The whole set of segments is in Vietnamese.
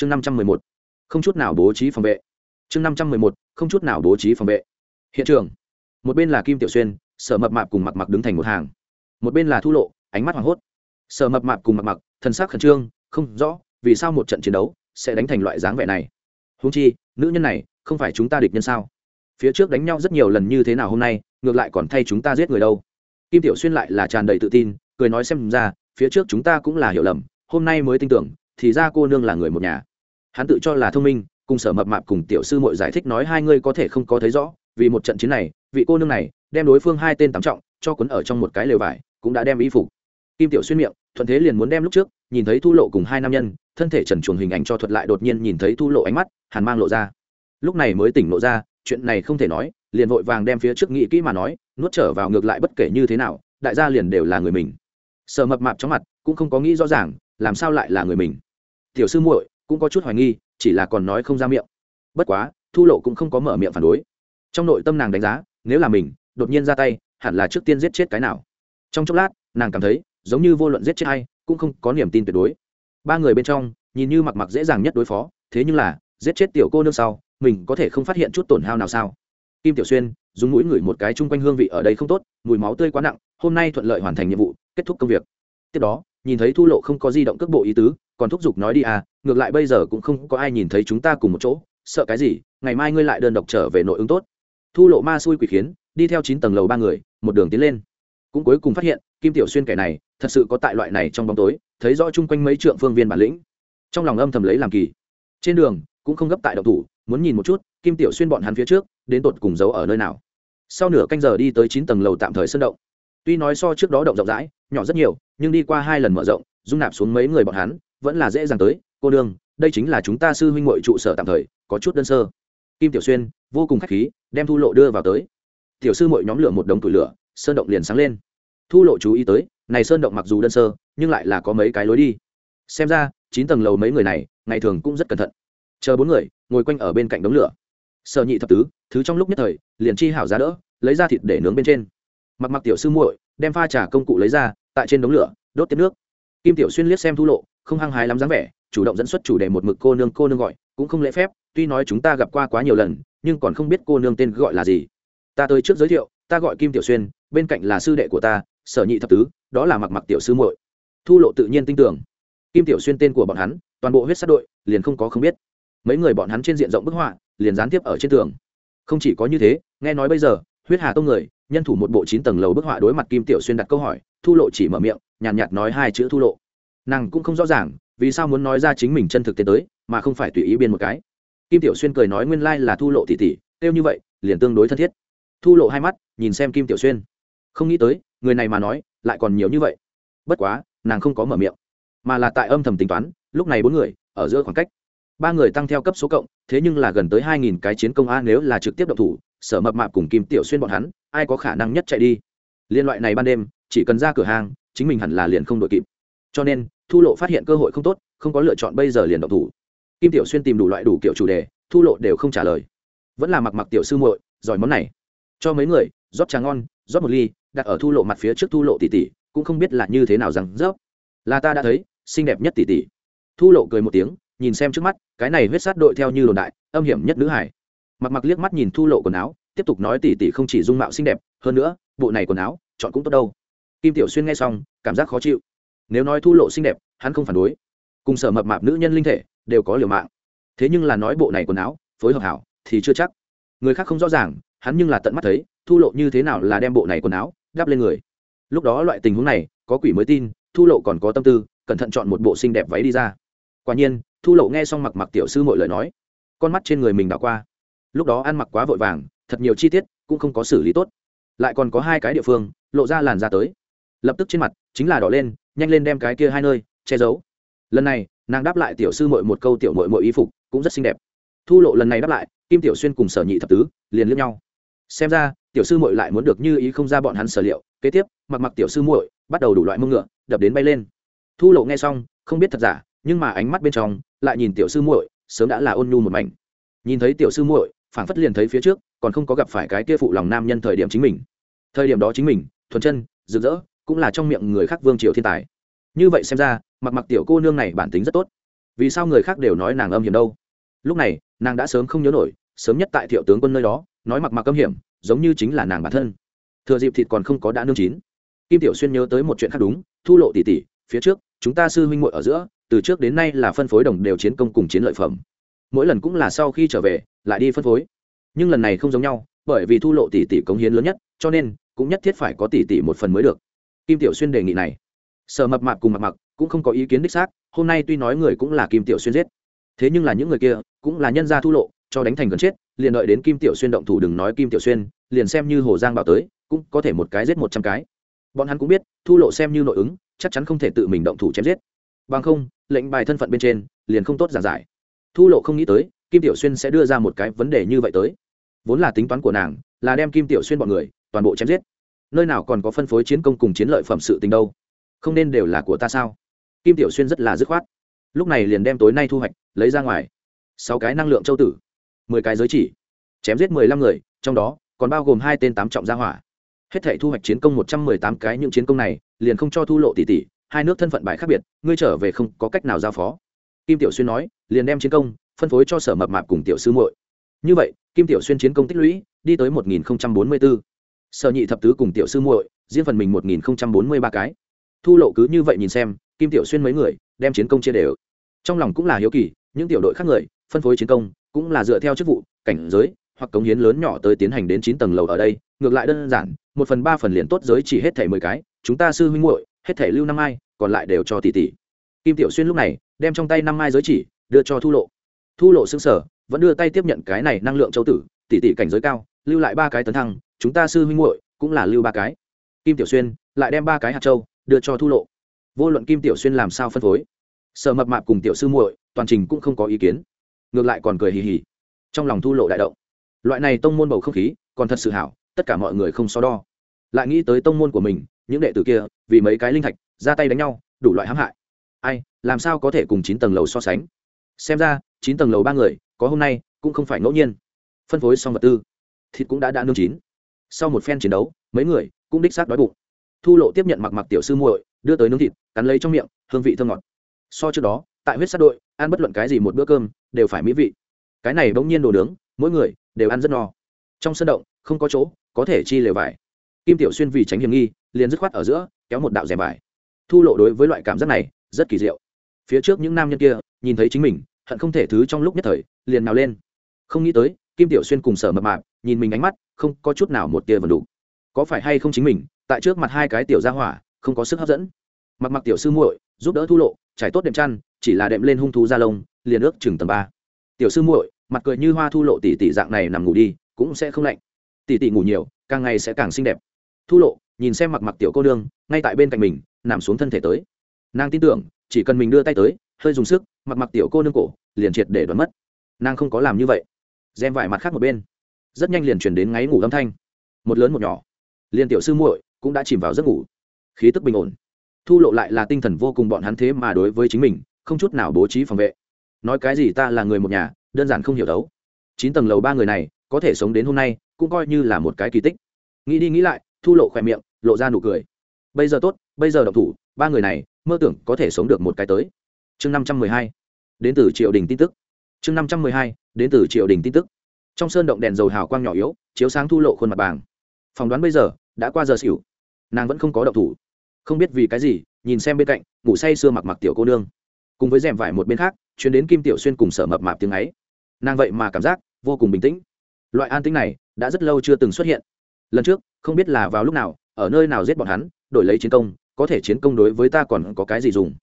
chương năm trăm mười một, không chút nào bố trí phòng vệ. Chương năm trăm mười một, không chút nào bố trí phòng vệ. Hiện trường. Một bên là kim tiểu xuyên, sở mập mạp cùng mặc mặc đứng thành một hàng. Một bên là thu lộ, ánh mắt hoảng hốt. Sở mập mạp cùng mặc mặc thần sắc khẩn trương, không rõ vì sao một trận chiến đấu sẽ đánh thành loại dáng vẻ này. Húng chi, nữ nhân này không phải chúng ta địch nhân sao? Phía trước đánh nhau rất nhiều lần như thế nào hôm nay, ngược lại còn thay chúng ta giết người đâu? Kim tiểu xuyên lại là tràn đầy tự tin, cười nói xem ra, phía trước chúng ta cũng là hiểu lầm, hôm nay mới tin tưởng thì ra cô nương là người một nhà. Hắn tự cho là thông minh, cùng sở mập mạp cùng tiểu sư mội giải thích nói hai ngươi có thể không có thấy rõ, vì một trận chiến này, vị cô nương này đem đối phương hai tên tám trọng, cho quấn ở trong một cái lều vải, cũng đã đem y phục. Kim tiểu xuyên miệng, thuận thế liền muốn đem lúc trước, nhìn thấy thu lộ cùng hai nam nhân, thân thể trần chuồng hình ảnh cho thuật lại đột nhiên nhìn thấy thu lộ ánh mắt, hàn mang lộ ra. Lúc này mới tỉnh lộ ra, chuyện này không thể nói, liền vội vàng đem phía trước nghĩ kỹ mà nói, nuốt trở vào ngược lại bất kể như thế nào, đại gia liền đều là người mình. Sợ mập mạp trong mặt, cũng không có nghĩ rõ ràng, làm sao lại là người mình tiểu sư muội cũng có chút hoài nghi, chỉ là còn nói không ra miệng. Bất quá, thu lộ cũng không có mở miệng phản đối. Trong nội tâm nàng đánh giá, nếu là mình, đột nhiên ra tay, hẳn là trước tiên giết chết cái nào. Trong chốc lát, nàng cảm thấy, giống như vô luận giết chết hay cũng không có niềm tin tuyệt đối. Ba người bên trong, nhìn như mặc mặc dễ dàng nhất đối phó, thế nhưng là, giết chết tiểu cô nương sau, mình có thể không phát hiện chút tổn hao nào sao? Kim tiểu xuyên, dùng mũi ngửi một cái chung quanh hương vị ở đây không tốt, mùi máu tươi quá nặng, hôm nay thuận lợi hoàn thành nhiệm vụ, kết thúc công việc. Tiếp đó, nhìn thấy thu lộ không có di động cước bộ ý tứ còn thúc giục nói đi à ngược lại bây giờ cũng không có ai nhìn thấy chúng ta cùng một chỗ, sợ cái gì, ngày mai ngươi lại đơn độc trở về nội ứng tốt. Thu lộ ma xui quỷ khiến, đi theo chín tầng lầu ba người, một đường tiến lên. Cũng cuối cùng phát hiện, kim tiểu xuyên kẻ này, thật sự có tại loại này trong bóng tối, thấy rõ chung quanh mấy trượng phương viên bản lĩnh. Trong lòng âm thầm lấy làm kỳ. Trên đường, cũng không gấp tại đậu thủ, muốn nhìn một chút, kim tiểu xuyên bọn hắn phía trước, đến tột cùng giấu ở nơi nào. Sau nửa canh giờ đi tới chín tầng lầu tạm thời sân động. Tuy nói so trước đó động rộng rãi, nhỏ rất nhiều, nhưng đi qua hai lần mở rộng, dung nạp xuống mấy người bọn hắn vẫn là dễ dàng tới, cô đương đây chính là chúng ta sư huynh ngội trụ sở tạm thời, có chút đơn sơ. Kim tiểu xuyên, vô cùng khách khí, đem thu lộ đưa vào tới. Tiểu sư mội nhóm lửa một đống tủi lửa, sơn động liền sáng lên. Thu lộ chú ý tới, này sơn động mặc dù đơn sơ, nhưng lại là có mấy cái lối đi. Xem ra, chín tầng lầu mấy người này, ngày thường cũng rất cẩn thận. Chờ bốn người, ngồi quanh ở bên cạnh đống lửa. Sợ nhị thập tứ, thứ trong lúc nhất thời, liền chi hảo ra đỡ, lấy ra thịt để nướng bên trên. Mặc mặc tiểu sư muội, đem pha trà công cụ lấy ra, tại trên đống lửa, đốt tiếp nước. Kim tiểu xuyên liếc xem thu lộ không hăng hái lắm dáng vẻ chủ động dẫn xuất chủ đề một mực cô nương cô nương gọi cũng không lễ phép tuy nói chúng ta gặp qua quá nhiều lần nhưng còn không biết cô nương tên gọi là gì. Ta tới trước giới thiệu ta gọi kim tiểu xuyên bên cạnh là sư đệ của ta sở nhị thập tứ đó là mặc mặc tiểu sư muội. Thu lộ tự nhiên tin tưởng. Kim tiểu xuyên tên của bọn hắn toàn bộ huyết sát đội liền không có không biết. Mấy người bọn hắn trên diện rộng bức họa liền gián tiếp ở trên tường. Không chỉ có như thế nghe nói bây giờ huyết hà tông người nhân thủ một bộ chín tầng lầu bức họa đối mặt kim tiểu xuyên đặt câu hỏi thu lộ chỉ mở miệng nhàn nhạt, nhạt nói hai chữ thu lộ nàng cũng không rõ ràng, vì sao muốn nói ra chính mình chân thực tế tới, mà không phải tùy ý biên một cái. Kim tiểu xuyên cười nói nguyên lai là thu lộ tỉ tỉ kêu như vậy, liền tương đối thân thiết. Thu lộ hai mắt, nhìn xem kim tiểu xuyên. Không nghĩ tới, người này mà nói, lại còn nhiều như vậy. Bất quá, nàng không có mở miệng, mà là tại âm thầm tính toán, lúc này bốn người, ở giữa khoảng cách. Ba người tăng theo cấp số cộng, thế nhưng là gần tới hai nghìn cái chiến công a nếu là trực tiếp động thủ, sở mập mạp cùng kim tiểu xuyên bọn hắn, ai có khả năng nhất chạy đi? Liên loại này ban đêm, chỉ cần ra cửa hàng, chính mình hẳn là liền không đội kịp. Cho nên thu lộ phát hiện cơ hội không tốt, không có lựa chọn bây giờ liền động thủ. Kim tiểu xuyên tìm đủ loại đủ kiểu chủ đề, thu lộ đều không trả lời. Vẫn là mặc mặc tiểu sư muội, giỏi món này. Cho mấy người, rót trà ngon, rót một ly, đặt ở thu lộ mặt phía trước thu lộ tỉ tỉ cũng không biết là như thế nào rằng rớp là ta đã thấy, xinh đẹp nhất tỉ tỉ thu lộ cười một tiếng, nhìn xem trước mắt, cái này huyết sát đội theo như đồn đại, âm hiểm nhất nữ hải. Mặc mặc liếc mắt nhìn thu lộ quần áo, tiếp tục nói tỉ tỉ không chỉ dung mạo xinh đẹp, hơn nữa, bộ này quần áo, chọn cũng tốt đâu. Kim tiểu xuyên nghe xong, cảm giác khó chịu nếu nói thu lộ xinh đẹp, hắn không phản đối. Cùng sở mập mạp nữ nhân linh thể, đều có liều mạng. Thế nhưng là nói bộ này quần áo, phối hợp hảo, thì chưa chắc. Người khác không rõ ràng, hắn nhưng là tận mắt thấy, thu lộ như thế nào là đem bộ này quần áo đắp lên người. Lúc đó loại tình huống này, có quỷ mới tin, thu lộ còn có tâm tư, cẩn thận chọn một bộ xinh đẹp váy đi ra. Quả nhiên, thu lộ nghe xong mặc mặc tiểu sư mọi lời nói, con mắt trên người mình đảo qua. Lúc đó ăn mặc quá vội vàng, thật nhiều chi tiết cũng không có xử lý tốt. Lại còn có hai cái địa phương, lộ ra làn ra tới. Lập tức trên mặt chính là đỏ lên nhanh lên đem cái kia hai nơi che giấu. Lần này, nàng đáp lại tiểu sư mội một câu tiểu mội mội y phục, cũng rất xinh đẹp. Thu lộ lần này đáp lại, kim tiểu xuyên cùng sở nhị thập tứ liền lướt nhau. Xem ra, tiểu sư mội lại muốn được như ý không ra bọn hắn sở liệu, kế tiếp, mặc mặc tiểu sư muội, bắt đầu đủ loại mông ngựa, đập đến bay lên. Thu lộ nghe xong, không biết thật giả, nhưng mà ánh mắt bên trong, lại nhìn tiểu sư muội, sớm đã là ôn nhu một mảnh. Nhìn thấy tiểu sư muội, phảng phất liền thấy phía trước, còn không có gặp phải cái kia phụ lòng nam nhân thời điểm chính mình. Thời điểm đó chính mình, thuần chân, rực rỡ cũng là trong miệng người khác vương triều thiên tài. Như vậy xem ra, mặc mặc tiểu cô nương này bản tính rất tốt. Vì sao người khác đều nói nàng âm hiểm đâu? Lúc này, nàng đã sớm không nhớ nổi, sớm nhất tại thiệu tướng quân nơi đó, nói mặc mặc âm hiểm, giống như chính là nàng bản thân. Thừa dịp thịt còn không có đã nương chín. Kim tiểu xuyên nhớ tới một chuyện khác đúng, thu lộ tỷ tỷ, phía trước, chúng ta sư huynh muội ở giữa, từ trước đến nay là phân phối đồng đều chiến công cùng chiến lợi phẩm. Mỗi lần cũng là sau khi trở về, lại đi phân phối. Nhưng lần này không giống nhau, bởi vì thu lộ tỷ tỷ cống hiến lớn nhất, cho nên, cũng nhất thiết phải có tỷ tỷ một phần mới được kim tiểu xuyên đề nghị này. Sở mập mạp cùng mặc mặc cũng không có ý kiến đích xác, hôm nay tuy nói người cũng là kim tiểu xuyên giết, thế nhưng là những người kia cũng là nhân gia thu lộ, cho đánh thành gần chết, liền đợi đến kim tiểu xuyên động thủ đừng nói kim tiểu xuyên, liền xem như hồ giang bảo tới, cũng có thể một cái giết một trăm cái. Bọn hắn cũng biết, thu lộ xem như nội ứng, chắc chắn không thể tự mình động thủ chém giết. Bằng không, lệnh bài thân phận bên trên, liền không tốt giản giải. Thu lộ không nghĩ tới, kim tiểu xuyên sẽ đưa ra một cái vấn đề như vậy tới. Vốn là tính toán của nàng, là đem kim tiểu xuyên bọn người toàn bộ chém giết nơi nào còn có phân phối chiến công cùng chiến lợi phẩm sự tình đâu? Không nên đều là của ta sao? Kim tiểu xuyên rất là dứt khoát. Lúc này liền đem tối nay thu hoạch, lấy ra ngoài. Sáu cái năng lượng châu tử, mười cái giới chỉ, chém giết mười lăm người, trong đó, còn bao gồm hai tên tám trọng gia hỏa. Hết thể thu hoạch chiến công một trăm mười tám cái những chiến công này, liền không cho thu lộ tỷ tỷ, hai nước thân phận bài khác biệt, ngươi trở về không có cách nào giao phó. Kim tiểu xuyên nói, liền đem chiến công, phân phối cho sở mập mạp cùng tiểu sư muội. Như vậy, kim tiểu xuyên chiến công tích lũy, đi tới một nghìn bốn mươi bốn sở nhị thập tứ cùng tiểu sư muội riêng phần mình một nghìn không trăm bốn mươi ba cái. Thu lộ cứ như vậy nhìn xem, kim tiểu xuyên mấy người, đem chiến công chia đều. Trong lòng cũng là hiếu kỳ, những tiểu đội khác người, phân phối chiến công, cũng là dựa theo chức vụ, cảnh giới, hoặc cống hiến lớn nhỏ tới tiến hành đến chín tầng lầu ở đây. Ngược lại đơn giản, một phần ba phần liền tốt giới chỉ hết thẻ mười cái, chúng ta sư huynh muội, hết thẻ lưu năm mai còn lại đều cho tỷ tỷ. Kim tiểu xuyên lúc này, đem trong tay năm mai giới chỉ, đưa cho thu lộ. Thu lộ xứng sở vẫn đưa tay tiếp nhận cái này năng lượng châu tử, tỷ tỷ cảnh giới cao, lưu lại ba cái tấn thăng chúng ta sư huynh muội cũng là lưu ba cái. Kim tiểu xuyên lại đem ba cái hạt châu đưa cho thu lộ. Vô luận kim tiểu xuyên làm sao phân phối, sở mập mạp cùng tiểu sư muội toàn trình cũng không có ý kiến, ngược lại còn cười hì hì. Trong lòng thu lộ đại động. Loại này tông môn bầu không khí còn thật sự hảo, tất cả mọi người không so đo. Lại nghĩ tới tông môn của mình, những đệ tử kia vì mấy cái linh thạch, ra tay đánh nhau, đủ loại hãm hại. Ai, làm sao có thể cùng chín tầng lầu so sánh? Xem ra, chín tầng lầu ba người, có hôm nay cũng không phải ngẫu nhiên. Phân phối xong vật tư, thịt cũng đã đã nương chín sau một phen chiến đấu, mấy người cũng đích xác đói bụng. Thu lộ tiếp nhận mặc mặc tiểu sư muội, đưa tới nướng thịt, cắn lấy trong miệng, hương vị thơm ngọt. So trước đó, tại huyết sát đội, ăn bất luận cái gì một bữa cơm đều phải mỹ vị. Cái này bỗng nhiên đồ nướng, mỗi người đều ăn rất no. Trong sân động, không có chỗ có thể chi lều vải. Kim tiểu xuyên vì tránh hiểm nghi, liền dứt khoát ở giữa, kéo một đạo rèm vải. Thu lộ đối với loại cảm giác này rất kỳ diệu. Phía trước những nam nhân kia nhìn thấy chính mình, hận không thể thứ trong lúc nhất thời liền nào lên. Không nghĩ tới, kim tiểu xuyên cùng sở mập mạp nhìn mình ánh mắt không có chút nào một tia vần đủ có phải hay không chính mình tại trước mặt hai cái tiểu gia hỏa không có sức hấp dẫn? Mặc mặc tiểu sư muội giúp đỡ thu lộ trải tốt đệm chăn chỉ là đệm lên hung thú da lông liền ước chừng tầng ba. Tiểu sư muội mặt cười như hoa thu lộ tỷ tỷ dạng này nằm ngủ đi cũng sẽ không lạnh. Tỷ tỷ ngủ nhiều càng ngày sẽ càng xinh đẹp. Thu lộ nhìn xem mặc mặc tiểu cô đương, ngay tại bên cạnh mình nằm xuống thân thể tới. Nàng tin tưởng chỉ cần mình đưa tay tới hơi dùng sức mặc mặc tiểu cô nương cổ liền triệt để đoán mất. Nàng không có làm như vậy. Gem vải mặt khác một bên rất nhanh liền chuyển đến ngáy ngủ âm thanh. Một lớn một nhỏ. Liền tiểu sư muội cũng đã chìm vào giấc ngủ. Khí tức bình ổn. Thu lộ lại là tinh thần vô cùng bọn hắn thế mà đối với chính mình, không chút nào bố trí phòng vệ. Nói cái gì ta là người một nhà, đơn giản không hiểu đấu. Chín tầng lầu ba người này, có thể sống đến hôm nay, cũng coi như là một cái kỳ tích. Nghĩ đi nghĩ lại, thu lộ khỏe miệng, lộ ra nụ cười. Bây giờ tốt, bây giờ độc thủ, ba người này, mơ tưởng có thể sống được một cái tới. Chương năm trăm mười hai, đến từ triều đình tin tức. Chương năm trăm mười hai, đến từ triều đình tin tức trong sơn động đèn dầu hào quang nhỏ yếu, chiếu sáng thu lộ khuôn mặt bàng. Phỏng đoán bây giờ, đã qua giờ xỉu. Nàng vẫn không có độc thủ. Không biết vì cái gì, nhìn xem bên cạnh, ngủ say sưa mặc mặc tiểu cô nương. Cùng với rèm vải một bên khác, chuyến đến kim tiểu xuyên cùng sở mập mạp tiếng ấy. Nàng vậy mà cảm giác, vô cùng bình tĩnh. Loại an tĩnh này, đã rất lâu chưa từng xuất hiện. Lần trước, không biết là vào lúc nào, ở nơi nào giết bọn hắn, đổi lấy chiến công, có thể chiến công đối với ta còn có cái gì dùng.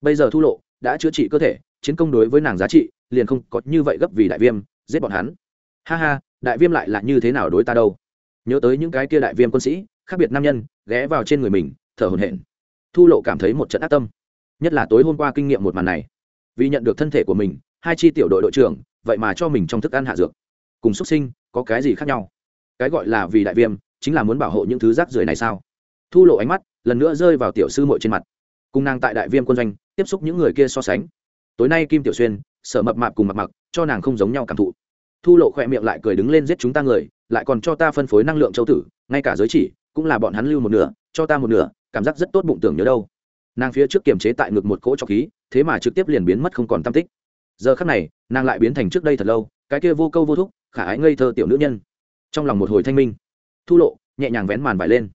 Bây giờ thu lộ, đã chữa trị cơ thể, chiến công đối với nàng giá trị, liền không có như vậy gấp vì đại viêm, giết bọn hắn ha ha, đại viêm lại là như thế nào đối ta đâu? Nhớ tới những cái kia đại viêm quân sĩ, khác biệt nam nhân, ghé vào trên người mình, thở hồn hển. Thu lộ cảm thấy một trận ác tâm. Nhất là tối hôm qua kinh nghiệm một màn này. Vì nhận được thân thể của mình, hai chi tiểu đội đội trưởng, vậy mà cho mình trong thức ăn hạ dược. Cùng xuất sinh, có cái gì khác nhau? Cái gọi là vì đại viêm, chính là muốn bảo hộ những thứ rác rưởi này sao? Thu lộ ánh mắt lần nữa rơi vào tiểu sư mội trên mặt. Cùng nàng tại đại viêm quân doanh, tiếp xúc những người kia so sánh. Tối nay kim tiểu xuyên, sở mập mạp cùng mặc mặc cho nàng không giống nhau cảm thụ thu lộ khỏe miệng lại cười đứng lên giết chúng ta người, lại còn cho ta phân phối năng lượng châu tử, ngay cả giới chỉ, cũng là bọn hắn lưu một nửa, cho ta một nửa, cảm giác rất tốt bụng tưởng nhớ đâu. Nàng phía trước kiềm chế tại ngực một cỗ trọc khí, thế mà trực tiếp liền biến mất không còn tam tích. Giờ khắc này, nàng lại biến thành trước đây thật lâu, cái kia vô câu vô thúc, khả ái ngây thơ tiểu nữ nhân. Trong lòng một hồi thanh minh, thu lộ nhẹ nhàng vén màn vải lên.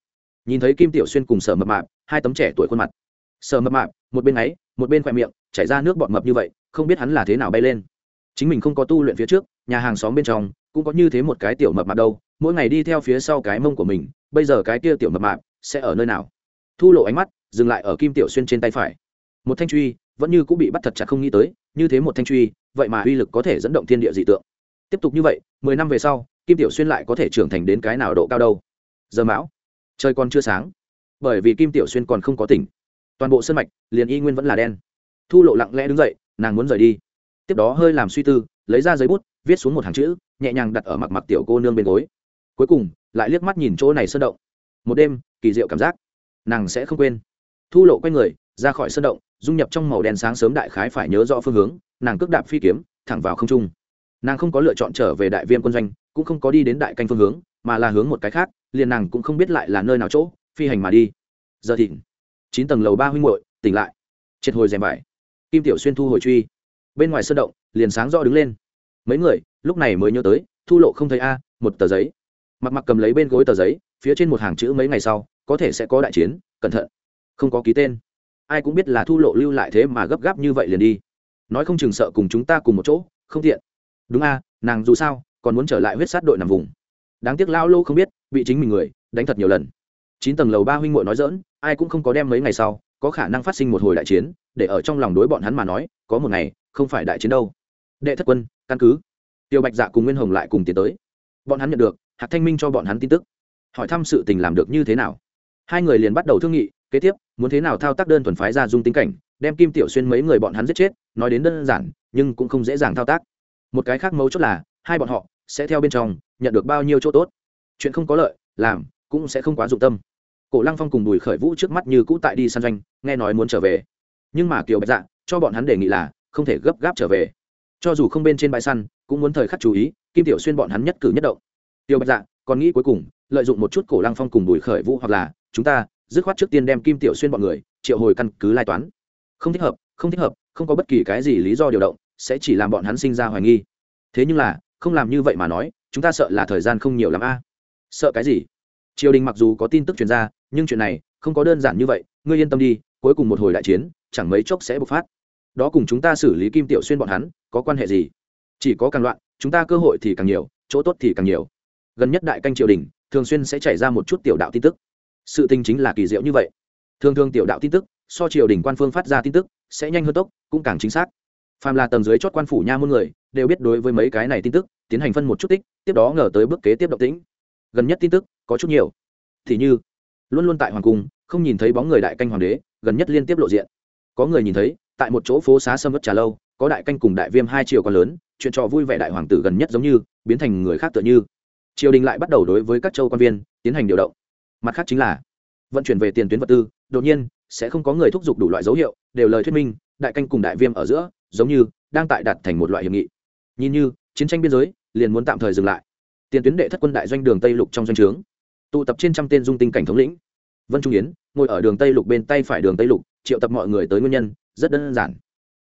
Nhìn thấy kim tiểu xuyên cùng sở mập mạp, hai tấm trẻ tuổi khuôn mặt. Sở mập mạp, một bên ấy, một bên khoe miệng, chảy ra nước bọt mập như vậy, không biết hắn là thế nào bay lên. Chính mình không có tu luyện phía trước nhà hàng xóm bên trong cũng có như thế một cái tiểu mập mạp đâu, mỗi ngày đi theo phía sau cái mông của mình, bây giờ cái kia tiểu mập mạp sẽ ở nơi nào? Thu lộ ánh mắt dừng lại ở kim tiểu xuyên trên tay phải. Một thanh truy vẫn như cũng bị bắt thật chặt không nghĩ tới, như thế một thanh truy, vậy mà uy lực có thể dẫn động thiên địa dị tượng. Tiếp tục như vậy, mười năm về sau, kim tiểu xuyên lại có thể trưởng thành đến cái nào độ cao đâu? Giờ mão, trời còn chưa sáng. Bởi vì kim tiểu xuyên còn không có tỉnh. Toàn bộ sân mạch liền y nguyên vẫn là đen. Thu lộ lặng lẽ đứng dậy, nàng muốn rời đi. Tiếp đó hơi làm suy tư lấy ra giấy bút, viết xuống một hàng chữ, nhẹ nhàng đặt ở mặt mặt tiểu cô nương bên gối. Cuối cùng, lại liếc mắt nhìn chỗ này sơn động. Một đêm, kỳ diệu cảm giác. Nàng sẽ không quên. Thu lộ q u a y người, ra khỏi sơn động, dung nhập trong màu đen sáng sớm đại khái phải nhớ rõ phương hướng, nàng cước đạp phi kiếm, thẳng vào không trung. Nàng không có lựa chọn trở về đại viêm quân doanh, cũng không có đi đến đại canh phương hướng, mà là hướng một cái khác, liền nàng cũng không biết lại là nơi nào chỗ, phi hành mà đi. Giờ thịnh, chín tầng lầu ba huynh hội tỉnh lại. Triệt hồi rèm vải. Kim tiểu xuyên thu hồi truy. Bên ngoài sơn động liền sáng rõ đứng lên. Mấy người, lúc này mới nhớ tới, thu lộ không thấy a, một tờ giấy. Mặc mặc cầm lấy bên gối tờ giấy, phía trên một hàng chữ mấy ngày sau, có thể sẽ có đại chiến, cẩn thận. Không có ký tên. Ai cũng biết là thu lộ lưu lại thế mà gấp gáp như vậy liền đi. Nói không chừng sợ cùng chúng ta cùng một chỗ, không tiện. Đúng a, nàng dù sao, còn muốn trở lại huyết sát đội nằm vùng. Đáng tiếc lao lô không biết, bị chính mình người, đánh thật nhiều lần. Chín tầng lầu ba huynh muội nói dỡn ai cũng không có đem mấy ngày sau, có khả năng phát sinh một hồi đại chiến, để ở trong lòng đối bọn hắn mà nói, có một ngày, không phải đại chiến đâu đệ thất quân, căn cứ. Tiêu bạch dạ cùng nguyên hồng lại cùng tiến tới. Bọn hắn nhận được, hạc thanh minh cho bọn hắn tin tức. Hỏi thăm sự tình làm được như thế nào. Hai người liền bắt đầu thương nghị, kế tiếp, muốn thế nào thao tác đơn thuần phái ra dung tính cảnh, đem kim tiểu xuyên mấy người bọn hắn giết chết, nói đến đơn giản, nhưng cũng không dễ dàng thao tác. Một cái khác mấu chốt là, hai bọn họ sẽ theo bên trong, nhận được bao nhiêu chỗ tốt. Chuyện không có lợi, làm, cũng sẽ không quá dụng tâm. Cổ lăng phong cùng bùi khởi vũ trước mắt như cũ tại đi săn doanh, nghe nói muốn trở về. Nhưng mà kiều bạch dạ cho bọn hắn đề nghị là, không thể gấp gáp trở về cho dù không bên trên bãi săn, cũng muốn thời khắc chú ý, kim tiểu xuyên bọn hắn nhất cử nhất động. Tiêu bạch dạ còn nghĩ cuối cùng, lợi dụng một chút cổ lăng phong cùng bùi khởi vũ hoặc là, chúng ta, dứt khoát trước tiên đem kim tiểu xuyên bọn người, triệu hồi căn cứ lai toán. Không thích hợp, không thích hợp, không có bất kỳ cái gì lý do điều động, sẽ chỉ làm bọn hắn sinh ra hoài nghi. Thế nhưng là, không làm như vậy mà nói, chúng ta sợ là thời gian không nhiều l ắ m a. Sợ cái gì? Triều đình mặc dù có tin tức truyền ra, nhưng chuyện này, không có đơn giản như vậy, ngươi yên tâm đi, cuối cùng một hồi đại chiến, chẳng mấy chốc sẽ bộc phát đó cùng chúng ta xử lý kim tiểu xuyên bọn hắn, có quan hệ gì? Chỉ có càng loạn, chúng ta cơ hội thì càng nhiều, chỗ tốt thì càng nhiều. Gần nhất đại canh triều đình, thường xuyên sẽ chảy ra một chút tiểu đạo tin tức. Sự tình chính là kỳ diệu như vậy. Thường thường tiểu đạo tin tức, so triều đình quan phương phát ra tin tức, sẽ nhanh hơn tốc, cũng càng chính xác. Phàm là tầng dưới chót quan phủ nha môn người, đều biết đối với mấy cái này tin tức, tiến hành phân một chút tích, tiếp đó ngờ tới bước kế tiếp động tĩnh. Gần nhất tin tức, có chút nhiều. Thì như, luôn luôn tại hoàng cung, không nhìn thấy bóng người đại canh hoàng đế, gần nhất liên tiếp lộ diện. Có người nhìn thấy tại một chỗ phố xá sâm vất trà lâu, có đại canh cùng đại viêm hai triều còn lớn, chuyện trò vui vẻ đại hoàng tử gần nhất giống như, biến thành người khác tựa như. Triều đình lại bắt đầu đối với các châu quan viên tiến hành điều động. Mặt khác chính là, vận chuyển về tiền tuyến vật tư, đột nhiên, sẽ không có người thúc giục đủ loại dấu hiệu, đều lời thuyết minh, đại canh cùng đại viêm ở giữa, giống như, đang tại đặt thành một loại hiệp nghị. Nhìn như, chiến tranh biên giới, liền muốn tạm thời dừng lại. Tiền tuyến đệ thất quân đại doanh đường tây lục trong doanh trướng. Tụ tập trên trăm tên dung tinh cảnh thống lĩnh. Vân trung yến, ngồi ở đường tây lục bên tay phải đường tây lục, triệu tập mọi người tới nguyên nhân rất đơn giản.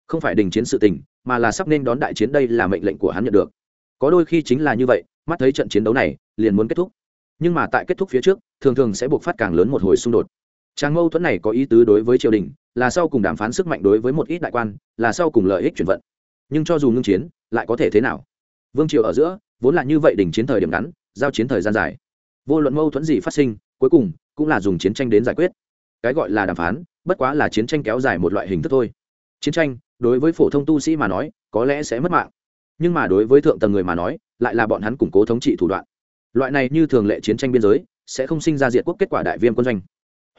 Không phải đình chiến sự tình, mà là sắp nên đón đại chiến đây là mệnh lệnh của hắn nhận được. Có đôi khi chính là như vậy, mắt thấy trận chiến đấu này, liền muốn kết thúc. Nhưng mà tại kết thúc phía trước, thường thường sẽ buộc phát càng lớn một hồi xung đột. Trang mâu thuẫn này có ý tứ đối với triều đình, là sau cùng đàm phán sức mạnh đối với một ít đại quan, là sau cùng lợi ích chuyển vận. Nhưng cho dù ngưng chiến, lại có thể thế nào? Vương triều ở giữa, vốn là như vậy đỉnh chiến thời điểm ngắn, giao chiến thời gian dài. Vô luận mâu thuẫn gì phát sinh, cuối cùng cũng là dùng chiến tranh đến giải quyết. Cái gọi là đàm phán bất quá là chiến tranh kéo dài một loại hình thức thôi. Chiến tranh, đối với phổ thông tu sĩ mà nói, có lẽ sẽ mất mạng. Nhưng mà đối với thượng tầng người mà nói, lại là bọn hắn củng cố thống trị thủ đoạn. Loại này như thường lệ chiến tranh biên giới, sẽ không sinh ra diệt quốc kết quả đại viêm quân doanh.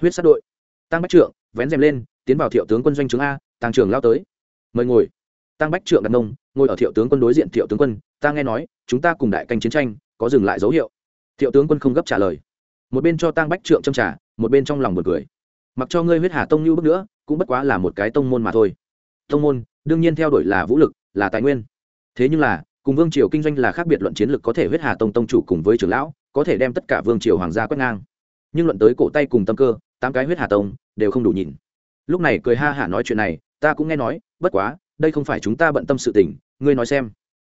Huyết sát đội. Tăng bách trượng, vén rèm lên, tiến vào thiệu tướng quân doanh chứng a tăng trưởng lao tới. Mời ngồi. Tăng bách trượng đặt nông, ngồi ở thiệu tướng quân đối diện thiệu tướng quân, ta nghe nói, chúng ta cùng đại canh chiến tranh, có dừng lại dấu hiệu. Thiệu tướng quân không gấp trả lời. Một bên cho tăng bách trượng châm trả một bên trong lòng một cười mặc cho ngươi huyết hà tông như bước nữa, cũng bất quá là một cái tông môn mà thôi. Tông môn, đương nhiên theo đuổi là vũ lực, là tài nguyên. Thế nhưng là, cùng vương triều kinh doanh là khác biệt luận chiến lược có thể huyết hà tông tông chủ cùng với trưởng lão, có thể đem tất cả vương triều hoàng gia quét ngang. Nhưng luận tới cổ tay cùng tâm cơ, tám cái huyết hà tông, đều không đủ nhìn. Lúc này cười ha hả nói chuyện này, ta cũng nghe nói, bất quá, đây không phải chúng ta bận tâm sự tình, ngươi nói xem.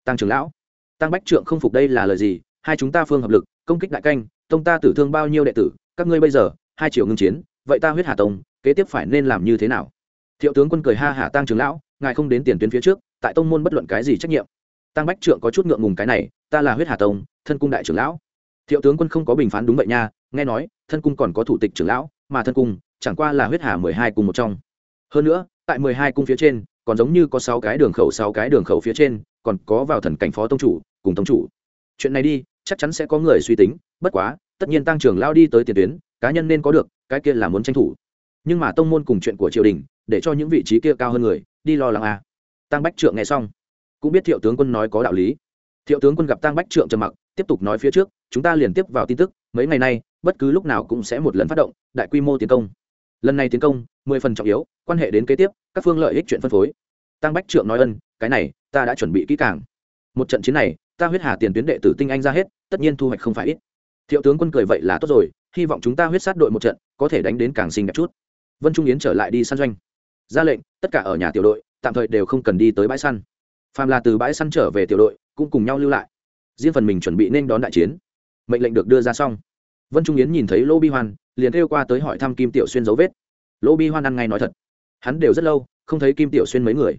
Tăng trưởng lão tăng bách trượng không phục đây là lời gì? Hai chúng ta phương hợp lực, công kích đại canh, tông ta tử thương bao nhiêu đệ tử, các ngươi bây giờ, hai triệu ngưng chiến vậy ta huyết hà tông, kế tiếp phải nên làm như thế nào? Thiệu tướng quân cười ha hả tăng trưởng lão, ngài không đến tiền tuyến phía trước, tại tông môn bất luận cái gì trách nhiệm. Tăng bách trượng có chút ngượng ngùng cái này, ta là huyết hà tông, thân cung đại trưởng lão. Thiệu tướng quân không có bình phán đúng vậy nha, nghe nói, thân cung còn có thủ tịch trưởng lão, mà thân cung chẳng qua là huyết hà mười hai cung một trong. Hơn nữa, tại mười hai cung phía trên, còn giống như có sáu cái đường khẩu, sáu cái đường khẩu phía trên, còn có vào thần cảnh phó tông chủ, cùng tông chủ. Chuyện này đi, chắc chắn sẽ có người suy tính, bất quá, tất nhiên tăng trưởng lao đi tới tiền tuyến, cá nhân nên có được cái kia là muốn tranh thủ. Nhưng mà tông môn cùng chuyện của triều đình, để cho những vị trí kia cao hơn người, đi lo lắng à. tăng bách trượng nghe xong, cũng biết thiệu tướng quân nói có đạo lý. Thiệu tướng quân gặp tăng bách trượng trầm mặc, tiếp tục nói phía trước, chúng ta liền tiếp vào tin tức, mấy ngày nay, bất cứ lúc nào cũng sẽ một lần phát động, đại quy mô tiến công. Lần này tiến công, mười phần trọng yếu, quan hệ đến kế tiếp, các phương lợi ích chuyện phân phối. Tăng bách trượng nói ân, cái này, ta đã chuẩn bị kỹ càng. Một trận chiến này, ta huyết hà tiền tuyến đệ tử tinh anh ra hết, tất nhiên thu hoạch không phải ít. Thiệu tướng quân cười vậy là tốt rồi, hy vọng chúng ta huyết sát đội một trận có thể đánh đến càng xinh đẹp chút. Vân trung yến trở lại đi săn doanh. Ra lệnh, tất cả ở nhà tiểu đội, tạm thời đều không cần đi tới bãi săn. Phàm là từ bãi săn trở về tiểu đội, cũng cùng nhau lưu lại. Riêng phần mình chuẩn bị nên đón đại chiến. Mệnh lệnh được đưa ra xong. Vân trung yến nhìn thấy lô bi hoan, liền kêu qua tới hỏi thăm kim tiểu xuyên dấu vết. Lô bi hoan ăn ngay nói thật, hắn đều rất lâu không thấy kim tiểu xuyên mấy người.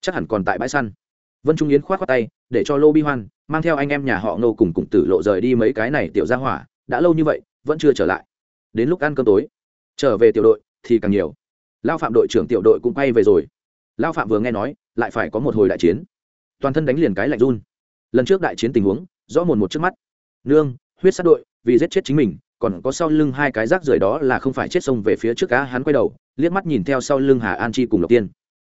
Chắc hẳn còn tại bãi săn. Vân trung yến k h o á t khoác tay, để cho lô bi hoan mang theo anh em nhà họ nô cùng cùng tử lộ rời đi mấy cái này tiểu ra hỏa, đã lâu như vậy, vẫn chưa trở lại đến lúc ăn cơm tối. Trở về tiểu đội thì càng nhiều. Lao phạm đội trưởng tiểu đội cũng quay về rồi. Lao phạm vừa nghe nói, lại phải có một hồi đại chiến. Toàn thân đánh liền cái lạnh run. Lần trước đại chiến tình huống, rõ mồn một trước mắt. Nương, huyết sát đội, vì giết chết chính mình, còn có sau lưng hai cái rác rưởi đó là không phải chết sông về phía trước cá hắn quay đầu, liếc mắt nhìn theo sau lưng hà an chi cùng lộc tiên.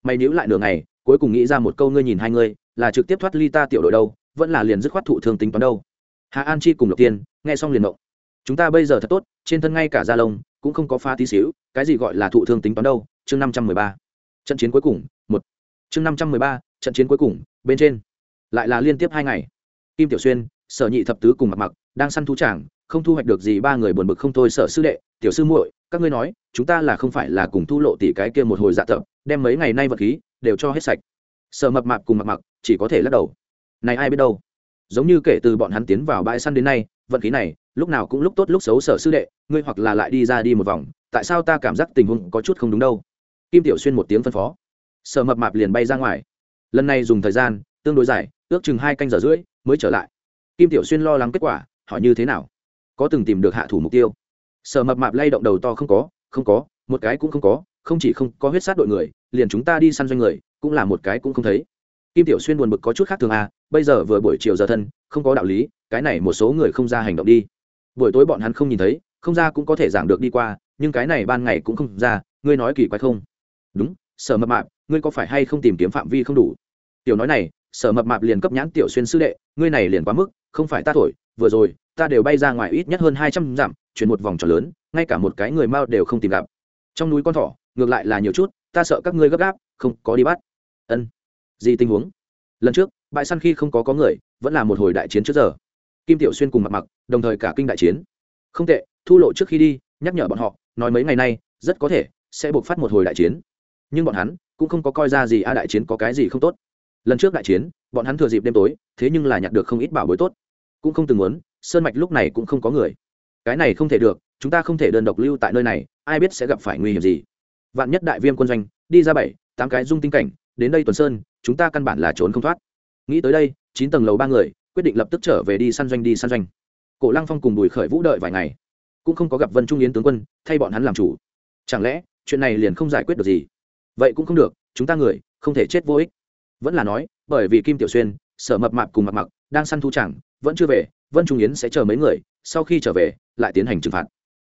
Mày níu lại nửa ngày, cuối cùng nghĩ ra một câu ngươi nhìn hai ngươi, là trực tiếp thoát ly ta tiểu đội đâu, vẫn là liền dứt khoát thụ thương tính toán đâu. Hà an chi cùng lộc tiên, nghe xong liền động chúng ta bây giờ thật tốt, trên thân ngay cả da lông cũng không có pha tí xíu, cái gì gọi là thụ thương tính toán đâu, chương năm trăm mười ba. Trận chiến cuối cùng, một. Chương năm trăm mười ba, trận chiến cuối cùng, bên trên. Lại là liên tiếp hai ngày. Kim tiểu xuyên, sở nhị thập tứ cùng mặc mặc đang săn thú tràng, không thu hoạch được gì, ba người buồn bực không thôi, sở sư đệ, tiểu sư muội, các ngươi nói, chúng ta là không phải là cùng thu lộ tỷ cái kia một hồi dạ tập, đem mấy ngày nay vật khí đều cho hết sạch. Sở mập mạp cùng mặc mặc chỉ có thể lắc đầu. Này ai biết đâu. Giống như kể từ bọn hắn tiến vào bãi săn đến nay vận khí này lúc nào cũng lúc tốt lúc xấu sở sư đệ, ngươi hoặc là lại đi ra đi một vòng, tại sao ta cảm giác tình huống có chút không đúng đâu? Kim tiểu xuyên một tiếng phân phó. Sở mập mạp liền bay ra ngoài. Lần này dùng thời gian, tương đối dài, ước chừng hai canh giờ rưỡi mới trở lại. Kim tiểu xuyên lo lắng kết quả, hỏi như thế nào? Có từng tìm được hạ thủ mục tiêu? Sở mập mạp lay động đầu to không có không có, một cái cũng không có, không chỉ không có huyết sát đội người, liền chúng ta đi săn doanh người, cũng là một cái cũng không thấy. Kim tiểu xuyên buồn bực có chút khác thường à bây giờ vừa buổi chiều giờ thân, không có đạo lý, cái này một số người không ra hành động đi buổi tối bọn hắn không nhìn thấy, không ra cũng có thể giảng được đi qua, nhưng cái này ban ngày cũng không ra, ngươi nói kỳ quái không? Đúng, sở mập mạp, ngươi có phải hay không tìm kiếm phạm vi không đủ? Tiểu nói này, sở mập mạp liền cấp nhãn tiểu xuyên sư đệ, ngươi này liền quá mức, không phải ta thổi, vừa rồi, ta đều bay ra ngoài ít nhất hơn hai trăm dặm, chuyển một vòng tròn lớn, ngay cả một cái người mao đều không tìm gặp. Trong núi con thỏ, ngược lại là nhiều chút, ta sợ các ngươi gấp gáp, không có đi bắt. Ân. Gì tình huống? Lần trước, bãi săn khi không có có người, vẫn là một hồi đại chiến trước giờ. Kim tiểu xuyên cùng mặt mặc đồng thời cả kinh đại chiến. Không tệ, thu lộ trước khi đi, nhắc nhở bọn họ, nói mấy ngày nay, rất có thể sẽ buộc phát một hồi đại chiến. Nhưng bọn hắn cũng không có coi ra gì a đại chiến có cái gì không tốt. Lần trước đại chiến, bọn hắn thừa dịp đêm tối, thế nhưng là nhặt được không ít bảo bối tốt. Cũng không từng muốn, sơn mạch lúc này cũng không có người. Cái này không thể được, chúng ta không thể đơn độc lưu tại nơi này, ai biết sẽ gặp phải nguy hiểm gì. Vạn nhất đại viêm quân doanh, đi ra bảy, tám cái dung tinh cảnh, đến đây tuần sơn, chúng ta căn bản là trốn không thoát. Nghĩ tới đây, chín tầng lầu ba người, quyết định lập tức trở về đi săn doanh, đi săn doanh cổ lăng phong cùng bùi khởi vũ đợi vài ngày, cũng không có gặp vân trung yến tướng quân, thay bọn hắn làm chủ. Chẳng lẽ, chuyện này liền không giải quyết được gì? Vậy cũng không được, chúng ta người, không thể chết vô ích. Vẫn là nói, bởi vì kim tiểu xuyên, sở mập mạp cùng mặc mặc đang săn thu chẳng, vẫn chưa về, vân trung yến sẽ chờ mấy người, sau khi trở về, lại tiến hành trừng phạt.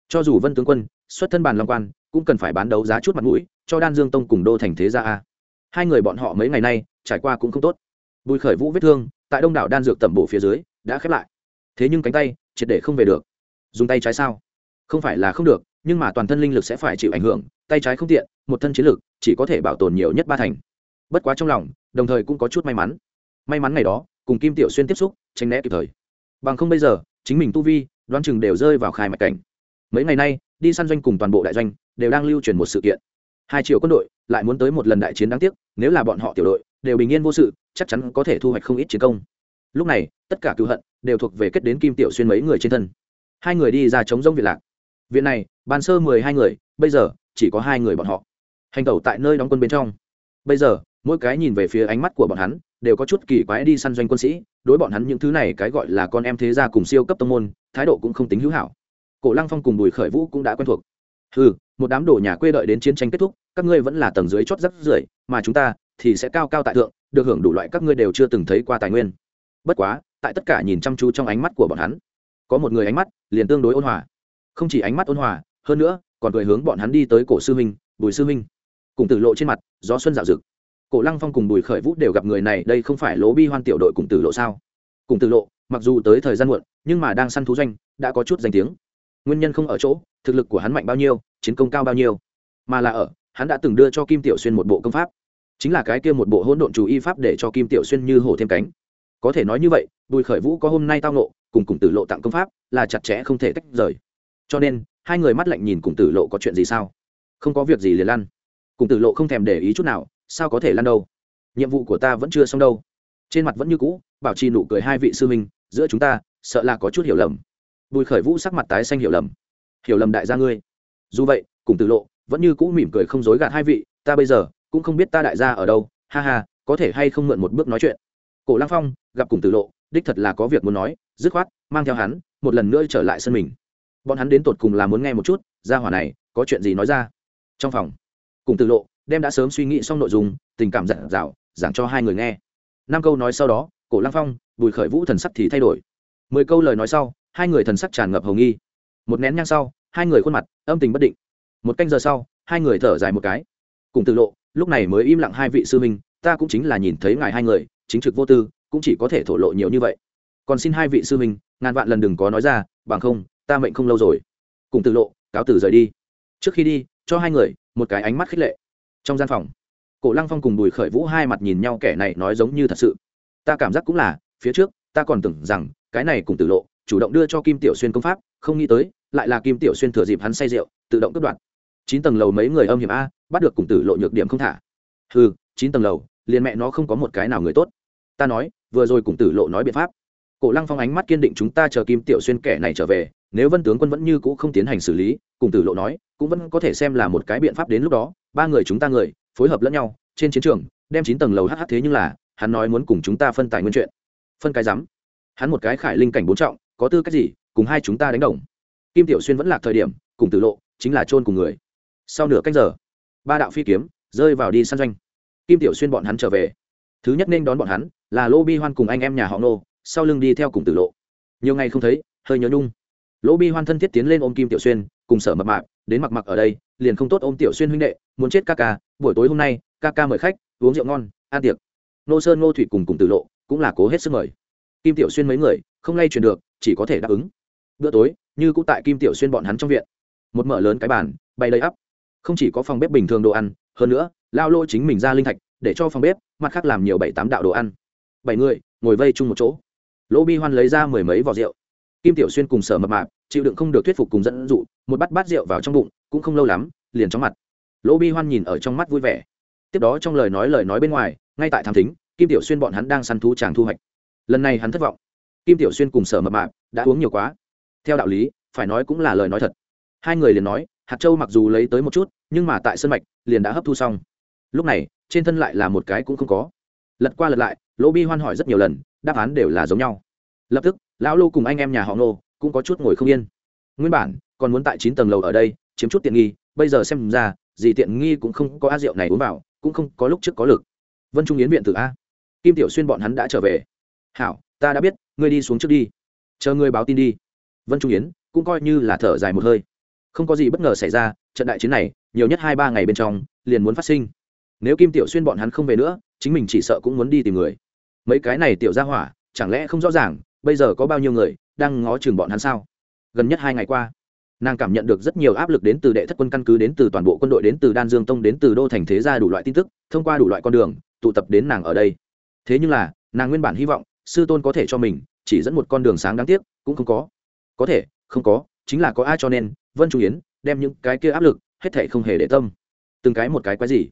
Cho dù vân tướng quân, xuất thân bàn long quan, cũng cần phải bán đấu giá chút mặt mũi, cho đan dương tông cùng đô thành thế gia a. Hai người bọn họ mấy ngày nay, trải qua cũng không tốt. Bùi khởi vũ vết thương, tại đông đảo đan dược tẩm bổ phía dưới, đã khép lại thế nhưng cánh tay, triệt để không về được. Dùng tay trái sao? Không phải là không được, nhưng mà toàn thân linh lực sẽ phải chịu ảnh hưởng, tay trái không tiện, một thân chiến lực chỉ có thể bảo tồn nhiều nhất ba thành. Bất quá trong lòng, đồng thời cũng có chút may mắn. May mắn ngày đó, cùng kim tiểu xuyên tiếp xúc, tránh né kịp thời. Bằng không bây giờ, chính mình tu vi, đoán chừng đều rơi vào khai mạch cảnh. Mấy ngày nay, đi săn doanh cùng toàn bộ đại doanh, đều đang lưu truyền một sự kiện. Hai triệu quân đội, lại muốn tới một lần đại chiến đáng tiếc, nếu là bọn họ tiểu đội, đều bình yên vô sự, chắc chắn có thể thu hoạch không ít chiến công lúc này, tất cả cựu hận đều thuộc về kết đến kim tiểu xuyên mấy người trên thân. Hai người đi ra chống rông viện lạc. Viện này ban sơ mười hai người, bây giờ chỉ có hai người bọn họ. Hành tẩu tại nơi đóng quân bên trong. Bây giờ, mỗi cái nhìn về phía ánh mắt của bọn hắn, đều có chút kỳ quái đi săn doanh quân sĩ, đối bọn hắn những thứ này cái gọi là con em thế gia cùng siêu cấp tông môn, thái độ cũng không tính hữu hảo. Cổ lăng phong cùng bùi khởi vũ cũng đã quen thuộc. Ừ một đám đồ nhà quê đợi đến chiến tranh kết thúc, các ngươi vẫn là tầng dưới chót rắc rưởi, mà chúng ta thì sẽ cao cao tại thượng, được hưởng đủ loại các ngươi đều chưa từng thấy qua tài nguyên bất quá, tại tất cả nhìn chăm chú trong ánh mắt của bọn hắn, có một người ánh mắt liền tương đối ôn hòa. Không chỉ ánh mắt ôn hòa, hơn nữa, còn cười hướng bọn hắn đi tới cổ sư huynh, bùi sư huynh. Cùng tử lộ trên mặt, gió xuân dạo rực. Cổ lăng phong cùng bùi khởi vũ đều gặp người này, đây không phải lỗ bi hoan tiểu đội cùng tử lộ sao? Cùng tử lộ, mặc dù tới thời gian muộn, nhưng mà đang săn thú doanh, đã có chút danh tiếng. Nguyên nhân không ở chỗ, thực lực của hắn mạnh bao nhiêu, chiến công cao bao nhiêu. Mà là ở, hắn đã từng đưa cho kim tiểu xuyên một bộ công pháp. Chính là cái kia một bộ hỗn độn chủ y pháp để cho kim tiểu xuyên như hổ thêm cánh có thể nói như vậy, bùi khởi vũ có hôm nay tao nộ cùng cùng tử lộ tặng công pháp, là chặt chẽ không thể tách rời. Cho nên, hai người mắt lạnh nhìn cùng tử lộ có chuyện gì sao? Không có việc gì liền lăn. Cùng tử lộ không thèm để ý chút nào, sao có thể lăn đâu? Nhiệm vụ của ta vẫn chưa xong đâu. Trên mặt vẫn như cũ, bảo trì nụ cười hai vị sư minh giữa chúng ta, sợ là có chút hiểu lầm. Bùi khởi vũ sắc mặt tái xanh hiểu lầm. Hiểu lầm đại gia ngươi. Dù vậy, cùng tử lộ, vẫn như cũ mỉm cười không dối gạt hai vị, ta bây giờ cũng không biết ta đại gia ở đâu, ha ha, có thể hay không mượn một bước nói chuyện cổ lăng phong, gặp cùng tử lộ, đích thật là có việc muốn nói, dứt khoát, mang theo hắn, một lần nữa trở lại sân mình. Bọn hắn đến tột cùng là muốn nghe một chút, ra hỏa này, có chuyện gì nói ra. Trong phòng, cùng tử lộ, đem đã sớm suy nghĩ xong nội dung, tình cảm dặn dạo giảng cho hai người nghe. Năm câu nói sau đó, cổ lăng phong, bùi khởi vũ thần sắc thì thay đổi. Mười câu lời nói sau, hai người thần sắc tràn ngập hồng nghi. Một nén nhang sau, hai người khuôn mặt, âm tình bất định. Một canh giờ sau, hai người thở dài một cái. Cùng tử lộ, lúc này mới im lặng hai vị sư minh ta cũng chính là nhìn thấy ngài hai người chính trực vô tư, cũng chỉ có thể thổ lộ nhiều như vậy. Còn xin hai vị sư huynh, ngàn vạn lần đừng có nói ra, bằng không, ta mệnh không lâu rồi. Cùng từ lộ, cáo tử rời đi. Trước khi đi, cho hai người một cái ánh mắt khích lệ. Trong gian phòng, cổ lăng phong cùng bùi khởi vũ hai mặt nhìn nhau kẻ này nói giống như thật sự. Ta cảm giác cũng là, phía trước, ta còn tưởng rằng, cái này cùng tử lộ, chủ động đưa cho kim tiểu xuyên công pháp, không nghĩ tới, lại là kim tiểu xuyên thừa dịp hắn say rượu, tự động cướp đoạt. Chín tầng lầu mấy người âm hiểm a, bắt được cùng tử lộ nhược điểm không thả. Ừ chín tầng lầu liền mẹ nó không có một cái nào người tốt. Ta nói, vừa rồi cùng tử lộ nói biện pháp. Cổ lăng phong ánh mắt kiên định chúng ta chờ kim tiểu xuyên kẻ này trở về, nếu vân tướng quân vẫn như cũ không tiến hành xử lý, cùng tử lộ nói, cũng vẫn có thể xem là một cái biện pháp đến lúc đó, ba người chúng ta người, phối hợp lẫn nhau, trên chiến trường, đem chín tầng lầu hh thế nhưng là, hắn nói muốn cùng chúng ta phân tài nguyên chuyện. Phân cái rắm. Hắn một cái khải linh cảnh bốn trọng, có tư cách gì, cùng hai chúng ta đánh đồng. Kim tiểu xuyên vẫn là thời điểm, cùng tử lộ, chính là chôn cùng người. Sau nửa cách giờ, ba đạo phi kiếm rơi vào đi săn doanh kim tiểu xuyên bọn hắn trở về. Thứ nhất nên đón bọn hắn là lô bi hoan cùng anh em nhà họ nô sau lưng đi theo cùng tử lộ. Nhiều ngày không thấy, hơi nhớ nhung. Lỗ bi hoan thân thiết tiến lên ôm kim tiểu xuyên, cùng sở mập mạp, đến mặc mặc ở đây, liền không tốt ôm tiểu xuyên huynh đệ, muốn chết ca ca, buổi tối hôm nay, ca ca mời khách, uống rượu ngon, ăn tiệc. Nô sơn, ngô thủy cùng cùng tử lộ, cũng là cố hết sức mời. Kim tiểu xuyên mấy người, không lay truyền được, chỉ có thể đáp ứng. Bữa tối, như cũng tại kim tiểu xuyên bọn hắn trong viện. Một mở lớn cái bàn, bay đầy ắp không chỉ có phòng bếp bình thường đồ ăn, hơn nữa lao lô chính mình ra linh thạch, để cho phòng bếp, mặt khác làm nhiều bảy tám đạo đồ ăn. Bảy người, ngồi vây chung một chỗ. Lỗ bi hoan lấy ra mười mấy vỏ rượu. Kim tiểu xuyên cùng sở mập mạp, chịu đựng không được thuyết phục cùng dẫn dụ, một bát bát rượu vào trong bụng, cũng không lâu lắm, liền chóng mặt. Lỗ bi hoan nhìn ở trong mắt vui vẻ. Tiếp đó trong lời nói lời nói bên ngoài, ngay tại tham thính, kim tiểu xuyên bọn hắn đang săn thú chàng thu hoạch. Lần này hắn thất vọng. Kim tiểu xuyên cùng sở mập mạp đã uống nhiều quá. Theo đạo lý, phải nói cũng là lời nói thật. Hai người liền nói, hạt châu mặc dù lấy tới một chút, nhưng mà tại sân mạch, liền đã hấp thu xong lúc này, trên thân lại là một cái cũng không có. Lật qua lật lại, lỗ bi hoan hỏi rất nhiều lần, đáp án đều là giống nhau. Lập tức, lão lô cùng anh em nhà họ Ngô cũng có chút ngồi không yên. Nguyên bản, còn muốn tại chín tầng lầu ở đây, chiếm chút tiện nghi, bây giờ xem ra, gì tiện nghi cũng không có a rượu này uống vào, cũng không có lúc trước có lực. Vân trung yến viện từ a. Kim tiểu xuyên bọn hắn đã trở về. Hảo, ta đã biết, ngươi đi xuống trước đi. Chờ ngươi báo tin đi. Vân trung yến cũng coi như là thở dài một hơi. Không có gì bất ngờ xảy ra, trận đại chiến này, nhiều nhất hai ba ngày bên trong, liền muốn phát sinh nếu kim tiểu xuyên bọn hắn không về nữa, chính mình chỉ sợ cũng muốn đi tìm người. Mấy cái này tiểu ra hỏa, chẳng lẽ không rõ ràng, bây giờ có bao nhiêu người đang ngó chừng bọn hắn sao? Gần nhất hai ngày qua, nàng cảm nhận được rất nhiều áp lực đến từ đệ thất quân căn cứ, đến từ toàn bộ quân đội, đến từ đan dương tông, đến từ đô thành thế gia đủ loại tin tức, thông qua đủ loại con đường, tụ tập đến nàng ở đây. Thế nhưng là, nàng nguyên bản hy vọng, sư tôn có thể cho mình, chỉ dẫn một con đường sáng đáng tiếc, cũng không có. Có thể, không có, chính là có ai cho nên, vân trung yến, đem những cái kia áp lực, hết thể không hề để tâm. Từng cái một cái quái gì?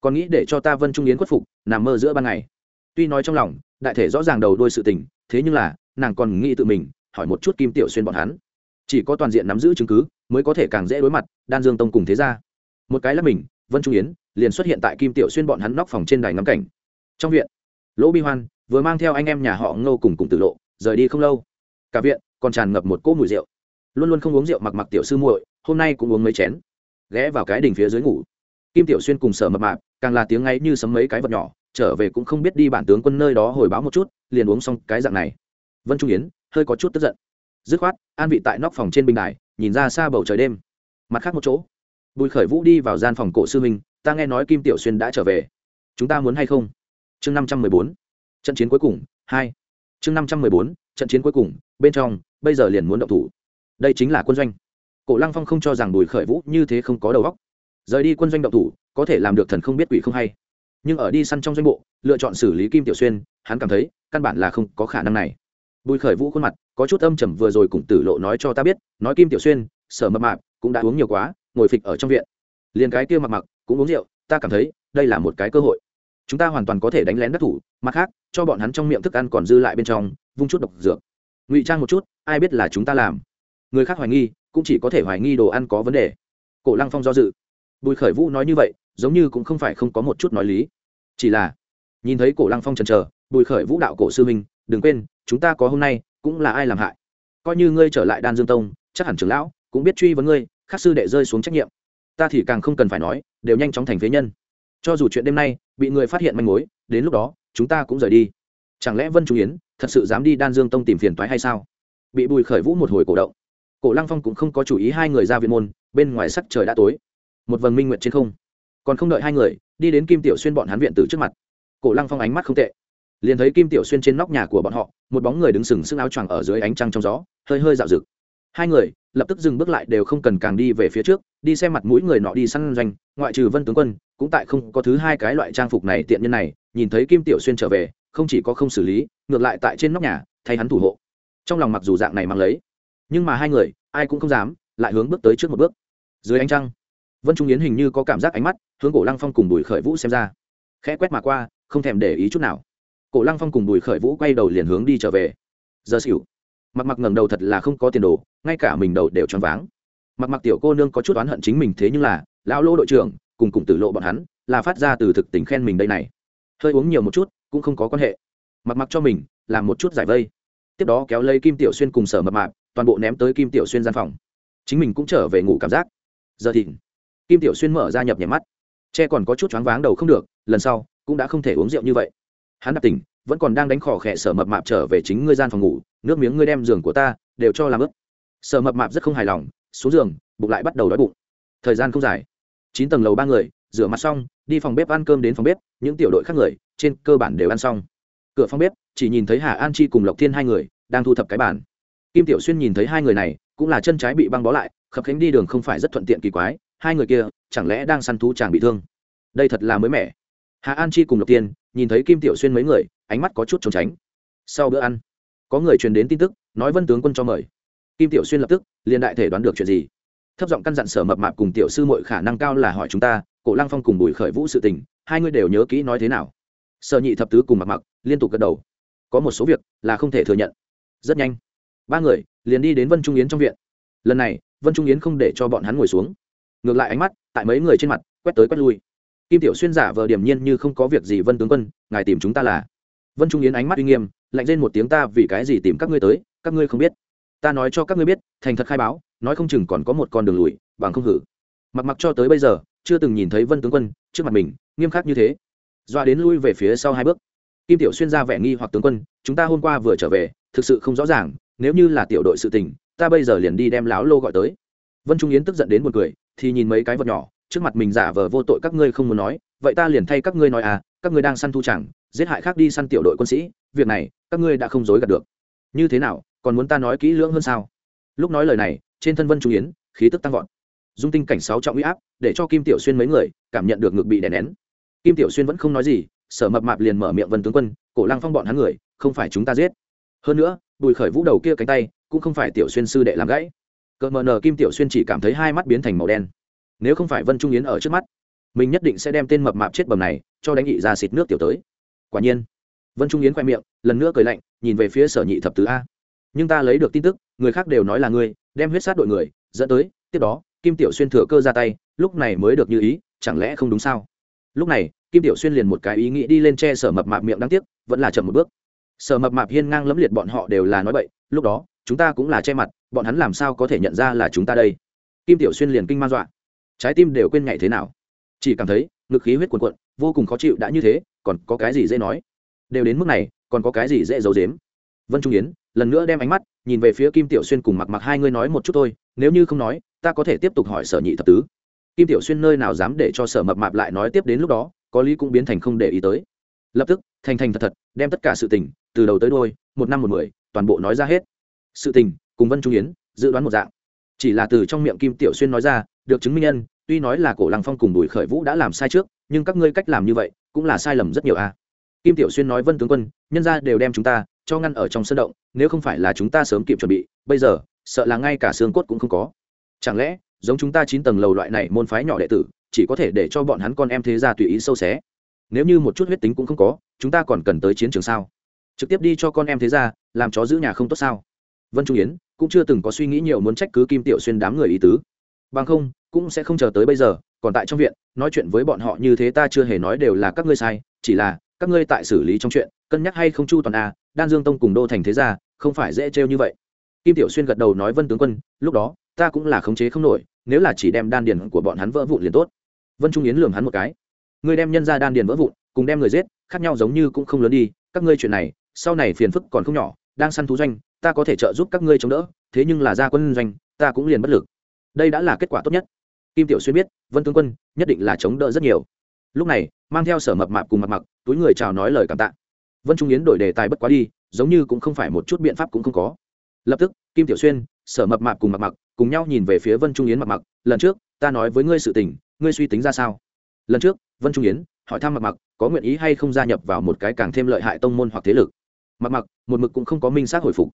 Còn nghĩ để cho ta vân trung yến khuất phục, nằm mơ giữa ban ngày. Tuy nói trong lòng, đại thể rõ ràng đầu đôi sự tình, thế nhưng là, nàng còn nghĩ tự mình, hỏi một chút kim tiểu xuyên bọn hắn. Chỉ có toàn diện nắm giữ chứng cứ, mới có thể càng dễ đối mặt, đan dương tông cùng thế ra một cái là mình, vân trung yến, liền xuất hiện tại kim tiểu xuyên bọn hắn nóc phòng trên đài ngắm cảnh. Trong viện, lỗ bi hoan vừa mang theo anh em nhà họ ngô cùng cùng tử lộ, rời đi không lâu. Cả viện, còn tràn ngập một cỗ mùi rượu. Luôn luôn không uống rượu mặc mặc tiểu sư muội, hôm nay cũng uống mấy chén. Ghé vào cái đỉnh phía dưới ngủ kim tiểu xuyên cùng sở mập mạp, càng là tiếng ngay như sấm mấy cái vật nhỏ, trở về cũng không biết đi bản tướng quân nơi đó hồi báo một chút, liền uống xong cái dạng này. Vân trung yến, hơi có chút tức giận. Dứt khoát, an vị tại nóc phòng trên bình đài, nhìn ra xa bầu trời đêm. Mặt khác một chỗ. Bùi khởi vũ đi vào gian phòng cổ sư minh ta nghe nói kim tiểu xuyên đã trở về. Chúng ta muốn hay không? Chương năm trăm mười bốn. Trận chiến cuối cùng, hai. Chương năm trăm mười bốn, trận chiến cuối cùng, bên trong, bây giờ liền muốn động thủ. Đây chính là quân doanh. Cổ lăng phong không cho rằng bùi khởi vũ như thế không có đầu óc rời đi quân doanh động thủ, có thể làm được thần không biết quỷ không hay. Nhưng ở đi săn trong doanh bộ, lựa chọn xử lý kim tiểu xuyên, hắn cảm thấy, căn bản là không có khả năng này. Bùi khởi vũ khuôn mặt, có chút âm trầm vừa rồi cùng tử lộ nói cho ta biết, nói kim tiểu xuyên, sở mập mạp, cũng đã uống nhiều quá, ngồi phịch ở trong viện. Liền cái kia mặc mặc, cũng uống rượu, ta cảm thấy, đây là một cái cơ hội. Chúng ta hoàn toàn có thể đánh lén đắc thủ, mặt khác, cho bọn hắn trong miệng thức ăn còn dư lại bên trong, vung chút độc dược. Ngụy trang một chút, ai biết là chúng ta làm. Người khác hoài nghi, cũng chỉ có thể hoài nghi đồ ăn có vấn đề. Cổ lăng phong do dự bùi khởi vũ nói như vậy, giống như cũng không phải không có một chút nói lý. Chỉ là, nhìn thấy cổ lăng phong trần trờ bùi khởi vũ đạo cổ sư minh đừng quên, chúng ta có hôm nay, cũng là ai làm hại? Coi như ngươi trở lại đan dương tông, chắc hẳn trưởng lão cũng biết truy vấn ngươi khắc sư đệ rơi xuống trách nhiệm. Ta thì càng không cần phải nói, đều nhanh chóng thành phế nhân. Cho dù chuyện đêm nay bị người phát hiện manh mối, đến lúc đó, chúng ta cũng rời đi. Chẳng lẽ vân trung yến thật sự dám đi đan dương tông tìm phiền toái hay sao? Bị bùi khởi vũ một hồi cổ động. Cổ lăng phong cũng không có chủ ý hai người ra viện môn, bên ngoài sắc trời đã tối một vầng minh nguyện trên không. Còn không đợi hai người, đi đến kim tiểu xuyên bọn hắn viện từ trước mặt. Cổ lăng phong ánh mắt không tệ. Liền thấy kim tiểu xuyên trên nóc nhà của bọn họ, một bóng người đứng sừng sững áo choàng ở dưới ánh trăng trong gió, hơi hơi dạo rực hai người, lập tức dừng bước lại đều không cần càng đi về phía trước, đi xem mặt mũi người nọ đi săn doanh, ngoại trừ vân tướng quân, cũng tại không có thứ hai cái loại trang phục này tiện nhân này, nhìn thấy kim tiểu xuyên trở về, không chỉ có không xử lý, ngược lại tại trên nóc nhà, thay hắn thủ hộ. Trong lòng mặc dù dạng này mang lấy, nhưng mà hai người, ai cũng không dám, lại hướng bước tới trước một bước. Dưới ánh trăng vân trung yến hình như có cảm giác ánh mắt, hướng cổ lăng phong cùng bùi khởi vũ xem ra. Khẽ quét mà qua, không thèm để ý chút nào. Cổ lăng phong cùng bùi khởi vũ quay đầu liền hướng đi trở về. Giờ xỉu mặc mặc ngẩng đầu thật là không có tiền đồ, ngay cả mình đầu đều choáng váng. Mặc mặc tiểu cô nương có chút oán hận chính mình thế nhưng là, lão lô đội trưởng, cùng cùng tử lộ bọn hắn, là phát ra từ thực tình khen mình đây này. Hơi uống nhiều một chút, cũng không có quan hệ. Mặc mặc cho mình, làm một chút giải vây. Tiếp đó kéo lấy kim tiểu xuyên cùng sở mập mạp toàn bộ ném tới kim tiểu xuyên gian phòng. Chính mình cũng trở về ngủ cảm giác. Giờ thì kim tiểu xuyên mở ra nhập nhèm mắt. Che còn có chút choáng váng đầu không được, lần sau cũng đã không thể uống rượu như vậy. Hắn đạp tỉnh, vẫn còn đang đánh khỏ khẽ sở mập mạp trở về chính ngươi gian phòng ngủ, nước miếng ngươi đem giường của ta đều cho làm ướt. Sở mập mạp rất không hài lòng, xuống giường, bụng lại bắt đầu đói bụng. Thời gian không dài. Chín tầng lầu ba người, rửa mặt xong, đi phòng bếp ăn cơm đến phòng bếp, những tiểu đội khác người, trên cơ bản đều ăn xong. Cửa phòng bếp, chỉ nhìn thấy hà an chi cùng lộc thiên hai người, đang thu thập cái bàn. Kim tiểu xuyên nhìn thấy hai người này, cũng là chân trái bị băng bó lại, khập khánh đi đường không phải rất thuận tiện kỳ quái hai người kia chẳng lẽ đang săn thú chàng bị thương? Đây thật là mới mẻ. Hà an chi cùng lộc tiên nhìn thấy kim tiểu xuyên mấy người, ánh mắt có chút trốn tránh. Sau bữa ăn, có người truyền đến tin tức, nói vân tướng quân cho mời. Kim tiểu xuyên lập tức liền đại thể đoán được chuyện gì. Thấp giọng căn dặn sở mập mạp cùng tiểu sư mội khả năng cao là hỏi chúng ta, cổ lăng phong cùng bùi khởi vũ sự tình, hai người đều nhớ kỹ nói thế nào. Sở nhị thập tứ cùng mặc mặc liên tục gật đầu. Có một số việc là không thể thừa nhận. Rất nhanh, ba người liền đi đến vân trung yến trong viện. Lần này, vân trung yến không để cho bọn hắn ngồi xuống ngược lại ánh mắt tại mấy người trên mặt quét tới quét lui. Kim tiểu xuyên giả vờ điềm nhiên như không có việc gì vân tướng quân, ngài tìm chúng ta là. Vân trung yến ánh mắt uy nghiêm, lạnh lên một tiếng ta vì cái gì tìm các ngươi tới, các ngươi không biết. Ta nói cho các ngươi biết, thành thật khai báo, nói không chừng còn có một con đường lùi, bằng không hử. Mặc mặc cho tới bây giờ, chưa từng nhìn thấy vân tướng quân trước mặt mình, nghiêm khắc như thế. Doa đến lui về phía sau hai bước. Kim tiểu xuyên ra vẻ nghi hoặc tướng quân, chúng ta hôm qua vừa trở về, thực sự không rõ ràng, nếu như là tiểu đội sự tình, ta bây giờ liền đi đem láo lô gọi tới. Vân trung yến tức giận đến một cười thì nhìn mấy cái vật nhỏ, trước mặt mình giả vờ vô tội các ngươi không muốn nói, vậy ta liền thay các ngươi nói à các ngươi đang săn thu chẳng, giết hại khác đi săn tiểu đội quân sĩ, việc này, các ngươi đã không dối gạt được. Như thế nào, còn muốn ta nói kỹ lưỡng hơn sao? Lúc nói lời này, trên thân vân trung yến, khí tức tăng vọt. Dung tinh cảnh sáu trọng uy áp, để cho kim tiểu xuyên mấy người cảm nhận được ngực bị đè nén. Kim tiểu xuyên vẫn không nói gì, sở mập mạp liền mở miệng vân tướng quân, cổ lăng phong bọn hắn người, không phải chúng ta giết. Hơn nữa, bùi khởi vũ đầu kia cánh tay, cũng không phải tiểu xuyên sư đệ làm gãy cờ mờ nờ kim tiểu xuyên chỉ cảm thấy hai mắt biến thành màu đen. Nếu không phải vân trung yến ở trước mắt, mình nhất định sẽ đem tên mập mạp chết bầm này cho đánh nhị ra xịt nước tiểu tới. Quả nhiên, vân trung yến khoe miệng, lần nữa cười lạnh, nhìn về phía sở nhị thập tứ a. Nhưng ta lấy được tin tức, người khác đều nói là ngươi, đem huyết sát đội người, dẫn tới, tiếp đó, kim tiểu xuyên thừa cơ ra tay, lúc này mới được như ý, chẳng lẽ không đúng sao? Lúc này, kim tiểu xuyên liền một cái ý nghĩ đi lên che sở mập mạp miệng đáng tiếc, vẫn là chậm một bước. Sở mập mạp hiên ngang lẫm liệt bọn họ đều là nói bậy, lúc đó chúng ta cũng là che mặt, bọn hắn làm sao có thể nhận ra là chúng ta đây? Kim tiểu xuyên liền kinh man dọa. Trái tim đều quên nhảy thế nào. Chỉ cảm thấy, ngực khí huyết cuồn cuộn, vô cùng khó chịu đã như thế, còn có cái gì dễ nói? Đều đến mức này, còn có cái gì dễ giấu dếm vân trung yến, lần nữa đem ánh mắt nhìn về phía kim tiểu xuyên cùng mặc mặc hai ngươi nói một chút thôi, nếu như không nói, ta có thể tiếp tục hỏi sở nhị thập tứ. Kim tiểu xuyên nơi nào dám để cho sở mập mạp lại nói tiếp đến lúc đó, có lý cũng biến thành không để ý tới. Lập tức, thành thành thật thật, đem tất cả sự tình, từ đầu tới đôi, một năm một mười, toàn bộ nói ra hết sự tình, cùng vân trung yến, dự đoán một dạng. Chỉ là từ trong miệng kim tiểu xuyên nói ra, được chứng minh nhân, tuy nói là cổ lăng phong cùng bùi khởi vũ đã làm sai trước, nhưng các ngươi cách làm như vậy, cũng là sai lầm rất nhiều a. Kim tiểu xuyên nói vân tướng quân, nhân ra đều đem chúng ta cho ngăn ở trong sân động, nếu không phải là chúng ta sớm kịp chuẩn bị, bây giờ, sợ là ngay cả xương cốt cũng không có. Chẳng lẽ, giống chúng ta chín tầng lầu loại này môn phái nhỏ đệ tử, chỉ có thể để cho bọn hắn con em thế ra tùy ý sâu xé? Nếu như một chút huyết tính cũng không có, chúng ta còn cần tới chiến trường sao? Trực tiếp đi cho con em thế ra làm chó giữ nhà không tốt sao? Vân trung yến cũng chưa từng có suy nghĩ nhiều muốn trách cứ kim tiểu xuyên đám người ý tứ. Bằng không cũng sẽ không chờ tới bây giờ còn tại trong viện nói chuyện với bọn họ như thế ta chưa hề nói đều là các ngươi sai chỉ là các ngươi tại xử lý trong chuyện cân nhắc hay không chu toàn a à, đan dương tông cùng đô thành thế gia không phải dễ trêu như vậy. Kim tiểu xuyên gật đầu nói vân tướng quân lúc đó ta cũng là khống chế không nổi nếu là chỉ đem đan điền của bọn hắn vỡ vụn liền tốt. Vân trung yến lường hắn một cái. Ngươi đem nhân ra đan điền vỡ vụn cùng đem người giết khác nhau giống như cũng không lớn đi các ngươi chuyện này sau này phiền phức còn không nhỏ đang săn thú doanh ta có thể trợ giúp các ngươi chống đỡ, thế nhưng là ra quân doanh, ta cũng liền bất lực. Đây đã là kết quả tốt nhất. Kim tiểu xuyên biết, vân tướng quân, nhất định là chống đỡ rất nhiều. Lúc này, mang theo sở mập mạp cùng mặt mặc túi người chào nói lời cảm tạ. Vân trung yến đổi đề tài bất quá đi, giống như cũng không phải một chút biện pháp cũng không có. Lập tức, kim tiểu xuyên, sở mập mạp cùng mặt mặc cùng nhau nhìn về phía vân trung yến mặt mặc lần trước, ta nói với ngươi sự tình, ngươi suy tính ra sao? Lần trước, vân trung yến hỏi thăm mặt mặc có nguyện ý hay không gia nhập vào một cái càng thêm lợi hại tông môn hoặc thế lực? Mặt mặc một mực cũng không có minh xác hồi phục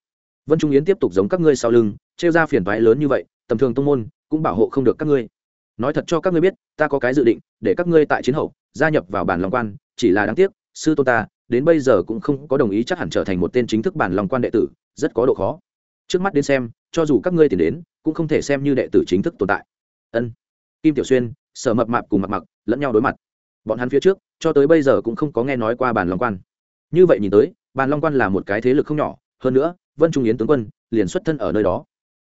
vân trung yến tiếp tục giống các ngươi sau lưng, trêu ra phiền toái lớn như vậy, tầm thường tông môn cũng bảo hộ không được các ngươi. Nói thật cho các ngươi biết, ta có cái dự định, để các ngươi tại chiến hậu, gia nhập vào bản lòng quan, chỉ là đáng tiếc, sư tôn ta, đến bây giờ cũng không có đồng ý chắc hẳn trở thành một tên chính thức bản lòng quan đệ tử, rất có độ khó. Trước mắt đến xem, cho dù các ngươi tìm đến, cũng không thể xem như đệ tử chính thức tồn tại. Ân. Kim tiểu xuyên, sở mập mạp cùng mặt mặc, lẫn nhau đối mặt. Bọn hắn phía trước, cho tới bây giờ cũng không có nghe nói qua bản long quan. Như vậy nhìn tới bàn long quan là một cái thế lực không nhỏ, hơn nữa vân trung yến tướng quân, liền xuất thân ở nơi đó.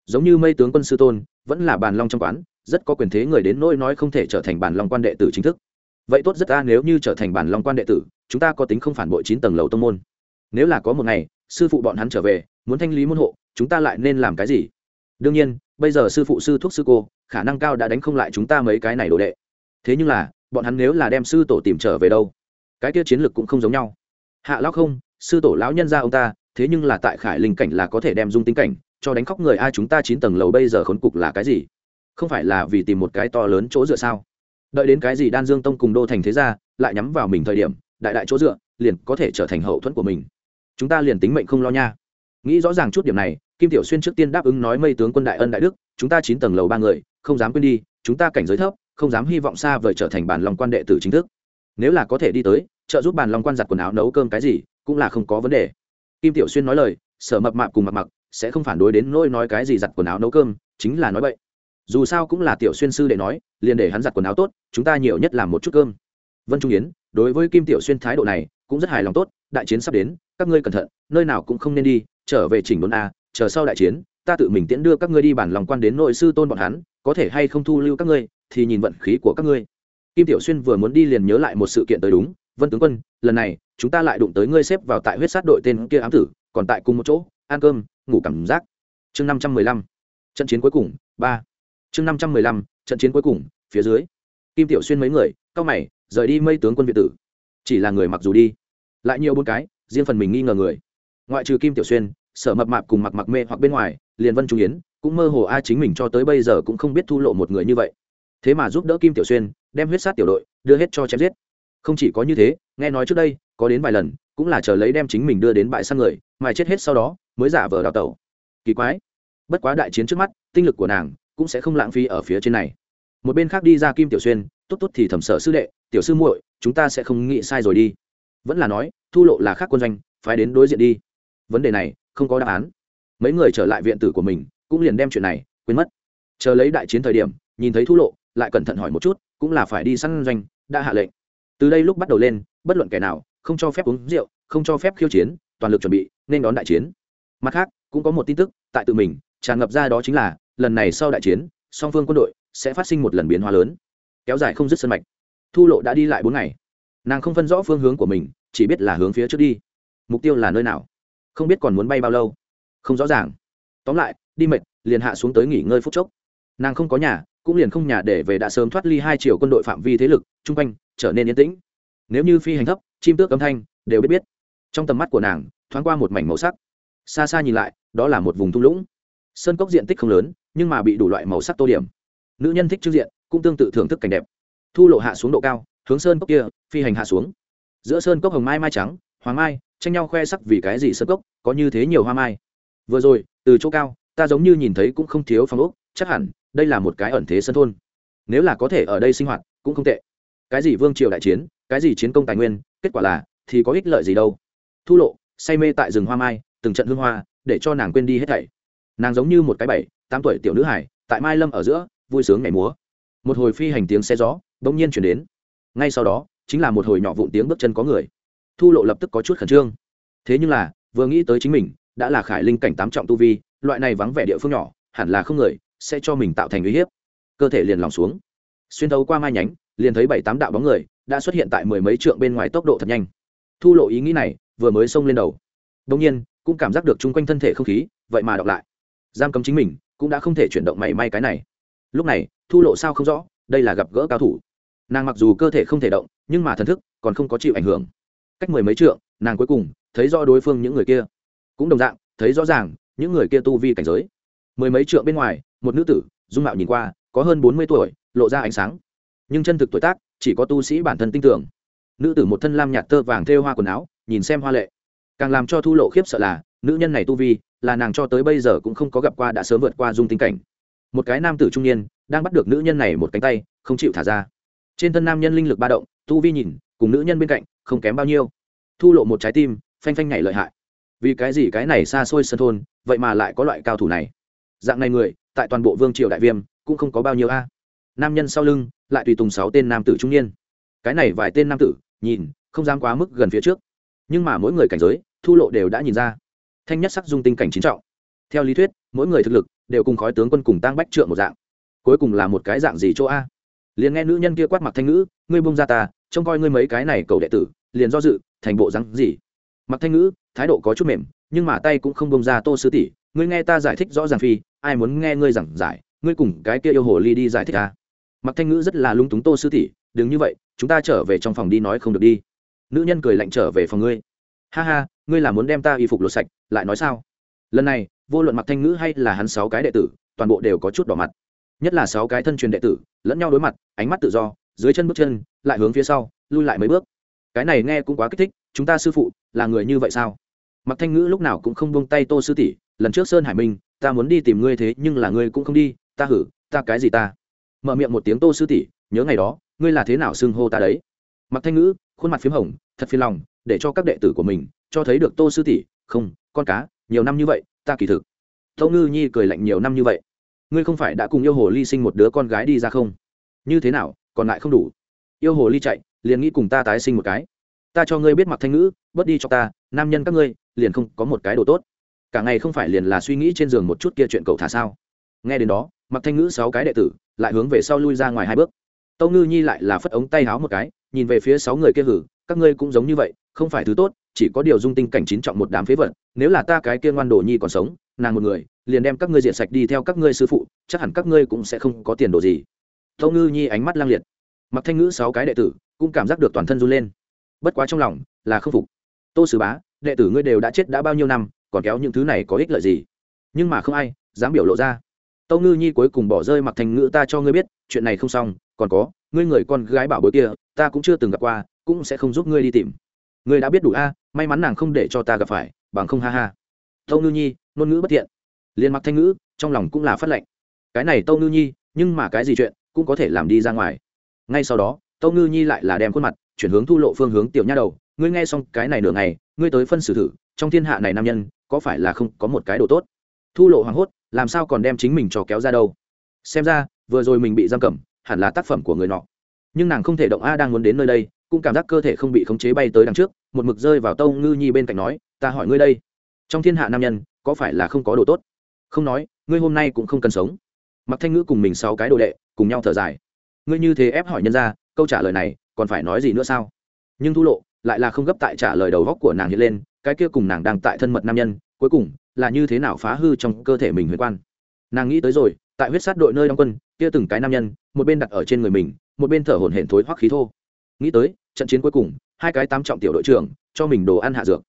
Giống như mây tướng quân sư tôn, vẫn là bàn long trong quán, rất có quyền thế người đến nỗi nói không thể trở thành bàn long quan đệ tử chính thức. Vậy tốt rất ta nếu như trở thành bàn long quan đệ tử, chúng ta có tính không phản bội chín tầng lầu tông môn. Nếu là có một ngày, sư phụ bọn hắn trở về, muốn thanh lý môn hộ, chúng ta lại nên làm cái gì? Đương nhiên, bây giờ sư phụ sư thuốc sư cô, khả năng cao đã đánh không lại chúng ta mấy cái này đồ đệ. Thế nhưng là, bọn hắn nếu là đem sư tổ tìm trở về đâu, cái kia chiến lược cũng không giống nhau. Hạ lão không, sư tổ lão nhân ra ông ta thế nhưng là tại khải linh cảnh là có thể đem dung tính cảnh cho đánh khóc người, ai chúng ta chín tầng lầu bây giờ khốn cục là cái gì? Không phải là vì tìm một cái to lớn chỗ dựa sao? Đợi đến cái gì đan dương tông cùng đô thành thế gia lại nhắm vào mình thời điểm, đại đại chỗ dựa liền có thể trở thành hậu thuẫn của mình. Chúng ta liền tính mệnh không lo nha. Nghĩ rõ ràng chút điểm này, kim tiểu xuyên trước tiên đáp ứng nói mây tướng quân đại ân đại đức, chúng ta chín tầng lầu ba người, không dám quên đi, chúng ta cảnh giới thấp, không dám hy vọng xa vời trở thành bản lòng quan đệ tử chính thức. Nếu là có thể đi tới, trợ giúp bàn long quan giặt quần áo nấu cơm cái gì, cũng là không có vấn đề kim tiểu xuyên nói lời, sở mập mạp cùng mặc mặc sẽ không phản đối đến nỗi nói cái gì giặt quần áo nấu cơm, chính là nói vậy. Dù sao cũng là tiểu xuyên sư để nói, liền để hắn giặt quần áo tốt, chúng ta nhiều nhất làm một chút cơm. Vân trung yến, đối với kim tiểu xuyên thái độ này cũng rất hài lòng tốt, đại chiến sắp đến, các ngươi cẩn thận, nơi nào cũng không nên đi, trở về chỉnh đốn a, chờ sau đại chiến, ta tự mình tiễn đưa các ngươi đi bản lòng quan đến nội sư tôn bọn hắn, có thể hay không thu lưu các ngươi, thì nhìn vận khí của các ngươi. Kim tiểu xuyên vừa muốn đi liền nhớ lại một sự kiện tới đúng, vân tướng quân, lần này chúng ta lại đụng tới ngươi xếp vào tại huyết sát đội tên kia ám tử, còn tại cùng một chỗ, ăn cơm, ngủ cảm giác. Chương năm trăm mười lăm, trận chiến cuối cùng, ba. Chương năm trăm mười lăm, trận chiến cuối cùng, phía dưới. Kim tiểu xuyên mấy người, cao mày, rời đi mây tướng quân việt tử. Chỉ là người mặc dù đi, lại nhiều bốn cái, riêng phần mình nghi ngờ người. Ngoại trừ kim tiểu xuyên, sở mập mạp cùng mặc mặc mê hoặc bên ngoài, liền vân trung yến, cũng mơ hồ a chính mình cho tới bây giờ cũng không biết thu lộ một người như vậy. Thế mà giúp đỡ kim tiểu xuyên, đem huyết sát tiểu đội đưa hết cho chém giết. Không chỉ có như thế, nghe nói trước đây có đến vài lần, cũng là chờ lấy đem chính mình đưa đến bãi săn người, mà chết hết sau đó, mới giả vờ đào tẩu. Kỳ quái. Bất quá đại chiến trước mắt, tinh lực của nàng cũng sẽ không lãng phí ở phía trên này. Một bên khác đi ra kim tiểu xuyên, tốt tốt thì thẩm sở sư đệ, tiểu sư muội, chúng ta sẽ không nghĩ sai rồi đi. Vẫn là nói, thu lộ là khác quân doanh phải đến đối diện đi. Vấn đề này, không có đáp án. Mấy người trở lại viện tử của mình, cũng liền đem chuyện này quên mất. Chờ lấy đại chiến thời điểm, nhìn thấy thu lộ, lại cẩn thận hỏi một chút, cũng là phải đi săn doanh, đã hạ lệnh. Từ đây lúc bắt đầu lên, bất luận kẻ nào không cho phép uống rượu, không cho phép khiêu chiến, toàn lực chuẩn bị, nên đón đại chiến. Mặt khác, cũng có một tin tức, tại tự mình, tràn ngập ra đó chính là, lần này sau đại chiến, song phương quân đội sẽ phát sinh một lần biến hóa lớn. Kéo dài không dứt sân mạch. Thu lộ đã đi lại bốn ngày. Nàng không phân rõ phương hướng của mình, chỉ biết là hướng phía trước đi. Mục tiêu là nơi nào? Không biết còn muốn bay bao lâu? Không rõ ràng. Tóm lại, đi mệt, liền hạ xuống tới nghỉ ngơi phút chốc. Nàng không có nhà, cũng liền không nhà để về đã sớm thoát ly hai chiều quân đội phạm vi thế lực, chung quanh, trở nên yên tĩnh. Nếu như phi hành thấp chim tước âm thanh, đều biết biết. Trong tầm mắt của nàng, thoáng qua một mảnh màu sắc. Xa xa nhìn lại, đó là một vùng thung lũng. Sơn cốc diện tích không lớn, nhưng mà bị đủ loại màu sắc tô điểm. Nữ nhân thích trước diện, cũng tương tự thưởng thức cảnh đẹp. Thu lộ hạ xuống độ cao, hướng sơn cốc kia, phi hành hạ xuống. Giữa sơn cốc hồng mai mai trắng, hoàng mai, tranh nhau khoe sắc vì cái gì sơn cốc, có như thế nhiều hoa mai. Vừa rồi, từ chỗ cao, ta giống như nhìn thấy cũng không thiếu phong ốc, chắc hẳn, đây là một cái ẩn thế sân thôn. Nếu là có thể ở đây sinh hoạt, cũng không tệ. Cái gì vương triều đại chiến, cái gì chiến công tài nguyên kết quả là, thì có ích lợi gì đâu. Thu lộ, say mê tại rừng hoa mai, từng trận hương hoa, để cho nàng quên đi hết thảy. Nàng giống như một cái bảy, tám tuổi tiểu nữ hải, tại mai lâm ở giữa, vui sướng nhảy múa. Một hồi phi hành tiếng xe gió đ ỗ n g nhiên chuyển đến. Ngay sau đó, chính là một hồi nhỏ vụn tiếng bước chân có người. Thu lộ lập tức có chút khẩn trương. Thế nhưng là, vừa nghĩ tới chính mình, đã là khải linh cảnh tám trọng tu vi, loại này vắng vẻ địa phương nhỏ, hẳn là không người sẽ cho mình tạo thành uy hiếp. Cơ thể liền lòng xuống. Xuyên thấu qua mai nhánh liền thấy bảy tám đạo bóng người đã xuất hiện tại mười mấy trượng bên ngoài tốc độ thật nhanh. Thu lộ ý nghĩ này vừa mới xông lên đầu. Đông nhiên, cũng cảm giác được chung quanh thân thể không khí, vậy mà đọc lại. Giam cấm chính mình cũng đã không thể chuyển động mảy may cái này. Lúc này, thu lộ sao không rõ, đây là gặp gỡ cao thủ. Nàng mặc dù cơ thể không thể động, nhưng mà thần thức còn không có chịu ảnh hưởng. Cách mười mấy trượng, nàng cuối cùng thấy rõ đối phương những người kia. Cũng đồng dạng, thấy rõ ràng những người kia tu vi cảnh giới. Mười mấy trượng bên ngoài, một nữ tử, dung mạo nhìn qua, có hơn bốn mươi tuổi, lộ ra ánh sáng nhưng chân thực tuổi tác chỉ có tu sĩ bản thân tin tưởng. Nữ tử một thân lam nhạt tơ vàng thêu hoa quần áo, nhìn xem hoa lệ. Càng làm cho thu lộ khiếp sợ là, nữ nhân này tu vi, là nàng cho tới bây giờ cũng không có gặp qua đã sớm vượt qua dung tinh cảnh. Một cái nam tử trung niên, đang bắt được nữ nhân này một cánh tay, không chịu thả ra. Trên thân nam nhân linh lực ba động, tu vi nhìn, cùng nữ nhân bên cạnh, không kém bao nhiêu. Thu lộ một trái tim, phanh phanh nhảy lợi hại. Vì cái gì cái này xa xôi sân thôn, vậy mà lại có loại cao thủ này? Dạng này người, tại toàn bộ vương triều đại viêm, cũng không có bao nhiêu a nam nhân sau lưng, lại tùy tùng sáu tên nam tử trung niên. Cái này vài tên nam tử, nhìn, không dám quá mức gần phía trước. Nhưng mà mỗi người cảnh giới, thu lộ đều đã nhìn ra. Thanh nhất sắc dung tinh cảnh chín trọng. Theo lý thuyết, mỗi người thực lực đều cùng khói tướng quân cùng tăng bách trượng một dạng. Cuối cùng là một cái dạng gì chỗ a? Liền nghe nữ nhân kia quát mặt thanh ngữ, ngươi bông ra ta, trông coi ngươi mấy cái này cầu đệ tử, liền do dự, thành bộ rắn gì? Mặc thanh ngữ, thái độ có chút mềm, nhưng mà tay cũng không bông ra tô sư tỷ, ngươi nghe ta giải thích rõ ràng phi, ai muốn nghe ngươi giảng giải, ngươi cùng cái kia yêu hồ ly đi giải thích ta mặc thanh ngữ rất là lung túng tô sư tỷ, đừng như vậy, chúng ta trở về trong phòng đi nói không được đi. Nữ nhân cười lạnh trở về phòng ngươi. Ha ha, ngươi là muốn đem ta y phục lột sạch, lại nói sao? Lần này, vô luận mặc thanh ngữ hay là hắn sáu cái đệ tử, toàn bộ đều có chút đỏ mặt. Nhất là sáu cái thân truyền đệ tử, lẫn nhau đối mặt, ánh mắt tự do, dưới chân bước chân, lại hướng phía sau, lui lại mấy bước. Cái này nghe cũng quá kích thích, chúng ta sư phụ, là người như vậy sao? Mặc thanh ngữ lúc nào cũng không buông tay tô sư tỷ, lần trước sơn hải minh, ta muốn đi tìm ngươi thế nhưng là ngươi cũng không đi, ta hử, ta cái gì ta? Mở miệng một tiếng tô sư tỷ, nhớ ngày đó, ngươi là thế nào xưng hô ta đấy? Mặc thanh ngữ, khuôn mặt p h í m hồng, thật phiền lòng, để cho các đệ tử của mình cho thấy được tô sư tỷ. Không, con cá, nhiều năm như vậy, ta kỳ thực. Tâu ngư nhi cười lạnh nhiều năm như vậy. Ngươi không phải đã cùng yêu hồ ly sinh một đứa con gái đi ra không? Như thế nào, còn lại không đủ? Yêu hồ ly chạy, liền nghĩ cùng ta tái sinh một cái. Ta cho ngươi biết mặc thanh ngữ, bớt đi cho ta, nam nhân các ngươi, liền không có một cái đồ tốt. Cả ngày không phải liền là suy nghĩ trên giường một chút kia chuyện cậu thả sao? Nghe đến đó mặc thanh ngữ sáu cái đệ tử lại hướng về sau lui ra ngoài hai bước. Tâu ngư nhi lại là phất ống tay háo một cái, nhìn về phía sáu người kia hử, các ngươi cũng giống như vậy, không phải thứ tốt, chỉ có điều dung tinh cảnh chín trọng một đám phế vật, nếu là ta cái kia ngoan đồ nhi còn sống, nàng một người, liền đem các ngươi diện sạch đi theo các ngươi sư phụ, chắc hẳn các ngươi cũng sẽ không có tiền đồ gì. Tâu ngư nhi ánh mắt lang liệt. Mặc thanh ngữ sáu cái đệ tử cũng cảm giác được toàn thân run lên. Bất quá trong lòng là không phục. Tô sứ bá, đệ tử ngươi đều đã chết đã bao nhiêu năm, còn kéo những thứ này có ích lợi gì? Nhưng mà không ai dám biểu lộ ra tâu ngư nhi cuối cùng bỏ rơi mặc thanh ngữ ta cho ngươi biết, chuyện này không xong, còn có, ngươi người con gái bảo bối kia, ta cũng chưa từng gặp qua, cũng sẽ không giúp ngươi đi tìm. Ngươi đã biết đủ a, may mắn nàng không để cho ta gặp phải, bằng không ha ha. Tâu ngư nhi, ngôn ngữ bất thiện. Liền mặc thanh ngữ, trong lòng cũng là phát lệnh. Cái này tâu ngư nhi, nhưng mà cái gì chuyện, cũng có thể làm đi ra ngoài. Ngay sau đó, tâu ngư nhi lại là đem khuôn mặt, chuyển hướng thu lộ phương hướng tiểu nha đầu. Ngươi nghe xong cái này nửa ngày, ngươi tới phân xử thử, trong thiên hạ này nam nhân, có phải là không có một cái đồ tốt? Thu lộ hoảng hốt làm sao còn đem chính mình cho kéo ra đâu? Xem ra, vừa rồi mình bị giam cầm, hẳn là tác phẩm của người nọ. Nhưng nàng không thể động a đang muốn đến nơi đây, cũng cảm giác cơ thể không bị khống chế bay tới đằng trước, một mực rơi vào tâu ngư nhi bên cạnh nói, ta hỏi ngươi đây, trong thiên hạ nam nhân, có phải là không có đồ tốt? Không nói, ngươi hôm nay cũng không cần sống. Mặc thanh ngữ cùng mình sáu cái đồ đệ, cùng nhau thở dài. Ngươi như thế ép hỏi nhân ra, câu trả lời này, còn phải nói gì nữa sao? Nhưng thu lộ, lại là không gấp tại trả lời đầu góc của nàng hiện lên, cái kia cùng nàng đang tại thân mật nam nhân, cuối cùng là như thế nào phá hư trong cơ thể mình huyền quan? Nàng nghĩ tới rồi, tại huyết sát đội nơi đóng quân, kia từng cái nam nhân, một bên đặt ở trên người mình, một bên thở hổn hển thối hoắc khí thô. Nghĩ tới, trận chiến cuối cùng, hai cái tám trọng tiểu đội trưởng, cho mình đồ ăn hạ dược.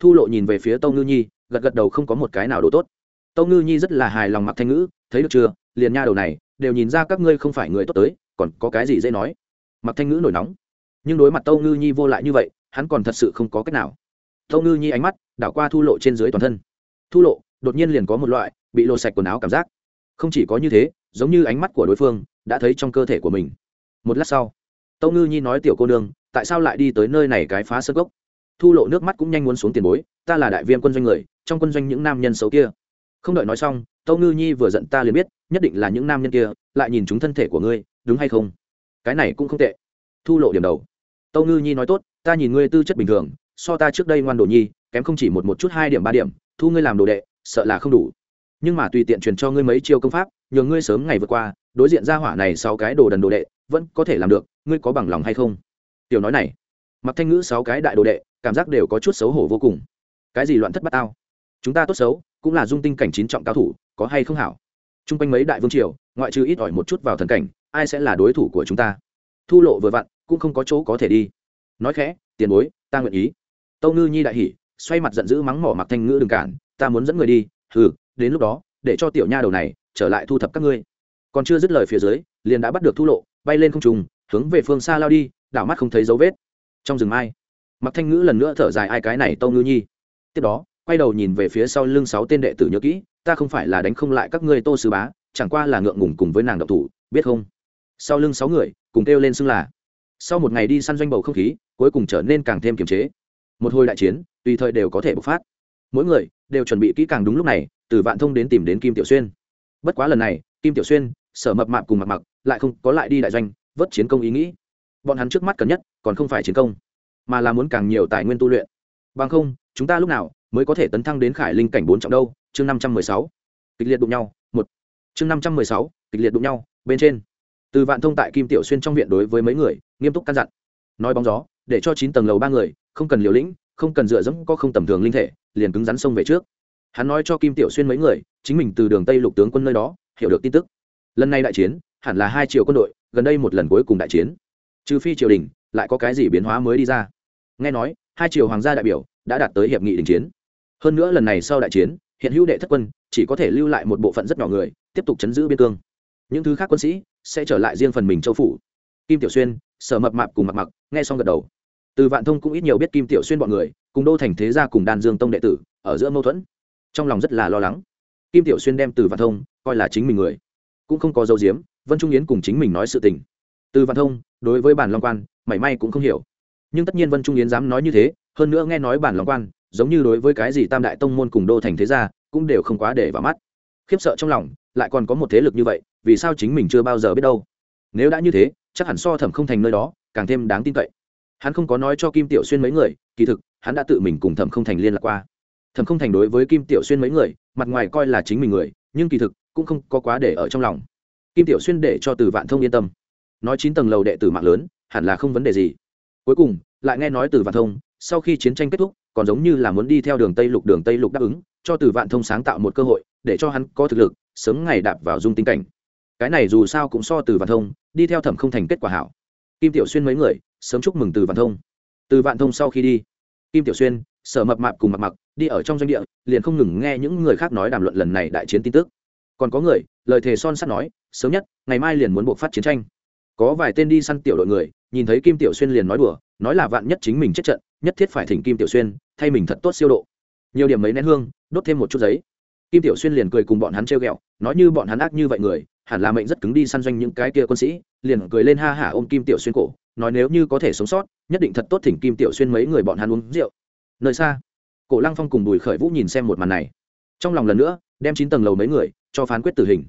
Thu lộ nhìn về phía tâu ngư nhi, gật gật đầu không có một cái nào đồ tốt. Tâu ngư nhi rất là hài lòng mặc thanh ngữ, thấy được chưa? Liền nha đầu này, đều nhìn ra các ngươi không phải người tốt tới, còn có cái gì dễ nói? Mặc thanh ngữ nổi nóng. Nhưng đối mặt tâu ngư nhi vô lại như vậy, hắn còn thật sự không có cách nào. Tâu ngư nhi ánh mắt đảo qua thu lộ trên dưới toàn thân thu lộ, đột nhiên liền có một loại bị lộ sạch quần áo cảm giác. Không chỉ có như thế, giống như ánh mắt của đối phương đã thấy trong cơ thể của mình. Một lát sau, tâu ngư nhi nói tiểu cô nương, tại sao lại đi tới nơi này cái phá sơ gốc thu lộ nước mắt cũng nhanh muốn xuống tiền bối, ta là đại viên quân doanh người, trong quân doanh những nam nhân xấu kia. Không đợi nói xong, tâu ngư nhi vừa giận ta liền biết, nhất định là những nam nhân kia lại nhìn chúng thân thể của ngươi, đúng hay không? Cái này cũng không tệ. Thu lộ điểm đầu. Tâu ngư nhi nói tốt, ta nhìn ngươi tư chất bình thường, so ta trước đây ngoan đồ nhi, kém không chỉ một một chút hai điểm ba điểm thu ngươi làm đồ đệ, sợ là không đủ. Nhưng mà tùy tiện truyền cho ngươi mấy chiêu công pháp nhờ ngươi sớm ngày vượt qua, đối diện ra hỏa này sau cái đồ đần đồ đệ, vẫn có thể làm được, ngươi có bằng lòng hay không? Tiểu nói này, mặc thanh ngữ sáu cái đại đồ đệ, cảm giác đều có chút xấu hổ vô cùng. Cái gì loạn thất bát tao? Chúng ta tốt xấu, cũng là dung tinh cảnh chín trọng cao thủ, có hay không hảo? T r u n g quanh mấy đại vương triều, ngoại trừ ít ỏi một chút vào thần cảnh, ai sẽ là đối thủ của chúng ta? Thu lộ vừa vặn, cũng không có chỗ có thể đi. Nói khẽ, tiền bối, ta nguyện ý. Tâu ngư nhi đại hỉ xoay mặt giận dữ mắng mỏ mặc thanh ngữ đừng cản ta muốn dẫn người đi Hừ, đến lúc đó để cho tiểu nha đầu này trở lại thu thập các ngươi. Còn chưa dứt lời phía dưới liền đã bắt được thu lộ bay lên không trùng hướng về phương xa lao đi đảo mắt không thấy dấu vết. Trong rừng mai mặc thanh ngữ lần nữa thở dài ai cái này tâu ngư nhi? Tiếp đó quay đầu nhìn về phía sau lưng sáu tên đệ tử nhớ kỹ ta không phải là đánh không lại các ngươi tô sứ bá chẳng qua là ngượng ngùng cùng với nàng độc thủ biết không? Sau lưng sáu người cùng kêu lên xưng là. Sau một ngày đi săn doanh bầu không khí cuối cùng trở nên càng thêm kiềm chế. Một hồi đại chiến tùy thời đều có thể bộc phát. Mỗi người đều chuẩn bị kỹ càng đúng lúc này, từ vạn thông đến tìm đến kim tiểu xuyên. Bất quá lần này, kim tiểu xuyên, sở mập mạp cùng mặc mặc lại không có lại đi đại doanh, vớt chiến công ý nghĩ. Bọn hắn trước mắt cần nhất, còn không phải chiến công, mà là muốn càng nhiều tài nguyên tu luyện. Bằng không, chúng ta lúc nào mới có thể tấn thăng đến khải linh cảnh bốn trọng đâu? Chương năm trăm mười sáu. Kịch liệt đụng nhau, một. Chương năm trăm mười sáu, kịch liệt đụng nhau, bên trên. Từ vạn thông tại kim tiểu xuyên trong viện đối với mấy người, nghiêm túc căn dặn. Nói bóng gió, để cho chín tầng lầu ba người không cần liều lĩnh không cần dựa dẫm, có không tầm thường linh thể, liền cứng rắn xông về trước. Hắn nói cho kim tiểu xuyên mấy người, chính mình từ đường tây lục tướng quân nơi đó, hiểu được tin tức. Lần này đại chiến, hẳn là hai triệu quân đội, gần đây một lần cuối cùng đại chiến. Trừ phi triều đình, lại có cái gì biến hóa mới đi ra. Nghe nói, hai triều hoàng gia đại biểu đã đạt tới hiệp nghị đình chiến. Hơn nữa lần này sau đại chiến, hiện hữu đệ thất quân, chỉ có thể lưu lại một bộ phận rất nhỏ người, tiếp tục chấn giữ biên cương. Những thứ khác quân sĩ sẽ trở lại riêng phần mình châu phủ. Kim tiểu xuyên, sở mập mạp cùng mặc mặc nghe xong gật đầu từ vạn thông cũng ít nhiều biết kim tiểu xuyên bọn người, cùng đô thành thế gia cùng đan dương tông đệ tử, ở giữa mâu thuẫn. Trong lòng rất là lo lắng. Kim tiểu xuyên đem từ vạn thông coi là chính mình người, cũng không có dấu diếm vân trung yến cùng chính mình nói sự tình. Từ vạn thông, đối với bản long quan, mảy may cũng không hiểu. Nhưng tất nhiên vân trung yến dám nói như thế, hơn nữa nghe nói bản long quan, giống như đối với cái gì tam đại tông môn cùng đô thành thế gia, cũng đều không quá để vào mắt. Khiếp sợ trong lòng, lại còn có một thế lực như vậy, vì sao chính mình chưa bao giờ biết đâu? Nếu đã như thế, chắc hẳn so thẩm không thành nơi đó, càng thêm đáng tin cậy hắn không có nói cho kim tiểu xuyên mấy người, kỳ thực, hắn đã tự mình cùng thẩm không thành liên lạc qua. Thẩm không thành đối với kim tiểu xuyên mấy người, mặt ngoài coi là chính mình người, nhưng kỳ thực, cũng không có quá để ở trong lòng. Kim tiểu xuyên để cho từ vạn thông yên tâm. Nói chín tầng lầu đệ tử mạng lớn, hẳn là không vấn đề gì. Cuối cùng, lại nghe nói từ vạn thông, sau khi chiến tranh kết thúc, còn giống như là muốn đi theo đường tây lục, đường tây lục đáp ứng, cho từ vạn thông sáng tạo một cơ hội, để cho hắn có thực lực, sớm ngày đạp vào dung tinh cảnh. Cái này dù sao cũng so từ vạn thông, đi theo thẩm không thành kết quả hảo. Kim tiểu xuyên mấy người sớm chúc mừng từ vạn thông. Từ vạn thông sau khi đi, kim tiểu xuyên, sở mập mạp cùng mặc mặc đi ở trong doanh địa, liền không ngừng nghe những người khác nói đàm luận lần này đại chiến tin tức. Còn có người, lời thề son sắt nói, sớm nhất, ngày mai liền muốn buộc phát chiến tranh. Có vài tên đi săn tiểu đội người, nhìn thấy kim tiểu xuyên liền nói đùa, nói là vạn nhất chính mình chết trận, nhất thiết phải thỉnh kim tiểu xuyên, thay mình thật tốt siêu độ. Nhiều điểm mấy nén hương, đốt thêm một chút giấy. Kim tiểu xuyên liền cười cùng bọn hắn trêu ghẹo, nói như bọn hắn ác như vậy người, hẳn là mệnh rất cứng đi săn doanh những cái kia quân sĩ, liền cười lên ha hả ôm kim tiểu xuyên cổ nói nếu như có thể sống sót, nhất định thật tốt thỉnh kim tiểu xuyên mấy người bọn hắn uống rượu. Nơi xa, cổ lăng phong cùng bùi khởi vũ nhìn xem một màn này. Trong lòng lần nữa, đem chín tầng lầu mấy người cho phán quyết tử hình.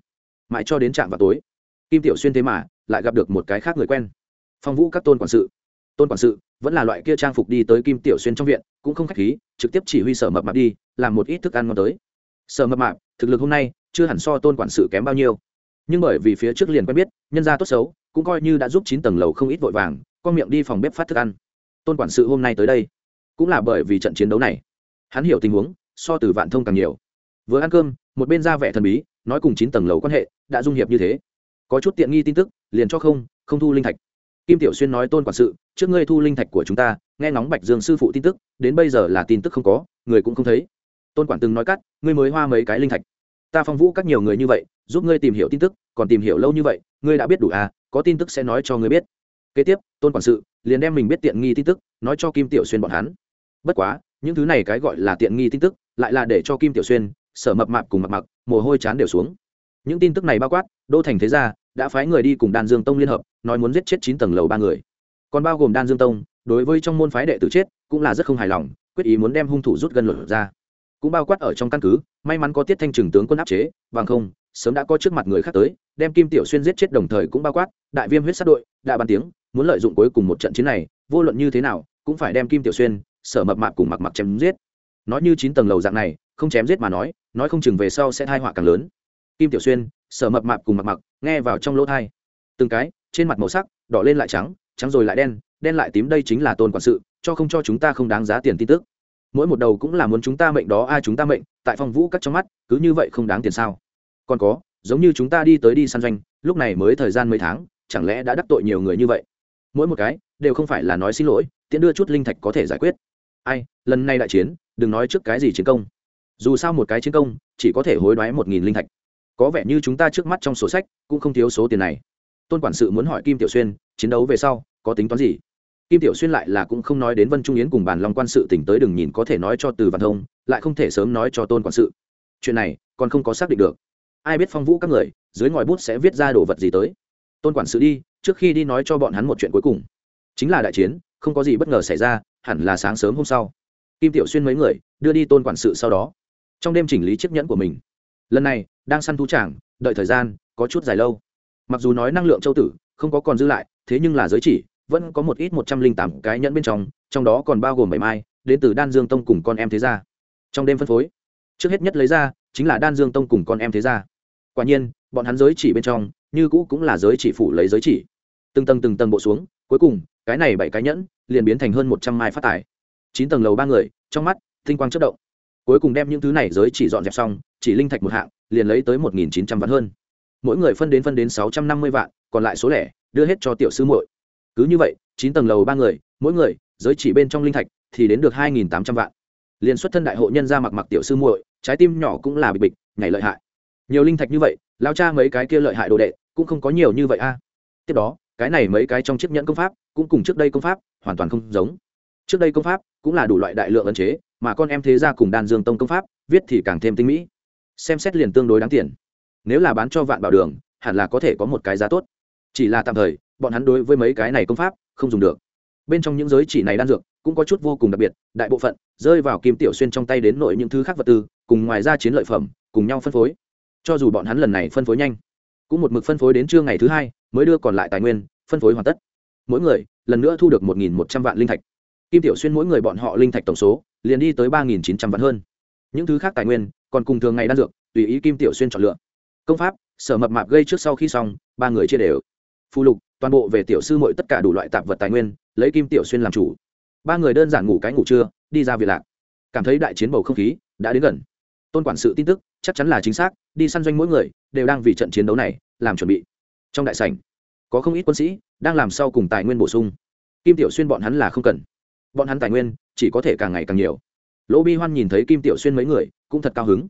Mãi cho đến trạm vào tối, kim tiểu xuyên thế mà lại gặp được một cái khác người quen. Phong vũ các tôn quản sự. Tôn quản sự vẫn là loại kia trang phục đi tới kim tiểu xuyên trong viện, cũng không khách khí, trực tiếp chỉ huy sở mập mạp đi, làm một ít thức ăn ngon tới. Sở mập mạp, thực lực hôm nay chưa hẳn so tôn quản sự kém bao nhiêu. Nhưng bởi vì phía trước liền quen biết, nhân gia tốt xấu cũng coi như đã giúp chín tầng lầu không ít vội vàng, con miệng đi phòng bếp phát thức ăn. Tôn quản sự hôm nay tới đây, cũng là bởi vì trận chiến đấu này. Hắn hiểu tình huống, so từ vạn thông càng nhiều. Vừa ăn cơm, một bên ra vẻ thần bí, nói cùng chín tầng lầu quan hệ đã dung hiệp như thế. Có chút tiện nghi tin tức, liền cho không không thu linh thạch. Kim tiểu xuyên nói, tôn quản sự, trước ngươi thu linh thạch của chúng ta, nghe ngóng bạch dương sư phụ tin tức, đến bây giờ là tin tức không có, người cũng không thấy. Tôn quản từng nói cắt, ngươi mới hoa mấy cái linh thạch. Ta phong vũ các nhiều người như vậy, giúp ngươi tìm hiểu tin tức, còn tìm hiểu lâu như vậy, ngươi đã biết đủ à có tin tức sẽ nói cho ngươi biết. Kế tiếp, tôn quản sự liền đem mình biết tiện nghi tin tức nói cho kim tiểu xuyên bọn hắn. Bất quá, những thứ này cái gọi là tiện nghi tin tức lại là để cho kim tiểu xuyên sở mập mạp cùng mặc mặc mồ hôi chán đều xuống. Những tin tức này bao quát đô thành thế gia đã phái người đi cùng đan dương tông liên hợp, nói muốn giết chết chín tầng lầu ba người. Còn bao gồm đan dương tông, đối với trong môn phái đệ tử chết cũng là rất không hài lòng, quyết ý muốn đem hung thủ rút gần luật ra. Cũng bao quát ở trong căn cứ, may mắn có tiết thanh trừng tướng quân áp chế, bằng không sớm đã có trước mặt người khác tới, đem kim tiểu xuyên giết chết đồng thời cũng bao quát, đại viêm huyết sát đội, đã bàn tiếng, muốn lợi dụng cuối cùng một trận chiến này, vô luận như thế nào, cũng phải đem kim tiểu xuyên, sở mập mạp cùng mặc mặc chém giết. Nói như chín tầng lầu dạng này, không chém giết mà nói nói không chừng về sau sẽ thai họa càng lớn. Kim tiểu xuyên, sở mập mạp cùng mặc mặc, nghe vào trong lỗ thai từng cái, trên mặt màu sắc, đỏ lên lại trắng trắng rồi lại đen đen lại tím đây chính là tôn quản sự, cho không cho chúng ta không đáng giá tiền tin tức. Mỗi một đầu cũng là muốn chúng ta mệnh đó, ai chúng ta mệnh, tại phong vũ cắt trong mắt, cứ như vậy không đáng tiền sao? Còn có, giống như chúng ta đi tới đi săn doanh, lúc này mới thời gian mấy tháng, chẳng lẽ đã đắc tội nhiều người như vậy? Mỗi một cái, đều không phải là nói xin lỗi, tiễn đưa chút linh thạch có thể giải quyết. Ai, lần này đại chiến, đừng nói trước cái gì chiến công. Dù sao một cái chiến công, chỉ có thể hối đoái một nghìn linh thạch. Có vẻ như chúng ta trước mắt trong sổ sách, cũng không thiếu số tiền này. Tôn quản sự muốn hỏi kim tiểu xuyên, chiến đấu về sau, có tính toán gì? Kim tiểu xuyên lại là cũng không nói đến vân trung yến cùng bàn long quan sự tỉnh tới đừng nhìn có thể nói cho từ văn thông, lại không thể sớm nói cho tôn quản sự. Chuyện này, còn không có xác định được ai biết phong vũ các người, dưới ngòi bút sẽ viết ra đồ vật gì tới. Tôn quản sự đi, trước khi đi nói cho bọn hắn một chuyện cuối cùng. Chính là đại chiến, không có gì bất ngờ xảy ra, hẳn là sáng sớm hôm sau. Kim tiểu xuyên mấy người, đưa đi tôn quản sự sau đó. Trong đêm chỉnh lý chiếc nhẫn của mình. Lần này, đang săn thú tràng, đợi thời gian, có chút dài lâu. Mặc dù nói năng lượng châu tử, không có còn dư lại, thế nhưng là giới chỉ, vẫn có một ít một trăm linh tám cái nhẫn bên trong trong đó còn bao gồm bảy mai, đến từ đan dương tông cùng con em thế gia. Trong đêm phân phối, trước hết nhất lấy ra, chính là đan dương tông cùng con em thế gia quả nhiên, bọn hắn giới chỉ bên trong, như cũ cũng là giới chỉ phủ lấy giới chỉ. Từng tầng từng tầng bộ xuống, cuối cùng, cái này bảy cái nhẫn, liền biến thành hơn một trăm mai phát tải chín tầng lầu ba người, trong mắt, tinh quang chất động. Cuối cùng đem những thứ này giới chỉ dọn dẹp xong, chỉ linh thạch một hạng, liền lấy tới một nghìn chín trăm vạn hơn. Mỗi người phân đến phân đến sáu trăm năm mươi vạn, còn lại số lẻ, đưa hết cho tiểu sư muội. Cứ như vậy, chín tầng lầu ba người, mỗi người, giới chỉ bên trong linh thạch, thì đến được hai nghìn tám trăm vạn. Liền xuất thân đại hộ nhân ra mặc mặc tiểu sư muội, trái tim nhỏ cũng là bịch bịch, nhảy lợi hại nhiều linh thạch như vậy lao cha mấy cái kia lợi hại đồ đệ, cũng không có nhiều như vậy a. Tiếp đó, cái này mấy cái trong chiếc nhẫn công pháp, cũng cùng trước đây công pháp, hoàn toàn không giống. Trước đây công pháp, cũng là đủ loại đại lượng ấn chế, mà con em thế ra cùng đan dương tông công pháp, viết thì càng thêm tinh mỹ. Xem xét liền tương đối đáng tiền. Nếu là bán cho vạn bảo đường, hẳn là có thể có một cái giá tốt. Chỉ là tạm thời, bọn hắn đối với mấy cái này công pháp, không dùng được. Bên trong những giới chỉ này đan dược, cũng có chút vô cùng đặc biệt, đại bộ phận rơi vào kim tiểu xuyên trong tay đến nội những thứ khác vật tư, cùng ngoài ra chiến lợi phẩm, cùng nhau phân phối cho dù bọn hắn lần này phân phối nhanh, cũng một mực phân phối đến trưa ngày thứ hai mới đưa còn lại tài nguyên, phân phối hoàn tất. Mỗi người, lần nữa thu được một một trăm vạn linh thạch. Kim tiểu xuyên mỗi người bọn họ linh thạch tổng số, liền đi tới ba chín trăm vạn hơn. Những thứ khác tài nguyên, còn cùng thường ngày đan dược, tùy ý kim tiểu xuyên chọn lựa. Công pháp, sở mập mạp gây trước sau khi xong, ba người chia đều. Phụ lục, toàn bộ về tiểu sư mội tất cả đủ loại tạp vật tài nguyên, lấy kim tiểu xuyên làm chủ. Ba người đơn giản ngủ cái ngủ trưa, đi ra viện lạc. Cảm thấy đại chiến bầu không khí đã đến gần. Tôn quản sự tin tức chắc chắn là chính xác, đi săn doanh mỗi người đều đang vì trận chiến đấu này làm chuẩn bị. Trong đại sảnh, có không ít quân sĩ đang làm sau cùng tài nguyên bổ sung. Kim tiểu xuyên bọn hắn là không cần. Bọn hắn tài nguyên chỉ có thể càng ngày càng nhiều. Lỗ bi hoan nhìn thấy kim tiểu xuyên mấy người cũng thật cao hứng.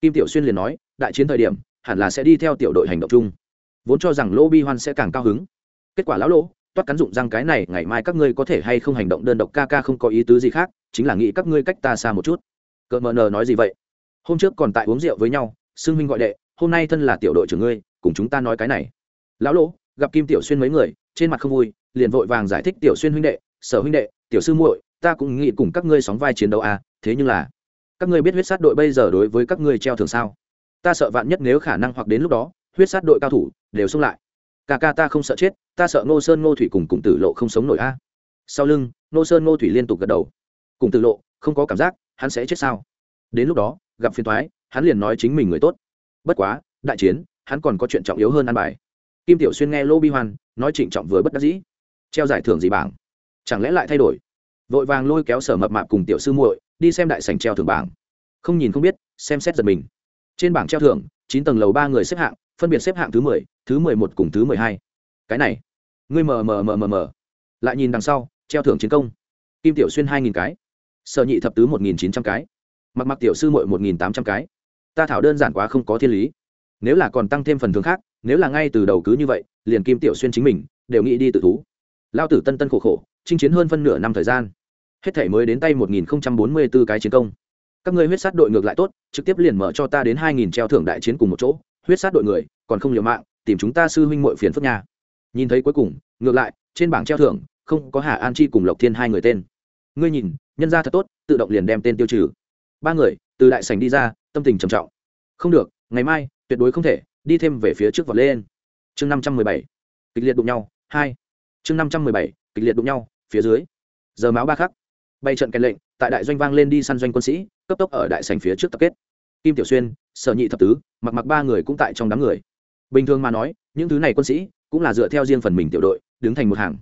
Kim tiểu xuyên liền nói, đại chiến thời điểm, hẳn là sẽ đi theo tiểu đội hành động chung. Vốn cho rằng lỗ bi hoan sẽ càng cao hứng. Kết quả lão lỗ, toát cắn dụng răng cái này, ngày mai các ngươi có thể hay không hành động đơn độc ca ca không có ý tứ gì khác, chính là nghĩ các ngươi cách ta xa một chút. Cỡ mờ nờ nói gì vậy? Hôm trước còn tại uống rượu với nhau, xưng huynh gọi đệ, hôm nay thân là tiểu đội trưởng ngươi, cùng chúng ta nói cái này. Lão lỗ, gặp kim tiểu xuyên mấy người, trên mặt không vui, liền vội vàng giải thích tiểu xuyên huynh đệ, sở huynh đệ, tiểu sư muội, ta cũng nghĩ cùng các ngươi sóng vai chiến đấu à thế nhưng là, các ngươi biết huyết sát đội bây giờ đối với các ngươi treo thường sao? Ta sợ vạn nhất nếu khả năng hoặc đến lúc đó, huyết sát đội cao thủ đều xông lại. Ca ca ta không sợ chết, ta sợ ngô sơn ngô thủy cùng cùng tử lộ không sống nổi a. Sau lưng, ngô sơn ngô thủy liên tục gật đầu. Cùng tử lộ không có cảm giác, hắn sẽ chết sao? Đến lúc đó gặp phiền thoái hắn liền nói chính mình người tốt. Bất quá, đại chiến, hắn còn có chuyện trọng yếu hơn ăn bài. Kim tiểu xuyên nghe lô bi hoan, nói trịnh trọng vừa bất đắc dĩ. Treo giải thưởng gì bảng? Chẳng lẽ lại thay đổi? Vội vàng lôi kéo sở mập mạp cùng tiểu sư muội, đi xem đại sành treo thưởng bảng. Không nhìn không biết, xem xét giật mình. Trên bảng treo thưởng, chín tầng lầu ba người xếp hạng, phân biệt xếp hạng thứ mười thứ mười một cùng thứ mười hai. Cái này, ngươi mờ mờ mờ mờ mờ. Lại nhìn đằng sau, treo thưởng chiến công. Kim tiểu xuyên hai nghìn cái. Sở nhị thập tứ một nghìn chín trăm cái mặc mặc tiểu sư mội một nghìn tám trăm cái. Ta thảo đơn giản quá không có thiên lý. Nếu là còn tăng thêm phần thưởng khác, nếu là ngay từ đầu cứ như vậy, liền kim tiểu xuyên chính mình, đều nghĩ đi tự thú. Lao tử tân tân khổ khổ, chinh chiến hơn phân nửa năm thời gian. Hết thể mới đến tay một nghìn bốn mươi b ố cái chiến công. Các ngươi huyết sát đội ngược lại tốt, trực tiếp liền mở cho ta đến hai nghìn treo thưởng đại chiến cùng một chỗ. Huyết sát đội người, còn không liều mạng, tìm chúng ta sư huynh mội phiền phức nhà nhìn thấy cuối cùng, ngược lại, trên bảng treo thưởng, không có hà an chi cùng lộc thiên hai người tên. Ngươi nhìn, nhân ra thật tốt, tự động liền đem tên tiêu trừ ba người, từ đại sành đi ra, tâm tình trầm trọng. Không được, ngày mai, tuyệt đối không thể, đi thêm về phía trước vọt lên. Chương năm trăm mười bảy, kịch liệt đụng nhau, hai. Chương năm trăm mười bảy, kịch liệt đụng nhau, phía dưới. Giờ máu ba khắc. Bay trận kèn lệnh, tại đại doanh vang lên đi săn doanh quân sĩ, cấp tốc ở đại sành phía trước tập kết. Kim tiểu xuyên, sở nhị thập tứ, mặc mặc ba người cũng tại trong đám người. Bình thường mà nói, những thứ này quân sĩ cũng là dựa theo riêng phần mình tiểu đội, đứng thành một hàng.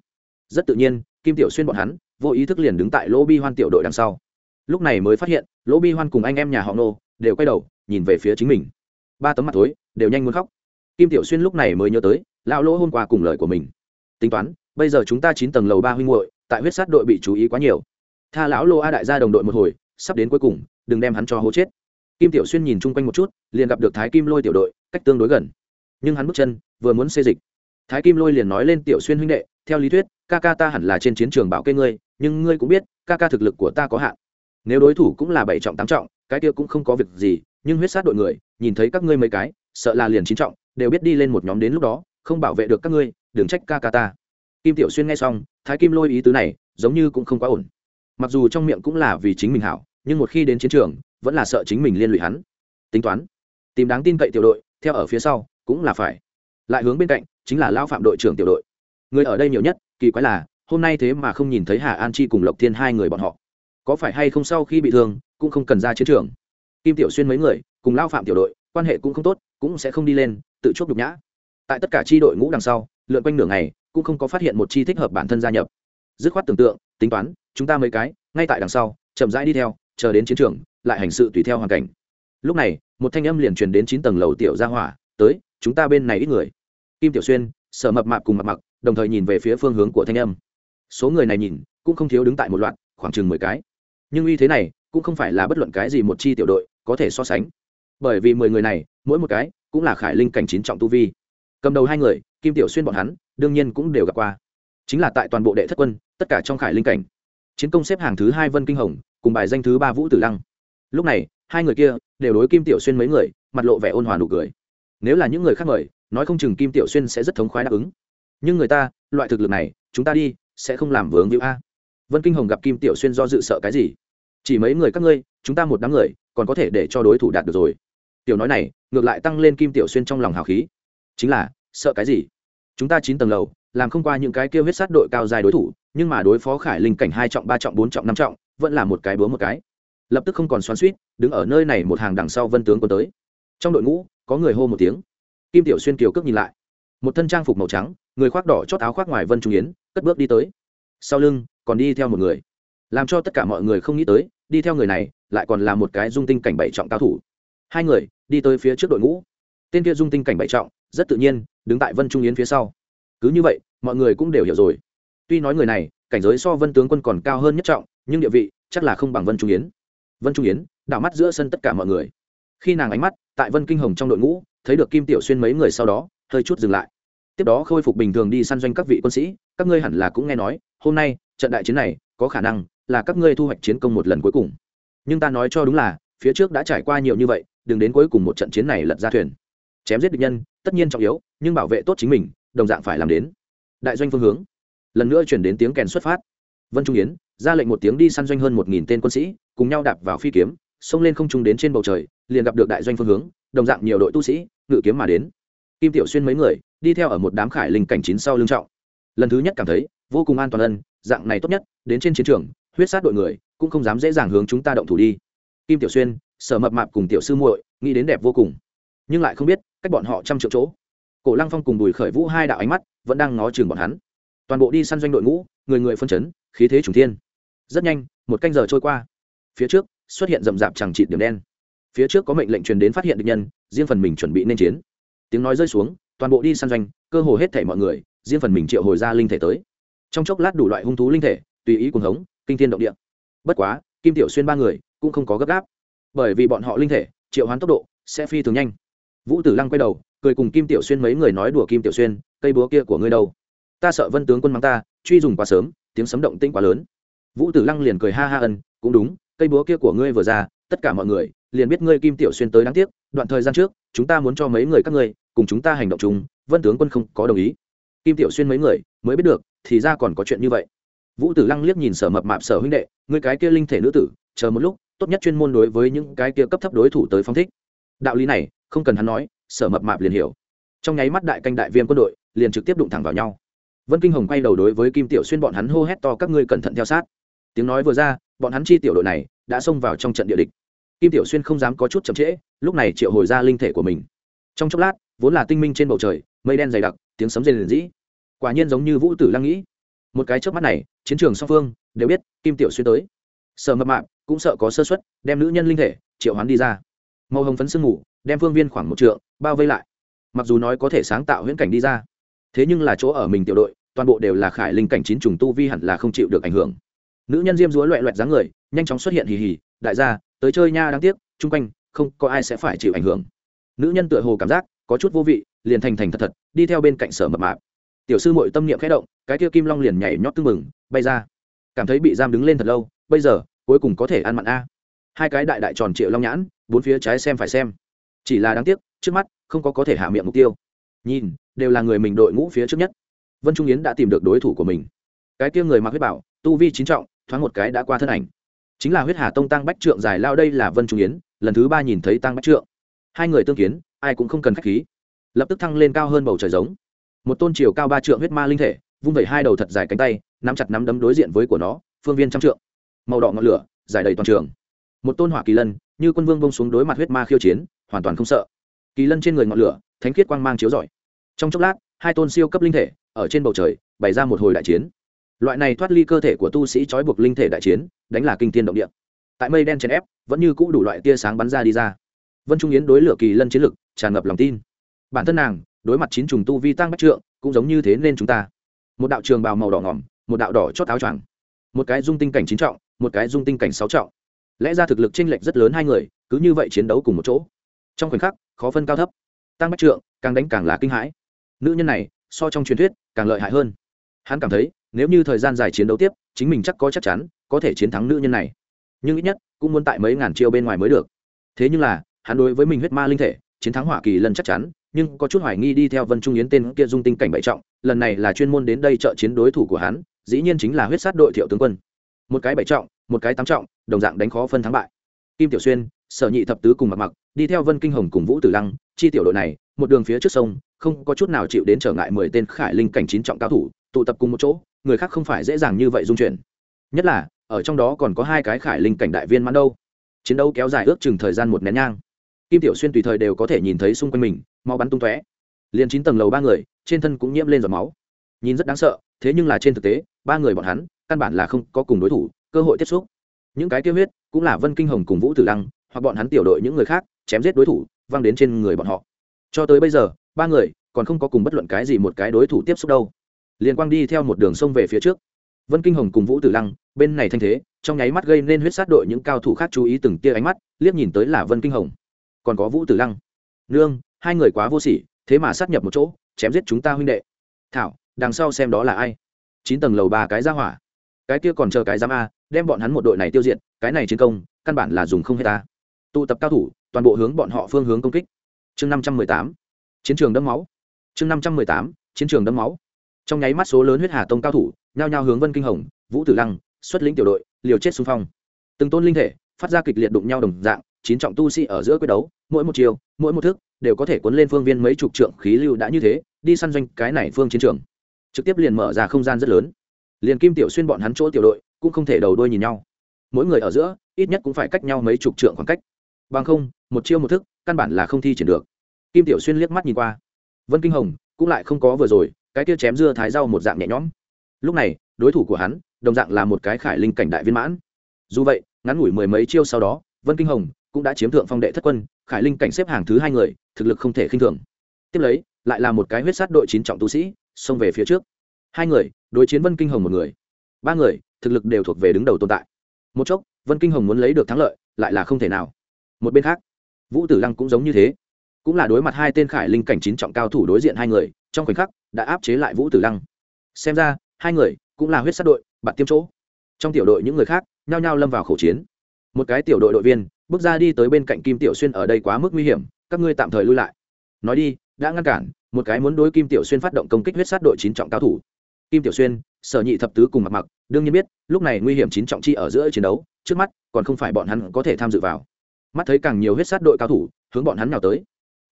Rất tự nhiên, kim tiểu xuyên bọn hắn, vô ý thức liền đứng tại lỗ bi hoan tiểu đội đằng sau lúc này mới phát hiện, lỗ bi hoan cùng anh em nhà họ nô đều quay đầu, nhìn về phía chính mình. Ba tấm mặt tối đều nhanh muốn khóc. Kim tiểu xuyên lúc này mới nhớ tới, lão lỗ hôm qua cùng lời của mình. Tính toán, bây giờ chúng ta chín tầng lầu ba huynh hội tại huyết sát đội bị chú ý quá nhiều. Tha lão lô a đại gia đồng đội một hồi, sắp đến cuối cùng, đừng đem hắn cho hố chết. Kim tiểu xuyên nhìn chung quanh một chút, liền gặp được thái kim lôi tiểu đội, cách tương đối gần. Nhưng hắn bước chân, vừa muốn xê dịch. Thái kim lôi liền nói lên, tiểu xuyên huynh đệ, theo lý thuyết, ca ca ta hẳn là trên chiến trường bảo kê ngươi, nhưng ngươi cũng biết, ca ca thực lực của ta có hạn nếu đối thủ cũng là bảy trọng, tám trọng, cái kia cũng không có việc gì, nhưng huyết sát đội người, nhìn thấy các ngươi mấy cái, sợ là liền chín trọng, đều biết đi lên một nhóm đến lúc đó, không bảo vệ được các ngươi, đừng trách ca ca ta. Kim tiểu xuyên nghe xong, thái kim lôi ý tứ này, giống như cũng không quá ổn. Mặc dù trong miệng cũng là vì chính mình hảo, nhưng một khi đến chiến trường, vẫn là sợ chính mình liên lụy hắn. Tính toán, tìm đáng tin cậy tiểu đội, theo ở phía sau, cũng là phải. Lại hướng bên cạnh, chính là lao phạm đội trưởng tiểu đội. Người ở đây nhiều nhất, kỳ quái là, hôm nay thế mà không nhìn thấy hà an chi cùng lộc thiên hai người bọn họ có phải hay không sau khi bị thương, cũng không cần ra chiến trường. Kim tiểu xuyên mấy người, cùng lao phạm tiểu đội, quan hệ cũng không tốt, cũng sẽ không đi lên, tự chuốc nhục nhã. Tại tất cả tri đội ngũ đằng sau, lượn quanh nửa ngày, cũng không có phát hiện một chi thích hợp bản thân gia nhập. Dứt khoát tưởng tượng, tính toán, chúng ta mấy cái, ngay tại đằng sau, chậm rãi đi theo, chờ đến chiến trường, lại hành sự tùy theo hoàn cảnh. Lúc này, một thanh âm liền truyền đến chín tầng lầu tiểu gia hỏa, tới, chúng ta bên này ít người. Kim tiểu xuyên, sở mập mạp cùng mặt mặc, đồng thời nhìn về phía phương hướng của thanh âm. Số người này nhìn, cũng không thiếu đứng tại một loạt, khoảng chừng mười cái nhưng uy thế này cũng không phải là bất luận cái gì một chi tiểu đội có thể so sánh. Bởi vì mười người này, mỗi một cái cũng là khải linh cảnh chín trọng tu vi. Cầm đầu hai người, kim tiểu xuyên bọn hắn, đương nhiên cũng đều gặp qua. Chính là tại toàn bộ đệ thất quân, tất cả trong khải linh cảnh. Chiến công xếp hàng thứ hai vân kinh hồng, cùng bài danh thứ ba vũ tử lăng. Lúc này, hai người kia đều đối kim tiểu xuyên mấy người, mặt lộ vẻ ôn hòa nụ cười. Nếu là những người khác mời, nói không chừng kim tiểu xuyên sẽ rất thống khoái đáp ứng. Nhưng người ta, loại thực lực này, chúng ta đi, sẽ không làm vướng hữu a vân kinh hồng gặp kim tiểu xuyên do dự sợ cái gì? Chỉ mấy người các ngươi, chúng ta một đám người, còn có thể để cho đối thủ đạt được rồi. Tiểu nói này, ngược lại tăng lên kim tiểu xuyên trong lòng hào khí. Chính là, sợ cái gì? Chúng ta chín tầng lầu, làm không qua những cái kêu huyết sát đội cao dài đối thủ, nhưng mà đối phó khải linh cảnh hai trọng, ba trọng, bốn trọng, năm trọng, vẫn là một cái búa một cái. Lập tức không còn xoắn suýt đứng ở nơi này một hàng đằng sau vân tướng quân tới. Trong đội ngũ, có người hô một tiếng. Kim tiểu xuyên kiều cước nhìn lại. Một thân trang phục màu trắng, người khoác đỏ chót áo khoác ngoài vân trung yến, cất bước đi tới. Sau lưng còn đi theo một người. Làm cho tất cả mọi người không nghĩ tới, đi theo người này lại còn là một cái dung tinh cảnh bảy trọng cao thủ. Hai người đi tới phía trước đội ngũ. Tên kia dung tinh cảnh bảy trọng, rất tự nhiên, đứng tại vân trung yến phía sau. Cứ như vậy, mọi người cũng đều hiểu rồi. Tuy nói người này, cảnh giới so vân tướng quân còn cao hơn nhất trọng, nhưng địa vị chắc là không bằng vân trung yến. Vân trung yến, đảo mắt giữa sân tất cả mọi người. Khi nàng ánh mắt tại vân kinh hồng trong đội ngũ, thấy được kim tiểu xuyên mấy người sau đó, hơi chút dừng lại. Tiếp đó khôi phục bình thường đi săn doanh các vị quân sĩ, các ngươi hẳn là cũng nghe nói, hôm nay trận đại chiến này có khả năng là các ngươi thu hoạch chiến công một lần cuối cùng. Nhưng ta nói cho đúng là, phía trước đã trải qua nhiều như vậy, đừng đến cuối cùng một trận chiến này lật ra thuyền. Chém giết địch nhân, tất nhiên trọng yếu, nhưng bảo vệ tốt chính mình, đồng dạng phải làm đến. Đại doanh phương hướng. Lần nữa chuyển đến tiếng kèn xuất phát. Vân trung yến, ra lệnh một tiếng đi săn doanh hơn một nghìn tên quân sĩ, cùng nhau đạp vào phi kiếm, xông lên không trung đến trên bầu trời, liền gặp được đại doanh phương hướng, đồng dạng nhiều đội tu sĩ, ngự kiếm mà đến. Kim tiểu xuyên mấy người, đi theo ở một đám khải linh cảnh chín sau lưng trọng lần thứ nhất cảm thấy vô cùng an toàn ân, dạng này tốt nhất, đến trên chiến trường, huyết sát đội người, cũng không dám dễ dàng hướng chúng ta động thủ đi. Kim tiểu xuyên, sở mập mạp cùng tiểu sư muội, nghĩ đến đẹp vô cùng, nhưng lại không biết cách bọn họ trăm triệu chỗ. Cổ lăng phong cùng bùi khởi vũ hai đạo ánh mắt vẫn đang ngó chừng bọn hắn. Toàn bộ đi săn doanh đội ngũ, người người phân chấn, khí thế trùng thiên. Rất nhanh, một canh giờ trôi qua. Phía trước, xuất hiện rậm rạp chẳng trị điểm đen. Phía trước có mệnh lệnh truyền đến phát hiện địch nhân, riêng phần mình chuẩn bị nên chiến. Tiếng nói rơi xuống, toàn bộ đi săn doanh, cơ hồ hết thể mọi người riêng phần mình triệu hồi ra linh thể tới. Trong chốc lát đủ loại hung thú linh thể, tùy ý cuồng hống, kinh thiên động địa. Bất quá, kim tiểu xuyên ba người cũng không có gấp gáp. Bởi vì bọn họ linh thể, triệu hoán tốc độ sẽ phi thường nhanh. Vũ tử lăng quay đầu, cười cùng kim tiểu xuyên mấy người nói đùa kim tiểu xuyên, cây búa kia của ngươi đâu? Ta sợ vân tướng quân mắng ta, truy dùng quá sớm, tiếng sấm động tĩnh quá lớn. Vũ tử lăng liền cười ha ha ân, cũng đúng, cây búa kia của ngươi vừa ra, tất cả mọi người liền biết ngươi kim tiểu xuyên tới đáng tiếc, đoạn thời gian trước, chúng ta muốn cho mấy người các ngươi cùng chúng ta hành động chung, vân tướng quân không có đồng ý kim tiểu xuyên mấy người mới biết được, thì ra còn có chuyện như vậy. Vũ tử lăng liếc nhìn sở mập mạp sở huynh đệ người cái kia linh thể nữ tử, chờ một lúc, tốt nhất chuyên môn đối với những cái kia cấp thấp đối thủ tới phong thích. Đạo lý này, không cần hắn nói, sở mập mạp liền hiểu. Trong nháy mắt đại canh đại viêm quân đội liền trực tiếp đụng thẳng vào nhau. Vân kinh hồng quay đầu đối với kim tiểu xuyên bọn hắn hô hét to, các ngươi cẩn thận theo sát. Tiếng nói vừa ra, bọn hắn chi tiểu đội này đã xông vào trong trận địa địch. Kim tiểu xuyên không dám có chút chậm trễ, lúc này triệu hồi ra linh thể của mình. Trong chốc lát, vốn là tinh minh trên bầu trời, mây đen dày đặc, tiếng sấm rền rĩ quả nhiên giống như vũ tử lăng nghĩ. Một cái trước mắt này, chiến trường song phương đều biết kim tiểu xuyên tới. Sợ mập mạp cũng sợ có sơ xuất đem nữ nhân linh thể, triệu hoán đi ra. Màu hồng phấn sương mù đem phương viên khoảng một trượng bao vây lại. Mặc dù nói có thể sáng tạo huyễn cảnh đi ra, thế nhưng là chỗ ở mình tiểu đội, toàn bộ đều là khải linh cảnh chín trùng tu vi hẳn là không chịu được ảnh hưởng. Nữ nhân diêm dúa loẹ loẹt dáng người, nhanh chóng xuất hiện hì hì, đại gia, tới chơi nha đáng tiếc, chung quanh không có ai sẽ phải chịu ảnh hưởng. Nữ nhân tựa hồ cảm giác có chút vô vị, liền thành thành thật thật, đi theo bên cạnh sở mập mạp tiểu sư mội tâm niệm khẽ động, cái kia kim long liền nhảy nhót tưng mừng bay ra. Cảm thấy bị giam đứng lên thật lâu, bây giờ, cuối cùng có thể ăn mặn a. Hai cái đại đại tròn triệu long nhãn, bốn phía trái xem phải xem. Chỉ là đáng tiếc, trước mắt, không có có thể hạ miệng mục tiêu. Nhìn, đều là người mình đội ngũ phía trước nhất. Vân trung yến đã tìm được đối thủ của mình. Cái kia người mặc huyết bảo, tu vi chín trọng, thoáng một cái đã qua thân ảnh. Chính là huyết hà tông tăng bách trượng dài lao đây là vân trung yến, lần thứ ba nhìn thấy tăng bách trượng. Hai người tương kiến, ai cũng không cần k h á c h khí. Lập tức thăng lên cao hơn bầu trời giống một tôn triều cao ba trượng huyết ma linh thể, vung vẩy hai đầu thật dài cánh tay, nắm chặt nắm đấm đối diện với của nó, phương viên trăm trượng. Màu đỏ ngọn lửa, giải đầy toàn trường. Một tôn hỏa kỳ lân, như quân vương bông xuống đối mặt huyết ma khiêu chiến, hoàn toàn không sợ. Kỳ lân trên người ngọn lửa, thánh khiết quang mang chiếu rọi. Trong chốc lát, hai tôn siêu cấp linh thể, ở trên bầu trời, bày ra một hồi đại chiến. Loại này thoát ly cơ thể của tu sĩ trói buộc linh thể đại chiến, đánh là kinh thiên động địa. Tại mây đen chèn ép, vẫn như cũ đủ loại tia sáng bắn ra đi ra. Vân trung yến đối lửa kỳ lân chiến lực, tràn ngập lòng tin. Bản thân nàng đối mặt chín trùng tu vi tăng bách trượng, cũng giống như thế nên chúng ta. Một đạo trường bào màu đỏ ngỏm, một đạo đỏ chót áo choàng. Một cái dung tinh cảnh chín trọng, một cái dung tinh cảnh sáu trọng. Lẽ ra thực lực chênh lệch rất lớn hai người, cứ như vậy chiến đấu cùng một chỗ. Trong khoảnh khắc, khó phân cao thấp. Tăng bách trượng, càng đánh càng là kinh hãi. Nữ nhân này, so trong truyền thuyết, càng lợi hại hơn. Hắn cảm thấy, nếu như thời gian dài chiến đấu tiếp, chính mình chắc có chắc chắn, có thể chiến thắng nữ nhân này. Nhưng ít nhất, cũng muốn tại mấy ngàn chiêu bên ngoài mới được. Thế nhưng là, hắn đối với mình huyết ma linh thể, chiến thắng hỏa kỳ lần chắc chắn nhưng có chút hoài nghi đi theo vân trung yến tên kia dung tinh cảnh bảy trọng, lần này là chuyên môn đến đây trợ chiến đối thủ của hắn, dĩ nhiên chính là huyết sát đội thiệu tướng quân. Một cái bảy trọng, một cái tám trọng, đồng dạng đánh khó phân thắng bại. Kim tiểu xuyên, sở nhị thập tứ cùng mặc mặc đi theo vân kinh hồng cùng vũ tử lăng, chi tiểu đội này, một đường phía trước sông, không có chút nào chịu đến trở ngại mười tên khải linh cảnh chín trọng cao thủ, tụ tập cùng một chỗ, người khác không phải dễ dàng như vậy dung chuyển. Nhất là, ở trong đó còn có hai cái khải linh cảnh đại viên mãn đâu. Chiến đấu kéo dài ước chừng thời gian một nén nhang. Kim tiểu xuyên tùy thời đều có thể nhìn thấy xung quanh mình máu bắn tung tóe. Liền chín tầng lầu ba người, trên thân cũng nhiễm lên giọt máu. Nhìn rất đáng sợ, thế nhưng là trên thực tế, ba người bọn hắn, căn bản là không có cùng đối thủ, cơ hội tiếp xúc. Những cái tiêu huyết, cũng là vân kinh hồng cùng vũ tử lăng, hoặc bọn hắn tiểu đội những người khác, chém giết đối thủ, văng đến trên người bọn họ. Cho tới bây giờ, ba người còn không có cùng bất luận cái gì một cái đối thủ tiếp xúc đâu. Liên quang đi theo một đường sông về phía trước. Vân kinh hồng cùng vũ tử lăng, bên này thanh thế, trong nháy mắt gây nên huyết sát đội những cao thủ khác chú ý từng tia ánh mắt, liếc nhìn tới là vân kinh hồng. Còn có vũ tử lăng. Nương hai người quá vô sỉ, thế mà sát nhập một chỗ, chém giết chúng ta huynh đệ. Thảo, đằng sau xem đó là ai? Chín tầng lầu ba cái ra hỏa. Cái kia còn chờ cái giám a, đem bọn hắn một đội này tiêu diệt, cái này chiến công, căn bản là dùng không hết ta. Tụ tập cao thủ, toàn bộ hướng bọn họ phương hướng công kích. Chương năm trăm mười tám. Chiến trường đẫm máu. Chương năm trăm mười tám. Chiến trường đẫm máu. Trong nháy mắt số lớn huyết hà tông cao thủ, nhao nhao hướng vân kinh hồng, vũ tử lăng, xuất lĩnh tiểu đội, liều chết xung phong. Từng tôn linh thể, phát ra kịch liệt đụng nhau đồng dạng, chín trọng tu sĩ ở giữa quyết đấu mỗi một chiều mỗi một thức, đều có thể cuốn lên phương viên mấy chục trượng khí lưu đã như thế, đi săn doanh cái này phương chiến trường. Trực tiếp liền mở ra không gian rất lớn. Liền kim tiểu xuyên bọn hắn chỗ tiểu đội, cũng không thể đầu đuôi nhìn nhau. Mỗi người ở giữa, ít nhất cũng phải cách nhau mấy chục trượng khoảng cách. Bằng không, một chiêu một thức, căn bản là không thi triển được. Kim tiểu xuyên liếc mắt nhìn qua. Vân kinh hồng, cũng lại không có vừa rồi, cái kia chém dưa thái rau một dạng nhẹ nhõm. Lúc này, đối thủ của hắn, đồng dạng là một cái khải linh cảnh đại viên mãn. Dù vậy, ngắn ngủi mười mấy chiêu sau đó, vân kinh hồng cũng đã chiếm thượng phong đệ thất quân, khải linh cảnh xếp hàng thứ hai người, thực lực không thể khinh thường. Tiếp lấy, lại là một cái huyết sát đội chín trọng tu sĩ, xông về phía trước. Hai người, đối chiến vân kinh hồng một người. Ba người, thực lực đều thuộc về đứng đầu tồn tại. Một chốc, vân kinh hồng muốn lấy được thắng lợi, lại là không thể nào. Một bên khác, vũ tử lăng cũng giống như thế. Cũng là đối mặt hai tên khải linh cảnh chín trọng cao thủ đối diện hai người, trong khoảnh khắc, đã áp chế lại vũ tử lăng. Xem ra, hai người cũng là huyết sát đội, bạn tiêm chỗ. Trong tiểu đội những người khác, nhao nhao lâm vào khẩu chiến. Một cái tiểu đội đội viên bước ra đi tới bên cạnh kim tiểu xuyên ở đây quá mức nguy hiểm, các ngươi tạm thời lui lại. Nói đi, đã ngăn cản, một cái muốn đối kim tiểu xuyên phát động công kích huyết sát đội chín trọng cao thủ. Kim tiểu xuyên, sở nhị thập tứ cùng mặc mặc, đương nhiên biết, lúc này nguy hiểm chín trọng chi ở giữa chiến đấu, trước mắt, còn không phải bọn hắn có thể tham dự vào. Mắt thấy càng nhiều huyết sát đội cao thủ, hướng bọn hắn nào tới.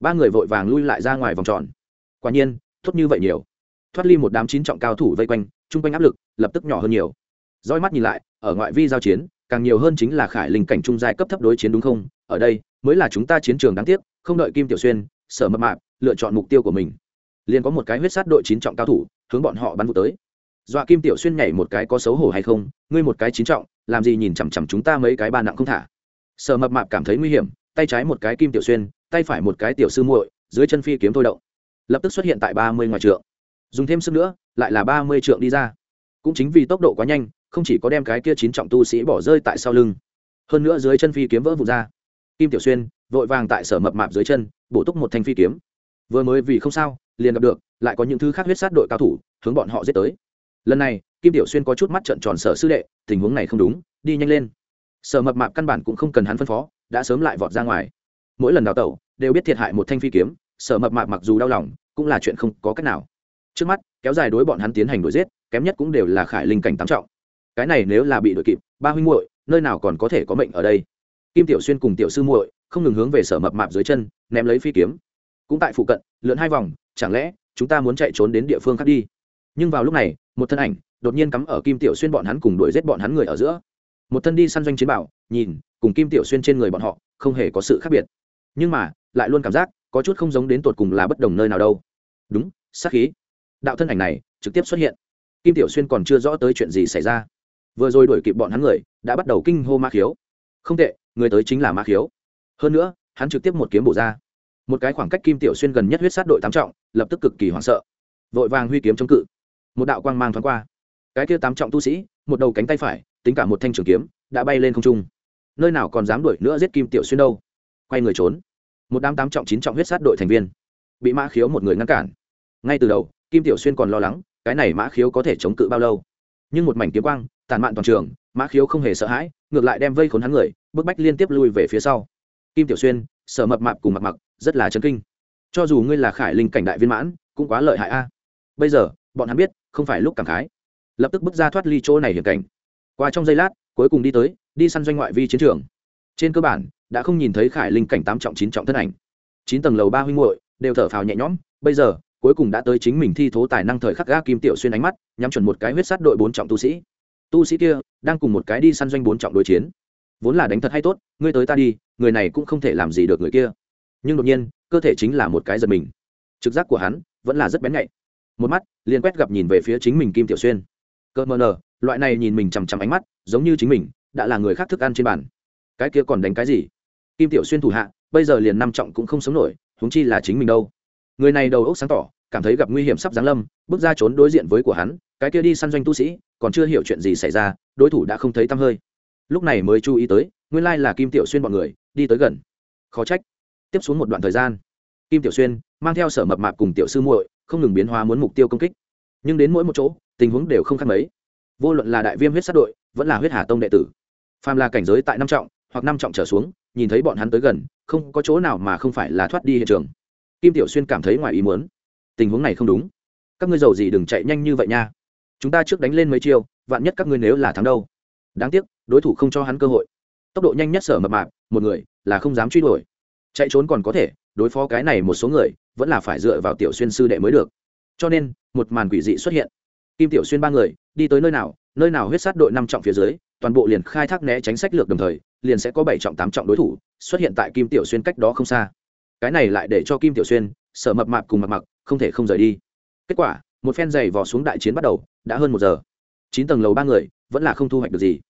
Ba người vội vàng lui lại ra ngoài vòng tròn. Quả nhiên thốt như vậy nhiều. Thoát ly một đám chín trọng cao thủ vây quanh, chung quanh áp lực lập tức nhỏ hơn nhiều. Roi mắt nhìn lại ở ngoại vi giao chiến, càng nhiều hơn chính là khải linh cảnh trung giai cấp thấp đối chiến đúng không? Ở đây, mới là chúng ta chiến trường đáng tiếc, không đợi kim tiểu xuyên, sở mập mạp, lựa chọn mục tiêu của mình. Liền có một cái huyết sát đội chín trọng cao thủ, hướng bọn họ bắn vụ tới. Dọa kim tiểu xuyên nhảy một cái có xấu hổ hay không? Ngươi một cái chín trọng, làm gì nhìn chằm chằm chúng ta mấy cái ba nặng không thả? Sở mập mạp cảm thấy nguy hiểm, tay trái một cái kim tiểu xuyên, tay phải một cái tiểu sư muội, dưới chân phi kiếm thôi động. Lập tức xuất hiện tại ba mươi ngoài trượng. Dùng thêm sức nữa, lại là ba mươi trượng đi ra. Cũng chính vì tốc độ quá nhanh không chỉ có đem cái kia chín trọng tu sĩ bỏ rơi tại sau lưng, hơn nữa dưới chân phi kiếm vỡ vụt ra. Kim tiểu xuyên vội vàng tại sở mập mạp dưới chân bổ túc một thanh phi kiếm. Vừa mới vì không sao, liền gặp được, lại có những thứ khác huyết sát đội cao thủ, hướng bọn họ giết tới. Lần này, kim tiểu xuyên có chút mắt trận tròn sở sư đệ, tình huống này không đúng, đi nhanh lên. Sở mập mạp căn bản cũng không cần hắn phân phó, đã sớm lại vọt ra ngoài. Mỗi lần đào tẩu, đều biết thiệt hại một thanh phi kiếm, sở mập mạp mặc dù đau lòng, cũng là chuyện không có cách nào. Trước mắt, kéo dài đối bọn hắn tiến hành đuổi giết, kém nhất cũng đều là khải linh cảnh tám trọng cái này nếu là bị đuổi kịp, ba huynh muội, nơi nào còn có thể có mệnh ở đây? Kim tiểu xuyên cùng tiểu sư muội không ngừng hướng về sở mập mạp dưới chân, ném lấy phi kiếm. Cũng tại phụ cận, lượn hai vòng, chẳng lẽ chúng ta muốn chạy trốn đến địa phương khác đi? Nhưng vào lúc này, một thân ảnh đột nhiên cắm ở kim tiểu xuyên bọn hắn cùng đuổi giết bọn hắn người ở giữa. Một thân đi săn doanh chiến bảo, nhìn, cùng kim tiểu xuyên trên người bọn họ, không hề có sự khác biệt. Nhưng mà, lại luôn cảm giác có chút không giống đến tột cùng là bất đồng nơi nào đâu. Đúng, sát khí. Đạo thân ảnh này trực tiếp xuất hiện. Kim tiểu xuyên còn chưa rõ tới chuyện gì xảy ra vừa rồi đuổi kịp bọn hắn người, đã bắt đầu kinh hô ma khiếu. Không tệ, người tới chính là ma khiếu. Hơn nữa, hắn trực tiếp một kiếm bổ ra. Một cái khoảng cách kim tiểu xuyên gần nhất huyết sát đội tám trọng, lập tức cực kỳ hoảng sợ. Vội vàng huy kiếm chống cự. Một đạo quang mang thoáng qua. Cái kia tám trọng tu sĩ, một đầu cánh tay phải, tính cả một thanh trường kiếm, đã bay lên không trung. Nơi nào còn dám đuổi nữa giết kim tiểu xuyên đâu. Quay người trốn. Một đám tám trọng chín trọng huyết sát đội thành viên. Bị mã khiếu một người ngăn cản. Ngay từ đầu, kim tiểu xuyên còn lo lắng, cái này mã khiếu có thể chống cự bao lâu. Nhưng một mảnh kiếm quang tàn mạn toàn trường, mã khiếu không hề sợ hãi, ngược lại đem vây khốn hắn người, bức bách liên tiếp lui về phía sau. Kim tiểu xuyên, sở mập mạp cùng mặc mặc, rất là chấn kinh. Cho dù ngươi là khải linh cảnh đại viên mãn, cũng quá lợi hại a. Bây giờ, bọn hắn biết, không phải lúc cảm khái. Lập tức bước ra thoát ly chỗ này hiểm cảnh. Qua trong giây lát, cuối cùng đi tới, đi săn doanh ngoại vi chiến trường. Trên cơ bản, đã không nhìn thấy khải linh cảnh tám trọng, chín trọng thân ảnh. Chín tầng lầu ba huynh muội đều thở phào nhẹ nhõm, bây giờ, cuối cùng đã tới chính mình thi thố tài năng thời khắc ga kim tiểu xuyên ánh mắt, nhắm chuẩn một cái huyết sát đội bốn trọng tu sĩ tu sĩ kia đang cùng một cái đi săn doanh bốn trọng đối chiến. Vốn là đánh thật hay tốt, ngươi tới ta đi, người này cũng không thể làm gì được người kia. Nhưng đột nhiên, cơ thể chính là một cái giật mình. Trực giác của hắn vẫn là rất bén nhạy. Một mắt, liền quét gặp nhìn về phía chính mình kim tiểu xuyên. Cơ mờ nờ, loại này nhìn mình chằm chằm ánh mắt, giống như chính mình đã là người khác thức ăn trên bàn. Cái kia còn đánh cái gì? Kim tiểu xuyên thủ hạ, bây giờ liền năm trọng cũng không sống nổi, huống chi là chính mình đâu. Người này đầu óc sáng tỏ, cảm thấy gặp nguy hiểm sắp giáng lâm, bước ra trốn đối diện với của hắn, cái kia đi săn doanh tu sĩ còn chưa hiểu chuyện gì xảy ra, đối thủ đã không thấy tăm hơi. Lúc này mới chú ý tới, nguyên lai là kim tiểu xuyên bọn người, đi tới gần. Khó trách. Tiếp xuống một đoạn thời gian, kim tiểu xuyên mang theo sở mập mạp cùng tiểu sư muội, không ngừng biến hóa muốn mục tiêu công kích. Nhưng đến mỗi một chỗ, tình huống đều không khác mấy. Vô luận là đại viêm huyết sát đội, vẫn là huyết hà tông đệ tử. Phàm là cảnh giới tại năm trọng, hoặc năm trọng trở xuống, nhìn thấy bọn hắn tới gần, không có chỗ nào mà không phải là thoát đi hiện trường. Kim tiểu xuyên cảm thấy ngoài ý muốn. Tình huống này không đúng. Các ngươi giàu gì đừng chạy nhanh như vậy nha chúng ta trước đánh lên mấy chiêu, vạn nhất các ngươi nếu là thắng đâu. Đáng tiếc, đối thủ không cho hắn cơ hội. Tốc độ nhanh nhất sở mập mạp, một người, là không dám truy đuổi. Chạy trốn còn có thể, đối phó cái này một số người, vẫn là phải dựa vào tiểu xuyên sư đệ mới được. Cho nên, một màn quỷ dị xuất hiện. Kim tiểu xuyên ba người, đi tới nơi nào nơi nào huyết sát đội năm trọng phía dưới, toàn bộ liền khai thác né tránh sách lược đồng thời, liền sẽ có bảy trọng, tám trọng đối thủ xuất hiện tại kim tiểu xuyên cách đó không xa. Cái này lại để cho kim tiểu xuyên, sở mập mạp cùng mặc mặc không thể không rời đi. Kết quả một phen giày vò xuống đại chiến bắt đầu, đã hơn một giờ. Chín tầng lầu ba người, vẫn là không thu hoạch được gì.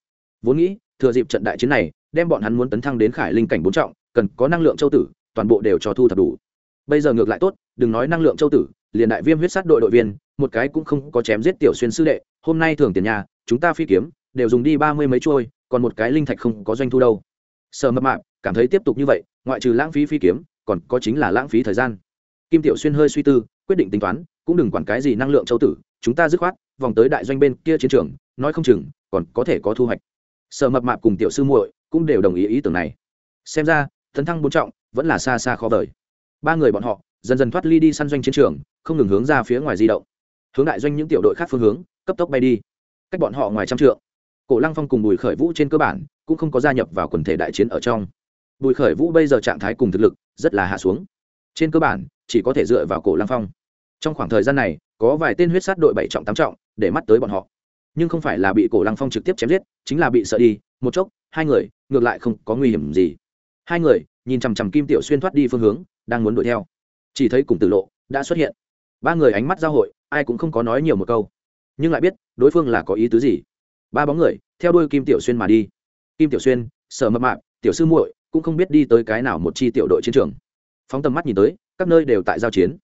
Vốn nghĩ, thừa dịp trận đại chiến này, đem bọn hắn muốn tấn thăng đến khải linh cảnh bốn trọng, cần có năng lượng châu tử, toàn bộ đều cho thu thập đủ. Bây giờ ngược lại tốt, đừng nói năng lượng châu tử, liền đại viêm huyết sát đội đội viên, một cái cũng không có chém giết tiểu xuyên sư đệ, hôm nay thường tiền nhà, chúng ta phi kiếm, đều dùng đi ba mươi mấy trôi, còn một cái linh thạch không có doanh thu đâu. Sợ mập mạp, cảm thấy tiếp tục như vậy, ngoại trừ lãng phí phi kiếm, còn có chính là lãng phí thời gian. Kim tiểu xuyên hơi suy tư quyết định tính toán, cũng đừng quản cái gì năng lượng châu tử, chúng ta dứt khoát, vòng tới đại doanh bên kia chiến trường, nói không chừng, còn có thể có thu hoạch. Sợ mập mạp cùng tiểu sư muội cũng đều đồng ý ý tưởng này. Xem ra, tấn thăng bốn trọng vẫn là xa xa khó vời. Ba người bọn họ dần dần thoát ly đi săn doanh chiến trường, không ngừng hướng ra phía ngoài di động. Hướng đại doanh những tiểu đội khác phương hướng, cấp tốc bay đi. Cách bọn họ ngoài trăm trượng. Cổ lăng phong cùng bùi khởi vũ trên cơ bản cũng không có gia nhập vào quần thể đại chiến ở trong. Bùi khởi vũ bây giờ trạng thái cùng thực lực rất là hạ xuống. Trên cơ bản chỉ có thể dựa vào cổ lăng phong. Trong khoảng thời gian này, có vài tên huyết sát đội bảy trọng, tám trọng để mắt tới bọn họ. Nhưng không phải là bị cổ lăng phong trực tiếp chém giết, chính là bị sợ đi, một chốc, hai người, ngược lại không có nguy hiểm gì. Hai người, nhìn chằm chằm kim tiểu xuyên thoát đi phương hướng, đang muốn đuổi theo. Chỉ thấy cùng tử lộ đã xuất hiện. Ba người ánh mắt giao hội, ai cũng không có nói nhiều một câu. Nhưng lại biết, đối phương là có ý tứ gì. Ba bóng người, theo đuôi kim tiểu xuyên mà đi. Kim tiểu xuyên, sở mập mạp, tiểu sư muội, cũng không biết đi tới cái nào một chi tiểu đội chiến trường. Phóng tầm mắt nhìn tới các nơi đều tại giao chiến.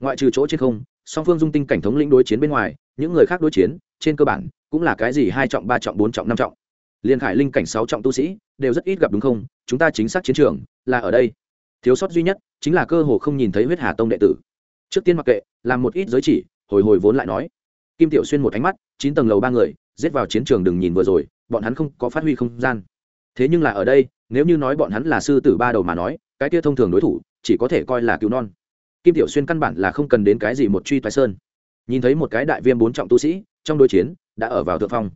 Ngoại trừ chỗ trên không, song phương dung tinh cảnh thống lĩnh đối chiến bên ngoài, những người khác đối chiến, trên cơ bản, cũng là cái gì hai trọng, ba trọng, bốn trọng, năm trọng. Liên khải linh cảnh sáu trọng tu sĩ, đều rất ít gặp đúng không? Chúng ta chính xác chiến trường, là ở đây. Thiếu sót duy nhất, chính là cơ hồ không nhìn thấy huyết hà tông đệ tử. Trước tiên mặc kệ, làm một ít giới chỉ, hồi hồi vốn lại nói. Kim tiểu xuyên một ánh mắt, chín tầng lầu ba người, giết vào chiến trường đừng nhìn vừa rồi, bọn hắn không có phát huy không gian. Thế nhưng là ở đây, nếu như nói bọn hắn là sư tử ba đầu mà nói, cái kia thông thường đối thủ chỉ có thể coi là cứu non. Kim tiểu xuyên căn bản là không cần đến cái gì một truy toái sơn. Nhìn thấy một cái đại viêm bốn trọng tu sĩ, trong đối chiến, đã ở vào thượng phong.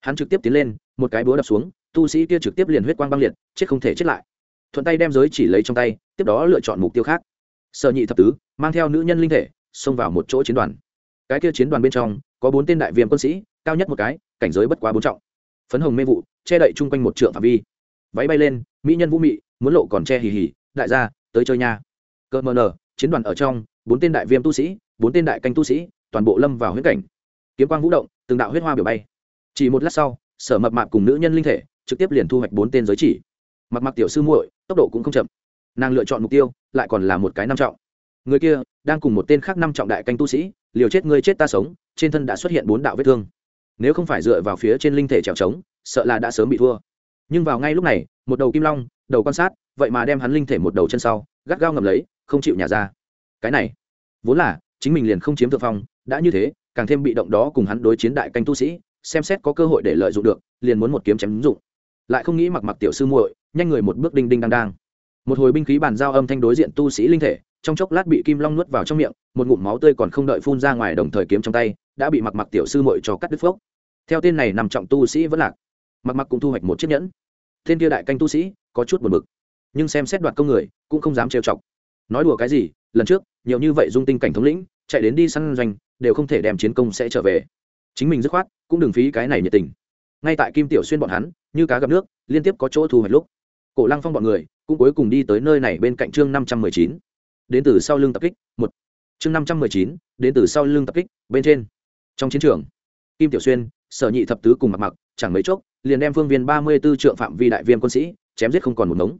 Hắn trực tiếp tiến lên, một cái búa đập xuống, tu sĩ kia trực tiếp liền huyết quang băng liệt, chết không thể chết lại. Thuận tay đem giới chỉ lấy trong tay, tiếp đó lựa chọn mục tiêu khác. Sở nhị thập tứ, mang theo nữ nhân linh thể, xông vào một chỗ chiến đoàn. Cái kia chiến đoàn bên trong, có bốn tên đại viêm quân sĩ, cao nhất một cái, cảnh giới bất quá bốn trọng. Phấn hồng mê vụ, che đậy chung quanh một trượng phạm vi. Váy bay lên, mỹ nhân vũ mị, muốn lộ còn che hì hì, đại gia tới chơi nha. Cỡ mờ nờ chiến đoàn ở trong, bốn tên đại viêm tu sĩ, bốn tên đại canh tu sĩ, toàn bộ lâm vào huyết cảnh. Kiếm quang vũ động, từng đạo huyết hoa biểu bay. Chỉ một lát sau, sở mập mạp cùng nữ nhân linh thể trực tiếp liền thu hoạch bốn tên giới chỉ. Mặc mặc tiểu sư muội, tốc độ cũng không chậm. Nàng lựa chọn mục tiêu, lại còn là một cái năm trọng. Người kia đang cùng một tên khác năm trọng đại canh tu sĩ, liều chết ngươi chết ta sống, trên thân đã xuất hiện bốn đạo vết thương. Nếu không phải dựa vào phía trên linh thể trèo trống, sợ là đã sớm bị thua. Nhưng vào ngay lúc này, một đầu kim long đầu quan sát, vậy mà đem hắn linh thể một đầu chân sau, gắt gao ngầm lấy, không chịu nhả ra. Cái này, vốn là, chính mình liền không chiếm thượng phong, đã như thế, càng thêm bị động đó cùng hắn đối chiến đại canh tu sĩ, xem xét có cơ hội để lợi dụng được, liền muốn một kiếm chém dụng. Lại không nghĩ mặc mặc tiểu sư muội, nhanh người một bước đinh đinh đang đang. Một hồi binh khí bàn giao âm thanh đối diện tu sĩ linh thể, trong chốc lát bị kim long nuốt vào trong miệng, một ngụm máu tươi còn không đợi phun ra ngoài đồng thời kiếm trong tay, đã bị mặc mặc tiểu sư muội cho cắt đứt phốc. Theo tên này nằm trọng tu sĩ vẫn lạc. Mặc mặc cũng thu hoạch một chiếc nhẫn. Tên kia đại canh tu sĩ có chút buồn bực. Nhưng xem xét đoạt công người, cũng không dám trêu chọc. Nói đùa cái gì, lần trước, nhiều như vậy dung tinh cảnh thống lĩnh, chạy đến đi săn doanh, đều không thể đem chiến công sẽ trở về. Chính mình dứt khoát, cũng đừng phí cái này nhiệt tình. Ngay tại kim tiểu xuyên bọn hắn, như cá gặp nước, liên tiếp có chỗ thu hoạch lúc, cổ lăng phong bọn người, cũng cuối cùng đi tới nơi này bên cạnh chương năm trăm mười chín. Đến từ sau lưng tập kích, một. Chương năm trăm mười chín, đến từ sau lưng tập kích, bên trên. Trong chiến trường, kim tiểu xuyên, sở nhị thập tứ cùng mặc mặc, chẳng mấy chốc, liền đem phương viên ba mươi b ố trượng phạm vi đại viên quân sĩ chém giết không còn một mống.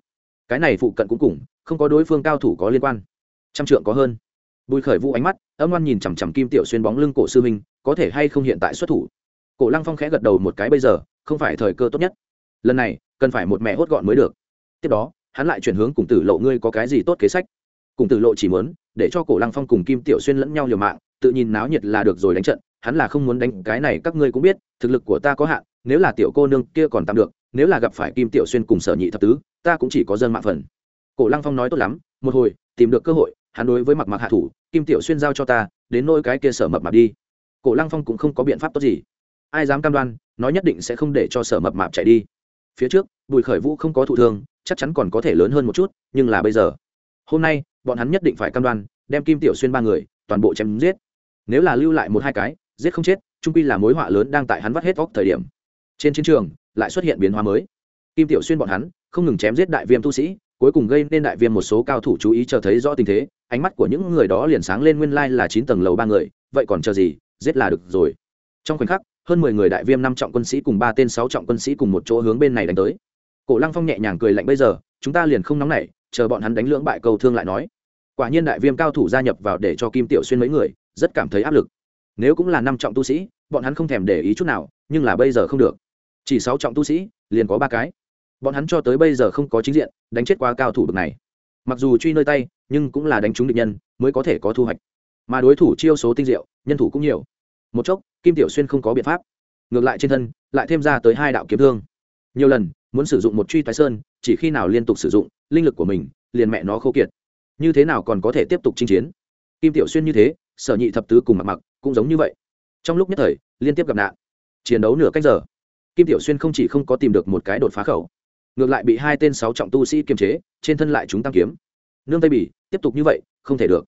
Cái này phụ cận cũng cùng, không có đối phương cao thủ có liên quan. Trăm trượng có hơn. Bùi khởi vũ ánh mắt, âm ngoan nhìn chằm chằm kim tiểu xuyên bóng lưng cổ sư minh có thể hay không hiện tại xuất thủ. Cổ lăng phong khẽ gật đầu một cái bây giờ, không phải thời cơ tốt nhất. Lần này, cần phải một mẹ hốt gọn mới được. Tiếp đó, hắn lại chuyển hướng cùng tử lộ ngươi có cái gì tốt kế sách. Cùng tử lộ chỉ muốn, để cho cổ lăng phong cùng kim tiểu xuyên lẫn nhau liều mạng, tự nhìn náo nhiệt là được rồi đánh trận, hắn là không muốn đánh, cái này các ngươi cũng biết, thực lực của ta có hạn, nếu là tiểu cô nương kia còn tạm được nếu là gặp phải kim tiểu xuyên cùng sở nhị thập tứ, ta cũng chỉ có dân mạng phần. Cổ lăng phong nói tốt lắm, một hồi, tìm được cơ hội, hắn đối với mặc mặc hạ thủ, kim tiểu xuyên giao cho ta, đến nôi cái kia sở mập mạp đi. Cổ lăng phong cũng không có biện pháp tốt gì. Ai dám cam đoan, nói nhất định sẽ không để cho sở mập mạp chạy đi. Phía trước, bùi khởi vũ không có thụ thương, chắc chắn còn có thể lớn hơn một chút, nhưng là bây giờ, hôm nay, bọn hắn nhất định phải cam đoan, đem kim tiểu xuyên ba người, toàn bộ chém giết. Nếu là lưu lại một hai cái, giết không chết trung quy là mối họa lớn đang tại hắn vắt hết vóc thời điểm. Trên chiến trường lại xuất hiện biến hóa mới. Kim tiểu xuyên bọn hắn không ngừng chém giết đại viêm tu sĩ, cuối cùng gây nên đại viêm một số cao thủ chú ý chờ thấy rõ tình thế, ánh mắt của những người đó liền sáng lên nguyên lai là chín tầng lầu ba người, vậy còn chờ gì, giết là được rồi. Trong khoảnh khắc, hơn mười người đại viêm năm trọng quân sĩ cùng ba tên sáu trọng quân sĩ cùng một chỗ hướng bên này đánh tới. Cổ lăng phong nhẹ nhàng cười lạnh, bây giờ, chúng ta liền không nóng nảy, chờ bọn hắn đánh lưỡng bại cầu thương lại nói. Quả nhiên đại viêm cao thủ gia nhập vào để cho kim tiểu xuyên mấy người rất cảm thấy áp lực. Nếu cũng là năm trọng tu sĩ, bọn hắn không thèm để ý chút nào, nhưng là bây giờ không được chỉ sáu trọng tu sĩ, liền có ba cái. Bọn hắn cho tới bây giờ không có chính diện, đánh chết qua cao thủ bực này. Mặc dù truy nơi tay, nhưng cũng là đánh trúng địch nhân, mới có thể có thu hoạch. Mà đối thủ chiêu số tinh diệu, nhân thủ cũng nhiều. Một chốc, kim tiểu xuyên không có biện pháp. Ngược lại trên thân, lại thêm ra tới hai đạo kiếm thương. Nhiều lần, muốn sử dụng một truy thái sơn, chỉ khi nào liên tục sử dụng, linh lực của mình, liền mẹ nó khô kiệt. Như thế nào còn có thể tiếp tục chinh chiến? Kim tiểu xuyên như thế, sở nhị thập tứ cùng mặc mặc, cũng giống như vậy. Trong lúc nhất thời, liên tiếp gặp nạn. Chiến đấu nửa cách giờ kim tiểu xuyên không chỉ không có tìm được một cái đột phá khẩu, ngược lại bị hai tên sáu trọng tu sĩ kiềm chế, trên thân lại chúng tăng kiếm. Nương tây bỉ, tiếp tục như vậy, không thể được.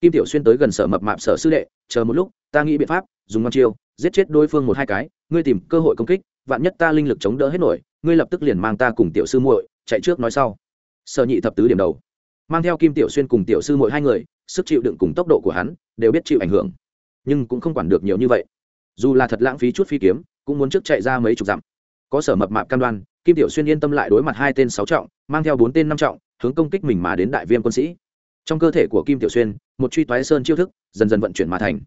Kim tiểu xuyên tới gần sở mập mạp sở sư đệ, chờ một lúc, ta nghĩ biện pháp, dùng ngon chiêu, giết chết đối phương một hai cái, ngươi tìm cơ hội công kích, vạn nhất ta linh lực chống đỡ hết nổi, ngươi lập tức liền mang ta cùng tiểu sư muội, chạy trước nói sau. Sở nhị thập tứ điểm đầu. Mang theo kim tiểu xuyên cùng tiểu sư muội hai người, sức chịu đựng cùng tốc độ của hắn, đều biết chịu ảnh hưởng. Nhưng cũng không quản được nhiều như vậy. Dù là thật lãng phí chút phi kiếm cũng muốn trước chạy ra mấy chục dặm. Có sở mập mạp cam đoan, kim tiểu xuyên yên tâm lại đối mặt hai tên sáu trọng, mang theo bốn tên năm trọng, hướng công kích mình mà đến đại viêm quân sĩ. Trong cơ thể của kim tiểu xuyên, một truy toái sơn chiêu thức, dần dần vận chuyển mà thành.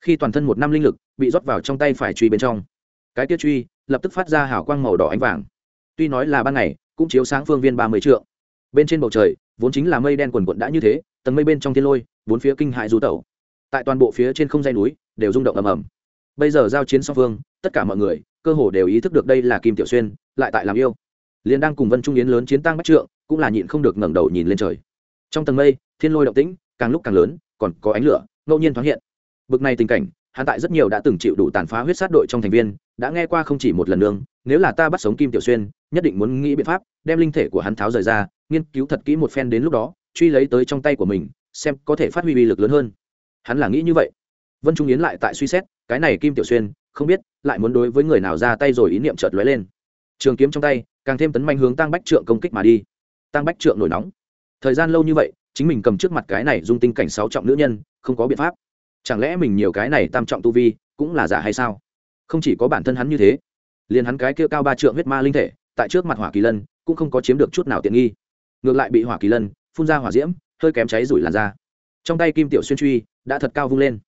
Khi toàn thân một năm linh lực bị rót vào trong tay phải truy bên trong, cái tiết truy lập tức phát ra hào quang màu đỏ ánh vàng. Tuy nói là ban ngày, cũng chiếu sáng phương viên ba mươi trượng. Bên trên bầu trời, vốn chính là mây đen quần quận đã như thế, tầng mây bên trong thiên lôi, bốn phía kinh hại du tẩu. Tại toàn bộ phía trên không dây núi, đều rung động ầm ầm. Bây giờ giao chiến song phương tất cả mọi người, cơ hồ đều ý thức được đây là kim tiểu xuyên, lại tại làm yêu. Liền đang cùng vân trung yến lớn chiến tăng bắt trượng, cũng là nhịn không được ngẩng đầu nhìn lên trời. Trong tầng mây, thiên lôi động tĩnh, càng lúc càng lớn, còn có ánh lửa, ngẫu nhiên thoáng hiện. Bực này tình cảnh, hắn tại rất nhiều đã từng chịu đủ tàn phá huyết sát đội trong thành viên, đã nghe qua không chỉ một lần nương, nếu là ta bắt sống kim tiểu xuyên, nhất định muốn nghĩ biện pháp đem linh thể của hắn tháo rời ra, nghiên cứu thật kỹ một phen đến lúc đó, truy lấy tới trong tay của mình, xem có thể phát huy uy lực lớn hơn. Hắn là nghĩ như vậy. Vân trung yến lại tại suy xét, cái này kim tiểu xuyên không biết, lại muốn đối với người nào ra tay rồi ý niệm chợt lóe lên. Trường kiếm trong tay, càng thêm tấn manh hướng tăng bách trượng công kích mà đi. Tăng bách trượng nổi nóng. Thời gian lâu như vậy, chính mình cầm trước mặt cái này dung tinh cảnh sáu trọng nữ nhân, không có biện pháp. Chẳng lẽ mình nhiều cái này tam trọng tu vi, cũng là giả hay sao? Không chỉ có bản thân hắn như thế, liền hắn cái kia cao ba trượng huyết ma linh thể, tại trước mặt hỏa kỳ lân, cũng không có chiếm được chút nào tiện nghi. Ngược lại bị hỏa kỳ lân phun ra hỏa diễm, hơi kém cháy rủi làn ra trong tay kim tiểu xuyên truy đã thật cao vung lên.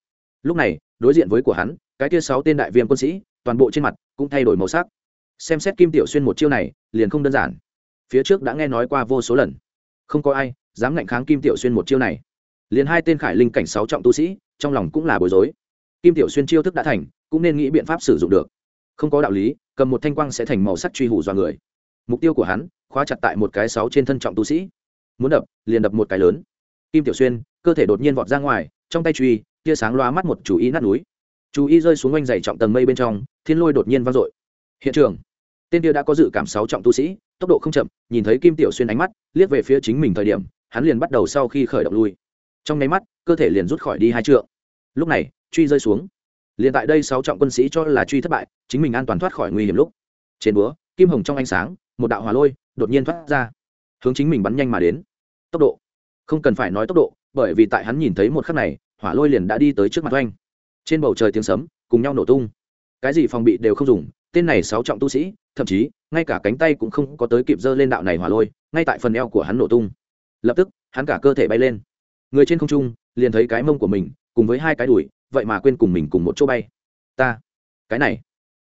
Lúc này, đối diện với của hắn cái kia sáu tên đại viêm quân sĩ, toàn bộ trên mặt cũng thay đổi màu sắc. Xem xét kim tiểu xuyên một chiêu này, liền không đơn giản. Phía trước đã nghe nói qua vô số lần. Không có ai dám ngạnh kháng kim tiểu xuyên một chiêu này. Liền hai tên khải linh cảnh sáu trọng tu sĩ, trong lòng cũng là bối rối. Kim tiểu xuyên chiêu thức đã thành, cũng nên nghĩ biện pháp sử dụng được. Không có đạo lý, cầm một thanh quang sẽ thành màu sắc truy hủ dọa người. Mục tiêu của hắn, khóa chặt tại một cái sáu trên thân trọng tu sĩ. Muốn đập, liền đập một cái lớn. Kim tiểu xuyên, cơ thể đột nhiên vọt ra ngoài, trong tay truy, tia sáng loa mắt một chú ý nát núi chú ý rơi xuống oanh dày trọng tầng mây bên trong, thiên lôi đột nhiên vang dội. Hiện trường. Tên kia đã có dự cảm sáu trọng tu sĩ, tốc độ không chậm, nhìn thấy kim tiểu xuyên ánh mắt, liếc về phía chính mình thời điểm, hắn liền bắt đầu sau khi khởi động lui. Trong nháy mắt, cơ thể liền rút khỏi đi hai trượng. Lúc này, truy rơi xuống. Liền tại đây sáu trọng quân sĩ cho là truy thất bại, chính mình an toàn thoát khỏi nguy hiểm lúc. Trên búa, kim hồng trong ánh sáng, một đạo hỏa lôi đột nhiên thoát ra. Hướng chính mình bắn nhanh mà đến. Tốc độ. Không cần phải nói tốc độ, bởi vì tại hắn nhìn thấy một khắc này, hỏa lôi liền đã đi tới trước mặt oanh trên bầu trời tiếng sấm, cùng nhau nổ tung. Cái gì phòng bị đều không dùng, tên này sáu trọng tu sĩ, thậm chí, ngay cả cánh tay cũng không có tới kịp giơ lên đạo này hỏa lôi, ngay tại phần eo của hắn nổ tung. Lập tức, hắn cả cơ thể bay lên. Người trên không trung, liền thấy cái mông của mình, cùng với hai cái đùi, vậy mà quên cùng mình cùng một chỗ bay. Ta, cái này.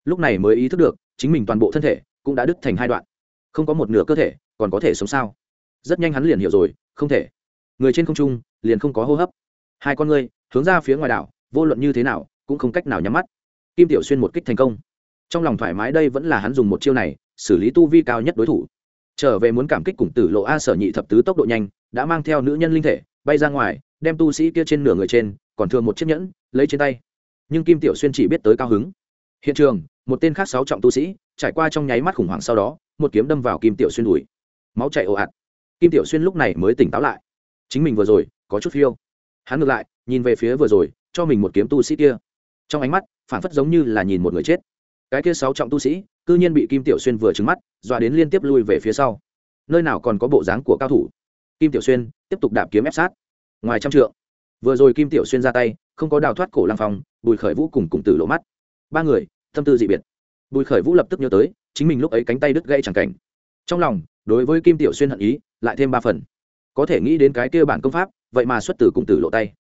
Lúc này mới ý thức được, chính mình toàn bộ thân thể, cũng đã đứt thành hai đoạn. Không có một nửa cơ thể, còn có thể sống sao? Rất nhanh hắn liền hiểu rồi, không thể. Người trên không trung, liền không có hô hấp. Hai con ngươi, hướng ra phía ngoài đảo vô luận như thế nào, cũng không cách nào nhắm mắt. Kim tiểu xuyên một kích thành công. Trong lòng thoải mái đây vẫn là hắn dùng một chiêu này, xử lý tu vi cao nhất đối thủ. Trở về muốn cảm kích cùng tử lộ a sở nhị thập tứ tốc độ nhanh, đã mang theo nữ nhân linh thể, bay ra ngoài, đem tu sĩ kia trên nửa người trên, còn thường một chiếc nhẫn, lấy trên tay. Nhưng kim tiểu xuyên chỉ biết tới cao hứng. Hiện trường, một tên khác sáu trọng tu sĩ, trải qua trong nháy mắt khủng hoảng sau đó, một kiếm đâm vào kim tiểu xuyên đùi. Máu chạy ồ ạt. Kim tiểu xuyên lúc này mới tỉnh táo lại. Chính mình vừa rồi, có chút phiêu. Hắn ngược lại, nhìn về phía vừa rồi cho mình một kiếm tu sĩ kia. Trong ánh mắt phản phất giống như là nhìn một người chết. Cái kia sáu trọng tu sĩ, cư nhiên bị kim tiểu xuyên vừa trứng mắt, dọa đến liên tiếp lui về phía sau. Nơi nào còn có bộ dáng của cao thủ? Kim tiểu xuyên tiếp tục đạp kiếm ép sát. Ngoài trăm trượng. Vừa rồi kim tiểu xuyên ra tay, không có đào thoát cổ lăng phong, bùi khởi vũ cùng cùng tử lộ mắt. Ba người, tâm tư dị biệt. Bùi khởi vũ lập tức nhớ tới, chính mình lúc ấy cánh tay đứt gãy chẳng cảnh. Trong lòng, đối với kim tiểu xuyên hận ý, lại thêm ba phần. Có thể nghĩ đến cái kia bản công pháp, vậy mà xuất từ cùng tử lộ tay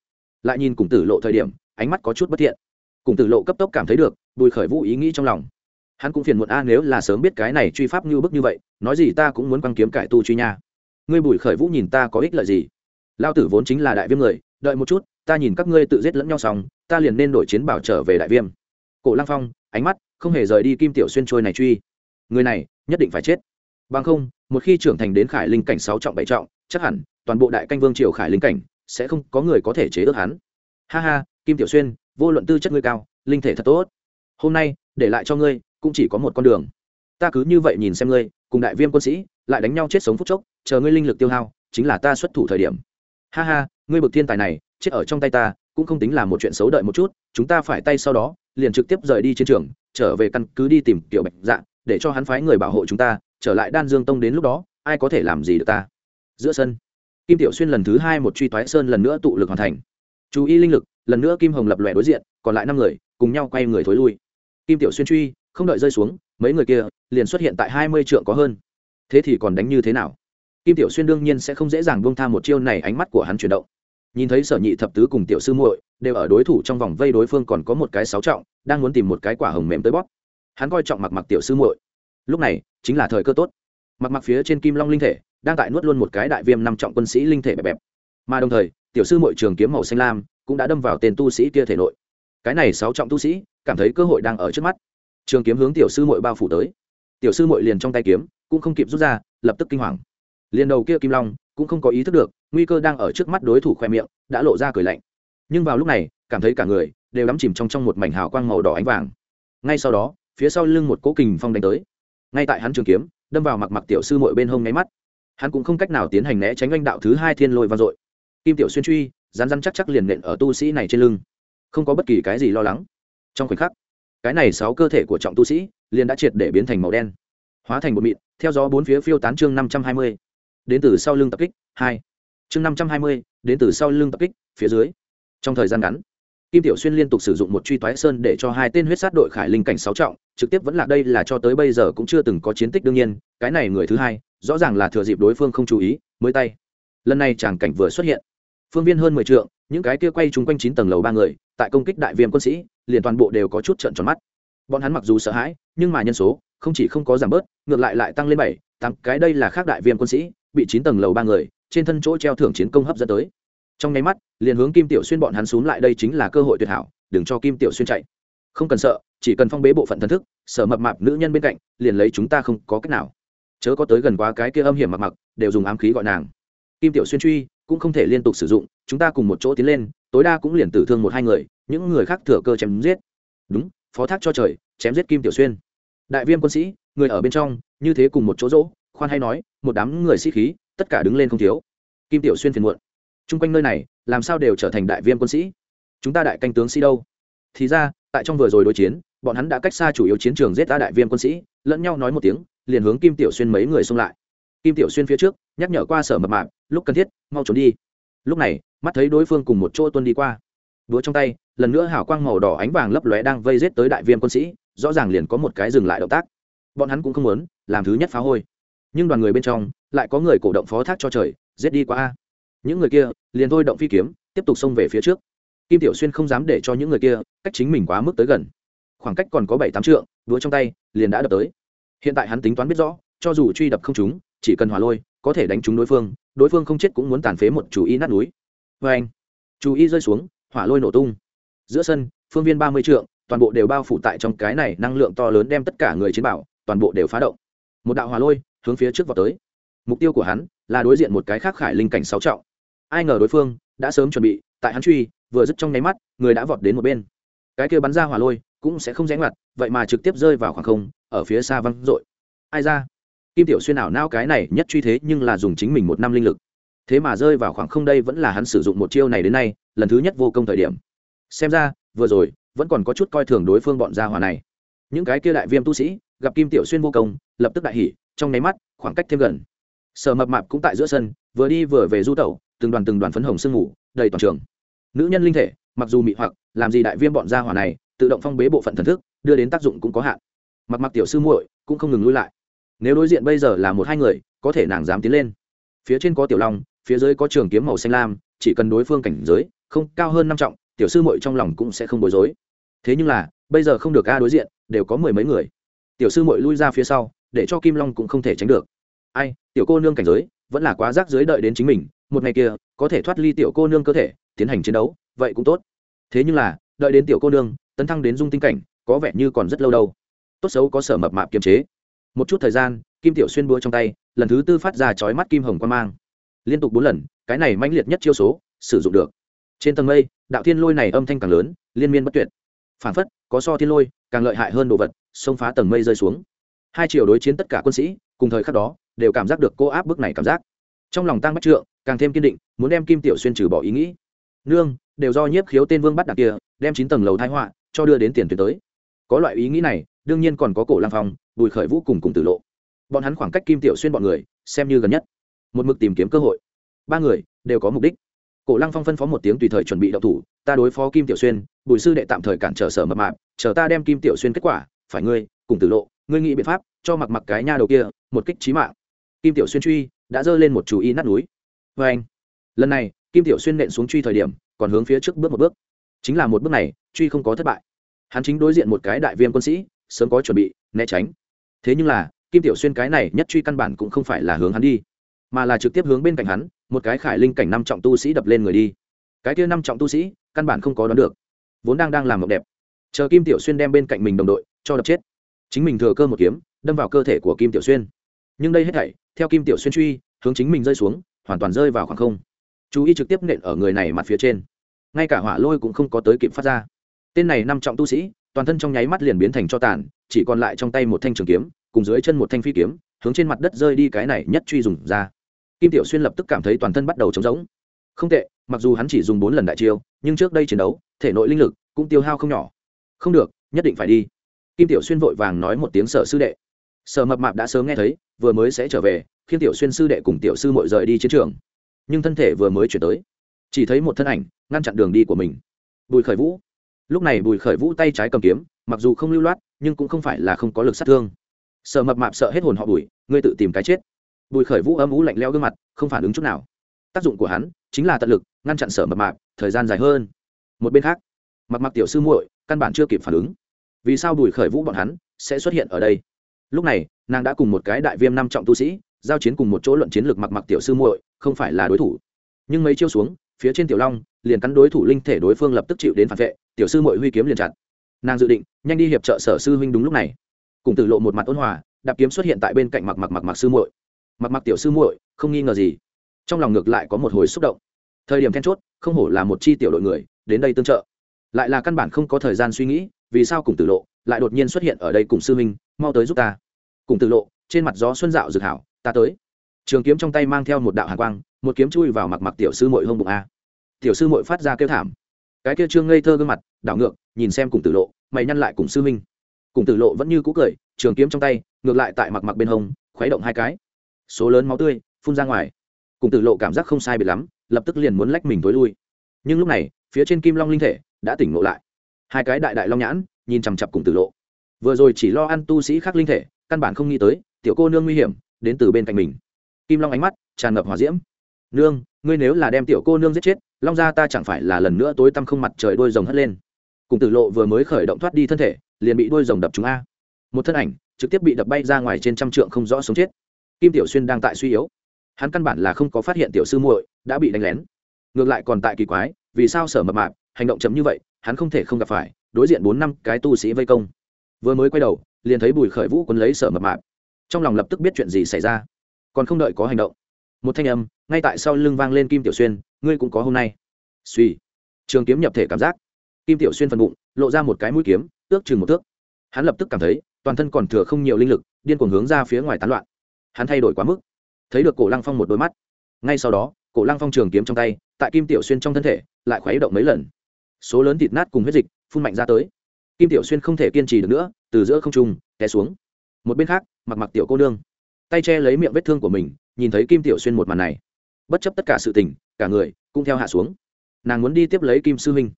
lại nhìn cùng tử lộ thời điểm, ánh mắt có chút bất thiện. Cùng tử lộ cấp tốc cảm thấy được, bùi khởi vũ ý nghĩ trong lòng. Hắn cũng phiền muộn, a, nếu là sớm biết cái này truy pháp như bức như vậy, nói gì ta cũng muốn quăng kiếm cải tu truy nha. Ngươi bùi khởi vũ nhìn ta có ích lợi gì? Lao tử vốn chính là đại viêm người, đợi một chút, ta nhìn các ngươi tự giết lẫn nhau xong, ta liền nên đổi chiến bảo trở về đại viêm. Cổ lăng phong, ánh mắt không hề rời đi kim tiểu xuyên trôi này truy. Người này nhất định phải chết. Bằng không, một khi trưởng thành đến khải linh cảnh sáu trọng, bảy trọng, chắc hẳn toàn bộ đại canh vương triều khải linh cảnh sẽ không có người có thể chế ước hắn. Ha ha, kim tiểu xuyên, vô luận tư chất ngươi cao, linh thể thật tốt. Hôm nay, để lại cho ngươi, cũng chỉ có một con đường. Ta cứ như vậy nhìn xem ngươi, cùng đại viêm quân sĩ, lại đánh nhau chết sống phút chốc, chờ ngươi linh lực tiêu hao, chính là ta xuất thủ thời điểm. Ha ha, ngươi bực thiên tài này, chết ở trong tay ta, cũng không tính là một chuyện xấu đợi một chút, chúng ta phải tay sau đó, liền trực tiếp rời đi chiến trường, trở về căn cứ đi tìm tiểu bạch dạ để cho hắn phái người bảo hộ chúng ta, trở lại đan dương tông đến lúc đó, ai có thể làm gì được ta? Giữa sân kim tiểu xuyên lần thứ hai một truy toái sơn lần nữa tụ lực hoàn thành. Chú ý linh lực, lần nữa kim hồng lập lòe đối diện, còn lại năm người, cùng nhau quay người thối lui. Kim tiểu xuyên truy, không đợi rơi xuống, mấy người kia liền xuất hiện tại hai mươi trượng có hơn. Thế thì còn đánh như thế nào? Kim tiểu xuyên đương nhiên sẽ không dễ dàng buông tha một chiêu này ánh mắt của hắn chuyển động. Nhìn thấy sở nhị thập tứ cùng tiểu sư muội, đều ở đối thủ trong vòng vây đối phương còn có một cái sáu trọng, đang muốn tìm một cái quả hồng mềm tới bóp. Hắn coi trọng mặc mặc tiểu sư muội. Lúc này, chính là thời cơ tốt. Mặc mặc phía trên kim long linh thể đang tại nuốt luôn một cái đại viêm năm trọng quân sĩ linh thể bẹp bẹp. Mà đồng thời, tiểu sư muội trường kiếm màu xanh lam cũng đã đâm vào tên tu sĩ kia thể nội. Cái này sáu trọng tu sĩ cảm thấy cơ hội đang ở trước mắt. Trường kiếm hướng tiểu sư muội bao phủ tới. Tiểu sư muội liền trong tay kiếm cũng không kịp rút ra, lập tức kinh hoàng. Liền đầu kia kim long cũng không có ý thức được, nguy cơ đang ở trước mắt đối thủ khoe miệng đã lộ ra cười lạnh. Nhưng vào lúc này, cảm thấy cả người đều đắm chìm trong trong một mảnh hào quang màu đỏ ánh vàng. Ngay sau đó, phía sau lưng một cố kình phong đánh tới. Ngay tại hắn trường kiếm, đâm vào mặc mặc tiểu sư mội bên hông nháy mắt hắn cũng không cách nào tiến hành né tránh oanh đạo thứ hai thiên lôi vang dội. Kim tiểu xuyên truy rán rán chắc chắc liền nện ở tu sĩ này trên lưng. Không có bất kỳ cái gì lo lắng. Trong khoảnh khắc, cái này sáu cơ thể của trọng tu sĩ liền đã triệt để biến thành màu đen, hóa thành một mịn, theo gió bốn phía phiêu tán chương năm trăm hai mươi. Đến từ sau lưng tập kích, hai. Chương năm trăm hai mươi, đến từ sau lưng tập kích, phía dưới. Trong thời gian ngắn, kim tiểu xuyên liên tục sử dụng một truy toái sơn để cho hai tên huyết sát đội khải linh cảnh sáu trọng, trực tiếp vẫn là đây là cho tới bây giờ cũng chưa từng có chiến tích đương nhiên, cái này người thứ hai rõ ràng là thừa dịp đối phương không chú ý, mới tay. Lần này chàng cảnh vừa xuất hiện. Phương viên hơn mười trượng, những cái kia quay chung quanh chín tầng lầu ba người, tại công kích đại viêm quân sĩ, liền toàn bộ đều có chút trận tròn mắt. Bọn hắn mặc dù sợ hãi, nhưng mà nhân số không chỉ không có giảm bớt, ngược lại lại tăng lên bảy, tám, cái đây là khác đại viêm quân sĩ, bị chín tầng lầu ba người, trên thân chỗ treo thưởng chiến công hấp dẫn tới. Trong nháy mắt, liền hướng kim tiểu xuyên bọn hắn xuống lại đây chính là cơ hội tuyệt hảo, đừng cho kim tiểu xuyên chạy. Không cần sợ, chỉ cần phong bế bộ phận thần thức, sở mập mạp nữ nhân bên cạnh, liền lấy chúng ta không có cách nào chớ có tới gần quá cái kia âm hiểm mặc mặc, đều dùng ám khí gọi nàng. Kim tiểu xuyên truy cũng không thể liên tục sử dụng, chúng ta cùng một chỗ tiến lên, tối đa cũng liền tử thương một hai người, những người khác thừa cơ chém giết. Đúng, phó thác cho trời, chém giết kim tiểu xuyên. Đại viêm quân sĩ, người ở bên trong, như thế cùng một chỗ rỗ khoan hay nói, một đám người sĩ khí, tất cả đứng lên không thiếu. Kim tiểu xuyên phiền muộn. Chung quanh nơi này, làm sao đều trở thành đại viêm quân sĩ? Chúng ta đại canh tướng sĩ đâu? Thì ra, tại trong vừa rồi đối chiến, bọn hắn đã cách xa chủ yếu chiến trường giết ta đại viêm quân sĩ, lẫn nhau nói một tiếng liền hướng kim tiểu xuyên mấy người xông lại. Kim tiểu xuyên phía trước, nhắc nhở qua sở mập mạp, lúc cần thiết, mau trốn đi. Lúc này, mắt thấy đối phương cùng một chỗ tuân đi qua. Đũa trong tay, lần nữa Hảo quang màu đỏ ánh vàng lấp lóe đang vây giết tới đại viêm quân sĩ, rõ ràng liền có một cái dừng lại động tác. Bọn hắn cũng không muốn, làm thứ nhất phá hôi. Nhưng đoàn người bên trong, lại có người cổ động phó thác cho trời, giết đi qua a. Những người kia, liền thôi động phi kiếm, tiếp tục xông về phía trước. Kim tiểu xuyên không dám để cho những người kia, cách chính mình quá mức tới gần. Khoảng cách còn có bảy tám trượng đũa trong tay, liền đã đập tới hiện tại hắn tính toán biết rõ cho dù truy đập không chúng, chỉ cần hỏa lôi có thể đánh trúng đối phương đối phương không chết cũng muốn tàn phế một chủ y nát núi. Vê anh chủ y rơi xuống hỏa lôi nổ tung. Giữa sân phương viên ba mươi trượng toàn bộ đều bao phủ tại trong cái này năng lượng to lớn đem tất cả người chiến bảo toàn bộ đều phá động. Một đạo hỏa lôi hướng phía trước vào tới. Mục tiêu của hắn là đối diện một cái khác khải linh cảnh sáu trọng. Ai ngờ đối phương đã sớm chuẩn bị tại hắn truy vừa dứt trong nháy mắt người đã vọt đến một bên. Cái kia bắn ra hỏa lôi cũng sẽ không rẽ ngoặt, vậy mà trực tiếp rơi vào khoảng không, ở phía xa văng r ai ra? Kim tiểu xuyên ảo nao cái này nhất truy thế nhưng là dùng chính mình một năm linh lực. Thế mà rơi vào khoảng không đây vẫn là hắn sử dụng một chiêu này đến nay, lần thứ nhất vô công thời điểm. Xem ra, vừa rồi, vẫn còn có chút coi thường đối phương bọn gia hỏa này. Những cái kia đại viêm tu sĩ, gặp kim tiểu xuyên vô công, lập tức đại hỉ, trong nháy mắt, khoảng cách thêm gần. Sở mập mạp cũng tại giữa sân, vừa đi vừa về du tẩu, từng đoàn từng đoàn phấn hồng sương ngủ đầy toàn trường. Nữ nhân linh thể, mặc dù mị hoặc, làm gì đại viêm bọn gia hỏa này tự động phong bế bộ phận thần thức, đưa đến tác dụng cũng có hạn. Mặc mặc tiểu sư muội cũng không ngừng lui lại. Nếu đối diện bây giờ là một hai người, có thể nàng dám tiến lên. Phía trên có tiểu long, phía dưới có trường kiếm màu xanh lam, chỉ cần đối phương cảnh giới, không, cao hơn năm trọng, tiểu sư muội trong lòng cũng sẽ không bối rối. Thế nhưng là, bây giờ không được a đối diện, đều có mười mấy người. Tiểu sư muội lui ra phía sau, để cho kim long cũng không thể tránh được. Ai, tiểu cô nương cảnh giới, vẫn là quá rác dưới đợi đến chính mình, một ngày kia, có thể thoát ly tiểu cô nương cơ thể, tiến hành chiến đấu, vậy cũng tốt. Thế nhưng là, đợi đến tiểu cô nương tấn thăng đến dung tinh cảnh, có vẻ như còn rất lâu đâu. Tốt xấu có sở mập mạp kiềm chế. Một chút thời gian, kim tiểu xuyên búa trong tay, lần thứ tư phát ra chói mắt kim hồng quan mang. Liên tục bốn lần, cái này mãnh liệt nhất chiêu số, sử dụng được. Trên tầng mây, đạo thiên lôi này âm thanh càng lớn, liên miên bất tuyệt. Phản phất, có so thiên lôi, càng lợi hại hơn đồ vật, xông phá tầng mây rơi xuống. Hai chiều đối chiến tất cả quân sĩ, cùng thời khắc đó, đều cảm giác được cô áp bức này cảm giác. Trong lòng tăng bách trượng, càng thêm kiên định, muốn đem kim tiểu xuyên trừ bỏ ý nghĩ. Nương, đều do nhiếp khiếu tên vương bắt đặc kia, đem chín tầng lầu thái họa cho đưa đến tiền tuyến tới. Có loại ý nghĩ này, đương nhiên còn có cổ lang phong, bùi khởi vũ cùng cùng tử lộ. Bọn hắn khoảng cách kim tiểu xuyên bọn người, xem như gần nhất. Một mực tìm kiếm cơ hội. Ba người, đều có mục đích. Cổ lăng phong phân phó một tiếng tùy thời chuẩn bị đậu thủ, ta đối phó kim tiểu xuyên, bùi sư đệ tạm thời cản trở sở mập mạp, chờ ta đem kim tiểu xuyên kết quả, phải ngươi, cùng tử lộ, ngươi nghĩ biện pháp, cho mặc mặc cái nha đầu kia, một kích trí mạng. Kim tiểu xuyên truy, đã giơ lên một chú ý nát núi. Vê anh lần này, kim tiểu xuyên nện xuống truy thời điểm, còn hướng phía trước bước một bước chính là một bước này, truy không có thất bại. Hắn chính đối diện một cái đại viêm quân sĩ, sớm có chuẩn bị, né tránh. Thế nhưng là, kim tiểu xuyên cái này nhất truy căn bản cũng không phải là hướng hắn đi, mà là trực tiếp hướng bên cạnh hắn, một cái khải linh cảnh năm trọng tu sĩ đập lên người đi. Cái kia năm trọng tu sĩ, căn bản không có đoán được. Vốn đang đang làm mộng đẹp. Chờ kim tiểu xuyên đem bên cạnh mình đồng đội, cho đập chết. Chính mình thừa cơ một kiếm, đâm vào cơ thể của kim tiểu xuyên. Nhưng đây hết thảy, theo kim tiểu xuyên truy, hướng chính mình rơi xuống, hoàn toàn rơi vào khoảng không. Chú ý trực tiếp nện ở người này mặt phía trên ngay cả hỏa lôi cũng không có tới kịp phát ra. Tên này năm trọng tu sĩ, toàn thân trong nháy mắt liền biến thành cho tàn, chỉ còn lại trong tay một thanh trường kiếm, cùng dưới chân một thanh phi kiếm, hướng trên mặt đất rơi đi cái này nhất truy dùng ra. Kim tiểu xuyên lập tức cảm thấy toàn thân bắt đầu trống rỗng. Không tệ, mặc dù hắn chỉ dùng bốn lần đại chiêu, nhưng trước đây chiến đấu, thể nội linh lực cũng tiêu hao không nhỏ. Không được, nhất định phải đi. Kim tiểu xuyên vội vàng nói một tiếng sở sư đệ. Sở mập mạp đã sớm nghe thấy, vừa mới sẽ trở về, khiến tiểu xuyên sư đệ cùng tiểu sư mội rời đi chiến trường. Nhưng thân thể vừa mới chuyển tới chỉ thấy một thân ảnh ngăn chặn đường đi của mình. Bùi khởi vũ. Lúc này bùi khởi vũ tay trái cầm kiếm, mặc dù không lưu loát, nhưng cũng không phải là không có lực sát thương. Sợ mập mạp sợ hết hồn họ bùi, ngươi tự tìm cái chết. Bùi khởi vũ âm ú lạnh leo gương mặt, không phản ứng chút nào. Tác dụng của hắn chính là tận lực ngăn chặn sở mập mạp, thời gian dài hơn. Một bên khác mặt mặc tiểu sư muội căn bản chưa kịp phản ứng. Vì sao bùi khởi vũ bọn hắn sẽ xuất hiện ở đây? Lúc này, nàng đã cùng một cái đại viêm năm trọng tu sĩ giao chiến cùng một chỗ luận chiến lược mặc mặc tiểu sư muội, không phải là đối thủ. Nhưng mấy chiêu xuống phía trên tiểu long, liền cắn đối thủ linh thể đối phương lập tức chịu đến phản vệ, tiểu sư muội huy kiếm liền chặt. Nàng dự định, nhanh đi hiệp trợ sở sư huynh đúng lúc này. Cùng tử lộ một mặt ôn hòa, đạp kiếm xuất hiện tại bên cạnh mặc mặc mặc mặc sư muội. Mặc mặc tiểu sư muội, không nghi ngờ gì. Trong lòng ngược lại có một hồi xúc động. Thời điểm then chốt, không hổ là một chi tiểu đội người, đến đây tương trợ. Lại là căn bản không có thời gian suy nghĩ, vì sao cùng tử lộ lại đột nhiên xuất hiện ở đây cùng sư huynh, mau tới giúp ta. Cùng tử lộ, trên mặt gió xuân dạo dược hảo, ta tới. Trường kiếm trong tay mang theo một đạo hàn quang một kiếm chui vào mặc mặc tiểu sư muội hông bụng a. Tiểu sư muội phát ra kêu thảm. Cái kia trương ngây thơ gương mặt, đảo ngược, nhìn xem cùng tử lộ, mày nhăn lại cùng sư minh cùng tử lộ vẫn như cũ cười, trường kiếm trong tay, ngược lại tại mặc mặc bên hông, khuấy động hai cái. Số lớn máu tươi phun ra ngoài. Cùng tử lộ cảm giác không sai biệt lắm, lập tức liền muốn lách mình tối lui. Nhưng lúc này, phía trên kim long linh thể đã tỉnh ngộ lại. Hai cái đại đại long nhãn, nhìn chằm chặp cùng tử lộ. Vừa rồi chỉ lo ăn tu sĩ khác linh thể, căn bản không nghĩ tới, tiểu cô nương nguy hiểm, đến từ bên cạnh mình. Kim long ánh mắt tràn ngập hòa diễm nương, ngươi nếu là đem tiểu cô nương giết chết, long gia ta chẳng phải là lần nữa tối tăm không mặt trời đôi rồng hất lên. Cùng tử lộ vừa mới khởi động thoát đi thân thể, liền bị đôi rồng đập chúng a. Một thân ảnh, trực tiếp bị đập bay ra ngoài trên trăm trượng không rõ sống chết. Kim tiểu xuyên đang tại suy yếu. Hắn căn bản là không có phát hiện tiểu sư muội đã bị đánh lén. Ngược lại còn tại kỳ quái, vì sao sở mập mạp, hành động chấm như vậy, hắn không thể không gặp phải, đối diện bốn năm cái tu sĩ vây công. Vừa mới quay đầu, liền thấy bùi khởi vũ quấn lấy sở mập mạp. Trong lòng lập tức biết chuyện gì xảy ra. Còn không đợi có hành động một thanh âm, ngay tại sau lưng vang lên kim tiểu xuyên, ngươi cũng có hôm nay. Suy trường kiếm nhập thể cảm giác. Kim tiểu xuyên phần bụng, lộ ra một cái mũi kiếm, ước chừng một thước. Hắn lập tức cảm thấy, toàn thân còn thừa không nhiều linh lực, điên cuồng hướng ra phía ngoài tán loạn. Hắn thay đổi quá mức. Thấy được cổ lăng phong một đôi mắt. Ngay sau đó, cổ lăng phong trường kiếm trong tay, tại kim tiểu xuyên trong thân thể, lại khuấy động mấy lần. Số lớn thịt nát cùng huyết dịch phun mạnh ra tới. Kim tiểu xuyên không thể kiên trì được nữa, từ giữa không trung, té xuống. Một bên khác, mặc mặc tiểu cô nương. Tay che lấy miệng vết thương của mình nhìn thấy kim tiểu xuyên một màn này, bất chấp tất cả sự tình, cả người cũng theo hạ xuống. Nàng muốn đi tiếp lấy kim sư huynh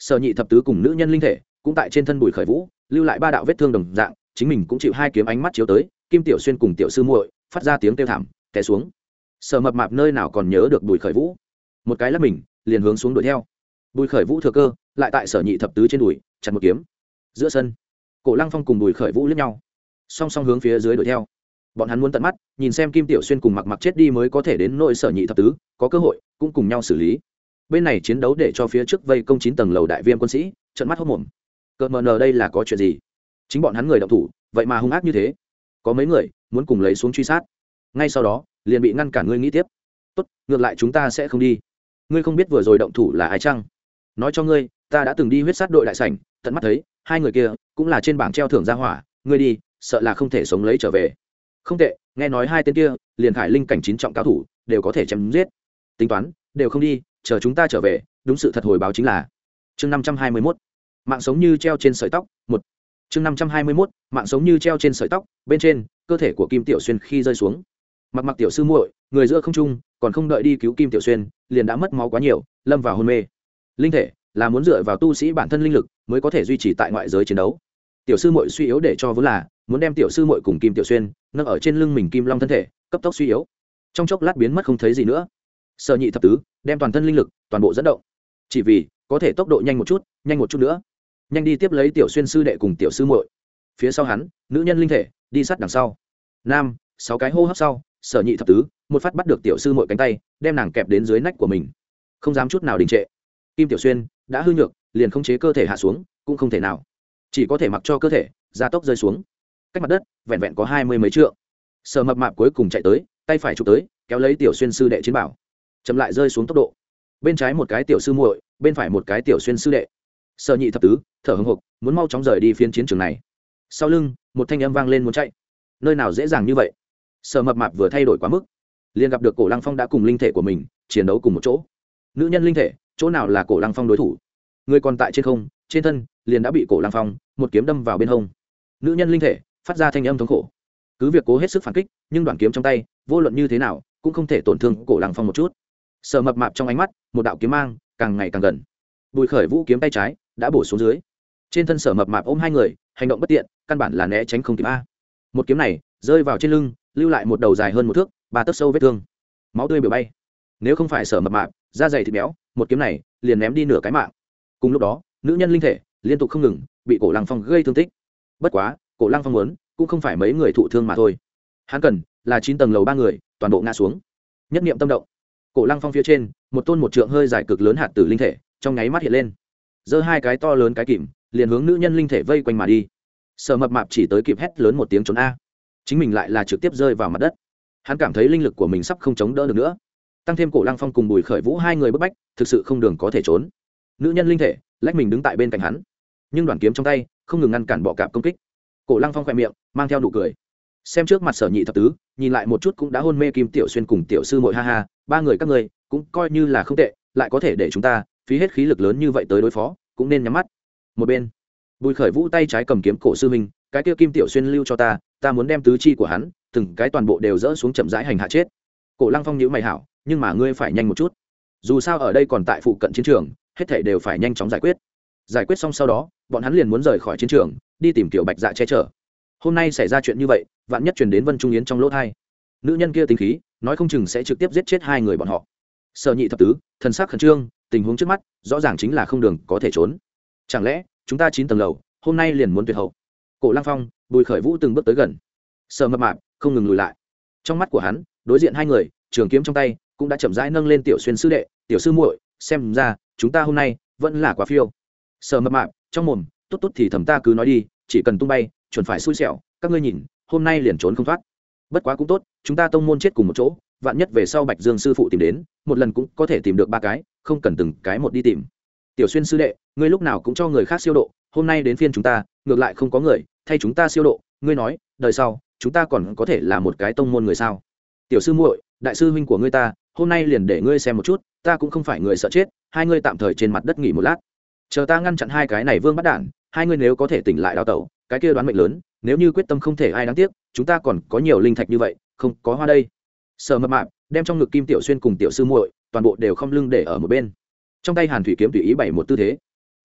sở nhị thập tứ cùng nữ nhân linh thể cũng tại trên thân bùi khởi vũ, lưu lại ba đạo vết thương đồng dạng, chính mình cũng chịu hai kiếm ánh mắt chiếu tới, kim tiểu xuyên cùng tiểu sư muội phát ra tiếng kêu thảm, té xuống. Sở mập mạp nơi nào còn nhớ được bùi khởi vũ? Một cái lắp mình, liền hướng xuống đuổi theo. Bùi khởi vũ thừa cơ, lại tại sở nhị thập tứ trên đùi, chặt một kiếm. Giữa sân, cổ lăng phong cùng bùi khởi vũ lướt nhau. Song song hướng phía dưới đuổi theo bọn hắn muốn tận mắt, nhìn xem kim tiểu xuyên cùng mặc mặc chết đi mới có thể đến nội sở nhị thập tứ, có cơ hội, cũng cùng nhau xử lý. Bên này chiến đấu để cho phía trước vây công chín tầng lầu đại viêm quân sĩ trận mắt hốc mồm cợt mờ nờ đây là có chuyện gì? Chính bọn hắn người động thủ, vậy mà hung ác như thế. Có mấy người muốn cùng lấy xuống truy sát. Ngay sau đó, liền bị ngăn cản ngươi nghĩ tiếp. Tốt, ngược lại chúng ta sẽ không đi. Ngươi không biết vừa rồi động thủ là ai chăng? Nói cho ngươi, ta đã từng đi huyết sát đội đại sảnh, tận mắt thấy, hai người kia cũng là trên bảng treo thưởng gia hỏa. Ngươi đi, sợ là không thể sống lấy trở về không tệ, nghe nói hai tên kia, liền khải linh cảnh chín trọng cao thủ, đều có thể chém giết. Tính toán, đều không đi, chờ chúng ta trở về, đúng sự thật hồi báo chính là. Chương năm trăm hai mươi mốt, mạng sống như treo trên sợi tóc, một. Chương năm trăm hai mươi mốt, mạng sống như treo trên sợi tóc, bên trên, cơ thể của kim tiểu xuyên khi rơi xuống. Mặc mặc tiểu sư muội, người giữa không trung, còn không đợi đi cứu kim tiểu xuyên, liền đã mất máu quá nhiều, lâm vào hôn mê. Linh thể là muốn dựa vào tu sĩ bản thân linh lực, mới có thể duy trì tại ngoại giới chiến đấu tiểu sư muội suy yếu để cho vốn là, muốn đem tiểu sư muội cùng kim tiểu xuyên nâng ở trên lưng mình kim long thân thể, cấp tốc suy yếu. Trong chốc lát biến mất không thấy gì nữa. Sợ nhị thập tứ, đem toàn thân linh lực, toàn bộ dẫn động. Chỉ vì, có thể tốc độ nhanh một chút, nhanh một chút nữa. Nhanh đi tiếp lấy tiểu xuyên sư đệ cùng tiểu sư muội. Phía sau hắn, nữ nhân linh thể, đi sát đằng sau. Nam, sáu cái hô hấp sau, sở nhị thập tứ, một phát bắt được tiểu sư muội cánh tay, đem nàng kẹp đến dưới nách của mình. Không dám chút nào đình trệ. Kim tiểu xuyên, đã hư nhược, liền không chế cơ thể hạ xuống, cũng không thể nào chỉ có thể mặc cho cơ thể, gia tốc rơi xuống. Cách mặt đất, vẹn vẹn có hai mươi mấy trượng. Sở mập mạp cuối cùng chạy tới, tay phải chụp tới, kéo lấy tiểu xuyên sư đệ chiến bảo. Chậm lại rơi xuống tốc độ. Bên trái một cái tiểu sư muội, bên phải một cái tiểu xuyên sư đệ. Sợ nhị thập tứ, thở hồng hộc muốn mau chóng rời đi phiên chiến trường này. Sau lưng, một thanh âm vang lên muốn chạy. Nơi nào dễ dàng như vậy? Sợ mập mạp vừa thay đổi quá mức. Liền gặp được cổ lăng phong đã cùng linh thể của mình, chiến đấu cùng một chỗ. Nữ nhân linh thể, chỗ nào là cổ lăng phong đối thủ? Người còn tại trên không trên thân liền đã bị cổ lăng phong một kiếm đâm vào bên hông. Nữ nhân linh thể phát ra thanh âm thống khổ. Cứ việc cố hết sức phản kích, nhưng đoàn kiếm trong tay, vô luận như thế nào, cũng không thể tổn thương cổ lăng phong một chút. Sợ mập mạp trong ánh mắt, một đạo kiếm mang càng ngày càng gần. Bùi khởi vũ kiếm tay trái đã bổ xuống dưới. Trên thân sở mập mạp ôm hai người, hành động bất tiện, căn bản là né tránh không kịp a. Một kiếm này rơi vào trên lưng, lưu lại một đầu dài hơn một thước, ba tấc sâu vết thương. Máu tươi biểu bay. Nếu không phải sở mập mạp da dày thịt béo, một kiếm này liền ném đi nửa cái mạng. Cùng lúc đó nữ nhân linh thể liên tục không ngừng bị cổ lăng phong gây thương tích. Bất quá, cổ lăng phong muốn cũng không phải mấy người thụ thương mà thôi. Hắn cần là chín tầng lầu ba người, toàn bộ ngã xuống. Nhất niệm tâm động. Cổ lăng phong phía trên, một tôn một trượng hơi dài cực lớn hạt tử linh thể trong nháy mắt hiện lên. Giơ hai cái to lớn cái kìm, liền hướng nữ nhân linh thể vây quanh mà đi. Sợ mập mạp chỉ tới kịp hét lớn một tiếng trốn a. Chính mình lại là trực tiếp rơi vào mặt đất. Hắn cảm thấy linh lực của mình sắp không chống đỡ được nữa. Tăng thêm cổ lăng phong cùng bùi khởi vũ hai người bức bách, thực sự không đường có thể trốn. Nữ nhân linh thể lách mình đứng tại bên cạnh hắn. Nhưng đoàn kiếm trong tay, không ngừng ngăn cản bọ cạp công kích. Cổ lăng phong khoe miệng, mang theo nụ cười. Xem trước mặt sở nhị thập tứ, nhìn lại một chút cũng đã hôn mê kim tiểu xuyên cùng tiểu sư mội ha ha, ba người các ngươi cũng coi như là không tệ, lại có thể để chúng ta phí hết khí lực lớn như vậy tới đối phó, cũng nên nhắm mắt. Một bên, bùi khởi vũ tay trái cầm kiếm cổ sư minh cái kia kim tiểu xuyên lưu cho ta ta muốn đem tứ chi của hắn, từng cái toàn bộ đều dỡ xuống chậm rãi hành hạ chết. Cổ lăng phong nhữ mày hảo, nhưng mà ngươi phải nhanh một chút. Dù sao ở đây còn tại phụ cận chiến trường hết thể đều phải nhanh chóng giải quyết. Giải quyết xong sau đó, bọn hắn liền muốn rời khỏi chiến trường, đi tìm kiểu bạch dạ che chở. Hôm nay xảy ra chuyện như vậy, vạn nhất truyền đến vân trung yến trong lỗ thai. Nữ nhân kia tính khí, nói không chừng sẽ trực tiếp giết chết hai người bọn họ. Sở nhị thập tứ, thần sắc khẩn trương, tình huống trước mắt, rõ ràng chính là không đường có thể trốn. Chẳng lẽ, chúng ta chín tầng lầu, hôm nay liền muốn tuyệt hậu? Cổ lăng phong, bùi khởi vũ từng bước tới gần. Sợ mập mạp, không ngừng lùi lại. Trong mắt của hắn, đối diện hai người, trường kiếm trong tay, cũng đã chậm rãi nâng lên tiểu xuyên sư đệ, tiểu sư muội xem ra, chúng ta hôm nay vẫn là quá phiêu. Sợ mập mạp, trong mồm, tốt tốt thì thầm ta cứ nói đi, chỉ cần tung bay, chuẩn phải xui xẻo, các ngươi nhìn, hôm nay liền trốn không thoát. Bất quá cũng tốt, chúng ta tông môn chết cùng một chỗ, vạn nhất về sau bạch dương sư phụ tìm đến, một lần cũng có thể tìm được ba cái, không cần từng cái một đi tìm. Tiểu xuyên sư đệ, ngươi lúc nào cũng cho người khác siêu độ, hôm nay đến phiên chúng ta, ngược lại không có người, thay chúng ta siêu độ, ngươi nói, đời sau, chúng ta còn có thể là một cái tông môn người sao? Tiểu sư muội, đại sư huynh của ngươi ta hôm nay liền để ngươi xem một chút, ta cũng không phải người sợ chết, hai ngươi tạm thời trên mặt đất nghỉ một lát. Chờ ta ngăn chặn hai cái này vương bắt đản hai ngươi nếu có thể tỉnh lại đào tẩu, cái kia đoán mệnh lớn, nếu như quyết tâm không thể ai đáng tiếc, chúng ta còn có nhiều linh thạch như vậy, không có hoa đây. Sợ mập mạp, đem trong ngực kim tiểu xuyên cùng tiểu sư muội, toàn bộ đều không lưng để ở một bên. Trong tay hàn thủy kiếm tùy ý bảy một tư thế.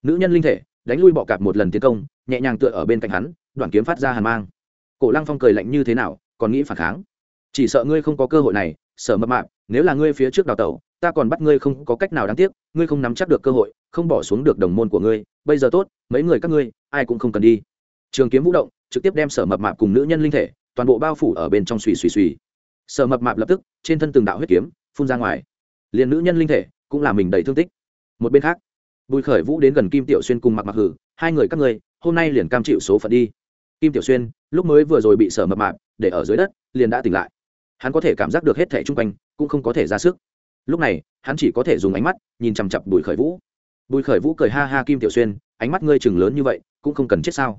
Nữ nhân linh thể, đánh lui bọ cạp một lần tiến công, nhẹ nhàng tựa ở bên cạnh hắn, đoạn kiếm phát ra hàn mang. Cổ lăng phong cười lạnh như thế nào, còn nghĩ phản kháng chỉ sợ ngươi không có cơ hội này sợ mập mạp, nếu là ngươi phía trước đào tẩu, ta còn bắt ngươi không có cách nào đáng tiếc, ngươi không nắm chắc được cơ hội, không bỏ xuống được đồng môn của ngươi, bây giờ tốt, mấy người các ngươi, ai cũng không cần đi. Trường kiếm vũ động, trực tiếp đem sở mập mạp cùng nữ nhân linh thể, toàn bộ bao phủ ở bên trong xùy xùy xùy. Sở mập mạp lập tức, trên thân từng đạo huyết kiếm, phun ra ngoài. Liền nữ nhân linh thể, cũng là mình đầy thương tích. Một bên khác, bùi khởi vũ đến gần kim tiểu xuyên cùng mặc mặc hử, hai người các ngươi, hôm nay liền cam chịu số phận đi. Kim tiểu xuyên, lúc mới vừa rồi bị sở mập mạp để ở dưới đất, liền đã tỉnh lại hắn có thể cảm giác được hết thẻ chung quanh, cũng không có thể ra sức. Lúc này, hắn chỉ có thể dùng ánh mắt nhìn chằm chặp bùi khởi vũ. Bùi khởi vũ cười ha ha kim tiểu xuyên, ánh mắt ngươi chừng lớn như vậy, cũng không cần chết sao?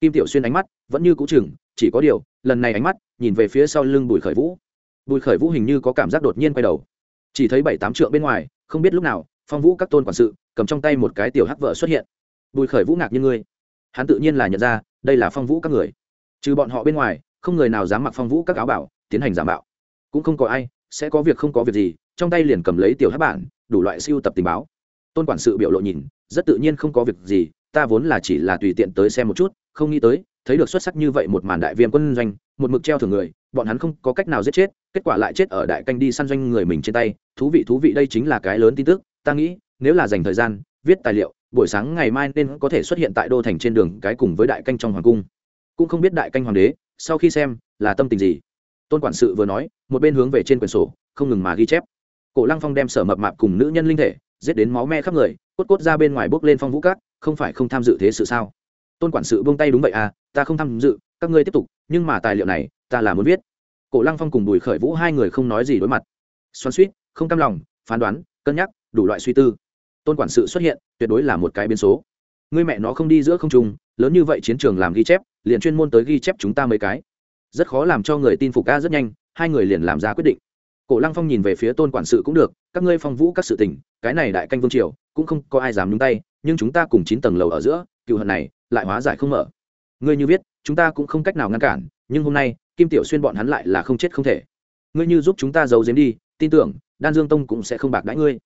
Kim tiểu xuyên ánh mắt vẫn như cũ chừng, chỉ có điều, lần này ánh mắt nhìn về phía sau lưng bùi khởi vũ. Bùi khởi vũ hình như có cảm giác đột nhiên quay đầu. Chỉ thấy bảy tám trượng bên ngoài, không biết lúc nào, phong vũ các tôn quản sự cầm trong tay một cái tiểu hắc vợ xuất hiện. Bùi khởi vũ ngạc như ngươi. Hắn tự nhiên là nhận ra, đây là phong vũ các người. Trừ bọn họ bên ngoài, không người nào dám mặc phong vũ các áo bảo tiến hành giả mạo. Cũng không có ai, sẽ có việc không có việc gì, trong tay liền cầm lấy tiểu hát bản, đủ loại siêu tập tình báo. Tôn quản sự biểu lộ nhìn, rất tự nhiên không có việc gì, ta vốn là chỉ là tùy tiện tới xem một chút, không nghĩ tới, thấy được xuất sắc như vậy một màn đại viêm quân doanh, một mực treo thường người, bọn hắn không có cách nào giết chết, kết quả lại chết ở đại canh đi săn doanh người mình trên tay. Thú vị thú vị, đây chính là cái lớn tin tức, ta nghĩ, nếu là dành thời gian, viết tài liệu, buổi sáng ngày mai nên có thể xuất hiện tại đô thành trên đường cái cùng với đại canh trong hoàng cung. Cũng không biết đại canh hoàng đế, sau khi xem, là tâm tình gì tôn quản sự vừa nói, một bên hướng về trên quyển sổ, không ngừng mà ghi chép. Cổ lăng phong đem sở mập mạp cùng nữ nhân linh thể, giết đến máu me khắp người, cốt cốt ra bên ngoài bốc lên phong vũ cát không phải không tham dự thế sự sao? Tôn quản sự buông tay đúng vậy à ta không tham dự, các ngươi tiếp tục, nhưng mà tài liệu này, ta là muốn viết. Cổ lăng phong cùng bùi khởi vũ hai người không nói gì đối mặt. Xoắn suýt không cam lòng, phán đoán, cân nhắc, đủ loại suy tư. Tôn quản sự xuất hiện, tuyệt đối là một cái biến số. Ngươi mẹ nó không đi giữa không trung, lớn như vậy chiến trường làm ghi chép, liền chuyên môn tới ghi chép chúng ta mấy cái rất khó làm cho người tin phục ca rất nhanh, hai người liền làm ra quyết định. Cổ lăng phong nhìn về phía tôn quản sự cũng được, các ngươi phong vũ các sự tình, cái này đại canh vương triều, cũng không có ai dám nhúng tay, nhưng chúng ta cùng chín tầng lầu ở giữa, cựu hận này, lại hóa giải không mở. Ngươi như biết, chúng ta cũng không cách nào ngăn cản, nhưng hôm nay, kim tiểu xuyên bọn hắn lại là không chết không thể. Ngươi như giúp chúng ta giấu giếm đi, tin tưởng, đan dương tông cũng sẽ không bạc đãi ngươi.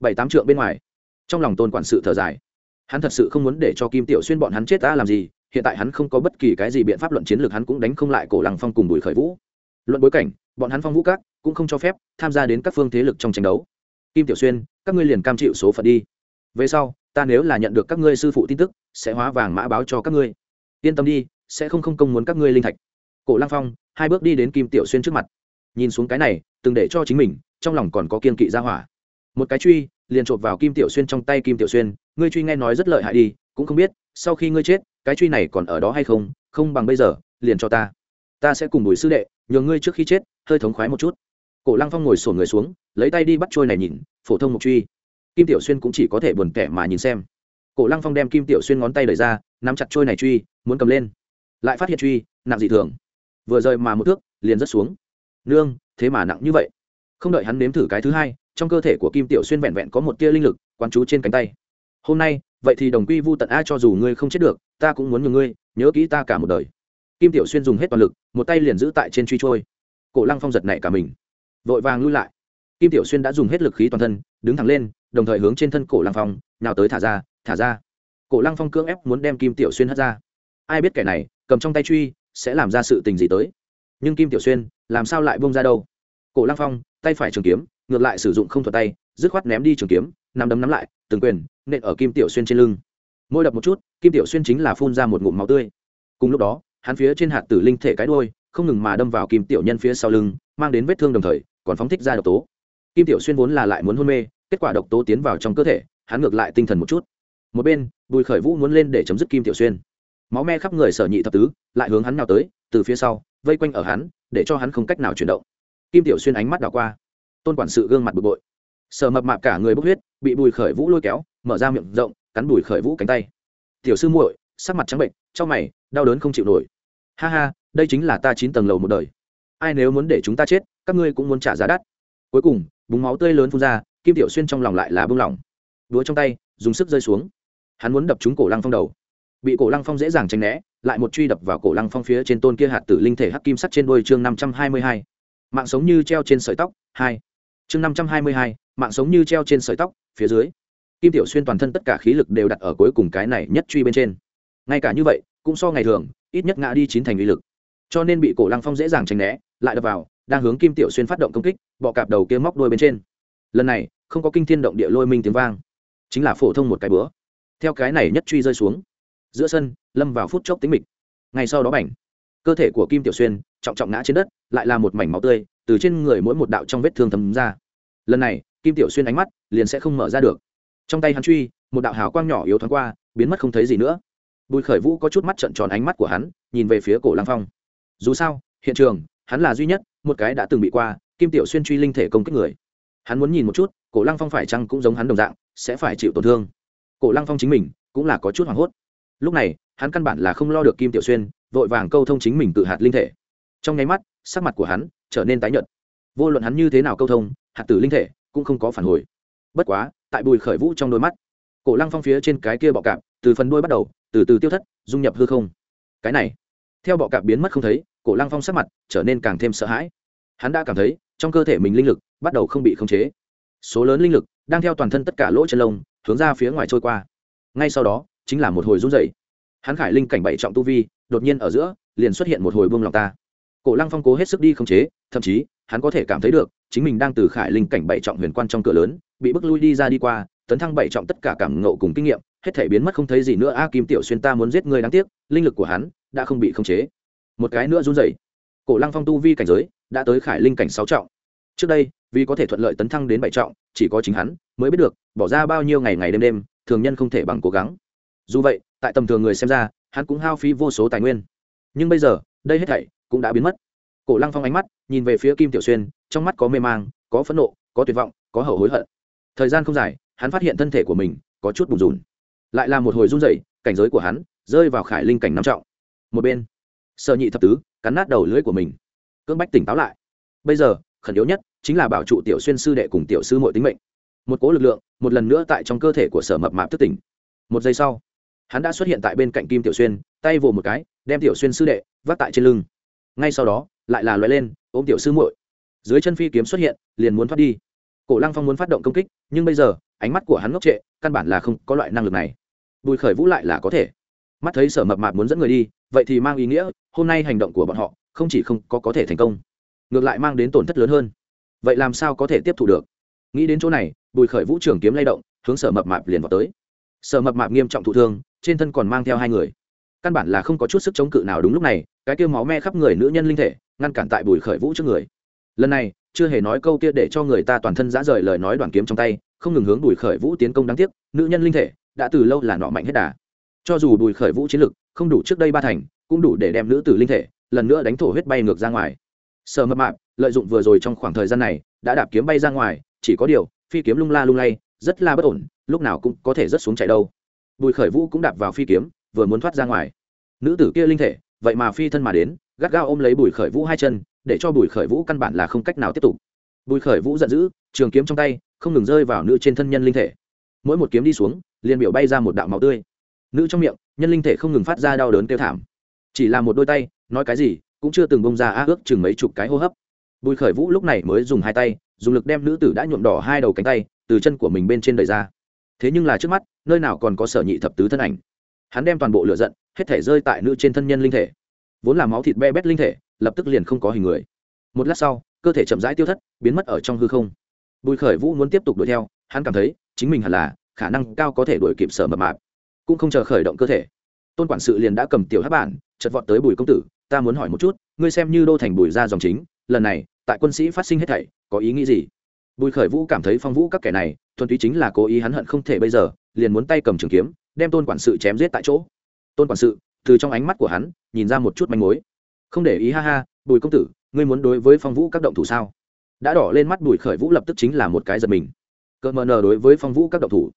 Bảy tám trượng bên ngoài, trong lòng tôn quản sự thở dài. Hắn thật sự không muốn để cho kim tiểu xuyên bọn hắn chết ta làm gì hiện tại hắn không có bất kỳ cái gì biện pháp luận chiến lược, hắn cũng đánh không lại cổ lăng phong cùng bùi khởi vũ. Luận bối cảnh, bọn hắn phong vũ các cũng không cho phép tham gia đến các phương thế lực trong tranh đấu. Kim tiểu xuyên, các ngươi liền cam chịu số phận đi. Về sau, ta nếu là nhận được các ngươi sư phụ tin tức, sẽ hóa vàng mã báo cho các ngươi. Yên tâm đi, sẽ không không công muốn các ngươi linh thạch. Cổ lăng phong, hai bước đi đến kim tiểu xuyên trước mặt. Nhìn xuống cái này, từng để cho chính mình, trong lòng còn có kiên kỵ ra hỏa. Một cái truy, liền chộp vào kim tiểu xuyên trong tay kim tiểu xuyên. Ngươi truy nghe nói rất lợi hại đi, cũng không biết, sau khi ngươi chết cái truy này còn ở đó hay không không bằng bây giờ, liền cho ta. Ta sẽ cùng bùi sư đệ nhờ ngươi trước khi chết, hơi thống khoái một chút. Cổ lăng phong ngồi sổn người xuống, lấy tay đi bắt trôi này nhìn, phổ thông một truy. Kim tiểu xuyên cũng chỉ có thể buồn kẻ mà nhìn xem. Cổ lăng phong đem kim tiểu xuyên ngón tay đẩy ra, nắm chặt trôi này truy, muốn cầm lên. Lại phát hiện truy, nặng dị thường. Vừa rời mà một thước, liền rớt xuống. Nương, thế mà nặng như vậy. Không đợi hắn nếm thử cái thứ hai, trong cơ thể của kim tiểu xuyên vẹn vẹn có một tia linh lực, quán chú trên cánh tay. Hôm nay vậy thì đồng quy vu tận a cho dù ngươi không chết được, ta cũng muốn nhường ngươi nhớ kỹ ta cả một đời. Kim tiểu xuyên dùng hết toàn lực, một tay liền giữ tại trên truy trôi. Cổ lăng phong giật nảy cả mình, vội vàng lui lại. Kim tiểu xuyên đã dùng hết lực khí toàn thân, đứng thẳng lên, đồng thời hướng trên thân cổ lăng phong nào tới thả ra thả ra. Cổ lăng phong cưỡng ép muốn đem kim tiểu xuyên hất ra. Ai biết kẻ này, cầm trong tay truy, sẽ làm ra sự tình gì tới? Nhưng kim tiểu xuyên, làm sao lại bông ra đâu? Cổ lăng phong, tay phải trường kiếm, ngược lại sử dụng không thuật tay, dứt khoát ném đi trường kiếm nằm đấm nắm lại từng quyền, nện ở kim tiểu xuyên trên lưng. Mỗi đập một chút, kim tiểu xuyên chính là phun ra một ngụm máu tươi. Cùng lúc đó, hắn phía trên hạt tử linh thể cái đuôi, không ngừng mà đâm vào kim tiểu nhân phía sau lưng, mang đến vết thương đồng thời, còn phóng thích ra độc tố. Kim tiểu xuyên vốn là lại muốn hôn mê, kết quả độc tố tiến vào trong cơ thể, hắn ngược lại tinh thần một chút. Một bên, bùi khởi vũ muốn lên để chấm dứt kim tiểu xuyên. Máu me khắp người sở nhị thập tứ, lại hướng hắn nào tới, từ phía sau, vây quanh ở hắn, để cho hắn không cách nào chuyển động. Kim tiểu xuyên ánh mắt đảo qua. Tôn quản sự gương mặt bực bội sờ mập mạp cả người bốc huyết, bị bùi khởi vũ lôi kéo, mở ra miệng rộng, cắn bùi khởi vũ cánh tay. Tiểu sư muội, sắc mặt trắng bệnh trong mày, đau đớn không chịu nổi. Ha ha, đây chính là ta chín tầng lầu một đời. Ai nếu muốn để chúng ta chết, các ngươi cũng muốn trả giá đắt. Cuối cùng, búng máu tươi lớn phun ra, kim tiểu xuyên trong lòng lại là bưng lỏng đúa trong tay, dùng sức rơi xuống. Hắn muốn đập trúng cổ lăng phong đầu. Bị cổ lăng phong dễ dàng tránh né, lại một truy đập vào cổ lăng phong phía trên tôn kia hạt tử linh thể hắc kim sắt trên đôi chương năm trăm hai mươi hai. Mạng sống như treo trên sợi tóc, hai. Chương năm trăm hai mươi hai mạng sống như treo trên sợi tóc, phía dưới. Kim tiểu xuyên toàn thân tất cả khí lực đều đặt ở cuối cùng cái này nhất truy bên trên. Ngay cả như vậy, cũng so ngày thường, ít nhất ngã đi chín thành uy lực. Cho nên bị cổ lăng phong dễ dàng tránh né, lại đập vào, đang hướng kim tiểu xuyên phát động công kích, bọ cạp đầu kia móc đuôi bên trên. Lần này, không có kinh thiên động địa lôi minh tiếng vang, chính là phổ thông một cái bữa. Theo cái này nhất truy rơi xuống, giữa sân, lâm vào phút chốc tính mịch. Ngay sau đó bảnh cơ thể của kim tiểu xuyên, trọng trọng ngã trên đất, lại là một mảnh máu tươi, từ trên người mỗi một đạo trong vết thương thấm ra. Lần này kim tiểu xuyên ánh mắt liền sẽ không mở ra được. Trong tay hắn truy, một đạo hào quang nhỏ yếu thoáng qua, biến mất không thấy gì nữa. Bùi khởi vũ có chút mắt trận tròn ánh mắt của hắn, nhìn về phía cổ lăng phong. Dù sao, hiện trường, hắn là duy nhất, một cái đã từng bị qua, kim tiểu xuyên truy linh thể công kích người. Hắn muốn nhìn một chút, cổ lăng phong phải chăng cũng giống hắn đồng dạng, sẽ phải chịu tổn thương. Cổ lăng phong chính mình cũng là có chút hoảng hốt. Lúc này, hắn căn bản là không lo được kim tiểu xuyên, vội vàng câu thông chính mình tự hạt linh thể. Trong nháy mắt, sắc mặt của hắn trở nên tái nhợt. Vô luận hắn như thế nào câu thông, hạt tử linh thể cũng không có phản hồi. Bất quá, tại bùi khởi vũ trong đôi mắt, cổ lăng phong phía trên cái kia bọ cạp, từ phần đuôi bắt đầu, từ từ tiêu thất, dung nhập hư không. Cái này, theo bọ cạp biến mất không thấy, cổ lăng phong sắc mặt trở nên càng thêm sợ hãi. Hắn đã cảm thấy, trong cơ thể mình linh lực bắt đầu không bị khống chế. Số lớn linh lực đang theo toàn thân tất cả lỗ chân lông, hướng ra phía ngoài trôi qua. Ngay sau đó, chính là một hồi run dày hắn khải linh cảnh bảy trọng tu vi, đột nhiên ở giữa, liền xuất hiện một hồi buông lòng ta. Cổ lăng phong cố hết sức đi khống chế, thậm chí hắn có thể cảm thấy được, chính mình đang từ khải linh cảnh bảy trọng huyền quan trong cửa lớn, bị bức lui đi ra đi qua, tấn thăng bảy trọng tất cả cảm ngộ cùng kinh nghiệm, hết thể biến mất không thấy gì nữa. A kim tiểu xuyên ta muốn giết người đáng tiếc, linh lực của hắn đã không bị khống chế. Một cái nữa run rẩy. Cổ lăng phong tu vi cảnh giới đã tới khải linh cảnh sáu trọng. Trước đây, vì có thể thuận lợi tấn thăng đến bảy trọng, chỉ có chính hắn mới biết được, bỏ ra bao nhiêu ngày ngày đêm đêm, thường nhân không thể bằng cố gắng. Dù vậy, tại tầm thường người xem ra, hắn cũng hao phí vô số tài nguyên. Nhưng bây giờ, đây hết thảy cũng đã biến mất cổ lăng phong ánh mắt nhìn về phía kim tiểu xuyên, trong mắt có mê mang, có phẫn nộ, có tuyệt vọng, có hậu hối hận. Thời gian không dài, hắn phát hiện thân thể của mình có chút bùn rùn. Lại là một hồi run rẩy, cảnh giới của hắn rơi vào khải linh cảnh năm trọng. Một bên sợ nhị thập tứ cắn nát đầu lưỡi của mình, cưỡng bách tỉnh táo lại. Bây giờ, khẩn yếu nhất chính là bảo trụ tiểu xuyên sư đệ cùng tiểu sư mọi tính mệnh. Một cố lực lượng, một lần nữa tại trong cơ thể của sở mập mạp thức tỉnh. Một giây sau, hắn đã xuất hiện tại bên cạnh kim tiểu xuyên, tay vồ một cái, đem tiểu xuyên sư đệ vác tại trên lưng ngay sau đó, lại là loại lên, ôm tiểu sư muội. Dưới chân phi kiếm xuất hiện, liền muốn thoát đi. Cổ lăng phong muốn phát động công kích, nhưng bây giờ, ánh mắt của hắn ngốc trệ, căn bản là không có loại năng lực này. Bùi khởi vũ lại là có thể. Mắt thấy sở mập mạp muốn dẫn người đi, vậy thì mang ý nghĩa, hôm nay hành động của bọn họ, không chỉ không có có thể thành công, ngược lại mang đến tổn thất lớn hơn. Vậy làm sao có thể tiếp thu được? Nghĩ đến chỗ này, bùi khởi vũ trưởng kiếm lay động, hướng sở mập mạp liền vào tới. Sở mập mạp nghiêm trọng thụ thương, trên thân còn mang theo hai người căn bản là không có chút sức chống cự nào đúng lúc này, cái kêu máu me khắp người nữ nhân linh thể, ngăn cản tại bùi khởi vũ trước người. Lần này, chưa hề nói câu kia để cho người ta toàn thân giã rời lời nói đoàn kiếm trong tay, không ngừng hướng bùi khởi vũ tiến công đáng tiếc, nữ nhân linh thể đã từ lâu là nọ mạnh hết đà. Cho dù bùi khởi vũ chiến lực không đủ trước đây ba thành, cũng đủ để đem nữ tử linh thể lần nữa đánh thổ huyết bay ngược ra ngoài. Sợ mập mạp lợi dụng vừa rồi trong khoảng thời gian này, đã đạp kiếm bay ra ngoài, chỉ có điều, phi kiếm lung la lung lay, rất là bất ổn, lúc nào cũng có thể rớt xuống chạy đâu. Bùi khởi vũ cũng đạp vào phi kiếm vừa muốn thoát ra ngoài. Nữ tử kia linh thể, vậy mà phi thân mà đến, gắt gao ôm lấy bùi khởi vũ hai chân, để cho bùi khởi vũ căn bản là không cách nào tiếp tục. Bùi khởi vũ giận dữ, trường kiếm trong tay, không ngừng rơi vào nữ trên thân nhân linh thể. Mỗi một kiếm đi xuống, liền biểu bay ra một đạo máu tươi. Nữ trong miệng, nhân linh thể không ngừng phát ra đau đớn kêu thảm. Chỉ là một đôi tay, nói cái gì, cũng chưa từng bông ra á ước chừng mấy chục cái hô hấp. Bùi khởi vũ lúc này mới dùng hai tay, dùng lực đem nữ tử đã nhuộm đỏ hai đầu cánh tay, từ chân của mình bên trên đời ra. Thế nhưng là trước mắt, nơi nào còn có sở nhị thập tứ thân ảnh? Hắn đem toàn bộ lửa giận, hết thể rơi tại nữ trên thân nhân linh thể. Vốn là máu thịt be bét linh thể, lập tức liền không có hình người. Một lát sau, cơ thể chậm rãi tiêu thất, biến mất ở trong hư không. Bùi khởi vũ muốn tiếp tục đuổi theo, hắn cảm thấy, chính mình hẳn là, khả năng cao có thể đuổi kịp sở mập mạp. Cũng không chờ khởi động cơ thể. Tôn quản sự liền đã cầm tiểu hát bản, chật vọt tới bùi công tử, ta muốn hỏi một chút, ngươi xem như đô thành bùi ra dòng chính, lần này, tại quân sĩ phát sinh hết thảy, có ý nghĩ gì? Bùi khởi vũ cảm thấy phong vũ các kẻ này, thuần túy chính là cố ý hắn hận không thể bây giờ, liền muốn tay cầm trường kiếm đem tôn quản sự chém giết tại chỗ. Tôn quản sự, từ trong ánh mắt của hắn, nhìn ra một chút manh mối. Không để ý, ha ha, bùi công tử, ngươi muốn đối với phong vũ các động thủ sao? Đã đỏ lên mắt bùi khởi vũ lập tức chính là một cái giật mình. Cỡ mờ nờ đối với phong vũ các động thủ.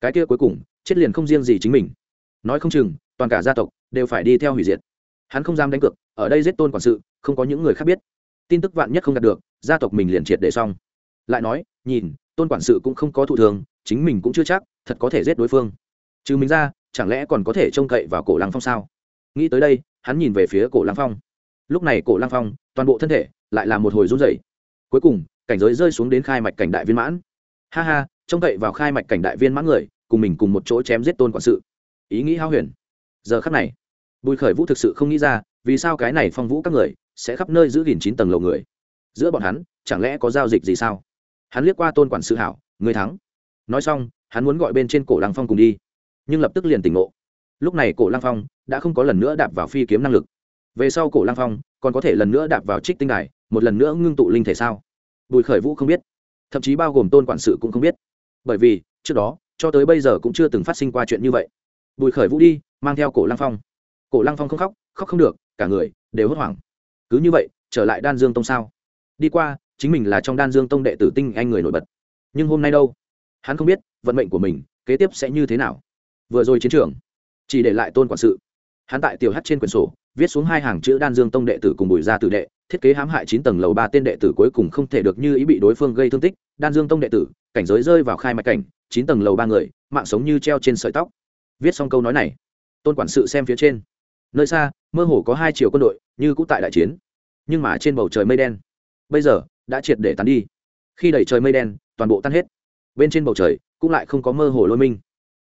Cái kia cuối cùng, chết liền không riêng gì chính mình. Nói không chừng, toàn cả gia tộc đều phải đi theo hủy diệt. Hắn không dám đánh cược, ở đây giết tôn quản sự, không có những người khác biết. Tin tức vạn nhất không đạt được, gia tộc mình liền triệt để xong. Lại nói, nhìn, tôn quản sự cũng không có thụ thường, chính mình cũng chưa chắc, thật có thể giết đối phương chứ mình ra, chẳng lẽ còn có thể trông cậy vào cổ lăng phong sao? Nghĩ tới đây, hắn nhìn về phía cổ lăng phong. Lúc này cổ lăng phong, toàn bộ thân thể lại là một hồi run rẩy. Cuối cùng, cảnh giới rơi xuống đến khai mạch cảnh đại viên mãn. Ha ha, trông cậy vào khai mạch cảnh đại viên mãn người, cùng mình cùng một chỗ chém giết tôn quản sự. Ý nghĩ hao huyền. Giờ khắc này, bùi khởi vũ thực sự không nghĩ ra, vì sao cái này phong vũ các người sẽ khắp nơi giữ gìn chín tầng lầu người. Giữa bọn hắn, chẳng lẽ có giao dịch gì sao? Hắn liếc qua tôn quản sự hảo, người thắng. Nói xong, hắn muốn gọi bên trên cổ lăng phong cùng đi nhưng lập tức liền tỉnh ngộ. Lúc này cổ lăng phong đã không có lần nữa đạp vào phi kiếm năng lực. Về sau cổ lăng phong còn có thể lần nữa đạp vào trích tinh đài, một lần nữa ngưng tụ linh thể sao? Bùi khởi vũ không biết, thậm chí bao gồm tôn quản sự cũng không biết. Bởi vì, trước đó, cho tới bây giờ cũng chưa từng phát sinh qua chuyện như vậy. Bùi khởi vũ đi, mang theo cổ lăng phong. Cổ lăng phong không khóc khóc không được, cả người đều hốt hoảng. Cứ như vậy, trở lại đan dương tông sao? Đi qua, chính mình là trong đan dương tông đệ tử tinh anh người nổi bật. Nhưng hôm nay đâu? Hắn không biết vận mệnh của mình kế tiếp sẽ như thế nào vừa rồi chiến trường, chỉ để lại tôn quản sự. Hắn tại tiểu hát trên quyển sổ, viết xuống hai hàng chữ đan dương tông đệ tử cùng bùi gia tử đệ, thiết kế hãm hại chín tầng lầu ba tên đệ tử cuối cùng không thể được như ý bị đối phương gây thương tích. Đan dương tông đệ tử, cảnh giới rơi vào khai mạch cảnh, chín tầng lầu ba người, mạng sống như treo trên sợi tóc. Viết xong câu nói này, tôn quản sự xem phía trên. Nơi xa, mơ hồ có hai chiều quân đội, như cũ tại đại chiến, nhưng mà trên bầu trời mây đen. Bây giờ, đã triệt để tán đi. Khi đẩy trời mây đen, toàn bộ tan hết. Bên trên bầu trời, cũng lại không có mơ hồ lôi minh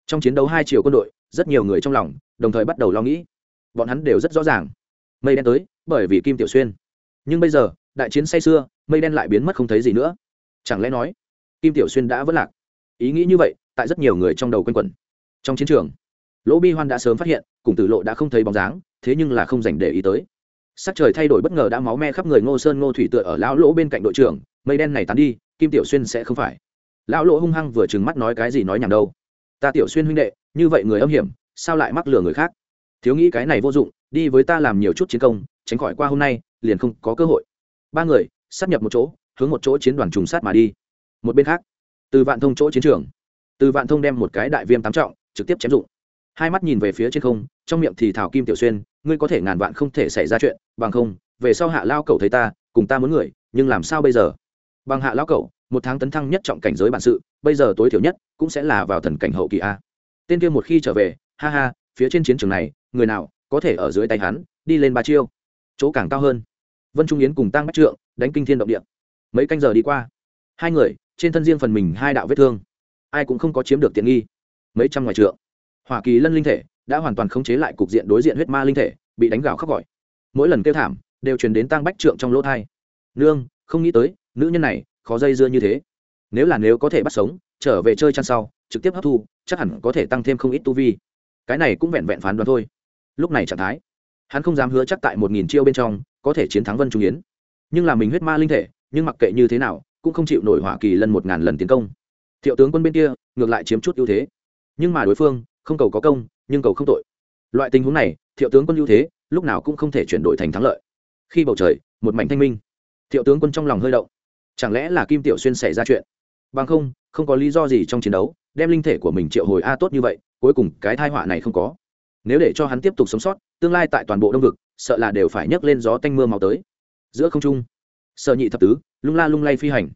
trong chiến đấu hai chiều quân đội, rất nhiều người trong lòng, đồng thời bắt đầu lo nghĩ. Bọn hắn đều rất rõ ràng. Mây đen tới, bởi vì kim tiểu xuyên. Nhưng bây giờ, đại chiến say xưa mây đen lại biến mất không thấy gì nữa. Chẳng lẽ nói, kim tiểu xuyên đã vất lạc? Ý nghĩ như vậy, tại rất nhiều người trong đầu quanh quẩn. Trong chiến trường, lỗ bi hoan đã sớm phát hiện, cùng tử lộ đã không thấy bóng dáng, thế nhưng là không dành để ý tới. Sắc trời thay đổi bất ngờ đã máu me khắp người ngô sơn ngô thủy tựa ở lão lỗ bên cạnh đội trưởng, mây đen này tán đi, kim tiểu xuyên sẽ không phải. Lão lỗ hung hăng vừa trừng mắt nói cái gì nói nhầm đâu ta tiểu xuyên huynh đệ, như vậy người âm hiểm, sao lại mắc lừa người khác? Thiếu nghĩ cái này vô dụng, đi với ta làm nhiều chút chiến công, tránh khỏi qua hôm nay, liền không có cơ hội. Ba người, sát nhập một chỗ, hướng một chỗ chiến đoàn trùng sát mà đi. Một bên khác, từ vạn thông chỗ chiến trường. Từ vạn thông đem một cái đại viêm tám trọng, trực tiếp chém dụng. Hai mắt nhìn về phía trên không, trong miệng thì thảo kim tiểu xuyên, ngươi có thể ngàn vạn không thể xảy ra chuyện, bằng không, về sau hạ lao cậu thấy ta, cùng ta muốn người, nhưng làm sao bây giờ? Bằng hạ lao cậu một tháng tấn thăng nhất trọng cảnh giới bản sự, bây giờ tối thiểu nhất cũng sẽ là vào thần cảnh hậu kỳ a. Tên kia một khi trở về, ha ha, phía trên chiến trường này, người nào có thể ở dưới tay hắn, đi lên ba chiêu. Chỗ càng cao hơn. Vân trung yến cùng tăng bách trượng đánh kinh thiên động địa. Mấy canh giờ đi qua, hai người, trên thân riêng phần mình hai đạo vết thương. Ai cũng không có chiếm được tiện nghi. Mấy trăm ngoài trượng. Hoa kỳ lân linh thể đã hoàn toàn khống chế lại cục diện đối diện huyết ma linh thể, bị đánh gào khóc gọi. Mỗi lần kêu thảm, đều truyền đến tăng bách trượng trong lỗ thai nương, không nghĩ tới, nữ nhân này khó dây dưa như thế. Nếu là nếu có thể bắt sống, trở về chơi chăn sau, trực tiếp hấp thu, chắc hẳn có thể tăng thêm không ít tu vi. Cái này cũng vẹn vẹn phán đoán thôi. Lúc này trạng thái, hắn không dám hứa chắc tại một nghìn chiêu bên trong, có thể chiến thắng vân trung yến. Nhưng là mình huyết ma linh thể, nhưng mặc kệ như thế nào, cũng không chịu nổi hỏa kỳ lần một ngàn lần tiến công. Thiệu tướng quân bên kia, ngược lại chiếm chút ưu thế. Nhưng mà đối phương, không cầu có công, nhưng cầu không tội. Loại tình huống này, thiệu tướng quân ưu thế, lúc nào cũng không thể chuyển đổi thành thắng lợi. Khi bầu trời, một mảnh thanh minh, thiệu tướng quân trong lòng hơi động chẳng lẽ là kim tiểu xuyên xảy ra chuyện? Bằng không không có lý do gì trong chiến đấu, đem linh thể của mình triệu hồi a tốt như vậy, cuối cùng cái thai họa này không có. Nếu để cho hắn tiếp tục sống sót, tương lai tại toàn bộ đông vực, sợ là đều phải nhấc lên gió tanh mưa màu tới. Giữa không trung sợ nhị thập tứ, lung la lung lay phi hành.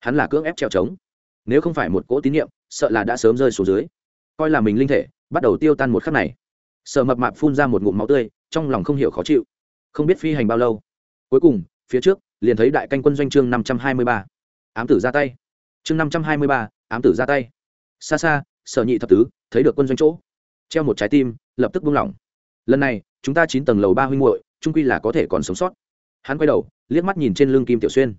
Hắn là cưỡng ép trèo trống. Nếu không phải một cỗ tín nhiệm sợ là đã sớm rơi xuống dưới. Coi là mình linh thể, bắt đầu tiêu tan một khắc này. Sợ mập mạp phun ra một ngụm máu tươi, trong lòng không hiểu khó chịu. Không biết phi hành bao lâu. Cuối cùng, phía trước liền thấy đại canh quân doanh chương năm trăm hai mươi ba. Ám tử ra tay. Chương năm trăm hai mươi ba, ám tử ra tay. Xa xa, sở nhị thập tứ, thấy được quân doanh chỗ. Treo một trái tim, lập tức buông lỏng. Lần này, chúng ta chín tầng lầu ba huynh muội trung quy là có thể còn sống sót. Hắn quay đầu, liếc mắt nhìn trên lưng kim tiểu xuyên.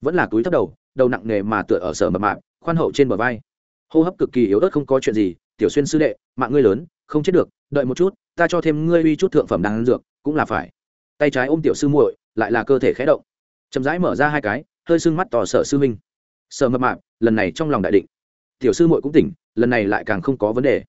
Vẫn là túi thấp đầu đầu nặng nề mà tựa ở sở mập mạp, khoan hậu trên bờ vai. Hô hấp cực kỳ yếu ớt không có chuyện gì, tiểu xuyên sư đệ, mạng ngươi lớn, không chết được, đợi một chút, ta cho thêm ngươi uy chút thượng phẩm đan dược, cũng là phải. Tay trái ôm tiểu sư muội, lại là cơ thể khẽ động chậm rãi mở ra hai cái, hơi sưng mắt tỏ sở sư minh sở mập mạp, lần này trong lòng đại định. Tiểu sư muội cũng tỉnh, lần này lại càng không có vấn đề.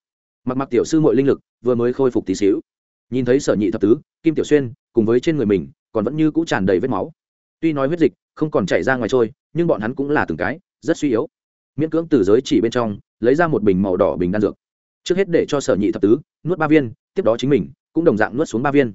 Mặc mặc tiểu sư muội linh lực, vừa mới khôi phục tí xíu. Nhìn thấy sở nhị thập tứ, kim tiểu xuyên, cùng với trên người mình, còn vẫn như cũ tràn đầy vết máu. Tuy nói huyết dịch, không còn chảy ra ngoài trôi, nhưng bọn hắn cũng là từng cái, rất suy yếu. Miễn cưỡng từ giới chỉ bên trong, lấy ra một bình màu đỏ bình đan dược. Trước hết để cho sở nhị thập tứ nuốt ba viên, tiếp đó chính mình, cũng đồng dạng nuốt xuống ba viên.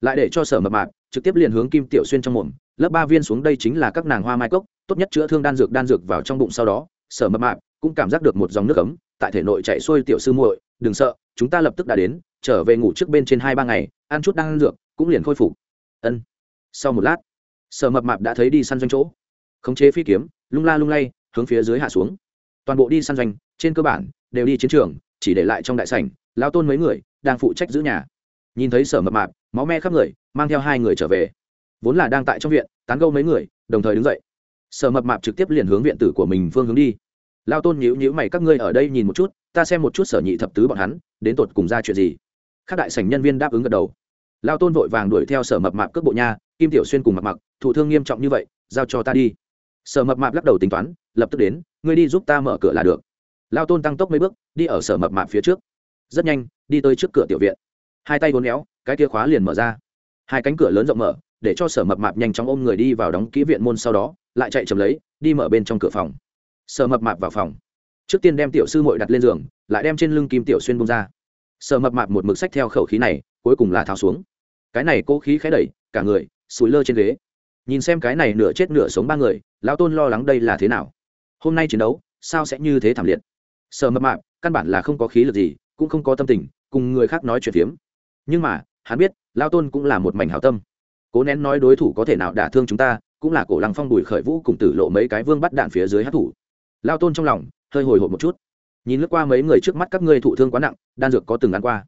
Lại để cho sở mập mạp, trực tiếp liền hướng kim tiểu xuyên trong mồm lớp ba viên xuống đây chính là các nàng hoa mai cốc, tốt nhất chữa thương đan dược đan dược vào trong bụng sau đó, sở mập mạp cũng cảm giác được một dòng nước ấm, tại thể nội chạy xuôi tiểu sư muội, đừng sợ, chúng ta lập tức đã đến, trở về ngủ trước bên trên hai ba ngày, ăn chút đan dược, cũng liền khôi phục. Ân. Sau một lát, sở mập mạp đã thấy đi săn doanh chỗ. Khống chế phi kiếm, lung la lung lay, hướng phía dưới hạ xuống. Toàn bộ đi săn doanh, trên cơ bản, đều đi chiến trường, chỉ để lại trong đại sảnh, lao tôn mấy người, đang phụ trách giữ nhà. Nhìn thấy sở mập mạp, máu me khắp người, mang theo hai người trở về vốn là đang tại trong viện, tán gâu mấy người, đồng thời đứng dậy. Sở mập mạp trực tiếp liền hướng viện tử của mình phương hướng đi. Lao tôn nhíu nhíu mày, các ngươi ở đây nhìn một chút, ta xem một chút sở nhị thập tứ bọn hắn, đến tột cùng ra chuyện gì. Các đại sảnh nhân viên đáp ứng gật đầu. Lao tôn vội vàng đuổi theo sở mập mạp cước bộ nha, kim tiểu xuyên cùng mặc mặc thụ thương nghiêm trọng như vậy, giao cho ta đi. Sở mập mạp lắc đầu tính toán, lập tức đến, ngươi đi giúp ta mở cửa là được. Lao tôn tăng tốc mấy bước, đi ở sở mập mạp phía trước. Rất nhanh, đi tới trước cửa tiểu viện. Hai tay vốn éo, cái kia khóa liền mở ra. Hai cánh cửa lớn rộng mở để cho sở mập mạp nhanh chóng ôm người đi vào đóng kỹ viện môn sau đó, lại chạy chầm lấy, đi mở bên trong cửa phòng. Sở mập mạp vào phòng. Trước tiên đem tiểu sư mội đặt lên giường, lại đem trên lưng kim tiểu xuyên bông ra. Sở mập mạp một mực sách theo khẩu khí này, cuối cùng là tháo xuống. Cái này cố khí khé đẩy, cả người, sủi lơ trên ghế. Nhìn xem cái này nửa chết nửa sống ba người, lão tôn lo lắng đây là thế nào? Hôm nay chiến đấu, sao sẽ như thế thảm liệt? Sở mập mạp, căn bản là không có khí lực gì, cũng không có tâm tình, cùng người khác nói chuyện phiếm. Nhưng mà, hắn biết lao tôn cũng là một mảnh hảo tâm cố nén nói đối thủ có thể nào đả thương chúng ta, cũng là cổ lăng phong bùi khởi vũ cùng tử lộ mấy cái vương bắt đạn phía dưới hát thủ. Lao tôn trong lòng hơi hồi hộp một chút. Nhìn lướt qua mấy người trước mắt các ngươi thụ thương quá nặng, đan dược có từng ăn qua.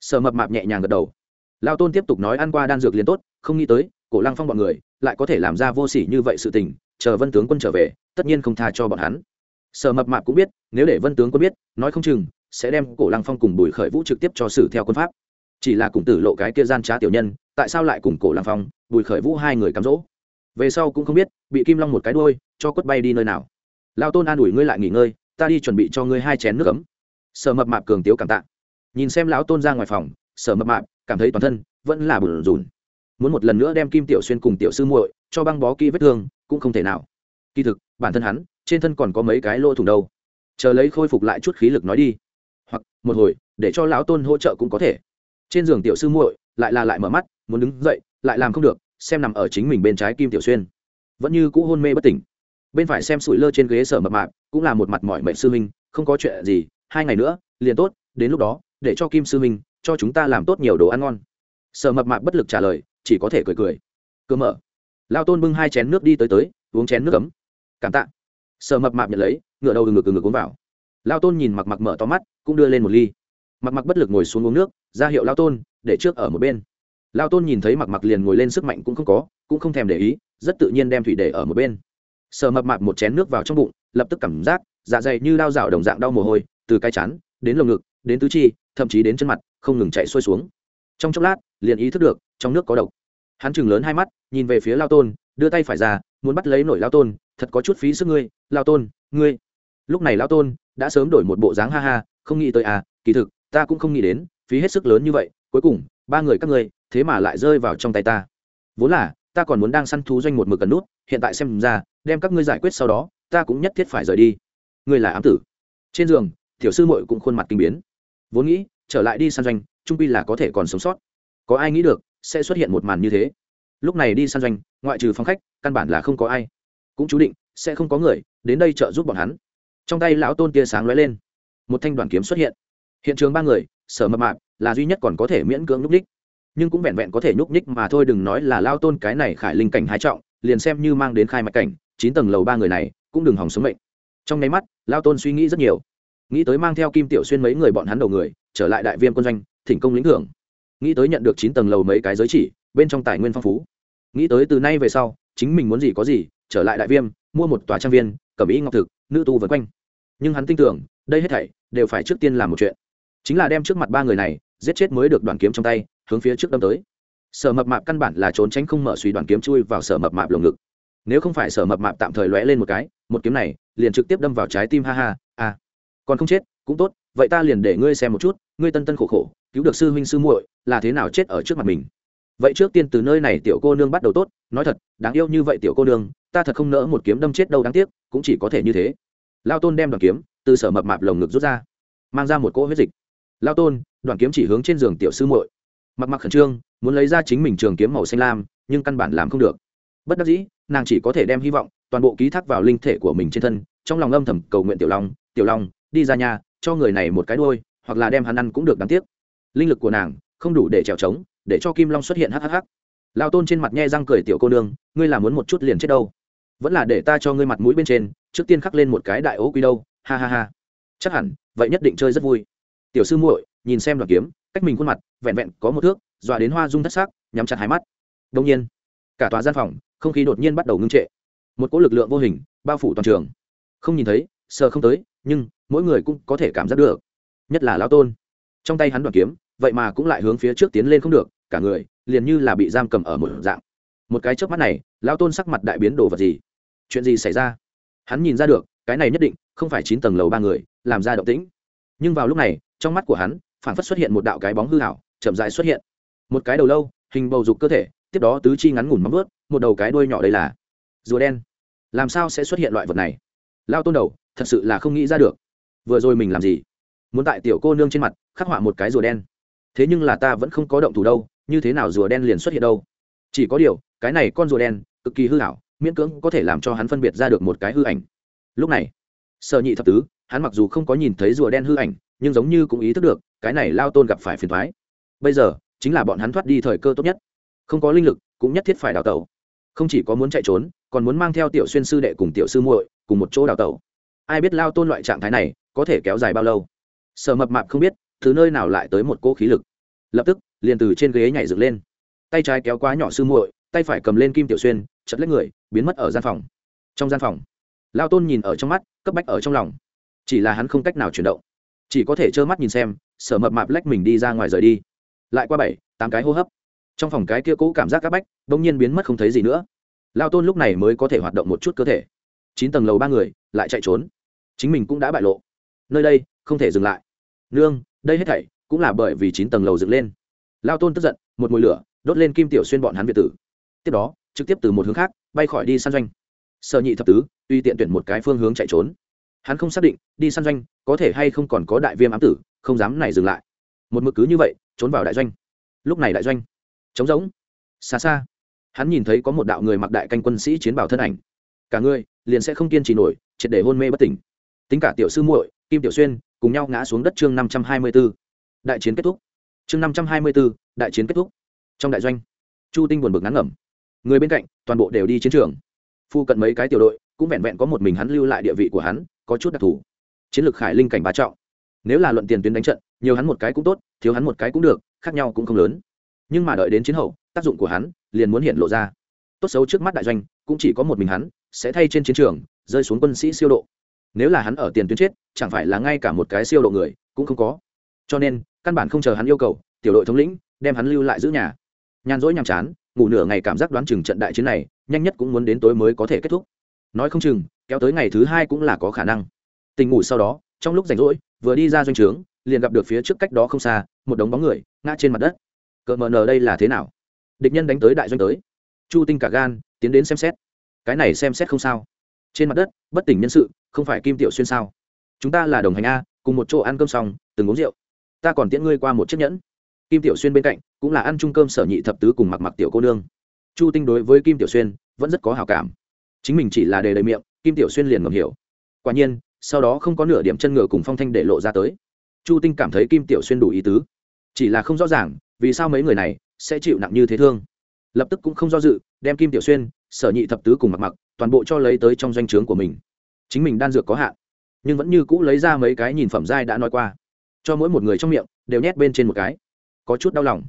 Sợ mập mạp nhẹ nhàng gật đầu. Lao tôn tiếp tục nói ăn qua đan dược liền tốt, không nghĩ tới, cổ lăng phong bọn người lại có thể làm ra vô sỉ như vậy sự tình, chờ vân tướng quân trở về, tất nhiên không tha cho bọn hắn. Sở mập mạp cũng biết, nếu để vân tướng quân biết, nói không chừng sẽ đem cổ lăng phong cùng bùi khởi vũ trực tiếp cho xử theo quân pháp. Chỉ là cùng tử lộ cái kia gian trá tiểu nhân tại sao lại cùng cổ lăng phong, bùi khởi vũ hai người cắm rỗ về sau cũng không biết, bị kim long một cái đôi cho quất bay đi nơi nào. Lao tôn an ủi ngươi lại nghỉ ngơi, ta đi chuẩn bị cho ngươi hai chén nước ấm. Sở mập mạp cường tiếu cảm tạ. Nhìn xem lão tôn ra ngoài phòng, sở mập mạp cảm thấy toàn thân vẫn là bùn rùn. Muốn một lần nữa đem kim tiểu xuyên cùng tiểu sư muội cho băng bó kỹ vết thương, cũng không thể nào. Kỳ thực, bản thân hắn, trên thân còn có mấy cái lỗ thủng đâu. Chờ lấy khôi phục lại chút khí lực nói đi. Hoặc, một hồi, để cho lão tôn hỗ trợ cũng có thể. Trên giường tiểu sư muội lại là lại mở mắt muốn đứng dậy lại làm không được xem nằm ở chính mình bên trái kim tiểu xuyên. Vẫn như cũ hôn mê bất tỉnh. Bên phải xem sủi lơ trên ghế sở mập mạp cũng là một mặt mỏi mệnh sư minh không có chuyện gì hai ngày nữa liền tốt đến lúc đó để cho kim sư minh cho chúng ta làm tốt nhiều đồ ăn ngon. Sở mập mạp bất lực trả lời chỉ có thể cười cười. Cơ mở. Lao tôn bưng hai chén nước đi tới tới uống chén nước cấm, cảm tạ. Sở mập mạp nhận lấy ngựa đầu ngực ngực uống vào. Lao tôn nhìn mặc mặc mở to mắt cũng đưa lên một ly. Mặc mặc bất lực ngồi xuống uống nước ra hiệu lao tôn để trước ở một bên lao tôn nhìn thấy mặc mặc liền ngồi lên sức mạnh cũng không có, cũng không thèm để ý, rất tự nhiên đem thủy để ở một bên. Sờ mập mạp một chén nước vào trong bụng, lập tức cảm giác dạ dày như đau rào đồng dạng đau mồ hôi, từ cái chán, đến lồng ngực, đến tứ chi, thậm chí đến chân mặt, không ngừng chạy xuôi xuống. Trong chốc lát, liền ý thức được, trong nước có độc. Hắn chừng lớn hai mắt, nhìn về phía lao tôn, đưa tay phải ra, muốn bắt lấy nổi lao tôn, thật có chút phí sức ngươi, lao tôn, ngươi. Lúc này lao tôn đã sớm đổi một bộ dáng ha ha, không nghĩ tới à kỳ thực, ta cũng không nghĩ đến, phí hết sức lớn như vậy, cuối cùng, ba người các ngươi thế mà lại rơi vào trong tay ta. Vốn là, ta còn muốn đang săn thú doanh một mực cần nút, hiện tại xem ra, đem các ngươi giải quyết sau đó, ta cũng nhất thiết phải rời đi. Ngươi là ám tử. Trên giường, tiểu sư muội cũng khuôn mặt kinh biến. Vốn nghĩ, trở lại đi săn doanh, trung pi là có thể còn sống sót. Có ai nghĩ được, sẽ xuất hiện một màn như thế. Lúc này đi săn doanh, ngoại trừ phòng khách, căn bản là không có ai. Cũng chú định, sẽ không có người, đến đây trợ giúp bọn hắn. Trong tay lão tôn tia sáng lóe lên. Một thanh đoàn kiếm xuất hiện. Hiện trường ba người, sở mập mạp, là duy nhất còn có thể miễn cưỡng núp đích nhưng cũng vẹn vẹn có thể nhúc ních mà thôi, đừng nói là lao tôn cái này khải linh cảnh hai trọng, liền xem như mang đến khai mạch cảnh, chín tầng lầu ba người này cũng đừng hỏng sống mệnh. Trong nháy mắt, lao tôn suy nghĩ rất nhiều. Nghĩ tới mang theo kim tiểu xuyên mấy người bọn hắn đầu người, trở lại đại viêm quân doanh, thỉnh công lĩnh thưởng. Nghĩ tới nhận được chín tầng lầu mấy cái giới chỉ, bên trong tài nguyên phong phú. Nghĩ tới từ nay về sau, chính mình muốn gì có gì, trở lại đại viêm, mua một tòa trang viên cẩm ý ngọc thực, nữ tu vân quanh. Nhưng hắn tin tưởng, đây hết thảy đều phải trước tiên làm một chuyện. Chính là đem trước mặt ba người này giết chết mới được đoàn kiếm trong tay hướng phía trước đâm tới. Sở mập mạp căn bản là trốn tránh không mở suy đoàn kiếm chui vào sở mập mạp lồng ngực. Nếu không phải sở mập mạp tạm thời lóe lên một cái, một kiếm này liền trực tiếp đâm vào trái tim, ha ha a còn không chết, cũng tốt, vậy ta liền để ngươi xem một chút, ngươi tân tân khổ khổ, cứu được sư huynh sư muội, là thế nào chết ở trước mặt mình? Vậy trước tiên từ nơi này tiểu cô nương bắt đầu tốt, nói thật, đáng yêu như vậy tiểu cô nương, ta thật không nỡ một kiếm đâm chết đâu đáng tiếc, cũng chỉ có thể như thế. Lao tôn đem đoàn kiếm từ sở mập mạp lồng ngực rút ra, mang ra một cỗ huyết dịch. Lao tôn đoàn kiếm chỉ hướng trên giường tiểu sư muội mặc mặc khẩn trương, muốn lấy ra chính mình trường kiếm màu xanh lam, nhưng căn bản làm không được. Bất đắc dĩ, nàng chỉ có thể đem hy vọng, toàn bộ ký thác vào linh thể của mình trên thân, trong lòng âm thầm cầu nguyện tiểu long tiểu long, đi ra nhà, cho người này một cái đôi hoặc là đem hắn ăn cũng được đáng tiếc. Linh lực của nàng không đủ để trèo trống, để cho kim long xuất hiện hhh lao tôn trên mặt nhe răng cười, tiểu cô nương, ngươi là muốn một chút liền chết đâu? Vẫn là để ta cho ngươi mặt mũi bên trên, trước tiên khắc lên một cái đại ố quy đâu? Ha ha ha. Chắc hẳn, vậy nhất định chơi rất vui. Tiểu sư muội, nhìn xem đoàn kiếm cách mình khuôn mặt, vẹn vẹn có một thước, dọa đến hoa dung thất xác nhắm chặt hai mắt. Đông nhiên, cả tòa gian phòng, không khí đột nhiên bắt đầu ngưng trệ. Một cỗ lực lượng vô hình bao phủ toàn trường. Không nhìn thấy, sờ không tới, nhưng mỗi người cũng có thể cảm giác được. Nhất là lão tôn. Trong tay hắn đoàn kiếm, vậy mà cũng lại hướng phía trước tiến lên không được, cả người liền như là bị giam cầm ở một dạng. Một cái trước mắt này, lão tôn sắc mặt đại biến đồ vật gì? Chuyện gì xảy ra? Hắn nhìn ra được, cái này nhất định không phải chín tầng lầu ba người, làm ra động tĩnh. Nhưng vào lúc này, trong mắt của hắn phản phất xuất hiện một đạo cái bóng hư hảo chậm dài xuất hiện. Một cái đầu lâu, hình bầu dục cơ thể, tiếp đó tứ chi ngắn ngủn móng ướt một đầu cái đuôi nhỏ đây là rùa đen. Làm sao sẽ xuất hiện loại vật này? Lao tôn đầu, thật sự là không nghĩ ra được. Vừa rồi mình làm gì? Muốn tại tiểu cô nương trên mặt khắc họa một cái rùa đen. Thế nhưng là ta vẫn không có động thủ đâu, như thế nào rùa đen liền xuất hiện đâu? Chỉ có điều, cái này con rùa đen, cực kỳ hư hảo miễn cưỡng có thể làm cho hắn phân biệt ra được một cái hư ảnh. Lúc này sợ nhị thập tứ, hắn mặc dù không có nhìn thấy rùa đen hư ảnh, nhưng giống như cũng ý thức được cái này lao tôn gặp phải phiền thoái. Bây giờ, chính là bọn hắn thoát đi thời cơ tốt nhất. Không có linh lực, cũng nhất thiết phải đào tẩu. Không chỉ có muốn chạy trốn, còn muốn mang theo tiểu xuyên sư đệ cùng tiểu sư muội cùng một chỗ đào tẩu. Ai biết lao tôn loại trạng thái này có thể kéo dài bao lâu? Sở mập mạp không biết, từ nơi nào lại tới một cỗ khí lực. Lập tức, liền từ trên ghế nhảy dựng lên. Tay trái kéo quá nhỏ sư muội, tay phải cầm lên kim tiểu xuyên, chật lấy người, biến mất ở gian phòng. Trong gian phòng, lao tôn nhìn ở trong mắt, cấp bách ở trong lòng. Chỉ là hắn không cách nào chuyển động chỉ có thể trơ mắt nhìn xem, sở mập mạp lách mình đi ra ngoài rời đi. Lại qua bảy, tám cái hô hấp. Trong phòng cái kia cũ cảm giác áp bách đ ỗ n g nhiên biến mất không thấy gì nữa. Lao tôn lúc này mới có thể hoạt động một chút cơ thể. Chín tầng lầu ba người, lại chạy trốn. Chính mình cũng đã bại lộ. Nơi đây, không thể dừng lại. Nương, đây hết thảy, cũng là bởi vì chín tầng lầu dựng lên. Lao tôn tức giận, một mùi lửa, đốt lên kim tiểu xuyên bọn hắn việt tử. Tiếp đó, trực tiếp từ một hướng khác, bay khỏi đi săn doanh. Sợ nhị thập tứ tuy tiện tuyển một cái phương hướng chạy trốn hắn không xác định, đi săn doanh, có thể hay không còn có đại viêm ám tử, không dám này dừng lại. Một mực cứ như vậy, trốn vào đại doanh. Lúc này đại doanh trống rỗng. Xa xa, hắn nhìn thấy có một đạo người mặc đại canh quân sĩ chiến bảo thân ảnh. Cả người liền sẽ không kiên trì nổi, triệt để hôn mê bất tỉnh. Tính cả tiểu sư muội, kim tiểu xuyên, cùng nhau ngã xuống đất chương năm trăm hai mươi b ố đại chiến kết thúc. Chương năm trăm hai mươi b ố đại chiến kết thúc. Trong đại doanh, chu tinh buồn bực ngắn ngẩm. Người bên cạnh toàn bộ đều đi chiến trường. Phu cận mấy cái tiểu đội, cũng vẹn vẹn có một mình hắn lưu lại địa vị của hắn có chút đặc thù. Chiến lược khải linh cảnh bá trọng. Nếu là luận tiền tuyến đánh trận, nhiều hắn một cái cũng tốt, thiếu hắn một cái cũng được, khác nhau cũng không lớn. Nhưng mà đợi đến chiến hậu, tác dụng của hắn liền muốn hiện lộ ra. Tốt xấu trước mắt đại doanh, cũng chỉ có một mình hắn, sẽ thay trên chiến trường, rơi xuống quân sĩ siêu độ. Nếu là hắn ở tiền tuyến chết, chẳng phải là ngay cả một cái siêu độ người, cũng không có. Cho nên, căn bản không chờ hắn yêu cầu, tiểu đội thống lĩnh đem hắn lưu lại giữ nhà. Nhàn rỗi nhàm chán, ngủ nửa ngày cảm giác đoán chừng trận đại chiến này, nhanh nhất cũng muốn đến tối mới có thể kết thúc. Nói không chừng kéo tới ngày thứ hai cũng là có khả năng. Tình ngủ sau đó, trong lúc rảnh rỗi, vừa đi ra doanh trướng, liền gặp được phía trước cách đó không xa, một đống bóng người, ngã trên mặt đất. Cợt mờ nờ đây là thế nào? Địch nhân đánh tới đại doanh tới. Chu tinh cả gan, tiến đến xem xét. Cái này xem xét không sao. Trên mặt đất, bất tỉnh nhân sự, không phải kim tiểu xuyên sao? Chúng ta là đồng hành a, cùng một chỗ ăn cơm xong, từng uống rượu. Ta còn tiễn ngươi qua một chiếc nhẫn. Kim tiểu xuyên bên cạnh, cũng là ăn chung cơm sở nhị thập tứ cùng mặc mặc tiểu cô nương. Chu tinh đối với kim tiểu xuyên, vẫn rất có hào cảm. Chính mình chỉ là đề đầy miệng kim tiểu xuyên liền ngầm hiểu. Quả nhiên, sau đó không có nửa điểm chân ngựa cùng phong thanh để lộ ra tới. Chu tinh cảm thấy kim tiểu xuyên đủ ý tứ. Chỉ là không rõ ràng, vì sao mấy người này sẽ chịu nặng như thế thương. Lập tức cũng không do dự, đem kim tiểu xuyên, sở nhị thập tứ cùng mặc mặc, toàn bộ cho lấy tới trong doanh trướng của mình. Chính mình đan dược có hạn, nhưng vẫn như cũ lấy ra mấy cái nhìn phẩm giai đã nói qua. Cho mỗi một người trong miệng, đều nhét bên trên một cái. Có chút đau lòng.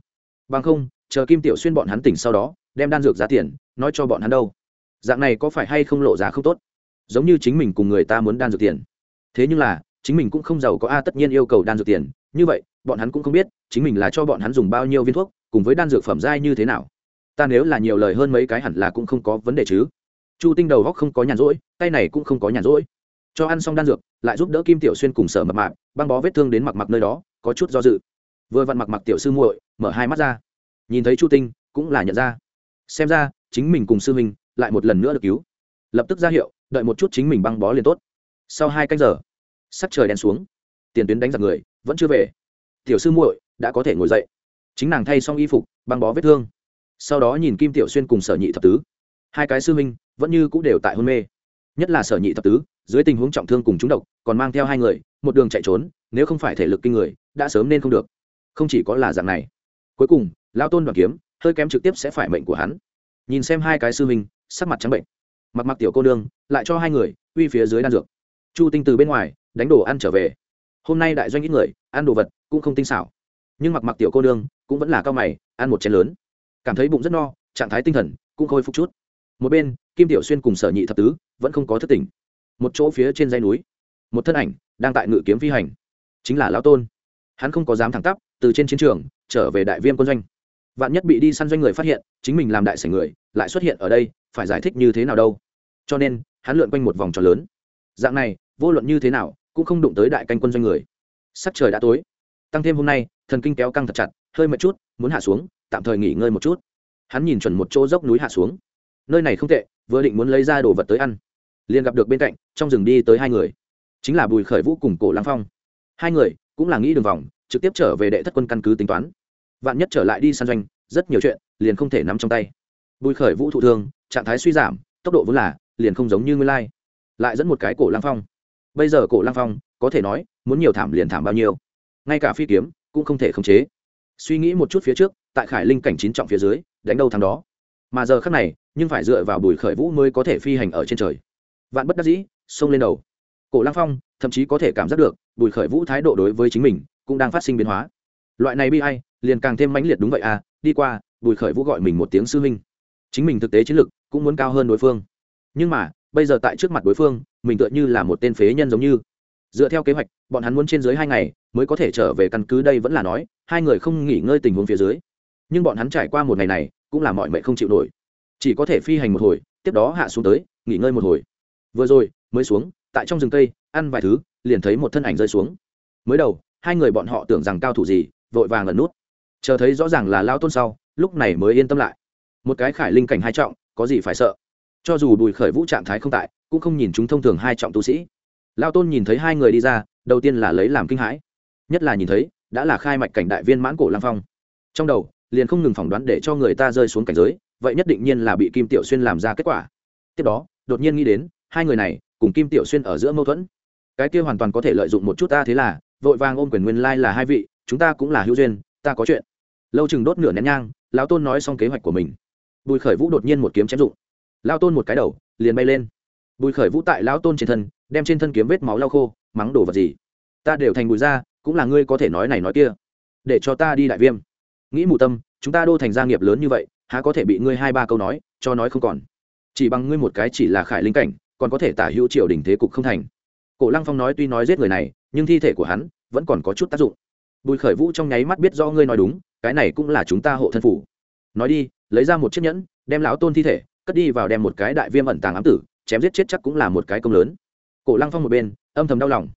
Bằng không, chờ kim tiểu xuyên bọn hắn tỉnh sau đó, đem đan dược giá tiền, nói cho bọn hắn đâu. Dạng này có phải hay không lộ giá không tốt? Giống như chính mình cùng người ta muốn đan dược tiền. Thế nhưng là, chính mình cũng không giàu có a, tất nhiên yêu cầu đan dược tiền. Như vậy, bọn hắn cũng không biết, chính mình là cho bọn hắn dùng bao nhiêu viên thuốc, cùng với đan dược phẩm giai như thế nào. Ta nếu là nhiều lời hơn mấy cái hẳn là cũng không có vấn đề chứ. Chu tinh đầu góc không có nhàn rỗi, tay này cũng không có nhàn rỗi. Cho ăn xong đan dược, lại giúp đỡ kim tiểu xuyên cùng sở mập mạp, băng bó vết thương đến mặc mặc nơi đó, có chút do dự. Vừa vặn mặc mặc tiểu sư muội, mở hai mắt ra. Nhìn thấy chu tinh, cũng là nhận ra. Xem ra, chính mình cùng sư huynh lại một lần nữa được cứu. Lập tức ra hiệu đợi một chút chính mình băng bó liền tốt. Sau hai canh giờ, sắc trời đen xuống, tiền tuyến đánh giặc người vẫn chưa về. Tiểu sư muội đã có thể ngồi dậy. Chính nàng thay xong y phục, băng bó vết thương. Sau đó nhìn kim tiểu xuyên cùng sở nhị thập tứ. Hai cái sư minh vẫn như c ũ đều tại hôn mê. Nhất là sở nhị thập tứ, dưới tình huống trọng thương cùng chúng độc, còn mang theo hai người, một đường chạy trốn, nếu không phải thể lực kinh người, đã sớm nên không được. Không chỉ có là dạng này. Cuối cùng lao tôn đoàn kiếm, hơi kém trực tiếp sẽ phải mệnh của hắn. Nhìn xem hai cái sư minh sắc mặt trắng bệnh mặc mặc tiểu cô nương, lại cho hai người, uy phía dưới đan dược. Chu tinh từ bên ngoài, đánh đồ ăn trở về. Hôm nay đại doanh ít người, ăn đồ vật cũng không tinh xảo. Nhưng mặc mặc tiểu cô nương cũng vẫn là cao mày, ăn một chén lớn. Cảm thấy bụng rất no, trạng thái tinh thần cũng khôi phục chút. Một bên, kim tiểu xuyên cùng sở nhị thập tứ vẫn không có thất tình một chỗ phía trên dây núi, một thân ảnh đang tại ngự kiếm phi hành. Chính là lão tôn. Hắn không có dám thẳng tắp, từ trên chiến trường trở về đại viêm quân doanh. Vạn nhất bị đi săn doanh người phát hiện, chính mình làm đại sảnh người, lại xuất hiện ở đây phải giải thích như thế nào đâu. Cho nên, hắn lượn quanh một vòng tròn lớn. Dạng này, vô luận như thế nào, cũng không đụng tới đại canh quân doanh người. Sắc trời đã tối. Tăng thêm hôm nay, thần kinh kéo căng thật chặt, hơi mệt chút, muốn hạ xuống, tạm thời nghỉ ngơi một chút. Hắn nhìn chuẩn một chỗ dốc núi hạ xuống. Nơi này không tệ, vừa định muốn lấy ra đồ vật tới ăn. Liền gặp được bên cạnh, trong rừng đi tới hai người. Chính là bùi khởi vũ cùng cổ lăng phong. Hai người cũng là nghĩ đường vòng, trực tiếp trở về đệ thất quân căn cứ tính toán. Vạn nhất trở lại đi săn doanh, rất nhiều chuyện liền không thể nắm trong tay bùi khởi vũ thụ thương, trạng thái suy giảm, tốc độ vốn là, liền không giống như nguyên lai. Lại dẫn một cái cổ Lang phong. Bây giờ cổ Lang phong, có thể nói, muốn nhiều thảm liền thảm bao nhiêu. Ngay cả phi kiếm, cũng không thể khống chế. Suy nghĩ một chút phía trước, tại khải linh cảnh chín trọng phía dưới, đánh đâu thằng đó. Mà giờ khác này, nhưng phải dựa vào bùi khởi vũ mới có thể phi hành ở trên trời. Vạn bất đắc dĩ, xông lên đầu. Cổ Lang phong, thậm chí có thể cảm giác được, bùi khởi vũ thái độ đối với chính mình, cũng đang phát sinh biến hóa. Loại này bi hay liền càng thêm mãnh liệt đúng vậy à đi qua, bùi khởi vũ gọi mình một tiếng sư huynh chính mình thực tế chiến lực cũng muốn cao hơn đối phương. Nhưng mà, bây giờ tại trước mặt đối phương, mình tựa như là một tên phế nhân giống như. Dựa theo kế hoạch, bọn hắn muốn trên dưới hai ngày mới có thể trở về căn cứ đây vẫn là nói, hai người không nghỉ ngơi tình huống phía dưới. Nhưng bọn hắn trải qua một ngày này cũng là mọi mệnh không chịu nổi. Chỉ có thể phi hành một hồi, tiếp đó hạ xuống tới, nghỉ ngơi một hồi. Vừa rồi, mới xuống, tại trong rừng cây, ăn vài thứ, liền thấy một thân ảnh rơi xuống. Mới đầu, hai người bọn họ tưởng rằng cao thủ gì, vội vàng ẩn nút. Chờ thấy rõ ràng là lao tôn sau, lúc này mới yên tâm lại một cái khải linh cảnh hai trọng, có gì phải sợ? Cho dù bùi khởi vũ trạng thái không tại, cũng không nhìn chúng thông thường hai trọng tu sĩ. Lao tôn nhìn thấy hai người đi ra, đầu tiên là lấy làm kinh hãi. Nhất là nhìn thấy, đã là khai mạch cảnh đại viên mãn cổ lang phong. Trong đầu, liền không ngừng phỏng đoán để cho người ta rơi xuống cảnh giới, vậy nhất định nhiên là bị kim tiểu xuyên làm ra kết quả. Tiếp đó, đột nhiên nghĩ đến, hai người này cùng kim tiểu xuyên ở giữa mâu thuẫn. Cái kia hoàn toàn có thể lợi dụng một chút ta thế là, vội vàng ôm quyền nguyên lai là hai vị, chúng ta cũng là hữu duyên, ta có chuyện. Lâu chừng đốt nửa nén nhang, lão tôn nói xong kế hoạch của mình bùi khởi vũ đột nhiên một kiếm chém dụng lao tôn một cái đầu liền bay lên bùi khởi vũ tại lão tôn trên thân đem trên thân kiếm vết máu lau khô mắng đổ vật gì ta đều thành bùi ra cũng là ngươi có thể nói này nói kia để cho ta đi đại viêm nghĩ mù tâm chúng ta đô thành gia nghiệp lớn như vậy há có thể bị ngươi hai ba câu nói cho nói không còn chỉ bằng ngươi một cái chỉ là khải linh cảnh còn có thể tả hữu triều đình thế cục không thành cổ lăng phong nói tuy nói giết người này nhưng thi thể của hắn vẫn còn có chút tác dụng bùi khởi vũ trong nháy mắt biết do ngươi nói đúng cái này cũng là chúng ta hộ thân phủ nói đi, lấy ra một chiếc nhẫn, đem lão tôn thi thể, cất đi vào đem một cái đại viêm ẩn tàng ám tử, chém giết chết chắc cũng là một cái công lớn. Cổ lăng phong một bên, âm thầm đau lòng.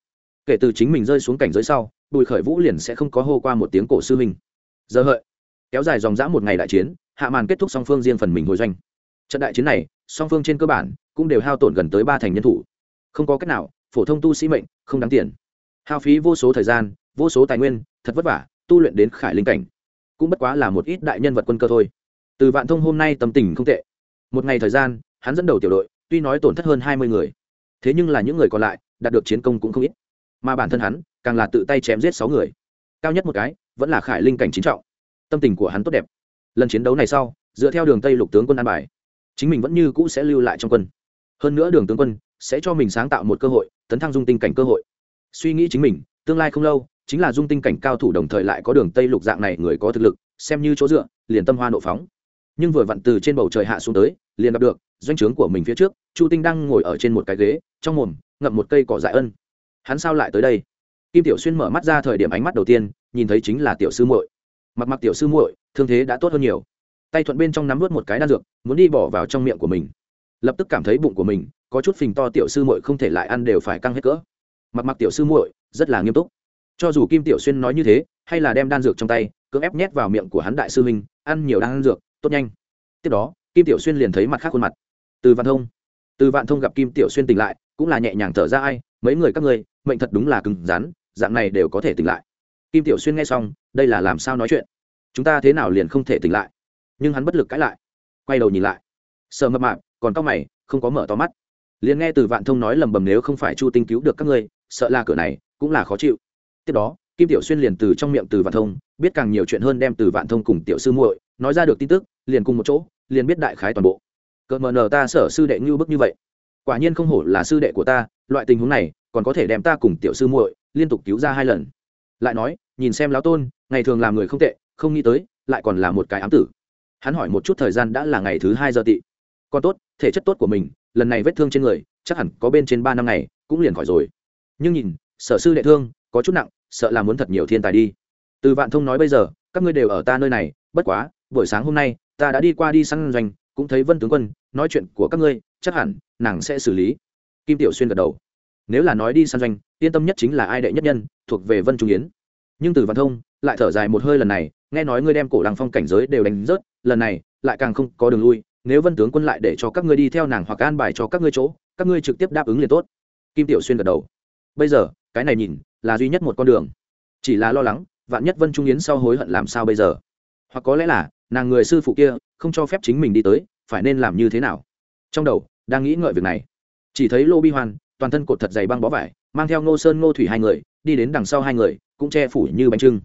Kể từ chính mình rơi xuống cảnh giới sau, bùi khởi vũ liền sẽ không có hô qua một tiếng cổ sư huynh. Giờ hợi, kéo dài dòng dã một ngày đại chiến, hạ màn kết thúc song phương riêng phần mình hồi doanh. Trận đại chiến này, song phương trên cơ bản cũng đều hao tổn gần tới ba thành nhân thủ. Không có cách nào, phổ thông tu sĩ mệnh không đáng tiền. Hao phí vô số thời gian, vô số tài nguyên, thật vất vả, tu luyện đến khải linh cảnh cũng bất quá là một ít đại nhân vật quân cơ thôi. Từ vạn thông hôm nay tâm tình không tệ. Một ngày thời gian, hắn dẫn đầu tiểu đội, tuy nói tổn thất hơn hai mươi người, thế nhưng là những người còn lại, đạt được chiến công cũng không ít. Mà bản thân hắn, càng là tự tay chém giết sáu người. Cao nhất một cái, vẫn là khải linh cảnh chính trọng. Tâm tình của hắn tốt đẹp. Lần chiến đấu này sau, dựa theo đường tây lục tướng quân an bài, chính mình vẫn như cũ sẽ lưu lại trong quân. Hơn nữa đường tướng quân sẽ cho mình sáng tạo một cơ hội, tấn thăng dung tinh cảnh cơ hội. Suy nghĩ chính mình, tương lai không lâu chính là dung tinh cảnh cao thủ đồng thời lại có đường tây lục dạng này người có thực lực, xem như chỗ dựa, liền tâm hoa nộ phóng. Nhưng vừa vặn từ trên bầu trời hạ xuống tới, liền gặp được doanh trướng của mình phía trước, chu tinh đang ngồi ở trên một cái ghế, trong mồm ngậm một cây cỏ dại ân. Hắn sao lại tới đây? Kim tiểu xuyên mở mắt ra thời điểm ánh mắt đầu tiên, nhìn thấy chính là tiểu sư muội. Mặt mặt tiểu sư muội, thương thế đã tốt hơn nhiều. Tay thuận bên trong nắm vớt một cái đan dược, muốn đi bỏ vào trong miệng của mình. Lập tức cảm thấy bụng của mình có chút phình to tiểu sư muội không thể lại ăn đều phải căng hết cỡ. Mặt mặt tiểu sư muội, rất là nghiêm túc cho dù kim tiểu xuyên nói như thế, hay là đem đan dược trong tay, cưỡng ép nhét vào miệng của hắn đại sư huynh, ăn nhiều đan dược, tốt nhanh. Tiếp đó, kim tiểu xuyên liền thấy mặt khác khuôn mặt. Từ vạn thông, từ vạn thông gặp kim tiểu xuyên tỉnh lại, cũng là nhẹ nhàng thở ra ai, mấy người các ngươi, mệnh thật đúng là cứng rắn, dạng này đều có thể tỉnh lại. Kim tiểu xuyên nghe xong, đây là làm sao nói chuyện? Chúng ta thế nào liền không thể tỉnh lại? Nhưng hắn bất lực cãi lại, quay đầu nhìn lại. Sợ mập mạp, còn tóc mày, không có mở to mắt. Liền nghe từ vạn thông nói lầm bầm, nếu không phải chu tinh cứu được các ngươi, sợ là cửa này cũng là khó chịu tiếp đó, kim tiểu xuyên liền từ trong miệng từ vạn thông, biết càng nhiều chuyện hơn đem từ vạn thông cùng tiểu sư muội nói ra được tin tức, liền cùng một chỗ, liền biết đại khái toàn bộ. Cợt mờ nờ ta sở sư đệ ngưu bức như vậy. Quả nhiên không hổ là sư đệ của ta, loại tình huống này, còn có thể đem ta cùng tiểu sư muội liên tục cứu ra hai lần. Lại nói, nhìn xem lão tôn, ngày thường làm người không tệ, không nghĩ tới, lại còn là một cái ám tử. Hắn hỏi một chút thời gian đã là ngày thứ hai giờ tị. Còn tốt, thể chất tốt của mình, lần này vết thương trên người, chắc hẳn có bên trên ba năm ngày, cũng liền khỏi rồi. Nhưng nhìn, sở sư đệ thương có chút nặng, sợ là muốn thật nhiều thiên tài đi. Từ vạn thông nói bây giờ, các ngươi đều ở ta nơi này, bất quá, buổi sáng hôm nay, ta đã đi qua đi săn doanh, cũng thấy vân tướng quân, nói chuyện của các ngươi, chắc hẳn, nàng sẽ xử lý. Kim tiểu xuyên gật đầu. Nếu là nói đi săn doanh, yên tâm nhất chính là ai đệ nhất nhân, thuộc về vân trung yến. Nhưng từ văn thông lại thở dài một hơi lần này, nghe nói ngươi đem cổ làng phong cảnh giới đều đánh rớt, lần này lại càng không có đường lui, nếu vân tướng quân lại để cho các ngươi đi theo nàng hoặc an bài cho các ngươi chỗ, các ngươi trực tiếp đáp ứng liền tốt. Kim tiểu xuyên gật đầu. Bây giờ, cái này nhìn là duy nhất một con đường. Chỉ là lo lắng, vạn nhất vân trung yến sau hối hận làm sao bây giờ? Hoặc có lẽ là, nàng người sư phụ kia, không cho phép chính mình đi tới, phải nên làm như thế nào? Trong đầu, đang nghĩ ngợi việc này. Chỉ thấy lô bi hoan, toàn thân cột thật dày băng bó vải, mang theo ngô sơn ngô thủy hai người, đi đến đằng sau hai người, cũng che phủ như bánh trưng.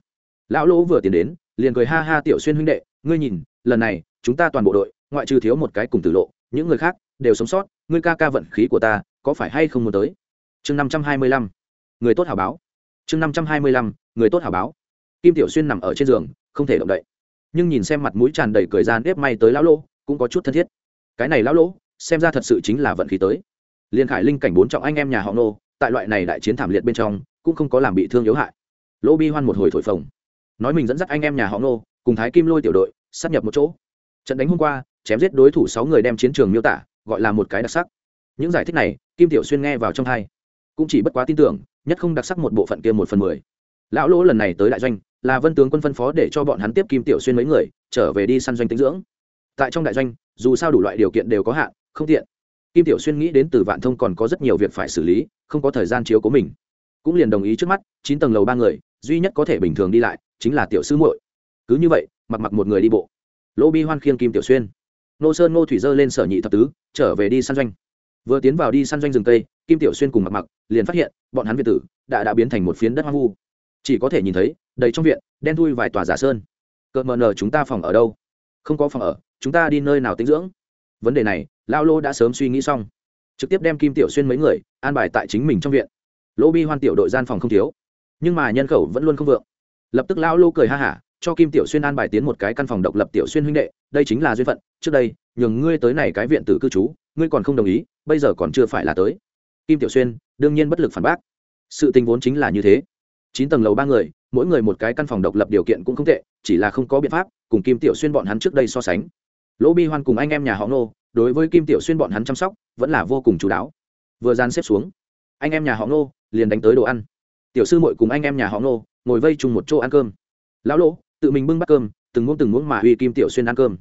Lão lỗ vừa tiến đến, liền cười ha ha tiểu xuyên huynh đệ, ngươi nhìn, lần này, chúng ta toàn bộ đội, ngoại trừ thiếu một cái cùng tử lộ, những người khác, đều sống sót, ngươi ca ca vận khí của ta, có phải hay không muốn tới? Chương năm trăm hai mươi lăm. Người tốt hảo báo chương năm trăm hai mươi lăm, người tốt hảo báo. Kim tiểu xuyên nằm ở trên giường, không thể động đậy. Nhưng nhìn xem mặt mũi tràn đầy cười gian ép may tới lão lỗ, cũng có chút thân thiết. Cái này lão lỗ, xem ra thật sự chính là vận khí tới. Liên khải linh cảnh bốn trọng anh em nhà họ nô tại loại này đại chiến thảm liệt bên trong, cũng không có làm bị thương yếu hại. Lỗ bi hoan một hồi thổi phồng. Nói mình dẫn dắt anh em nhà họ nô cùng thái kim lôi tiểu đội sắp nhập một chỗ. Trận đánh hôm qua, chém giết đối thủ sáu người đem chiến trường miêu tả, gọi là một cái đặc sắc. Những giải thích này, kim tiểu xuyên nghe vào trong thai cũng chỉ bất quá tin tưởng nhất không đặc sắc một bộ phận kia một phần mười. Lão lỗ lần này tới đại doanh, là vân tướng quân phân phó để cho bọn hắn tiếp kim tiểu xuyên mấy người, trở về đi săn doanh tinh dưỡng. Tại trong đại doanh, dù sao đủ loại điều kiện đều có hạn, không tiện. Kim tiểu xuyên nghĩ đến từ vạn thông còn có rất nhiều việc phải xử lý, không có thời gian chiếu của mình. Cũng liền đồng ý trước mắt, chín tầng lầu ba người, duy nhất có thể bình thường đi lại, chính là tiểu sư muội. Cứ như vậy, mặc mặc một người đi bộ. Lỗ bi hoan khiêng kim tiểu xuyên. Nô sơn nô thủy dơ lên sở nhị thập tứ, trở về đi săn doanh vừa tiến vào đi săn doanh rừng tây, kim tiểu xuyên cùng mặc mặc liền phát hiện, bọn hắn việt tử đã đã biến thành một phiến đất hoang vu. Chỉ có thể nhìn thấy, đầy trong viện, đen thui vài tòa giả sơn. Cợt mờ nờ, chúng ta phòng ở đâu? Không có phòng ở, chúng ta đi nơi nào tinh dưỡng? Vấn đề này lao lô đã sớm suy nghĩ xong. Trực tiếp đem kim tiểu xuyên mấy người an bài tại chính mình trong viện. Lô bi hoan tiểu đội gian phòng không thiếu. Nhưng mà nhân khẩu vẫn luôn không vượng. Lập tức lao lô cười ha hả, cho kim tiểu xuyên an bài tiến một cái căn phòng độc lập tiểu xuyên huynh đệ, đây chính là duyên phận. Trước đây, nhường ngươi tới này cái viện tử cư trú ngươi còn không đồng ý, bây giờ còn chưa phải là tới. Kim tiểu xuyên, đương nhiên bất lực phản bác. Sự tình vốn chính là như thế. Chín tầng lầu ba người, mỗi người một cái căn phòng độc lập điều kiện cũng không tệ, chỉ là không có biện pháp, cùng kim tiểu xuyên bọn hắn trước đây so sánh. Lỗ bi hoan cùng anh em nhà họ Ngô, đối với kim tiểu xuyên bọn hắn chăm sóc, vẫn là vô cùng chú đáo. Vừa gian xếp xuống, anh em nhà họ Ngô liền đánh tới đồ ăn. Tiểu sư mội cùng anh em nhà họ Ngô ngồi vây chung một chỗ ăn cơm. Lão lỗ, tự mình bưng bát cơm, từng muỗng từng muỗng mà uy kim tiểu xuyên ăn cơm.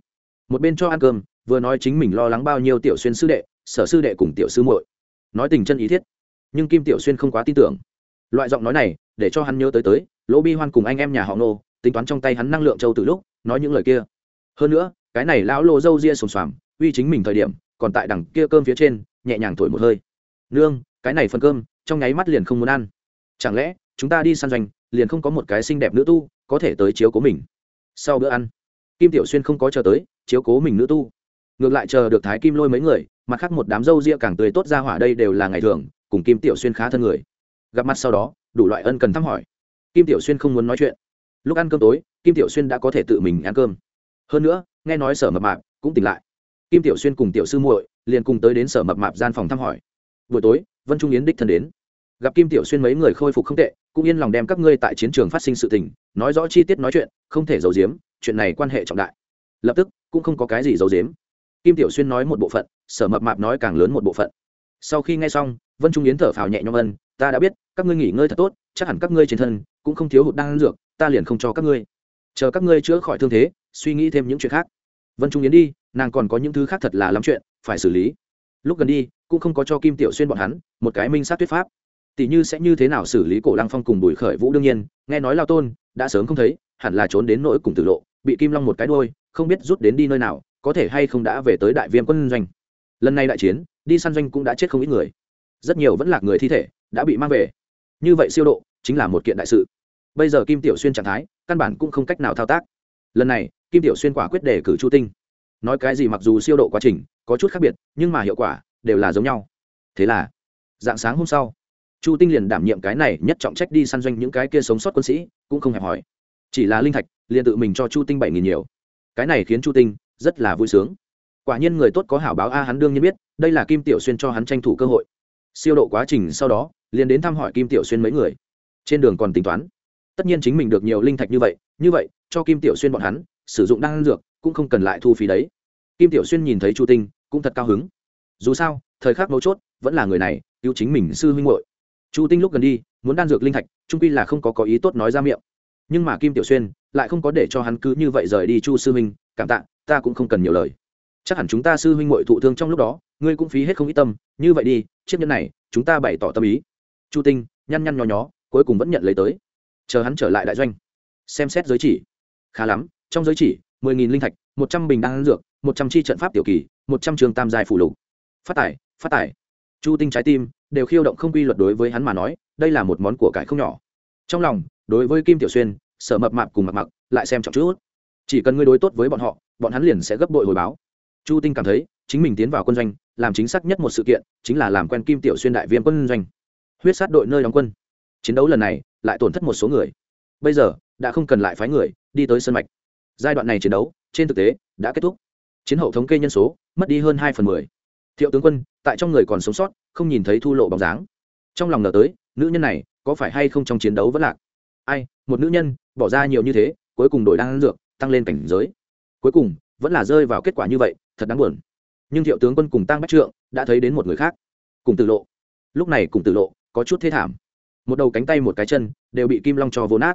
Một bên cho ăn cơm vừa nói chính mình lo lắng bao nhiêu tiểu xuyên sư đệ, sở sư đệ cùng tiểu sư muội. Nói tình chân ý thiết, nhưng kim tiểu xuyên không quá tin tưởng. Loại giọng nói này, để cho hắn nhớ tới tới, lỗ bi hoan cùng anh em nhà họ nô tính toán trong tay hắn năng lượng châu từ lúc, nói những lời kia. Hơn nữa, cái này lão lô dâu ria sùng xoàm, uy chính mình thời điểm, còn tại đằng kia cơm phía trên, nhẹ nhàng thổi một hơi. Nương, cái này phần cơm, trong nháy mắt liền không muốn ăn. Chẳng lẽ, chúng ta đi săn doanh, liền không có một cái xinh đẹp nữ tu, có thể tới chiếu cố mình? Sau bữa ăn, kim tiểu xuyên không có chờ tới, chiếu cố mình nữ tu ngược lại chờ được thái kim lôi mấy người, mặt khác một đám dâu ria càng tươi tốt ra hỏa đây đều là ngày thường, cùng kim tiểu xuyên khá thân người. Gặp mặt sau đó, đủ loại ân cần thăm hỏi. Kim tiểu xuyên không muốn nói chuyện. Lúc ăn cơm tối, kim tiểu xuyên đã có thể tự mình ăn cơm. Hơn nữa, nghe nói sở mập mạp cũng tỉnh lại. Kim tiểu xuyên cùng tiểu sư muội liền cùng tới đến sở mập mạp gian phòng thăm hỏi. Buổi tối, vân trung yến đích thân đến. Gặp kim tiểu xuyên mấy người khôi phục không tệ, cũng yên lòng đem các ngươi tại chiến trường phát sinh sự tình, nói rõ chi tiết nói chuyện, không thể giấu giếm, chuyện này quan hệ trọng đại. Lập tức, cũng không có cái gì giấu giếm kim tiểu xuyên nói một bộ phận, sở mập mạp nói càng lớn một bộ phận. Sau khi nghe xong, vân trung yến thở phào nhẹ nhõm ân, ta đã biết, các ngươi nghỉ ngơi thật tốt, chắc hẳn các ngươi trên thân cũng không thiếu hụt đan dược, ta liền không cho các ngươi. Chờ các ngươi chữa khỏi thương thế, suy nghĩ thêm những chuyện khác. Vân trung yến đi, nàng còn có những thứ khác thật là lắm chuyện, phải xử lý. Lúc gần đi, cũng không có cho kim tiểu xuyên bọn hắn một cái minh sát thuyết pháp. Tỷ như sẽ như thế nào xử lý cổ lăng phong cùng bùi khởi vũ đương nhiên, nghe nói lao tôn đã sớm không thấy, hẳn là trốn đến nỗi cùng tử lộ, bị kim long một cái đôi không biết rút đến đi nơi nào, có thể hay không đã về tới đại viêm quân doanh. Lần này đại chiến, đi săn doanh cũng đã chết không ít người. Rất nhiều vẫn là người thi thể, đã bị mang về. Như vậy siêu độ, chính là một kiện đại sự. Bây giờ kim tiểu xuyên trạng thái, căn bản cũng không cách nào thao tác. Lần này, kim tiểu xuyên quả quyết đề cử chu tinh. Nói cái gì mặc dù siêu độ quá trình, có chút khác biệt, nhưng mà hiệu quả, đều là giống nhau. Thế là, dạng sáng hôm sau, chu tinh liền đảm nhiệm cái này nhất trọng trách đi săn doanh những cái kia sống sót quân sĩ, cũng không hẹp hỏi chỉ là linh thạch, liền tự mình cho chu tinh bảy nghìn nhiều cái này khiến chu tinh rất là vui sướng. Quả nhiên người tốt có hảo báo a hắn đương nhiên biết, đây là kim tiểu xuyên cho hắn tranh thủ cơ hội. Siêu độ quá trình sau đó, liền đến thăm hỏi kim tiểu xuyên mấy người. Trên đường còn tính toán. Tất nhiên chính mình được nhiều linh thạch như vậy như vậy, cho kim tiểu xuyên bọn hắn sử dụng đan dược cũng không cần lại thu phí đấy. Kim tiểu xuyên nhìn thấy chu tinh cũng thật cao hứng. Dù sao, thời khắc mấu chốt vẫn là người này, cứu chính mình sư huynh hội chu tinh lúc gần đi, muốn đan dược linh thạch, trung quy là không có có ý tốt nói ra miệng. Nhưng mà kim tiểu xuyên lại không có để cho hắn cứ như vậy rời đi chu sư huynh, cảm tạ, ta cũng không cần nhiều lời. Chắc hẳn chúng ta sư huynh hội thụ thương trong lúc đó, ngươi cũng phí hết không ít tâm, như vậy đi, chiếc nhẫn này, chúng ta bày tỏ tâm ý. Chu tinh, nhăn nhăn nho nhó, cuối cùng vẫn nhận lấy tới. Chờ hắn trở lại đại doanh. Xem xét giới chỉ. Khá lắm, trong giới chỉ, mười nghìn linh thạch, một trăm bình đan dược, một trăm chi trận pháp tiểu kỳ, một trăm trường tam giai phủ lục. Phát tải phát tải chu tinh trái tim đều khiêu động không quy luật đối với hắn mà nói, đây là một món của cải không nhỏ. Trong lòng, đối với kim tiểu xuyên sở mập mạp cùng mặc mặc lại xem trọng chút. Chỉ cần ngươi đối tốt với bọn họ, bọn hắn liền sẽ gấp bội hồi báo. Chu tinh cảm thấy, chính mình tiến vào quân doanh, làm chính xác nhất một sự kiện, chính là làm quen kim tiểu xuyên đại viên quân doanh. Huyết sát đội nơi đóng quân. Chiến đấu lần này, lại tổn thất một số người. Bây giờ, đã không cần lại phái người, đi tới sân mạch. Giai đoạn này chiến đấu, trên thực tế, đã kết thúc. Chiến hậu thống kê nhân số, mất đi hơn hai phần mười. Thiệu tướng quân, tại trong người còn sống sót, không nhìn thấy thu lộ bóng dáng. Trong lòng nở tới, nữ nhân này, có phải hay không trong chiến đấu vẫn lạc? Ai một nữ nhân bỏ ra nhiều như thế, cuối cùng đổi đang dược, tăng lên cảnh giới. Cuối cùng, vẫn là rơi vào kết quả như vậy, thật đáng buồn. Nhưng thiệu tướng quân cùng tăng bách trượng đã thấy đến một người khác, cùng tử lộ. Lúc này cùng tử lộ có chút thế thảm. Một đầu cánh tay, một cái chân đều bị kim long cho vốn nát.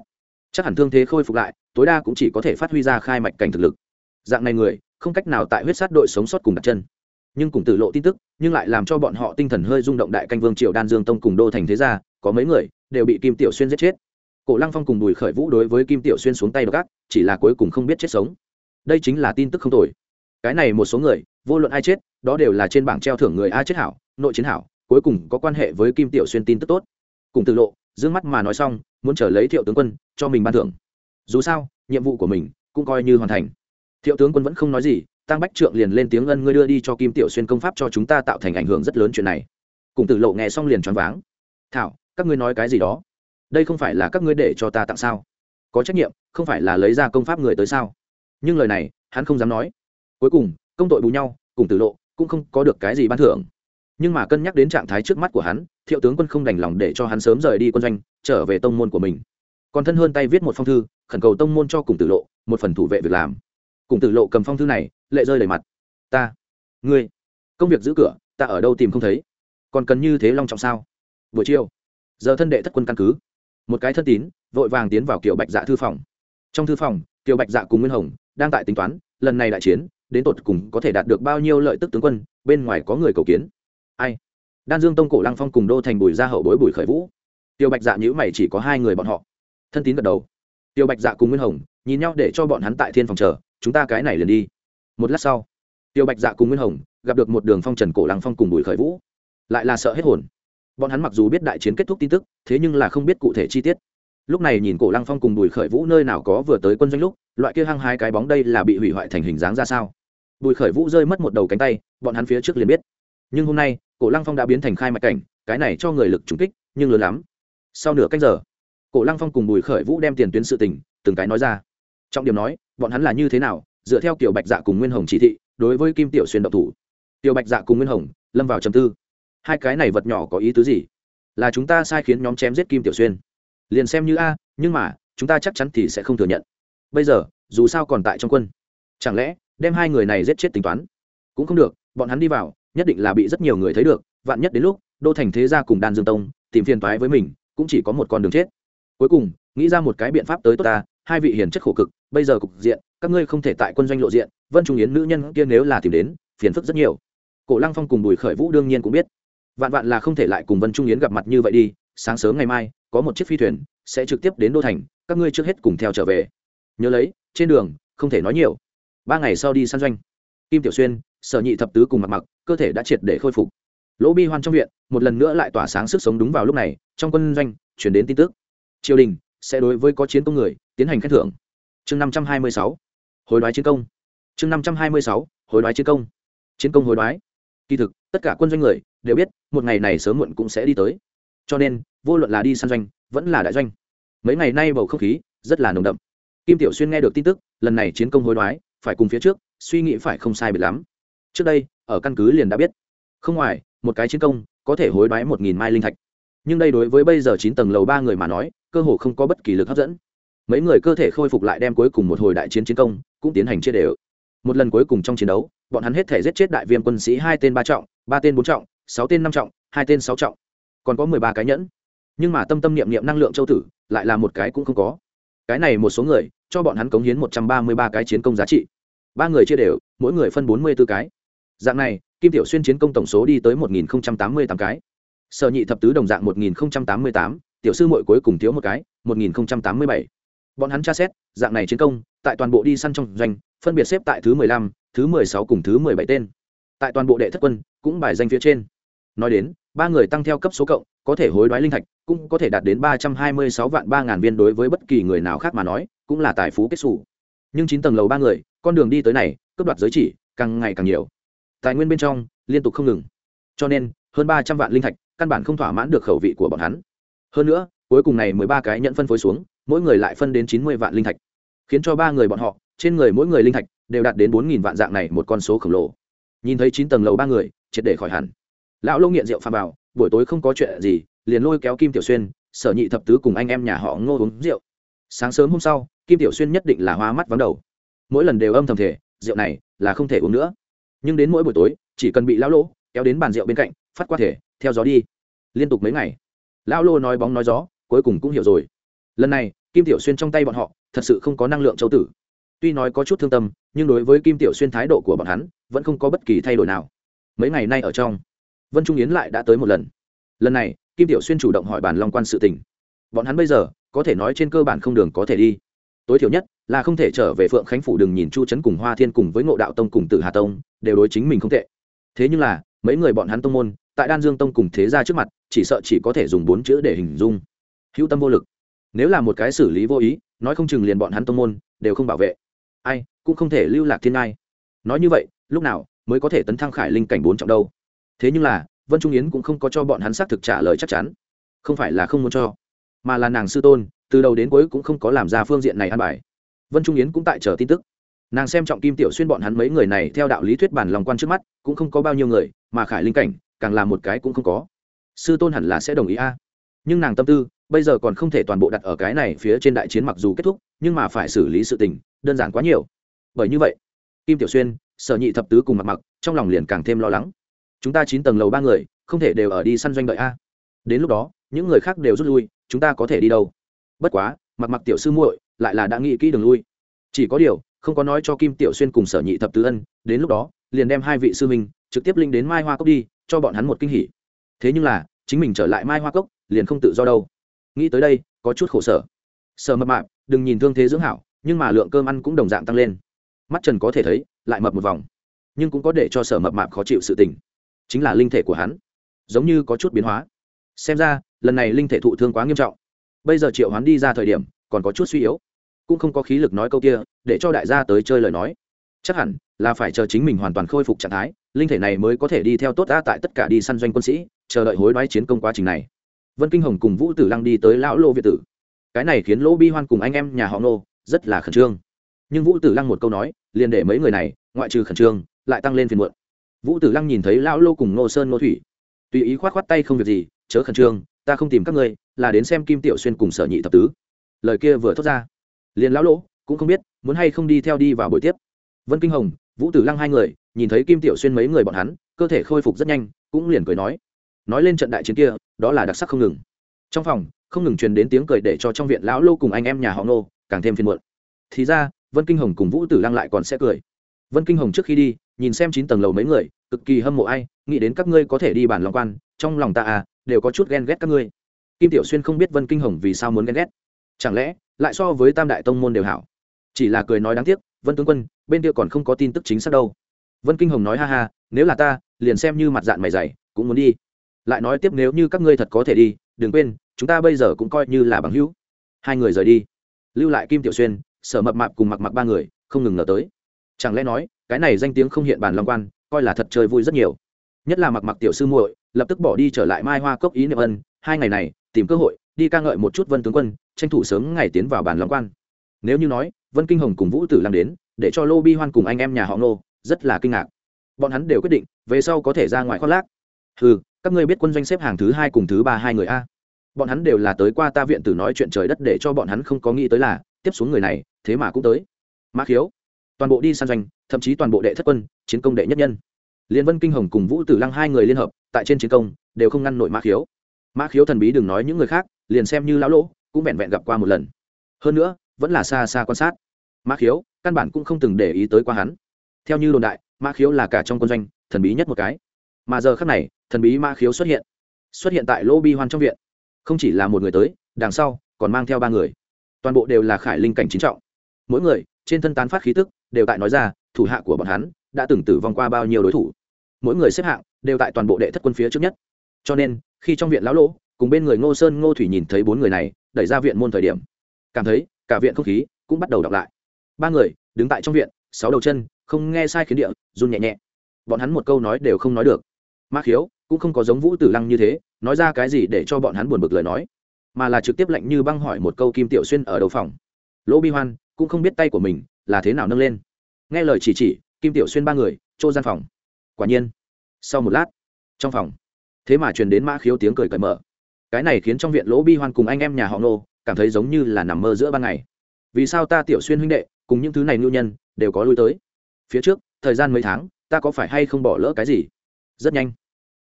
Chắc hẳn thương thế khôi phục lại, tối đa cũng chỉ có thể phát huy ra khai mạch cảnh thực lực. Dạng này người, không cách nào tại huyết sát đội sống sót cùng đặt chân. Nhưng cùng tử lộ tin tức, nhưng lại làm cho bọn họ tinh thần hơi rung động đại canh vương triều đan dương tông cùng đô thành thế gia, có mấy người đều bị kim tiểu xuyên giết chết cổ lăng phong cùng bùi khởi vũ đối với kim tiểu xuyên xuống tay gác chỉ là cuối cùng không biết chết sống. Đây chính là tin tức không tồi. Cái này một số người, vô luận ai chết, đó đều là trên bảng treo thưởng người ai chết hảo, nội chiến hảo, cuối cùng có quan hệ với kim tiểu xuyên tin tức tốt. Cùng từ lộ d mắt mà nói xong, muốn trở lấy thiệu tướng quân, cho mình ban thưởng. Dù sao, nhiệm vụ của mình cũng coi như hoàn thành. Thiệu tướng quân vẫn không nói gì, tăng bách trượng liền lên tiếng ân ngươi đưa đi cho kim tiểu xuyên công pháp cho chúng ta tạo thành ảnh hưởng rất lớn chuyện này. Cùng tử lộ nghe xong liền choáng váng. Thảo, các ngươi nói cái gì đó? Đây không phải là các ngươi để cho ta tặng sao? Có trách nhiệm, không phải là lấy ra công pháp người tới sao? Nhưng lời này, hắn không dám nói. Cuối cùng, công tội bù nhau, cùng tử lộ, cũng không có được cái gì ban thưởng. Nhưng mà cân nhắc đến trạng thái trước mắt của hắn, thiệu tướng quân không đành lòng để cho hắn sớm rời đi quân doanh, trở về tông môn của mình. Còn thân hơn tay viết một phong thư, khẩn cầu tông môn cho cùng tử lộ, một phần thủ vệ việc làm. Cùng tử lộ cầm phong thư này, lệ rơi đầy mặt. Ta, ngươi, công việc giữ cửa, ta ở đâu tìm không thấy? Còn cần như thế long trọng sao? Buổi chiều, giờ thân đệ thất quân căn cứ một cái thân tín, vội vàng tiến vào kiểu bạch dạ thư phòng. Trong thư phòng kiểu bạch dạ cùng nguyên hồng đang tại tính toán, lần này đại chiến, đến tột cùng có thể đạt được bao nhiêu lợi tức tướng quân, bên ngoài có người cầu kiến. Ai? Đan dương tông cổ lăng phong cùng đô thành bùi gia hậu bối bùi khởi vũ. Tiêu bạch dạ nhữ mày chỉ có hai người bọn họ. Thân tín gật đầu. Tiêu bạch dạ cùng nguyên hồng nhìn nhau để cho bọn hắn tại thiên phòng chờ, chúng ta cái này liền đi. Một lát sau, tiêu bạch dạ cùng nguyên hồng gặp được một đường phong trần cổ lăng phong cùng bùi khởi vũ. Lại là sợ hết hồn bọn hắn mặc dù biết đại chiến kết thúc tin tức, thế nhưng là không biết cụ thể chi tiết. Lúc này nhìn cổ lăng phong cùng bùi khởi vũ nơi nào có vừa tới quân doanh lúc, loại kia hăng hai cái bóng đây là bị hủy hoại thành hình dáng ra sao? Bùi khởi vũ rơi mất một đầu cánh tay, bọn hắn phía trước liền biết. Nhưng hôm nay, cổ lăng phong đã biến thành khai mạch cảnh, cái này cho người lực trúng kích, nhưng lớn lắm. Sau nửa cách giờ, cổ lăng phong cùng bùi khởi vũ đem tiền tuyến sự tình, từng cái nói ra. Trọng điểm nói, bọn hắn là như thế nào, dựa theo kiểu bạch dạ cùng nguyên hồng chỉ thị, đối với kim tiểu xuyên độc thủ. Tiểu bạch dạ cùng nguyên hồng, lâm vào trầm tư hai cái này vật nhỏ có ý tứ gì? Là chúng ta sai khiến nhóm chém giết kim tiểu xuyên. Liền xem như a, nhưng mà, chúng ta chắc chắn thì sẽ không thừa nhận. Bây giờ, dù sao còn tại trong quân, chẳng lẽ đem hai người này giết chết tính toán? Cũng không được, bọn hắn đi vào, nhất định là bị rất nhiều người thấy được, vạn nhất đến lúc, đô thành thế gia cùng đan dương tông tìm phiền toái với mình, cũng chỉ có một con đường chết. Cuối cùng, nghĩ ra một cái biện pháp tới tốt ta, hai vị hiền chất khổ cực, bây giờ cục diện, các ngươi không thể tại quân doanh lộ diện, vân trung yến nữ nhân kia nếu là tìm đến, phiền phức rất nhiều. Cổ lăng phong cùng bùi khởi vũ đương nhiên cũng biết vạn vạn là không thể lại cùng vân trung yến gặp mặt như vậy đi, sáng sớm ngày mai, có một chiếc phi thuyền, sẽ trực tiếp đến đô thành, các ngươi trước hết cùng theo trở về. Nhớ lấy, trên đường, không thể nói nhiều. Ba ngày sau đi săn doanh. Kim tiểu xuyên, sở nhị thập tứ cùng mặt mặc cơ thể đã triệt để khôi phục. Lỗ bi hoan trong viện, một lần nữa lại tỏa sáng sức sống đúng vào lúc này, trong quân doanh, chuyển đến tin tức. Triều đình sẽ đối với có chiến công người, tiến hành khen thưởng. Chương năm trăm hai mươi sáu, hối đoái chiến công. Chương năm trăm hai mươi sáu, hối đoái chiến công. Chiến công hối đoái. Kỳ thực tất cả quân doanh người đều biết, một ngày này sớm muộn cũng sẽ đi tới. Cho nên, vô luận là đi săn doanh, vẫn là đại doanh. Mấy ngày nay bầu không khí rất là nồng đậm. Kim tiểu xuyên nghe được tin tức, lần này chiến công hối đoái, phải cùng phía trước, suy nghĩ phải không sai biệt lắm. Trước đây, ở căn cứ liền đã biết. Không ngoài, một cái chiến công có thể hối đoái một nghìn mai linh thạch. Nhưng đây đối với bây giờ chín tầng lầu ba người mà nói, cơ hồ không có bất kỳ lực hấp dẫn. Mấy người cơ thể khôi phục lại đem cuối cùng một hồi đại chiến chiến công cũng tiến hành chia đều một lần cuối cùng trong chiến đấu, bọn hắn hết thể giết chết đại viêm quân sĩ hai tên ba trọng, ba tên bốn trọng, sáu tên năm trọng, hai tên sáu trọng. Còn có mười ba cái nhẫn. Nhưng mà tâm tâm niệm niệm năng lượng châu tử, lại là một cái cũng không có. Cái này một số người, cho bọn hắn cống hiến một trăm ba mươi ba cái chiến công giá trị. Ba người chia đều, mỗi người phân bốn mươi b ố cái. Dạng này, kim tiểu xuyên chiến công tổng số đi tới một nghìn tám mươi tám cái. Sở nhị thập tứ đồng dạng một nghìn tám mươi tám, tiểu sư mội cuối cùng thiếu một cái, một nghìn tám mươi bảy. Bọn hắn tra xét, dạng này chiến công, tại toàn bộ đi săn trong doanh phân biệt xếp tại thứ mười lăm, thứ mười sáu cùng thứ mười bảy tên. Tại toàn bộ đệ thất quân, cũng bài danh phía trên. Nói đến, ba người tăng theo cấp số cộng, có thể hối đoái linh thạch, cũng có thể đạt đến ba trăm hai mươi sáu vạn ba ngàn viên đối với bất kỳ người nào khác mà nói, cũng là tài phú kết sủ nhưng chín tầng lầu ba người, con đường đi tới này cấp đoạt giới chỉ, càng ngày càng nhiều. Tài nguyên bên trong, liên tục không ngừng. Cho nên, hơn ba trăm vạn linh thạch, căn bản không thỏa mãn được khẩu vị của bọn hắn. Hơn nữa, cuối cùng này mười ba cái nhận phân phối xuống, mỗi người lại phân đến chín mươi vạn linh thạch, khiến cho ba người bọn họ trên người mỗi người linh thạch đều đạt đến bốn nghìn vạn dạng này một con số khổng lồ. Nhìn thấy chín tầng lầu ba người, triệt để khỏi hẳn. Lão lâu nghiện rượu pha vào, buổi tối không có chuyện gì, liền lôi kéo kim tiểu xuyên, sở nhị thập tứ cùng anh em nhà họ ngô uống rượu. Sáng sớm hôm sau, kim tiểu xuyên nhất định là hoa mắt vắng đầu. Mỗi lần đều âm thầm thể rượu này là không thể uống nữa. Nhưng đến mỗi buổi tối, chỉ cần bị lão lỗ kéo đến bàn rượu bên cạnh, phát qua thể, theo gió đi. Liên tục mấy ngày, lão lô nói bóng nói gió, cuối cùng cũng hiểu rồi. Lần này, kim tiểu xuyên trong tay bọn họ, thật sự không có năng lượng châu tử tuy nói có chút thương tâm, nhưng đối với kim tiểu xuyên thái độ của bọn hắn, vẫn không có bất kỳ thay đổi nào. Mấy ngày nay ở trong, vân trung yến lại đã tới một lần. Lần này, kim tiểu xuyên chủ động hỏi bàn long quan sự tình. Bọn hắn bây giờ, có thể nói trên cơ bản không đường có thể đi. Tối thiểu nhất, là không thể trở về phượng khánh phủ đừng nhìn chu trấn cùng hoa thiên cùng với ngộ đạo tông cùng tử hà tông, đều đối chính mình không tệ. Thế nhưng là, mấy người bọn hắn tông môn, tại đan dương tông cùng thế ra trước mặt, chỉ sợ chỉ có thể dùng bốn chữ để hình dung. Hữu tâm vô lực. Nếu là một cái xử lý vô ý, nói không chừng liền bọn hắn tông môn, đều không bảo vệ ai, cũng không thể lưu lạc thiên ai nói như vậy, lúc nào mới có thể tấn thăng khải linh cảnh bốn trọng đâu? Thế nhưng là, vân trung yến cũng không có cho bọn hắn xác thực trả lời chắc chắn. Không phải là không muốn cho, mà là nàng sư tôn, từ đầu đến cuối cũng không có làm ra phương diện này an bài. Vân trung yến cũng tại chờ tin tức. Nàng xem trọng kim tiểu xuyên bọn hắn mấy người này theo đạo lý thuyết bản lòng quan trước mắt, cũng không có bao nhiêu người, mà khải linh cảnh, càng là một cái cũng không có. Sư tôn hẳn là sẽ đồng ý a. Nhưng nàng tâm tư bây giờ còn không thể toàn bộ đặt ở cái này phía trên đại chiến mặc dù kết thúc, nhưng mà phải xử lý sự tình, đơn giản quá nhiều. Bởi như vậy, kim tiểu xuyên, sở nhị thập tứ cùng mặt mặc trong lòng liền càng thêm lo lắng. Chúng ta chín tầng lầu ba người, không thể đều ở đi săn doanh đợi a. Đến lúc đó, những người khác đều rút lui, chúng ta có thể đi đâu? Bất quá mặt mặc tiểu sư muội lại là đã nghĩ kỹ đường lui. Chỉ có điều, không có nói cho kim tiểu xuyên cùng sở nhị thập tứ ân, đến lúc đó, liền đem hai vị sư minh trực tiếp linh đến mai hoa cốc đi, cho bọn hắn một kinh hỉ. Thế nhưng là, chính mình trở lại mai hoa cốc, liền không tự do đâu nghĩ tới đây, có chút khổ sở. Sợ mập mạp, đừng nhìn thương thế dưỡng hảo, nhưng mà lượng cơm ăn cũng đồng dạng tăng lên. Mắt trần có thể thấy, lại mập một vòng. Nhưng cũng có để cho sở mập mạp khó chịu sự tình. Chính là linh thể của hắn. Giống như có chút biến hóa. Xem ra, lần này linh thể thụ thương quá nghiêm trọng. Bây giờ triệu hắn đi ra thời điểm, còn có chút suy yếu. Cũng không có khí lực nói câu kia, để cho đại gia tới chơi lời nói. Chắc hẳn là phải chờ chính mình hoàn toàn khôi phục trạng thái, linh thể này mới có thể đi theo tốt ta tại tất cả đi săn doanh quân sĩ, chờ đợi hối đoái chiến công quá trình này vân kinh hồng cùng vũ tử lăng đi tới lão lô việt tử. Cái này khiến lỗ bi hoan cùng anh em nhà họ nô rất là khẩn trương. Nhưng vũ tử lăng một câu nói, liền để mấy người này, ngoại trừ khẩn trương, lại tăng lên phiền muộn. Vũ tử lăng nhìn thấy lão lô cùng nô sơn nô thủy, tùy ý khoát khoát tay không việc gì, chớ khẩn trương, ta không tìm các ngươi, là đến xem kim tiểu xuyên cùng sở nhị thập tứ. Lời kia vừa thốt ra, liền lão lỗ cũng không biết muốn hay không đi theo đi vào buổi tiếp. Vân kinh hồng, vũ tử lăng hai người, nhìn thấy kim tiểu xuyên mấy người bọn hắn, cơ thể khôi phục rất nhanh, cũng liền cười nói nói lên trận đại chiến kia, đó là đặc sắc không ngừng. Trong phòng, không ngừng truyền đến tiếng cười để cho trong viện lão lô cùng anh em nhà họ nô càng thêm phiền muộn. Thì ra, vân kinh hồng cùng vũ tử lăng lại còn sẽ cười. Vân kinh hồng trước khi đi, nhìn xem chín tầng lầu mấy người, cực kỳ hâm mộ ai, nghĩ đến các ngươi có thể đi bản lòng quan, trong lòng ta à đều có chút ghen ghét các ngươi. Kim tiểu xuyên không biết vân kinh hồng vì sao muốn ghen ghét. Chẳng lẽ, lại so với tam đại tông môn đều hảo? Chỉ là cười nói đáng tiếc, vân tướng quân, bên kia còn không có tin tức chính xác đâu. Vân kinh hồng nói ha ha, nếu là ta, liền xem như mặt dạng mày dày, cũng muốn đi lại nói tiếp nếu như các ngươi thật có thể đi, đừng quên, chúng ta bây giờ cũng coi như là bằng hữu. Hai người rời đi. Lưu lại kim tiểu xuyên, sở mập mạp cùng mặc mặc ba người, không ngừng ngờ tới. Chẳng lẽ nói, cái này danh tiếng không hiện bàn long quan, coi là thật chơi vui rất nhiều. Nhất là mặc mặc tiểu sư muội, lập tức bỏ đi trở lại mai hoa cốc ý niệm ân, hai ngày này, tìm cơ hội, đi ca ngợi một chút vân tướng quân, tranh thủ sớm ngày tiến vào bàn long quan. Nếu như nói, vân kinh hồng cùng vũ tử làm đến, để cho lô bi hoan cùng anh em nhà họ nô rất là kinh ngạc. Bọn hắn đều quyết định, về sau có thể ra ngoài khoác lác. Ừ các ngươi biết quân doanh xếp hàng thứ hai cùng thứ ba hai người a? Bọn hắn đều là tới qua ta viện tử nói chuyện trời đất để cho bọn hắn không có nghĩ tới là, tiếp xuống người này, thế mà cũng tới. Mã khiếu, toàn bộ đi săn doanh, thậm chí toàn bộ đệ thất quân, chiến công đệ nhất nhân. Liên vân kinh hồng cùng vũ tử lăng hai người liên hợp, tại trên chiến công, đều không ngăn nổi mã khiếu. Mã khiếu thần bí đừng nói những người khác, liền xem như lão lỗ, cũng vẹn vẹn gặp qua một lần. Hơn nữa, vẫn là xa xa quan sát. Mã khiếu, căn bản cũng không từng để ý tới qua hắn. Theo như đồn đại, mã khiếu là cả trong quân doanh, thần bí nhất một cái. Mà giờ khác này thần bí ma khiếu xuất hiện xuất hiện tại lỗ bi hoan trong viện. Không chỉ là một người tới, đằng sau còn mang theo ba người. Toàn bộ đều là khải linh cảnh chính trọng. Mỗi người, trên thân tán phát khí tức, đều tại nói ra, thủ hạ của bọn hắn đã từng tử vong qua bao nhiêu đối thủ. Mỗi người xếp hạng đều tại toàn bộ đệ thất quân phía trước nhất. Cho nên, khi trong viện lão lỗ, cùng bên người ngô sơn ngô thủy nhìn thấy bốn người này, đẩy ra viện môn thời điểm, cảm thấy cả viện không khí cũng bắt đầu đọc lại. Ba người đứng tại trong viện, sáu đầu chân, không nghe sai khiến địa, run nhẹ nhẹ. Bọn hắn một câu nói đều không nói được. Ma khiếu cũng không có giống vũ tử lăng như thế, nói ra cái gì để cho bọn hắn buồn bực lời nói, mà là trực tiếp lạnh như băng hỏi một câu kim tiểu xuyên ở đầu phòng. Lỗ bi hoan cũng không biết tay của mình là thế nào nâng lên. Nghe lời chỉ chỉ, kim tiểu xuyên ba người, trô gian phòng. Quả nhiên, sau một lát, trong phòng, thế mà truyền đến mã khiếu tiếng cười cởi mở. Cái này khiến trong viện lỗ bi hoan cùng anh em nhà họ nô cảm thấy giống như là nằm mơ giữa ban ngày. Vì sao ta tiểu xuyên huynh đệ cùng những thứ này ngưu nhân đều có lui tới? Phía trước, thời gian mấy tháng, ta có phải hay không bỏ lỡ cái gì? Rất nhanh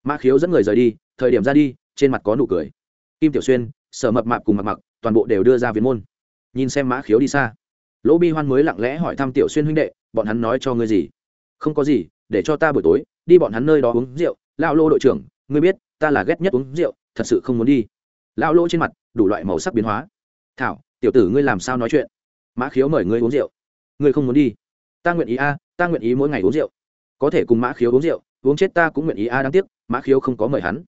mã khiếu dẫn người rời đi, thời điểm ra đi, trên mặt có nụ cười. Kim tiểu xuyên, sở mập mạp cùng mặc mặc toàn bộ đều đưa ra viên môn. Nhìn xem mã khiếu đi xa. Lỗ bi hoan mới lặng lẽ hỏi thăm tiểu xuyên huynh đệ, bọn hắn nói cho ngươi gì? Không có gì, để cho ta buổi tối, đi bọn hắn nơi đó uống rượu. Lao lô đội trưởng, ngươi biết, ta là ghét nhất uống rượu, thật sự không muốn đi. Lao lô trên mặt, đủ loại màu sắc biến hóa. Thảo, tiểu tử ngươi làm sao nói chuyện? Mã khiếu mời ngươi uống rượu. Ngươi không muốn đi. Ta nguyện ý a, ta nguyện ý mỗi ngày uống rượu. Có thể cùng mã khiếu uống rượu uống chết ta cũng nguyện ý a, đáng tiếc, mã khiếu không có mời hắn.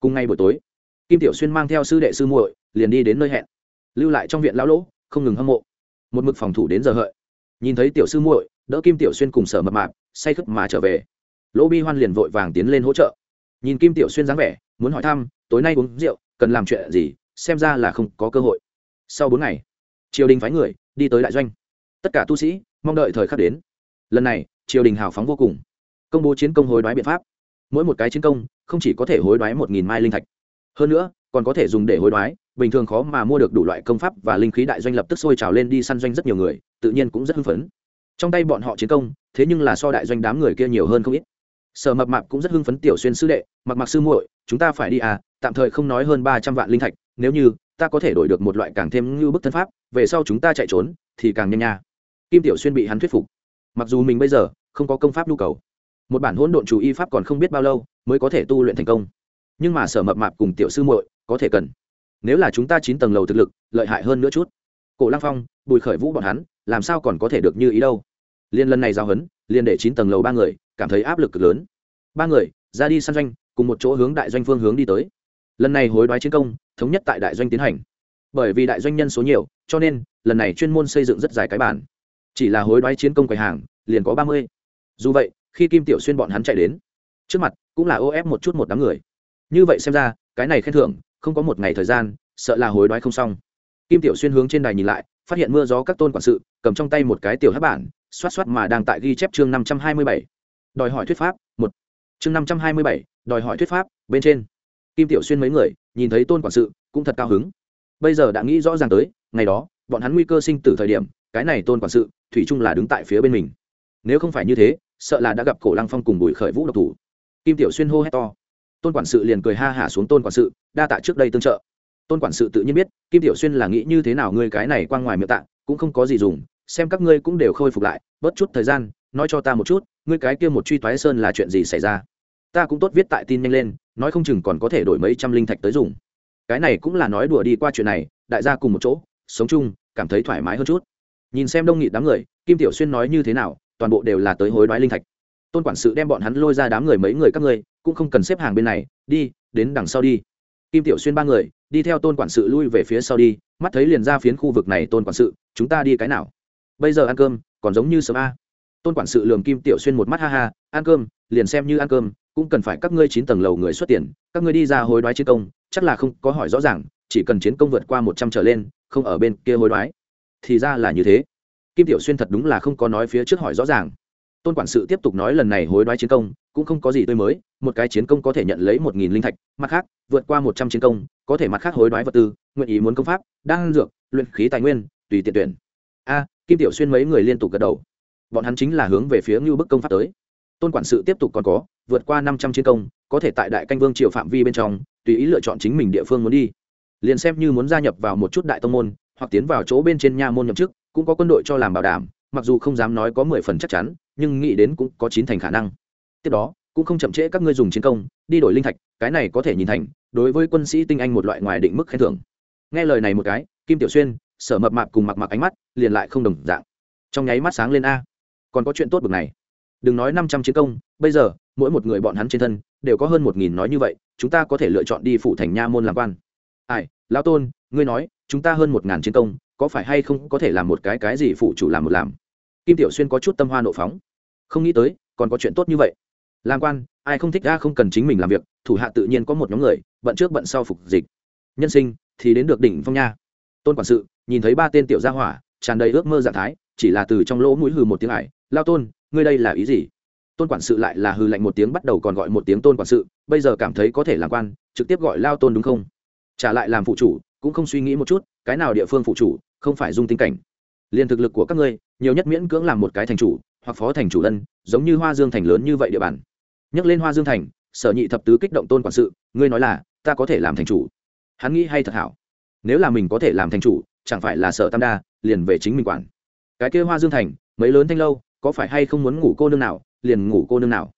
Cùng ngay buổi tối, kim tiểu xuyên mang theo sư đệ sư muội, liền đi đến nơi hẹn. Lưu lại trong viện lão lỗ, không ngừng hâm mộ. Một mực phòng thủ đến giờ hợi. Nhìn thấy tiểu sư muội, đỡ kim tiểu xuyên cùng sở mập mạp, say khức mà trở về. Lỗ bi hoan liền vội vàng tiến lên hỗ trợ. Nhìn kim tiểu xuyên dáng vẻ, muốn hỏi thăm, tối nay uống rượu, cần làm chuyện gì, xem ra là không có cơ hội. Sau bốn ngày, triều đình phái người đi tới đại doanh. Tất cả tu sĩ, mong đợi thời khắc đến. Lần này, triều đình hào phóng vô cùng công bố chiến công hối đoái biện pháp. Mỗi một cái chiến công, không chỉ có thể hối đoái một nghìn mai linh thạch, hơn nữa, còn có thể dùng để hối đoái, bình thường khó mà mua được đủ loại công pháp và linh khí đại doanh lập tức sôi trào lên đi săn doanh rất nhiều người, tự nhiên cũng rất hưng phấn. Trong tay bọn họ chiến công, thế nhưng là so đại doanh đám người kia nhiều hơn không ít. Sở mập mạp cũng rất hưng phấn tiểu xuyên sư đệ mặc mặc sư muội, chúng ta phải đi à tạm thời không nói hơn ba trăm vạn linh thạch, nếu như, ta có thể đổi được một loại càng thêm như bức thân pháp, về sau chúng ta chạy trốn, thì càng nhanh nha. Kim tiểu xuyên bị hắn thuyết phục. Mặc dù mình bây giờ không có công pháp nhu cầu một bản hỗn độn chủ y pháp còn không biết bao lâu mới có thể tu luyện thành công. Nhưng mà sở mập mạp cùng tiểu sư muội có thể cần. Nếu là chúng ta chín tầng lầu thực lực, lợi hại hơn nữa chút. Cổ lăng phong, bùi khởi vũ bọn hắn, làm sao còn có thể được như ý đâu? Liên lần này giao hấn, liên để chín tầng lầu ba người, cảm thấy áp lực cực lớn. Ba người, ra đi săn doanh, cùng một chỗ hướng đại doanh phương hướng đi tới. Lần này hối đoái chiến công, thống nhất tại đại doanh tiến hành. Bởi vì đại doanh nhân số nhiều, cho nên, lần này chuyên môn xây dựng rất dài cái bản. Chỉ là hối đoái chiến công quầy hàng, liền có ba mươi. Dù vậy khi kim tiểu xuyên bọn hắn chạy đến trước mặt cũng là ô ép một chút một đám người như vậy xem ra cái này khen thưởng không có một ngày thời gian sợ là hối đoái không xong kim tiểu xuyên hướng trên đài nhìn lại phát hiện mưa gió các tôn quản sự cầm trong tay một cái tiểu hát bản xoát xoát mà đang tại ghi chép chương năm trăm hai mươi bảy đòi hỏi thuyết pháp một chương năm trăm hai mươi bảy đòi hỏi thuyết pháp bên trên kim tiểu xuyên mấy người nhìn thấy tôn quản sự cũng thật cao hứng bây giờ đã nghĩ rõ ràng tới ngày đó bọn hắn nguy cơ sinh tử thời điểm cái này tôn quản sự thủy chung là đứng tại phía bên mình nếu không phải như thế sợ là đã gặp cổ lăng phong cùng bùi khởi vũ độc thủ. Kim tiểu xuyên hô hét to. Tôn quản sự liền cười ha hả xuống tôn quản sự, đa tạ trước đây tương trợ. Tôn quản sự tự nhiên biết, kim tiểu xuyên là nghĩ như thế nào ngươi cái này qua ngoài miệng tạ cũng không có gì dùng, xem các ngươi cũng đều khôi phục lại, bớt chút thời gian, nói cho ta một chút, ngươi cái kia một truy toái sơn là chuyện gì xảy ra? Ta cũng tốt viết tại tin nhanh lên, nói không chừng còn có thể đổi mấy trăm linh thạch tới dùng. Cái này cũng là nói đùa đi qua chuyện này, đại gia cùng một chỗ, sống chung, cảm thấy thoải mái hơn chút. Nhìn xem đông nghị đám người, kim tiểu xuyên nói như thế nào toàn bộ đều là tới hối đoái linh thạch. Tôn quản sự đem bọn hắn lôi ra đám người mấy người các ngươi, cũng không cần xếp hàng bên này, đi, đến đằng sau đi. Kim tiểu xuyên ba người, đi theo tôn quản sự lui về phía sau đi, mắt thấy liền ra phiến khu vực này tôn quản sự, chúng ta đi cái nào? Bây giờ ăn cơm, còn giống như sớm a. Tôn quản sự lường kim tiểu xuyên một mắt ha ha, ăn cơm, liền xem như ăn cơm, cũng cần phải các ngươi chín tầng lầu người xuất tiền, các ngươi đi ra hối đoái chiến công, chắc là không có hỏi rõ ràng, chỉ cần chiến công vượt qua một trăm trở lên, không ở bên kia hối đoái. Thì ra là như thế kim tiểu xuyên thật đúng là không có nói phía trước hỏi rõ ràng. Tôn quản sự tiếp tục nói lần này hối đoái chiến công, cũng không có gì tươi mới, một cái chiến công có thể nhận lấy một nghìn linh thạch, mặt khác, vượt qua một trăm chiến công, có thể mặt khác hối đoái vật tư, nguyện ý muốn công pháp đang dược, luyện khí tài nguyên, tùy tiện tuyển. A, kim tiểu xuyên mấy người liên tục gật đầu. Bọn hắn chính là hướng về phía ngưu bức công pháp tới. Tôn quản sự tiếp tục còn có, vượt qua năm trăm chiến công, có thể tại đại canh vương triều phạm vi bên trong, tùy ý lựa chọn chính mình địa phương muốn đi. Liền xem như muốn gia nhập vào một chút đại tông môn, hoặc tiến vào chỗ bên trên nha môn nhậm chức cũng có quân đội cho làm bảo đảm, mặc dù không dám nói có mười phần chắc chắn, nhưng nghĩ đến cũng có chín thành khả năng. Tiếp đó, cũng không chậm trễ các ngươi dùng chiến công, đi đổi linh thạch, cái này có thể nhìn thành, đối với quân sĩ tinh anh một loại ngoài định mức khen thưởng. Nghe lời này một cái, kim tiểu xuyên, sở mập mạp cùng mặc mặc ánh mắt liền lại không đồng dạng. Trong nháy mắt sáng lên a. Còn có chuyện tốt bực này. Đừng nói năm trăm chiến công, bây giờ, mỗi một người bọn hắn trên thân, đều có hơn một nghìn nói như vậy, chúng ta có thể lựa chọn đi phụ thành nha môn làm quan. Ai, lão tôn, ngươi nói, chúng ta hơn một ngàn chiến công có phải hay không có thể làm một cái cái gì phụ chủ làm một làm? Kim tiểu xuyên có chút tâm hoa nộ phóng. Không nghĩ tới, còn có chuyện tốt như vậy. Làm quan, ai không thích ra không cần chính mình làm việc, thủ hạ tự nhiên có một nhóm người, bận trước bận sau phục dịch. Nhân sinh, thì đến được đỉnh phong nha. Tôn quản sự, nhìn thấy ba tên tiểu gia hỏa, tràn đầy ước mơ dạng thái, chỉ là từ trong lỗ mũi hừ một tiếng ải, lao tôn, ngươi đây là ý gì? Tôn quản sự lại là hừ lạnh một tiếng bắt đầu còn gọi một tiếng tôn quản sự, bây giờ cảm thấy có thể làm quan, trực tiếp gọi lao tôn đúng không? Trả lại làm phụ chủ cũng không suy nghĩ một chút, cái nào địa phương phụ chủ, không phải dung tinh cảnh. Liền thực lực của các ngươi, nhiều nhất miễn cưỡng làm một cái thành chủ, hoặc phó thành chủ lân giống như hoa dương thành lớn như vậy địa bàn. Nhắc lên hoa dương thành, sở nhị thập tứ kích động tôn quản sự, ngươi nói là, ta có thể làm thành chủ. Hắn nghĩ hay thật hảo. Nếu là mình có thể làm thành chủ, chẳng phải là sở tam đa, liền về chính mình quản. Cái kia hoa dương thành, mấy lớn thanh lâu, có phải hay không muốn ngủ cô nương nào, liền ngủ cô nương nào.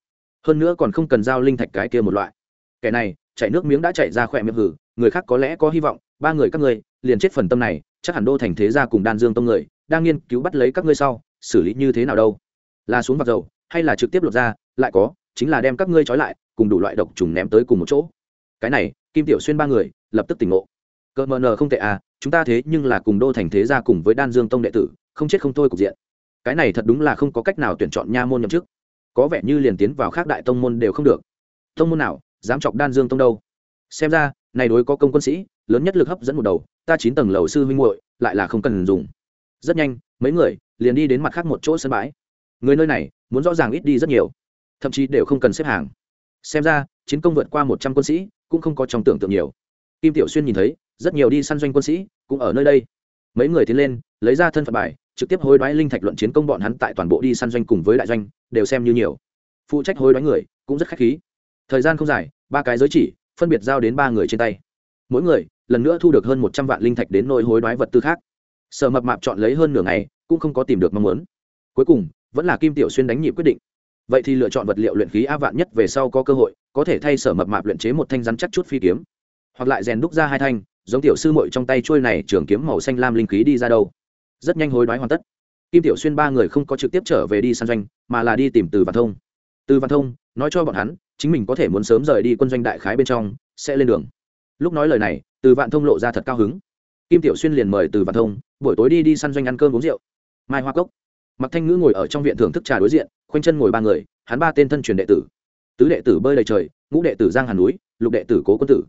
Hơn nữa còn không cần giao linh thạch cái kia một loại. Kẻ này, chạy nước miếng đã chạy ra khỏe miệng hử, người khác có lẽ có hy vọng ba người các ngươi, liền chết phần tâm này, chắc hẳn đô thành thế gia cùng đan dương tông người, đang nghiên cứu bắt lấy các ngươi sau, xử lý như thế nào đâu? Là xuống vạc dầu, hay là trực tiếp lột ra, lại có, chính là đem các ngươi trói lại, cùng đủ loại độc trùng ném tới cùng một chỗ. Cái này, kim tiểu xuyên ba người, lập tức tỉnh ngộ. Cỡ mờ nờ không tệ à chúng ta thế nhưng là cùng đô thành thế gia cùng với đan dương tông đệ tử, không chết không thôi cục diện. Cái này thật đúng là không có cách nào tuyển chọn nha môn nhậm chức. Có vẻ như liền tiến vào khác đại tông môn đều không được. Tông môn nào, dám chọc đan dương tông đâu? Xem ra, này đối có công quân sĩ lớn nhất lực hấp dẫn một đầu, ta chín tầng lầu sư huynh muội, lại là không cần dùng. Rất nhanh, mấy người liền đi đến mặt khác một chỗ sân bãi. Người nơi này, muốn rõ ràng ít đi rất nhiều, thậm chí đều không cần xếp hàng. Xem ra, chiến công vượt qua một trăm quân sĩ, cũng không có trong tưởng tượng nhiều. Kim tiểu xuyên nhìn thấy, rất nhiều đi săn doanh quân sĩ cũng ở nơi đây. Mấy người tiến lên, lấy ra thân phận bài, trực tiếp hối đoái linh thạch luận chiến công bọn hắn tại toàn bộ đi săn doanh cùng với đại doanh, đều xem như nhiều. Phụ trách hối đoái người cũng rất khách khí. Thời gian không dài, ba cái giới chỉ, phân biệt giao đến ba người trên tay mỗi người, lần nữa thu được hơn một trăm vạn linh thạch đến nôi hối đoái vật tư khác. Sở mập mạp chọn lấy hơn nửa ngày, cũng không có tìm được mong muốn. Cuối cùng, vẫn là kim tiểu xuyên đánh nhịp quyết định. Vậy thì lựa chọn vật liệu luyện khí a vạn nhất về sau có cơ hội, có thể thay sở mập mạp luyện chế một thanh rắn chắc chút phi kiếm. Hoặc lại rèn đúc ra hai thanh, giống tiểu sư mội trong tay trôi này trường kiếm màu xanh lam linh khí đi ra đâu. Rất nhanh hối đoái hoàn tất. Kim tiểu xuyên ba người không có trực tiếp trở về đi săn doanh, mà là đi tìm từ văn thông. Từ văn thông, nói cho bọn hắn, chính mình có thể muốn sớm rời đi quân doanh đại khái bên trong, sẽ lên đường lúc nói lời này, từ vạn thông lộ ra thật cao hứng. Kim tiểu xuyên liền mời từ vạn thông, buổi tối đi đi săn doanh ăn cơm uống rượu. Mai hoa cốc. Mặc thanh ngữ ngồi ở trong viện thưởng thức trà đối diện, khoanh chân ngồi ba người, hắn ba tên thân truyền đệ tử. Tứ đệ tử bơi đầy trời, ngũ đệ tử giang hàn núi, lục đệ tử cố quân tử.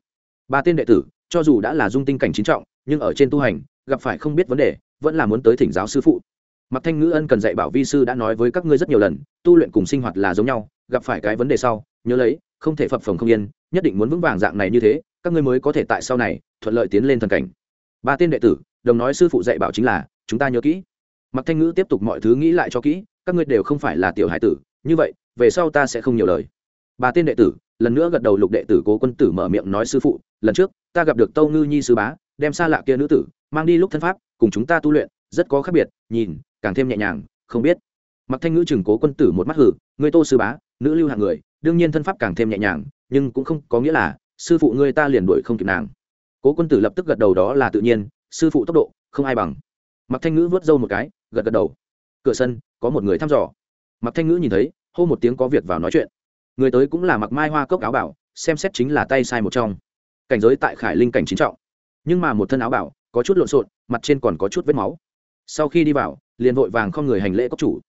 Ba tên đệ tử, cho dù đã là dung tinh cảnh chính trọng, nhưng ở trên tu hành, gặp phải không biết vấn đề, vẫn là muốn tới thỉnh giáo sư phụ. Mặc thanh ngữ ân cần dạy bảo vi sư đã nói với các ngươi rất nhiều lần, tu luyện cùng sinh hoạt là giống nhau, gặp phải cái vấn đề sau, nhớ lấy, không thể phập phồng không yên, nhất định muốn vững vàng dạng này như thế các ngươi mới có thể tại sau này thuận lợi tiến lên thần cảnh. Ba tên đệ tử, đồng nói sư phụ dạy bảo chính là, chúng ta nhớ kỹ. Mặc thanh ngữ tiếp tục mọi thứ nghĩ lại cho kỹ, các ngươi đều không phải là tiểu hải tử, như vậy, về sau ta sẽ không nhiều lời. Ba tên đệ tử, lần nữa gật đầu lục đệ tử cố quân tử mở miệng nói sư phụ, lần trước, ta gặp được tâu ngư nhi sư bá, đem xa lạ kia nữ tử, mang đi lúc thân pháp, cùng chúng ta tu luyện, rất có khác biệt, nhìn, càng thêm nhẹ nhàng, không biết. Mặc thanh ngữ chừng cố quân tử một mắt hử người tô sư bá, nữ lưu hạng người, đương nhiên thân pháp càng thêm nhẹ nhàng, nhưng cũng không có nghĩa là sư phụ ngươi ta liền đuổi không kịp nàng. Cố quân tử lập tức gật đầu đó là tự nhiên, sư phụ tốc độ, không ai bằng. Mặc thanh ngữ vớt râu một cái, gật gật đầu. Cửa sân, có một người thăm dò. Mặc thanh ngữ nhìn thấy, hô một tiếng có việc vào nói chuyện. Người tới cũng là mặc mai hoa cốc áo bảo, xem xét chính là tay sai một trong. Cảnh giới tại khải linh cảnh chính trọng. Nhưng mà một thân áo bảo, có chút lộn xộn, mặt trên còn có chút vết máu. Sau khi đi vào, liền vội vàng không người hành lễ cốc chủ.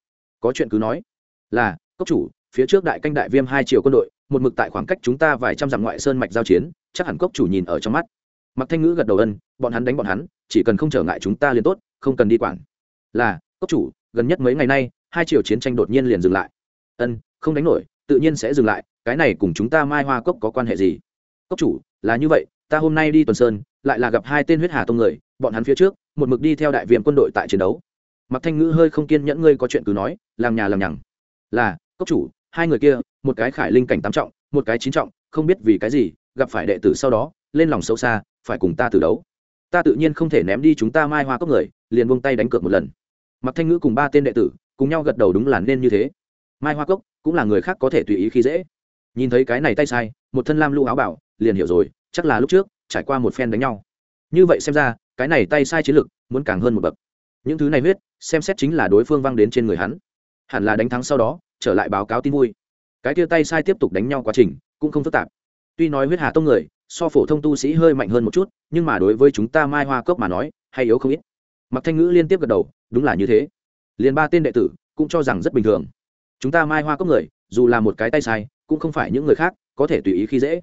Có chuyện cứ nói. Là, cốc chủ, phía trước đại canh đại viêm hai triệu quân đội một mực tại khoảng cách chúng ta vài trăm dặm ngoại sơn mạch giao chiến, chắc hẳn cốc chủ nhìn ở trong mắt. Mặc thanh ngữ gật đầu ân, bọn hắn đánh bọn hắn, chỉ cần không trở ngại chúng ta liền tốt, không cần đi quản. Là, cốc chủ, gần nhất mấy ngày nay, hai triệu chiến tranh đột nhiên liền dừng lại. Ân, không đánh nổi, tự nhiên sẽ dừng lại, cái này cùng chúng ta mai hoa cốc có quan hệ gì? Cốc chủ, là như vậy, ta hôm nay đi tuần sơn, lại là gặp hai tên huyết hà tông người, bọn hắn phía trước, một mực đi theo đại viện quân đội tại chiến đấu. Mặc thanh ngữ hơi không kiên nhẫn, ngươi có chuyện cứ nói làng nhà làng nhằng. Là, cốc chủ, hai người kia một cái khải linh cảnh tám trọng, một cái chín trọng, không biết vì cái gì, gặp phải đệ tử sau đó, lên lòng sâu xa, phải cùng ta từ đấu. Ta tự nhiên không thể ném đi chúng ta mai hoa cốc người, liền buông tay đánh cược một lần. Mặc thanh ngữ cùng ba tên đệ tử, cùng nhau gật đầu đúng là nên như thế. Mai hoa cốc cũng là người khác có thể tùy ý khi dễ. Nhìn thấy cái này tay sai, một thân lam lũ áo bảo, liền hiểu rồi, chắc là lúc trước, trải qua một phen đánh nhau. Như vậy xem ra, cái này tay sai chiến lực, muốn càng hơn một bậc. Những thứ này huyết, xem xét chính là đối phương văng đến trên người hắn. Hẳn là đánh thắng sau đó, trở lại báo cáo tin vui cái tia tay sai tiếp tục đánh nhau quá trình cũng không phức tạp. Tuy nói huyết hà tông người, so phổ thông tu sĩ hơi mạnh hơn một chút, nhưng mà đối với chúng ta mai hoa cốc mà nói, hay yếu không ít. Mặc thanh ngữ liên tiếp gật đầu, đúng là như thế. Liền ba tên đệ tử cũng cho rằng rất bình thường. Chúng ta mai hoa cốc người, dù là một cái tay sai, cũng không phải những người khác, có thể tùy ý khi dễ.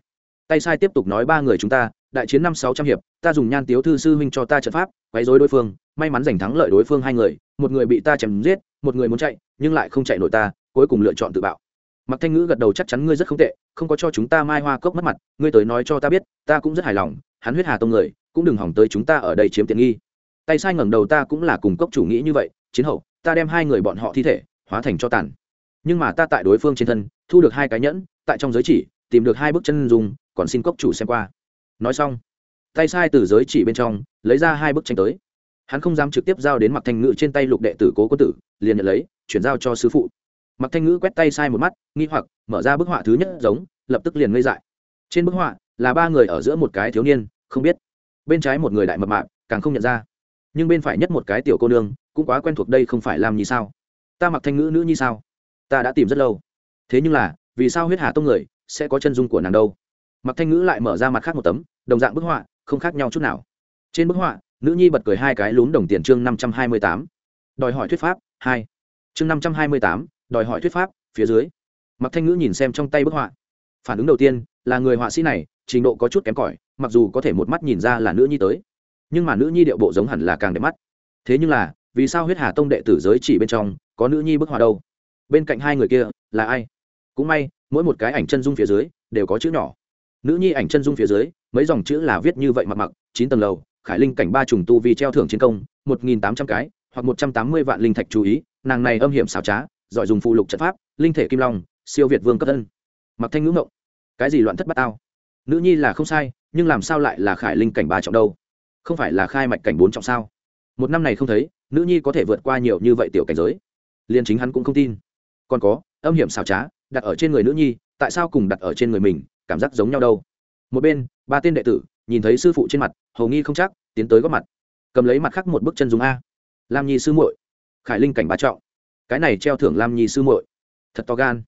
Tay sai tiếp tục nói ba người chúng ta, đại chiến năm sáu trăm hiệp, ta dùng nhan tiếu thư sư huynh cho ta trận pháp, quấy dối đối phương, may mắn giành thắng lợi đối phương hai người, một người bị ta chém giết, một người muốn chạy, nhưng lại không chạy nổi ta, cuối cùng lựa chọn tự bạo mặc thanh ngữ gật đầu chắc chắn ngươi rất không tệ, không có cho chúng ta mai hoa cốc mất mặt, ngươi tới nói cho ta biết, ta cũng rất hài lòng, hắn huyết hà tông người, cũng đừng hỏng tới chúng ta ở đây chiếm tiện nghi. Tay sai ngẩng đầu ta cũng là cùng cốc chủ nghĩ như vậy, chiến hậu, ta đem hai người bọn họ thi thể, hóa thành cho tàn. Nhưng mà ta tại đối phương trên thân, thu được hai cái nhẫn, tại trong giới chỉ, tìm được hai bước chân dùng còn xin cốc chủ xem qua. Nói xong, tay sai từ giới chỉ bên trong, lấy ra hai bức tranh tới. Hắn không dám trực tiếp giao đến mặc thanh ngữ trên tay lục đệ tử cố quân tử, liền nhận lấy, chuyển giao cho sư phụ mặc thanh ngữ quét tay sai một mắt, nghi hoặc, mở ra bức họa thứ nhất giống, lập tức liền ngây dại. Trên bức họa là ba người ở giữa một cái thiếu niên, không biết. Bên trái một người đại mập mạp, càng không nhận ra. Nhưng bên phải nhất một cái tiểu cô nương, cũng quá quen thuộc đây không phải làm như sao? Ta mặc thanh ngữ nữ như sao? Ta đã tìm rất lâu. Thế nhưng là, vì sao huyết hà tông người sẽ có chân dung của nàng đâu? Mặc thanh ngữ lại mở ra mặt khác một tấm, đồng dạng bức họa, không khác nhau chút nào. Trên bức họa, nữ nhi bật cười hai cái lún đồng tiền chương năm trăm hai mươi tám. Đòi hỏi thuyết pháp, hai. Chương năm trăm hai mươi tám đòi hỏi thuyết pháp, phía dưới. Mặc thanh ngữ nhìn xem trong tay bức họa. Phản ứng đầu tiên là người họa sĩ này, trình độ có chút kém cỏi, mặc dù có thể một mắt nhìn ra là nữ nhi tới. Nhưng mà nữ nhi điệu bộ giống hẳn là càng đẹp mắt. Thế nhưng là, vì sao huyết hà tông đệ tử giới chỉ bên trong có nữ nhi bức họa đâu? Bên cạnh hai người kia là ai? Cũng may, mỗi một cái ảnh chân dung phía dưới đều có chữ nhỏ. Nữ nhi ảnh chân dung phía dưới, mấy dòng chữ là viết như vậy mặc mặc, chín tầng lầu, khải linh cảnh ba trùng tu vì treo thưởng chiến công, một nghìn tám trăm cái, hoặc một trăm tám mươi vạn linh thạch chú ý, nàng này âm hiểm xảo trá giỏi dùng phụ lục trận pháp, linh thể kim long, siêu việt vương cấp thân. Mặc thanh ngữ ngộng. Cái gì loạn thất bát tao? Nữ nhi là không sai, nhưng làm sao lại là khải linh cảnh ba trọng đâu? Không phải là khai mạch cảnh bốn trọng sao? Một năm này không thấy, nữ nhi có thể vượt qua nhiều như vậy tiểu cảnh giới. Liền chính hắn cũng không tin. Còn có, âm hiểm xảo trá, đặt ở trên người nữ nhi, tại sao cùng đặt ở trên người mình, cảm giác giống nhau đâu? Một bên, ba tên đệ tử, nhìn thấy sư phụ trên mặt, hầu nghi không chắc, tiến tới góp mặt. Cầm lấy mặt khác một bức chân dùng a. Lam nhi sư muội, khải linh cảnh bá trọng cái này treo thưởng lam nhi sư muội. Thật to gan.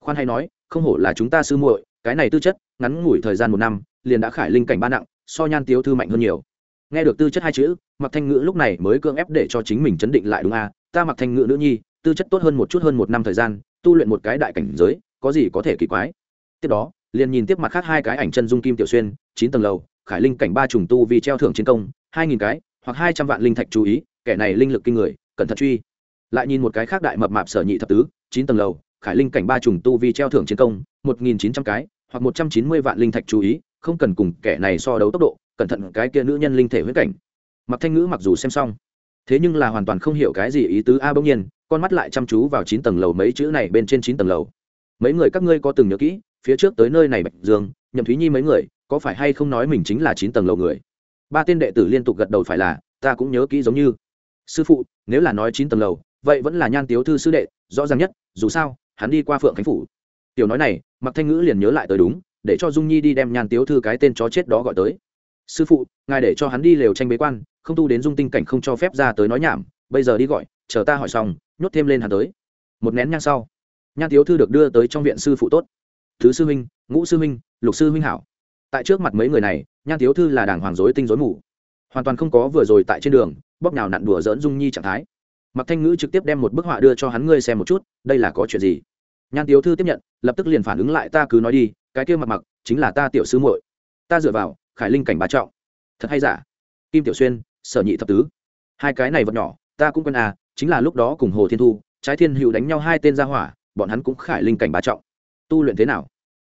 Khoan hay nói, không hổ là chúng ta sư muội, cái này tư chất, ngắn ngủi thời gian một năm, liền đã khải linh cảnh ba nặng, so nhan tiếu thư mạnh hơn nhiều. Nghe được tư chất hai chữ mặc thanh ngữ lúc này mới cưỡng ép để cho chính mình chấn định lại đúng a, ta mặc thanh ngữ nữ nhi, tư chất tốt hơn một chút hơn một năm thời gian, tu luyện một cái đại cảnh giới, có gì có thể kỳ quái. Tiếp đó, liền nhìn tiếp mặt khác hai cái ảnh chân dung kim tiểu xuyên, chín tầng lầu, khải linh cảnh ba trùng tu vì treo thưởng chiến công, hai nghìn cái, hoặc hai trăm vạn linh thạch chú ý, kẻ này linh lực kinh người, cẩn thận truy lại nhìn một cái khác đại mập mạp sở nhị thập tứ, chín tầng lầu, khải linh cảnh ba trùng tu vi treo thưởng chiến công, một nghìn chín trăm cái, hoặc một trăm chín mươi vạn linh thạch chú ý, không cần cùng kẻ này so đấu tốc độ, cẩn thận cái kia nữ nhân linh thể huyết cảnh. Mặc thanh ngữ mặc dù xem xong, thế nhưng là hoàn toàn không hiểu cái gì ý tứ a bỗng nhiên, con mắt lại chăm chú vào chín tầng lầu mấy chữ này bên trên chín tầng lầu. Mấy người các ngươi có từng nhớ kỹ, phía trước tới nơi này bạch dương, nhậm thúy nhi mấy người, có phải hay không nói mình chính là chín tầng lầu người? Ba tên đệ tử liên tục gật đầu phải là, ta cũng nhớ kỹ giống như. Sư phụ, nếu là nói chín tầng lầu vậy vẫn là nhan tiếu thư sư đệ, rõ ràng nhất, dù sao, hắn đi qua phượng khánh phủ. Tiểu nói này mặc thanh ngữ liền nhớ lại tới đúng, để cho dung nhi đi đem nhan tiếu thư cái tên chó chết đó gọi tới. Sư phụ, ngài để cho hắn đi lều tranh bế quan, không tu đến dung tinh cảnh không cho phép ra tới nói nhảm, bây giờ đi gọi, chờ ta hỏi xong, nhốt thêm lên hắn tới. Một nén nhang sau, nhan tiếu thư được đưa tới trong viện sư phụ tốt. Thứ sư huynh, ngũ sư huynh, lục sư huynh hảo. Tại trước mặt mấy người này, nhan tiếu thư là đảng hoàng dối tinh dối mù. Hoàn toàn không có vừa rồi tại trên đường bóc nào nặn đùa dỡn dung nhi trạng thái mặc thanh ngữ trực tiếp đem một bức họa đưa cho hắn ngươi xem một chút, đây là có chuyện gì? Nhan tiếu thư tiếp nhận, lập tức liền phản ứng lại, ta cứ nói đi, cái kia mặc mặc chính là ta tiểu sư muội. Ta dựa vào, khải linh cảnh bá trọng. Thật hay giả? Kim tiểu xuyên, sở nhị thập tứ. Hai cái này vật nhỏ, ta cũng quen à chính là lúc đó cùng hồ thiên thu, trái thiên hữu đánh nhau hai tên ra hỏa, bọn hắn cũng khải linh cảnh bá trọng. Tu luyện thế nào?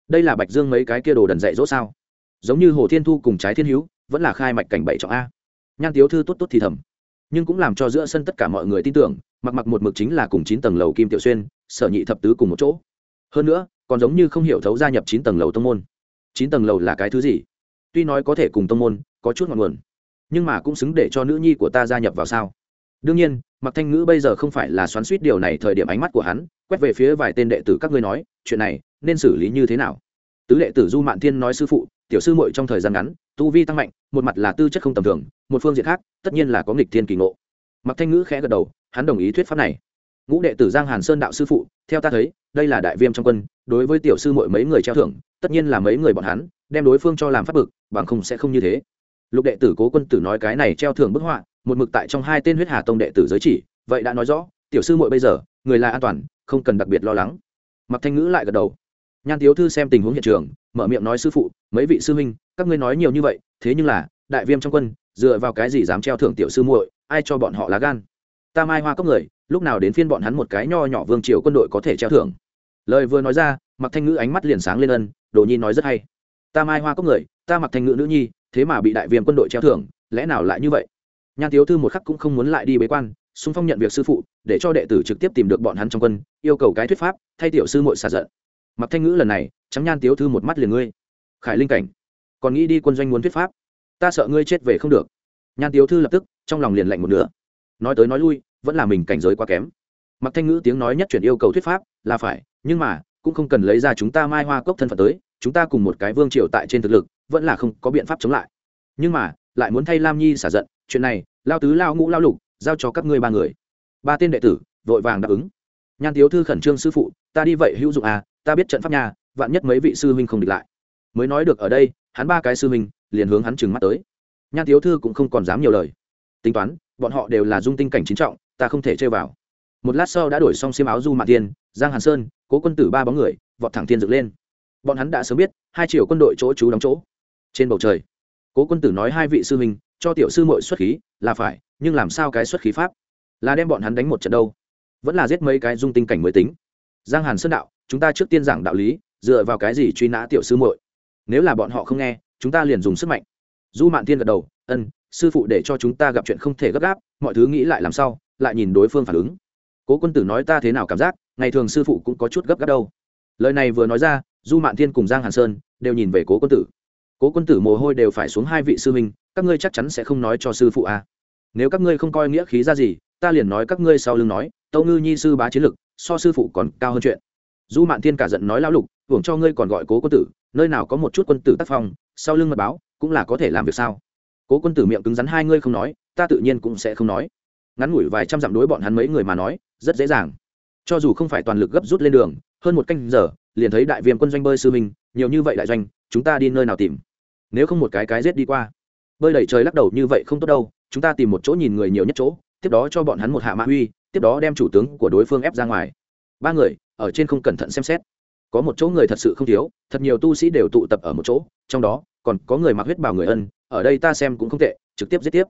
Đây là bạch dương mấy cái kia đồ đần dạy dỗ sao? Giống như hồ thiên thu cùng trái thiên hữu, vẫn là khai mạch cảnh bảy trọng a. Nhan tiếu thư tốt tốt thì thầm nhưng cũng làm cho giữa sân tất cả mọi người tin tưởng, mặc mặc một mực chính là cùng chín tầng lầu kim tiểu xuyên, sở nhị thập tứ cùng một chỗ. Hơn nữa, còn giống như không hiểu thấu gia nhập chín tầng lầu tông môn. Chín tầng lầu là cái thứ gì? Tuy nói có thể cùng tông môn, có chút ngọn nguồn, nhưng mà cũng xứng để cho nữ nhi của ta gia nhập vào sao? Đương nhiên, mặc thanh ngữ bây giờ không phải là xoắn suýt điều này thời điểm ánh mắt của hắn, quét về phía vài tên đệ tử các ngươi nói, chuyện này nên xử lý như thế nào? Tứ đệ tử du mạn thiên nói sư phụ tiểu sư muội trong thời gian ngắn, tu vi tăng mạnh, một mặt là tư chất không tầm thường, một phương diện khác, tất nhiên là có nghịch thiên kỳ ngộ. Mặc thanh ngữ khẽ gật đầu, hắn đồng ý thuyết pháp này. Ngũ đệ tử giang hàn sơn đạo sư phụ, theo ta thấy, đây là đại viêm trong quân, đối với tiểu sư muội mấy người treo thưởng, tất nhiên là mấy người bọn hắn, đem đối phương cho làm pháp bực, bằng không sẽ không như thế. Lục đệ tử cố quân tử nói cái này treo thưởng bức họa, một mực tại trong hai tên huyết hà tông đệ tử giới chỉ, vậy đã nói rõ, tiểu sư muội bây giờ, người là an toàn, không cần đặc biệt lo lắng. Mặc thanh ngữ lại gật đầu. Nhan tiếu thư xem tình huống hiện trường mở miệng nói sư phụ, mấy vị sư huynh, các ngươi nói nhiều như vậy, thế nhưng là, đại viêm trong quân, dựa vào cái gì dám treo thưởng tiểu sư muội, ai cho bọn họ lá gan? Ta mai hoa cốc người, lúc nào đến phiên bọn hắn một cái nho nhỏ vương triều quân đội có thể treo thưởng? Lời vừa nói ra mặc thanh ngữ ánh mắt liền sáng lên ân, đồ nhi nói rất hay. Ta mai hoa cốc người, ta mặc thanh ngữ nữ nhi, thế mà bị đại viêm quân đội treo thưởng, lẽ nào lại như vậy? Nhan thiếu thư một khắc cũng không muốn lại đi bế quan, xung phong nhận việc sư phụ, để cho đệ tử trực tiếp tìm được bọn hắn trong quân, yêu cầu cái thuyết pháp, thay tiểu sư muội xả giận mặc thanh ngữ lần này, trắng nhan tiếu thư một mắt liền ngươi. Khải linh cảnh, còn nghĩ đi quân doanh muốn thuyết pháp? Ta sợ ngươi chết về không được. Nhan tiếu thư lập tức, trong lòng liền lạnh một nửa. Nói tới nói lui, vẫn là mình cảnh giới quá kém. Mặc thanh ngữ tiếng nói nhất chuyển yêu cầu thuyết pháp, là phải, nhưng mà, cũng không cần lấy ra chúng ta mai hoa cốc thân phận tới, chúng ta cùng một cái vương triều tại trên thực lực, vẫn là không có biện pháp chống lại. Nhưng mà, lại muốn thay lam nhi xả giận, chuyện này, lao tứ, lao ngũ, lao lục, giao cho các ngươi ba người. Ba tên đệ tử, vội vàng đáp ứng. Nhan tiếu thư khẩn trương sư phụ, ta đi vậy hữu dụng à ta biết trận pháp nhà vạn nhất mấy vị sư huynh không địch lại. Mới nói được ở đây, hắn ba cái sư huynh, liền hướng hắn trừng mắt tới. Nhan thiếu thư cũng không còn dám nhiều lời. Tính toán, bọn họ đều là dung tinh cảnh chính trọng, ta không thể chơi vào. Một lát sau đã đổi xong xiêm áo du mạ tiên, giang hàn sơn, cố quân tử ba bóng người, vọt thẳng thiên dựng lên. Bọn hắn đã sớm biết, hai triệu quân đội chỗ chú đóng chỗ. Trên bầu trời, cố quân tử nói hai vị sư huynh, cho tiểu sư mội xuất khí, là phải, nhưng làm sao cái xuất khí pháp? Là đem bọn hắn đánh một trận đâu? Vẫn là giết mấy cái dung tinh cảnh mới tính. Giang hàn sơn đạo chúng ta trước tiên giảng đạo lý, dựa vào cái gì truy nã tiểu sư muội? Nếu là bọn họ không nghe, chúng ta liền dùng sức mạnh. Du mạn tiên gật đầu, ân, sư phụ để cho chúng ta gặp chuyện không thể gấp gáp, mọi thứ nghĩ lại làm sao lại nhìn đối phương phản ứng. Cố quân tử nói ta thế nào cảm giác, ngày thường sư phụ cũng có chút gấp gáp đâu. Lời này vừa nói ra du mạn thiên cùng giang hàn sơn đều nhìn về cố quân tử. Cố quân tử mồ hôi đều phải xuống hai vị sư minh các ngươi chắc chắn sẽ không nói cho sư phụ à. nếu các ngươi không coi nghĩa khí ra gì, ta liền nói các ngươi sau lưng nói, tâu ngư nhi sư bá chiến lực, so sư phụ còn cao hơn chuyện du mạn thiên cả giận nói lão lục hưởng cho ngươi còn gọi cố quân tử nơi nào có một chút quân tử tác phong sau lưng mật báo cũng là có thể làm việc sao? Cố quân tử miệng cứng rắn hai ngươi không nói ta tự nhiên cũng sẽ không nói. Ngắn ngủi vài trăm dặm đối bọn hắn mấy người mà nói rất dễ dàng. Cho dù không phải toàn lực gấp rút lên đường hơn một canh giờ liền thấy đại viêm quân doanh bơi sư minh nhiều như vậy đại doanh chúng ta đi nơi nào tìm? Nếu không một cái cái rết đi qua. Bơi đẩy trời lắc đầu như vậy không tốt đâu chúng ta tìm một chỗ nhìn người nhiều nhất chỗ tiếp đó cho bọn hắn một hạ mã huy, tiếp đó đem chủ tướng của đối phương ép ra ngoài. Ba người ở trên không cẩn thận xem xét. Có một chỗ người thật sự không thiếu, thật nhiều tu sĩ đều tụ tập ở một chỗ, trong đó còn có người mặc huyết bào người ân, ở đây ta xem cũng không tệ, trực tiếp giết tiếp.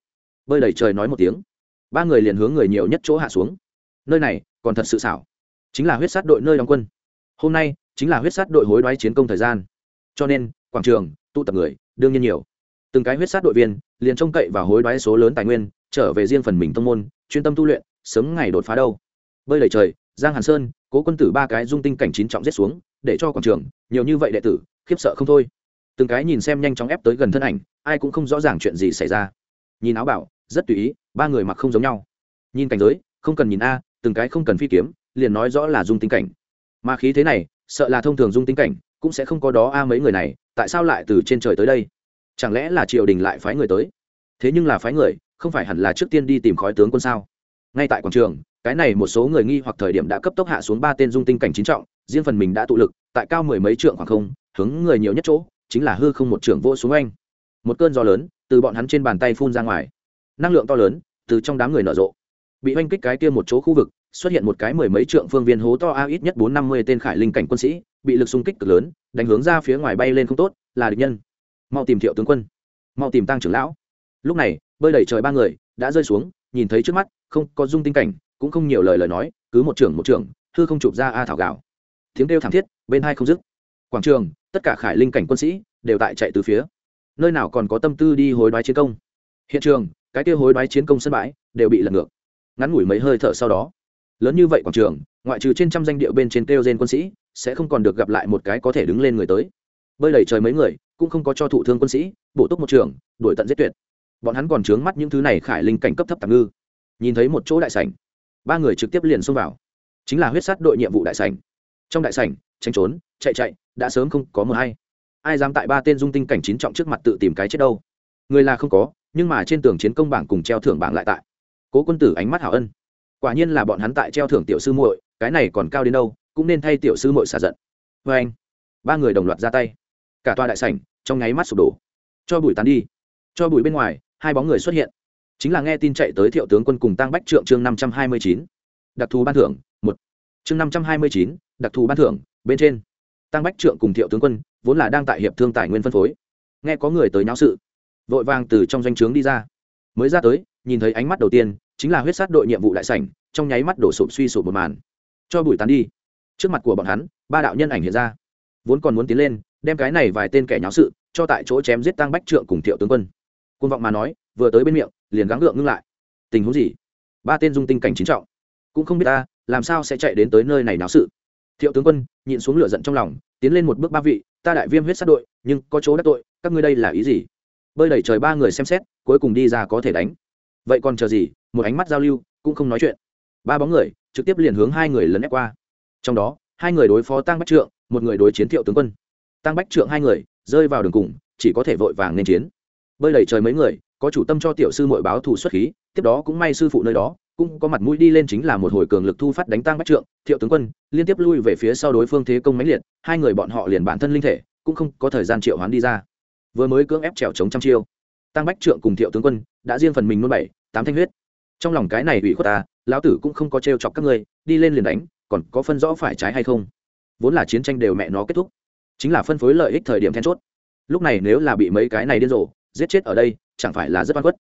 Bơi đầy trời nói một tiếng. Ba người liền hướng người nhiều nhất chỗ hạ xuống. Nơi này còn thật sự xảo. Chính là huyết sát đội nơi đóng quân. Hôm nay chính là huyết sát đội hối đoái chiến công thời gian. Cho nên, quảng trường, tụ tập người, đương nhiên nhiều. Từng cái huyết sát đội viên liền trông cậy và hối đoái số lớn tài nguyên, trở về riêng phần mình thông môn, chuyên tâm tu luyện, sớm ngày đột phá đâu. Bơi đầy trời, giang hàn sơn cố quân tử ba cái dung tinh cảnh chín trọng giết xuống, để cho quảng trường, nhiều như vậy đệ tử, khiếp sợ không thôi. Từng cái nhìn xem nhanh chóng ép tới gần thân ảnh, ai cũng không rõ ràng chuyện gì xảy ra. Nhìn áo bảo, rất tùy ý, ba người mặc không giống nhau. Nhìn cảnh giới, không cần nhìn a, từng cái không cần phi kiếm, liền nói rõ là dung tinh cảnh. Mà khí thế này, sợ là thông thường dung tinh cảnh, cũng sẽ không có đó a mấy người này, tại sao lại từ trên trời tới đây? Chẳng lẽ là triều đình lại phái người tới? Thế nhưng là phái người, không phải hẳn là trước tiên đi tìm khói tướng quân sao? Ngay tại quảng trường cái này một số người nghi hoặc thời điểm đã cấp tốc hạ xuống ba tên dung tinh cảnh chính trọng, riêng phần mình đã tụ lực, tại cao mười mấy trượng khoảng không, hướng người nhiều nhất chỗ, chính là hư không một trưởng vô xuống anh. Một cơn gió lớn, từ bọn hắn trên bàn tay phun ra ngoài. Năng lượng to lớn, từ trong đám người nở rộ. Bị oanh kích cái kia một chỗ khu vực, xuất hiện một cái mười mấy trượng phương viên hố to a ít nhất bốn năm mươi tên khải linh cảnh quân sĩ, bị lực xung kích cực lớn, đánh hướng ra phía ngoài bay lên không tốt, là địch nhân. Mau tìm thiệu tướng quân. Mau tìm tăng trưởng lão. Lúc này, bơi đẩy trời ba người, đã rơi xuống, nhìn thấy trước mắt, không có dung tinh cảnh cũng không nhiều lời lời nói, cứ một trưởng một trưởng thư không chụp ra a thảo gạo. Tiếng kêu thảm thiết, bên hai không dứt. Quảng trường, tất cả khải linh cảnh quân sĩ đều tại chạy từ phía. Nơi nào còn có tâm tư đi hối đoái chiến công? Hiện trường, cái kia hối đoái chiến công sân bãi đều bị lật ngược. Ngắn ngủi mấy hơi thở sau đó, lớn như vậy quảng trường, ngoại trừ trên trăm danh điệu bên trên kêu gen quân sĩ, sẽ không còn được gặp lại một cái có thể đứng lên người tới. Bơi đẩy trời mấy người, cũng không có cho thụ thương quân sĩ, bổ túc một trường, đuổi tận giết tuyệt. Bọn hắn còn trướng mắt những thứ này khải linh cảnh cấp thấp tạm ngư. Nhìn thấy một chỗ đại sảnh ba người trực tiếp liền xông vào. Chính là huyết sát đội nhiệm vụ đại sảnh. Trong đại sảnh tranh trốn, chạy chạy, đã sớm không có mờ hay. Ai dám tại ba tên dung tinh cảnh chín trọng trước mặt tự tìm cái chết đâu? Người là không có, nhưng mà trên tường chiến công bảng cùng treo thưởng bảng lại tại. Cố quân tử ánh mắt hảo ân. Quả nhiên là bọn hắn tại treo thưởng tiểu sư muội, cái này còn cao đến đâu, cũng nên thay tiểu sư muội xả giận. Vê anh, ba người đồng loạt ra tay. Cả tòa đại sảnh, trong nháy mắt sụp đổ. Cho bụi tán đi. Cho bụi bên ngoài, hai bóng người xuất hiện chính là nghe tin chạy tới thiệu tướng quân cùng tăng bách trượng chương năm trăm hai mươi chín. Đặc thù ban thưởng, một. Chương năm trăm hai mươi chín, đặc thù ban thưởng, bên trên. Tăng bách trượng cùng thiệu tướng quân vốn là đang tại hiệp thương tài nguyên phân phối. Nghe có người tới nháo sự, vội vàng từ trong doanh trướng đi ra. Mới ra tới, nhìn thấy ánh mắt đầu tiên chính là huyết sát đội nhiệm vụ đại sảnh, trong nháy mắt đổ sụp suy sụp một màn. Cho bụi tán đi. Trước mặt của bọn hắn, ba đạo nhân ảnh hiện ra. Vốn còn muốn tiến lên, đem cái này vài tên kẻ nháo sự cho tại chỗ chém giết tăng bách trượng cùng thiệu tướng quân. Côn vọng mà nói, vừa tới bên miệng liền gắng gượng ngưng lại. Tình huống gì? Ba tên dung tinh cảnh chính trọng. Cũng không biết ta, làm sao sẽ chạy đến tới nơi này náo sự. Thiệu tướng quân, nhịn xuống lửa giận trong lòng, tiến lên một bước ba vị, ta đại viêm huyết sát đội, nhưng có chỗ đắc tội, các ngươi đây là ý gì? Bơi đẩy trời ba người xem xét, cuối cùng đi ra có thể đánh. Vậy còn chờ gì? Một ánh mắt giao lưu, cũng không nói chuyện. Ba bóng người, trực tiếp liền hướng hai người lấn ép qua. Trong đó, hai người đối phó tăng bách trượng, một người đối chiến thiệu tướng quân. Tăng bách trượng hai người, rơi vào đường cùng, chỉ có thể vội vàng nên chiến. Bơi đẩy trời mấy người có chủ tâm cho tiểu sư mội báo thù xuất khí, tiếp đó cũng may sư phụ nơi đó, cũng có mặt mũi đi lên chính là một hồi cường lực thu phát đánh tăng bách trượng, thiệu tướng quân, liên tiếp lui về phía sau đối phương thế công mãnh liệt, hai người bọn họ liền bản thân linh thể, cũng không có thời gian triệu hoán đi ra. Vừa mới cưỡng ép trèo chống trăm chiêu tăng bách trượng cùng thiệu tướng quân đã riêng phần mình nôn bảy, tám thanh huyết. Trong lòng cái này ủy khuất ta, lão tử cũng không có trêu chọc các ngươi, đi lên liền đánh, còn có phân rõ phải trái hay không? Vốn là chiến tranh đều mẹ nó kết thúc, chính là phân phối lợi ích thời điểm then chốt. Lúc này nếu là bị mấy cái này điên rồ, giết chết ở đây chẳng phải là rất oan khuất.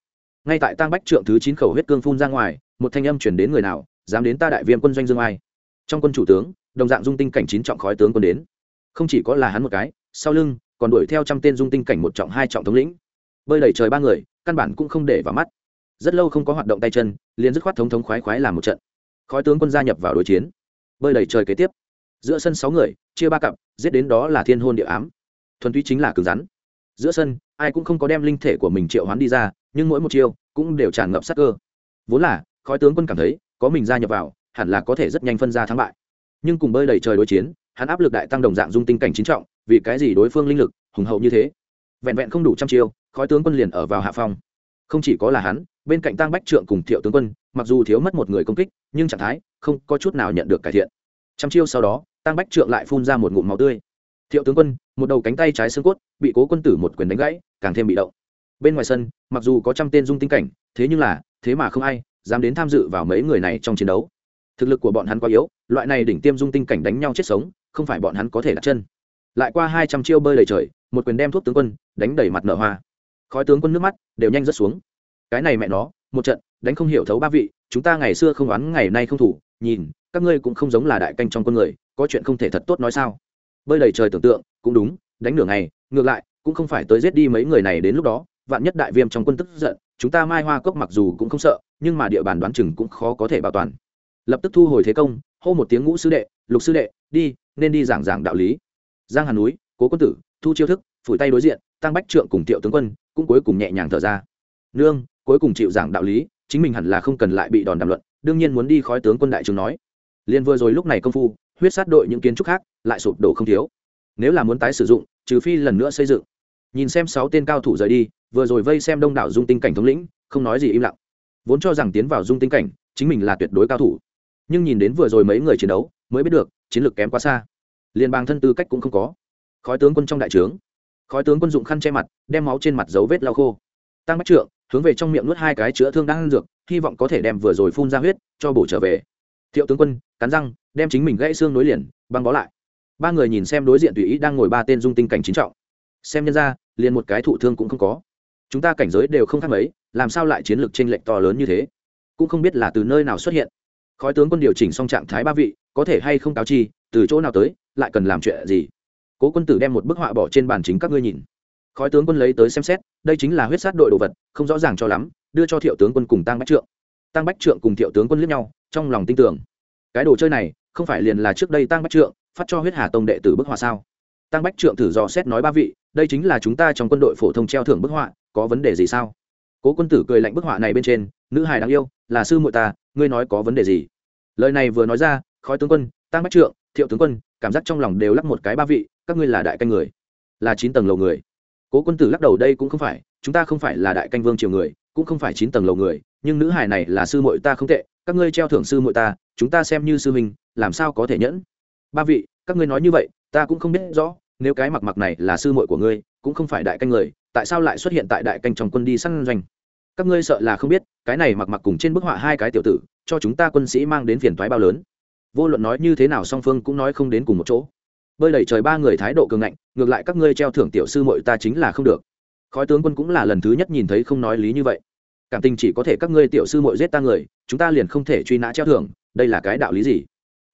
Ngay tại tang bách trượng thứ chín khẩu huyết cương phun ra ngoài, một thanh âm chuyển đến người nào, dám đến ta đại viêm quân doanh dương ai. Trong quân chủ tướng, đồng dạng dung tinh cảnh chín trọng khói tướng quân đến. Không chỉ có là hắn một cái, sau lưng, còn đuổi theo trăm tên dung tinh cảnh một trọng, hai trọng thống lĩnh. Bơi đẩy trời ba người, căn bản cũng không để vào mắt. Rất lâu không có hoạt động tay chân, liền dứt khoát thống thống khoái khoái làm một trận. Khói tướng quân gia nhập vào đối chiến. Bơi đẩy trời kế tiếp. Giữa sân sáu người, chia ba cặp, giết đến đó là thiên hôn địa ám. Thuần túy chính là cứng rắn. Giữa sân ai cũng không có đem linh thể của mình triệu hoán đi ra, nhưng mỗi một chiêu cũng đều tràn ngập sắc cơ. Vốn là, khói tướng quân cảm thấy, có mình gia nhập vào, hẳn là có thể rất nhanh phân ra thắng bại. Nhưng cùng bơi đầy trời đối chiến, hắn áp lực đại tăng đồng dạng dung tinh cảnh chính trọng, vì cái gì đối phương linh lực, hùng hậu như thế? Vẹn vẹn không đủ trăm chiêu, khói tướng quân liền ở vào hạ phong. Không chỉ có là hắn, bên cạnh tăng bách trượng cùng thiệu tướng quân, mặc dù thiếu mất một người công kích, nhưng trạng thái không có chút nào nhận được cải thiện. Trăm chiêu sau đó tăng bách trượng lại phun ra một ngụm máu tươi. Thiệu tướng quân, một đầu cánh tay trái xương cốt, bị cố quân tử một quyền đánh gãy càng thêm bị động. Bên ngoài sân, mặc dù có trăm tên dung tinh cảnh, thế nhưng là, thế mà không ai dám đến tham dự vào mấy người này trong chiến đấu. Thực lực của bọn hắn quá yếu, loại này đỉnh tiêm dung tinh cảnh đánh nhau chết sống, không phải bọn hắn có thể đặt chân. Lại qua hai trăm chiêu bơi đầy trời, một quyền đem thuốc tướng quân đánh đầy mặt nở hoa. Khói tướng quân nước mắt đều nhanh rớt xuống. Cái này mẹ nó, một trận, đánh không hiểu thấu ba vị, chúng ta ngày xưa không oán, ngày nay không thủ, nhìn, các ngươi cũng không giống là đại canh trong con người, có chuyện không thể thật tốt nói sao? Bơi đầy trời tưởng tượng, cũng đúng, đánh nửa ngày, ngược lại cũng không phải tới giết đi mấy người này đến lúc đó, vạn nhất đại viêm trong quân tức giận, chúng ta mai hoa cốc mặc dù cũng không sợ, nhưng mà địa bàn đoán chừng cũng khó có thể bảo toàn. Lập tức thu hồi thế công, hô một tiếng ngũ sư đệ, lục sư đệ, đi, nên đi giảng giảng đạo lý. Giang hà núi, cố quân tử, thu chiêu thức, phủi tay đối diện, tăng bách trượng cùng tiệu tướng quân cũng cuối cùng nhẹ nhàng thở ra. Nương, cuối cùng chịu giảng đạo lý, chính mình hẳn là không cần lại bị đòn đàm luận, đương nhiên muốn đi khói tướng quân đại trường nói. Liền vừa rồi lúc này công phu, huyết sát đội những kiến trúc khác, lại sụp đổ không thiếu nếu là muốn tái sử dụng, trừ phi lần nữa xây dựng. Nhìn xem sáu tên cao thủ rời đi, vừa rồi vây xem đông đảo dung tinh cảnh thống lĩnh, không nói gì im lặng. Vốn cho rằng tiến vào dung tinh cảnh, chính mình là tuyệt đối cao thủ. Nhưng nhìn đến vừa rồi mấy người chiến đấu, mới biết được, chiến lược kém quá xa. Liên bang thân tư cách cũng không có. Khói tướng quân trong đại trướng. Khói tướng quân dụng khăn che mặt, đem máu trên mặt dấu vết lau khô. Tăng bắt trượng, hướng về trong miệng nuốt hai cái chữa thương đang ăn dược, hy vọng có thể đem vừa rồi phun ra huyết, cho bổ trở về. Thiệu tướng quân, cắn răng, đem chính mình gãy xương nối liền, băng bó lại ba người nhìn xem đối diện tùy ý đang ngồi ba tên dung tinh cảnh chính trọng. Xem nhân ra, liền một cái thụ thương cũng không có. Chúng ta cảnh giới đều không khác mấy, làm sao lại chiến lược tranh lệch to lớn như thế? Cũng không biết là từ nơi nào xuất hiện. Khói tướng quân điều chỉnh xong trạng thái ba vị, có thể hay không cáo chi, từ chỗ nào tới, lại cần làm chuyện gì? Cố quân tử đem một bức họa bỏ trên bàn chính các ngươi nhìn. Khói tướng quân lấy tới xem xét, đây chính là huyết sát đội đồ vật, không rõ ràng cho lắm, đưa cho thiệu tướng quân cùng tăng bách trượng. Tăng bách trượng cùng thiệu tướng quân liếc nhau, trong lòng tin tưởng. Cái đồ chơi này, không phải liền là trước đây tăng bách trượng phát cho huyết hà tông đệ tử bức họa sao? Tăng bách trượng thử dò xét nói ba vị đây chính là chúng ta trong quân đội phổ thông treo thưởng bức họa có vấn đề gì sao? Cố quân tử cười lạnh bức họa này bên trên nữ hài đáng yêu là sư muội ta ngươi nói có vấn đề gì? Lời này vừa nói ra khói tướng quân tăng bách trượng thiệu tướng quân cảm giác trong lòng đều lắc một cái ba vị các ngươi là đại canh người là chín tầng lầu người. Cố quân tử lắc đầu đây cũng không phải chúng ta không phải là đại canh vương triều người cũng không phải chín tầng lầu người nhưng nữ hài này là sư muội ta không tệ các ngươi treo thưởng sư muội ta chúng ta xem như sư mình, làm sao có thể nhẫn? Ba vị, các ngươi nói như vậy, ta cũng không biết rõ, nếu cái mặc mặc này là sư muội của ngươi, cũng không phải đại canh người, tại sao lại xuất hiện tại đại canh trong quân đi săn doanh? Các ngươi sợ là không biết, cái này mặc mặc cùng trên bức họa hai cái tiểu tử, cho chúng ta quân sĩ mang đến phiền toái bao lớn. Vô luận nói như thế nào song phương cũng nói không đến cùng một chỗ. Bơi đẩy trời ba người thái độ cường ngạnh, ngược lại các ngươi treo thưởng tiểu sư muội ta chính là không được. Khói tướng quân cũng là lần thứ nhất nhìn thấy không nói lý như vậy. Cảm tình chỉ có thể các ngươi tiểu sư muội giết ta người, chúng ta liền không thể truy nã treo thưởng, đây là cái đạo lý gì?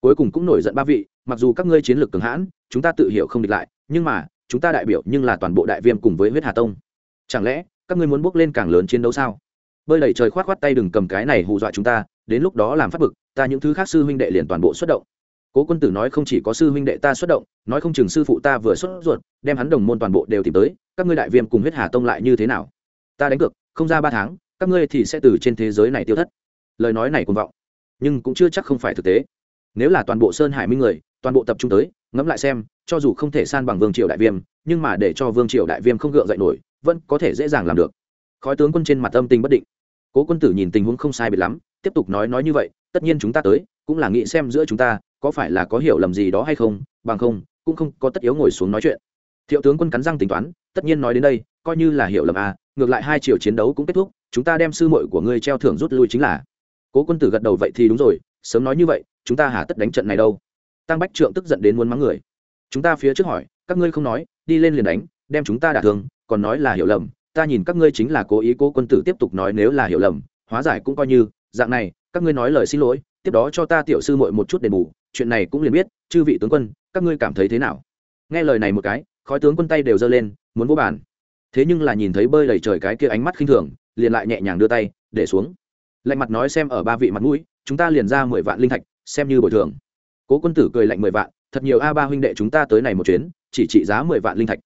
Cuối cùng cũng nổi giận ba vị, mặc dù các ngươi chiến lược cường hãn, chúng ta tự hiểu không địch lại, nhưng mà, chúng ta đại biểu nhưng là toàn bộ đại viêm cùng với huyết hà tông. Chẳng lẽ, các ngươi muốn bước lên càng lớn chiến đấu sao? Bơi đẩy trời khoát khoát tay đừng cầm cái này hù dọa chúng ta, đến lúc đó làm phát bực, ta những thứ khác sư huynh đệ liền toàn bộ xuất động. Cố quân tử nói không chỉ có sư huynh đệ ta xuất động, nói không chừng sư phụ ta vừa xuất ruột, đem hắn đồng môn toàn bộ đều tìm tới, các ngươi đại viêm cùng huyết hà tông lại như thế nào? Ta đánh cược, không ra ba tháng, các ngươi thì sẽ từ trên thế giới này tiêu thất. Lời nói này cũng vọng, nhưng cũng chưa chắc không phải thực tế nếu là toàn bộ sơn hải minh người, toàn bộ tập trung tới, ngẫm lại xem, cho dù không thể san bằng vương triều đại viêm, nhưng mà để cho vương triều đại viêm không gượng dậy nổi, vẫn có thể dễ dàng làm được. Khói tướng quân trên mặt âm tình bất định. Cố quân tử nhìn tình huống không sai biệt lắm, tiếp tục nói nói như vậy, tất nhiên chúng ta tới, cũng là nghĩ xem giữa chúng ta, có phải là có hiểu lầm gì đó hay không, bằng không, cũng không có tất yếu ngồi xuống nói chuyện. Thiệu tướng quân cắn răng tính toán, tất nhiên nói đến đây, coi như là hiểu lầm à ngược lại hai chiều chiến đấu cũng kết thúc, chúng ta đem sư muội của ngươi treo thưởng rút lui chính là. Cố quân tử gật đầu vậy thì đúng rồi, sớm nói như vậy chúng ta hà tất đánh trận này đâu? Tăng bách trượng tức giận đến muốn mắng người. Chúng ta phía trước hỏi, các ngươi không nói, đi lên liền đánh, đem chúng ta đả thương, còn nói là hiểu lầm, ta nhìn các ngươi chính là cố ý cố quân tử tiếp tục nói nếu là hiểu lầm, hóa giải cũng coi như, dạng này, các ngươi nói lời xin lỗi, tiếp đó cho ta tiểu sư muội một chút đền bù, chuyện này cũng liền biết, chư vị tướng quân, các ngươi cảm thấy thế nào? Nghe lời này một cái, khói tướng quân tay đều giơ lên, muốn vô bàn. Thế nhưng là nhìn thấy bơi đầy trời cái kia ánh mắt khinh thường, liền lại nhẹ nhàng đưa tay, để xuống. Lạnh mặt nói xem ở ba vị mặt mũi, chúng ta liền ra mười vạn linh thạch xem như bồi thường. Cố quân tử cười lạnh mười vạn, thật nhiều a ba huynh đệ chúng ta tới này một chuyến, chỉ trị giá mười vạn linh thạch.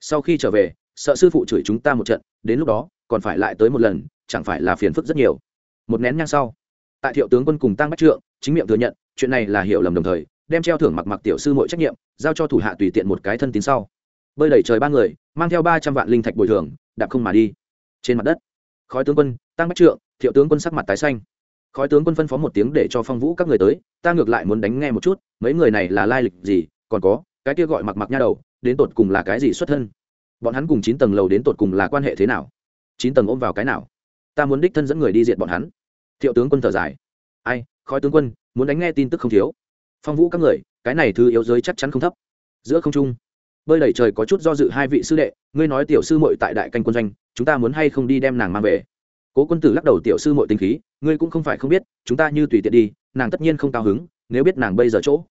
Sau khi trở về, sợ sư phụ chửi chúng ta một trận, đến lúc đó, còn phải lại tới một lần, chẳng phải là phiền phức rất nhiều. Một nén nhang sau, tại thiệu tướng quân cùng tăng bách trượng, chính miệng thừa nhận, chuyện này là hiểu lầm đồng thời, đem treo thưởng mặc mặc tiểu sư mọi trách nhiệm, giao cho thủ hạ tùy tiện một cái thân tín sau. Bơi đẩy trời ba người, mang theo ba trăm vạn linh thạch bồi thường, đạp không mà đi. Trên mặt đất, khói tướng quân, tăng bách trượng, thiệu tướng quân sắc mặt tái xanh khói tướng quân phân phó một tiếng để cho phong vũ các người tới, ta ngược lại muốn đánh nghe một chút, mấy người này là lai lịch gì, còn có, cái kia gọi mặc mặc nha đầu, đến tột cùng là cái gì xuất thân? Bọn hắn cùng chín tầng lầu đến tột cùng là quan hệ thế nào? Chín tầng ôm vào cái nào? Ta muốn đích thân dẫn người đi diện bọn hắn. Thiệu tướng quân thở dài. Ai, khói tướng quân, muốn đánh nghe tin tức không thiếu. Phong vũ các người, cái này thứ yếu giới chắc chắn không thấp. Giữa không trung, bơi đẩy trời có chút do dự hai vị sư đệ, ngươi nói tiểu sư muội tại đại canh quân doanh, chúng ta muốn hay không đi đem nàng mang về? Cố quân tử lắc đầu, tiểu sư muội tinh khí, ngươi cũng không phải không biết, chúng ta như tùy tiện đi, nàng tất nhiên không cao hứng, nếu biết nàng bây giờ chỗ,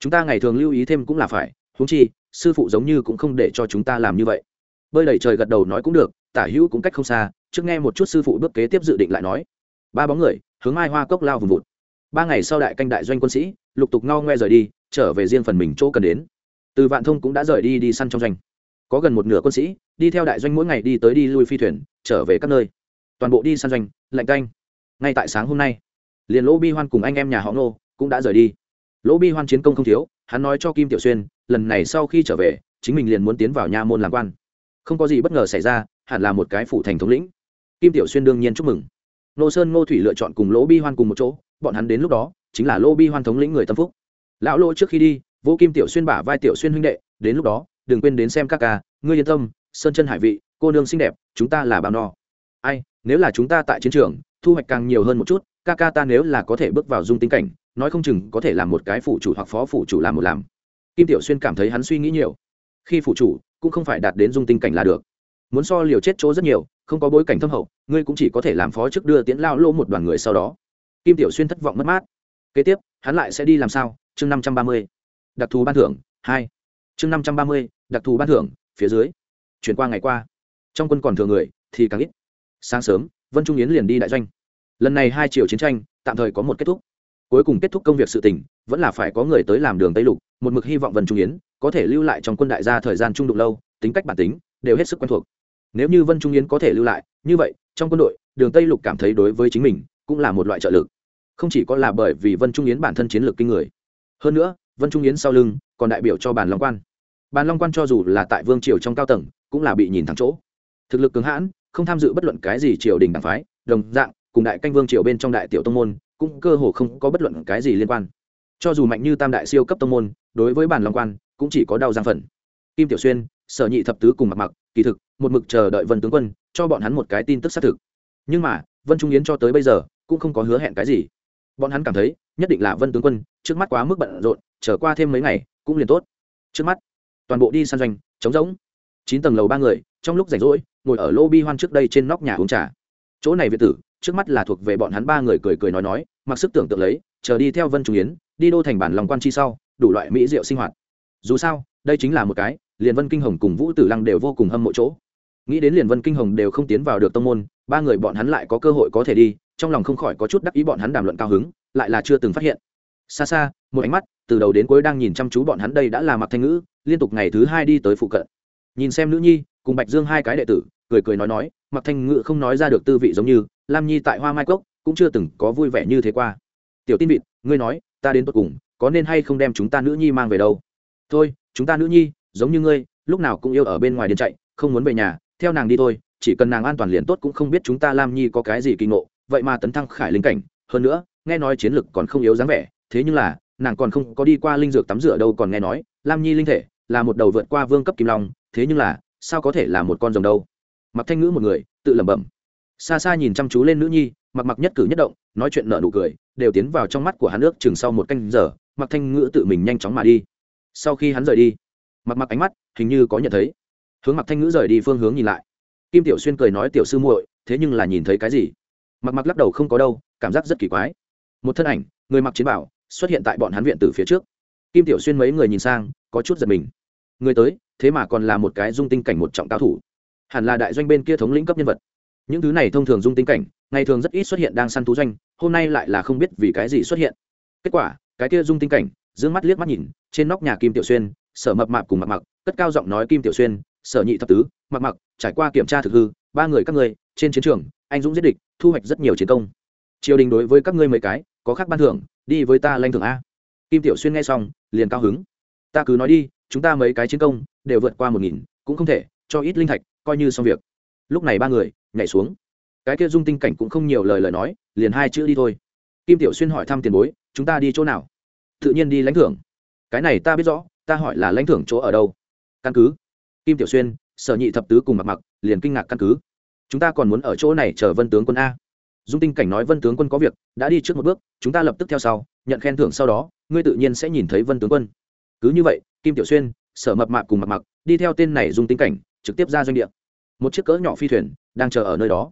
chúng ta ngày thường lưu ý thêm cũng là phải, huống chi, sư phụ giống như cũng không để cho chúng ta làm như vậy. Bơi đẩy trời gật đầu nói cũng được, tả hữu cũng cách không xa, trước nghe một chút sư phụ bước kế tiếp dự định lại nói. Ba bóng người, hướng mai hoa cốc lao vùng vụt. Ba ngày sau đại canh đại doanh quân sĩ, lục tục ngao ngoe rời đi, trở về riêng phần mình chỗ cần đến. Từ vạn thông cũng đã rời đi đi săn trong doanh. Có gần một nửa quân sĩ, đi theo đại doanh mỗi ngày đi tới đi lui phi thuyền, trở về các nơi toàn bộ đi săn doanh, lạnh canh. Ngay tại sáng hôm nay, liền lỗ bi hoan cùng anh em nhà họ Ngô cũng đã rời đi. Lỗ bi hoan chiến công không thiếu, hắn nói cho kim tiểu xuyên, lần này sau khi trở về, chính mình liền muốn tiến vào nha môn làm quan. Không có gì bất ngờ xảy ra, hẳn là một cái phủ thành thống lĩnh. Kim tiểu xuyên đương nhiên chúc mừng. Nô sơn, ngô thủy lựa chọn cùng lỗ bi hoan cùng một chỗ, bọn hắn đến lúc đó, chính là lỗ bi hoan thống lĩnh người tâm phúc. Lão lỗ trước khi đi vô kim tiểu xuyên bả vai tiểu xuyên huynh đệ, đến lúc đó, đừng quên đến xem các ca, ngươi yên tâm, sơn chân hải vị, cô nương xinh đẹp, chúng ta là bao no ai, nếu là chúng ta tại chiến trường, thu hoạch càng nhiều hơn một chút ca ca ta nếu là có thể bước vào dung tinh cảnh, nói không chừng có thể làm một cái phụ chủ hoặc phó phụ chủ làm một làm. Kim tiểu xuyên cảm thấy hắn suy nghĩ nhiều. Khi phụ chủ, cũng không phải đạt đến dung tinh cảnh là được. Muốn so liều chết chỗ rất nhiều, không có bối cảnh thâm hậu, ngươi cũng chỉ có thể làm phó chức đưa tiễn lao lô một đoàn người sau đó. Kim tiểu xuyên thất vọng mất mát. Kế tiếp, hắn lại sẽ đi làm sao? Chương năm trăm ba mươi. Đặc thù ban thưởng, hai. Chương năm trăm ba mươi, đặc thù ban thưởng, phía dưới. Chuyển qua ngày qua. Trong quân còn thừa người, thì càng ít sáng sớm, vân trung yến liền đi đại doanh. Lần này hai triệu chiến tranh, tạm thời có một kết thúc. Cuối cùng kết thúc công việc sự tỉnh vẫn là phải có người tới làm đường tây lục, một mực hy vọng vân trung yến có thể lưu lại trong quân đại gia thời gian trung đục lâu, tính cách bản tính, đều hết sức quen thuộc. Nếu như vân trung yến có thể lưu lại, như vậy, trong quân đội, đường tây lục cảm thấy đối với chính mình, cũng là một loại trợ lực. Không chỉ có là bởi vì vân trung yến bản thân chiến lược kinh người. Hơn nữa, vân trung yến sau lưng, còn đại biểu cho bàn long quan. Bàn long quan cho dù là tại vương triều trong cao tầng, cũng là bị nhìn thẳng chỗ. Thực lực cứng hãn không tham dự bất luận cái gì triều đình đảng phái, đồng dạng, cùng đại canh vương triều bên trong đại tiểu tông môn, cũng cơ hồ không có bất luận cái gì liên quan. Cho dù mạnh như tam đại siêu cấp tông môn, đối với bản long quan, cũng chỉ có đau giang phần kim tiểu xuyên, sở nhị thập tứ cùng mặc mặc, kỳ thực, một mực chờ đợi vân tướng quân, cho bọn hắn một cái tin tức xác thực. Nhưng mà, vân trung yến cho tới bây giờ, cũng không có hứa hẹn cái gì. Bọn hắn cảm thấy, nhất định là vân tướng quân, trước mắt quá mức bận rộn trở qua thêm mấy ngày, cũng liền tốt. Trước mắt, toàn bộ đi săn doanh trống rỗng. Chín tầng lầu ba người, trong lúc rảnh rỗi ngồi ở lô bi hoan trước đây trên nóc nhà uống trà. Chỗ này việt tử, trước mắt là thuộc về bọn hắn ba người cười cười nói nói, mặc sức tưởng tượng lấy, chờ đi theo vân trung yến, đi đô thành bản lòng quan chi sau, đủ loại mỹ rượu sinh hoạt. Dù sao, đây chính là một cái, liền vân kinh hồng cùng vũ tử lăng đều vô cùng hâm mộ chỗ. Nghĩ đến liền vân kinh hồng đều không tiến vào được tông môn, ba người bọn hắn lại có cơ hội có thể đi, trong lòng không khỏi có chút đắc ý bọn hắn đàm luận cao hứng, lại là chưa từng phát hiện. Xa xa, một ánh mắt, từ đầu đến cuối đang nhìn chăm chú bọn hắn đây đã là mặc thanh ngữ, liên tục ngày thứ hai đi tới phụ cận. Nhìn xem nữ nhi cùng bạch dương hai cái đệ tử, cười cười nói nói, mặc thanh ngự không nói ra được tư vị giống như, lam nhi tại hoa mai cốc cũng chưa từng có vui vẻ như thế qua. Tiểu tin vịt, ngươi nói, ta đến tột cùng, có nên hay không đem chúng ta nữ nhi mang về đâu? Thôi, chúng ta nữ nhi, giống như ngươi, lúc nào cũng yêu ở bên ngoài điên chạy, không muốn về nhà, theo nàng đi thôi, chỉ cần nàng an toàn liền tốt cũng không biết chúng ta lam nhi có cái gì kỳ ngộ, vậy mà tấn thăng khải linh cảnh, hơn nữa, nghe nói chiến lực còn không yếu dáng vẻ, thế nhưng là, nàng còn không có đi qua linh dược tắm rửa đâu còn nghe nói, lam nhi linh thể là một đầu vượt qua vương cấp kim long, thế nhưng là sao có thể là một con rồng đâu? Mặc thanh ngữ một người, tự lẩm bẩm. Xa xa nhìn chăm chú lên nữ nhi, mặc mặc nhất cử nhất động, nói chuyện nợ nụ cười, đều tiến vào trong mắt của hắn nước chừng sau một canh giờ, mặc thanh ngữ tự mình nhanh chóng mà đi. Sau khi hắn rời đi, mặc mặc ánh mắt hình như có nhận thấy. Hướng mặc thanh ngữ rời đi phương hướng nhìn lại. Kim tiểu xuyên cười nói tiểu sư muội, thế nhưng là nhìn thấy cái gì? Mặc mặc lắc đầu không có đâu, cảm giác rất kỳ quái. Một thân ảnh, người mặc chiến bảo, xuất hiện tại bọn hắn viện từ phía trước. Kim tiểu xuyên mấy người nhìn sang, có chút giật mình. Người tới thế mà còn là một cái dung tinh cảnh một trọng cao thủ. Hẳn là đại doanh bên kia thống lĩnh cấp nhân vật. Những thứ này thông thường dung tinh cảnh, ngày thường rất ít xuất hiện đang săn thú doanh, hôm nay lại là không biết vì cái gì xuất hiện. Kết quả, cái kia dung tinh cảnh d ư ơ n g mắt liếc mắt nhìn, trên nóc nhà kim tiểu xuyên, sở mập mạp cùng mặc mặc cất cao giọng nói kim tiểu xuyên, sở nhị thập tứ mặc mặc trải qua kiểm tra thực hư, ba người các ngươi, trên chiến trường, anh dũng giết địch, thu hoạch rất nhiều chiến công. Triều đình đối với các ngươi mấy cái, có khác ban thưởng, đi với ta lanh thưởng a. Kim tiểu xuyên nghe xong, liền cao hứng. Ta cứ nói đi chúng ta mấy cái chiến công đều vượt qua một nghìn, cũng không thể, cho ít linh thạch, coi như xong việc. Lúc này ba người nhảy xuống. Cái kia dung tinh cảnh cũng không nhiều lời lời nói, liền hai chữ đi thôi. Kim tiểu xuyên hỏi thăm tiền bối, chúng ta đi chỗ nào? Tự nhiên đi lãnh thưởng. Cái này ta biết rõ, ta hỏi là lãnh thưởng chỗ ở đâu? Căn cứ. Kim tiểu xuyên, sở nhị thập tứ cùng mặc mặc liền kinh ngạc căn cứ. Chúng ta còn muốn ở chỗ này chờ vân tướng quân a. Dung tinh cảnh nói, vân tướng quân có việc, đã đi trước một bước, chúng ta lập tức theo sau, nhận khen thưởng sau đó, ngươi tự nhiên sẽ nhìn thấy vân tướng quân cứ như vậy, kim tiểu xuyên, sở mập mạp cùng mặc mặc đi theo tên này dung tinh cảnh, trực tiếp ra doanh địa. Một chiếc cỡ nhỏ phi thuyền đang chờ ở nơi đó.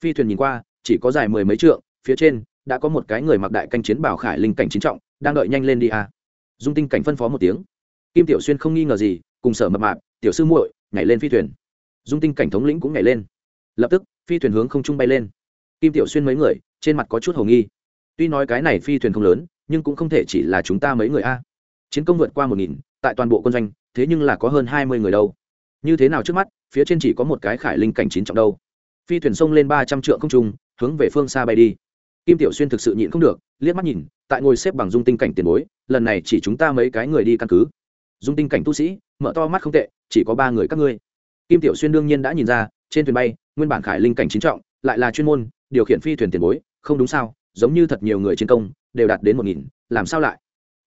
Phi thuyền nhìn qua, chỉ có dài mười mấy trượng, phía trên đã có một cái người mặc đại canh chiến bảo khải linh cảnh chính trọng, đang đợi nhanh lên đi à. dung tinh cảnh phân phó một tiếng. Kim tiểu xuyên không nghi ngờ gì, cùng sở mập mạp, tiểu sư muội, nhảy lên phi thuyền. Dung tinh cảnh thống lĩnh cũng nhảy lên. Lập tức, phi thuyền hướng không trung bay lên. Kim tiểu xuyên mấy người, trên mặt có chút h ầ nghi. Tuy nói cái này phi thuyền không lớn, nhưng cũng không thể chỉ là chúng ta mấy người a chiến công vượt qua một nghìn, tại toàn bộ quân doanh, thế nhưng là có hơn hai mươi người đâu. Như thế nào trước mắt, phía trên chỉ có một cái khải linh cảnh chín trọng đâu. Phi thuyền sông lên ba trăm trượng không trung, hướng về phương xa bay đi. Kim tiểu xuyên thực sự nhịn không được, liếc mắt nhìn, tại ngồi xếp bằng dung tinh cảnh tiền bối, lần này chỉ chúng ta mấy cái người đi căn cứ. Dung tinh cảnh tu sĩ, mở to mắt không tệ, chỉ có ba người các ngươi. Kim tiểu xuyên đương nhiên đã nhìn ra, trên thuyền bay, nguyên bản khải linh cảnh chín trọng, lại là chuyên môn, điều khiển phi thuyền tiền bối, không đúng sao, giống như thật nhiều người chiến công, đều đạt đến một nghìn, làm sao lại?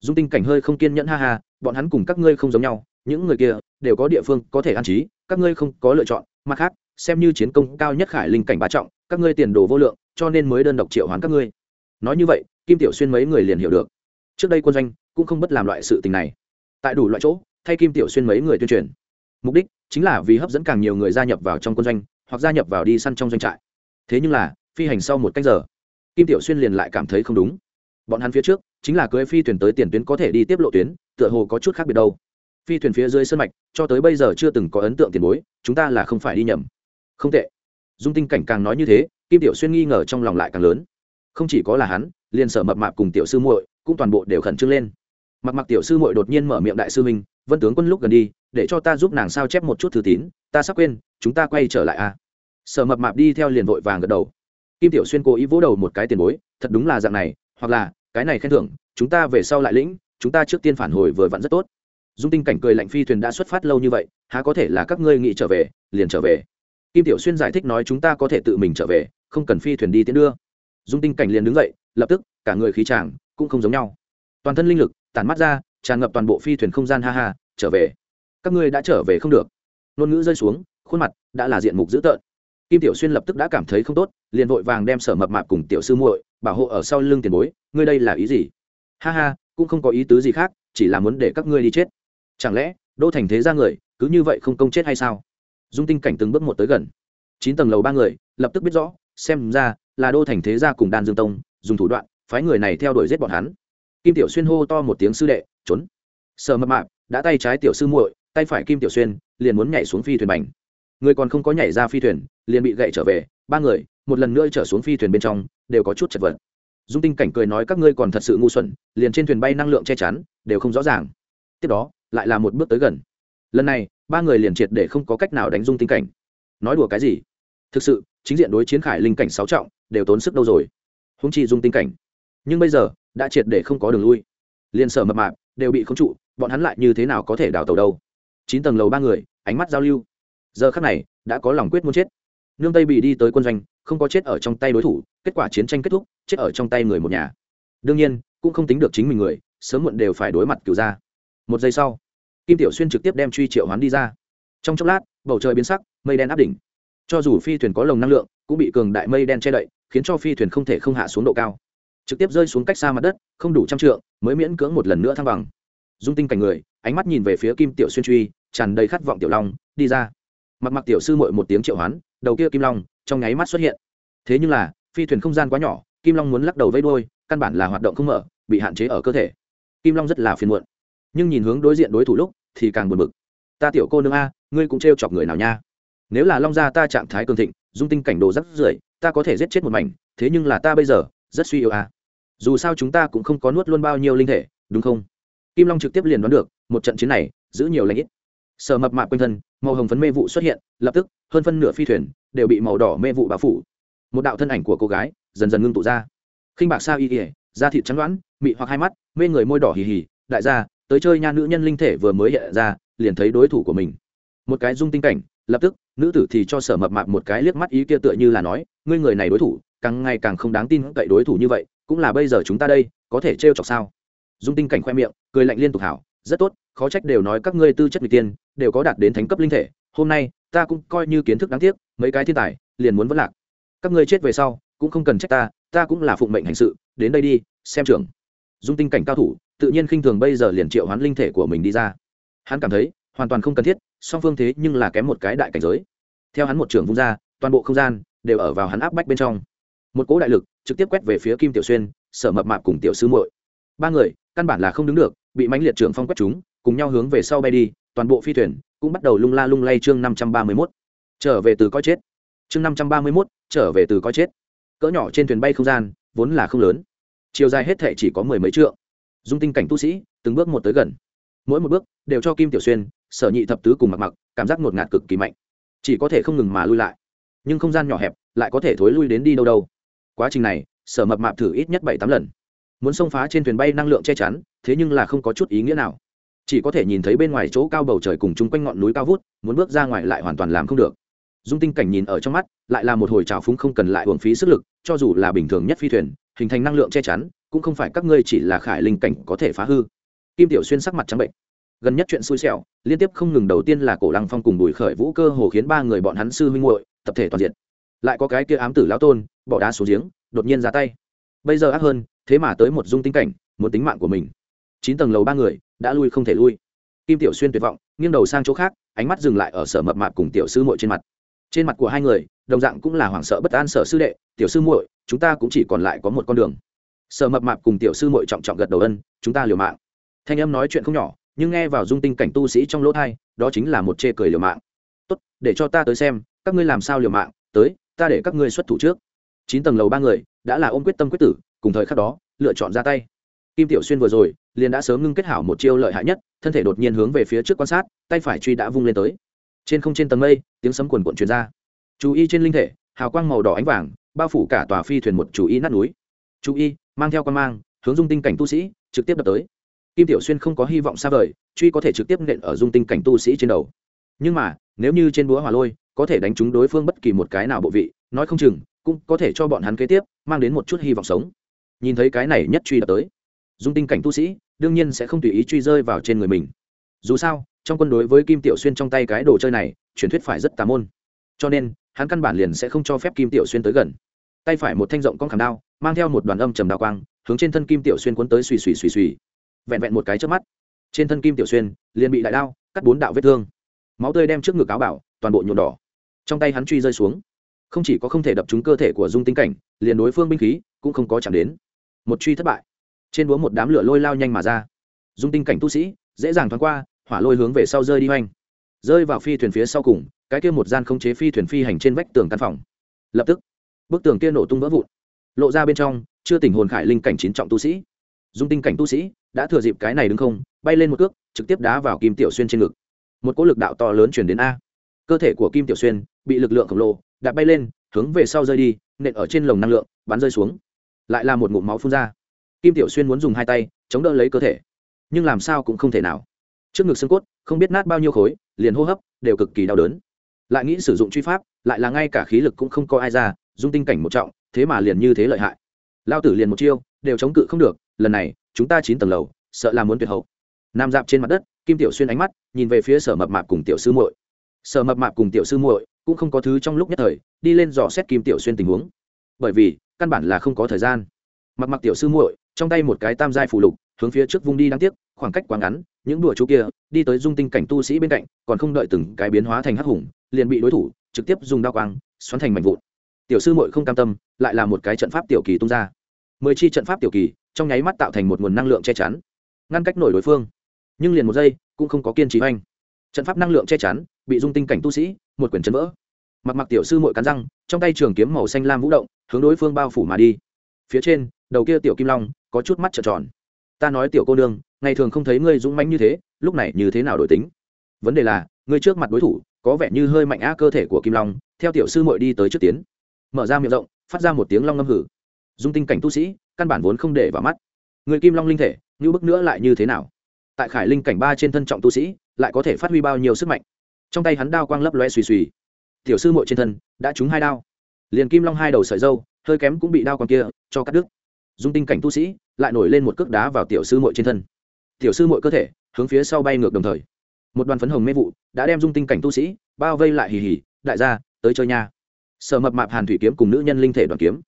Dung tinh cảnh hơi không kiên nhẫn, ha ha, bọn hắn cùng các ngươi không giống nhau, những người kia đều có địa phương có thể an trí, các ngươi không có lựa chọn. Mặt khác, xem như chiến công cao nhất khải linh cảnh bá trọng, các ngươi tiền đồ vô lượng, cho nên mới đơn độc triệu hoán các ngươi. Nói như vậy, kim tiểu xuyên mấy người liền hiểu được. Trước đây quân doanh cũng không bất làm loại sự tình này. Tại đủ loại chỗ, thay kim tiểu xuyên mấy người tuyên truyền. Mục đích chính là vì hấp dẫn càng nhiều người gia nhập vào trong quân doanh, hoặc gia nhập vào đi săn trong doanh trại. Thế nhưng là, phi hành sau một cách giờ, kim tiểu xuyên liền lại cảm thấy không đúng. Bọn hắn phía trước chính là cưới phi thuyền tới tiền tuyến có thể đi tiếp lộ tuyến, tựa hồ có chút khác biệt đâu. Phi thuyền phía dưới sân mạch, cho tới bây giờ chưa từng có ấn tượng tiền bối, chúng ta là không phải đi nhầm. Không tệ. Dung tinh cảnh càng nói như thế, kim tiểu xuyên nghi ngờ trong lòng lại càng lớn. Không chỉ có là hắn, liền sở mập mạp cùng tiểu sư muội cũng toàn bộ đều khẩn trương lên. Mặc mặc tiểu sư muội đột nhiên mở miệng đại sư minh vân tướng quân lúc gần đi, để cho ta giúp nàng sao chép một chút thư tín, ta sắp quên, chúng ta quay trở lại a à. sở mập mạp đi theo liền vội vàng gật đầu. Kim tiểu xuyên cố ý vỗ đầu một cái tiền bối, thật đúng là dạng này, hoặc là cái này khen thưởng, chúng ta về sau lại lĩnh, chúng ta trước tiên phản hồi vừa vặn rất tốt. Dung tinh cảnh cười lạnh phi thuyền đã xuất phát lâu như vậy, há có thể là các ngươi nghĩ trở về, liền trở về. Kim tiểu xuyên giải thích nói chúng ta có thể tự mình trở về, không cần phi thuyền đi tiến đưa. Dung tinh cảnh liền đứng dậy, lập tức, cả người khí tràng cũng không giống nhau. Toàn thân linh lực, tản mắt ra, tràn ngập toàn bộ phi thuyền không gian, ha ha, trở về. Các ngươi đã trở về không được. Ngôn ngữ rơi xuống, khuôn mặt đã là diện mục dữ tợn. Kim tiểu xuyên lập tức đã cảm thấy không tốt, liền vội vàng đem sở mập mạp cùng tiểu sư muội bảo hộ ở sau lưng tiền bối, ngươi đây là ý gì? Ha ha, cũng không có ý tứ gì khác, chỉ là muốn để các ngươi đi chết. Chẳng lẽ, đô thành thế ra người, cứ như vậy không công chết hay sao? Dung tinh cảnh từng bước một tới gần. Chín tầng lầu ba người, lập tức biết rõ, xem ra là đô thành thế gia cùng đan dương tông, dùng thủ đoạn, phái người này theo đuổi giết bọn hắn. Kim tiểu xuyên hô to một tiếng sư đệ, trốn. Sợ mập mạp đã tay trái tiểu sư muội, tay phải kim tiểu xuyên liền muốn nhảy xuống phi thuyền bành. Người còn không có nhảy ra phi thuyền, liền bị gậy trở về. Ba người, một lần nữa trở xuống phi thuyền bên trong đều có chút chật vật. Dung tinh cảnh cười nói, các ngươi còn thật sự ngu xuẩn, liền trên thuyền bay năng lượng che chắn, đều không rõ ràng. Tiếp đó, lại là một bước tới gần. Lần này, ba người liền triệt để không có cách nào đánh dung tinh cảnh. Nói đùa cái gì? Thực sự, chính diện đối chiến khải linh cảnh sáu trọng, đều tốn sức đâu rồi? Húng chi dung tinh cảnh. Nhưng bây giờ, đã triệt để không có đường lui. Liền sở mập mạp, đều bị khống trụ, bọn hắn lại như thế nào có thể đào tàu đâu? Chín tầng lầu ba người, ánh mắt giao lưu. Giờ khắc này, đã có lòng quyết muốn chết. Nương tây bị đi tới quân doanh không có chết ở trong tay đối thủ, kết quả chiến tranh kết thúc, chết ở trong tay người một nhà. Đương nhiên, cũng không tính được chính mình người, sớm muộn đều phải đối mặt cựu ra một giây sau, kim tiểu xuyên trực tiếp đem truy triệu hoán đi ra. Trong chốc lát, bầu trời biến sắc, mây đen áp đỉnh. Cho dù phi thuyền có lồng năng lượng, cũng bị cường đại mây đen che đậy, khiến cho phi thuyền không thể không hạ xuống độ cao. Trực tiếp rơi xuống cách xa mặt đất, không đủ trăm trượng, mới miễn cưỡng một lần nữa thăng bằng. Dung tinh cảnh người, ánh mắt nhìn về phía kim tiểu xuyên truy, tràn đầy khát vọng tiểu long, đi ra. Mặc mặc tiểu sư mội một tiếng triệu hoán, đầu kia kim long trong nháy mắt xuất hiện. Thế nhưng là, phi thuyền không gian quá nhỏ, kim long muốn lắc đầu vây đôi căn bản là hoạt động không mở, bị hạn chế ở cơ thể. Kim long rất là phiền muộn. Nhưng nhìn hướng đối diện đối thủ lúc, thì càng buồn bực. Ta tiểu cô nương a, ngươi cũng trêu chọc người nào nha? Nếu là long gia ta trạng thái cường thịnh, dung tinh cảnh đồ rất rưởi, ta có thể giết chết một mảnh, thế nhưng là ta bây giờ, rất suy yếu a. Dù sao chúng ta cũng không có nuốt luôn bao nhiêu linh thể, đúng không? Kim long trực tiếp liền đoán được, một trận chiến này, giữ nhiều lãnh ít sở mập mạp quanh thân, màu hồng phấn mê vụ xuất hiện, lập tức, hơn phân nửa phi thuyền đều bị màu đỏ mê vụ bao phủ. Một đạo thân ảnh của cô gái dần dần ngưng tụ ra. Khinh bạc sao y ỉa da thịt trắng đoán, mị hoặc hai mắt, mê người môi đỏ hì hì, đại gia, tới chơi nha nữ nhân linh thể vừa mới hiện ra, liền thấy đối thủ của mình. Một cái dung tinh cảnh, lập tức, nữ tử thì cho sở mập mạp một cái liếc mắt ý kia tựa như là nói, ngươi người này đối thủ, càng ngày càng không đáng tin cậy đối thủ như vậy, cũng là bây giờ chúng ta đây, có thể trêu chọc sao? Dung tinh cảnh khoe miệng, cười lạnh liên tục hảo, rất tốt khó trách đều nói các ngươi tư chất người tiên, đều có đạt đến thánh cấp linh thể, hôm nay, ta cũng coi như kiến thức đáng tiếc, mấy cái thiên tài, liền muốn vất lạc. Các ngươi chết về sau, cũng không cần trách ta ta cũng là phụng mệnh hành sự, đến đây đi, xem trưởng. Dung tinh cảnh cao thủ, tự nhiên khinh thường bây giờ liền triệu hoán linh thể của mình đi ra. Hắn cảm thấy, hoàn toàn không cần thiết, song phương thế nhưng là kém một cái đại cảnh giới. Theo hắn một trưởng vung ra, toàn bộ không gian, đều ở vào hắn áp bách bên trong. Một cỗ đại lực, trực tiếp quét về phía kim tiểu xuyên, sở mập mạp cùng tiểu sư muội. Ba người, căn bản là không đứng được, bị mãnh liệt trưởng phong quét chúng cùng nhau hướng về sau bay đi, toàn bộ phi thuyền cũng bắt đầu lung la lung lay chương năm trăm ba mươi mốt. Trở về từ coi chết. Chương năm trăm ba mươi mốt, trở về từ coi chết. Cỡ nhỏ trên thuyền bay không gian vốn là không lớn. Chiều dài hết thể chỉ có mười mấy trượng. Dung tinh cảnh tu sĩ từng bước một tới gần. Mỗi một bước đều cho kim tiểu xuyên, sở nhị thập tứ cùng mặc mặc cảm giác ngột ngạt cực kỳ mạnh. Chỉ có thể không ngừng mà lui lại. Nhưng không gian nhỏ hẹp lại có thể thối lui đến đi đâu đâu. Quá trình này, sở mập mạp thử ít nhất bảy tám lần. Muốn xông phá trên thuyền bay năng lượng che chắn, thế nhưng là không có chút ý nghĩa nào chỉ có thể nhìn thấy bên ngoài chỗ cao bầu trời cùng chung quanh ngọn núi cao vút, muốn bước ra ngoài lại hoàn toàn làm không được. Dung tinh cảnh nhìn ở trong mắt, lại là một hồi trào phúng không cần lại hưởng phí sức lực, cho dù là bình thường nhất phi thuyền, hình thành năng lượng che chắn, cũng không phải các ngươi chỉ là khải linh cảnh có thể phá hư. Kim tiểu xuyên sắc mặt trắng bệnh. Gần nhất chuyện xui xẻo, liên tiếp không ngừng đầu tiên là cổ lăng phong cùng bùi khởi vũ cơ hồ khiến ba người bọn hắn sư huynh muội, tập thể toàn diện. Lại có cái kia ám tử lão tôn, bỏ đá xuống giếng, đột nhiên ra tay. Bây giờ ác hơn, thế mà tới một dung tinh cảnh, muốn tính mạng của mình chín tầng lầu ba người đã lui không thể lui. Kim tiểu xuyên tuyệt vọng, nghiêng đầu sang chỗ khác, ánh mắt dừng lại ở sở mập mạp cùng tiểu sư muội trên mặt. Trên mặt của hai người, đồng dạng cũng là hoảng sợ bất an sở sư đệ, tiểu sư muội, chúng ta cũng chỉ còn lại có một con đường. Sở mập mạp cùng tiểu sư muội trọng trọng gật đầu ân, chúng ta liều mạng. Thanh âm nói chuyện không nhỏ, nhưng nghe vào dung tinh cảnh tu sĩ trong lỗ thai, đó chính là một chê cười liều mạng. Tốt, để cho ta tới xem, các ngươi làm sao liều mạng, tới, ta để các ngươi xuất thủ trước. Chín tầng lầu ba người đã là ôm quyết tâm quyết tử, cùng thời khắc đó, lựa chọn ra tay. Kim tiểu xuyên vừa rồi liền đã sớm ngưng kết hảo một chiêu lợi hại nhất, thân thể đột nhiên hướng về phía trước quan sát, tay phải truy đã vung lên tới. Trên không trên tầng mây, tiếng sấm quần quận truyền ra. Chú y trên linh thể, hào quang màu đỏ ánh vàng, bao phủ cả tòa phi thuyền một chú y nát núi. Chú y, mang theo quan mang, hướng dung tinh cảnh tu sĩ, trực tiếp đập tới. Kim tiểu xuyên không có hy vọng xa vời, truy có thể trực tiếp nện ở dung tinh cảnh tu sĩ trên đầu. Nhưng mà, nếu như trên búa hỏa lôi, có thể đánh trúng đối phương bất kỳ một cái nào bộ vị, nói không chừng, cũng có thể cho bọn hắn kế tiếp, mang đến một chút hy vọng sống. Nhìn thấy cái này nhất truy đập tới dung tinh cảnh tu sĩ, đương nhiên sẽ không tùy ý truy rơi vào trên người mình. Dù sao, trong quân đối với kim tiểu xuyên trong tay cái đồ chơi này, truyền thuyết phải rất tà môn. Cho nên, hắn căn bản liền sẽ không cho phép kim tiểu xuyên tới gần. Tay phải một thanh rộng con khảm đao, mang theo một đoàn âm trầm đào quang, hướng trên thân kim tiểu xuyên cuốn tới xùy xùy xùy xùy vẹn vẹn một cái trước mắt, trên thân kim tiểu xuyên liền bị đại đao cắt bốn đạo vết thương. Máu tươi đem trước ngực áo bảo, toàn bộ nhuộm đỏ. Trong tay hắn truy rơi xuống. Không chỉ có không thể đập trúng cơ thể của dung tinh cảnh, liền đối phương binh khí cũng không có chạm đến. Một truy thất bại trên búa một đám lửa lôi lao nhanh mà ra. Dung tinh cảnh tu sĩ, dễ dàng thoáng qua, hỏa lôi hướng về sau rơi đi hoành. Rơi vào phi thuyền phía sau cùng, cái kia một gian không chế phi thuyền phi hành trên vách tường căn phòng. Lập tức, bức tường kia nổ tung vỡ vụn. Lộ ra bên trong, chưa tỉnh hồn khải linh cảnh chín trọng tu sĩ. Dung tinh cảnh tu sĩ, đã thừa dịp cái này đứng không, bay lên một cước, trực tiếp đá vào kim tiểu xuyên trên ngực. Một cỗ lực đạo to lớn chuyển đến a. Cơ thể của kim tiểu xuyên bị lực lượng khổng lồ đạp bay lên, hướng về sau rơi đi, nện ở trên lồng năng lượng, bắn rơi xuống. Lại là một ngụm máu phun ra kim tiểu xuyên muốn dùng hai tay, chống đỡ lấy cơ thể. Nhưng làm sao cũng không thể nào. Trước ngực xương cốt, không biết nát bao nhiêu khối, liền hô hấp đều cực kỳ đau đớn. Lại nghĩ sử dụng truy pháp, lại là ngay cả khí lực cũng không có ai ra, dung tinh cảnh một trọng, thế mà liền như thế lợi hại. Lao tử liền một chiêu, đều chống cự không được, lần này, chúng ta chín tầng lầu, sợ là muốn tuyệt hậu. Nam dạp trên mặt đất, kim tiểu xuyên ánh mắt, nhìn về phía sở mập mạp cùng tiểu sư muội. Sở mập mạp cùng tiểu sư muội cũng không có thứ trong lúc nhất thời, đi lên dò xét kim tiểu xuyên tình huống. Bởi vì, căn bản là không có thời gian. Mặc mặc tiểu sư muội trong tay một cái tam giai phù lục, hướng phía trước vung đi đáng tiếc, khoảng cách quá ngắn, những đùa chú kia, đi tới dung tinh cảnh tu sĩ bên cạnh, còn không đợi từng cái biến hóa thành hắc hùng, liền bị đối thủ trực tiếp dùng đao quang xoắn thành mảnh vụn. Tiểu sư muội không cam tâm, lại là một cái trận pháp tiểu kỳ tung ra. Mười chi trận pháp tiểu kỳ, trong nháy mắt tạo thành một nguồn năng lượng che chắn, ngăn cách nổi đối phương. Nhưng liền một giây, cũng không có kiên trì oanh. Trận pháp năng lượng che chắn, bị dung tinh cảnh tu sĩ một quyển chấn vỡ. Mặc mặc tiểu sư mội cắn răng, trong tay trường kiếm màu xanh lam vũ động, hướng đối phương bao phủ mà đi. Phía trên, đầu kia tiểu kim long có chút mắt trợn tròn. Ta nói tiểu cô đương ngày thường không thấy ngươi dũng mãnh như thế, lúc này như thế nào đổi tính? Vấn đề là, ngươi trước mặt đối thủ, có vẻ như hơi mạnh á cơ thể của kim long, theo tiểu sư mội đi tới trước tiến. Mở ra miệng rộng, phát ra một tiếng long ngâm hử. Dung tinh cảnh tu sĩ, căn bản vốn không để vào mắt. Người kim long linh thể, như bức nữa lại như thế nào? Tại khải linh cảnh ba trên thân trọng tu sĩ, lại có thể phát huy bao nhiêu sức mạnh? Trong tay hắn đao quang lấp loe xùy xùy. Tiểu sư mội trên thân, đã trúng hai đao. Liền kim long hai đầu sợi dâu, hơi kém cũng bị đao quang kia cho cắt đứt dung tinh cảnh tu sĩ, lại nổi lên một cước đá vào tiểu sư mội trên thân. Tiểu sư mội cơ thể, hướng phía sau bay ngược đồng thời. Một đoàn phấn hồng mê vụ đã đem dung tinh cảnh tu sĩ bao vây lại hì hì, đại gia, tới chơi nha. Sở mập mạp hàn thủy kiếm cùng nữ nhân linh thể đoàn kiếm.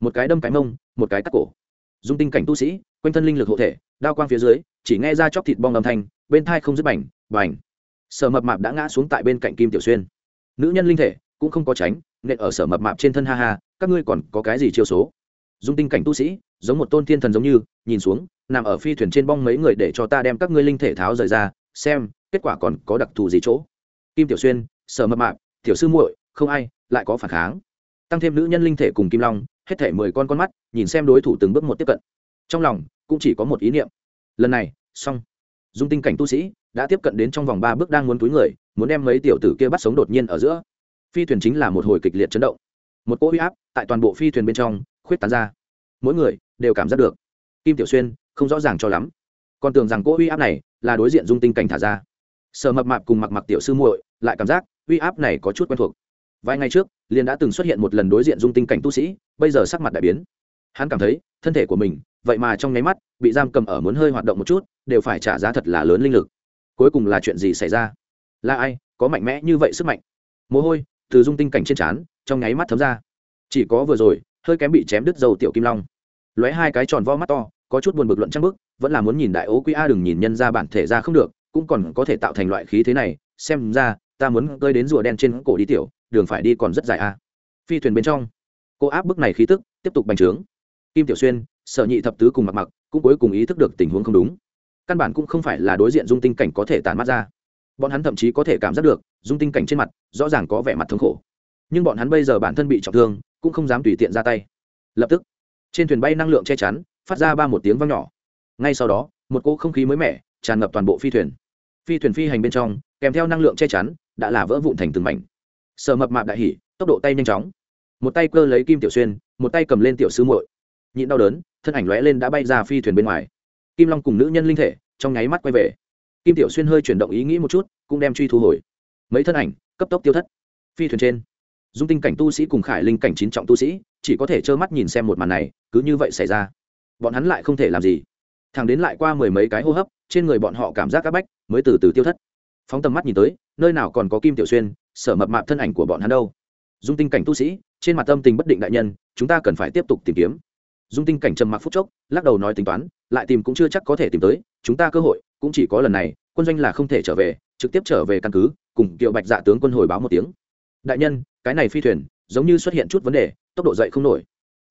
Một cái đâm cái mông, một cái cắt cổ. Dung tinh cảnh tu sĩ, quanh thân linh lực hộ thể, đao quang phía dưới, chỉ nghe ra chóc thịt bong âm thanh, bên thai không dứt bành bành. Sở mập mạp đã ngã xuống tại bên cạnh kim tiểu xuyên. Nữ nhân linh thể cũng không có tránh, nện ở sở mập mạp trên thân ha ha, các ngươi còn có cái gì chiêu số? Dung tinh cảnh tu sĩ, giống một tôn thiên thần giống như, nhìn xuống, nằm ở phi thuyền trên bong mấy người để cho ta đem các ngươi linh thể tháo rời ra, xem, kết quả còn có đặc thù gì chỗ. Kim tiểu xuyên, sở mập mạp, tiểu sư muội, không ai, lại có phản kháng. Tăng thêm nữ nhân linh thể cùng kim long, hết thể mười con con mắt, nhìn xem đối thủ từng bước một tiếp cận. Trong lòng, cũng chỉ có một ý niệm. Lần này, xong. Dung tinh cảnh tu sĩ, đã tiếp cận đến trong vòng ba bước đang muốn túi người, muốn đem mấy tiểu tử kia bắt sống đột nhiên ở giữa. Phi thuyền chính là một hồi kịch liệt chấn động. Một cỗ huy áp, tại toàn bộ phi thuyền bên trong khuyết tán ra. Mỗi người đều cảm giác được. Kim tiểu xuyên không rõ ràng cho lắm. Còn tưởng rằng cỗ uy áp này là đối diện dung tinh cảnh thả ra. Sở mập mạp cùng mặc mặc tiểu sư muội lại cảm giác uy áp này có chút quen thuộc. Vài ngày trước, liền đã từng xuất hiện một lần đối diện dung tinh cảnh tu sĩ, bây giờ sắc mặt đại biến. Hắn cảm thấy thân thể của mình, vậy mà trong nháy mắt bị giam cầm ở muốn hơi hoạt động một chút, đều phải trả giá thật là lớn linh lực. Cuối cùng là chuyện gì xảy ra? Là ai có mạnh mẽ như vậy sức mạnh? Mồ hôi từ dung tinh cảnh trên trán trong nháy mắt thấm ra. Chỉ có vừa rồi hơi kém bị chém đứt dầu tiểu kim long. Lóe hai cái tròn vo mắt to, có chút buồn bực luận trăng bức, vẫn là muốn nhìn đại ố quý a đừng nhìn nhân ra bản thể ra không được, cũng còn có thể tạo thành loại khí thế này, xem ra, ta muốn cơi đến rùa đen trên cổ đi tiểu, đường phải đi còn rất dài a. Phi thuyền bên trong, cô áp bức này khí tức, tiếp tục bành trướng. Kim tiểu xuyên, sở nhị thập tứ cùng mặc mặc, cũng cuối cùng ý thức được tình huống không đúng. Căn bản cũng không phải là đối diện dung tinh cảnh có thể tàn mắt ra. Bọn hắn thậm chí có thể cảm giác được, dung tinh cảnh trên mặt, rõ ràng có vẻ mặt thống khổ. Nhưng bọn hắn bây giờ bản thân bị trọng thương cũng không dám tùy tiện ra tay. Lập tức, trên thuyền bay năng lượng che chắn, phát ra ba một tiếng vang nhỏ. Ngay sau đó, một cỗ không khí mới mẻ tràn ngập toàn bộ phi thuyền. Phi thuyền phi hành bên trong, kèm theo năng lượng che chắn, đã là vỡ vụn thành từng mảnh. Sợ mập mạp đại hỉ, tốc độ tay nhanh chóng. Một tay cơ lấy kim tiểu xuyên, một tay cầm lên tiểu sư muội. Nhịn đau đớn, thân ảnh lóe lên đã bay ra phi thuyền bên ngoài. Kim long cùng nữ nhân linh thể, trong nháy mắt quay về. Kim tiểu xuyên hơi chuyển động ý nghĩ một chút, cũng đem truy thu hồi. Mấy thân ảnh, cấp tốc tiêu thất. Phi thuyền trên dung tinh cảnh tu sĩ cùng khải linh cảnh chín trọng tu sĩ, chỉ có thể trơ mắt nhìn xem một màn này, cứ như vậy xảy ra. Bọn hắn lại không thể làm gì. Thằng đến lại qua mười mấy cái hô hấp, trên người bọn họ cảm giác áp bách, mới từ từ tiêu thất. Phóng tầm mắt nhìn tới, nơi nào còn có kim tiểu xuyên, sở mập mạp thân ảnh của bọn hắn đâu. Dung tinh cảnh tu sĩ, trên mặt tâm tình bất định đại nhân, chúng ta cần phải tiếp tục tìm kiếm. Dung tinh cảnh trầm mặc phút chốc, lắc đầu nói tính toán, lại tìm cũng chưa chắc có thể tìm tới, chúng ta cơ hội, cũng chỉ có lần này, quân doanh là không thể trở về, trực tiếp trở về căn cứ, cùng kiệu bạch dạ tướng quân hồi báo một tiếng đại nhân, cái này phi thuyền, giống như xuất hiện chút vấn đề, tốc độ dậy không nổi.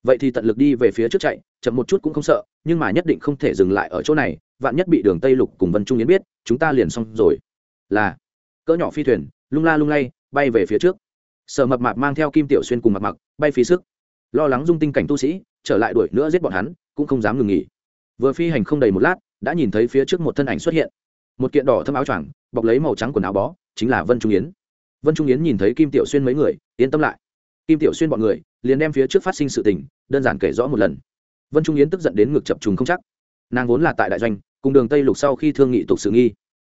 Vậy thì tận lực đi về phía trước chạy, chậm một chút cũng không sợ, nhưng mà nhất định không thể dừng lại ở chỗ này, vạn nhất bị đường tây lục cùng vân trung yến biết, chúng ta liền xong rồi. Là, cỡ nhỏ phi thuyền, lung la lung lay, bay về phía trước. Sở mập mạp mang theo kim tiểu xuyên cùng mặc mặc bay phí sức. Lo lắng dung tinh cảnh tu sĩ, trở lại đuổi nữa giết bọn hắn, cũng không dám ngừng nghỉ. Vừa phi hành không đầy một lát, đã nhìn thấy phía trước một thân ảnh xuất hiện. Một kiện đỏ thâm áo choàng, bọc lấy màu trắng quần áo bó, chính là vân trung yến vân trung yến nhìn thấy kim tiểu xuyên mấy người, yên tâm lại. Kim tiểu xuyên bọn người liền đem phía trước phát sinh sự tình, đơn giản kể rõ một lần. Vân trung yến tức giận đến ngực chập trùng không chắc. Nàng vốn là tại đại doanh, cùng đường tây lục sau khi thương nghị tục sự nghi.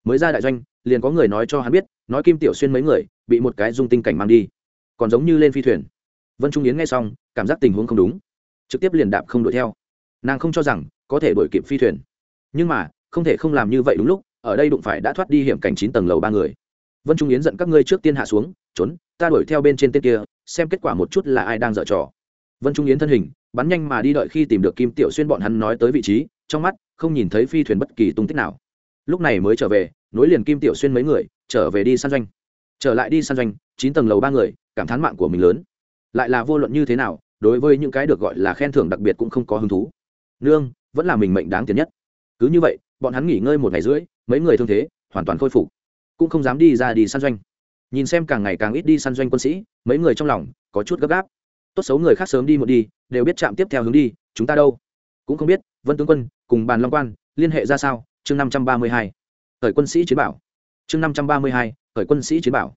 Mới ra đại doanh, liền có người nói cho hắn biết, nói kim tiểu xuyên mấy người bị một cái dung tinh cảnh mang đi. Còn giống như lên phi thuyền. Vân trung yến nghe xong, cảm giác tình huống không đúng. Trực tiếp liền đạp không đuổi theo. Nàng không cho rằng có thể đuổi kịp phi thuyền. Nhưng mà, không thể không làm như vậy đúng lúc, ở đây đụng phải đã thoát đi hiểm cảnh chín tầng lầu ba người vân trung yến giận các ngươi trước tiên hạ xuống, trốn, ta đuổi theo bên trên tên kia, xem kết quả một chút là ai đang dở trò. Vân trung yến thân hình, bắn nhanh mà đi đợi khi tìm được kim tiểu xuyên bọn hắn nói tới vị trí, trong mắt, không nhìn thấy phi thuyền bất kỳ tung tích nào. Lúc này mới trở về, nối liền kim tiểu xuyên mấy người, trở về đi săn doanh. Trở lại đi săn doanh, chín tầng lầu ba người, cảm thán mạng của mình lớn. Lại là vô luận như thế nào, đối với những cái được gọi là khen thưởng đặc biệt cũng không có hứng thú. Nương, vẫn là mình mệnh đáng tiền nhất. Cứ như vậy, bọn hắn nghỉ ngơi một ngày rưỡi, mấy người thương thế, hoàn toàn khôi phục cũng không dám đi ra đi săn doanh. Nhìn xem càng ngày càng ít đi săn doanh quân sĩ, mấy người trong lòng có chút gấp gáp. Tốt xấu người khác sớm đi một đi, đều biết chạm tiếp theo hướng đi, chúng ta đâu? Cũng không biết, vân tướng quân cùng bàn long quan liên hệ ra sao? Chương năm trăm ba mươi hai. Khởi quân sĩ chiến bảo. Chương năm trăm ba mươi hai. Khởi quân sĩ chiến bảo.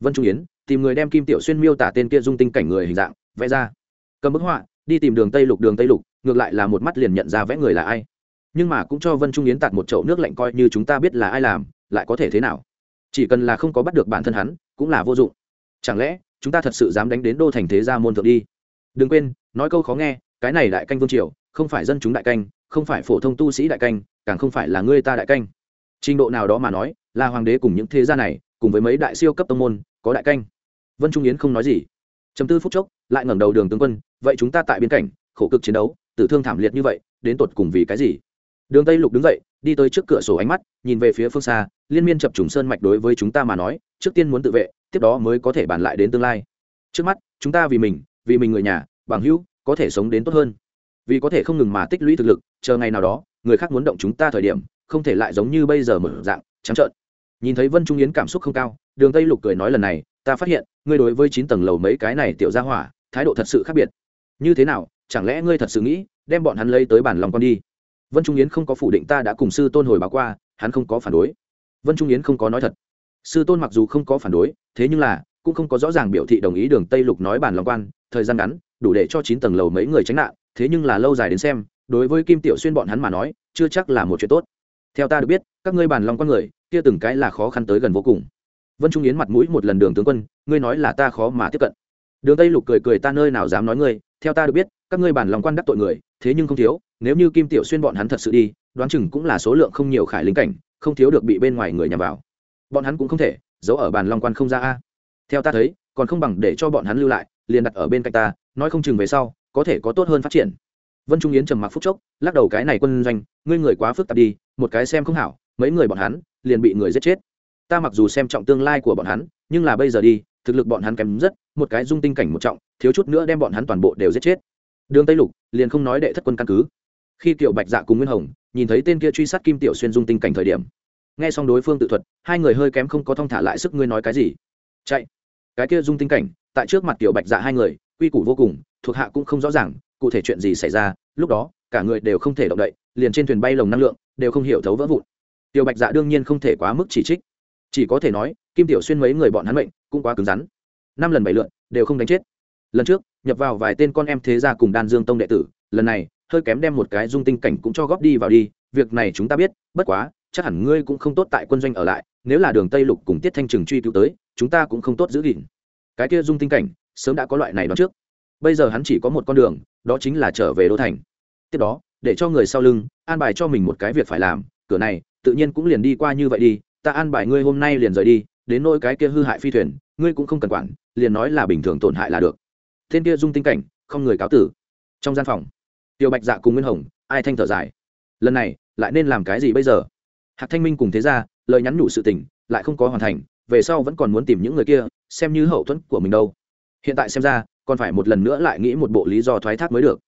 Vân trung yến tìm người đem kim tiểu xuyên miêu tả tên kia dung tinh cảnh người hình dạng, vẽ ra. Cầm bức họa, đi tìm đường tây lục, đường tây lục, ngược lại là một mắt liền nhận ra vẽ người là ai. Nhưng mà cũng cho vân trung yến tạt một chậu nước lạnh coi như chúng ta biết là ai làm, lại có thể thế nào? Chỉ cần là không có bắt được bản thân hắn, cũng là vô dụng. Chẳng lẽ, chúng ta thật sự dám đánh đến đô thành thế gia môn thượng đi? Đừng quên, nói câu khó nghe, cái này đại canh vương triều, không phải dân chúng đại canh, không phải phổ thông tu sĩ đại canh, càng không phải là ngươi ta đại canh. Trình độ nào đó mà nói, là hoàng đế cùng những thế gia này, cùng với mấy đại siêu cấp tông môn, có đại canh. Vân trung yến không nói gì. Chấm tư phút chốc, lại ngẩng đầu đường tướng quân, vậy chúng ta tại biên cảnh, khổ cực chiến đấu, tử thương thảm liệt như vậy, đến tột cùng vì cái gì? Đường tây lục đứng dậy, đi tới trước cửa sổ ánh mắt, nhìn về phía phương xa, liên miên chập trùng sơn mạch đối với chúng ta mà nói, trước tiên muốn tự vệ, tiếp đó mới có thể bàn lại đến tương lai. Trước mắt, chúng ta vì mình vì mình người nhà, bằng hữu, có thể sống đến tốt hơn. Vì có thể không ngừng mà tích lũy thực lực, chờ ngày nào đó, người khác muốn động chúng ta thời điểm, không thể lại giống như bây giờ mở dạng, trắng trợn. Nhìn thấy vân trung yến cảm xúc không cao, đường tây lục cười nói lần này, ta phát hiện, ngươi đối với chín tầng lầu mấy cái này tiểu gia hỏa, thái độ thật sự khác biệt. Như thế nào, chẳng lẽ ngươi thật sự nghĩ, đem bọn hắn lấy tới bản lòng con đi? Vân trung yến không có phủ định ta đã cùng sư tôn hồi báo qua, hắn không có phản đối. Vân trung yến không có nói thật. Sư tôn mặc dù không có phản đối, thế nhưng là, cũng không có rõ ràng biểu thị đồng ý đường tây lục nói bản lòng quan, thời gian ngắn, đủ để cho chín tầng lầu mấy người tránh nạn, thế nhưng là lâu dài đến xem, đối với kim tiểu xuyên bọn hắn mà nói, chưa chắc là một chuyện tốt. Theo ta được biết, các ngươi bàn lòng con người, kia từng cái là khó khăn tới gần vô cùng. Vân trung yến mặt mũi một lần đường tướng quân, ngươi nói là ta khó mà tiếp cận. Đường tây lục cười cười, ta nơi nào dám nói ngươi, theo ta được biết, các ngươi bản lòng quan đắc tội người, thế nhưng không thiếu nếu như kim tiểu xuyên bọn hắn thật sự đi, đoán chừng cũng là số lượng không nhiều khải Linh cảnh, không thiếu được bị bên ngoài người nhằm vào. Bọn hắn cũng không thể giấu ở bàn long quan không ra a. Theo ta thấy, còn không bằng để cho bọn hắn lưu lại, liền đặt ở bên cạnh ta, nói không chừng về sau, có thể có tốt hơn phát triển. Vân trung yến trầm mặc phúc chốc, lắc đầu cái này quân doanh, ngươi người quá phức tạp đi, một cái xem không hảo, mấy người bọn hắn liền bị người giết chết. Ta mặc dù xem trọng tương lai của bọn hắn, nhưng là bây giờ đi, thực lực bọn hắn kém rất, một cái dung tinh cảnh một trọng, thiếu chút nữa đem bọn hắn toàn bộ đều giết chết. Đường tây lục liền không nói đệ thất quân căn cứ khi tiểu bạch dạ cùng nguyên hồng nhìn thấy tên kia truy sát kim tiểu xuyên dung tinh cảnh thời điểm, nghe xong đối phương tự thuật, hai người hơi kém không có thong thả lại sức ngươi nói cái gì. Chạy. Cái kia dung tinh cảnh, tại trước mặt tiểu bạch dạ hai người, quy củ vô cùng, thuộc hạ cũng không rõ ràng, cụ thể chuyện gì xảy ra, lúc đó, cả người đều không thể động đậy, liền trên thuyền bay lồng năng lượng, đều không hiểu thấu vỡ vụn. Tiểu bạch dạ đương nhiên không thể quá mức chỉ trích. Chỉ có thể nói, kim tiểu xuyên mấy người bọn hắn mệnh cũng quá cứng rắn. Năm lần bảy lượn đều không đánh chết. Lần trước, nhập vào vài tên con em thế gia cùng đan dương tông đệ tử, lần này hơi kém đem một cái dung tinh cảnh cũng cho góp đi vào đi, việc này chúng ta biết, bất quá, chắc hẳn ngươi cũng không tốt tại quân doanh ở lại, nếu là đường tây lục cùng tiết thanh trừng truy cứu tới, chúng ta cũng không tốt giữ gìn. Cái kia dung tinh cảnh, sớm đã có loại này đó trước. Bây giờ hắn chỉ có một con đường, đó chính là trở về đô thành. Tiếp đó, để cho người sau lưng, an bài cho mình một cái việc phải làm, cửa này, tự nhiên cũng liền đi qua như vậy đi, ta an bài ngươi hôm nay liền rời đi, đến nôi cái kia hư hại phi thuyền, ngươi cũng không cần quản, liền nói là bình thường tổn hại là được. Thiên kia dung tinh cảnh, không người cáo tử. Trong gian phòng tiêu bạch dạ cùng nguyên hồng, ai thanh thở dài? Lần này, lại nên làm cái gì bây giờ? Hạc thanh minh cùng thế ra lời nhắn nhủ sự tình, lại không có hoàn thành, về sau vẫn còn muốn tìm những người kia, xem như hậu thuẫn của mình đâu. Hiện tại xem ra, còn phải một lần nữa lại nghĩ một bộ lý do thoái thác mới được.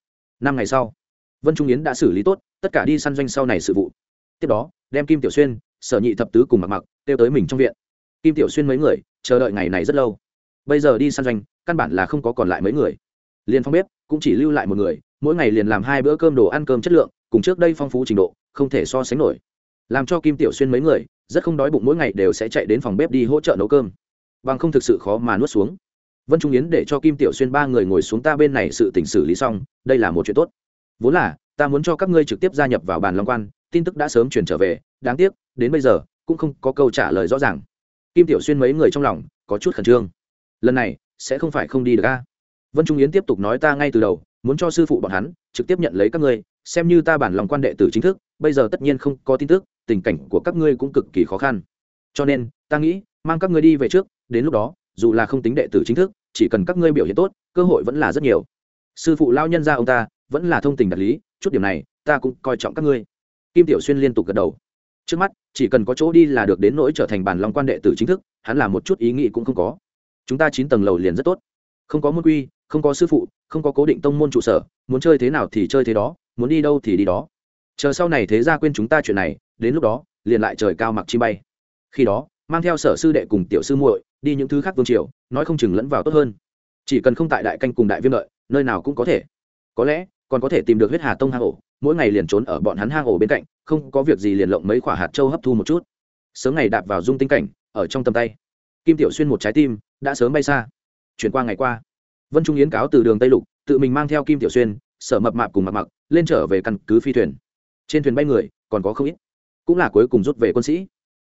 Năm ngày sau, vân trung yến đã xử lý tốt, tất cả đi săn doanh sau này sự vụ. Tiếp đó, đem kim tiểu xuyên, sở nhị thập tứ cùng mặc mặc kêu tới mình trong viện. Kim tiểu xuyên mấy người, chờ đợi ngày này rất lâu. Bây giờ đi săn doanh, căn bản là không có còn lại mấy người. Liền phong bếp, cũng chỉ lưu lại một người mỗi ngày liền làm hai bữa cơm đồ ăn cơm chất lượng, cùng trước đây phong phú trình độ, không thể so sánh nổi. Làm cho kim tiểu xuyên mấy người, rất không đói bụng mỗi ngày đều sẽ chạy đến phòng bếp đi hỗ trợ nấu cơm. Bằng không thực sự khó mà nuốt xuống. Vân trung yến để cho kim tiểu xuyên ba người ngồi xuống ta bên này sự t xử lý xong, đây là một chuyện tốt. Vốn là, ta muốn cho các ngươi trực tiếp gia nhập vào bàn long quan, tin tức đã sớm chuyển trở về, đáng tiếc, đến bây giờ, cũng không có câu trả lời rõ ràng. Kim tiểu xuyên mấy người trong lòng, có chút khẩn trương. Lần này, sẽ không phải không đi được a. Vân trung yến tiếp tục nói ta ngay từ đầu muốn cho sư phụ bọn hắn trực tiếp nhận lấy các ngươi, xem như ta bản lòng quan đệ tử chính thức, bây giờ tất nhiên không có tin tức, tình cảnh của các ngươi cũng cực kỳ khó khăn. Cho nên, ta nghĩ, mang các ngươi đi về trước, đến lúc đó, dù là không tính đệ tử chính thức, chỉ cần các ngươi biểu hiện tốt, cơ hội vẫn là rất nhiều. Sư phụ lao nhân ra ông ta, vẫn là thông tình đạt lý, chút điểm này, ta cũng coi trọng các ngươi. Kim tiểu xuyên liên tục gật đầu. Trước mắt, chỉ cần có chỗ đi là được đến nỗi trở thành bản lòng quan đệ tử chính thức, hắn là một chút ý nghĩ cũng không có. Chúng ta chín tầng lầu liền rất tốt. Không có môn quy, không có sư phụ không có cố định tông môn trụ sở, muốn chơi thế nào thì chơi thế đó, muốn đi đâu thì đi đó. Chờ sau này thế ra quên chúng ta chuyện này, đến lúc đó, liền lại trời cao mặc chi bay. Khi đó, mang theo sở sư đệ cùng tiểu sư muội, đi những thứ khác vương triều, nói không chừng lẫn vào tốt hơn. Chỉ cần không tại đại canh cùng đại viêm lợi nơi nào cũng có thể. Có lẽ, còn có thể tìm được huyết hà tông hang ổ, mỗi ngày liền trốn ở bọn hắn hang ổ bên cạnh, không có việc gì liền lộng mấy quả hạt châu hấp thu một chút. Sớm ngày đạp vào dung tinh cảnh, ở trong tầm tay. Kim tiểu xuyên một trái tim, đã sớm bay xa. Chuyển qua ngày qua vân trung yến cáo từ đường tây lục, tự mình mang theo kim tiểu xuyên, sở mập mạp cùng mặc mặc, lên trở về căn cứ phi thuyền. Trên thuyền bay người, còn có không ít. Cũng là cuối cùng rút về quân sĩ.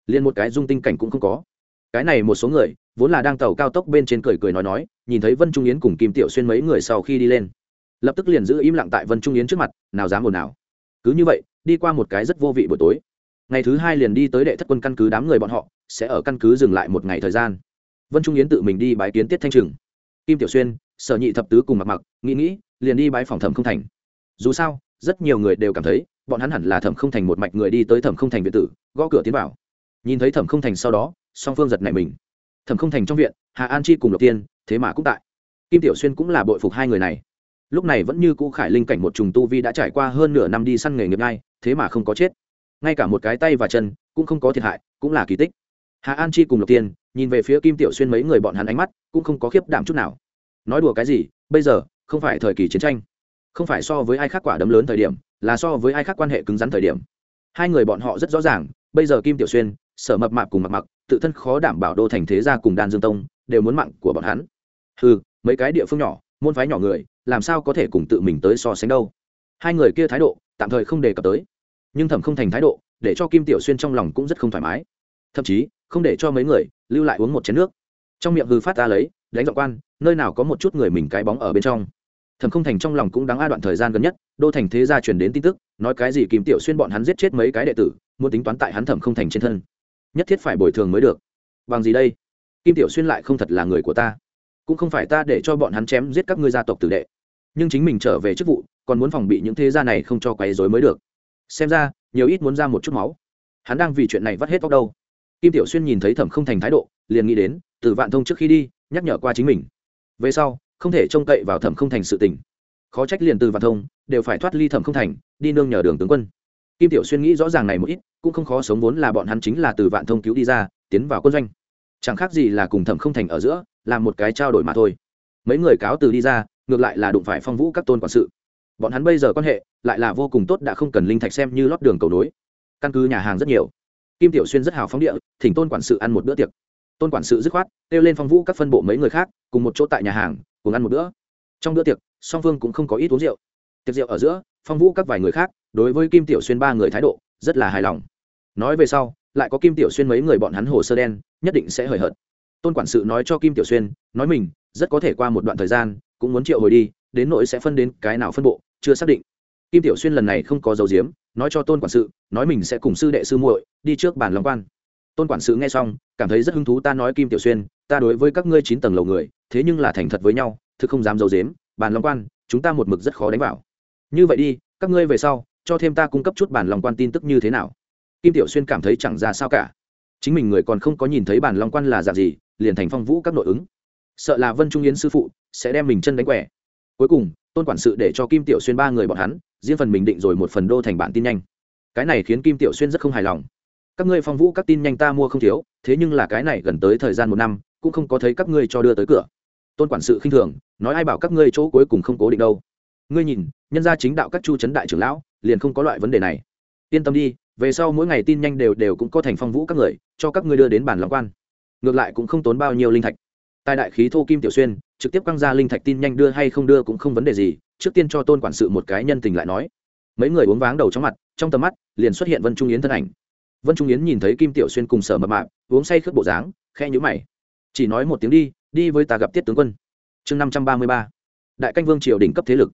Liền một cái dung tinh cảnh cũng không có. Cái này một số người, vốn là đang tàu cao tốc bên trên cười cười nói nói, nhìn thấy vân trung yến cùng kim tiểu xuyên mấy người sau khi đi lên. Lập tức liền giữ im lặng tại vân trung yến trước mặt, nào dám ồn nào cứ như vậy, đi qua một cái rất vô vị buổi tối. Ngày thứ hai liền đi tới đệ thất quân căn cứ đám người bọn họ, sẽ ở căn cứ dừng lại một ngày thời gian. Vân trung yến tự mình đi bái kiến tiết thanh trừng. Kim tiểu xuyên sở nhị thập tứ cùng mặc mặc, nghĩ nghĩ, liền đi bái phòng thẩm không thành. Dù sao, rất nhiều người đều cảm thấy, bọn hắn hẳn là thẩm không thành một mạch người đi tới thẩm không thành viện tử, gõ cửa tiến vào. Nhìn thấy thẩm không thành sau đó, song phương giật nảy mình. Thẩm không thành trong viện, hà an chi cùng lộc tiên, thế mà cũng tại. Kim tiểu xuyên cũng là bội phục hai người này. Lúc này vẫn như cũ khải linh cảnh một trùng tu vi đã trải qua hơn nửa năm đi săn nghề nghiệp ngay, thế mà không có chết. Ngay cả một cái tay và chân, cũng không có thiệt hại, cũng là kỳ tích. Hà an chi cùng lộc tiên, nhìn về phía kim tiểu xuyên mấy người bọn hắn ánh mắt, cũng không có khiếp đảm chút nào nói đùa cái gì, bây giờ, không phải thời kỳ chiến tranh. Không phải so với ai khác quả đấm lớn thời điểm, là so với ai khác quan hệ cứng rắn thời điểm. Hai người bọn họ rất rõ ràng, bây giờ kim tiểu xuyên, sở mập mạp cùng mặc mặc tự thân khó đảm bảo đô thành thế gia cùng đan dương tông, đều muốn mạng của bọn hắn. Ừ mấy cái địa phương nhỏ, môn phái nhỏ người, làm sao có thể cùng tự mình tới so sánh đâu? Hai người kia thái độ, tạm thời không đề cập tới. Nhưng thẩm không thành thái độ, để cho kim tiểu xuyên trong lòng cũng rất không thoải mái. Thậm chí, không để cho mấy người lưu lại uống một chén nước. Trong miệng hư phát ra lấy đánh dọn quan, nơi nào có một chút người mình cái bóng ở bên trong. Thẩm không thành trong lòng cũng đáng a đoạn thời gian gần nhất, đô thành thế gia truyền đến tin tức, nói cái gì kim tiểu xuyên bọn hắn giết chết mấy cái đệ tử, muốn tính toán tại hắn thẩm không thành trên thân. Nhất thiết phải bồi thường mới được. Bằng gì đây? Kim tiểu xuyên lại không thật là người của ta. Cũng không phải ta để cho bọn hắn chém giết các ngươi gia tộc tử đệ. Nhưng chính mình trở về chức vụ, còn muốn phòng bị những thế gia này không cho quấy rối mới được. Xem ra, nhiều ít muốn ra một chút máu. Hắn đang vì chuyện này vắt hết tóc đâu. Kim tiểu xuyên nhìn thấy thẩm không thành thái độ, liền nghĩ đến, từ vạn thông trước khi đi nhắc nhở qua chính mình. Về sau, không thể trông cậy vào thẩm không thành sự tình. Khó trách liền từ vạn thông đều phải thoát ly thẩm không thành, đi nương nhờ đường tướng quân. Kim tiểu xuyên nghĩ rõ ràng này một ít, cũng không khó sống vốn là bọn hắn chính là từ vạn thông cứu đi ra, tiến vào quân doanh. Chẳng khác gì là cùng thẩm không thành ở giữa, làm một cái trao đổi mà thôi. Mấy người cáo từ đi ra, ngược lại là đụng phải phong vũ các tôn quản sự. Bọn hắn bây giờ quan hệ, lại là vô cùng tốt đã không cần linh thạch xem như lót đường cầu nối. Căn cứ nhà hàng rất nhiều. Kim tiểu xuyên rất hào phóng địa, thỉnh tôn quản sự ăn một bữa tiệc tôn quản sự dứt khoát, kêu lên phong vũ các phân bộ mấy người khác, cùng một chỗ tại nhà hàng, cùng ăn một bữa. Trong bữa tiệc, song phương cũng không có ít uống rượu. Tiệc rượu ở giữa, phong vũ các vài người khác, đối với kim tiểu xuyên ba người thái độ, rất là hài lòng. Nói về sau, lại có kim tiểu xuyên mấy người bọn hắn hồ sơ đen, nhất định sẽ hời hợt. Tôn quản sự nói cho kim tiểu xuyên, nói mình, rất có thể qua một đoạn thời gian, cũng muốn triệu hồi đi, đến nỗi sẽ phân đến cái nào phân bộ, chưa xác định. Kim tiểu xuyên lần này không có dấu diếm, nói cho tôn quản sự, nói mình sẽ cùng sư đệ sư muội đi trước bàn lòng quan tôn quản sự nghe xong, cảm thấy rất hứng thú, ta nói kim tiểu xuyên, ta đối với các ngươi chín tầng lầu người, thế nhưng là thành thật với nhau, thực không dám dấu dếm bàn lòng quan, chúng ta một mực rất khó đánh vào. Như vậy đi, các ngươi về sau, cho thêm ta cung cấp chút bản lòng quan tin tức như thế nào? Kim tiểu xuyên cảm thấy chẳng ra sao cả. Chính mình người còn không có nhìn thấy bản long quan là dạng gì, liền thành phong vũ các nội ứng. Sợ là vân trung yến sư phụ sẽ đem mình chân đánh quẻ. Cuối cùng, tôn quản sự để cho kim tiểu xuyên ba người bọn hắn, riêng phần mình định rồi một phần đô thành bản tin nhanh. Cái này khiến kim tiểu xuyên rất không hài lòng các ngươi phong vũ các tin nhanh ta mua không thiếu, thế nhưng là cái này gần tới thời gian một năm, cũng không có thấy các ngươi cho đưa tới cửa. Tôn quản sự khinh thường, nói ai bảo các ngươi chỗ cuối cùng không cố định đâu. Ngươi nhìn, nhân gia chính đạo các chu trấn đại trưởng lão, liền không có loại vấn đề này. Yên tâm đi, về sau mỗi ngày tin nhanh đều đều cũng có thành phong vũ các người, cho các ngươi đưa đến bản lòng quan. Ngược lại cũng không tốn bao nhiêu linh thạch. Tài đại khí thô kim tiểu xuyên, trực tiếp căng ra linh thạch tin nhanh đưa hay không đưa cũng không vấn đề gì, trước tiên cho tôn quản sự một cái nhân tình lại nói. Mấy người uống váng đầu trong mặt, trong tầm mắt, liền xuất hiện vân trung yến thân ảnh vân trung yến nhìn thấy kim tiểu xuyên cùng sở mập mạp, uống say khướt bộ dáng khe nhữ mày. Chỉ nói một tiếng đi đi với ta gặp tiết tướng quân. Chương năm trăm ba mươi ba, đại canh vương triều đỉnh cấp thế lực.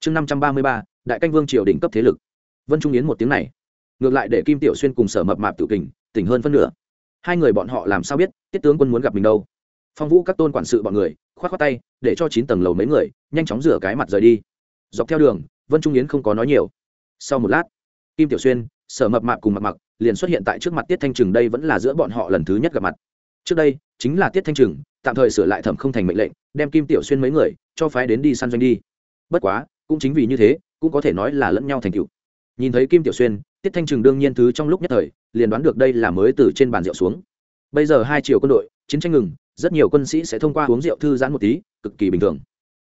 Chương năm trăm ba mươi ba, đại canh vương triều đỉnh cấp thế lực. Vân trung yến một tiếng này, ngược lại để kim tiểu xuyên cùng sở mập mạp tự kình, tỉnh hơn phân nửa. Hai người bọn họ làm sao biết tiết tướng quân muốn gặp mình đâu? Phong vũ các tôn quản sự bọn người k h o á t k tay, để cho chín tầng lầu mấy người, nhanh chóng rửa cái mặt rời đi. Dọc theo đường, vân trung yến không có nói nhiều. Sau một lát, kim tiểu xuyên, sở mập mạp cùng mặc mặc liền xuất hiện tại trước mặt tiết thanh trừng đây vẫn là giữa bọn họ lần thứ nhất gặp mặt. Trước đây, chính là tiết thanh trừng, tạm thời sửa lại thẩm không thành mệnh lệnh, đem kim tiểu xuyên mấy người cho phái đến đi săn doanh đi. Bất quá, cũng chính vì như thế, cũng có thể nói là lẫn nhau thành cựu nhìn thấy kim tiểu xuyên, tiết thanh trừng đương nhiên thứ trong lúc nhất thời, liền đoán được đây là mới từ trên bàn rượu xuống. Bây giờ hai triệu quân đội, chiến tranh ngừng, rất nhiều quân sĩ sẽ thông qua uống rượu thư giãn một tí, cực kỳ bình thường.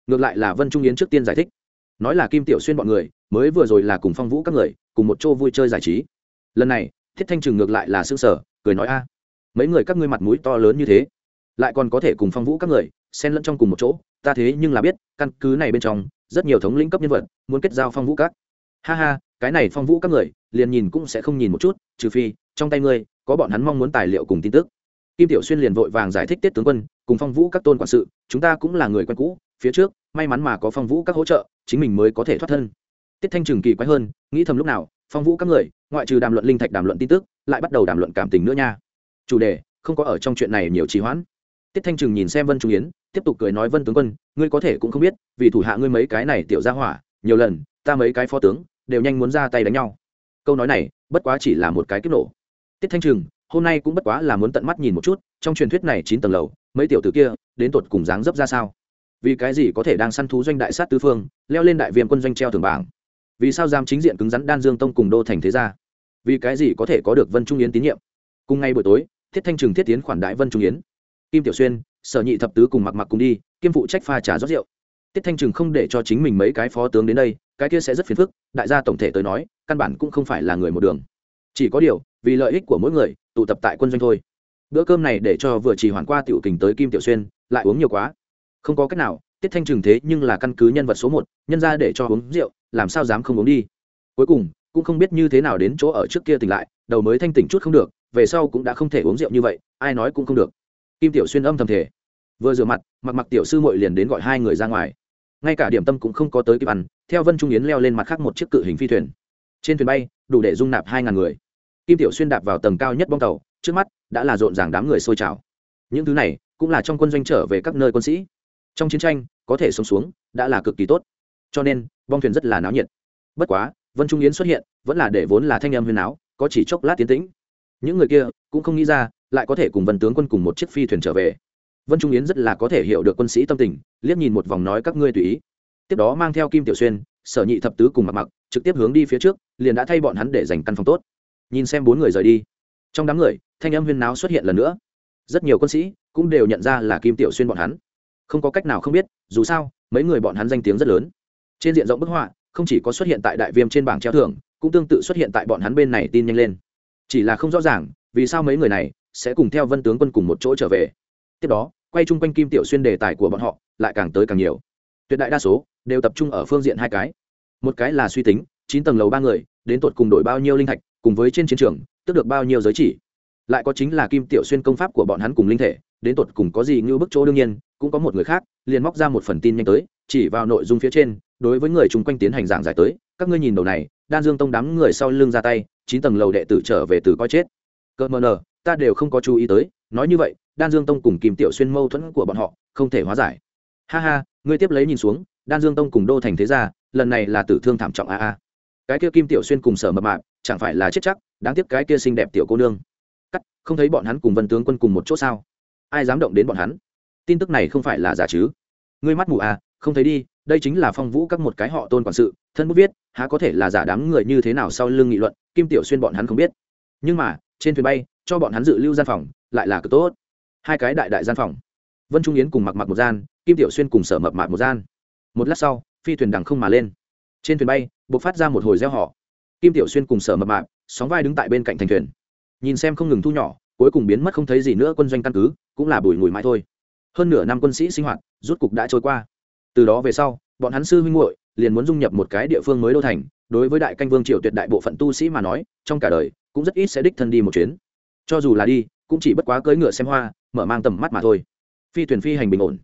Ngược lại là vân trung yến trước tiên giải thích. Nói là kim tiểu xuyên bọn người, mới vừa rồi là cùng phong vũ các người, cùng một chỗ vui chơi giải trí. Lần này thiết thanh trừng ngược lại là xương sở cười nói, a, mấy người các ngươi mặt mũi to lớn như thế, lại còn có thể cùng phong vũ các người xen lẫn trong cùng một chỗ, ta thế nhưng là biết, căn cứ này bên trong, rất nhiều thống lĩnh cấp nhân vật muốn kết giao phong vũ các. Ha ha, cái này phong vũ các người, liền nhìn cũng sẽ không nhìn một chút, trừ phi, trong tay ngươi, có bọn hắn mong muốn tài liệu cùng tin tức. Kim tiểu xuyên liền vội vàng giải thích tiết tướng quân, cùng phong vũ các tôn quản sự, chúng ta cũng là người quen cũ, phía trước, may mắn mà có phong vũ các hỗ trợ, chính mình mới có thể thoát thân. Tiết thanh trừng kỳ quái hơn, nghĩ thầm lúc nào, phong vũ các người ngoại trừ đàm luận linh thạch, đàm luận tin tức, lại bắt đầu đàm luận cảm tình nữa nha. Chủ đề, không có ở trong chuyện này nhiều trì hoãn. Tiết thanh trừng nhìn xem vân trung yến, tiếp tục cười nói, vân tướng quân, ngươi có thể cũng không biết, vì thủ hạ ngươi mấy cái này tiểu ra hỏa, nhiều lần, ta mấy cái phó tướng, đều nhanh muốn ra tay đánh nhau. Câu nói này, bất quá chỉ là một cái kích nổ. Tiết thanh trừng, hôm nay cũng bất quá là muốn tận mắt nhìn một chút, trong truyền thuyết này chín tầng lầu, mấy tiểu t ử kia, đến tột cùng dáng dấp ra sao? Vì cái gì có thể đang săn thú doanh đại sát tư phương, leo lên đại viêm quân doanh treo thường bảng? Vì sao giam chính diện cứng rắn đan dương tông cùng đô thành thế gia? Vì cái gì có thể có được vân trung yến tín nhiệm? Cùng ngay buổi tối, thiết thanh trừng thiết tiến khoản đại vân trung yến. Kim tiểu xuyên, sở nhị thập tứ cùng mặc mặc cùng đi kiêm phụ trách pha trà rót rượu. Tiết thanh trừng không để cho chính mình mấy cái phó tướng đến đây, cái kia sẽ rất phiền phức, đại gia tổng thể tới nói, căn bản cũng không phải là người một đường. Chỉ có điều, vì lợi ích của mỗi người, tụ tập tại quân doanh thôi. Bữa cơm này để cho vừa chỉ hoàn qua tiểu kình tới kim tiểu xuyên, lại uống nhiều quá. Không có cách nào tiết thanh trừng thế nhưng là căn cứ nhân vật số một, nhân ra để cho uống rượu, làm sao dám không uống đi? Cuối cùng cũng không biết như thế nào đến chỗ ở trước kia tỉnh lại, đầu mới thanh tỉnh chút không được, về sau cũng đã không thể uống rượu như vậy, ai nói cũng không được. Kim tiểu xuyên âm thầm thể vừa rửa mặt mặc mặc tiểu sư mội liền đến gọi hai người ra ngoài. Ngay cả điểm tâm cũng không có tới kịp ăn, theo vân trung yến leo lên mặt khác một chiếc cự hình phi thuyền. Trên thuyền bay, đủ để dung nạp hai ngàn người. Kim tiểu xuyên đạp vào tầng cao nhất bong tàu, trước mắt đã là rộn ràng đám người sôi trào. Những thứ này cũng là trong quân doanh trở về các nơi quân sĩ. Trong chiến tranh, có thể sống xuống, đã là cực kỳ tốt. Cho nên, bong thuyền rất là náo nhiệt. Bất quá vân trung yến xuất hiện, vẫn là để vốn là thanh âm huyền áo, có chỉ chốc lát tiến tĩnh. Những người kia cũng không nghĩ ra, lại có thể cùng vân tướng quân cùng một chiếc phi thuyền trở về. Vân trung yến rất là có thể hiểu được quân sĩ tâm tình, liếc nhìn một vòng nói các ngươi tùy ý. Tiếp đó mang theo kim tiểu xuyên, sở nhị thập tứ cùng mặc mặc trực tiếp hướng đi phía trước, liền đã thay bọn hắn để dành căn phòng tốt. Nhìn xem bốn người rời đi. Trong đám người, thanh âm huyên náo xuất hiện lần nữa. Rất nhiều quân sĩ cũng đều nhận ra là kim tiểu xuyên bọn hắn. Không có cách nào không biết, dù sao, mấy người bọn hắn danh tiếng rất lớn. Trên diện rộng bức họa không chỉ có xuất hiện tại đại viêm trên bảng treo thưởng, cũng tương tự xuất hiện tại bọn hắn bên này tin nhanh lên. Chỉ là không rõ ràng, vì sao mấy người này sẽ cùng theo vân tướng quân cùng một chỗ trở về. Tiếp đó, quay chung quanh kim tiểu xuyên đề tài của bọn họ, lại càng tới càng nhiều. Tuyệt đại đa số đều tập trung ở phương diện hai cái. Một cái là suy tính, chín tầng lầu ba người, đến tột cùng đổi bao nhiêu linh thạch, cùng với trên chiến trường, tức được bao nhiêu giới chỉ. Lại có chính là kim tiểu xuyên công pháp của bọn hắn cùng linh thể, đến tột cùng có gì như bức chỗ đương nhiên, cũng có một người khác, liền móc ra một phần tin nhanh tới chỉ vào nội dung phía trên, đối với người chung quanh tiến hành giảng giải tới, các ngươi nhìn đầu này, đan dương tông đám người sau lưng ra tay, chín tầng lầu đệ tử trở về từ coi chết. Cơ mờ nờ, ta đều không có chú ý tới, nói như vậy, đan dương tông cùng kim tiểu xuyên mâu thuẫn của bọn họ, không thể hóa giải. Ha ha, ngươi tiếp lấy nhìn xuống, đan dương tông cùng đô thành thế gia, lần này là tử thương thảm trọng a a. Cái kia kim tiểu xuyên cùng sở mập mạp, chẳng phải là chết chắc, đáng tiếc cái kia xinh đẹp tiểu cô nương. Cắt, không thấy bọn hắn cùng vân tướng quân cùng một chỗ sao? Ai dám động đến bọn hắn? Tin tức này không phải là giả chứ? Ngươi mắt mù à không thấy đi, đây chính là phong vũ các một cái họ tôn quản sự, thân bút viết, há có thể là giả đám người như thế nào sau lưng nghị luận, kim tiểu xuyên bọn hắn không biết. Nhưng mà, trên thuyền bay, cho bọn hắn dự lưu gian phòng, lại là cực tốt. Hai cái đại đại gian phòng. Vân trung yến cùng mặc mặc một gian, kim tiểu xuyên cùng sở mập mạp một gian. Một lát sau, phi thuyền đằng không mà lên. Trên thuyền bay b ộ c phát ra một hồi gieo họ kim tiểu xuyên cùng sở mập mạp, sóng vai đứng tại bên cạnh thành thuyền. Nhìn xem không ngừng thu nhỏ, cuối cùng biến mất không thấy gì nữa quân doanh căn cứ, cũng là bùi ngùi mãi thôi. Hơn nửa năm quân sĩ sinh hoạt rút cục đã trôi qua từ đó về sau, bọn hắn sư huynh muội liền muốn dung nhập một cái địa phương mới đô thành, đối với đại canh vương triều tuyệt đại bộ phận tu sĩ mà nói, trong cả đời cũng rất ít sẽ đích thân đi một chuyến. Cho dù là đi, cũng chỉ bất quá cưỡi ngựa xem hoa, mở mang tầm mắt mà thôi. Phi thuyền phi hành bình ổn.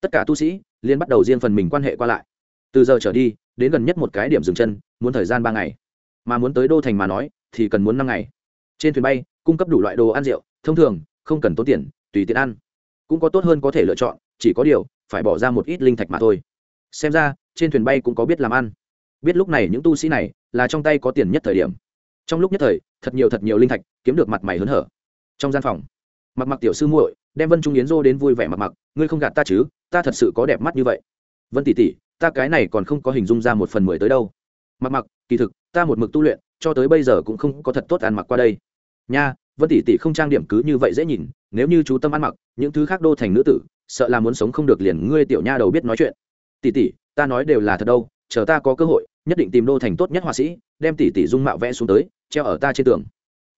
Tất cả tu sĩ liền bắt đầu riêng phần mình quan hệ qua lại. Từ giờ trở đi, đến gần nhất một cái điểm dừng chân, muốn thời gian ba ngày. Mà muốn tới đô thành mà nói, thì cần muốn năm ngày. Trên thuyền bay, cung cấp đủ loại đồ ăn rượu, thông thường, không cần tốn tiền, tùy tiện ăn. Cũng có tốt hơn có thể lựa chọn, chỉ có điều phải bỏ ra một ít linh thạch mà thôi. Xem ra, trên thuyền bay cũng có biết làm ăn. Biết lúc này những tu sĩ này là trong tay có tiền nhất thời điểm. Trong lúc nhất thời, thật nhiều thật nhiều linh thạch kiếm được mặt mày hớn hở. Trong gian phòng, mặc mặc tiểu sư muội đem vân trung yến dô đến vui vẻ mặc mặc, ngươi không gạt ta chứ? Ta thật sự có đẹp mắt như vậy. Vân tỷ tỷ, ta cái này còn không có hình dung ra một phần mười tới đâu. Mặc mặc, kỳ thực, ta một mực tu luyện, cho tới bây giờ cũng không có thật tốt ăn mặc qua đây. Nha, vân tỷ tỷ không trang điểm cứ như vậy dễ nhìn, nếu như chú tâm ăn mặc, những thứ khác đô thành nữ tử sợ là muốn sống không được liền ngươi tiểu nha đầu biết nói chuyện. Tỷ tỷ, ta nói đều là thật đâu, chờ ta có cơ hội, nhất định tìm đô thành tốt nhất họa sĩ, đem tỷ tỷ dung mạo vẽ xuống tới, treo ở ta trên tường.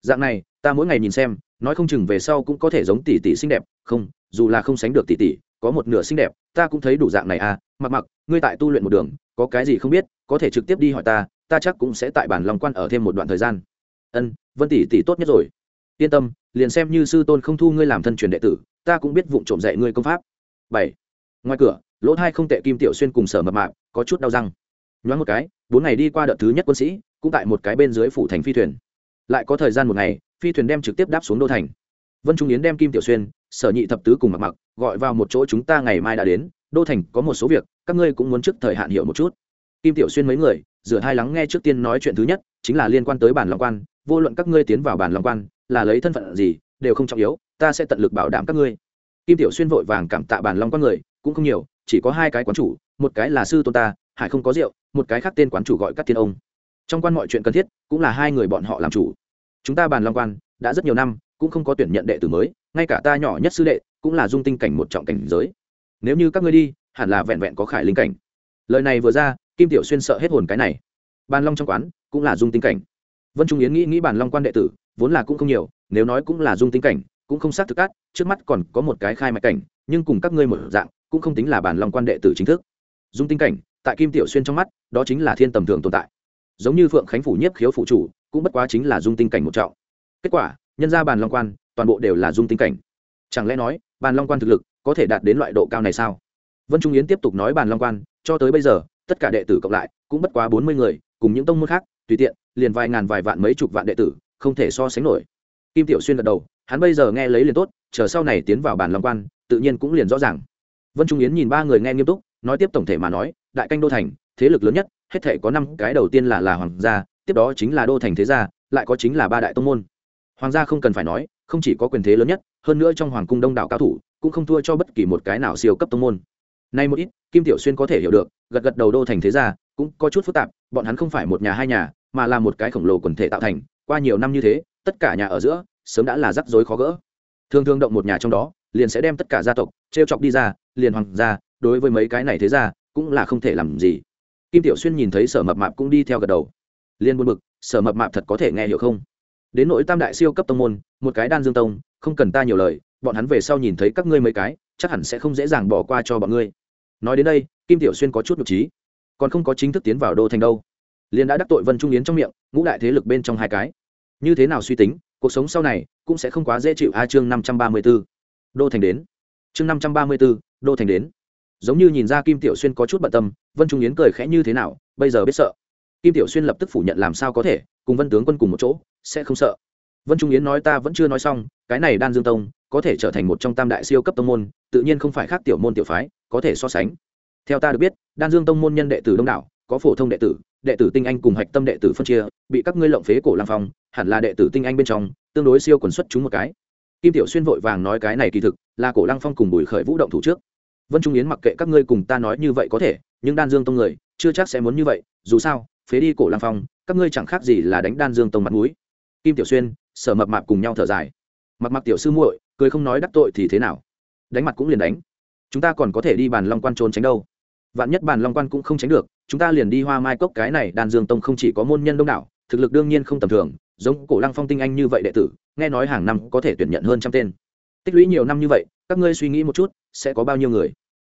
Dạng này, ta mỗi ngày nhìn xem, nói không chừng về sau cũng có thể giống tỷ tỷ xinh đẹp. Không, dù là không sánh được tỷ tỷ, có một nửa xinh đẹp, ta cũng thấy đủ dạng này à. Mặc mặc, ngươi tại tu luyện một đường, có cái gì không biết, có thể trực tiếp đi hỏi ta ta chắc cũng sẽ tại bản lòng quan ở thêm một đoạn thời gian. Ân, vân tỷ tỷ tốt nhất rồi. Yên tâm, liền xem như sư tôn không thu ngươi làm thân truyền đệ tử ta cũng biết vụng trộm dạy ngươi công pháp. Bảy. Ngoài cửa, lỗ thai không tệ kim tiểu xuyên cùng sở mập mạp, có chút đau răng. Nhoáng một cái, bốn ngày đi qua đợt thứ nhất quân sĩ, cũng tại một cái bên dưới phủ thành phi thuyền. Lại có thời gian một ngày, phi thuyền đem trực tiếp đáp xuống đô thành. Vân trung yến đem kim tiểu xuyên, sở nhị thập tứ cùng mặc mặc gọi vào một chỗ chúng ta ngày mai đã đến, đô thành có một số việc, các ngươi cũng muốn trước thời hạn hiểu một chút. Kim tiểu xuyên mấy người, rửa hai lắng nghe trước tiên nói chuyện thứ nhất, chính là liên quan tới bản lòng quan, vô luận các ngươi tiến vào bản lòng quan, là lấy thân phận gì, đều không trọng yếu ta sẽ tận lực bảo đảm các ngươi. Kim tiểu xuyên vội vàng cảm tạ bản long quan người, cũng không nhiều, chỉ có hai cái quán chủ, một cái là sư tôn ta, hải không có rượu, một cái khác tên quán chủ gọi các thiên ông. Trong quan mọi chuyện cần thiết, cũng là hai người bọn họ làm chủ. Chúng ta bàn long quan, đã rất nhiều năm, cũng không có tuyển nhận đệ tử mới, ngay cả ta nhỏ nhất sư đệ, cũng là dung tinh cảnh một trọng cảnh giới. Nếu như các ngươi đi, hẳn là vẹn vẹn có khải linh cảnh. Lời này vừa ra, kim tiểu xuyên sợ hết hồn cái này. Bàn long trong quán, cũng là dung tinh cảnh. Vân trung yến nghĩ nghĩ bàn long quan đệ tử, vốn là cũng không nhiều, nếu nói cũng là dung tinh cảnh cũng không xác thực cát, trước mắt còn có một cái khai mạch cảnh, nhưng cùng các ngươi một dạng, cũng không tính là bản long quan đệ tử chính thức. Dung tinh cảnh, tại kim tiểu xuyên trong mắt, đó chính là thiên tầm thường tồn tại. Giống như phượng khánh phủ nhiếp khiếu phụ chủ, cũng bất quá chính là dung tinh cảnh một trọng. Kết quả, nhân ra bàn long quan, toàn bộ đều là dung tinh cảnh. Chẳng lẽ nói bàn long quan thực lực có thể đạt đến loại độ cao này sao? Vân trung yến tiếp tục nói bàn long quan, cho tới bây giờ, tất cả đệ tử cộng lại, cũng bất quá bốn mươi người, cùng những tông môn khác, tùy tiện, liền vài ngàn vài vạn mấy chục vạn đệ tử, không thể so sánh nổi. Kim tiểu xuyên gật đầu hắn bây giờ nghe lấy liền tốt, chờ sau này tiến vào bàn long quan, tự nhiên cũng liền rõ ràng. Vân trung yến nhìn ba người nghe nghiêm túc, nói tiếp tổng thể mà nói, đại canh đô thành, thế lực lớn nhất, hết thể có năm cái đầu tiên là là hoàng gia, tiếp đó chính là đô thành thế gia, lại có chính là ba đại tông môn. Hoàng gia không cần phải nói, không chỉ có quyền thế lớn nhất, hơn nữa trong hoàng cung đông đảo cao thủ, cũng không thua cho bất kỳ một cái nào siêu cấp tông môn. Nay một ít, kim tiểu xuyên có thể hiểu được, gật gật đầu đô thành thế gia, cũng có chút phức tạp, bọn hắn không phải một nhà hai nhà, mà là một cái khổng lồ quần thể tạo thành, qua nhiều năm như thế, tất cả nhà ở giữa sớm đã là rắc rối khó gỡ. Thường thường động một nhà trong đó, liền sẽ đem tất cả gia tộc t chọc đi ra, liền hoàng gia, đối với mấy cái này thế ra cũng là không thể làm gì. Kim tiểu xuyên nhìn thấy sở mập mạp cũng đi theo gật đầu. Liên buồn bực, sở mập mạp thật có thể nghe hiểu không? Đến nội tam đại siêu cấp tông môn, một cái đan dương tông, không cần ta nhiều lời, bọn hắn về sau nhìn thấy các ngươi mấy cái, chắc hẳn sẽ không dễ dàng bỏ qua cho bọn ngươi. Nói đến đây, kim tiểu xuyên có chút nhục trí còn không có chính thức tiến vào đô thành đâu. Liền đã đắc tội vân trung yến trong miệng, ngũ đại thế lực bên trong hai cái. Như thế nào suy tính? Cuộc sống sau này cũng sẽ không quá dễ chịu. A chương năm trăm ba mươi b ố đô thành đến. Chương năm trăm ba mươi b ố đô thành đến. Giống như nhìn ra kim tiểu xuyên có chút bận tâm, vân trung yến cười khẽ như thế nào, bây giờ biết sợ. Kim tiểu xuyên lập tức phủ nhận làm sao có thể, cùng vân tướng quân cùng một chỗ, sẽ không sợ. Vân trung yến nói ta vẫn chưa nói xong, cái này đan dương tông có thể trở thành một trong tam đại siêu cấp tông môn, tự nhiên không phải khác tiểu môn tiểu phái, có thể so sánh. Theo ta được biết, đan dương tông môn nhân đệ tử đông đảo, có phổ thông đệ tử đệ tử tinh anh cùng hạch tâm đệ tử phân chia, bị các ngươi lộng phế cổ lang phong, hẳn là đệ tử tinh anh bên trong, tương đối siêu quần xuất chúng một cái. Kim tiểu xuyên vội vàng nói cái này kỳ thực, là cổ lang phong cùng bùi khởi vũ động thủ trước. Vân trung yến mặc kệ các ngươi cùng ta nói như vậy có thể, nhưng đan dương tông người, chưa chắc sẽ muốn như vậy, dù sao, phế đi cổ lang phong, các ngươi chẳng khác gì là đánh đan dương tông mặt mũi. Kim tiểu xuyên, sở mập mạp cùng nhau thở dài. Mặc mặc tiểu sư muội, cười không nói đắc tội thì thế nào? Đánh mặt cũng liền đánh. Chúng ta còn có thể đi bàn long quan trốn tránh đâu? Vạn nhất bàn long quan cũng không tránh được, chúng ta liền đi hoa mai cốc cái này, đan dương tông không chỉ có môn nhân đông đảo, thực lực đương nhiên không tầm thường, giống cổ lăng phong tinh anh như vậy đệ tử, nghe nói hàng năm có thể tuyển nhận hơn trăm tên. Tích lũy nhiều năm như vậy, các ngươi suy nghĩ một chút, sẽ có bao nhiêu người?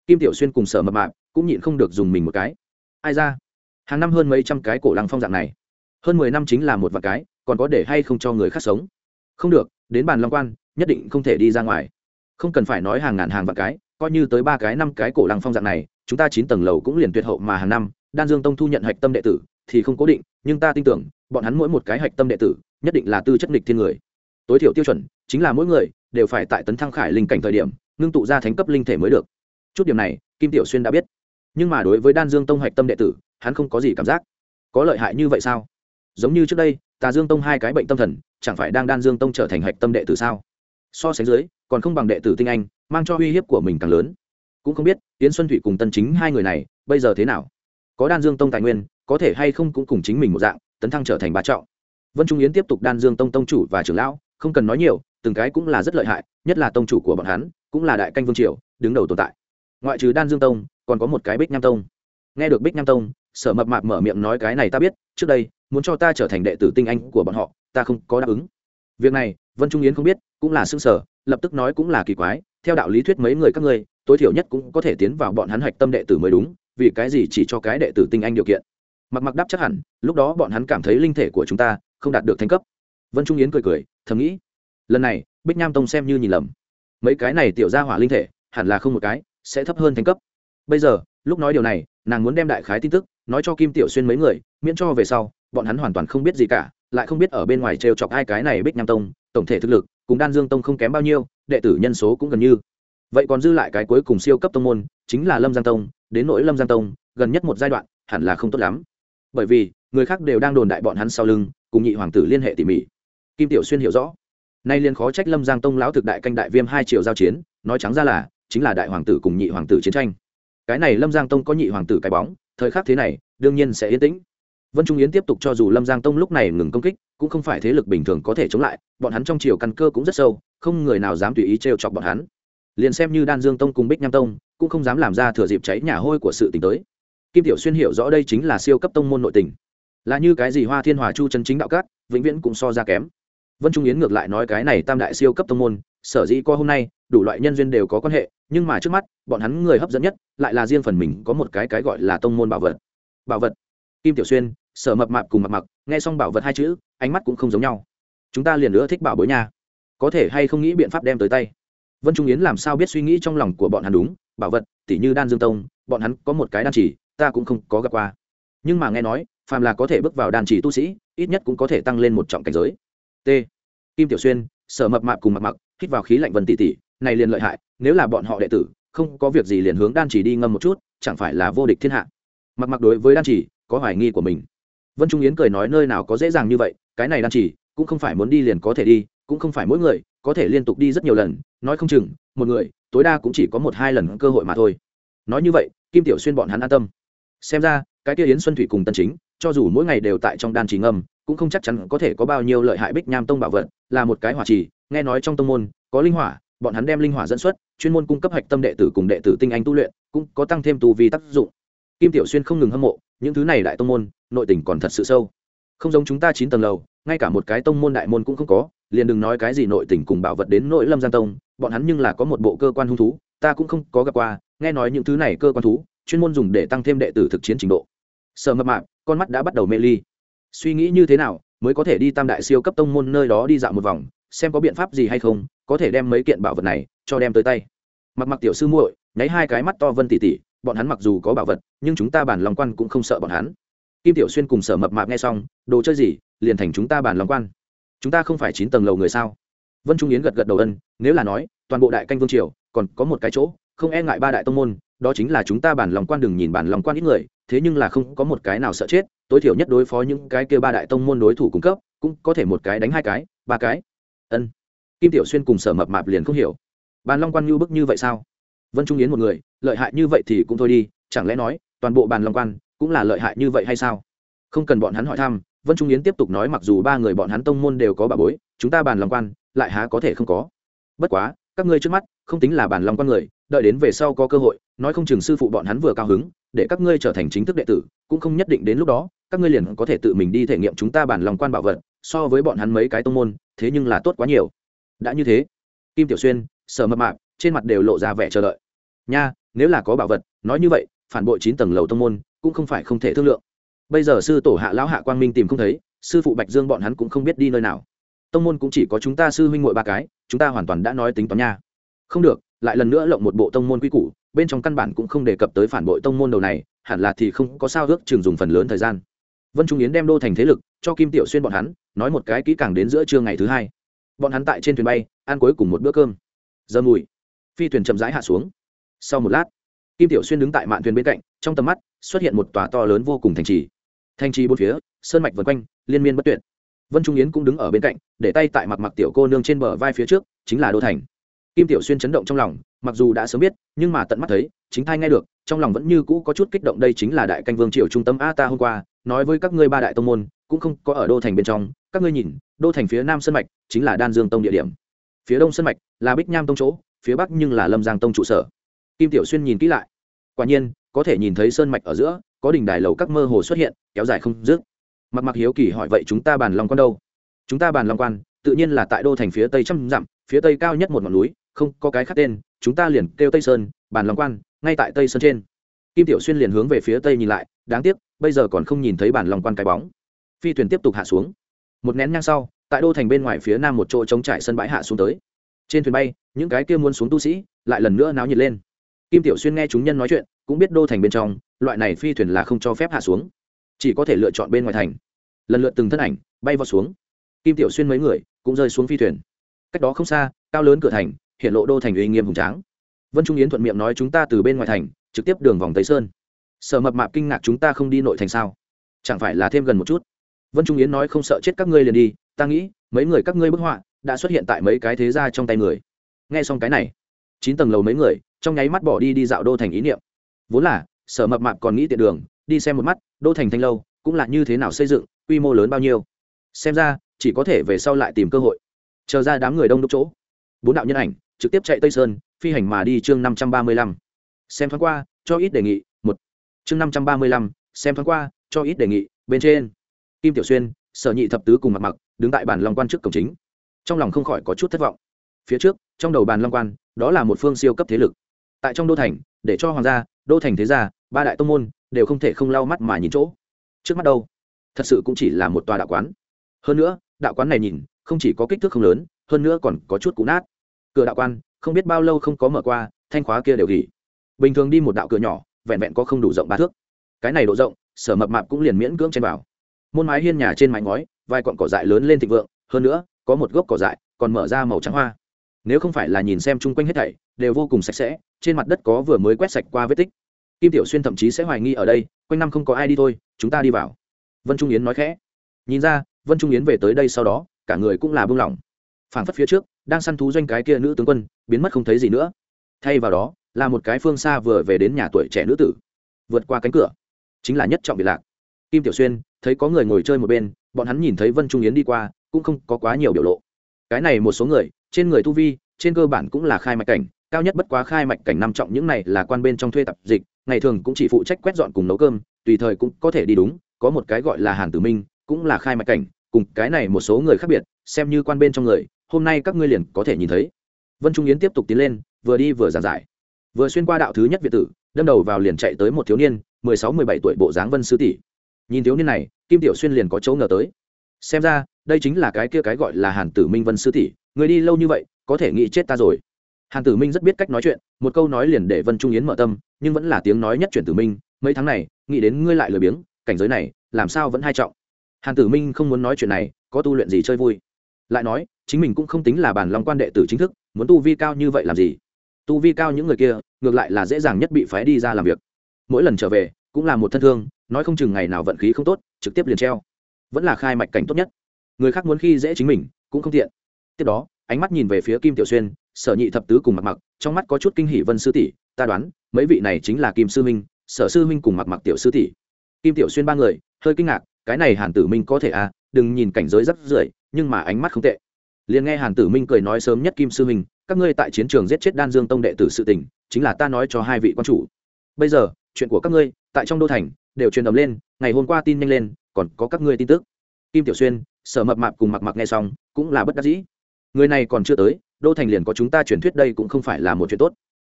Kim tiểu xuyên cùng sở mập mạp cũng nhịn không được dùng mình một cái. Ai ra? Hàng năm hơn mấy trăm cái cổ lăng phong dạng này. Hơn mười năm chính là một vạn cái, còn có để hay không cho người khác sống? Không được, đến bàn long quan, nhất định không thể đi ra ngoài. Không cần phải nói hàng ngàn hàng vạn cái, coi như tới ba cái, năm cái cổ lăng phong dạng này chúng ta chín tầng lầu cũng liền tuyệt hậu mà hàng năm, đan dương tông thu nhận hạch tâm đệ tử thì không cố định, nhưng ta tin tưởng, bọn hắn mỗi một cái hạch tâm đệ tử, nhất định là tư chất nghịch thiên người. Tối thiểu tiêu chuẩn chính là mỗi người đều phải tại tấn thăng khải linh cảnh thời điểm, ngưng tụ ra thánh cấp linh thể mới được. Chút điểm này, kim tiểu xuyên đã biết. Nhưng mà đối với đan dương tông hạch tâm đệ tử, hắn không có gì cảm giác. Có lợi hại như vậy sao? Giống như trước đây tà dương tông hai cái bệnh tâm thần, chẳng phải đang đan dương tông trở thành hạch tâm đệ tử sao? So sánh dưới, còn không bằng đệ tử tinh anh, mang cho uy hiếp của mình càng lớn cũng không biết, yến xuân thủy cùng tân chính hai người này, bây giờ thế nào? Có đan dương tông tài nguyên, có thể hay không cũng cùng chính mình một dạng, tấn thăng trở thành bá trọng. Vân trung yến tiếp tục đan dương tông tông chủ và trưởng lão, không cần nói nhiều, từng cái cũng là rất lợi hại, nhất là tông chủ của bọn hắn, cũng là đại canh vương triều, đứng đầu tồn tại. Ngoại trừ đan dương tông, còn có một cái bích nham tông. Nghe được bích nham tông, sở mập mạp mở miệng nói cái này ta biết, trước đây, muốn cho ta trở thành đệ tử tinh anh của bọn họ, ta không có đáp ứng. Việc này, vân trung yến không biết, cũng là xương sở lập tức nói cũng là kỳ quái, theo đạo lý thuyết mấy người các ngươi tối thiểu nhất cũng có thể tiến vào bọn hắn hạch tâm đệ tử mới đúng, vì cái gì chỉ cho cái đệ tử tinh anh điều kiện? Mặc mặc đáp chắc hẳn, lúc đó bọn hắn cảm thấy linh thể của chúng ta không đạt được thành cấp. Vân trung yến cười cười, thầm nghĩ, lần này, bích nham tông xem như nhìn lầm. Mấy cái này tiểu ra hỏa linh thể, hẳn là không một cái, sẽ thấp hơn thành cấp. Bây giờ, lúc nói điều này, nàng muốn đem đại khái tin tức nói cho kim tiểu xuyên mấy người, miễn cho về sau, bọn hắn hoàn toàn không biết gì cả, lại không biết ở bên ngoài trêu chọc hai cái này bích nham tông, tổng thể thực lực, cùng đan dương tông không kém bao nhiêu, đệ tử nhân số cũng gần như vậy còn dư lại cái cuối cùng siêu cấp tông môn, chính là lâm giang tông, đến nỗi lâm giang tông, gần nhất một giai đoạn, hẳn là không tốt lắm. Bởi vì, người khác đều đang đồn đại bọn hắn sau lưng, cùng nhị hoàng tử liên hệ tỉ mỉ. Kim tiểu xuyên hiểu rõ. Nay liền khó trách lâm giang tông lão thực đại canh đại viêm hai triệu giao chiến, nói trắng ra là, chính là đại hoàng tử cùng nhị hoàng tử chiến tranh. Cái này lâm giang tông có nhị hoàng tử cái bóng, thời khắc thế này, đương nhiên sẽ yên tĩnh. Vân trung yến tiếp tục cho dù lâm giang tông lúc này ngừng công kích, cũng không phải thế lực bình thường có thể chống lại, bọn hắn trong triều căn cơ cũng rất sâu, không người nào dám tùy ý trêu chọc bọn hắn liền xem như đan dương tông cùng bích nham tông cũng không dám làm ra thừa dịp cháy nhà hôi của sự t tới. Kim tiểu xuyên hiểu rõ đây chính là siêu cấp tông môn nội tình. Là như cái gì hoa thiên hòa chu chân chính đạo cát vĩnh viễn cũng so ra kém. Vân trung yến ngược lại nói cái này tam đại siêu cấp tông môn, sở dĩ có hôm nay, đủ loại nhân duyên đều có quan hệ, nhưng mà trước mắt, bọn hắn người hấp dẫn nhất, lại là riêng phần mình có một cái cái gọi là tông môn bảo vật. Bảo vật. Kim tiểu xuyên, sở mập mạp cùng mặt mặc, nghe xong bảo vật hai chữ, ánh mắt cũng không giống nhau. Chúng ta liền nữa thích bảo bối nha. Có thể hay không nghĩ biện pháp đem tới tay? Vân trung yến làm sao biết suy nghĩ trong lòng của bọn hắn đúng? Bảo vật, tỉ như đan dương tông, bọn hắn có một cái đan chỉ, ta cũng không có gặp qua. Nhưng mà nghe nói, phàm là có thể bước vào đan chỉ tu sĩ, ít nhất cũng có thể tăng lên một trọng cảnh giới. T. Kim tiểu xuyên, sở mập mạp cùng mặc mặc hít vào khí lạnh vân tỷ tỷ, này liền lợi hại, nếu là bọn họ đệ tử, không có việc gì liền hướng đan chỉ đi ngâm một chút, chẳng phải là vô địch thiên hạ. Mặc mặc đối với đan chỉ, có hoài nghi của mình. Vân trung yến cười nói nơi nào có dễ dàng như vậy, cái này đan chỉ, cũng không phải muốn đi liền có thể đi, cũng không phải mỗi người có thể liên tục đi rất nhiều lần nói không chừng, một người, tối đa cũng chỉ có một hai lần cơ hội mà thôi. Nói như vậy, kim tiểu xuyên bọn hắn an tâm. Xem ra, cái kia yến xuân thủy cùng tân chính, cho dù mỗi ngày đều tại trong đan trì ngâm cũng không chắc chắn có thể có bao nhiêu lợi hại bích nham tông bảo vật, là một cái hỏa trì, nghe nói trong tông môn, có linh hỏa, bọn hắn đem linh hỏa dẫn xuất, chuyên môn cung cấp hạch tâm đệ tử cùng đệ tử tinh anh tu luyện, cũng có tăng thêm tu vi tác dụng. Kim tiểu xuyên không ngừng hâm mộ, những thứ này đại tông môn, nội tình còn thật sự sâu. Không giống chúng ta chín tầng lầu ngay cả một cái tông môn đại môn cũng không có, liền đừng nói cái gì nội tình cùng bảo vật đến nội lâm giang tông, bọn hắn nhưng là có một bộ cơ quan hung thú, ta cũng không có gặp qua, nghe nói những thứ này cơ quan thú, chuyên môn dùng để tăng thêm đệ tử thực chiến trình độ. Sợ mập mạp, con mắt đã bắt đầu mê ly. Suy nghĩ như thế nào, mới có thể đi tam đại siêu cấp tông môn nơi đó đi dạo một vòng, xem có biện pháp gì hay không, có thể đem mấy kiện bảo vật này cho đem tới tay. Mặc mặc tiểu sư muội, nháy hai cái mắt to vân tỉ tỉ bọn hắn mặc dù có bảo vật, nhưng chúng ta bản lòng quan cũng không sợ bọn hắn. Kim tiểu xuyên cùng sở mập mạp nghe xong, đồ chơi gì liền thành chúng ta bản lòng quan. Chúng ta không phải chín tầng lầu người sao? Vân trung yến gật gật đầu ân, nếu là nói, toàn bộ đại canh vương triều, còn có một cái chỗ, không e ngại ba đại tông môn, đó chính là chúng ta bản lòng quan đừng nhìn bản lòng quan ít người, thế nhưng là không có một cái nào sợ chết, tối thiểu nhất đối phó những cái kia ba đại tông môn đối thủ cung cấp, cũng có thể một cái đánh hai cái, ba cái. Ân. Kim tiểu xuyên cùng sở mập mạp liền không hiểu. Bàn long quan như bức như vậy sao? Vân trung yến một người, lợi hại như vậy thì cũng thôi đi, chẳng lẽ nói, toàn bộ bàn long quan cũng là lợi hại như vậy hay sao? Không cần bọn hắn hỏi thăm vân trung yến tiếp tục nói mặc dù ba người bọn hắn tông môn đều có bà bối, chúng ta bàn lòng quan, lại há có thể không có. Bất quá, các ngươi trước mắt, không tính là bàn lòng quan người, đợi đến về sau có cơ hội, nói không chừng sư phụ bọn hắn vừa cao hứng, để các ngươi trở thành chính thức đệ tử, cũng không nhất định đến lúc đó, các ngươi liền có thể tự mình đi thể nghiệm chúng ta bản lòng quan bảo vật, so với bọn hắn mấy cái tông môn, thế nhưng là tốt quá nhiều. Đã như thế, kim tiểu xuyên, sở mập mạp, trên mặt đều lộ ra vẻ chờ đợi. Nha, nếu là có bảo vật, nói như vậy, phản bội chín tầng lầu tông môn, cũng không phải không thể thương lượng bây giờ sư tổ hạ lão hạ quang minh tìm không thấy, sư phụ bạch dương bọn hắn cũng không biết đi nơi nào. Tông môn cũng chỉ có chúng ta sư huynh ngội ba cái, chúng ta hoàn toàn đã nói tính toán nha. Không được, lại lần nữa lộng một bộ tông môn quy củ, bên trong căn bản cũng không đề cập tới phản bội tông môn đầu này, hẳn là thì không có sao ước trường dùng phần lớn thời gian. Vân trung yến đem đô thành thế lực, cho kim tiểu xuyên bọn hắn, nói một cái kỹ càng đến giữa trưa ngày thứ hai. Bọn hắn tại trên thuyền bay, ăn cuối cùng một bữa cơm. Giờ mùi. Phi thuyền chậm rãi hạ xuống. Sau một lát, kim tiểu xuyên đứng tại mạn thuyền bên cạnh, trong tầm mắt xuất hiện một tòa to lớn vô cùng thành trì. Thanh trì bốn phía, sơn mạch vân quanh, liên miên bất tuyệt. Vân trung yến cũng đứng ở bên cạnh, để tay tại mặt mặc tiểu cô nương trên bờ vai phía trước, chính là đô thành. Kim tiểu xuyên chấn động trong lòng, mặc dù đã sớm biết, nhưng mà tận mắt thấy, chính thai nghe được, trong lòng vẫn như cũ có chút kích động đây chính là đại canh vương triều trung tâm a ta hôm qua, nói với các ngươi ba đại tông môn, cũng không có ở đô thành bên trong, các ngươi nhìn, đô thành phía nam sân mạch, chính là đan dương tông địa điểm. Phía đông sân mạch, là bích nham tông chỗ, phía bắc nhưng là lâm giang tông trụ sở. Kim tiểu xuyên nhìn kỹ lại, quả nhiên, có thể nhìn thấy sơn mạch ở giữa có đỉnh đài lầu các mơ hồ xuất hiện, kéo dài không dứt. Mặc mặc hiếu kỳ hỏi, vậy chúng ta bàn long quan đâu? Chúng ta bàn long quan, tự nhiên là tại đô thành phía tây trăm dặm, phía tây cao nhất một ngọn núi, không có cái khác tên, chúng ta liền kêu tây sơn, bàn long quan, ngay tại tây sơn trên. Kim tiểu xuyên liền hướng về phía tây nhìn lại, đáng tiếc, bây giờ còn không nhìn thấy bàn long quan cái bóng. Phi thuyền tiếp tục hạ xuống. Một nén nhang sau, tại đô thành bên ngoài phía nam một chỗ trống trải sân bãi hạ xuống tới. Trên thuyền bay, những cái kia muốn xuống tu sĩ, lại lần nữa náo nhiệt lên kim tiểu xuyên nghe chúng nhân nói chuyện, cũng biết đô thành bên trong, loại này phi thuyền là không cho phép hạ xuống. Chỉ có thể lựa chọn bên ngoài thành. Lần lượt từng thân ảnh bay vào xuống. Kim tiểu xuyên mấy người cũng rơi xuống phi thuyền. Cách đó không xa, cao lớn cửa thành, hiện lộ đô thành uy nghiêm hùng tráng. Vân trung yến thuận miệng nói chúng ta từ bên ngoài thành, trực tiếp đường vòng tây sơn. Sở mập mạp kinh ngạc chúng ta không đi nội thành sao? Chẳng phải là thêm gần một chút? Vân trung yến nói không sợ chết các ngươi liền đi, ta nghĩ mấy người các ngươi bức họa đã xuất hiện tại mấy cái thế gia trong tay người. Nghe xong cái này chín tầng lầu mấy người, trong nháy mắt bỏ đi đi dạo đô thành ý niệm. Vốn là, sở mập mạp còn nghĩ tiện đường, đi xem một mắt, đô thành thanh lâu cũng là như thế nào xây dựng, quy mô lớn bao nhiêu. Xem ra, chỉ có thể về sau lại tìm cơ hội. Chờ ra đám người đông đúc chỗ. Bốn đạo nhân ảnh trực tiếp chạy tây sơn, phi hành mà đi chương năm trăm ba mươi lăm. Xem thoáng qua, cho ít đề nghị, một. Chương năm trăm ba mươi lăm, xem thoáng qua, cho ít đề nghị, bên trên. Kim tiểu xuyên, sở nhị thập tứ cùng mặt mặc, đứng tại bàn long quan trước cổng chính. Trong lòng không khỏi có chút thất vọng phía trước, trong đầu bàn long quan, đó là một phương siêu cấp thế lực. Tại trong đô thành, để cho hoàng gia, đô thành thế gia, ba đại tông môn, đều không thể không lau mắt mà nhìn chỗ. Trước mắt đâu? Thật sự cũng chỉ là một tòa đạo quán. Hơn nữa, đạo quán này nhìn, không chỉ có kích thước không lớn, hơn nữa còn có chút cũ nát. Cửa đạo quan, không biết bao lâu không có mở qua, thanh khóa kia đều gỉ bình thường đi một đạo cửa nhỏ, vẹn vẹn có không đủ rộng ba thước. Cái này độ rộng, sở mập mạp cũng liền miễn cưỡng trên vào. Môn mái hiên nhà trên mái ngói vài cọn cỏ dại lớn lên thịnh vượng, hơn nữa, có một gốc cỏ dại, còn mở ra màu trắng hoa nếu không phải là nhìn xem chung quanh hết thảy, đều vô cùng sạch sẽ, trên mặt đất có vừa mới quét sạch qua vết tích. Kim tiểu xuyên thậm chí sẽ hoài nghi ở đây, quanh năm không có ai đi thôi, chúng ta đi vào. Vân trung yến nói khẽ. Nhìn ra, vân trung yến về tới đây sau đó, cả người cũng là buông lỏng phảng phất phía trước, đang săn thú doanh cái kia nữ tướng quân, biến mất không thấy gì nữa. Thay vào đó, là một cái phương xa vừa về đến nhà tuổi trẻ nữ tử. Vượt qua cánh cửa. Chính là nhất trọng biệt lạc. Kim tiểu xuyên, thấy có người ngồi chơi một bên, bọn hắn nhìn thấy vân trung yến đi qua, cũng không có quá nhiều biểu lộ cái này một số người, trên người tu vi, trên cơ bản cũng là khai mạch cảnh, cao nhất bất quá khai mạch cảnh năm trọng những này là quan bên trong thuê tập dịch, ngày thường cũng chỉ phụ trách quét dọn cùng nấu cơm, tùy thời cũng có thể đi đúng, có một cái gọi là hàn tử minh, cũng là khai mạch cảnh, cùng cái này một số người khác biệt, xem như quan bên trong người, hôm nay các ngươi liền có thể nhìn thấy. Vân trung yến tiếp tục tiến lên, vừa đi vừa giảng giải. Vừa xuyên qua đạo thứ nhất việt tử, đâm đầu vào liền chạy tới một thiếu niên, mười sáu, mười bảy tuổi bộ dáng vân sư tỷ. Nhìn thiếu niên này, kim tiểu xuyên liền có chỗ ngờ tới xem ra, đây chính là cái kia cái gọi là hàn tử minh vân sư tỷ, người đi lâu như vậy, có thể nghĩ chết ta rồi. Hàn tử minh rất biết cách nói chuyện, một câu nói liền để vân trung yến mở tâm, nhưng vẫn là tiếng nói nhất chuyển tử minh, mấy tháng này, nghĩ đến ngươi lại lười biếng, cảnh giới này, làm sao vẫn hai trọng. Hàn tử minh không muốn nói chuyện này, có tu luyện gì chơi vui. Lại nói, chính mình cũng không tính là bản long quan đệ tử chính thức, muốn tu vi cao như vậy làm gì? Tu vi cao những người kia, ngược lại là dễ dàng nhất bị phái đi ra làm việc. Mỗi lần trở về, cũng là một thân thương, nói không chừng ngày nào vận khí không tốt, trực tiếp liền treo vẫn là khai mạch cảnh tốt nhất. Người khác muốn khi dễ chính mình, cũng không tiện. Tiếp đó, ánh mắt nhìn về phía kim tiểu xuyên, sở nhị thập tứ cùng mặc mặc trong mắt có chút kinh hỷ vân sư tỷ, ta đoán, mấy vị này chính là kim sư minh, sở sư minh cùng mặc mặc tiểu sư tỷ. Kim tiểu xuyên ba người, hơi kinh ngạc, cái này hàn tử minh có thể à đừng nhìn cảnh giới rất rưởi nhưng mà ánh mắt không tệ. Liền nghe hàn tử minh cười nói sớm nhất kim sư minh, các ngươi tại chiến trường giết chết đan dương tông đệ tử sự tình, chính là ta nói cho hai vị quan chủ. Bây giờ, chuyện của các ngươi, tại trong đô thành, đều truyền ầm lên, ngày hôm qua tin nhanh lên còn có các ngươi tin tức. Kim tiểu xuyên, sở mập mạp cùng mặc mặc nghe xong, cũng là bất đắc dĩ. Người này còn chưa tới, đô thành liền có chúng ta truyền thuyết đây cũng không phải là một chuyện tốt.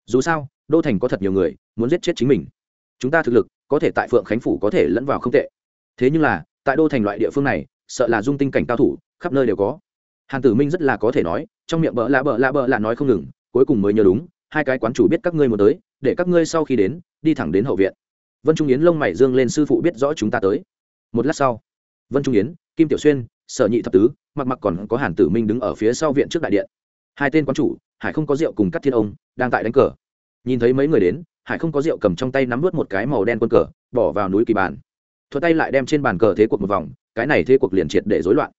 Dù sao, đô thành có thật nhiều người, muốn giết chết chính mình. Chúng ta thực lực, có thể tại phượng khánh phủ có thể lẫn vào không tệ. Thế nhưng là, tại đô thành loại địa phương này, sợ là dung tinh cảnh cao thủ, khắp nơi đều có. Hàn tử minh rất là có thể nói, trong miệng bợ lạ bợ lạ bợ lạ nói không ngừng, cuối cùng mới nhớ đúng, hai cái quán chủ biết các ngươi muốn tới, để các ngươi sau khi đến, đi thẳng đến hậu viện. Vân trung yến lông mày dương lên, sư phụ biết rõ chúng ta tới một lát sau, vân trung yến, kim tiểu xuyên, sở nhị thập tứ mặc mặc còn có hàn tử minh đứng ở phía sau viện trước đại điện. Hai tên quán chủ, hải không có rượu cùng các thiên ông, đang tại đánh cờ. Nhìn thấy mấy người đến, hải không có rượu cầm trong tay nắm vớt một cái màu đen quân cờ, bỏ vào núi kỳ bàn. Thuật tay lại đem trên bàn cờ thế cuộc một vòng, cái này thế cuộc liền triệt để rối loạn.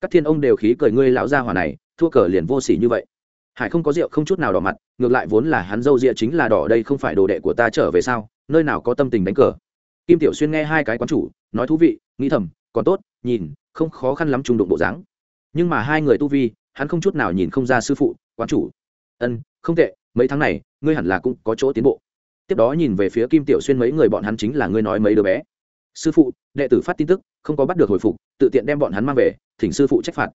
Các thiên ông đều khí cười, ngươi lão gia hỏa này, thua cờ liền vô sỉ như vậy. Hải không có rượu không chút nào đỏ mặt, ngược lại vốn là hắn dâu rịa chính là đỏ đây không phải đồ đệ của ta trở về sao, nơi nào có tâm tình đánh cờ. Kim tiểu xuyên nghe hai cái quán chủ, nói thú vị nghĩ thầm, còn tốt, nhìn, không khó khăn lắm trung đụng bộ dáng. Nhưng mà hai người tu vi, hắn không chút nào nhìn không ra sư phụ, quán chủ. Ân, không tệ, mấy tháng này, ngươi hẳn là cũng có chỗ tiến bộ. Tiếp đó nhìn về phía kim tiểu xuyên mấy người bọn hắn chính là ngươi nói mấy đứa bé. Sư phụ, đệ tử phát tin tức, không có bắt được hồi phục, tự tiện đem bọn hắn mang về, thỉnh sư phụ trách phạt.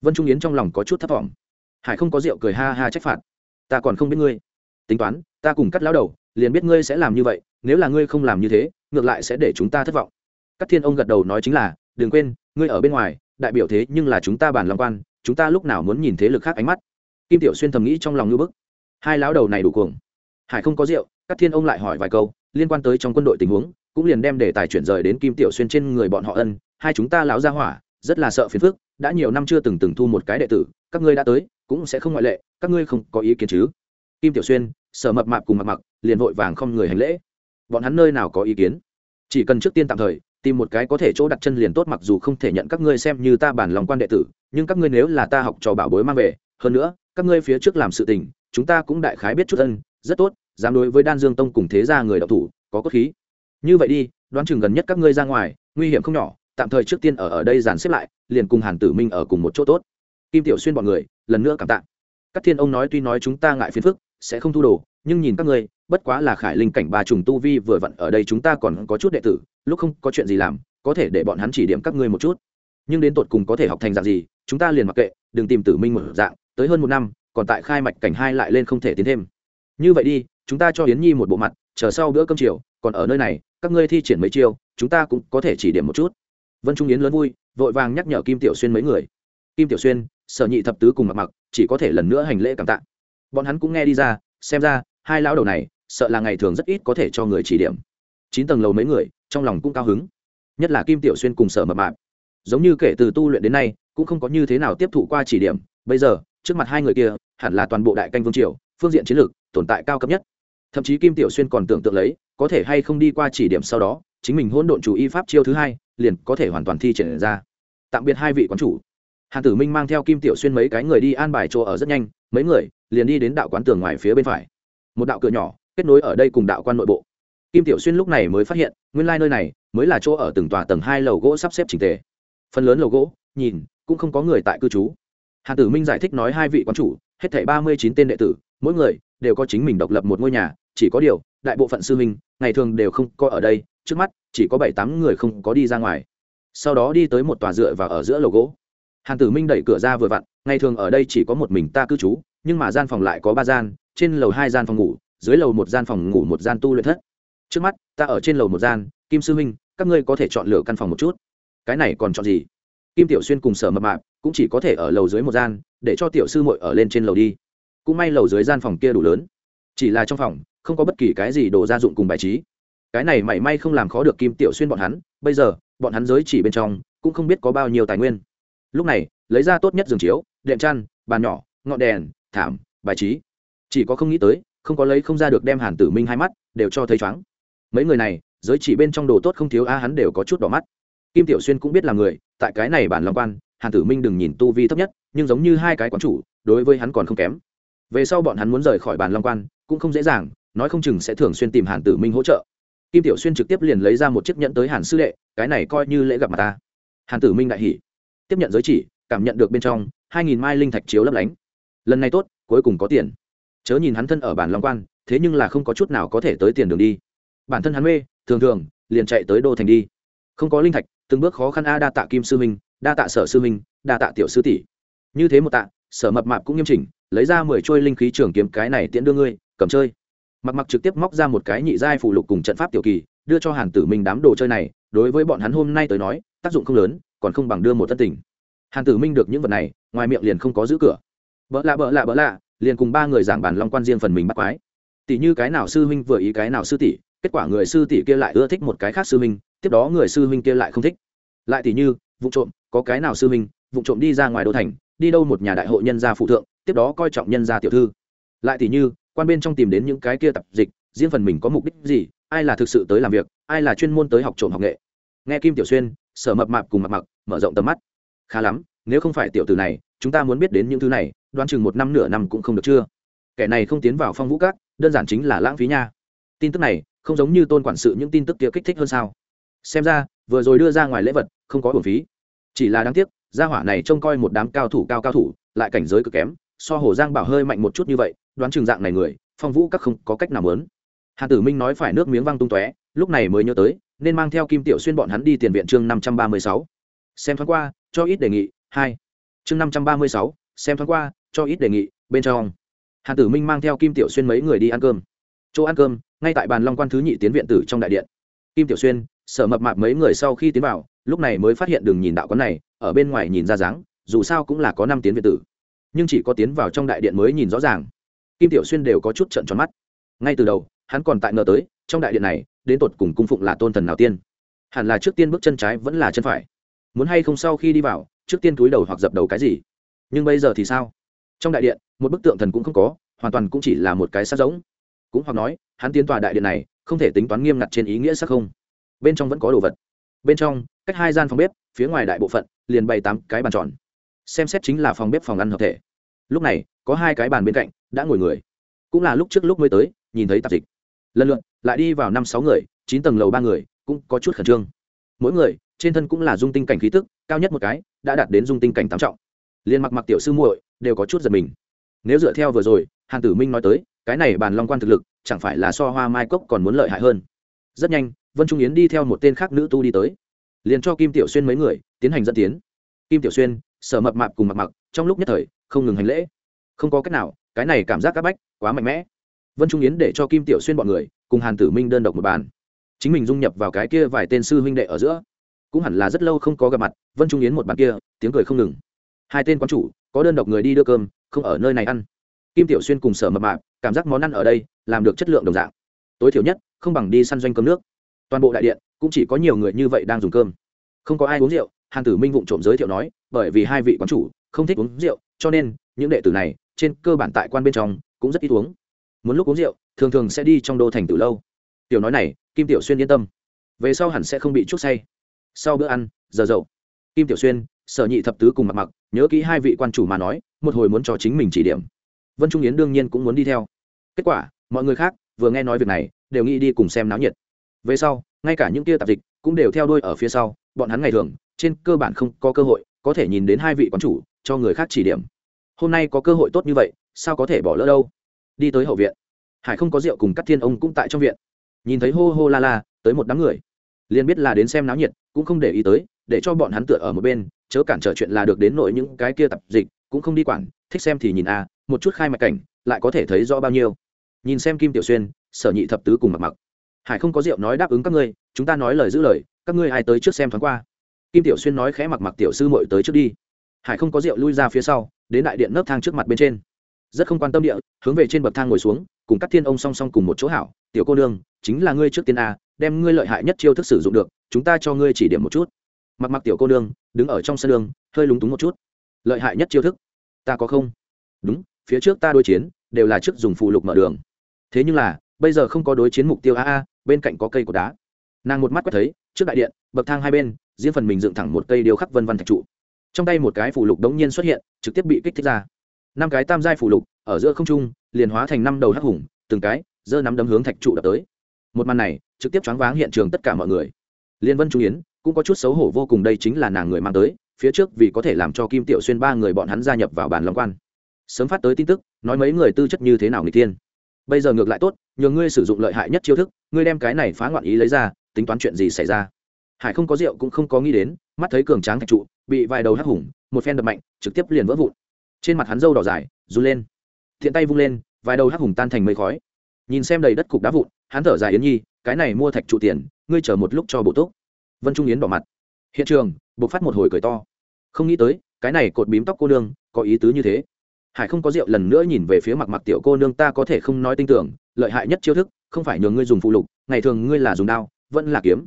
Vân trung yến trong lòng có chút thất vọng hải không có rượu cười ha ha trách phạt. Ta còn không biết ngươi. Tính toán, ta cùng cắt lão đầu, liền biết ngươi sẽ làm như vậy, nếu là ngươi không làm như thế, ngược lại sẽ để chúng ta thất vọng các thiên ông gật đầu nói chính là, đừng quên, ngươi ở bên ngoài, đại biểu thế nhưng là chúng ta bản lòng quan, chúng ta lúc nào muốn nhìn thế lực khác ánh mắt. Kim tiểu xuyên thầm nghĩ trong lòng ngưỡng bức. Hai lão đầu này đủ cuồng. Hải không có rượu, các thiên ông lại hỏi vài câu, liên quan tới trong quân đội tình huống, cũng liền đem đề tài chuyển rời đến kim tiểu xuyên trên người bọn họ ân, hai chúng ta lão gia hỏa, rất là sợ phiền phức, đã nhiều năm chưa từng từng thu một cái đệ tử, các ngươi đã tới, cũng sẽ không ngoại lệ, các ngươi không có ý kiến chứ? Kim tiểu xuyên, sở mập mạp cùng mặc mặc liền vội vàng không người hành lễ. Bọn hắn nơi nào có ý kiến? Chỉ cần trước tiên tạm thời tìm một cái có thể chỗ đặt chân liền tốt mặc dù không thể nhận các ngươi xem như ta bản lòng quan đệ tử, nhưng các ngươi nếu là ta học trò bảo bối mang về, hơn nữa, các ngươi phía trước làm sự tình, chúng ta cũng đại khái biết chút ân, rất tốt, dám đối với đan dương tông cùng thế gia người đạo thủ, có cốt khí. Như vậy đi, đoán chừng gần nhất các ngươi ra ngoài, nguy hiểm không nhỏ, tạm thời trước tiên ở ở đây dàn xếp lại, liền cùng hàn tử minh ở cùng một chỗ tốt. Kim tiểu xuyên bọn người, lần nữa cảm tạ. Các thiên ông nói tuy nói chúng ta ngại phiền phức, sẽ không thu đồ, nhưng nhìn các ngươi bất quá là khải linh cảnh ba trùng tu vi vừa vặn ở đây chúng ta còn có chút đệ tử, lúc không có chuyện gì làm, có thể để bọn hắn chỉ điểm các ngươi một chút. Nhưng đến tột cùng có thể học thành dạng gì, chúng ta liền mặc kệ, đừng tìm tử minh một dạng, tới hơn một năm, còn tại khai mạch cảnh hai lại lên không thể tiến thêm. Như vậy đi, chúng ta cho yến nhi một bộ mặt, chờ sau bữa cơm chiều, còn ở nơi này, các ngươi thi triển mấy chiêu, chúng ta cũng có thể chỉ điểm một chút. Vân trung yến lớn vui, vội vàng nhắc nhở kim tiểu xuyên mấy người. Kim tiểu xuyên, sở nhị thập tứ cùng mặc mặc, chỉ có thể lần nữa hành lễ cảm tạ. Bọn hắn cũng nghe đi ra, xem ra, hai lão đầu này sợ là ngày thường rất ít có thể cho người chỉ điểm. Chín tầng lầu mấy người, trong lòng cũng cao hứng. Nhất là kim tiểu xuyên cùng sở mập mạp. Giống như kể từ tu luyện đến nay, cũng không có như thế nào tiếp thụ qua chỉ điểm. Bây giờ, trước mặt hai người kia, hẳn là toàn bộ đại canh vương triều, phương diện chiến lược, tồn tại cao cấp nhất. Thậm chí kim tiểu xuyên còn tưởng tượng lấy, có thể hay không đi qua chỉ điểm sau đó, chính mình hỗn độn chủ y pháp chiêu thứ hai, liền có thể hoàn toàn thi triển ra. Tạm biệt hai vị quán chủ. Hàn tử minh mang theo kim tiểu xuyên mấy cái người đi an bài chỗ ở rất nhanh, mấy người liền đi đến đạo quán tường ngoài phía bên phải. Một đạo cửa nhỏ kết nối ở đây cùng đạo quan nội bộ. Kim tiểu xuyên lúc này mới phát hiện, nguyên lai nơi này mới là chỗ ở từng tòa tầng hai lầu gỗ sắp xếp trình tề. Phần lớn lầu gỗ, nhìn, cũng không có người tại cư trú. Hàn tử minh giải thích nói hai vị quán chủ, hết thảy ba mươi chín tên đệ tử, mỗi người đều có chính mình độc lập một ngôi nhà, chỉ có điều, đại bộ phận sư huynh, ngày thường đều không có ở đây, trước mắt, chỉ có bảy tám người không có đi ra ngoài. Sau đó đi tới một tòa dựa và ở giữa lầu gỗ. Hàn tử minh đẩy cửa ra vừa vặn, ngày thường ở đây chỉ có một mình ta cư trú, nhưng mà gian phòng lại có ba gian, trên lầu hai gian phòng ngủ dưới lầu một gian phòng ngủ một gian tu luyện thất. Trước mắt, ta ở trên lầu một gian, kim sư huynh, các ngươi có thể chọn lựa căn phòng một chút. Cái này còn chọn gì? Kim tiểu xuyên cùng sở mập mạp cũng chỉ có thể ở lầu dưới một gian, để cho tiểu sư muội ở lên trên lầu đi. Cũng may lầu dưới gian phòng kia đủ lớn. Chỉ là trong phòng, không có bất kỳ cái gì đồ gia dụng cùng bài trí. Cái này mảy may không làm khó được kim tiểu xuyên bọn hắn, bây giờ, bọn hắn giới chỉ bên trong, cũng không biết có bao nhiêu tài nguyên. Lúc này, lấy ra tốt nhất giường chiếu, đệm chăn, bàn nhỏ, ngọn đèn, thảm, bài trí. Chỉ có không nghĩ tới không có lấy không ra được đem hàn tử minh hai mắt đều cho thấy chóng. Mấy người này, giới chỉ bên trong đồ tốt không thiếu, a, hắn đều có chút đỏ mắt. Kim tiểu xuyên cũng biết là người, tại cái này bản long quan, hàn tử minh đừng nhìn tu vi thấp nhất, nhưng giống như hai cái quán chủ, đối với hắn còn không kém. Về sau bọn hắn muốn rời khỏi bản long quan, cũng không dễ dàng, nói không chừng sẽ thường xuyên tìm hàn tử minh hỗ trợ. Kim tiểu xuyên trực tiếp liền lấy ra một chiếc nhẫn tới hàn sư đệ, cái này coi như lễ gặp mặt ta. Hàn tử minh đại hỉ. Tiếp nhận giới chỉ, cảm nhận được bên trong, hai nghìn mai linh thạch chiếu lấp lánh. Lần này tốt, cuối cùng có tiền chớ nhìn hắn thân ở bản long quan, thế nhưng là không có chút nào có thể tới tiền đường đi. Bản thân hắn mê, thường thường, liền chạy tới đô thành đi. Không có linh thạch, từng bước khó khăn a đa tạ kim sư minh, đa tạ sở sư minh, đa tạ tiểu sư tỷ. Như thế một tạ, sở mập mạp cũng nghiêm chỉnh, lấy ra mười trôi linh khí trường kiếm cái này tiễn đưa ngươi, cầm chơi. Mặc mặc trực tiếp móc ra một cái nhị giai phụ lục cùng trận pháp tiểu kỳ, đưa cho hàn tử minh đám đồ chơi này, đối với bọn hắn hôm nay tới nói, tác dụng không lớn, còn không bằng đưa một thân tình. Hàn tử minh được những vật này, ngoài miệng liền không có giữ cửa. Vợ lạ vợ lạ vợ lạ liền cùng ba người giảng bàn long quan riêng phần mình bắt quái. Tỷ như cái nào sư huynh vừa ý cái nào sư tỷ, kết quả người sư tỷ kia lại ưa thích một cái khác sư huynh, tiếp đó người sư huynh kia lại không thích. Lại tỷ như, vụ trộm, có cái nào sư huynh, vụ trộm đi ra ngoài đô thành, đi đâu một nhà đại hội nhân gia phụ thượng, tiếp đó coi trọng nhân gia tiểu thư. Lại tỷ như, quan bên trong tìm đến những cái kia tập dịch, riêng phần mình có mục đích gì, ai là thực sự tới làm việc, ai là chuyên môn tới học trộm học nghệ. Nghe kim tiểu xuyên, sở mập mạp cùng mặt mặc mở rộng tầm mắt. Khá lắm, nếu không phải tiểu tử này, chúng ta muốn biết đến những thứ này đoán chừng một năm nửa năm cũng không được chưa. Kẻ này không tiến vào phong vũ các, đơn giản chính là lãng phí nha. Tin tức này, không giống như tôn quản sự những tin tức kia kích thích hơn sao. Xem ra, vừa rồi đưa ra ngoài lễ vật, không có hưởng phí. Chỉ là đáng tiếc, gia hỏa này trông coi một đám cao thủ cao cao thủ, lại cảnh giới cực kém, so hồ giang bảo hơi mạnh một chút như vậy, đoán chừng dạng này người, phong vũ các không có cách nào lớn Hà tử minh nói phải nước miếng văng tung tóe, lúc này mới nhớ tới, nên mang theo kim tiểu xuyên bọn hắn đi tiền viện chương năm trăm ba mươi sáu. Xem thoáng qua, cho ít đề nghị, hai. Chương năm trăm ba mươi sáu, xem thoáng qua cho ít đề nghị, bên trong. Hàn tử minh mang theo kim tiểu xuyên mấy người đi ăn cơm. Chỗ ăn cơm, ngay tại bàn long quan thứ nhị tiến viện tử trong đại điện. Kim tiểu xuyên, sở mập mạp mấy người sau khi tiến vào, lúc này mới phát hiện đường nhìn đạo quán này, ở bên ngoài nhìn ra dáng, dù sao cũng là có năm tiến viện tử. Nhưng chỉ có tiến vào trong đại điện mới nhìn rõ ràng. Kim tiểu xuyên đều có chút trận tròn mắt. Ngay từ đầu, hắn còn tại ngờ tới, trong đại điện này, đến tột cùng cung phụng là tôn thần nào tiên? Hẳn là trước tiên bước chân trái vẫn là chân phải. Muốn hay không sau khi đi vào, trước tiên túi đầu hoặc dập đầu cái gì? Nhưng bây giờ thì sao? Trong đại điện, một bức tượng thần cũng không có, hoàn toàn cũng chỉ là một cái sát giống. Cũng hoặc nói, hắn tiến tòa đại điện này, không thể tính toán nghiêm ngặt trên ý nghĩa sắc không. Bên trong vẫn có đồ vật. Bên trong, cách hai gian phòng bếp, phía ngoài đại bộ phận, liền bày tám cái bàn tròn. Xem xét chính là phòng bếp phòng ăn hợp thể. Lúc này, có hai cái bàn bên cạnh, đã ngồi người. Cũng là lúc trước lúc mới tới, nhìn thấy tạp dịch. Lần lượt, lại đi vào năm sáu người, chín tầng lầu ba người, cũng có chút khẩn trương. Mỗi người, trên thân cũng là dung tinh cảnh khí tức, cao nhất một cái, đã đạt đến dung tinh cảnh tám trọng liền mặc mặc tiểu sư muội đều có chút giật mình. Nếu dựa theo vừa rồi, hàn tử minh nói tới, cái này bàn long quan thực lực, chẳng phải là so hoa mai cốc còn muốn lợi hại hơn. Rất nhanh, vân trung yến đi theo một tên khác nữ tu đi tới. Liền cho kim tiểu xuyên mấy người tiến hành dẫn tiến. Kim tiểu xuyên, sở mập mạp cùng mặc mặc trong lúc nhất thời, không ngừng hành lễ. Không có cách nào, cái này cảm giác áp bách, quá mạnh mẽ. Vân trung yến để cho kim tiểu xuyên bọn người cùng hàn tử minh đơn độc một bàn. Chính mình dung nhập vào cái kia vài tên sư huynh đệ ở giữa. Cũng hẳn là rất lâu không có gặp mặt, vân trung yến một bàn kia, tiếng cười không ngừng hai tên quán chủ, có đơn độc người đi đưa cơm, không ở nơi này ăn. Kim tiểu xuyên cùng sở mập mạp, cảm giác món ăn ở đây, làm được chất lượng đồng dạng. Tối thiểu nhất, không bằng đi săn doanh cơm nước. Toàn bộ đại điện, cũng chỉ có nhiều người như vậy đang dùng cơm. Không có ai uống rượu, hàn tử minh vụng trộm giới thiệu nói, bởi vì hai vị quán chủ không thích uống rượu, cho nên, những đệ tử này, trên cơ bản tại quan bên trong, cũng rất ít uống. Muốn lúc uống rượu, thường thường sẽ đi trong đô thành từ lâu. Tiểu nói này, kim tiểu xuyên yên tâm. Về sau hẳn sẽ không bị chút say. Sau bữa ăn, giờ dậu. Kim tiểu xuyên, sở nhị thập tứ cùng mặc mặc nhớ kỹ hai vị quan chủ mà nói, một hồi muốn cho chính mình chỉ điểm. Vân trung yến đương nhiên cũng muốn đi theo. Kết quả, mọi người khác vừa nghe nói việc này, đều nghĩ đi cùng xem náo nhiệt. Về sau, ngay cả những kia tạp dịch cũng đều theo đuôi ở phía sau, bọn hắn ngày thường, trên cơ bản không có cơ hội có thể nhìn đến hai vị quán chủ, cho người khác chỉ điểm. Hôm nay có cơ hội tốt như vậy, sao có thể bỏ lỡ đâu? Đi tới hậu viện, hải không có rượu cùng các thiên ông cũng tại trong viện. Nhìn thấy hô hô la la, tới một đám người. Liền biết là đến xem náo nhiệt, cũng không để ý tới để cho bọn hắn tựa ở một bên chớ cản trở chuyện là được đến nội những cái kia tập dịch cũng không đi quản thích xem thì nhìn a à, một chút khai mạch cảnh lại có thể thấy rõ bao nhiêu. Nhìn xem kim tiểu xuyên sở nhị thập tứ cùng mặc mặc. Hải không có rượu nói đáp ứng các ngươi chúng ta nói lời giữ lời các ngươi ai tới trước xem thoáng qua. Kim tiểu xuyên nói khẽ mặc mặc tiểu sư mội tới trước đi. Hải không có rượu lui ra phía sau đến đại điện nấp thang trước mặt bên trên. Rất không quan tâm địa hướng về trên bậc thang ngồi xuống cùng các thiên ông song song cùng một chỗ hảo tiểu cô nương chính là ngươi trước tiên a đem ngươi lợi hại nhất chiêu thức sử dụng được chúng ta cho ngươi chỉ điểm một chút mặc mặc tiểu cô nương, đứng ở trong sân đường, hơi lúng túng một chút. Lợi hại nhất chiêu thức, ta có không? Đúng, phía trước ta đối chiến, đều là trước dùng phụ lục mở đường. Thế nhưng là, bây giờ không có đối chiến mục tiêu a a, bên cạnh có cây cột đá. Nàng một mắt quét thấy, trước đại điện, bậc thang hai bên, diễn phần mình dựng thẳng một cây điêu khắc vân văn thạch trụ. Trong tay một cái phủ lục đống nhiên xuất hiện, trực tiếp bị kích thích ra. Năm cái tam giai phủ lục, ở giữa không trung, liền hóa thành năm đầu hắc hùng, từng cái, giơ nắm đấm hướng thạch trụ đập tới. Một màn này, trực tiếp choáng váng hiện trường tất cả mọi người. Liên vân trung yến cũng có chút xấu hổ vô cùng, đây chính là nàng người mang tới, phía trước vì có thể làm cho kim tiểu xuyên ba người bọn hắn gia nhập vào bàn long quan. Sớm phát tới tin tức, nói mấy người tư chất như thế nào người tiên bây giờ ngược lại tốt, nhờ ngươi sử dụng lợi hại nhất chiêu thức, ngươi đem cái này phá ngoạn ý lấy ra, tính toán chuyện gì xảy ra. Hải không có rượu cũng không có nghĩ đến, mắt thấy cường tráng thạch trụ, bị vài đầu hắc hùng, một phen đập mạnh, trực tiếp liền vỡ vụn. Trên mặt hắn râu đỏ dài, run lên. Thiện tay vung lên, vài đầu hắc hùng tan thành mây khói. Nhìn xem đầy đất cục đá vụn, hắn thở dài yến nhi, cái này mua thạch trụ tiền, ngươi chờ một lúc cho bộ túc vân trung yến đỏ mặt. Hiện trường buộc phát một hồi cười to. Không nghĩ tới, cái này cột bím tóc cô nương, có ý tứ như thế. Hải không có rượu lần nữa nhìn về phía mặt mặt tiểu cô nương, ta có thể không nói tin tưởng, lợi hại nhất chiêu thức, không phải nhường ngươi dùng phụ lục, ngày thường ngươi là dùng đao, vẫn là kiếm.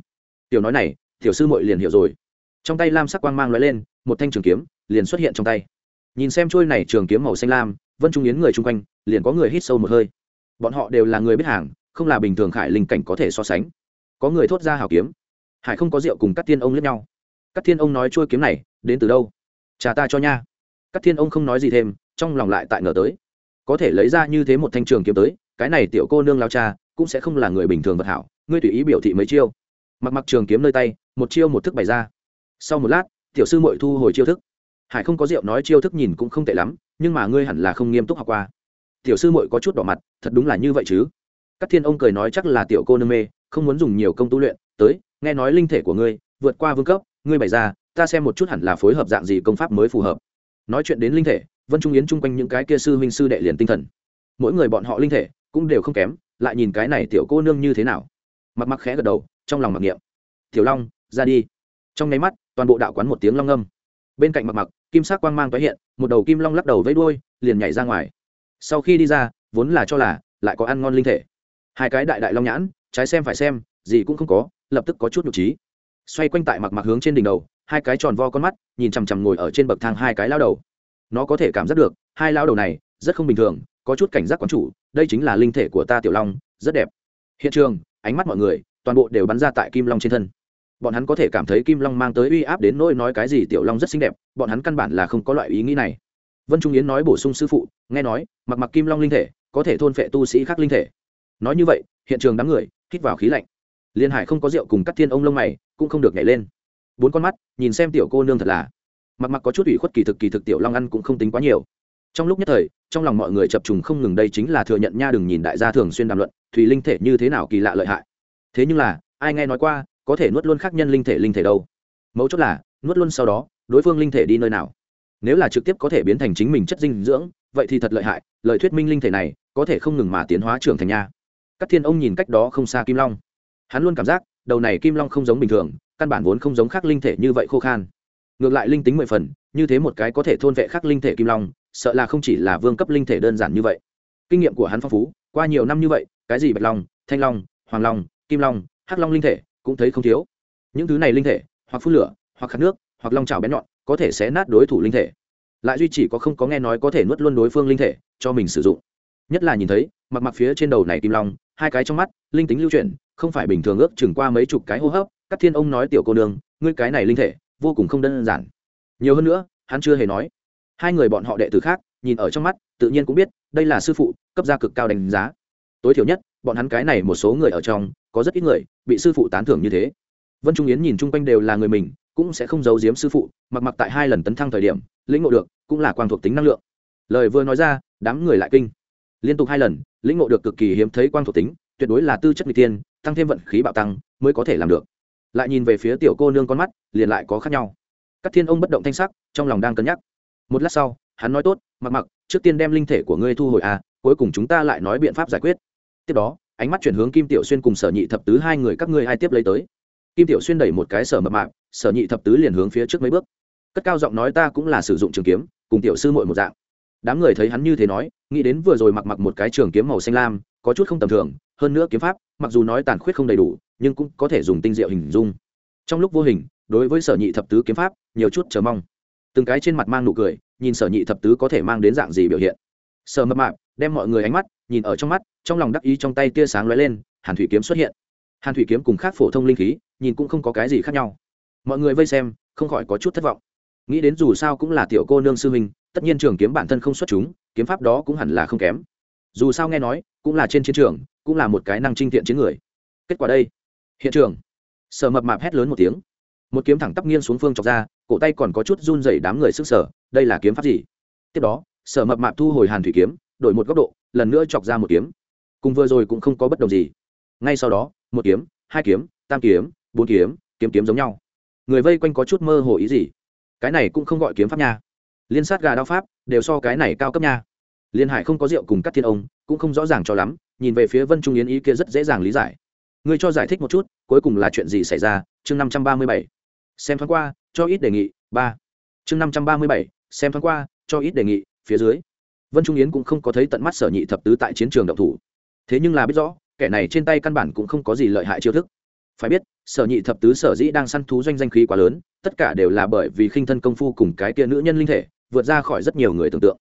Tiểu nói này, tiểu sư mội liền hiểu rồi. Trong tay lam sắc quang mang l lên, một thanh trường kiếm liền xuất hiện trong tay. Nhìn xem trôi này trường kiếm màu xanh lam, vân trung yến người chung quanh, liền có người hít sâu một hơi. Bọn họ đều là người biết hàng, không là bình thường khải linh cảnh có thể so sánh. Có người thốt ra hào kiếm hải không có rượu cùng các thiên ông lẫn nhau. Các thiên ông nói trôi kiếm này, đến từ đâu? Trả ta cho nha. Các thiên ông không nói gì thêm, trong lòng lại tại ngờ tới. Có thể lấy ra như thế một thanh trường kiếm tới, cái này tiểu cô nương lao cha, cũng sẽ không là người bình thường vật hảo, ngươi tùy ý biểu thị mấy chiêu. Mặc mặc trường kiếm nơi tay, một chiêu một thức bày ra. Sau một lát, tiểu sư mội thu hồi chiêu thức. Hải không có rượu nói chiêu thức nhìn cũng không tệ lắm, nhưng mà ngươi hẳn là không nghiêm túc học qua. Tiểu sư mội có chút đỏ mặt, thật đúng là như vậy chứ? Các thiên ông cười nói, chắc là tiểu cô nương mê, không muốn dùng nhiều công tu luyện tới, nghe nói linh thể của ngươi vượt qua vương cấp, ngươi bày ra, ta xem một chút hẳn là phối hợp dạng gì công pháp mới phù hợp. Nói chuyện đến linh thể, vân trung yến chung quanh những cái kia sư huynh sư đệ liền tinh thần. Mỗi người bọn họ linh thể cũng đều không kém, lại nhìn cái này tiểu cô nương như thế nào. Mặt mặc khẽ gật đầu, trong lòng mặc niệm. Tiểu long, ra đi. Trong nháy mắt, toàn bộ đạo quán một tiếng long âm bên cạnh mặc mặc, kim sắc quang mang tái hiện, một đầu kim long lắc đầu vẫy đuôi, liền nhảy ra ngoài. Sau khi đi ra, vốn là cho là lại có ăn ngon linh thể. Hai cái đại đại long nhãn, trái xem phải xem, gì cũng không có lập tức có chút nhục trí. Xoay quanh tại mặc mặc hướng trên đỉnh đầu, hai cái tròn vo con mắt, nhìn chằm chằm ngồi ở trên bậc thang hai cái lao đầu. Nó có thể cảm giác được, hai lao đầu này, rất không bình thường, có chút cảnh giác quán chủ, đây chính là linh thể của ta tiểu long, rất đẹp. Hiện trường, ánh mắt mọi người, toàn bộ đều bắn ra tại kim long trên thân. Bọn hắn có thể cảm thấy kim long mang tới uy áp đến nỗi nói cái gì tiểu long rất xinh đẹp, bọn hắn căn bản là không có loại ý nghĩ này. Vân trung yến nói bổ sung sư phụ, nghe nói, mặc mặc kim long linh thể, có thể thôn phệ tu sĩ khác linh thể. Nói như vậy, hiện trường đám người, hít vào khí lạnh liên hải không có rượu cùng cắt thiên ông lông mày, cũng không được nhảy lên. Bốn con mắt, nhìn xem tiểu cô nương thật là. Mặc mặc có chút ủy khuất kỳ thực kỳ thực tiểu long ăn cũng không tính quá nhiều. Trong lúc nhất thời, trong lòng mọi người chập trùng không ngừng đây chính là thừa nhận nha đừng nhìn đại gia thường xuyên đàm luận, thùy linh thể như thế nào kỳ lạ lợi hại. Thế nhưng là, ai nghe nói qua, có thể nuốt luôn khác nhân linh thể linh thể đâu? Mấu chốt là, nuốt luôn sau đó, đối phương linh thể đi nơi nào? Nếu là trực tiếp có thể biến thành chính mình chất dinh dưỡng, vậy thì thật lợi hại, lời thuyết minh linh thể này, có thể không ngừng mà tiến hóa trưởng thành nha. Các thiên ông nhìn cách đó không xa kim long hắn luôn cảm giác, đầu này kim long không giống bình thường, căn bản vốn không giống khác linh thể như vậy khô khan. Ngược lại linh tính mười phần, như thế một cái có thể thôn vệ khác linh thể kim long, sợ là không chỉ là vương cấp linh thể đơn giản như vậy. Kinh nghiệm của hắn phong phú, qua nhiều năm như vậy, cái gì bạch long, thanh long, hoàng long, kim long, hắc long linh thể cũng thấy không thiếu. Những thứ này linh thể, hoặc phun lửa, hoặc khát nước, hoặc long trào bén nhọn, có thể sẽ nát đối thủ linh thể. Lại duy chỉ có không có nghe nói có thể nuốt luôn đối phương linh thể cho mình sử dụng nhất là nhìn thấy mặc mặc phía trên đầu này kim long, hai cái trong mắt, linh tính lưu chuyển, không phải bình thường ước chừng qua mấy chục cái hô hấp các thiên ông nói tiểu cô nương, ngươi cái này linh thể, vô cùng không đơn giản. Nhiều hơn nữa, hắn chưa hề nói. Hai người bọn họ đệ tử khác, nhìn ở trong mắt, tự nhiên cũng biết, đây là sư phụ, cấp gia cực cao đánh giá. Tối thiểu nhất, bọn hắn cái này một số người ở trong, có rất ít người bị sư phụ tán thưởng như thế. Vân trung yến nhìn chung quanh đều là người mình, cũng sẽ không giấu giếm sư phụ, mặc mặc tại hai lần tấn thăng thời điểm, lĩnh ngộ được, cũng là quang thuộc tính năng lượng. Lời vừa nói ra, đám người lại kinh liên tục hai lần, lĩnh ngộ được cực kỳ hiếm thấy quang thuộc tính, tuyệt đối là tư chất n g tiên tăng thêm vận khí bạo tăng mới có thể làm được. Lại nhìn về phía tiểu cô nương con mắt, liền lại có khác nhau. Các thiên ông bất động thanh sắc, trong lòng đang cân nhắc. Một lát sau, hắn nói tốt, mặc mặc, trước tiên đem linh thể của ngươi thu hồi à cuối cùng chúng ta lại nói biện pháp giải quyết. Tiếp đó, ánh mắt chuyển hướng kim tiểu xuyên cùng sở nhị thập tứ hai người các ngươi hai tiếp lấy tới. Kim tiểu xuyên đẩy một cái sở mập mạp, sở nhị thập tứ liền hướng phía trước mấy bước. Cất cao giọng nói ta cũng là sử dụng trường kiếm, cùng tiểu sư muội một dạng đám người thấy hắn như thế nói, nghĩ đến vừa rồi mặc mặc một cái trường kiếm màu xanh lam, có chút không tầm thường, hơn nữa kiếm pháp, mặc dù nói tàn khuyết không đầy đủ, nhưng cũng có thể dùng tinh diệu hình dung. Trong lúc vô hình, đối với sở nhị thập tứ kiếm pháp, nhiều chút chờ mong. Từng cái trên mặt mang nụ cười, nhìn sở nhị thập tứ có thể mang đến dạng gì biểu hiện. Sở mập mạp, đem mọi người ánh mắt, nhìn ở trong mắt, trong lòng đắc ý trong tay tia sáng lóe lên, hàn thủy kiếm xuất hiện. Hàn thủy kiếm cùng khác phổ thông linh khí, nhìn cũng không có cái gì khác nhau. Mọi người vây xem, không khỏi có chút thất vọng. Nghĩ đến dù sao cũng là tiểu cô nương sư huynh tất nhiên trường kiếm bản thân không xuất chúng, kiếm pháp đó cũng hẳn là không kém. Dù sao nghe nói, cũng là trên chiến trường, cũng là một cái năng trinh thiện chiến người. Kết quả đây. Hiện trường. Sở mập mạp hét lớn một tiếng. Một kiếm thẳng tắp nghiêng xuống phương chọc ra, cổ tay còn có chút run dày đám người sức sở, đây là kiếm pháp gì? Tiếp đó, sở mập mạp thu hồi hàn thủy kiếm, đổi một góc độ, lần nữa chọc ra một kiếm. Cùng vừa rồi cũng không có bất đồng gì. Ngay sau đó, một kiếm, hai kiếm, tam kiếm, bốn kiếm kiếm kiếm giống nhau. Người vây quanh có chút mơ hồ ý gì? Cái này cũng không gọi kiếm pháp nha liên sát gà đao pháp, đều so cái này cao cấp nha. Liên hải không có rượu cùng các thiên ông, cũng không rõ ràng cho lắm, nhìn về phía vân trung yến ý kia rất dễ dàng lý giải. Ngươi cho giải thích một chút, cuối cùng là chuyện gì xảy ra? Chương năm trăm ba mươi bảy. Xem thoáng qua, cho ít đề nghị, ba. Chương năm trăm ba mươi bảy, xem thoáng qua, cho ít đề nghị, phía dưới. Vân trung yến cũng không có thấy tận mắt sở nhị thập tứ tại chiến trường động thủ. Thế nhưng là biết rõ, kẻ này trên tay căn bản cũng không có gì lợi hại chiêu thức. Phải biết, sở nhị thập tứ sở dĩ đang săn thú doanh danh khí quá lớn, tất cả đều là bởi vì khinh thân công phu cùng cái kia nữ nhân linh thể vượt ra khỏi rất nhiều người tưởng tượng.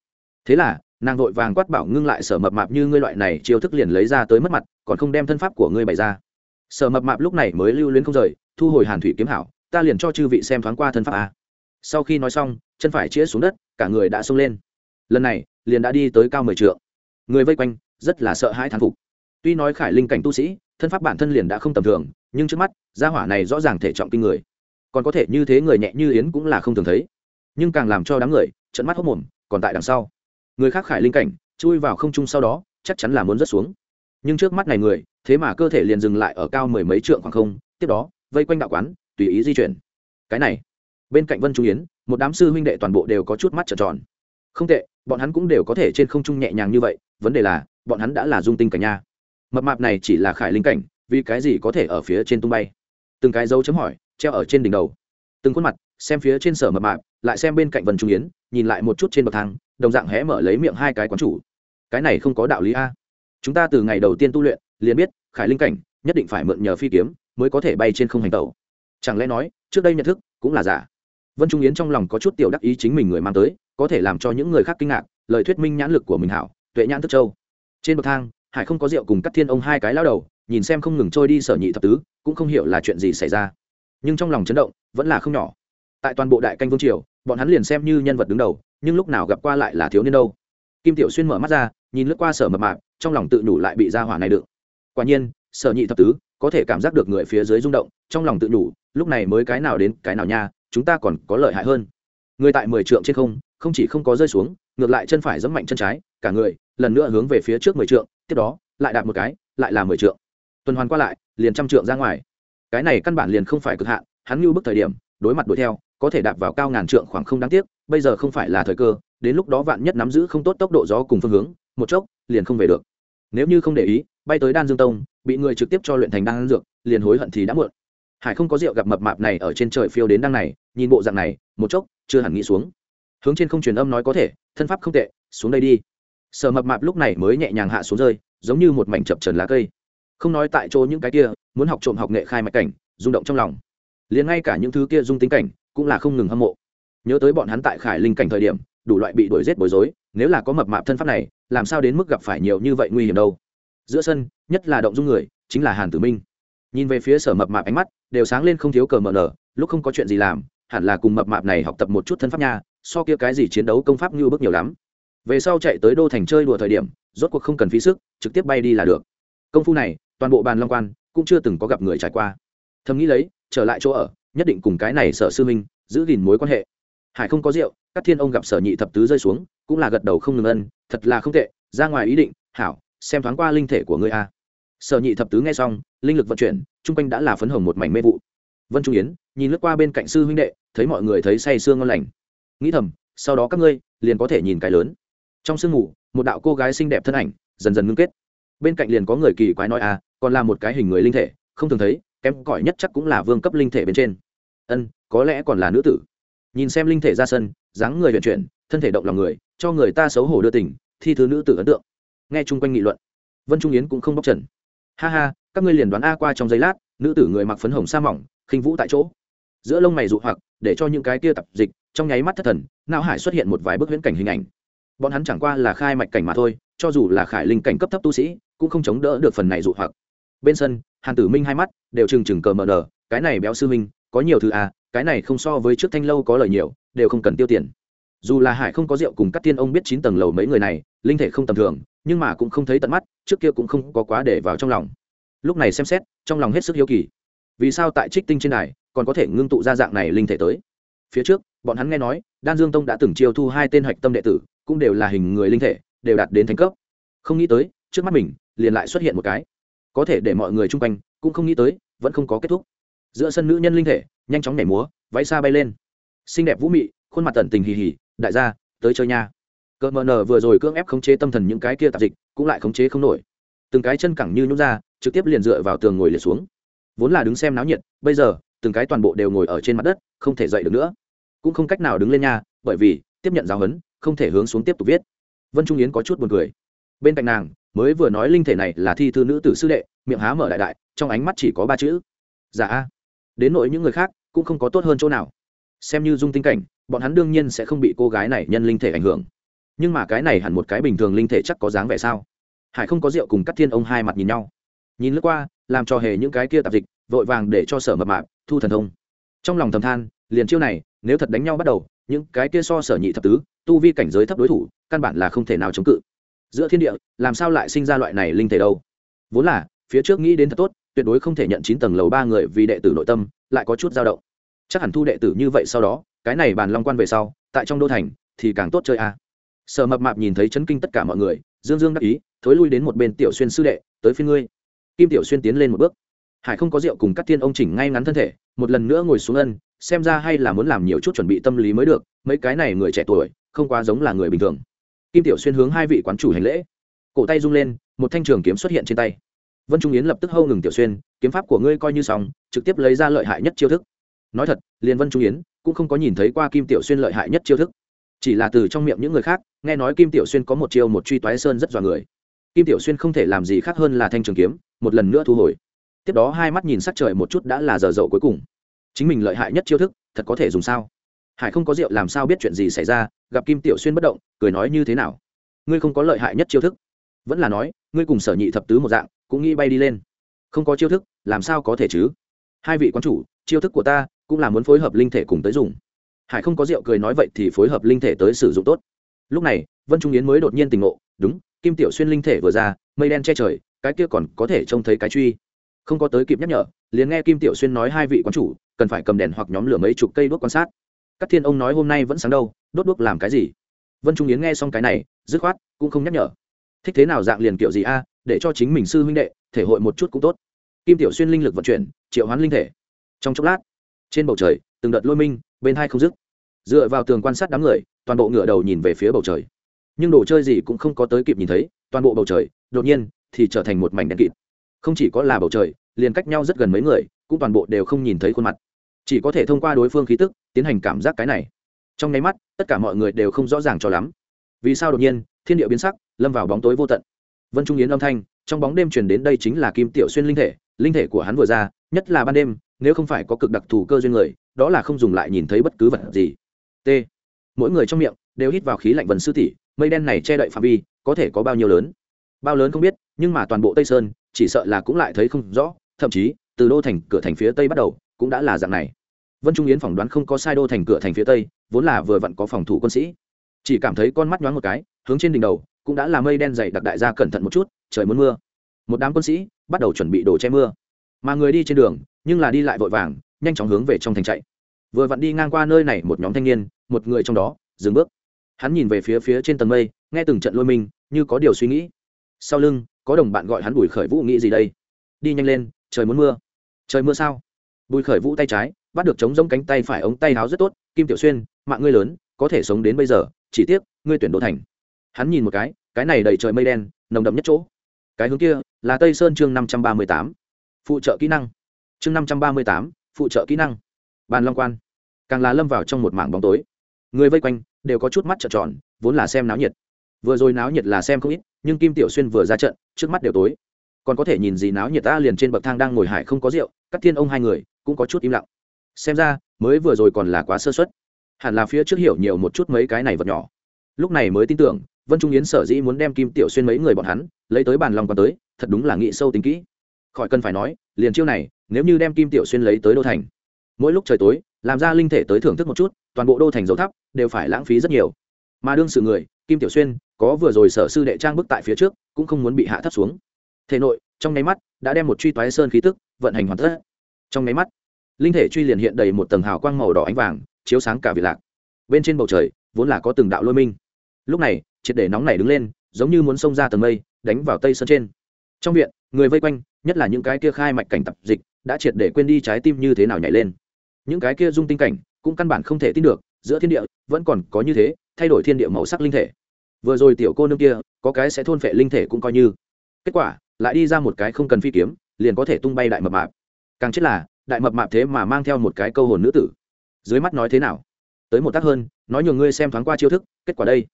Thế là, nàng vội vàng quát bảo ngưng lại sở mập mạp như ngươi loại này chiêu thức liền lấy ra tới mất mặt, còn không đem thân pháp của ngươi bày ra. Sở mập mạp lúc này mới lưu luyến không rời, thu hồi hàn thủy kiếm hảo, ta liền cho chư vị xem thoáng qua thân pháp a. Sau khi nói xong, chân phải chĩa xuống đất, cả người đã xông lên. Lần này, liền đã đi tới cao mười trượng. Người vây quanh, rất là sợ hãi thán phục. Tuy nói khải linh cảnh tu sĩ, thân pháp bản thân liền đã không tầm thường, nhưng trước mắt, gia hỏa này rõ ràng thể trọng kinh người. Còn có thể như thế người nhẹ như yến cũng là không thường thấy nhưng càng làm cho đám người trận mắt hốc mồm, còn tại đằng sau. Người khác khải linh cảnh, chui vào không trung sau đó, chắc chắn là muốn rớt xuống. Nhưng trước mắt này người, thế mà cơ thể liền dừng lại ở cao mười mấy trượng khoảng không, tiếp đó, vây quanh đạo quán, tùy ý di chuyển. Cái này, bên cạnh vân trung yến, một đám sư huynh đệ toàn bộ đều có chút mắt trợn tròn. Không tệ, bọn hắn cũng đều có thể trên không trung nhẹ nhàng như vậy, vấn đề là, bọn hắn đã là dung tinh cảnh nha. Mập mạp này chỉ là khải linh cảnh, vì cái gì có thể ở phía trên tung bay? Từng cái dấu chấm hỏi, treo ở trên đỉnh đầu. Từng khuôn mặt xem phía trên sở mập mạp, lại xem bên cạnh vân trung yến, nhìn lại một chút trên bậc thang, đồng dạng hé mở lấy miệng hai cái quán chủ. Cái này không có đạo lý a. Chúng ta từ ngày đầu tiên tu luyện, liền biết, khải linh cảnh, nhất định phải mượn nhờ phi kiếm, mới có thể bay trên không hành tàu chẳng lẽ nói, trước đây nhận thức, cũng là giả? Vân trung yến trong lòng có chút tiểu đắc ý chính mình người mang tới, có thể làm cho những người khác kinh ngạc, lời thuyết minh nhãn lực của mình hảo, tuệ nhãn thức châu. Trên bậc thang, hải không có rượu cùng cắt thiên ông hai cái lao đầu, nhìn xem không ngừng trôi đi sở nhị thập tứ, cũng không hiểu là chuyện gì xảy ra. Nhưng trong lòng chấn động, vẫn là không nhỏ tại toàn bộ đại canh vương triều, bọn hắn liền xem như nhân vật đứng đầu, nhưng lúc nào gặp qua lại là thiếu niên đâu. Kim tiểu xuyên mở mắt ra, nhìn lướt qua sở mập mạp, trong lòng tự nhủ lại bị ra hỏa này đựng. Quả nhiên, sở nhị thập tứ, có thể cảm giác được người phía dưới rung động, trong lòng tự nhủ, lúc này mới cái nào đến, cái nào nha, chúng ta còn có lợi hại hơn. Người tại mười trượng trên không không chỉ không có rơi xuống, ngược lại chân phải giẫm mạnh chân trái, cả người, lần nữa hướng về phía trước mười trượng, tiếp đó, lại đạp một cái, lại là mười trượng. Tuần hoàn qua lại, liền trăm trượng ra ngoài. Cái này căn bản liền không phải cực hạn, hắn như bức thời điểm, đối mặt đuổi theo có thể đạp vào cao ngàn trượng khoảng không đáng tiếc, bây giờ không phải là thời cơ, đến lúc đó vạn nhất nắm giữ không tốt tốc độ gió cùng phương hướng, một chốc, liền không về được. Nếu như không để ý, bay tới đan dương tông, bị người trực tiếp cho luyện thành đan dược, liền hối hận thì đã muộn. Hải không có rượu gặp mập mạp này ở trên trời phiêu đến đăng này, nhìn bộ dạng này, một chốc, chưa hẳn nghĩ xuống. Hướng trên không truyền âm nói có thể, thân pháp không tệ, xuống đây đi. Sở mập mạp lúc này mới nhẹ nhàng hạ xuống rơi, giống như một mảnh chập trần lá cây. Không nói tại chỗ những cái kia, muốn học trộm học nghệ khai mạch cảnh, rung động trong lòng. Liền ngay cả những thứ kia dung tính cảnh cũng là không ngừng hâm mộ. Nhớ tới bọn hắn tại khải linh cảnh thời điểm, đủ loại bị đuổi g i ế t bối rối, nếu là có mập mạp thân pháp này, làm sao đến mức gặp phải nhiều như vậy nguy hiểm đâu? Giữa sân, nhất là động dung người, chính là hàn tử minh. Nhìn về phía sở mập mạp ánh mắt, đều sáng lên không thiếu cờ mờ nở, lúc không có chuyện gì làm, hẳn là cùng mập mạp này học tập một chút thân pháp nha, so kia cái gì chiến đấu công pháp như bước nhiều lắm. Về sau chạy tới đô thành chơi đùa thời điểm, rốt cuộc không cần phí sức, trực tiếp bay đi là được. Công phu này, toàn bộ bàn long quan, cũng chưa từng có gặp người trải qua. Thầm nghĩ lấy, trở lại chỗ ở nhất định cùng cái này sở sư minh giữ gìn mối quan hệ. Hải không có rượu, các thiên ông gặp sở nhị thập tứ rơi xuống, cũng là gật đầu không ngừng ân, thật là không tệ, ra ngoài ý định, hảo, xem thoáng qua linh thể của ngươi a. Sở nhị thập tứ nghe xong, linh lực vận chuyển, chung quanh đã là phấn hồng một mảnh mê vụ. Vân trung yến, nhìn lướt qua bên cạnh sư huynh đệ, thấy mọi người thấy say sương ngon lành. Nghĩ thầm, sau đó các ngươi, liền có thể nhìn cái lớn. Trong sương ngủ một đạo cô gái xinh đẹp thân ảnh, dần dần ngưng kết. Bên cạnh liền có người kỳ quái nói à còn là một cái hình người linh thể, không thường thấy, kém cỏi nhất chắc cũng là vương cấp linh thể bên trên ân, có lẽ còn là nữ tử. Nhìn xem linh thể ra sân, dáng người vận chuyển, thân thể động lòng người, cho người ta xấu hổ đưa tình, thi thứ nữ tử ấn tượng. Nghe chung quanh nghị luận, vân trung yến cũng không bóc trần. Ha ha, các ngươi liền đoán a qua trong giây lát, nữ tử người mặc phấn hồng sa mỏng, khinh vũ tại chỗ. Giữa lông mày dụ hoặc, để cho những cái kia tập dịch, trong nháy mắt thất thần, não hải xuất hiện một vài bức huyễn cảnh hình ảnh. Bọn hắn chẳng qua là khai mạch cảnh mà thôi, cho dù là khải linh cảnh cấp thấp tu sĩ, cũng không chống đỡ được phần này dụ hoặc. Bên sân, hàn tử minh hai mắt đều trừng trừng cờ mờ nờ cái này béo sư minh có nhiều thứ à cái này không so với trước thanh lâu có lời nhiều, đều không cần tiêu tiền. Dù là hải không có rượu cùng các tiên ông biết chín tầng lầu mấy người này, linh thể không tầm thường, nhưng mà cũng không thấy tận mắt, trước kia cũng không có quá để vào trong lòng. Lúc này xem xét, trong lòng hết sức hiếu kỳ. Vì sao tại trích tinh trên này còn có thể ngưng tụ ra dạng này linh thể tới? Phía trước, bọn hắn nghe nói, đan dương tông đã từng chiêu thu hai tên hạch tâm đệ tử, cũng đều là hình người linh thể, đều đạt đến thành cấp. Không nghĩ tới, trước mắt mình, liền lại xuất hiện một cái. Có thể để mọi người chung quanh, cũng không nghĩ tới, vẫn không có kết thúc giữa sân nữ nhân linh thể, nhanh chóng nhảy múa, váy xa bay lên. Xinh đẹp vũ mị, khuôn mặt tận tình hì hì, đại gia, tới chơi nha. Cợt mờ nờ vừa rồi cưỡng ép khống chế tâm thần những cái kia tạp dịch, cũng lại khống chế không nổi. Từng cái chân cẳng như nhút ra, trực tiếp liền dựa vào tường ngồi liệt xuống. Vốn là đứng xem náo nhiệt, bây giờ, từng cái toàn bộ đều ngồi ở trên mặt đất, không thể dậy được nữa. Cũng không cách nào đứng lên nha, bởi vì, tiếp nhận giáo huấn, không thể hướng xuống tiếp tục viết. Vân trung yến có chút buồn cười. Bên cạnh nàng, mới vừa nói linh thể này là thi thư nữ tử sư đệ, miệng há mở đại đại, trong ánh mắt chỉ có ba chữ. Dạ đến nỗi những người khác cũng không có tốt hơn chỗ nào. Xem như dung tinh cảnh, bọn hắn đương nhiên sẽ không bị cô gái này nhân linh thể ảnh hưởng. Nhưng mà cái này hẳn một cái bình thường linh thể chắc có dáng vẻ sao? Hải không có rượu cùng các thiên ông hai mặt nhìn nhau. Nhìn lướt qua, làm cho hề những cái kia tạp dịch, vội vàng để cho sở mập mạp, thu thần thông. Trong lòng thầm than, liền chiêu này, nếu thật đánh nhau bắt đầu, những cái kia so sở nhị thập tứ, tu vi cảnh giới thấp đối thủ, căn bản là không thể nào chống cự. Giữa thiên địa, làm sao lại sinh ra loại này linh thể đâu? Vốn là, phía trước nghĩ đến thật tốt tuyệt đối không thể nhận chín tầng lầu ba người vì đệ tử nội tâm, lại có chút dao động. Chắc hẳn thu đệ tử như vậy sau đó, cái này bàn long quan về sau, tại trong đô thành thì càng tốt chơi a. À. sở mập mạp nhìn thấy chấn kinh tất cả mọi người, dương dương đắc ý, thối lui đến một bên tiểu xuyên sư đệ, tới phía ngươi. Kim tiểu xuyên tiến lên một bước. Hải không có rượu cùng các thiên ông chỉnh ngay ngắn thân thể, một lần nữa ngồi xuống ân, xem ra hay là muốn làm nhiều chút chuẩn bị tâm lý mới được, mấy cái này người trẻ tuổi, không quá giống là người bình thường. Kim tiểu xuyên hướng hai vị quán chủ hành lễ. Cổ tay rung lên, một thanh trường kiếm xuất hiện trên tay vân trung yến lập tức hâu ngừng tiểu xuyên, kiếm pháp của ngươi coi như xong, trực tiếp lấy ra lợi hại nhất chiêu thức. Nói thật, liền vân trung yến cũng không có nhìn thấy qua kim tiểu xuyên lợi hại nhất chiêu thức. Chỉ là từ trong miệng những người khác, nghe nói kim tiểu xuyên có một chiêu một truy toái sơn rất dọa người. Kim tiểu xuyên không thể làm gì khác hơn là thanh trường kiếm, một lần nữa thu hồi. Tiếp đó hai mắt nhìn sắc trời một chút đã là giờ dậu cuối cùng. Chính mình lợi hại nhất chiêu thức, thật có thể dùng sao? Hải không có rượu làm sao biết chuyện gì xảy ra, gặp kim tiểu xuyên bất động, cười nói như thế nào? Ngươi không có lợi hại nhất chiêu thức. Vẫn là nói, ngươi cùng sở nhị thập tứ một dạng cũng nghĩ bay đi lên. Không có chiêu thức, làm sao có thể chứ? Hai vị quán chủ, chiêu thức của ta cũng là muốn phối hợp linh thể cùng tới dùng. Hải không có rượu cười nói vậy thì phối hợp linh thể tới sử dụng tốt. Lúc này, vân trung yến mới đột nhiên tình ngộ, đúng, kim tiểu xuyên linh thể vừa ra, mây đen che trời, cái kia còn có thể trông thấy cái truy. Không có tới kịp nhắc nhở, liền nghe kim tiểu xuyên nói hai vị quán chủ, cần phải cầm đèn hoặc nhóm lửa mấy chục cây đuốc quan sát. Các thiên ông nói hôm nay vẫn sáng đâu, đốt đuốc làm cái gì? Vân trung yến nghe xong cái này, dứt khoát, cũng không nhắc nhở. Thích thế nào dạng liền kiểu gì a để cho chính mình sư huynh đệ, thể hội một chút cũng tốt. Kim tiểu xuyên linh lực vận chuyển, triệu hoán linh thể. Trong chốc lát, trên bầu trời, từng đợt lôi minh, bên hai không dứt. Dựa vào tường quan sát đám người, toàn bộ ngựa đầu nhìn về phía bầu trời. Nhưng đồ chơi gì cũng không có tới kịp nhìn thấy, toàn bộ bầu trời, đột nhiên, thì trở thành một mảnh đen kịt. Không chỉ có là bầu trời, liền cách nhau rất gần mấy người, cũng toàn bộ đều không nhìn thấy khuôn mặt. Chỉ có thể thông qua đối phương khí tức, tiến hành cảm giác cái này. Trong nháy mắt, tất cả mọi người đều không rõ ràng cho lắm. Vì sao đột nhiên, thiên địa biến sắc, lâm vào bóng tối vô tận? Vân trung yến âm thanh, trong bóng đêm truyền đến đây chính là kim tiểu xuyên linh thể linh thể của hắn vừa ra, nhất là ban đêm, nếu không phải có cực đặc thù cơ duyên người, đó là không dùng lại nhìn thấy bất cứ vật gì. T. Mỗi người trong miệng đều hít vào khí lạnh vần sư tỷ, mây đen này che đậy phạm vi, có thể có bao nhiêu lớn? Bao lớn không biết, nhưng mà toàn bộ tây sơn, chỉ sợ là cũng lại thấy không rõ, thậm chí, từ đô thành cửa thành phía tây bắt đầu, cũng đã là dạng này. Vân trung yến phỏng đoán không có sai đô thành cửa thành phía tây, vốn là vừa vặn có phòng thủ quân sĩ. Chỉ cảm thấy con mắt nhoáng một cái, hướng trên đỉnh đầu cũng đã là mây đen dày đặc đại gia cẩn thận một chút, trời muốn mưa. Một đám quân sĩ bắt đầu chuẩn bị đồ che mưa. Mà người đi trên đường, nhưng là đi lại vội vàng, nhanh chóng hướng về trong thành chạy. Vừa vặn đi ngang qua nơi này một nhóm thanh niên, một người trong đó, dừng bước. Hắn nhìn về phía phía trên tầng mây, nghe từng trận lôi mình, như có điều suy nghĩ. Sau lưng, có đồng bạn gọi hắn bùi khởi vũ nghĩ gì đây? Đi nhanh lên, trời muốn mưa. Trời mưa sao? Bùi khởi vũ tay trái, bắt được chống giống cánh tay phải ống tay áo rất tốt, kim tiểu xuyên, mạng ngươi lớn, có thể sống đến bây giờ, chỉ tiếc, ngươi tuyển đỗ thành hắn nhìn một cái cái này đầy trời mây đen, nồng đậm nhất chỗ. Cái hướng kia là tây sơn chương năm trăm ba mươi tám. Phụ trợ kỹ năng. Chương năm trăm ba mươi tám, phụ trợ kỹ năng. Bàn long quan. Càng là lâm vào trong một mảng bóng tối. Người vây quanh đều có chút mắt trợn tròn, vốn là xem náo nhiệt. Vừa rồi náo nhiệt là xem không ít, nhưng kim tiểu xuyên vừa ra trận, trước mắt đều tối. Còn có thể nhìn gì náo nhiệt ta liền trên bậc thang đang ngồi hải không có rượu, các thiên ông hai người cũng có chút im lặng. Xem ra, mới vừa rồi còn là quá sơ suất. Hẳn là phía trước hiểu nhiều một chút mấy cái này vật nhỏ. Lúc này mới tin tưởng vân trung yến sở dĩ muốn đem kim tiểu xuyên mấy người bọn hắn lấy tới bàn lòng còn tới, thật đúng là nghĩ sâu tính kỹ. Khỏi cần phải nói, liền chiêu này, nếu như đem kim tiểu xuyên lấy tới đô thành, mỗi lúc trời tối, làm ra linh thể tới thưởng thức một chút, toàn bộ đô thành dấu thắp, đều phải lãng phí rất nhiều. Mà đương sự người, kim tiểu xuyên, có vừa rồi sở sư đệ trang bức tại phía trước, cũng không muốn bị hạ thấp xuống. Thể nội, trong nháy mắt, đã đem một truy toái sơn khí tức vận hành hoàn tất. Trong nháy mắt, linh thể truy liền hiện đầy một tầng hào quang màu đỏ ánh vàng, chiếu sáng cả vị lạc. Bên trên bầu trời, vốn là có từng đạo lôi minh lúc này, triệt để nóng này đứng lên, giống như muốn xông ra tầng mây, đánh vào tây sơn trên. Trong viện, người vây quanh, nhất là những cái kia khai mạch cảnh tập dịch, đã triệt để quên đi trái tim như thế nào nhảy lên. Những cái kia dung tinh cảnh, cũng căn bản không thể tin được, giữa thiên địa, vẫn còn có như thế, thay đổi thiên địa màu sắc linh thể. Vừa rồi tiểu cô nương kia, có cái sẽ thôn phệ linh thể cũng coi như. Kết quả, lại đi ra một cái không cần phi kiếm, liền có thể tung bay đại mập mạp. Càng chết là, đại mập mạp thế mà mang theo một cái câu hồn nữ tử. Dưới mắt nói thế nào? Tới một tác hơn, nói nhường ngươi xem thoáng qua chiêu thức, kết quả đây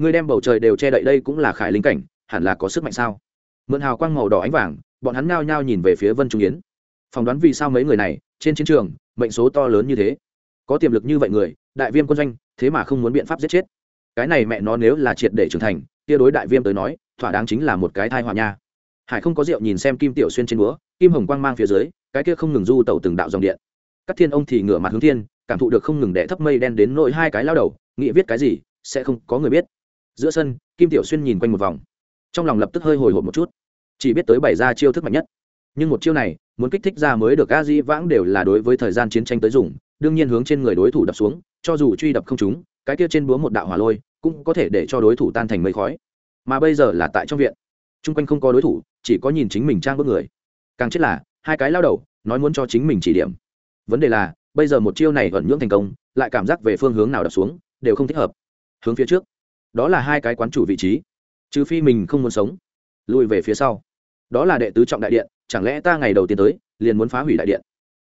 ngươi đem bầu trời đều che đậy đây cũng là khải linh cảnh, hẳn là có sức mạnh sao? Mượn hào quang màu đỏ ánh vàng, bọn hắn nao nhao nhìn về phía vân trung yến. Phỏng đoán vì sao mấy người này, trên chiến trường, mệnh số to lớn như thế? Có tiềm lực như vậy người, đại viêm quân doanh, thế mà không muốn biện pháp giết chết. Cái này mẹ nó nếu là triệt để trưởng thành tia đối đại viêm tới nói, thỏa đáng chính là một cái thai họa nha. Hải không có rượu nhìn xem kim tiểu xuyên trên búa, kim hồng quang mang phía dưới, cái kia không ngừng du tẩu từng đạo dòng điện. Các thiên ông thì ngửa mặt hướng thiên, cảm thụ được không ngừng đẻ thấp mây đen đến nỗi hai cái lao đầu, nghĩ viết cái gì, sẽ không có người biết giữa sân kim tiểu xuyên nhìn quanh một vòng. Trong lòng lập tức hơi hồi hộp một chút. Chỉ biết tới bày ra chiêu thức mạnh nhất. Nhưng một chiêu này muốn kích thích ra mới được a di vãng đều là đối với thời gian chiến tranh tới dùng đương nhiên hướng trên người đối thủ đập xuống cho dù truy đập không chúng, cái kia trên búa một đạo hỏa lôi cũng có thể để cho đối thủ tan thành mây khói. Mà bây giờ là tại trong viện. Chung quanh không có đối thủ chỉ có nhìn chính mình trang bước người. Càng chết là hai cái lao đầu nói muốn cho chính mình chỉ điểm. Vấn đề là bây giờ một chiêu này ẩn nhưỡng thành công lại cảm giác về phương hướng nào đập xuống đều không thích hợp. Hướng phía trước đó là hai cái quán chủ vị trí. Trừ phi mình không muốn sống. Lùi về phía sau. Đó là đệ tứ trọng đại điện, chẳng lẽ ta ngày đầu tiên tới, liền muốn phá hủy đại điện?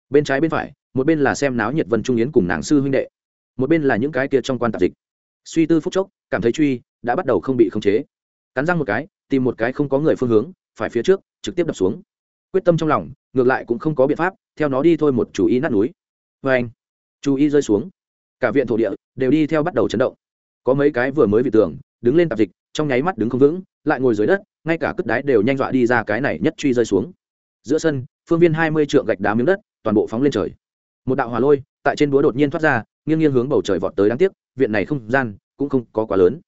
Bên trái bên phải, một bên là xem náo nhiệt vân trung yến cùng nàng sư huynh đệ. Một bên là những cái kia trong quan tạp dịch. Suy tư phúc chốc, cảm thấy truy, đã bắt đầu không bị khống chế. Cắn răng một cái, tìm một cái không có người phương hướng, phải phía trước, trực tiếp đập xuống. Quyết tâm trong lòng, ngược lại cũng không có biện pháp, theo nó đi thôi một chú ý nát núi. Vê anh chú ý rơi xuống. Cả viện thổ địa đều đi theo bắt đầu chấn động có mấy cái vừa mới vị tường đứng lên tạp dịch, trong nháy mắt đứng không vững, lại ngồi dưới đất, ngay cả cất đái đều nhanh dọa đi ra cái này nhất truy rơi xuống. Giữa sân, phương viên hai mươi trượng gạch đá miếng đất, toàn bộ phóng lên trời. Một đạo hòa lôi, tại trên búa đột nhiên thoát ra, nghiêng nghiêng hướng bầu trời vọt tới đáng tiếc, viện này không gian, cũng không có quá lớn.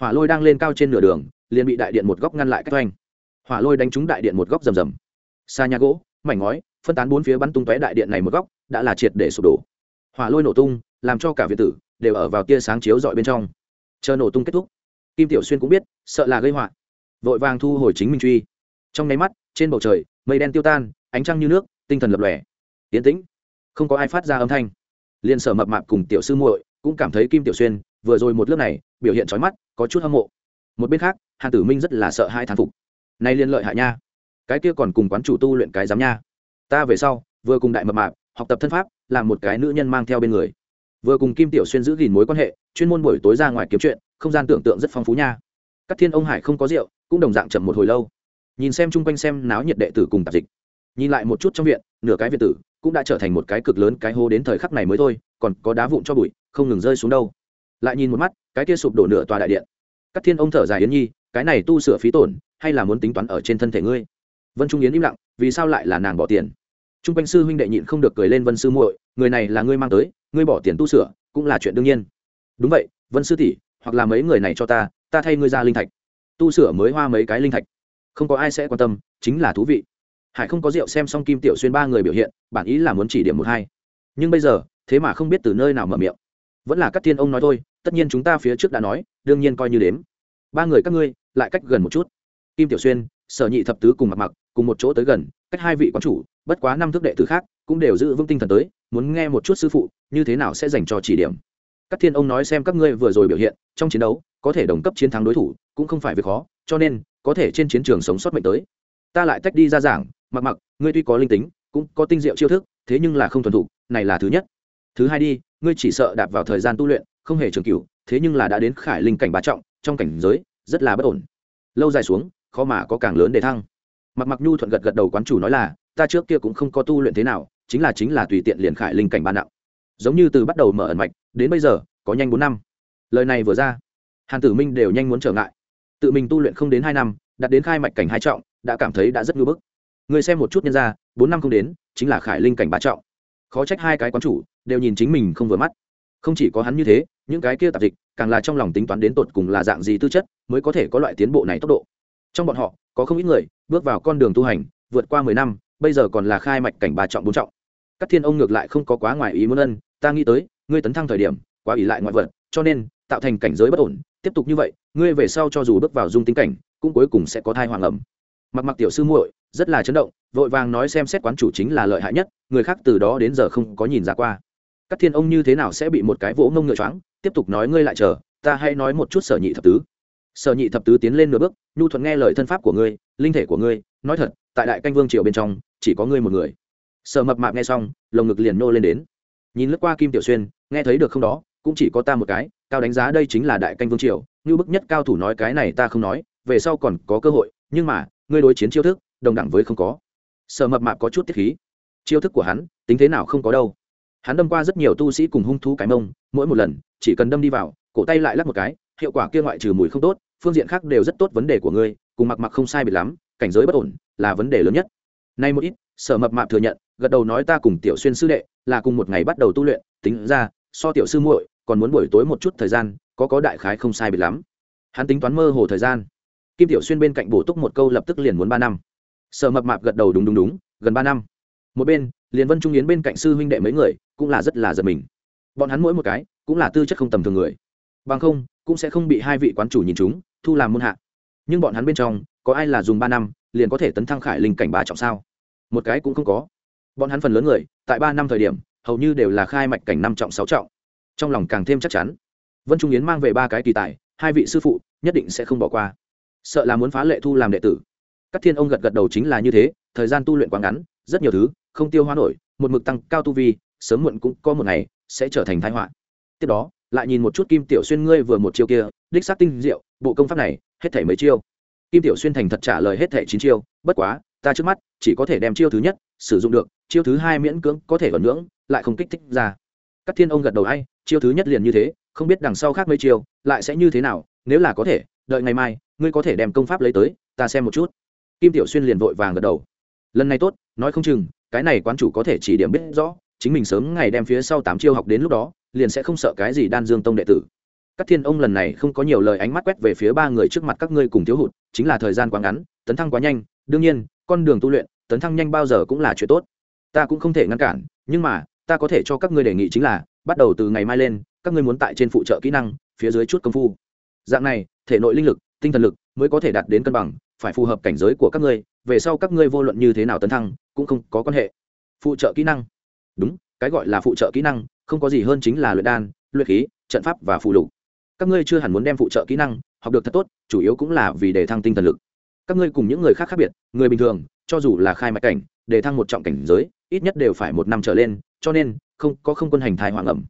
Hỏa lôi đang lên cao trên nửa đường, liền bị đại điện một góc ngăn lại cách oanh. Hỏa lôi đánh trúng đại điện một góc rầm rầm. Xa nhà gỗ, mảnh ngói, phân tán bốn phía bắn tung tóe đại điện này một góc, đã là triệt để sụp đổ. Hỏa lôi nổ tung, làm cho cả việt tử đều ở vào tia sáng chiếu dọi bên trong. Chờ nổ tung kết thúc, kim tiểu xuyên cũng biết, sợ là gây họa. Vội vàng thu hồi chính minh truy. Trong nháy mắt, trên bầu trời, mây đen tiêu tan, ánh trăng như nước, tinh thần lập lòe. Yến tĩnh. Không có ai phát ra âm thanh. Liền sở mập mạp cùng tiểu sư muội cũng cảm thấy kim tiểu xuyên vừa rồi một lớp này, biểu hiện trói mắt, có chút hâm mộ. Một bên khác, hàn tử minh rất là sợ hai thán phục. Nay liên lợi hại nha. Cái kia còn cùng quán chủ tu luyện cái giám nha. Ta về sau, vừa cùng đại mập mạp, học tập thân pháp, làm một cái nữ nhân mang theo bên người vừa cùng kim tiểu xuyên giữ gìn mối quan hệ, chuyên môn buổi tối ra ngoài kiếm chuyện, không gian tưởng tượng rất phong phú nha. Các thiên ông hải không có rượu, cũng đồng dạng chậm một hồi lâu. Nhìn xem chung quanh xem náo nhiệt đệ tử cùng tạp dịch. Nhìn lại một chút trong viện, nửa cái viện tử, cũng đã trở thành một cái cực lớn cái hô đến thời khắc này mới thôi, còn có đá vụn cho bụi, không ngừng rơi xuống đâu. Lại nhìn một mắt, cái kia sụp đổ nửa tòa đại điện. Các thiên ông thở dài yến nhi, cái này tu sửa phí tổn, hay là muốn tính toán ở trên thân thể ngươi? Vân trung yến im lặng, vì sao lại là nàng bỏ tiền? T r u n g quanh sư huynh đệ nhịn không được cười lên vân sư muội, người này là ngươi mang tới ngươi bỏ tiền tu sửa, cũng là chuyện đương nhiên. Đúng vậy, vân sư tỷ, hoặc là mấy người này cho ta ta thay ngươi ra linh thạch. Tu sửa mới hoa mấy cái linh thạch. Không có ai sẽ quan tâm, chính là thú vị. Hải không có rượu xem xong kim tiểu xuyên ba người biểu hiện, bản ý là muốn chỉ điểm một hai. Nhưng bây giờ, thế mà không biết từ nơi nào mở miệng. Vẫn là các thiên ông nói thôi, tất nhiên chúng ta phía trước đã nói, đương nhiên coi như đếm. Ba người các ngươi, lại cách gần một chút. Kim tiểu xuyên, sở nhị thập tứ cùng mặc mặc, cùng một chỗ tới gần, cách hai vị quán chủ, bất quá năm thước đệ tử khác, cũng đều giữ vững tinh thần tới, muốn nghe một chút sư phụ như thế nào sẽ dành cho chỉ điểm? Các thiên ông nói xem các ngươi vừa rồi biểu hiện, trong chiến đấu, có thể đồng cấp chiến thắng đối thủ, cũng không phải việc khó, cho nên, có thể trên chiến trường sống sót mệnh tới. Ta lại tách đi ra giảng, mặc mặc, ngươi tuy có linh tính, cũng có tinh diệu chiêu thức, thế nhưng là không thuần thục, này là thứ nhất. Thứ hai đi, ngươi chỉ sợ đạp vào thời gian tu luyện, không hề trường cửu, thế nhưng là đã đến khải linh cảnh bá trọng, trong cảnh giới, rất là bất ổn. Lâu dài xuống, khó mà có càng lớn để thăng. Mặc mặc nhu thuận gật gật đầu quán chủ nói là, ta trước kia cũng không có tu luyện thế nào, chính là chính là tùy tiện liền khải linh cảnh ba nặng giống như từ bắt đầu mở ẩn mạch, đến bây giờ, có nhanh bốn năm. Lời này vừa ra, hàn tử minh đều nhanh muốn trở ngại. Tự mình tu luyện không đến hai năm đặt đến khai mạch cảnh hai trọng, đã cảm thấy đã rất ngưỡng bức. Người xem một chút nhân ra, bốn năm không đến, chính là khải linh cảnh ba trọng. Khó trách hai cái quán chủ đều nhìn chính mình không vừa mắt. Không chỉ có hắn như thế, những cái kia tạp dịch, càng là trong lòng tính toán đến tột cùng là dạng gì tư chất, mới có thể có loại tiến bộ này tốc độ. Trong bọn họ, có không ít người bước vào con đường tu hành, vượt qua mười năm, bây giờ còn là khai mạch cảnh ba trọng, bốn trọng các thiên ông ngược lại không có quá ngoài ý muốn ân, ta nghĩ tới, ngươi tấn thăng thời điểm, quá ỷ lại ngoại vật, cho nên, tạo thành cảnh giới bất ổn, tiếp tục như vậy, ngươi về sau cho dù bước vào dung tính cảnh, cũng cuối cùng sẽ có thai hoàng ẩm. Mặc mặc tiểu sư muội, rất là chấn động, vội vàng nói xem xét quán chủ chính là lợi hại nhất, người khác từ đó đến giờ không có nhìn ra qua. Các thiên ông như thế nào sẽ bị một cái vỗ ngông ngựa choáng, tiếp tục nói ngươi lại chờ, ta hãy nói một chút sở nhị thập tứ. Sở nhị thập tứ tiến lên nửa bước, nhu thuận nghe lời thân pháp của ngươi, linh thể của ngươi, nói thật, tại đại canh vương triều bên trong, chỉ có ngươi một người sở mập mạp nghe xong, lồng ngực liền nô lên đến. Nhìn lướt qua kim tiểu xuyên, nghe thấy được không đó, cũng chỉ có ta một cái, cao đánh giá đây chính là đại canh vương triều, như bức nhất cao thủ nói cái này ta không nói, về sau còn có cơ hội, nhưng mà, ngươi đối chiến chiêu thức, đồng đẳng với không có. Sở mập mạp có chút tiết khí. Chiêu thức của hắn, tính thế nào không có đâu. Hắn đâm qua rất nhiều tu sĩ cùng hung thú cái mông, mỗi một lần, chỉ cần đâm đi vào, cổ tay lại lắc một cái, hiệu quả kia ngoại trừ mùi không tốt, phương diện khác đều rất tốt vấn đề của ngươi, cùng mặc mặc không sai biệt lắm, cảnh giới bất ổn, là vấn đề lớn nhất. Nay một ít, sở mập mạp thừa nhận gật đầu nói ta cùng tiểu xuyên sư đệ là cùng một ngày bắt đầu tu luyện, tính ra, so tiểu sư muội còn muốn buổi tối một chút thời gian, có có đại khái không sai biệt lắm. Hắn tính toán mơ hồ thời gian. Kim tiểu xuyên bên cạnh bổ túc một câu lập tức liền muốn ba năm. Sở mập mạp gật đầu đúng đúng đúng, gần ba năm. Một bên liền vân trung yến bên cạnh sư huynh đệ mấy người cũng là rất là giật mình. Bọn hắn mỗi một cái cũng là tư chất không tầm thường người. Bằng không, cũng sẽ không bị hai vị quán chủ nhìn chúng, thu làm môn hạ. Nhưng bọn hắn bên trong, có ai là dùng ba năm liền có thể tấn thăng khải linh cảnh ba trọng sao? Một cái cũng không có bọn hắn phần lớn người, tại ba năm thời điểm, hầu như đều là khai mạch cảnh năm trọng, sáu trọng. Trong lòng càng thêm chắc chắn. Vân trung yến mang về ba cái kỳ tài, hai vị sư phụ, nhất định sẽ không bỏ qua. Sợ là muốn phá lệ thu làm đệ tử. Các thiên ông gật gật đầu chính là như thế, thời gian tu luyện quá ngắn, rất nhiều thứ, không tiêu hóa nổi, một mực tăng cao tu vi, sớm muộn cũng có một ngày, sẽ trở thành thái họa. Tiếp đó, lại nhìn một chút kim tiểu xuyên ngươi vừa một chiêu kia, đích xác tinh diệu, bộ công pháp này, hết thảy mấy chiêu. Kim tiểu xuyên thành thật trả lời hết thảy chín chiêu, bất quá ta trước mắt chỉ có thể đem chiêu thứ nhất sử dụng được, chiêu thứ hai miễn cưỡng có thể còn ngưỡng, lại không kích thích ra. Các thiên ông gật đầu hay chiêu thứ nhất liền như thế, không biết đằng sau khác mấy chiêu lại sẽ như thế nào, nếu là có thể, đợi ngày mai, ngươi có thể đem công pháp lấy tới, ta xem một chút. Kim tiểu xuyên liền vội vàng gật đầu. Lần này tốt, nói không chừng, cái này quán chủ có thể chỉ điểm biết rõ, chính mình sớm ngày đem phía sau tám chiêu học đến lúc đó, liền sẽ không sợ cái gì đan dương tông đệ tử. Các thiên ông lần này không có nhiều lời ánh mắt quét về phía ba người trước mặt các ngươi cùng thiếu hụt, chính là thời gian quá ngắn, tấn thăng quá nhanh, đương nhiên con đường tu luyện, tấn thăng nhanh bao giờ cũng là chuyện tốt. Ta cũng không thể ngăn cản, nhưng mà, ta có thể cho các ngươi đề nghị chính là, bắt đầu từ ngày mai lên, các ngươi muốn tại trên phụ trợ kỹ năng, phía dưới chút công phu. Dạng này, thể nội linh lực, tinh thần lực mới có thể đạt đến cân bằng, phải phù hợp cảnh giới của các ngươi, về sau các ngươi vô luận như thế nào tấn thăng, cũng không có quan hệ. Phụ trợ kỹ năng. Đúng, cái gọi là phụ trợ kỹ năng, không có gì hơn chính là luyện đan, luyện khí, trận pháp và phụ lục. Các ngươi chưa hẳn muốn đem phụ trợ kỹ năng, học được thật tốt, chủ yếu cũng là vì để thăng tinh thần lực các ngươi cùng những người khác khác biệt, người bình thường, cho dù là khai mạch cảnh, để thăng một trọng cảnh giới, ít nhất đều phải một năm trở lên, cho nên, không, có không quân hành thai hoàng ẩm.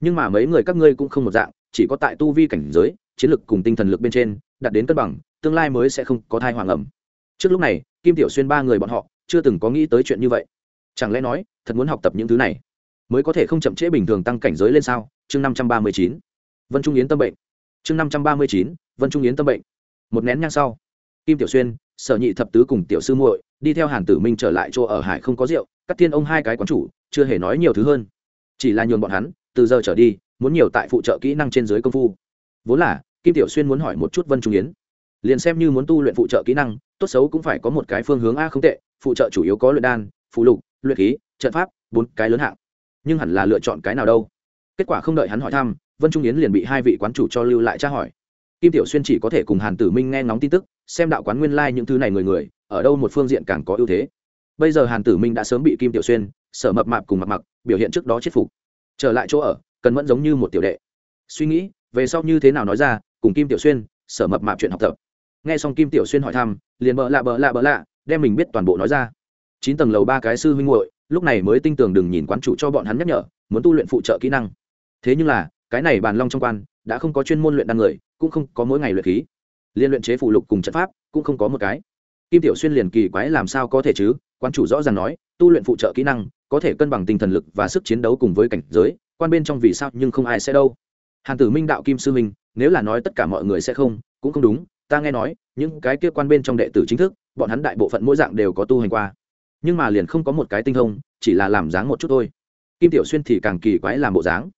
Nhưng mà mấy người các ngươi cũng không một dạng, chỉ có tại tu vi cảnh giới, chiến lực cùng tinh thần lực bên trên, đạt đến cân bằng, tương lai mới sẽ không có thai hoàng ẩm. Trước lúc này, kim tiểu xuyên ba người bọn họ, chưa từng có nghĩ tới chuyện như vậy. Chẳng lẽ nói, thật muốn học tập những thứ này? Mới có thể không chậm trễ bình thường tăng cảnh giới lên sao? Chương năm trăm ba mươi chín. Vân trung yến tâm bệnh. Chương năm trăm ba mươi chín, vân trung yến tâm bệnh. Một nén nhang sau kim tiểu xuyên, sở nhị thập tứ cùng tiểu sư muội, đi theo hàn tử minh trở lại chỗ ở hải không có rượu cắt thiên ông hai cái quán chủ, chưa hề nói nhiều thứ hơn. Chỉ là nhường bọn hắn, từ giờ trở đi, muốn nhiều tại phụ trợ kỹ năng trên dưới công phu. Vốn là, kim tiểu xuyên muốn hỏi một chút vân trung yến. Liền xem như muốn tu luyện phụ trợ kỹ năng, tốt xấu cũng phải có một cái phương hướng a không tệ, phụ trợ chủ yếu có luyện đan, phụ lục, luyện khí, trận pháp, bốn cái lớn hạng. Nhưng hẳn là lựa chọn cái nào đâu? Kết quả không đợi hắn hỏi thăm, vân trung yến liền bị hai vị quán chủ cho lưu lại tra hỏi kim tiểu xuyên chỉ có thể cùng hàn tử minh nghe ngóng tin tức, xem đạo quán nguyên lai、like、những thứ này người người, ở đâu một phương diện càng có ưu thế. Bây giờ hàn tử minh đã sớm bị kim tiểu xuyên, sở mập mạp cùng mặc mặc biểu hiện trước đó chết phục. Trở lại chỗ ở, cần vẫn giống như một tiểu đệ. Suy nghĩ, về sau như thế nào nói ra, cùng kim tiểu xuyên, sở mập mạp chuyện học tập. Nghe xong kim tiểu xuyên hỏi thăm, liền bợ lạ bợ lạ bợ lạ, đem mình biết toàn bộ nói ra. Chín tầng lầu ba cái sư huynh hội lúc này mới tinh tường đừng nhìn quán chủ cho bọn hắn nhắc nhở, muốn tu luyện phụ trợ kỹ năng. Thế nhưng là, cái này bàn long trong quan đã không có chuyên môn luyện đan người, cũng không có mỗi ngày luyện khí. Liên luyện chế phụ lục cùng trận pháp, cũng không có một cái. Kim tiểu xuyên liền kỳ quái làm sao có thể chứ? Quan chủ rõ ràng nói, tu luyện phụ trợ kỹ năng, có thể cân bằng tinh thần lực và sức chiến đấu cùng với cảnh giới, quan bên trong vì sao nhưng không ai sẽ đâu. Hàn tử minh đạo kim sư minh, nếu là nói tất cả mọi người sẽ không, cũng không đúng, ta nghe nói, những cái kia quan bên trong đệ tử chính thức, bọn hắn đại bộ phận mỗi dạng đều có tu hành qua. Nhưng mà liền không có một cái tinh thông, chỉ là làm dáng một chút thôi. Kim tiểu xuyên thì càng kỳ quái làm bộ dáng.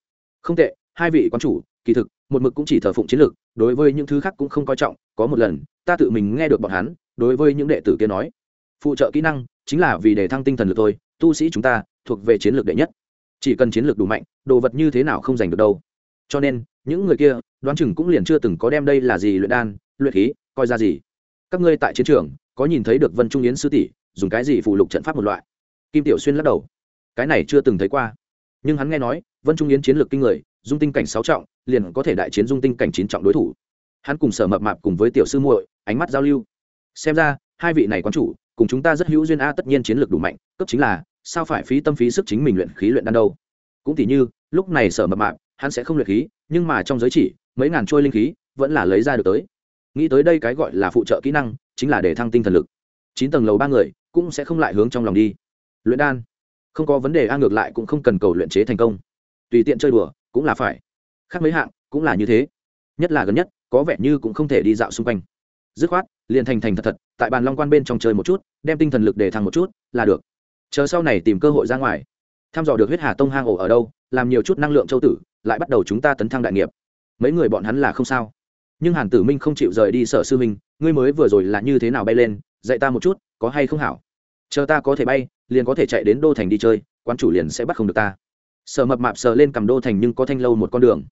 Không tệ, hai vị quan chủ kỳ thực, một mực cũng chỉ thờ phụng chiến lược, đối với những thứ khác cũng không coi trọng, có một lần, ta tự mình nghe được bọn hắn, đối với những đệ tử kia nói, phụ trợ kỹ năng chính là vì để thăng tinh thần lực thôi, tu sĩ chúng ta thuộc về chiến lược đệ nhất. Chỉ cần chiến lược đủ mạnh, đồ vật như thế nào không giành được đâu. Cho nên, những người kia đoán chừng cũng liền chưa từng có đem đây là gì luyện đan, luyện khí, coi ra gì. Các ngươi tại chiến trường, có nhìn thấy được vân trung yến sư tỷ dùng cái gì phụ lục trận pháp một loại? Kim tiểu xuyên lắc đầu. Cái này chưa từng thấy qua. Nhưng hắn nghe nói, vân trung yến chiến lược kinh người dung tinh cảnh sáu trọng, liền có thể đại chiến dung tinh cảnh chín trọng đối thủ. Hắn cùng sở mập mạp cùng với tiểu sư muội, ánh mắt giao lưu. Xem ra, hai vị này quán chủ, cùng chúng ta rất hữu duyên a, tất nhiên chiến lược đủ mạnh, cấp chính là, sao phải phí tâm phí sức chính mình luyện khí luyện đan đâu? Cũng tỉ như, lúc này sở mập mạp, hắn sẽ không luyện khí, nhưng mà trong giới chỉ, mấy ngàn trôi linh khí, vẫn là lấy ra được tới. Nghĩ tới đây cái gọi là phụ trợ kỹ năng, chính là để thăng tinh thần lực. Chín tầng lầu ba người, cũng sẽ không lại hướng trong lòng đi. Luyện đan, không có vấn đề a, ngược lại cũng không cần cầu luyện chế thành công. Tùy tiện chơi đùa cũng là phải. Khác mấy hạng, cũng là như thế. Nhất là gần nhất, có vẻ như cũng không thể đi dạo xung quanh. Dứt khoát, liền thành thành thật thật, tại bàn long quan bên trong chơi một chút, đem tinh thần lực để thăng một chút, là được. Chờ sau này tìm cơ hội ra ngoài. Thăm dò được huyết hà tông hang ổ ở đâu, làm nhiều chút năng lượng châu tử, lại bắt đầu chúng ta tấn thăng đại nghiệp. Mấy người bọn hắn là không sao. Nhưng hàn tử minh không chịu rời đi sở sư minh ngươi mới vừa rồi là như thế nào bay lên, dạy ta một chút, có hay không hảo? Chờ ta có thể bay, liền có thể chạy đến đô thành đi chơi quan chủ liền sẽ bắt không được ta sở mập mạp sờ lên cầm đô thành nhưng có thanh lâu một con đường.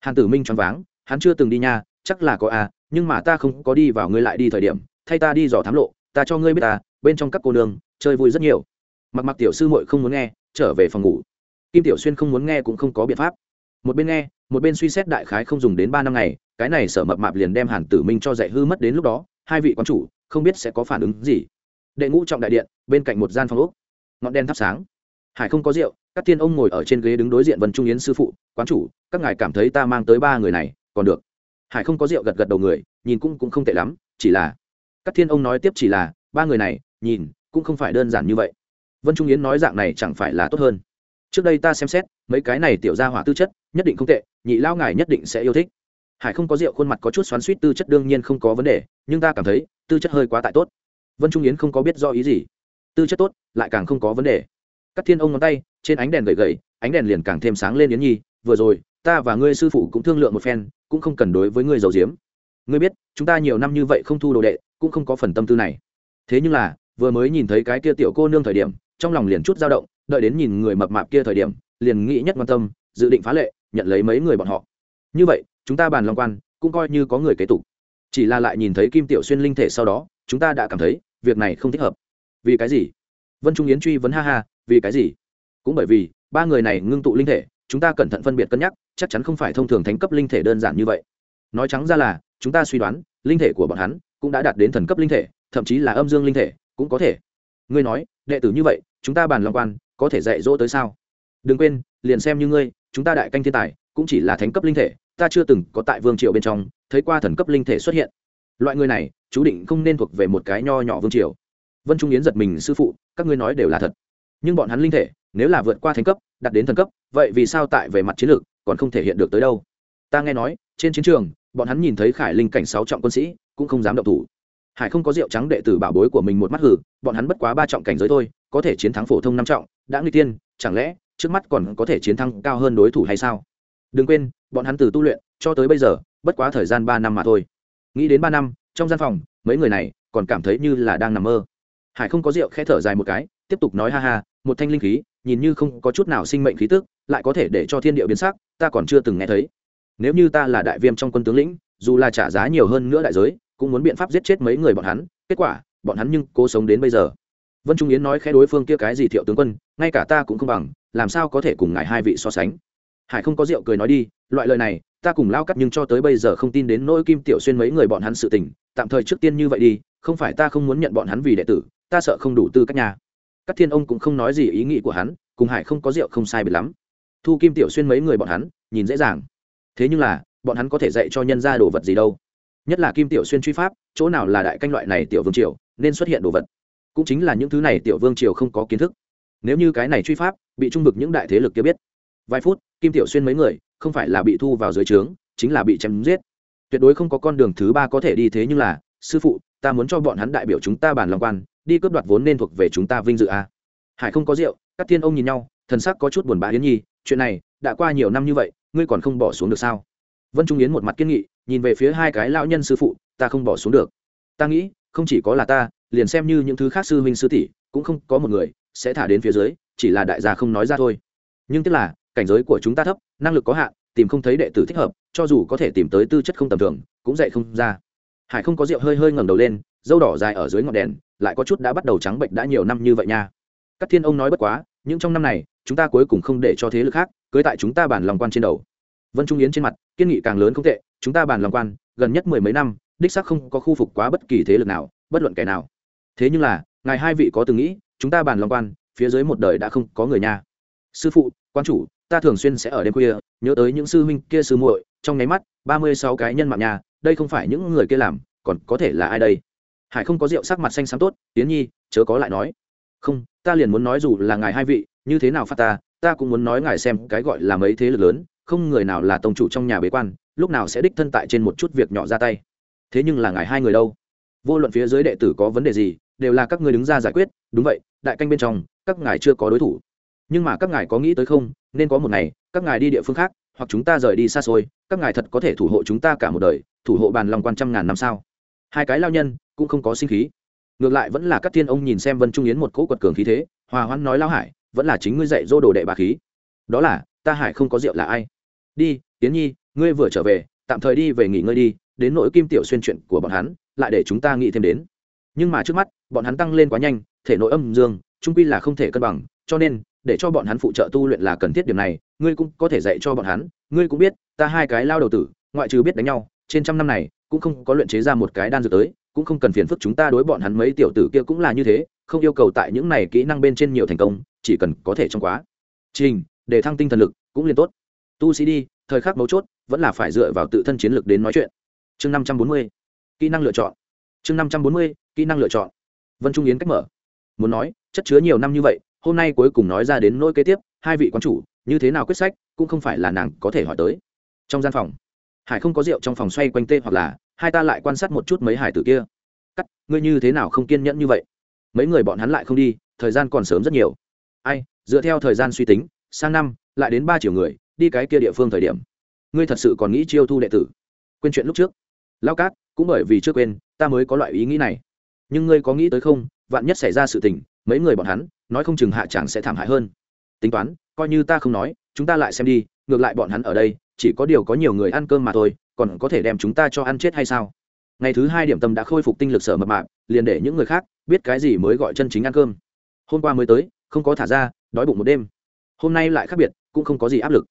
Hàn tử minh choáng váng, hắn chưa từng đi nha, chắc là có à nhưng mà ta không có đi vào ngươi lại đi thời điểm, thay ta đi dò thám lộ, ta cho ngươi biết ta bên trong các cô đường chơi vui rất nhiều. Mặc mặc tiểu sư muội không muốn nghe, trở về phòng ngủ. Kim tiểu xuyên không muốn nghe cũng không có biện pháp. Một bên nghe, một bên suy xét đại khái không dùng đến ba năm ngày, cái này sở mập mạp liền đem hàn tử minh cho dạy hư mất đến lúc đó, hai vị quán chủ, không biết sẽ có phản ứng gì. Đệ ngũ trọng đại điện, bên cạnh một gian phòng úc ngọn đen thắp sáng. Hải không có rượu các tiên ông ngồi ở trên ghế đứng đối diện vân trung yến sư phụ, quán chủ, các ngài cảm thấy ta mang tới ba người này, còn được. Hải không có rượu gật gật đầu người, nhìn cũng cũng không tệ lắm, chỉ là các thiên ông nói tiếp chỉ là, ba người này, nhìn, cũng không phải đơn giản như vậy. Vân trung yến nói dạng này chẳng phải là tốt hơn. Trước đây ta xem xét, mấy cái này tiểu ra hỏa tư chất, nhất định không tệ, nhị lao ngài nhất định sẽ yêu thích. Hải không có rượu, khuôn mặt có chút xoắn suýt tư chất đương nhiên không có vấn đề, nhưng ta cảm thấy, tư chất hơi quá tại tốt. Vân trung yến không có biết do ý gì. Tư chất tốt, lại càng không có vấn đề cắt thiên ông ngón tay, trên ánh đèn gầy gầy, ánh đèn liền càng thêm sáng lên yến nhi, vừa rồi, ta và ngươi sư phụ cũng thương lượng một phen, cũng không cần đối với ngươi giàu diếm ngươi biết, chúng ta nhiều năm như vậy không thu đồ đệ, cũng không có phần tâm tư này. Thế nhưng là, vừa mới nhìn thấy cái kia tiểu cô nương thời điểm, trong lòng liền chút dao động, đợi đến nhìn người mập mạp kia thời điểm, liền nghĩ nhất quan tâm, dự định phá lệ, nhận lấy mấy người bọn họ. Như vậy, chúng ta bàn long quan, cũng coi như có người kế tục. Chỉ là lại nhìn thấy kim tiểu xuyên linh thể sau đó, chúng ta đã cảm thấy, việc này không thích hợp. Vì cái gì? Vân trung yến truy vấn ha ha, vì cái gì? Cũng bởi vì, ba người này ngưng tụ linh thể, chúng ta cẩn thận phân biệt cân nhắc, chắc chắn không phải thông thường thánh cấp linh thể đơn giản như vậy. Nói trắng ra là, chúng ta suy đoán, linh thể của bọn hắn cũng đã đạt đến thần cấp linh thể, thậm chí là âm dương linh thể, cũng có thể. Ngươi nói, đệ tử như vậy, chúng ta bàn long quan, có thể dạy dỗ tới sao? Đừng quên, liền xem như ngươi, chúng ta đại canh thiên tài, cũng chỉ là thánh cấp linh thể, ta chưa từng có tại vương triều bên trong, thấy qua thần cấp linh thể xuất hiện. Loại người này, chú định không nên thuộc về một cái nho nhỏ vương triều vân trung yến giật mình, sư phụ, các ngươi nói đều là thật. Nhưng bọn hắn linh thể, nếu là vượt qua thánh cấp đạt đến thần cấp, vậy vì sao tại về mặt chiến lược còn không thể hiện được tới đâu? Ta nghe nói, trên chiến trường, bọn hắn nhìn thấy khải linh cảnh sáu trọng quân sĩ, cũng không dám động thủ. Hải không có rượu trắng đệ tử bảo bối của mình một mắt hử bọn hắn bất quá ba trọng cảnh giới thôi, có thể chiến thắng phổ thông năm trọng, đã nguy tiên, chẳng lẽ trước mắt còn có thể chiến thắng cao hơn đối thủ hay sao? Đừng quên, bọn hắn từ tu luyện cho tới bây giờ, bất quá thời gian ba năm mà thôi. Nghĩ đến ba năm, trong gian phòng, mấy người này còn cảm thấy như là đang nằm mơ hải không có rượu khẽ thở dài một cái, tiếp tục nói ha ha, một thanh linh khí, nhìn như không có chút nào sinh mệnh khí tức, lại có thể để cho thiên địa biến sắc, ta còn chưa từng nghe thấy. Nếu như ta là đại viêm trong quân tướng lĩnh, dù là trả giá nhiều hơn nữa đại giới, cũng muốn biện pháp giết chết mấy người bọn hắn, kết quả, bọn hắn nhưng cố sống đến bây giờ. Vân trung yến nói khẽ đối phương kia cái gì thiệu tướng quân, ngay cả ta cũng không bằng, làm sao có thể cùng ngài hai vị so sánh. Hải không có rượu cười nói đi, loại lời này, ta cùng lao cắt nhưng cho tới bây giờ không tin đến nỗi kim tiểu xuyên mấy người bọn hắn sự tình, tạm thời trước tiên như vậy đi, không phải ta không muốn nhận bọn hắn vì đệ tử ta sợ không đủ tư cách nhà các thiên ông cũng không nói gì ý nghĩ của hắn, cùng hải không có rượu không sai biệt lắm. Thu kim tiểu xuyên mấy người bọn hắn, nhìn dễ dàng. Thế nhưng là, bọn hắn có thể dạy cho nhân ra đồ vật gì đâu. Nhất là kim tiểu xuyên truy pháp, chỗ nào là đại canh loại này tiểu vương triều, nên xuất hiện đồ vật. Cũng chính là những thứ này tiểu vương triều không có kiến thức. Nếu như cái này truy pháp, bị trung vực những đại thế lực kia biết. Vài phút, kim tiểu xuyên mấy người, không phải là bị thu vào dưới trướng, chính là bị chém giết. Tuyệt đối không có con đường thứ ba có thể đi, thế nhưng là, sư phụ, ta muốn cho bọn hắn đại biểu chúng ta bàn lòng quan đi cướp đoạt vốn nên thuộc về chúng ta vinh dự a à. hải không có rượu, các thiên ông nhìn nhau, thần sắc có chút buồn bã yến nhi, chuyện này, đã qua nhiều năm như vậy, ngươi còn không bỏ xuống được sao? Vân trung yến một mặt kiên nghị, nhìn về phía hai cái lão nhân sư phụ, ta không bỏ xuống được. Ta nghĩ, không chỉ có là ta, liền xem như những thứ khác sư huynh sư tỷ, cũng không có một người sẽ thả đến phía dưới, chỉ là đại gia không nói ra thôi. Nhưng tức là, cảnh giới của chúng ta thấp, năng lực có hạn, tìm không thấy đệ tử thích hợp, cho dù có thể tìm tới tư chất không tầm thường, cũng dạy không ra. Hải không có rượu hơi hơi ngẩng đầu lên dâu đỏ dài ở dưới ngọn đèn, lại có chút đã bắt đầu trắng bệnh đã nhiều năm như vậy nha. Các thiên ông nói bất quá nhưng trong năm này, chúng ta cuối cùng không để cho thế lực khác cưới tại chúng ta bản lòng quan trên đầu. Vân trung yến trên mặt, kiên nghị càng lớn không tệ, chúng ta bàn lòng quan, gần nhất mười mấy năm, đích xác không có khu phục quá bất kỳ thế lực nào, bất luận kẻ nào. Thế nhưng là, ngài hai vị có từng nghĩ, chúng ta bàn lòng quan, phía dưới một đời đã không có người nha. Sư phụ, quan chủ, ta thường xuyên sẽ ở đêm khuya, nhớ tới những sư huynh kia sư muội, trong nháy mắt, ba mươi sáu cái nhân mạng nhà, đây không phải những người kia làm, còn có thể là ai đây? Hải không có rượu sắc mặt xanh xám tốt tiến nhi, chớ có lại nói. Không, ta liền muốn nói dù là ngài hai vị, như thế nào phát ta ta cũng muốn nói ngài xem cái gọi là mấy thế lực lớn, không người nào là tông chủ trong nhà bế quan, lúc nào sẽ đích thân tại trên một chút việc nhỏ ra tay. Thế nhưng là ngài hai người đâu? Vô luận phía dưới đệ tử có vấn đề gì, đều là các người đứng ra giải quyết, đúng vậy, đại canh bên trong, các ngài chưa có đối thủ. Nhưng mà các ngài có nghĩ tới không, nên có một ngày, các ngài đi địa phương khác, hoặc chúng ta rời đi xa xôi, các ngài thật có thể thủ hộ chúng ta cả một đời, thủ hộ bàn lòng quan trăm ngàn năm sao? Hai cái lao nhân cũng không có sinh khí. Ngược lại vẫn là các thiên ông nhìn xem vân trung yến một cỗ quật cường khí thế, hòa hoãn nói lao hải, vẫn là chính ngươi dạy dô đồ đệ bà khí. Đó là, ta hải không có rượu là ai? Đi tiến nhi, ngươi vừa trở về, tạm thời đi về nghỉ ngơi đi, đến nỗi kim tiểu xuyên chuyện của bọn hắn, lại để chúng ta nghĩ thêm đến. Nhưng mà trước mắt, bọn hắn tăng lên quá nhanh, thể nội âm dương, trung quy là không thể cân bằng, cho nên, để cho bọn hắn phụ trợ tu luyện là cần thiết điểm này, ngươi cũng có thể dạy cho bọn hắn, ngươi cũng biết, ta hai cái lao đầu tử, ngoại trừ biết đánh nhau, trên trăm năm này, cũng không có luyện chế ra một cái đan dược tới cũng không cần phiền phức chúng ta đối bọn hắn mấy tiểu tử kia cũng là như thế, không yêu cầu tại những này kỹ năng bên trên nhiều thành công, chỉ cần có thể trong quá. Trình, để thăng tinh thần lực, cũng liền tốt. Tu sĩ đi, thời khắc mấu chốt, vẫn là phải dựa vào tự thân chiến lược đến nói chuyện. Chương năm trăm bốn mươi, kỹ năng lựa chọn. Chương năm trăm bốn mươi, kỹ năng lựa chọn. Vân trung yến cách mở. Muốn nói, chất chứa nhiều năm như vậy, hôm nay cuối cùng nói ra đến nỗi kế tiếp, hai vị quán chủ, như thế nào quyết sách, cũng không phải là nàng có thể hỏi tới. Trong gian phòng, hải không có rượu trong phòng xoay quanh tê hoặc là hai ta lại quan sát một chút mấy hải tử kia. Cắt, ngươi như thế nào không kiên nhẫn như vậy? Mấy người bọn hắn lại không đi, thời gian còn sớm rất nhiều. Ai, dựa theo thời gian suy tính, sang năm, lại đến ba triệu người, đi cái kia địa phương thời điểm. Ngươi thật sự còn nghĩ chiêu thu đệ tử? Quên chuyện lúc trước. Lao cát, cũng bởi vì trước quên, ta mới có loại ý nghĩ này. Nhưng ngươi có nghĩ tới không, vạn nhất xảy ra sự tình, mấy người bọn hắn, nói không chừng hạ chẳng sẽ thảm hại hơn. Tính toán, coi như ta không nói, chúng ta lại xem đi, ngược lại bọn hắn ở đây, chỉ có điều có nhiều người ăn cơm mà thôi còn có thể đem chúng ta cho ăn chết hay sao? Ngày thứ hai điểm tâm đã khôi phục tinh lực sở mập mạp, liền để những người khác biết cái gì mới gọi chân chính ăn cơm. Hôm qua mới tới, không có thả ra, đói bụng một đêm. Hôm nay lại khác biệt, cũng không có gì áp lực.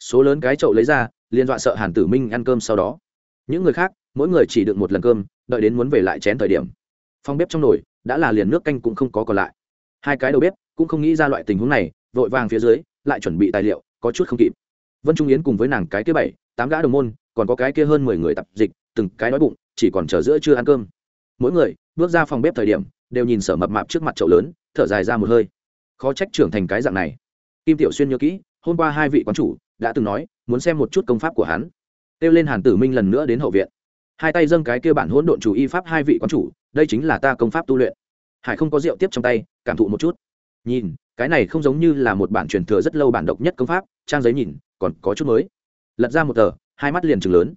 Số lớn cái chậu lấy ra, liền dọa sợ hàn tử minh ăn cơm sau đó. Những người khác, mỗi người chỉ được một lần cơm, đợi đến muốn về lại chén thời điểm. Phong bếp trong nồi, đã là liền nước canh cũng không có còn lại. Hai cái đầu bếp cũng không nghĩ ra loại tình huống này, vội vàng phía dưới, lại chuẩn bị tài liệu, có chút không kịp. Vân trung yến cùng với nàng cái kia bảy, tám gã đồng môn còn có cái kia hơn mười người tập dịch, từng cái đói bụng, chỉ còn chờ giữa chưa ăn cơm. Mỗi người, bước ra phòng bếp thời điểm, đều nhìn sở mập mạp trước mặt chậu lớn, thở dài ra một hơi. Khó trách trưởng thành cái dạng này. Kim tiểu xuyên nhớ kỹ, hôm qua hai vị quán chủ đã từng nói, muốn xem một chút công pháp của hắn. Kêu lên hàn tử minh lần nữa đến hậu viện. Hai tay dâng cái kia bản hỗn độn chủ y pháp hai vị quán chủ, đây chính là ta công pháp tu luyện. Hải không có rượu tiếp trong tay, cảm thụ một chút. Nhìn, cái này không giống như là một bản truyền thừa rất lâu bản độc nhất công pháp, trang giấy nhìn, còn có chút mới. Lật ra một tờ hai mắt liền chừng lớn.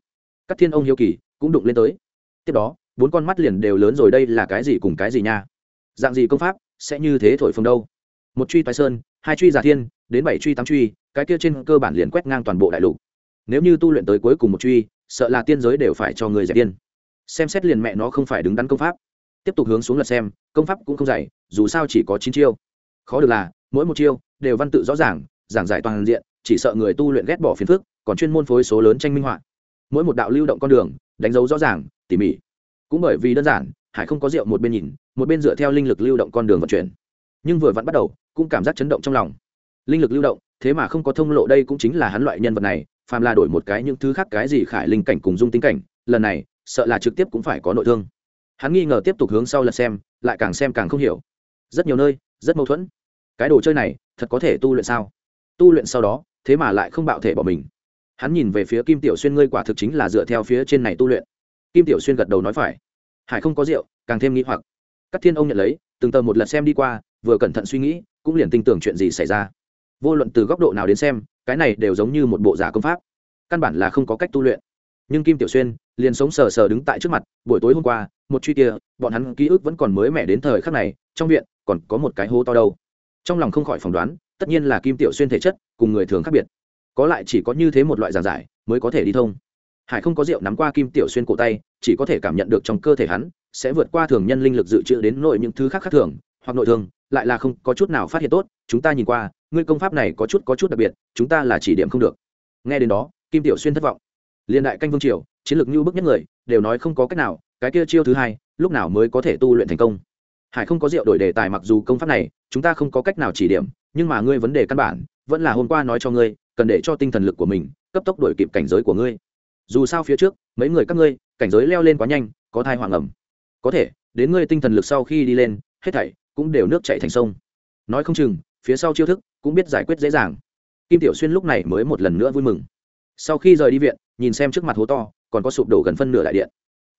Các thiên ông hiếu kỳ cũng đụng lên tới. Tiếp đó, bốn con mắt liền đều lớn rồi, đây là cái gì cùng cái gì nha? Dạng gì công pháp sẽ như thế thổi phồng đâu? Một truy toái sơn, hai truy giả thiên, đến bảy truy tám truy, cái kia trên cơ bản liền quét ngang toàn bộ đại lục. Nếu như tu luyện tới cuối cùng một truy, sợ là tiên giới đều phải cho người giải tiên xem xét liền mẹ nó không phải đứng đắn công pháp. Tiếp tục hướng xuống lật xem, công pháp cũng không dạy, dù sao chỉ có chín chiêu. Khó được là, mỗi một chiêu đều văn tự rõ ràng, giảng giải toàn diện, chỉ sợ người tu luyện ghét bỏ phiền phức còn chuyên môn phối số lớn tranh minh họa. Mỗi một đạo lưu động con đường, đánh dấu rõ ràng, tỉ mỉ. Cũng bởi vì đơn giản, hải không có rượu một bên nhìn, một bên dựa theo linh lực lưu động con đường vận chuyển. Nhưng vừa vặn bắt đầu, cũng cảm giác chấn động trong lòng. Linh lực lưu động, thế mà không có thông lộ đây cũng chính là hắn loại nhân vật này, phàm là đổi một cái những thứ khác cái gì khải linh cảnh cùng dung tính cảnh, lần này, sợ là trực tiếp cũng phải có nội thương. Hắn nghi ngờ tiếp tục hướng sau lật xem, lại càng xem càng không hiểu. Rất nhiều nơi, rất mâu thuẫn. Cái đồ chơi này, thật có thể tu luyện sao? Tu luyện sau đó, thế mà lại không bạo thể bỏ mình hắn nhìn về phía kim tiểu xuyên, ngươi quả thực chính là dựa theo phía trên này tu luyện. Kim tiểu xuyên gật đầu nói phải. Hải không có rượu, càng thêm nghĩ hoặc. Các thiên ông nhận lấy, từng tờ một lần xem đi qua, vừa cẩn thận suy nghĩ, cũng liền tin tưởng chuyện gì xảy ra. Vô luận từ góc độ nào đến xem, cái này đều giống như một bộ giả công pháp. Căn bản là không có cách tu luyện. Nhưng kim tiểu xuyên liền sống sờ sờ đứng tại trước mặt, buổi tối hôm qua, một truy kia, bọn hắn ký ức vẫn còn mới mẻ đến thời khắc này, trong viện còn có một cái hố to đâu. Trong lòng không khỏi phỏng đoán, tất nhiên là kim tiểu xuyên thể chất cùng người thường khác biệt có lại chỉ có như thế một loại giảng giải, mới có thể đi thông. Hải không có rượu nắm qua kim tiểu xuyên cổ tay, chỉ có thể cảm nhận được trong cơ thể hắn, sẽ vượt qua thường nhân linh lực dự trữ đến nội những thứ khác khác thường, hoặc nội thương, lại là không có chút nào phát hiện tốt, chúng ta nhìn qua, ngươi công pháp này có chút có chút đặc biệt, chúng ta là chỉ điểm không được. Nghe đến đó, kim tiểu xuyên thất vọng. Liên đại canh vương triều, chiến lược như bức nhất người, đều nói không có cách nào, cái kia chiêu thứ hai, lúc nào mới có thể tu luyện thành công. Hải không có rượu đổi đề tài mặc dù công pháp này, chúng ta không có cách nào chỉ điểm, nhưng mà ngươi vấn đề căn bản vẫn là hôm qua nói cho ngươi, cần để cho tinh thần lực của mình cấp tốc đổi kịp cảnh giới của ngươi. Dù sao phía trước, mấy người các ngươi, cảnh giới leo lên quá nhanh, có thai hoàng ẩm. Có thể, đến ngươi tinh thần lực sau khi đi lên, hết thảy cũng đều nước chảy thành sông. Nói không chừng, phía sau chiêu thức cũng biết giải quyết dễ dàng. Kim tiểu xuyên lúc này mới một lần nữa vui mừng. Sau khi rời đi viện, nhìn xem trước mặt hố to, còn có sụp đổ gần phân nửa đại điện.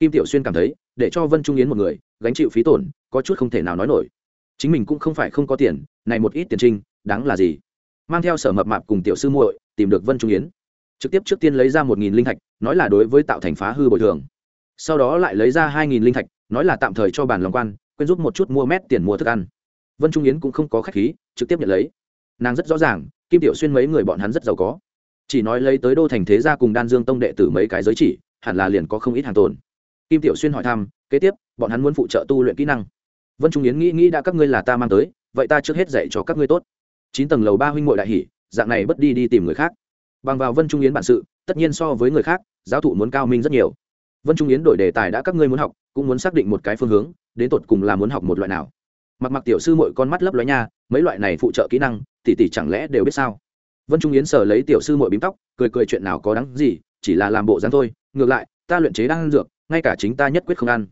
Kim tiểu xuyên cảm thấy, để cho vân trung yến một người, gánh chịu phí tổn, có chút không thể nào nói nổi. Chính mình cũng không phải không có tiền, này một ít tiền trinh, đáng là gì? Mang theo sở mập mạp cùng tiểu sư muội tìm được vân trung yến. Trực tiếp trước tiên lấy ra một nghìn linh thạch, nói là đối với tạo thành phá hư bồi thường. Sau đó lại lấy ra hai nghìn linh thạch, nói là tạm thời cho bản lòng quan, quên giúp một chút mua mét tiền mua thức ăn. Vân trung yến cũng không có khách khí, trực tiếp nhận lấy. Nàng rất rõ ràng, kim tiểu xuyên mấy người bọn hắn rất giàu có. Chỉ nói lấy tới đô thành thế gia cùng đan dương tông đệ tử mấy cái giới chỉ, hẳn là liền có không ít hàng tồn. Kim tiểu xuyên hỏi thăm, kế tiếp, bọn hắn muốn phụ trợ tu luyện kỹ năng. Vân trung yến nghĩ nghĩ đã các ngươi là ta mang tới, vậy ta trước hết dạy cho các ngươi tốt chín tầng lầu ba huynh ngội đại hỷ dạng này bất đi đi tìm người khác. Bằng vào vân trung yến bản sự, tất nhiên so với người khác, giáo thụ muốn cao minh rất nhiều. Vân trung yến đổi đề tài đã các ngươi muốn học, cũng muốn xác định một cái phương hướng, đến tột cùng là muốn học một loại nào. Mặc mặc tiểu sư mội con mắt lấp lóe nha, mấy loại này phụ trợ kỹ năng tỉ tỉ chẳng lẽ đều biết sao? Vân trung yến sờ lấy tiểu sư mội bím tóc, cười cười chuyện nào có đáng gì, chỉ là làm bộ dáng thôi, ngược lại, ta luyện chế đang ăn dược, ngay cả chính ta nhất quyết không ăn.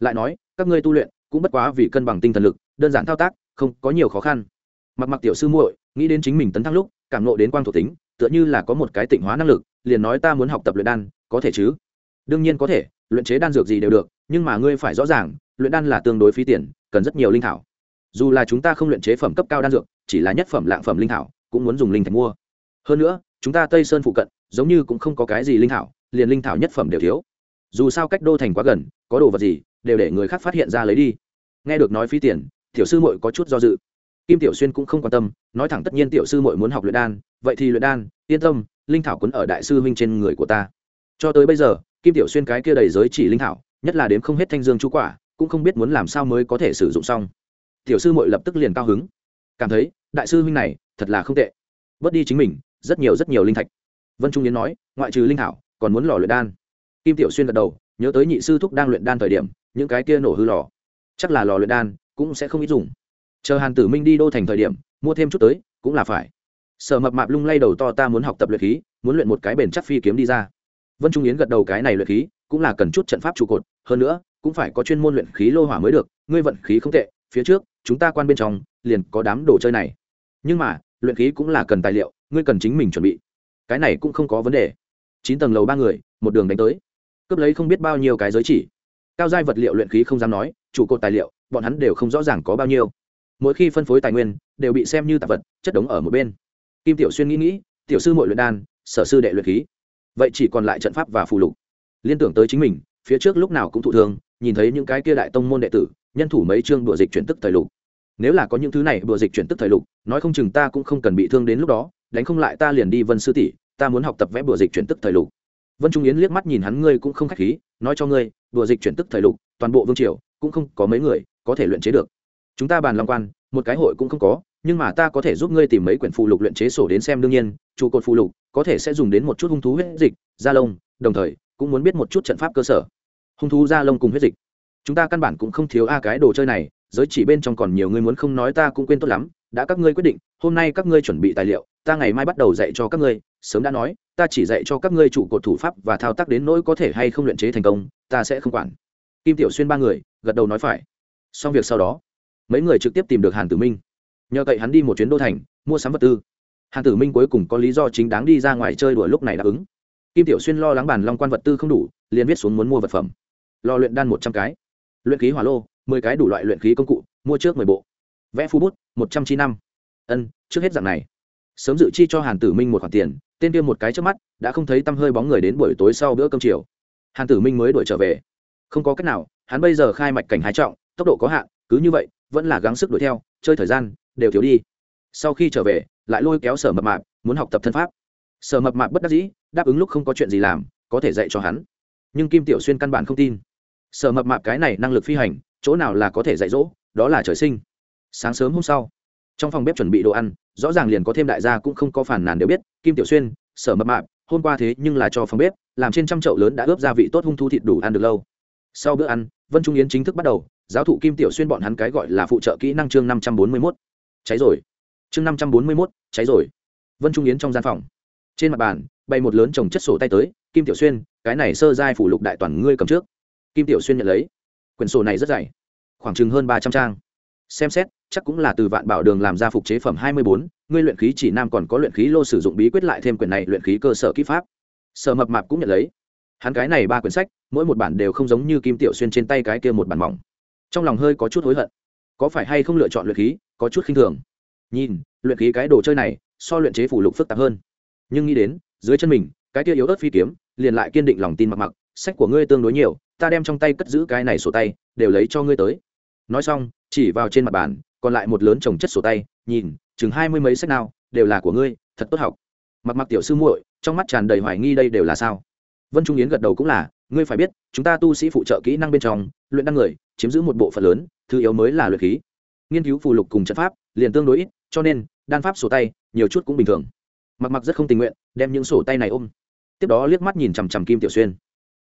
Lại nói, các ngươi tu luyện cũng bất quá vì cân bằng tinh thần lực, đơn giản thao tác, không có nhiều khó khăn mặc mặc tiểu sư muội, nghĩ đến chính mình tấn thăng lúc, cảm nộ đến quang thuộc tính, tựa như là có một cái tịnh hóa năng lực, liền nói ta muốn học tập luyện đan, có thể chứ? Đương nhiên có thể, luyện chế đan dược gì đều được, nhưng mà ngươi phải rõ ràng, luyện đan là tương đối phí tiền, cần rất nhiều linh thảo. Dù là chúng ta không luyện chế phẩm cấp cao đan dược, chỉ là nhất phẩm lạng phẩm linh thảo, cũng muốn dùng linh thạch mua. Hơn nữa, chúng ta tây sơn phụ cận, giống như cũng không có cái gì linh thảo, liền linh thảo nhất phẩm đều thiếu. Dù sao cách đô thành quá gần, có đồ vật gì, đều để người khác phát hiện ra lấy đi. Nghe được nói phí tiền, tiểu sư muội có chút do dự kim tiểu xuyên cũng không quan tâm, nói thẳng tất nhiên tiểu sư muội muốn học luyện đan, vậy thì luyện đan, yên tâm, linh thảo quấn ở đại sư huynh trên người của ta. Cho tới bây giờ, kim tiểu xuyên cái kia đầy giới chỉ linh thảo, nhất là đến không hết thanh dương chú quả, cũng không biết muốn làm sao mới có thể sử dụng xong. Tiểu sư muội lập tức liền cao hứng. Cảm thấy, đại sư huynh này, thật là không tệ. Bớt đi chính mình, rất nhiều rất nhiều linh thạch. Vân trung yến nói, ngoại trừ linh thảo, còn muốn lò luyện đan. Kim tiểu xuyên gật đầu, nhớ tới nhị sư thúc đang luyện đan thời điểm, những cái kia nổ hư lò. Chắc là lò luyện đan cũng sẽ không ít dùng chờ hàn tử minh đi đô thành thời điểm, mua thêm chút tới, cũng là phải. Sở mập mạp lung lay đầu to ta muốn học tập luyện khí, muốn luyện một cái bền chắc phi kiếm đi ra. Vân trung yến gật đầu cái này luyện khí, cũng là cần chút trận pháp trụ cột, hơn nữa, cũng phải có chuyên môn luyện khí lô hỏa mới được, ngươi vận khí không tệ, phía trước, chúng ta quan bên trong, liền có đám đồ chơi này. Nhưng mà, luyện khí cũng là cần tài liệu, ngươi cần chính mình chuẩn bị. Cái này cũng không có vấn đề. Chín tầng lầu ba người, một đường đánh tới. Cướp lấy không biết bao nhiêu cái giới chỉ. Cao giai vật liệu luyện khí không dám nói, trụ cột tài liệu, bọn hắn đều không rõ ràng có bao nhiêu mỗi khi phân phối tài nguyên đều bị xem như tạp vật, chất đống ở một bên. Kim tiểu xuyên nghĩ nghĩ, tiểu sư mội luyện đan, sở sư đệ luyện khí. Vậy chỉ còn lại trận pháp và phù lục. Liên tưởng tới chính mình, phía trước lúc nào cũng thụ thương, nhìn thấy những cái kia đại tông môn đệ tử, nhân thủ mấy chương đùa dịch chuyển tức thời lục. Nếu là có những thứ này đùa dịch chuyển tức thời lục, nói không chừng ta cũng không cần bị thương đến lúc đó, đánh không lại ta liền đi vân sư tỷ, ta muốn học tập vẽ đùa dịch chuyển tức thời lục. Vân trung yến liếc mắt nhìn hắn, ngươi cũng không khách khí, nói cho ngươi đùa dịch chuyển tức thời lục, toàn bộ vương triều cũng không có mấy người có thể luyện chế được chúng ta bàn long quan, một cái hội cũng không có, nhưng mà ta có thể giúp ngươi tìm mấy quyển phụ lục luyện chế sổ đến xem đương nhiên, trụ cột phụ lục, có thể sẽ dùng đến một chút hung thú huyết dịch, da lông, đồng thời, cũng muốn biết một chút trận pháp cơ sở. Hung thú, da lông cùng huyết dịch. Chúng ta căn bản cũng không thiếu a cái đồ chơi này, giới chỉ bên trong còn nhiều người muốn không nói ta cũng quên tốt lắm, đã các ngươi quyết định, hôm nay các ngươi chuẩn bị tài liệu, ta ngày mai bắt đầu dạy cho các ngươi, sớm đã nói, ta chỉ dạy cho các ngươi trụ cột thủ pháp và thao tác đến nỗi có thể hay không luyện chế thành công, ta sẽ không quản. Kim tiểu xuyên ba người, gật đầu nói phải. Xong việc sau đó mấy người trực tiếp tìm được hàn tử minh. Nhờ cậy hắn đi một chuyến đô thành, mua sắm vật tư. Hàn tử minh cuối cùng có lý do chính đáng đi ra ngoài chơi đuổi lúc này đáp ứng. Kim tiểu xuyên lo lắng bàn long quan vật tư không đủ, liền viết xuống muốn mua vật phẩm. Lo luyện đan một trăm cái. Luyện khí hỏa lô, mười cái đủ loại luyện khí công cụ, mua trước mười bộ. Vẽ phú bút, một trăm chi năm. Ân, trước hết dạng này. Sớm dự chi cho hàn tử minh một khoản tiền, tên kia một cái trước mắt, đã không thấy tăm hơi bóng người đến buổi tối sau bữa cơm chiều. Hàn tử minh mới đuổi trở về. Không có cách nào, hắn bây giờ khai mạch cảnh hái trọng, tốc độ có hạn, cứ như vậy vẫn là gắng sức đuổi theo, chơi thời gian, đều thiếu đi. Sau khi trở về, lại lôi kéo sở mập mạp, muốn học tập thân pháp. Sở mập mạp bất đắc dĩ, đáp ứng lúc không có chuyện gì làm, có thể dạy cho hắn. Nhưng kim tiểu xuyên căn bản không tin. Sở mập mạp cái này năng lực phi hành, chỗ nào là có thể dạy dỗ, đó là trời sinh. Sáng sớm hôm sau, trong phòng bếp chuẩn bị đồ ăn, rõ ràng liền có thêm đại gia cũng không có phản nàn đều biết, kim tiểu xuyên, sở mập mạp, hôm qua thế nhưng là cho phòng bếp, làm trên trăm chậu lớn đã ướp gia vị tốt hung thu thịt đủ ăn được lâu. Sau bữa ăn, vân trung yến chính thức bắt đầu giáo thụ kim tiểu xuyên bọn hắn cái gọi là phụ trợ kỹ năng chương năm trăm bốn mươi mốt. Cháy rồi. Chương năm trăm bốn mươi mốt, cháy rồi. Vân trung yến trong gian phòng. Trên mặt bàn, bày một lớn trồng chất sổ tay tới, kim tiểu xuyên, cái này sơ giai phủ lục đại toàn ngươi cầm trước. Kim tiểu xuyên nhận lấy. Quyển sổ này rất dày, khoảng chừng hơn ba trăm trang. Xem xét, chắc cũng là từ vạn bảo đường làm ra phục chế phẩm hai mươi bốn, ngươi luyện khí chỉ nam còn có luyện khí lô sử dụng bí quyết lại thêm quyển này luyện khí cơ sở kỹ pháp. Sở mập mạp cũng nhận lấy. Hắn cái này ba quyển sách, mỗi một bản đều không giống như kim tiểu xuyên trên tay cái kia một bản mỏng trong lòng hơi có chút hối hận. Có phải hay không lựa chọn luyện khí, có chút khinh thường? Nhìn, luyện khí cái đồ chơi này, so luyện chế phủ lục phức tạp hơn. Nhưng nghĩ đến, dưới chân mình, cái kia yếu ớt phi kiếm, liền lại kiên định lòng tin mặc mặc, sách của ngươi tương đối nhiều, ta đem trong tay cất giữ cái này sổ tay, đều lấy cho ngươi tới. Nói xong, chỉ vào trên mặt bàn, còn lại một lớn trồng chất sổ tay, nhìn, chừng hai mươi mấy sách nào, đều là của ngươi, thật tốt học. Mặc mặc tiểu sư muội, trong mắt tràn đầy hoài nghi đây đều là sao? Vân trung yến gật đầu cũng là ngươi phải biết, chúng ta tu sĩ phụ trợ kỹ năng bên trong, luyện đăng người, chiếm giữ một bộ phận lớn, thứ yếu mới là luyện khí. Nghiên cứu phù lục cùng trận pháp, liền tương đối ít, cho nên, đan pháp sổ tay, nhiều chút cũng bình thường. Mặc mặc rất không tình nguyện, đem những sổ tay này ôm. Tiếp đó liếc mắt nhìn chằm chằm kim tiểu xuyên.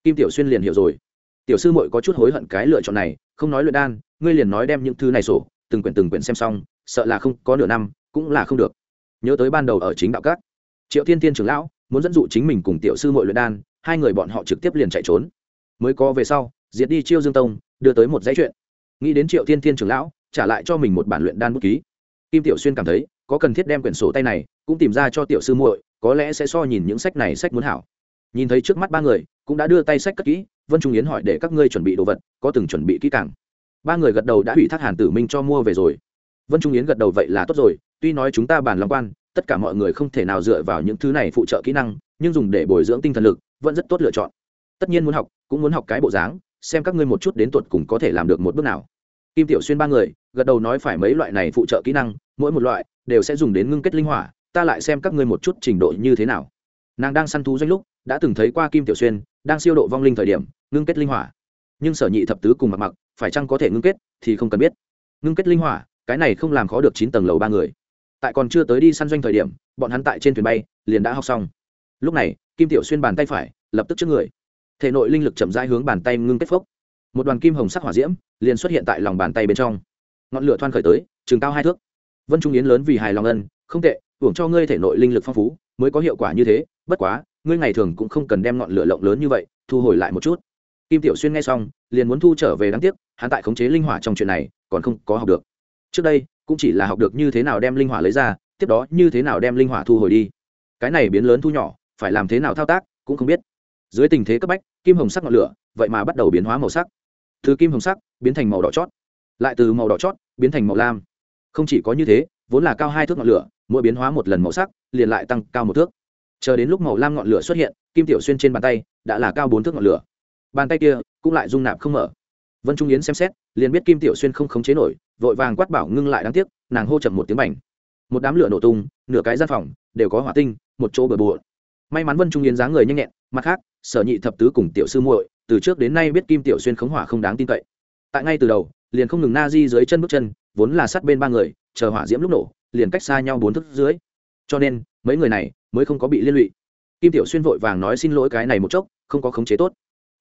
Kim tiểu xuyên liền hiểu rồi. Tiểu sư muội có chút hối hận cái lựa chọn này, không nói luyện đan, ngươi liền nói đem những thứ này sổ, từng quyển từng quyển xem xong, sợ là không có nửa năm, cũng là không được. Nhớ tới ban đầu ở chính đạo các, triệu thiên thiên trưởng lão, muốn dẫn dụ chính mình cùng tiểu sư muội luyện đan hai người bọn họ trực tiếp liền chạy trốn. Mới có về sau, diệt đi chiêu dương tông, đưa tới một dãy chuyện. Nghĩ đến triệu thiên thiên trưởng lão, trả lại cho mình một bản luyện đan bút ký. Kim tiểu xuyên cảm thấy, có cần thiết đem quyển sổ tay này, cũng tìm ra cho tiểu sư muội, có lẽ sẽ so nhìn những sách này sách muốn hảo. Nhìn thấy trước mắt ba người, cũng đã đưa tay sách cất kỹ, vân trung yến hỏi để các ngươi chuẩn bị đồ vật, có từng chuẩn bị kỹ càng. Ba người gật đầu đã ủy thác hàn tử minh cho mua về rồi. Vân trung yến gật đầu vậy là tốt rồi, tuy nói chúng ta bàn lòng quan, tất cả mọi người không thể nào dựa vào những thứ này phụ trợ kỹ năng, nhưng dùng để bồi dưỡng tinh thần lực vẫn rất tốt lựa chọn. Tất nhiên muốn học, cũng muốn học cái bộ dáng, xem các ngươi một chút đến tuột cùng có thể làm được một bước nào. Kim tiểu xuyên ba người, gật đầu nói phải mấy loại này phụ trợ kỹ năng, mỗi một loại đều sẽ dùng đến ngưng kết linh hỏa, ta lại xem các ngươi một chút trình độ như thế nào. Nàng đang săn thú doanh lúc, đã từng thấy qua kim tiểu xuyên, đang siêu độ vong linh thời điểm, ngưng kết linh hỏa. Nhưng sở nhị thập tứ cùng mặc mặc, phải chăng có thể ngưng kết, thì không cần biết. Ngưng kết linh hỏa, cái này không làm khó được chín tầng lầu ba người. Tại còn chưa tới đi săn doanh thời điểm, bọn hắn tại trên thuyền bay, liền đã học xong lúc này, kim tiểu xuyên bàn tay phải, lập tức trước người. Thể nội linh lực chậm rãi hướng bàn tay ngưng kết phốc. Một đoàn kim hồng sắc hỏa diễm liền xuất hiện tại lòng bàn tay bên trong. Ngọn lửa thoan khởi tới chừng cao hai thước. Vân trung yến lớn vì hài lòng ân, không tệ, hưởng cho ngươi thể nội linh lực phong phú, mới có hiệu quả như thế, bất quá, ngươi ngày thường cũng không cần đem ngọn lửa lộng lớn như vậy, thu hồi lại một chút. Kim tiểu xuyên nghe xong, liền muốn thu trở về đáng tiếc, hắn tại khống chế linh hỏa trong chuyện này, còn không có học được. Trước đây, cũng chỉ là học được như thế nào đem linh hỏa lấy ra, tiếp đó như thế nào đem linh hỏa thu hồi đi. Cái này biến lớn thu nhỏ phải làm thế nào thao tác cũng không biết. Dưới tình thế cấp bách, kim hồng sắc ngọn lửa, vậy mà bắt đầu biến hóa màu sắc. Từ kim hồng sắc biến thành màu đỏ chót, lại từ màu đỏ chót biến thành màu lam. Không chỉ có như thế, vốn là cao hai thước ngọn lửa, mỗi biến hóa một lần màu sắc, liền lại tăng cao một thước. Chờ đến lúc màu lam ngọn lửa xuất hiện, kim tiểu xuyên trên bàn tay đã là cao bốn thước ngọn lửa. Bàn tay kia cũng lại rung nạp không mở. Vân trung yến xem xét, liền biết kim tiểu xuyên không khống chế nổi, vội vàng quát bảo ngưng lại đáng tiếc, nàng hô chậm một tiếng bành. Một đám lửa nổ tung, nửa cái gian phòng đều có hỏa tinh, một chỗ bờ bộn may mắn vân trung yến dáng người nhanh nhẹn mặt khác sở nhị thập tứ cùng tiểu sư muội từ trước đến nay biết kim tiểu xuyên khống hỏa không đáng tin cậy tại ngay từ đầu liền không ngừng na di dưới chân bước chân vốn là sát bên ba người chờ hỏa diễm lúc nổ liền cách xa nhau bốn thước dưới cho nên mấy người này mới không có bị liên lụy kim tiểu xuyên vội vàng nói xin lỗi cái này một chốc không có khống chế tốt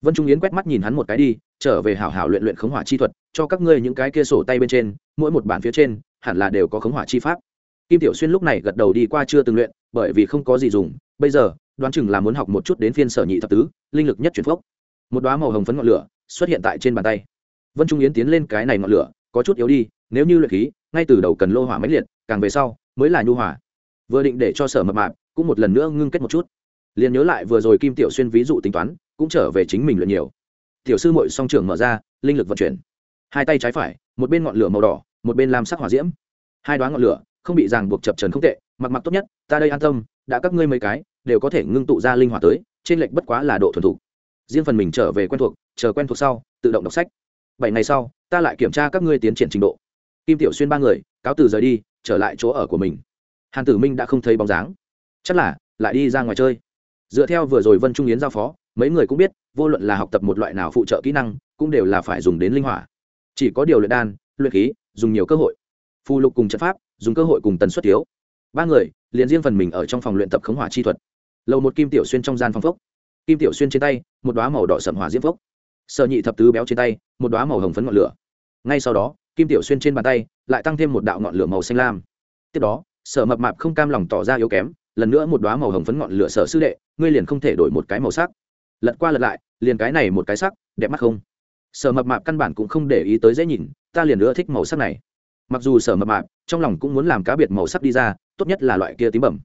vân trung yến quét mắt nhìn hắn một cái đi trở về hảo hảo luyện luyện khống hỏa chi thuật cho các ngươi những cái kia sổ tay bên trên mỗi một bản phía trên hẳn là đều có khống hỏa chi pháp kim tiểu xuyên lúc này gật đầu đi qua chưa từng luyện bởi vì không có gì dùng, bây giờ, đoán chừng là muốn học một chút đến phiên sở nhị thập tứ, linh lực nhất chuyển phốc. Một đoá màu hồng phấn ngọn lửa xuất hiện tại trên bàn tay. Vân trung yến tiến lên cái này ngọn lửa, có chút yếu đi, nếu như luyện khí, ngay từ đầu cần lô hỏa máy liệt, càng về sau, mới là nhu hỏa. Vừa định để cho sở mập mạp, cũng một lần nữa ngưng kết một chút. Liền nhớ lại vừa rồi kim tiểu xuyên ví dụ tính toán, cũng trở về chính mình luyện nhiều. Tiểu sư mội song trưởng mở ra, linh lực vận chuyển. Hai tay trái phải, một bên ngọn lửa màu đỏ, một bên làm sắc hỏa diễm. Hai đoá ngọn lửa, không bị ràng buộc chập trần không tệ mặc mặc tốt nhất, ta đây an tâm, đã các ngươi mấy cái, đều có thể ngưng tụ ra linh hỏa tới, trên lệnh bất quá là độ thuần thục. Riêng phần mình trở về quen thuộc, chờ quen thuộc sau, tự động đọc sách. Bảy ngày sau, ta lại kiểm tra các ngươi tiến triển trình độ. Kim tiểu xuyên ba người, cáo từ rời đi, trở lại chỗ ở của mình. Hàn tử minh đã không thấy bóng dáng. Chắc là, lại đi ra ngoài chơi. Dựa theo vừa rồi vân trung yến giao phó, mấy người cũng biết, vô luận là học tập một loại nào phụ trợ kỹ năng, cũng đều là phải dùng đến linh hỏa. Chỉ có điều luyện đan, luyện khí, dùng nhiều cơ hội. Phù lục cùng trận pháp, dùng cơ hội cùng tần suất thiếu ba người liền riêng phần mình ở trong phòng luyện tập khống hỏa chi thuật. Lầu một kim tiểu xuyên trong gian phòng phốc. Kim tiểu xuyên trên tay, một đoá màu đỏ sầm hỏa diễm phốc. Sợ nhị thập tứ béo trên tay, một đoá màu hồng phấn ngọn lửa. Ngay sau đó, kim tiểu xuyên trên bàn tay lại tăng thêm một đạo ngọn lửa màu xanh lam. Tiếp đó, sở mập mạp không cam lòng tỏ ra yếu kém, lần nữa một đoá màu hồng phấn ngọn lửa sở sư đệ, ngươi liền không thể đổi một cái màu sắc. Lật qua lật lại, liền cái này một cái sắc, đẹp mắt không? Sở mập mạp căn bản cũng không để ý tới dễ nhìn, ta liền nữa thích màu sắc này. Mặc dù sở mập mạp trong lòng cũng muốn làm cá biệt màu sắc đi ra tốt nhất là loại kia tím bẩm.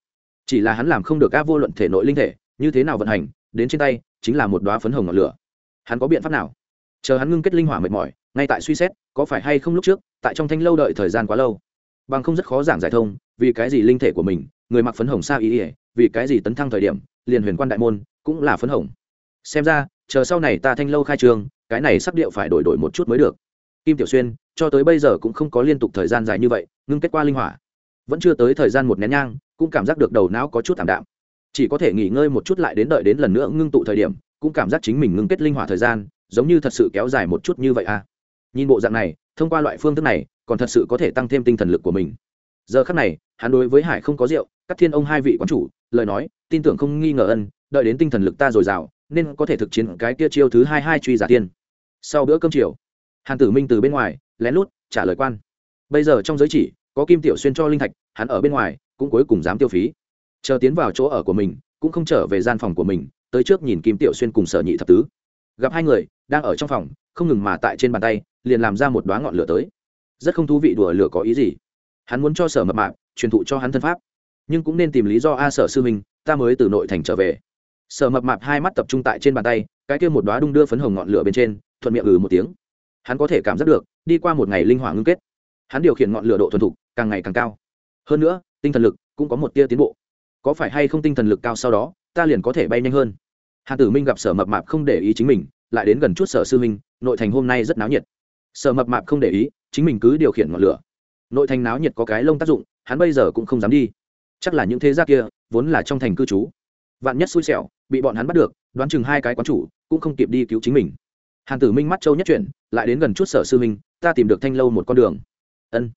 Chỉ là hắn làm không được các vô luận thể nội linh thể, như thế nào vận hành, đến trên tay, chính là một đoá phấn hồng ngọn lửa. Hắn có biện pháp nào? Chờ hắn ngưng kết linh hỏa mệt mỏi, ngay tại suy xét, có phải hay không lúc trước, tại trong thanh lâu đợi thời gian quá lâu. Bằng không rất khó giảng giải thông, vì cái gì linh thể của mình, người mặc phấn hồng sao ý ỉa vì cái gì tấn thăng thời điểm, liền huyền quan đại môn, cũng là phấn hồng. Xem ra, chờ sau này ta thanh lâu khai trường, cái này sắc điệu phải đổi đổi một chút mới được. Kim tiểu xuyên, cho tới bây giờ cũng không có liên tục thời gian dài như vậy, ngưng kết qua linh hỏa vẫn chưa tới thời gian một nén nhang, cũng cảm giác được đầu não có chút thảm đạm. Chỉ có thể nghỉ ngơi một chút lại đến đợi đến lần nữa ngưng tụ thời điểm, cũng cảm giác chính mình ngưng kết linh hoạt thời gian, giống như thật sự kéo dài một chút như vậy à. Nhìn bộ dạng này, thông qua loại phương thức này, còn thật sự có thể tăng thêm tinh thần lực của mình. Giờ khắc này, hắn đối với hải không có rượu, các thiên ông hai vị quán chủ, lời nói, tin tưởng không nghi ngờ ân, đợi đến tinh thần lực ta dồi dào, nên có thể thực chiến cái kia chiêu thứ hai hai truy giả tiên. Sau bữa cơm chiều, hàn tử minh từ bên ngoài, lén lút trả lời quan. Bây giờ trong giới chỉ có kim tiểu xuyên cho linh thạch, hắn ở bên ngoài cũng cuối cùng dám tiêu phí. Chờ tiến vào chỗ ở của mình, cũng không trở về gian phòng của mình, tới trước nhìn kim tiểu xuyên cùng sở nhị thập tứ. Gặp hai người đang ở trong phòng, không ngừng mà tại trên bàn tay, liền làm ra một đoá ngọn lửa tới. Rất không thú vị đùa lửa có ý gì. Hắn muốn cho sở mập mạp truyền thụ cho hắn thân pháp. Nhưng cũng nên tìm lý do, a sở sư minh ta mới từ nội thành trở về. Sở mập mạp hai mắt tập trung tại trên bàn tay, cái kia một đoá đung đưa phấn hồng ngọn lửa bên trên, thuận miệng ừ một tiếng. Hắn có thể cảm giác được, đi qua một ngày linh hỏa ngưng kết. Hắn điều khiển ngọn lửa độ thuần thục càng ngày càng cao. Hơn nữa, tinh thần lực cũng có một tia tiến bộ. Có phải hay không tinh thần lực cao sau đó, ta liền có thể bay nhanh hơn. Hàn tử minh gặp sở mập mạp không để ý chính mình, lại đến gần chút sở sư minh, nội thành hôm nay rất náo nhiệt. Sở mập mạp không để ý, chính mình cứ điều khiển ngọn lửa. Nội thành náo nhiệt có cái lông tác dụng, hắn bây giờ cũng không dám đi. Chắc là những thế gia kia, vốn là trong thành cư trú. Vạn nhất xui xẻo, bị bọn hắn bắt được, đoán chừng hai cái quán chủ cũng không kịp đi cứu chính mình. Hàn tử minh mắt châu nhất chuyển, lại đến gần chút sở sư minh, ta tìm được thanh lâu một con đường. Ân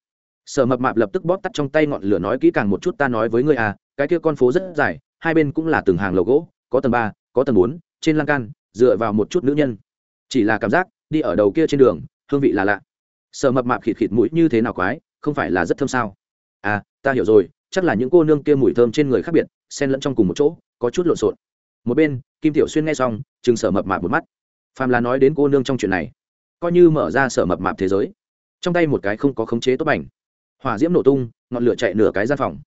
sở mập mạp lập tức bóp tắt trong tay ngọn lửa nói kỹ càng một chút, ta nói với ngươi à cái kia con phố rất dài, hai bên cũng là từng hàng lầu gỗ, có tầng ba, có tầng bốn, trên lan can, dựa vào một chút nữ nhân. Chỉ là cảm giác, đi ở đầu kia trên đường, hương vị là lạ. Sở mập mạp khịt khịt mũi như thế nào quái, không phải là rất thơm sao? À ta hiểu rồi, chắc là những cô nương kia mùi thơm trên người khác biệt, xen lẫn trong cùng một chỗ, có chút lộn xộn. Một bên, kim tiểu xuyên nghe xong, chừng sở mập mạp một mắt. Phàm là nói đến cô nương trong chuyện này, coi như mở ra sở mập mạp thế giới. Trong tay một cái không có khống chế tốt ảnh hỏa diễm nổ tung, ngọn lửa chạy nửa cái gian phòng.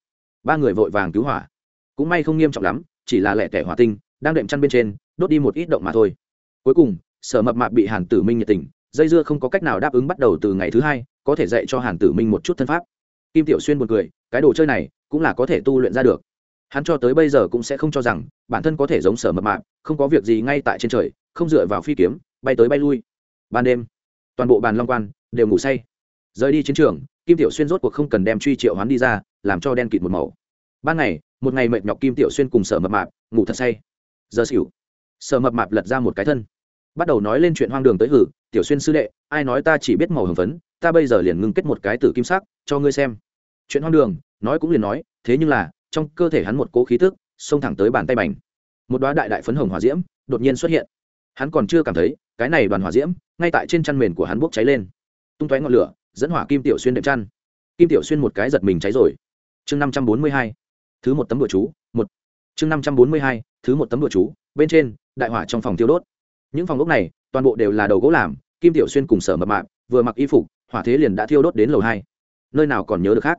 Ba người vội vàng cứu hỏa. Cũng may không nghiêm trọng lắm, chỉ là lẻ tẻ hỏa tinh, đang đệm chăn bên trên, đốt đi một ít động mà thôi. Cuối cùng, sở mập mạp bị hàn tử minh nhiệt tình, dây dưa không có cách nào đáp ứng bắt đầu từ ngày thứ hai, có thể dạy cho hàn tử minh một chút thân pháp. Kim tiểu xuyên buồn cười, cái đồ chơi này cũng là có thể tu luyện ra được. Hắn cho tới bây giờ cũng sẽ không cho rằng bản thân có thể giống sở mập mạp, không có việc gì ngay tại trên trời, không dựa vào phi kiếm, bay tới bay lui. Ban đêm, toàn bộ bàn long quan đều ngủ say. Rời đi chiến trường kim tiểu xuyên rốt cuộc không cần đem truy triệu hoán đi ra, làm cho đen kịt một màu. Ban ngày, một ngày mệt nhọc kim tiểu xuyên cùng sở mập mạp, ngủ thật say. Giờ xỉu, sở mập mạp lật ra một cái thân. Bắt đầu nói lên chuyện hoang đường tới hử, tiểu xuyên sư đệ, ai nói ta chỉ biết màu hồng phấn, ta bây giờ liền ngưng kết một cái tử kim sắc, cho ngươi xem. Chuyện hoang đường, nói cũng liền nói, thế nhưng là, trong cơ thể hắn một cỗ khí tức, xông thẳng tới bàn tay bành. Một đoá đại đại phấn hồng hỏa diễm, đột nhiên xuất hiện. Hắn còn chưa cảm thấy, cái này đoàn hỏa diễm, ngay tại trên chăn mền của hắn bốc cháy lên. Tung tóe ngọn lửa dẫn hỏa kim tiểu xuyên đệm chăn. Kim tiểu xuyên một cái giật mình cháy rồi. Chương năm trăm bốn mươi hai, thứ một tấm bữa chú, một. Chương năm trăm bốn mươi hai, thứ một tấm bữa chú, bên trên, đại hỏa trong phòng tiêu đốt. Những phòng ốc này, toàn bộ đều là đầu gỗ làm, kim tiểu xuyên cùng sở mập mạp, vừa mặc y phục, hỏa thế liền đã thiêu đốt đến lầu hai. Nơi nào còn nhớ được khác?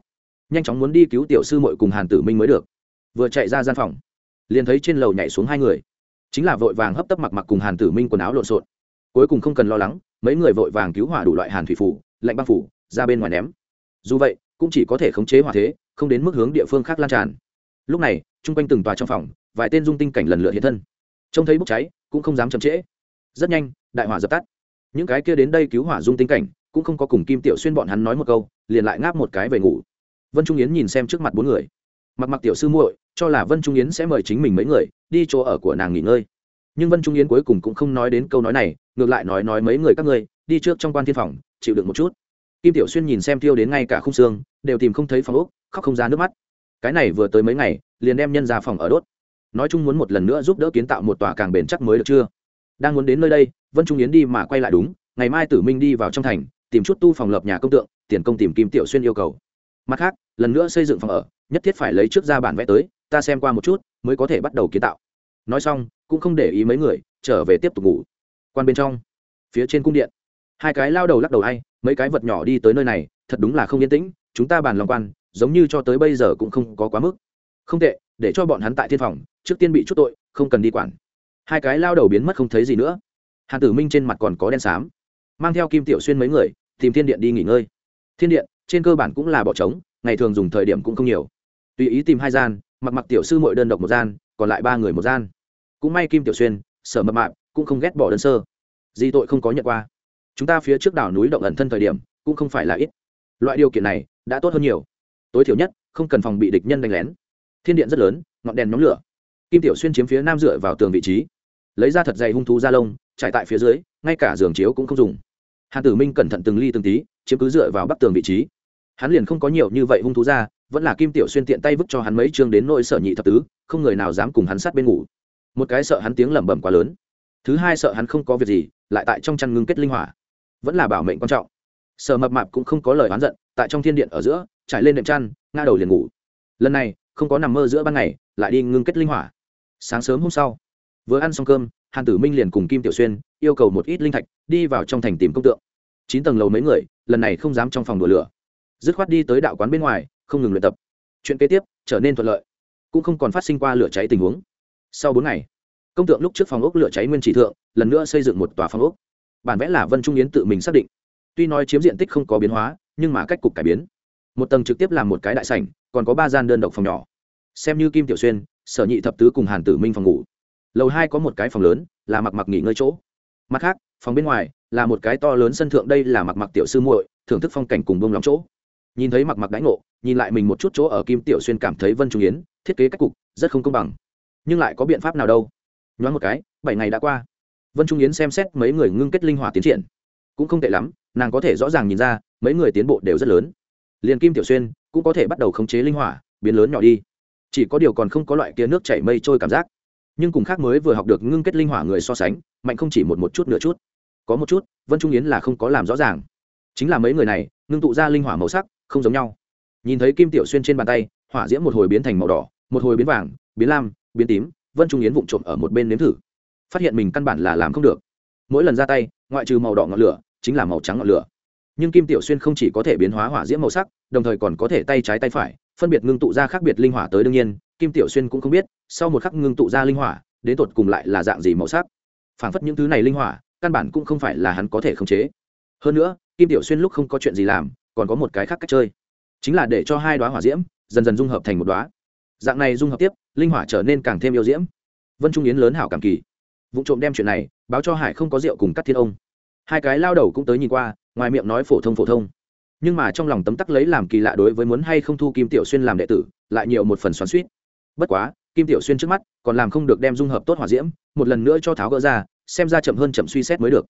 Nhanh chóng muốn đi cứu tiểu sư mội cùng hàn tử minh mới được. Vừa chạy ra gian phòng, liền thấy trên lầu nhảy xuống hai người. Chính là vội vàng hấp tấp mặc mặc cùng hàn tử minh quần áo lộn xộn. Cuối cùng không cần lo lắng, mấy người vội vàng cứu hỏa đủ loại hàn thủy phủ lạnh băng phủ, ra bên ngoài ném. Dù vậy, cũng chỉ có thể khống chế hỏa thế, không đến mức hướng địa phương khác lan tràn. Lúc này, chung quanh từng tòa trong phòng, vài tên dung tinh cảnh lần lượt hiện thân. Trông thấy bốc cháy, cũng không dám chậm trễ. Rất nhanh, đại hỏa dập tắt. Những cái kia đến đây cứu hỏa dung tinh cảnh, cũng không có cùng kim tiểu xuyên bọn hắn nói một câu, liền lại ngáp một cái về ngủ. Vân trung yến nhìn xem trước mặt bốn người. Mặc mặc tiểu sư muội, cho là vân trung yến sẽ mời chính mình mấy người, đi chỗ ở của nàng nghỉ ngơi. Nhưng vân trung yến cuối cùng cũng không nói đến câu nói này, ngược lại nói nói mấy người các ngươi đi trước trong quan thiên phòng, chịu đựng một chút. Kim tiểu xuyên nhìn xem tiêu đến ngay cả khung xương, đều tìm không thấy phòng úc khóc không ra nước mắt. Cái này vừa tới mấy ngày, liền đem nhân ra phòng ở đốt. Nói chung muốn một lần nữa giúp đỡ kiến tạo một tòa càng bền chắc mới được chưa? Đang muốn đến nơi đây, vân trung yến đi mà quay lại đúng, ngày mai tử minh đi vào trong thành, tìm chút tu phòng lập nhà công tượng, tiền công tìm kim tiểu xuyên yêu cầu. Mặt khác, lần nữa xây dựng phòng ở, nhất thiết phải lấy trước ra bản vẽ tới, ta xem qua một chút, mới có thể bắt đầu kiến tạo. Nói xong, cũng không để ý mấy người, trở về tiếp tục ngủ. Quan bên trong, phía trên cung điện hai cái lao đầu lắc đầu hay mấy cái vật nhỏ đi tới nơi này, thật đúng là không yên tĩnh, chúng ta bàn lòng quan, giống như cho tới bây giờ cũng không có quá mức. Không tệ, để cho bọn hắn tại thiên phòng, trước tiên bị chút tội, không cần đi quản. Hai cái lao đầu biến mất không thấy gì nữa. Hàn tử minh trên mặt còn có đen xám. Mang theo kim tiểu xuyên mấy người, tìm thiên điện đi nghỉ ngơi. Thiên điện, trên cơ bản cũng là bỏ trống, ngày thường dùng thời điểm cũng không nhiều. Tùy ý tìm hai gian, mặc mặc tiểu sư mội đơn độc một gian, còn lại ba người một gian. Cũng may kim tiểu xuyên sở mập mạp, cũng không ghét bỏ đơn sơ. Di tội không có nhận qua chúng ta phía trước đảo núi động ẩn thân thời điểm, cũng không phải là ít. Loại điều kiện này đã tốt hơn nhiều. Tối thiểu nhất, không cần phòng bị địch nhân đánh lén. Thiên điện rất lớn, ngọn đèn nhóm lửa. Kim tiểu xuyên chiếm phía nam dựa vào tường vị trí. Lấy ra thật dày hung thú da lông, trải tại phía dưới, ngay cả giường chiếu cũng không dùng. Hàn tử minh cẩn thận từng ly từng tí, chiếm cứ dựa vào bắc tường vị trí. Hắn liền không có nhiều như vậy hung thú ra, vẫn là kim tiểu xuyên tiện tay vứt cho hắn mấy chương đến nỗi sở nhị thập tứ, không người nào dám cùng hắn sát bên ngủ. Một cái sợ hắn tiếng lẩm bẩm quá lớn. Thứ hai sợ hắn không có việc gì, lại tại trong chăn ngưng kết linh hỏa vẫn là bảo mệnh quan trọng. Sở mập mạp cũng không có lời oán giận, tại trong thiên điện ở giữa, trải lên đệm chăn, ngã đầu liền ngủ. Lần này, không có nằm mơ giữa ban ngày, lại đi ngưng kết linh hỏa. Sáng sớm hôm sau, vừa ăn xong cơm, hàn tử minh liền cùng kim tiểu xuyên yêu cầu một ít linh thạch, đi vào trong thành tìm công tượng. Chín tầng lầu mấy người, lần này không dám trong phòng đùa lửa. Dứt khoát đi tới đạo quán bên ngoài, không ngừng luyện tập. Chuyện kế tiếp, trở nên thuận lợi, cũng không còn phát sinh qua lửa cháy tình huống. Sau bốn ngày, công tượng lúc trước phòng ốc lửa cháy nguyên chỉ thượng, lần nữa xây dựng một tòa phòng ốc bản vẽ là vân trung yến tự mình xác định. Tuy nói chiếm diện tích không có biến hóa, nhưng mà cách cục cải biến. Một tầng trực tiếp làm một cái đại sảnh, còn có ba gian đơn độc phòng nhỏ. Xem như kim tiểu xuyên, sở nhị thập tứ cùng hàn tử minh phòng ngủ. Lầu hai có một cái phòng lớn, là mặc mặc nghỉ ngơi chỗ. Mặt khác, phòng bên ngoài, là một cái to lớn sân thượng, đây là mặc mặc tiểu sư muội, thưởng thức phong cảnh cùng bông lòng chỗ. Nhìn thấy mặc mặc đãi ngộ, nhìn lại mình một chút chỗ ở kim tiểu xuyên cảm thấy vân trung yến, thiết kế cách cục, rất không công bằng. Nhưng lại có biện pháp nào đâu? Nhoáng một cái, bảy ngày đã qua vân trung yến xem xét mấy người ngưng kết linh hỏa tiến triển. Cũng không tệ lắm, nàng có thể rõ ràng nhìn ra, mấy người tiến bộ đều rất lớn. Liền kim tiểu xuyên cũng có thể bắt đầu khống chế linh hỏa, biến lớn nhỏ đi. Chỉ có điều còn không có loại kia nước chảy mây trôi cảm giác. Nhưng cùng khác mới vừa học được ngưng kết linh hỏa người so sánh, mạnh không chỉ một một chút nửa chút. Có một chút, vân trung yến là không có làm rõ ràng. Chính là mấy người này, ngưng tụ ra linh hỏa màu sắc, không giống nhau. Nhìn thấy kim tiểu xuyên trên bàn tay, hỏa diễm một hồi biến thành màu đỏ, một hồi biến vàng, biến lam, biến tím, vân trung yến vụng trộm ở một bên nếm thử phát hiện mình căn bản là làm không được. Mỗi lần ra tay, ngoại trừ màu đỏ ngọn lửa, chính là màu trắng ngọn lửa. Nhưng kim tiểu xuyên không chỉ có thể biến hóa hỏa diễm màu sắc, đồng thời còn có thể tay trái tay phải, phân biệt ngưng tụ ra khác biệt linh hỏa tới đương nhiên, kim tiểu xuyên cũng không biết, sau một khắc ngưng tụ ra linh hỏa, đến tột cùng lại là dạng gì màu sắc. Phảng phất những thứ này linh hỏa, căn bản cũng không phải là hắn có thể khống chế. Hơn nữa, kim tiểu xuyên lúc không có chuyện gì làm, còn có một cái khác cách chơi. Chính là để cho hai đoá hỏa diễm, dần dần dung hợp thành một đoá dạng này dung hợp tiếp, linh hỏa trở nên càng thêm yêu diễm. Vân trung yến lớn hảo cảm kỳ vụ trộm đem chuyện này báo cho hải không có rượu cùng các thiên ông. Hai cái lao đầu cũng tới nhìn qua, ngoài miệng nói phổ thông phổ thông. Nhưng mà trong lòng tấm tắc lấy làm kỳ lạ đối với muốn hay không thu kim tiểu xuyên làm đệ tử, lại nhiều một phần xoắn suýt bất quá, kim tiểu xuyên trước mắt còn làm không được đem dung hợp tốt hỏa diễm, một lần nữa cho tháo gỡ ra, xem ra chậm hơn chậm suy xét mới được.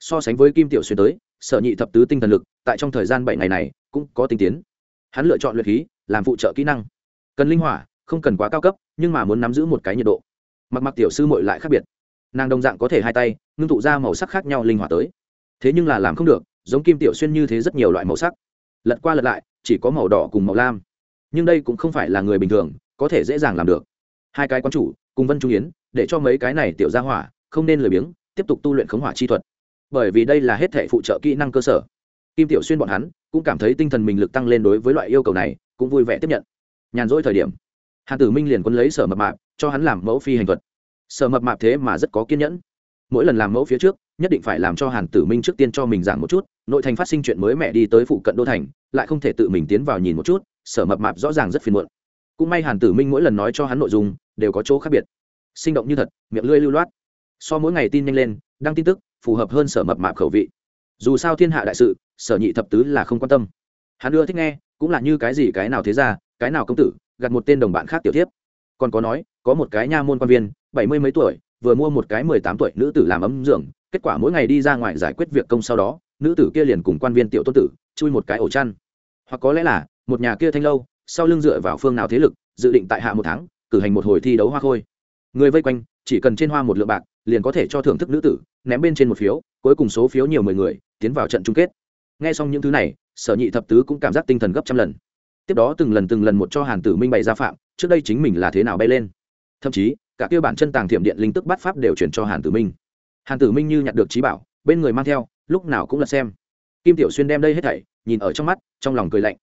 So sánh với kim tiểu xuyên tới, sở nhị thập tứ tinh thần lực, tại trong thời gian bảy ngày này, cũng có tinh tiến. Hắn lựa chọn luyện khí, làm phụ trợ kỹ năng. Cần linh hỏa, không cần quá cao cấp, nhưng mà muốn nắm giữ một cái nhiệt độ. Mặc mặc tiểu sư mội lại khác biệt nàng đồng dạng có thể hai tay, ngưng tụ ra màu sắc khác nhau linh hoạt tới. Thế nhưng là làm không được, giống kim tiểu xuyên như thế rất nhiều loại màu sắc. Lật qua lật lại, chỉ có màu đỏ cùng màu lam. Nhưng đây cũng không phải là người bình thường, có thể dễ dàng làm được. Hai cái quán chủ, cùng vân trung yến, để cho mấy cái này tiểu ra hỏa, không nên lười biếng, tiếp tục tu luyện khống hỏa chi thuật. Bởi vì đây là hết thể phụ trợ kỹ năng cơ sở. Kim tiểu xuyên bọn hắn, cũng cảm thấy tinh thần mình lực tăng lên đối với loại yêu cầu này, cũng vui vẻ tiếp nhận. Nhàn rỗi thời điểm, hàn tử minh liền quân lấy sở mập mạp, cho hắn làm mẫu phi hành thuật sợ mập mạp thế mà rất có kiên nhẫn. Mỗi lần làm mẫu phía trước, nhất định phải làm cho hàn tử minh trước tiên cho mình giảng một chút, nội thành phát sinh chuyện mới mẹ đi tới phụ cận đô thành, lại không thể tự mình tiến vào nhìn một chút, sở mập mạp rõ ràng rất phiền muộn. Cũng may hàn tử minh mỗi lần nói cho hắn nội dung, đều có chỗ khác biệt. Sinh động như thật, miệng lưỡi lưu loát. So mỗi ngày tin nhanh lên, đăng tin tức, phù hợp hơn sở mập mạp khẩu vị. Dù sao thiên hạ đại sự, sở nhị thập tứ là không quan tâm. Hắn ưa thích nghe, cũng là như cái gì cái nào thế ra, cái nào công tử gặt một tên đồng bạn khác tiểu tiếp còn có nói, có một cái nha môn quan viên bảy mươi mấy tuổi, vừa mua một cái mười tám tuổi nữ tử làm ấm dưỡng kết quả mỗi ngày đi ra ngoài giải quyết việc công sau đó, nữ tử kia liền cùng quan viên tiểu tôn tử, chui một cái ổ chăn. Hoặc có lẽ là, một nhà kia thanh lâu, sau lưng dựa vào phương nào thế lực, dự định tại hạ một tháng, cử hành một hồi thi đấu hoa khôi. Người vây quanh, chỉ cần trên hoa một lượng bạc, liền có thể cho thưởng thức nữ tử, ném bên trên một phiếu, cuối cùng số phiếu nhiều mười người, tiến vào trận chung kết. Nghe xong những thứ này, sở nhị thập tứ cũng cảm giác tinh thần gấp trăm lần. Tiếp đó từng lần từng lần một cho hàn tử minh bày ra phạm, trước đây chính mình là thế nào bay lên. Thậm chí cả kia bản chân tàng thiểm điện linh tức bắt pháp đều chuyển cho hàn tử minh. Hàn tử minh như nhặt được trí bảo, bên người mang theo, lúc nào cũng là xem. Kim tiểu xuyên đem đây hết thảy, nhìn ở trong mắt, trong lòng cười lạnh.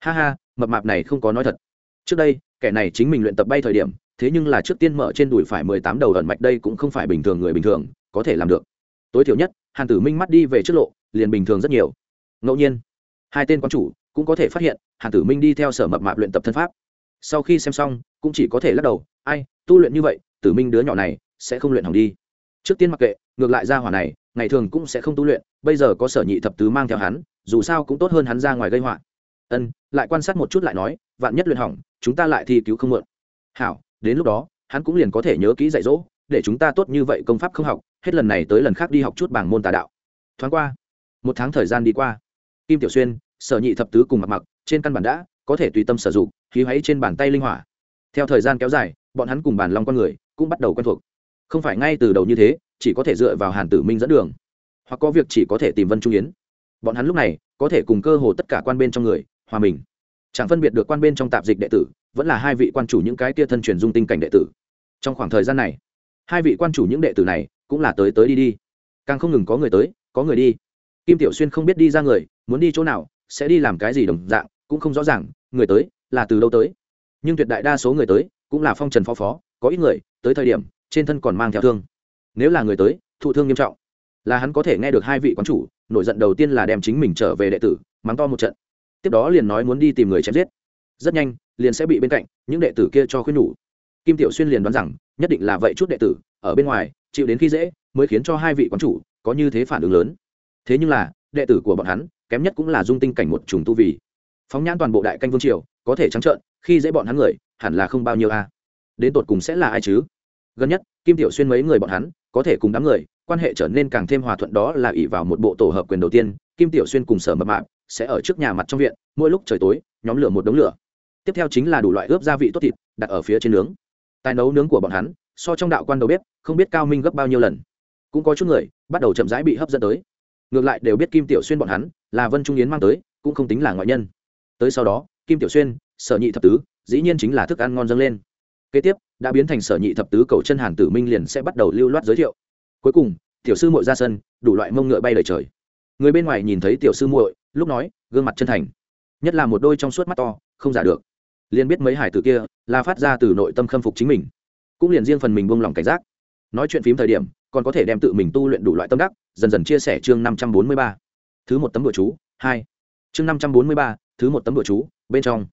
Ha ha, mập mạp này không có nói thật. Trước đây, kẻ này chính mình luyện tập bay thời điểm, thế nhưng là trước tiên mở trên đùi phải mười tám đầu ẩn mạch đây cũng không phải bình thường người bình thường, có thể làm được. Tối thiểu nhất, hàn tử minh mắt đi về trước lộ, liền bình thường rất nhiều. Ngẫu nhiên, hai tên quan chủ cũng có thể phát hiện, hàn tử minh đi theo sở mập mạp luyện tập thân pháp. Sau khi xem xong, cũng chỉ có thể lắc đầu, ai tu luyện như vậy, tử minh đứa nhỏ này sẽ không luyện hỏng đi. Trước tiên mặc kệ, ngược lại ra hỏa này, ngày thường cũng sẽ không tu luyện, bây giờ có sở nhị thập tứ mang theo hắn, dù sao cũng tốt hơn hắn ra ngoài gây họa. Ân, lại quan sát một chút lại nói, vạn nhất luyện hỏng, chúng ta lại thi cứu không mượn. Hảo, đến lúc đó, hắn cũng liền có thể nhớ kỹ dạy dỗ, để chúng ta tốt như vậy công pháp không học, hết lần này tới lần khác đi học chút bảng môn tà đạo. Thoáng qua, một tháng thời gian đi qua, kim tiểu xuyên, sở nhị thập tứ cùng mặc mặc, trên căn bản đã có thể tùy tâm sử dụng, khí háy trên bàn tay linh hỏa. Theo thời gian kéo dài bọn hắn cùng bàn long con người cũng bắt đầu quen thuộc. Không phải ngay từ đầu như thế, chỉ có thể dựa vào hàn tử minh dẫn đường, hoặc có việc chỉ có thể tìm vân trung yến. Bọn hắn lúc này có thể cùng cơ hồ tất cả quan bên trong người hòa mình. Chẳng phân biệt được quan bên trong tạp dịch đệ tử, vẫn là hai vị quan chủ những cái tia thân truyền dung tinh cảnh đệ tử. Trong khoảng thời gian này, hai vị quan chủ những đệ tử này cũng là tới tới đi đi. Càng không ngừng có người tới, có người đi. Kim tiểu xuyên không biết đi ra người, muốn đi chỗ nào, sẽ đi làm cái gì đồng dạng, cũng không rõ ràng, người tới là từ đâu tới. Nhưng tuyệt đại đa số người tới cũng là phong trần phó phó, có ít người, tới thời điểm, trên thân còn mang theo thương. Nếu là người tới, thụ thương nghiêm trọng. Là hắn có thể nghe được hai vị quán chủ, nổi giận đầu tiên là đem chính mình trở về đệ tử, mắng to một trận. Tiếp đó liền nói muốn đi tìm người chém giết. Rất nhanh, liền sẽ bị bên cạnh, những đệ tử kia cho khuyên nhủ. Kim tiểu xuyên liền đoán rằng, nhất định là vậy chút đệ tử, ở bên ngoài, chịu đến khi dễ, mới khiến cho hai vị quán chủ, có như thế phản ứng lớn. Thế nhưng là, đệ tử của bọn hắn, kém nhất cũng là dung tinh cảnh một trùng tu vì phóng nhãn toàn bộ đại canh vương triều, có thể trắng trợn, khi dễ bọn hắn người hẳn là không bao nhiêu a. Đến tột cùng sẽ là ai chứ? Gần nhất, kim tiểu xuyên mấy người bọn hắn, có thể cùng đám người, quan hệ trở nên càng thêm hòa thuận đó là ỷ vào một bộ tổ hợp quyền đầu tiên, kim tiểu xuyên cùng sở mập mạp sẽ ở trước nhà mặt trong viện, mỗi lúc trời tối, nhóm lửa một đống lửa. Tiếp theo chính là đủ loại ướp gia vị tốt thịt, đặt ở phía trên nướng. Tài nấu nướng của bọn hắn, so trong đạo quan đầu bếp, không biết cao minh gấp bao nhiêu lần. Cũng có chút người, bắt đầu chậm rãi bị hấp dẫn tới. Ngược lại đều biết kim tiểu xuyên bọn hắn là vân trung yến mang tới, cũng không tính là ngoại nhân. Tới sau đó, kim tiểu xuyên, sở nhị thập tứ dĩ nhiên chính là thức ăn ngon dâng lên. Kế tiếp, đã biến thành sở nhị thập tứ cầu chân hàn tử minh liền sẽ bắt đầu lưu loát giới thiệu. Cuối cùng, tiểu sư muội ra sân, đủ loại mông ngựa bay lời trời. Người bên ngoài nhìn thấy tiểu sư muội, lúc nói, gương mặt chân thành. Nhất là một đôi trong suốt mắt to, không giả được. Liền biết mấy hải tử kia là phát ra từ nội tâm khâm phục chính mình. Cũng liền riêng phần mình buông lòng cảnh giác. Nói chuyện phím thời điểm, còn có thể đem tự mình tu luyện đủ loại tâm đắc, dần dần chia sẻ chương năm trăm bốn mươi ba. Thứ một tấm bữa chú, hai. Chương năm trăm bốn mươi ba, thứ một tấm bữa chú, bên trong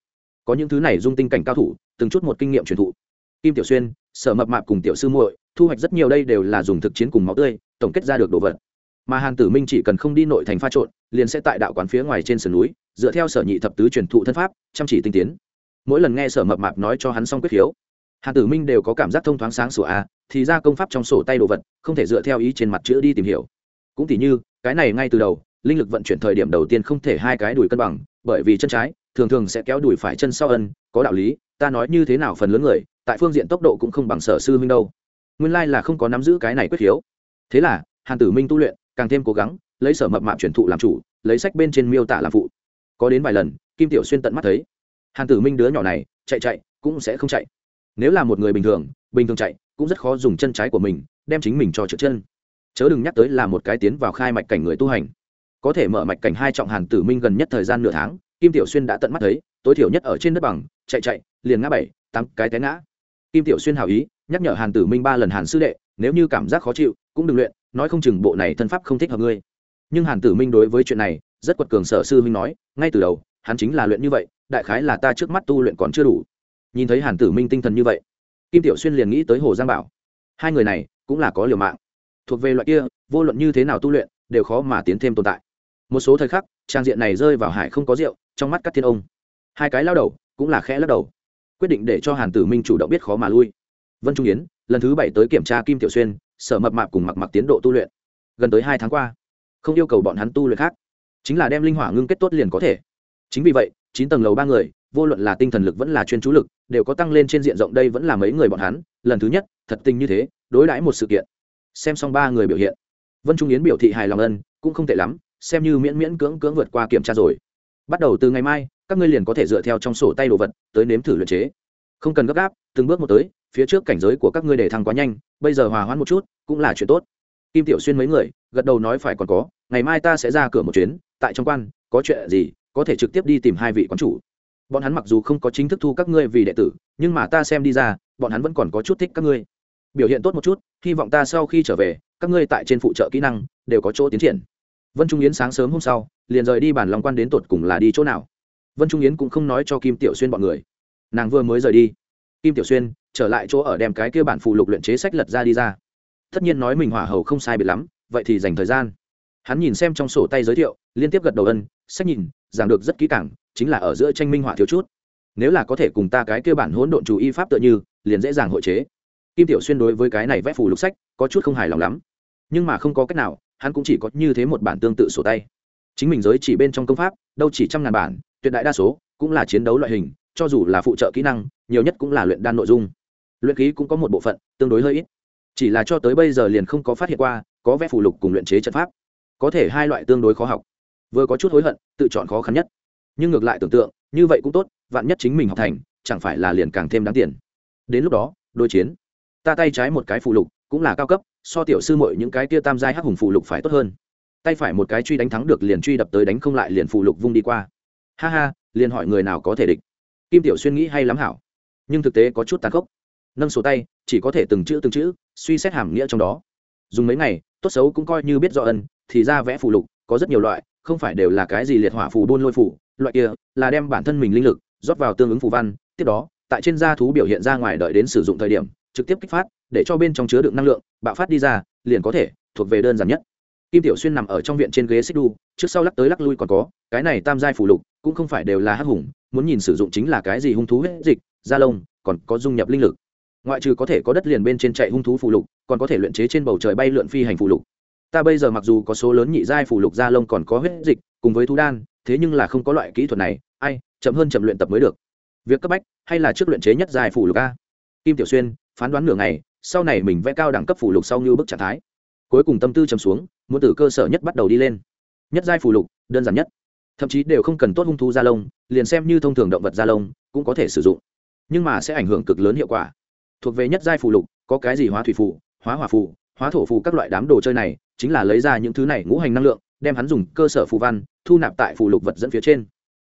có những thứ này dung tinh cảnh cao thủ từng chút một kinh nghiệm truyền thụ. Kim tiểu xuyên sở mập mạp cùng tiểu sư muội thu hoạch rất nhiều đây đều là dùng thực chiến cùng máu tươi tổng kết ra được đồ vật. Mà hàn tử minh chỉ cần không đi nội thành pha trộn liền sẽ tại đạo quán phía ngoài trên sườn núi dựa theo sở nhị thập tứ truyền thụ thân pháp chăm chỉ tinh tiến. Mỗi lần nghe sở mập mạp nói cho hắn xong quyết khiếu hàn tử minh đều có cảm giác thông thoáng sáng sủa à, thì ra công pháp trong sổ tay đồ vật không thể dựa theo ý trên mặt chữ đi tìm hiểu. Cũng thì như cái này ngay từ đầu linh lực vận chuyển thời điểm đầu tiên không thể hai cái đùi cân bằng bởi vì chân trái thường thường sẽ kéo đùi phải chân sau ân, có đạo lý, ta nói như thế nào phần lớn người, tại phương diện tốc độ cũng không bằng sở sư minh đâu. Nguyên lai là không có nắm giữ cái này quyết khiếu. Thế là, hàn tử minh tu luyện, càng thêm cố gắng, lấy sở mập mạp chuyển thụ làm chủ, lấy sách bên trên miêu tả làm phụ. Có đến vài lần, kim tiểu xuyên tận mắt thấy. Hàn tử minh đứa nhỏ này, chạy chạy, cũng sẽ không chạy. Nếu là một người bình thường bình thường chạy, cũng rất khó dùng chân trái của mình, đem chính mình cho trượt chân. Chớ đừng nhắc tới là một cái tiến vào khai mạch cảnh người tu hành. Có thể mở mạch cảnh hai trọng hàn tử minh gần nhất thời gian nửa tháng kim tiểu xuyên đã tận mắt thấy, tối thiểu nhất ở trên đất bằng, chạy chạy, liền ngã bảy, tám cái té ngã. Kim tiểu xuyên hào ý, nhắc nhở hàn tử minh ba lần hàn sư đệ, nếu như cảm giác khó chịu, cũng đừng luyện, nói không chừng bộ này thân pháp không thích hợp ngươi. Nhưng hàn tử minh đối với chuyện này, rất quật cường sở sư minh nói, ngay từ đầu, hắn chính là luyện như vậy, đại khái là ta trước mắt tu luyện còn chưa đủ. Nhìn thấy hàn tử minh tinh thần như vậy, kim tiểu xuyên liền nghĩ tới hồ giang bảo. Hai người này, cũng là có liều mạng. Thuộc về loại kia, vô luận như thế nào tu luyện, đều khó mà tiến thêm tồn tại. Một số thời khắc, trang diện này rơi vào hải không có rượu trong mắt các thiên ông. Hai cái lao đầu cũng là khẽ lắc đầu, quyết định để cho hàn tử minh chủ động biết khó mà lui. Vân trung yến, lần thứ bảy tới kiểm tra kim tiểu xuyên, sở mập mạp cùng mặc mặc tiến độ tu luyện. Gần tới hai tháng qua, không yêu cầu bọn hắn tu luyện khác. Chính là đem linh hỏa ngưng kết tốt liền có thể. Chính vì vậy, chín tầng lầu ba người, vô luận là tinh thần lực vẫn là chuyên chú lực, đều có tăng lên trên diện rộng đây vẫn là mấy người bọn hắn, lần thứ nhất, thật tình như thế, đối đãi một sự kiện. Xem xong ba người biểu hiện, vân trung yến biểu thị hài lòng ân, cũng không tệ lắm, xem như miễn miễn cưỡng cưỡng vượt qua kiểm tra rồi bắt đầu từ ngày mai, các ngươi liền có thể dựa theo trong sổ tay đồ vật tới nếm thử luyện chế. Không cần gấp gáp, từng bước một tới, phía trước cảnh giới của các ngươi để thăng quá nhanh, bây giờ hòa hoãn một chút, cũng là chuyện tốt. Kim tiểu xuyên mấy người, gật đầu nói phải còn có, ngày mai ta sẽ ra cửa một chuyến, tại trong quan, có chuyện gì, có thể trực tiếp đi tìm hai vị quán chủ. Bọn hắn mặc dù không có chính thức thu các ngươi vì đệ tử, nhưng mà ta xem đi ra, bọn hắn vẫn còn có chút thích các ngươi. Biểu hiện tốt một chút, hy vọng ta sau khi trở về, các ngươi tại trên phụ trợ kỹ năng, đều có chỗ tiến triển vân trung yến sáng sớm hôm sau, liền rời đi bản lòng quan đến tột cùng là đi chỗ nào. Vân trung yến cũng không nói cho kim tiểu xuyên bọn người. Nàng vừa mới rời đi, kim tiểu xuyên trở lại chỗ ở đem cái kia bản phụ lục luyện chế sách lật ra đi ra. Tất nhiên nói mình hỏa hầu không sai biệt lắm, vậy thì dành thời gian. Hắn nhìn xem trong sổ tay giới thiệu, liên tiếp gật đầu ân, sách nhìn, giảng được rất kỹ càng, chính là ở giữa tranh minh họa thiếu chút. Nếu là có thể cùng ta cái kia bản hỗn độn chủ y pháp tựa như, liền dễ dàng hội chế. Kim tiểu xuyên đối với cái này vẽ phù lục sách, có chút không hài lòng lắm. Nhưng mà không có cách nào hắn cũng chỉ có như thế một bản tương tự sổ tay. Chính mình giới chỉ bên trong công pháp, đâu chỉ trăm ngàn bản, tuyệt đại đa số cũng là chiến đấu loại hình, cho dù là phụ trợ kỹ năng, nhiều nhất cũng là luyện đan nội dung. Luyện khí cũng có một bộ phận, tương đối hơi ít. Chỉ là cho tới bây giờ liền không có phát hiện qua, có vẽ phù lục cùng luyện chế trận pháp. Có thể hai loại tương đối khó học. Vừa có chút hối hận, tự chọn khó khăn nhất. Nhưng ngược lại tưởng tượng, như vậy cũng tốt, vạn nhất chính mình học thành, chẳng phải là liền càng thêm đáng tiền. Đến lúc đó, đối chiến. Ta tay trái một cái phù lục, cũng là cao cấp so tiểu sư mội những cái tia tam giai hắc hùng phụ lục phải tốt hơn. Tay phải một cái truy đánh thắng được liền truy đập tới đánh không lại liền phụ lục vung đi qua. Ha ha, liền hỏi người nào có thể địch? Kim tiểu xuyên nghĩ hay lắm hảo. Nhưng thực tế có chút tàn khốc. Nâng số tay, chỉ có thể từng chữ từng chữ, suy xét hàm nghĩa trong đó. Dùng mấy ngày, tốt xấu cũng coi như biết rõ ân, thì ra vẽ phụ lục, có rất nhiều loại, không phải đều là cái gì liệt hỏa phù buôn lôi phù, loại kia là đem bản thân mình linh lực rót vào tương ứng phù văn, tiếp đó, tại trên da thú biểu hiện ra ngoài đợi đến sử dụng thời điểm trực tiếp kích phát, để cho bên trong chứa đựng năng lượng, bạo phát đi ra, liền có thể thuộc về đơn giản nhất. Kim tiểu xuyên nằm ở trong viện trên ghế xích đu, trước sau lắc tới lắc lui còn có, cái này tam giai phủ lục cũng không phải đều là hắc hùng, muốn nhìn sử dụng chính là cái gì hung thú huyết dịch, da lông, còn có dung nhập linh lực. Ngoại trừ có thể có đất liền bên trên chạy hung thú phù lục, còn có thể luyện chế trên bầu trời bay lượn phi hành phù lục. Ta bây giờ mặc dù có số lớn nhị giai phù lục da lông còn có huyết dịch, cùng với thú đan, thế nhưng là không có loại kỹ thuật này, ai, chậm hơn chậm luyện tập mới được. Việc cấp bách hay là trước luyện chế nhất giai phù lục a? Kim tiểu xuyên phán đoán nửa ngày, sau này mình vẽ cao đẳng cấp phủ lục sau như bức trạng thái. Cuối cùng tâm tư chầm xuống, muốn từ cơ sở nhất bắt đầu đi lên. Nhất giai phủ lục, đơn giản nhất. Thậm chí đều không cần tốt hung thú da lông, liền xem như thông thường động vật da lông, cũng có thể sử dụng. Nhưng mà sẽ ảnh hưởng cực lớn hiệu quả. Thuộc về nhất giai phù lục, có cái gì hóa thủy phù, hóa hỏa phù, hóa thổ phù các loại đám đồ chơi này, chính là lấy ra những thứ này ngũ hành năng lượng, đem hắn dùng cơ sở phù văn, thu nạp tại phù lục vật dẫn phía trên.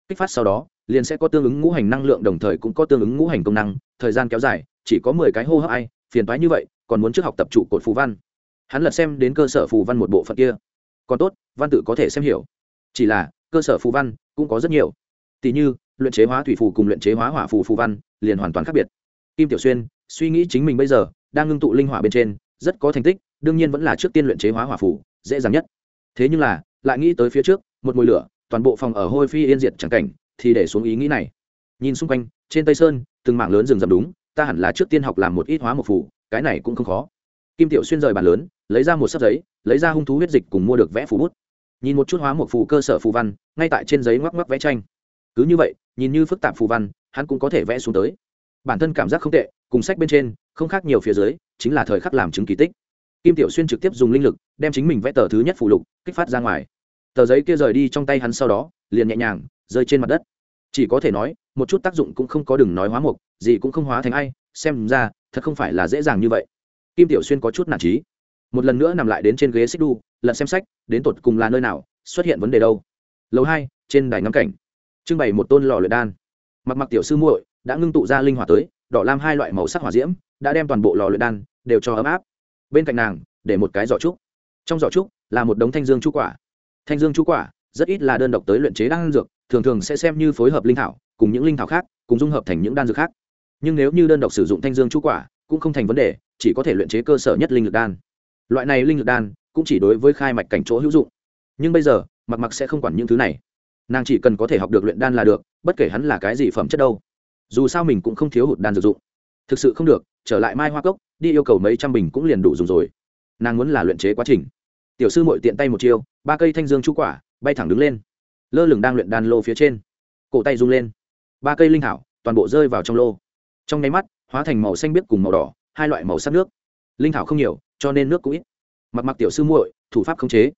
Kích phát sau đó, liền sẽ có tương ứng ngũ hành năng lượng, đồng thời cũng có tương ứng ngũ hành công năng, thời gian kéo dài chỉ có mười cái hô hấp ai, phiền toái như vậy, còn muốn trước học tập trụ cột phù văn. Hắn lật xem đến cơ sở phù văn một bộ phận kia. Còn tốt, văn tự có thể xem hiểu. Chỉ là, cơ sở phù văn cũng có rất nhiều. Tỷ như, luyện chế hóa thủy phù cùng luyện chế hóa hỏa phù phù văn liền hoàn toàn khác biệt. Kim tiểu xuyên, suy nghĩ chính mình bây giờ, đang ngưng tụ linh hỏa bên trên, rất có thành tích, đương nhiên vẫn là trước tiên luyện chế hóa hỏa phù, dễ dàng nhất. Thế nhưng là, lại nghĩ tới phía trước, một mùi lửa, toàn bộ phòng ở hôi phi yên diệt chẳng cảnh, thì để xuống ý nghĩ này. Nhìn xung quanh, trên tây sơn, từng mảng lớn rừng rậm đúng ta hẳn là trước tiên học làm một ít hóa một phủ cái này cũng không khó. Kim tiểu xuyên rời bàn lớn, lấy ra một sấp giấy, lấy ra hung thú huyết dịch cùng mua được vẽ phù bút. Nhìn một chút hóa một phù cơ sở phù văn, ngay tại trên giấy ngoắc ngoắc vẽ tranh. Cứ như vậy, nhìn như phức tạp phù văn, hắn cũng có thể vẽ xuống tới. Bản thân cảm giác không tệ, cùng sách bên trên, không khác nhiều phía dưới, chính là thời khắc làm chứng kỳ tích. Kim tiểu xuyên trực tiếp dùng linh lực, đem chính mình vẽ tờ thứ nhất phù lục, kích phát ra ngoài. Tờ giấy kia rời đi trong tay hắn sau đó, liền nhẹ nhàng, rơi trên mặt đất. Chỉ có thể nói một chút tác dụng cũng không có đừng nói hóa mục, gì cũng không hóa thành ai, xem ra, thật không phải là dễ dàng như vậy. Kim tiểu xuyên có chút nản trí. Một lần nữa nằm lại đến trên ghế xích đu, lần xem sách, đến tột cùng là nơi nào, xuất hiện vấn đề đâu. Lầu hai, trên đài ngắm cảnh. Trưng bày một tôn lò luyện đan. Mặc mặc tiểu sư muội đã ngưng tụ ra linh hỏa tới, đỏ lam hai loại màu sắc hỏa diễm, đã đem toàn bộ lò luyện đan đều cho ấm áp. Bên cạnh nàng, để một cái giỏ trúc. Trong giỏ trúc là một đống thanh dương chu quả. Thanh dương chu quả rất ít là đơn độc tới luyện chế đan dược, thường thường sẽ xem như phối hợp linh thảo cùng những linh thảo khác, cùng dung hợp thành những đan dược khác. Nhưng nếu như đơn độc sử dụng thanh dương chu quả, cũng không thành vấn đề, chỉ có thể luyện chế cơ sở nhất linh lực đan. Loại này linh lực đan cũng chỉ đối với khai mạch cảnh chỗ hữu dụng. Nhưng bây giờ mặc mặc sẽ không quản những thứ này. Nàng chỉ cần có thể học được luyện đan là được, bất kể hắn là cái gì phẩm chất đâu. Dù sao mình cũng không thiếu hụt đan dược dụng. Thực sự không được, trở lại mai hoa cốc, đi yêu cầu mấy trăm bình cũng liền đủ dùng rồi. Nàng muốn là luyện chế quá trình. Tiểu sư mội tiện tay một chiêu, ba cây thanh dương chu quả, bay thẳng đứng lên. Lơ lửng đang luyện đan lô phía trên. Cổ tay rung lên ba cây linh thảo, toàn bộ rơi vào trong lô. Trong nháy mắt, hóa thành màu xanh biếc cùng màu đỏ, hai loại màu sắc nước. Linh thảo không nhiều, cho nên nước cũng ít. Mặc mặc tiểu sư muội, thủ pháp khống chế.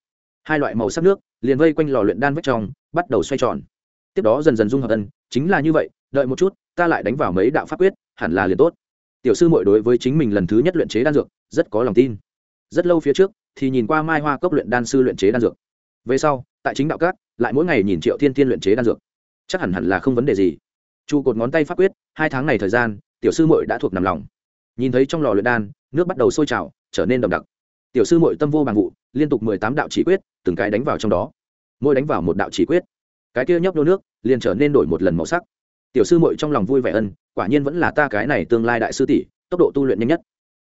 Hai loại màu sắc nước, liền vây quanh lò luyện đan vách trong, bắt đầu xoay tròn. Tiếp đó dần dần dung hợp ân, chính là như vậy, đợi một chút, ta lại đánh vào mấy đạo pháp quyết, hẳn là liền tốt. Tiểu sư muội đối với chính mình lần thứ nhất luyện chế đan dược, rất có lòng tin. Rất lâu phía trước, thì nhìn qua mai hoa cốc luyện đan sư luyện chế đan dược. Về sau, tại chính đạo cát lại mỗi ngày nhìn triệu thiên thiên luyện chế đan dược. Chắc hẳn hẳn là không vấn đề gì chu cột ngón tay pháp quyết, hai tháng này thời gian, tiểu sư muội đã thuộc nằm lòng. Nhìn thấy trong lò luyện đan, nước bắt đầu sôi trào, trở nên đậm đặc. Tiểu sư muội tâm vô bằng vụ, liên tục mười tám đạo chỉ quyết, từng cái đánh vào trong đó. Mỗi đánh vào một đạo chỉ quyết, cái kia nhấp nô nước, liền trở nên đổi một lần màu sắc. Tiểu sư muội trong lòng vui vẻ ân, quả nhiên vẫn là ta cái này tương lai đại sư tỷ, tốc độ tu luyện nhanh nhất.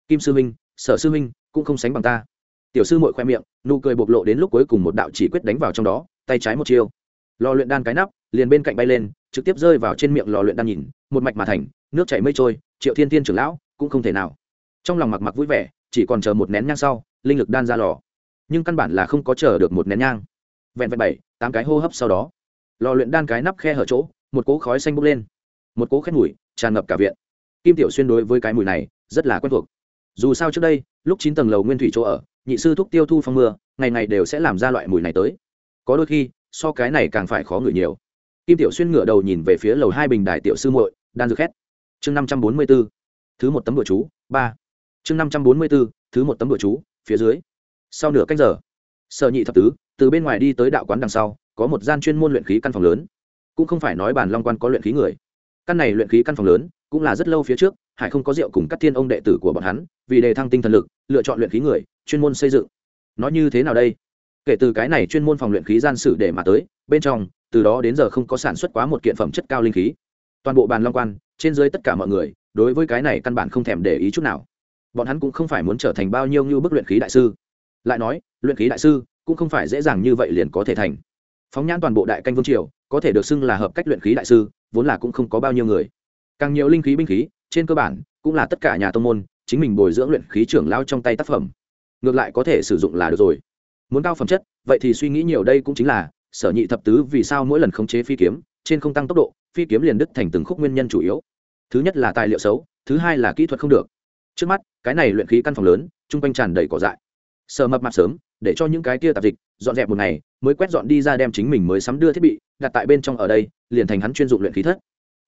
Kim sư huynh, sở sư huynh, cũng không sánh bằng ta. Tiểu sư muội khoe miệng, nụ cười bộc lộ đến lúc cuối cùng một đạo chỉ quyết đánh vào trong đó, tay trái một chiêu. Lò luyện đan cái nắp, liền bên cạnh bay lên trực tiếp rơi vào trên miệng lò luyện đan nhìn, một mạch mà thành, nước chảy mây trôi, triệu thiên thiên trưởng lão cũng không thể nào. Trong lòng mặc mặc vui vẻ, chỉ còn chờ một nén nhang sau, linh lực đan ra lò. Nhưng căn bản là không có chờ được một nén nhang. Vẹn vẹn bảy, tám cái hô hấp sau đó, lò luyện đan cái nắp khe hở chỗ, một cỗ khói xanh bốc lên. Một cỗ khét mùi, tràn ngập cả viện. Kim tiểu xuyên đối với cái mùi này, rất là quen thuộc. Dù sao trước đây, lúc chín tầng lầu nguyên thủy chỗ ở, nhị sư thúc tiêu thu phong mưa, ngày ngày đều sẽ làm ra loại mùi này tới. Có đôi khi, so cái này càng phải khó ngửi nhiều kim tiểu xuyên ngửa đầu nhìn về phía lầu hai bình đài tiểu sư muội, đan dược khét. Chương năm trăm bốn mươi b ố thứ một tấm bữa chú, ba. Chương năm trăm bốn mươi b ố thứ một tấm bữa chú, phía dưới. Sau nửa canh giờ, sở nhị thập tứ, từ bên ngoài đi tới đạo quán đằng sau, có một gian chuyên môn luyện khí căn phòng lớn. Cũng không phải nói bản long quan có luyện khí người. Căn này luyện khí căn phòng lớn, cũng là rất lâu phía trước, hải không có rượu cùng các thiên ông đệ tử của bọn hắn, vì đề thăng tinh thần lực, lựa chọn luyện khí người, chuyên môn xây dựng. Nói như thế nào đây? Kể từ cái này chuyên môn phòng luyện khí gian sử để mà tới, bên trong từ đó đến giờ không có sản xuất quá một kiện phẩm chất cao linh khí. Toàn bộ bàn long quan, trên dưới tất cả mọi người, đối với cái này căn bản không thèm để ý chút nào. Bọn hắn cũng không phải muốn trở thành bao nhiêu như bức luyện khí đại sư. Lại nói, luyện khí đại sư cũng không phải dễ dàng như vậy liền có thể thành. Phóng nhãn toàn bộ đại canh vương triều, có thể được xưng là hợp cách luyện khí đại sư, vốn là cũng không có bao nhiêu người. Càng nhiều linh khí binh khí, trên cơ bản cũng là tất cả nhà tông môn, chính mình bồi dưỡng luyện khí trưởng lao trong tay tác phẩm. Ngược lại có thể sử dụng là được rồi. Muốn cao phẩm chất, vậy thì suy nghĩ nhiều đây cũng chính là sở nhị thập tứ vì sao mỗi lần khống chế phi kiếm, trên không tăng tốc độ, phi kiếm liền đứt thành từng khúc nguyên nhân chủ yếu. Thứ nhất là tài liệu xấu, thứ hai là kỹ thuật không được. Trước mắt, cái này luyện khí căn phòng lớn, chung quanh tràn đầy cỏ dại. Sợ mập mạp sớm, để cho những cái kia tạp dịch, dọn dẹp một ngày, mới quét dọn đi ra đem chính mình mới sắm đưa thiết bị, đặt tại bên trong ở đây, liền thành hắn chuyên dụng luyện khí thất.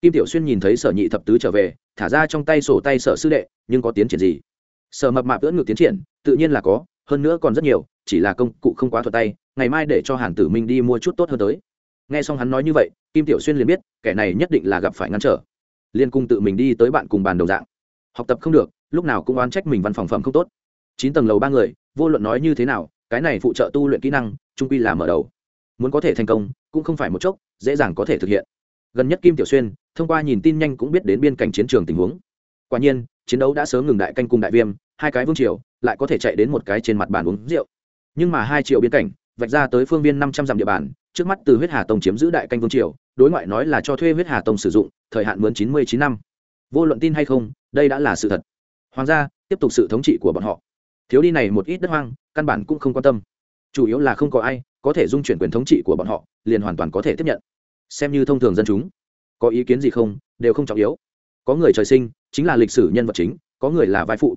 Kim tiểu xuyên nhìn thấy sở nhị thập tứ trở về, thả ra trong tay sổ tay sở sư đệ, nhưng có tiến triển gì? Sở mập mạp ưỡn ngược tiến triển, tự nhiên là có, hơn nữa còn rất nhiều chỉ là công cụ không quá thuật tay, ngày mai để cho hàn tử minh đi mua chút tốt hơn tới. Nghe xong hắn nói như vậy, kim tiểu xuyên liền biết, kẻ này nhất định là gặp phải ngăn trở. Liên cung tự mình đi tới bạn cùng bàn đồng dạng. Học tập không được, lúc nào cũng oán trách mình văn phòng phẩm không tốt. Chín tầng lầu ba người, vô luận nói như thế nào, cái này phụ trợ tu luyện kỹ năng, trung quy là mở đầu. Muốn có thể thành công, cũng không phải một chốc, dễ dàng có thể thực hiện. Gần nhất kim tiểu xuyên, thông qua nhìn tin nhanh cũng biết đến biên cảnh chiến trường tình huống. Quả nhiên, chiến đấu đã sớm ngừng đại canh cùng đại viêm, hai cái vương triều, lại có thể chạy đến một cái trên mặt bàn uống rượu nhưng mà hai triệu biên cảnh, vạch ra tới phương viên năm trăm dặm địa bàn, trước mắt từ huyết hà tông chiếm giữ đại canh vương triều, đối ngoại nói là cho thuê huyết hà tông sử dụng, thời hạn mướn chín mươi chín năm. Vô luận tin hay không, đây đã là sự thật. Hoàng gia, tiếp tục sự thống trị của bọn họ. Thiếu đi này một ít đất hoang, căn bản cũng không quan tâm. Chủ yếu là không có ai có thể dung chuyển quyền thống trị của bọn họ, liền hoàn toàn có thể tiếp nhận. Xem như thông thường dân chúng. Có ý kiến gì không, đều không trọng yếu. Có người trời sinh, chính là lịch sử nhân vật chính, có người là vai phụ.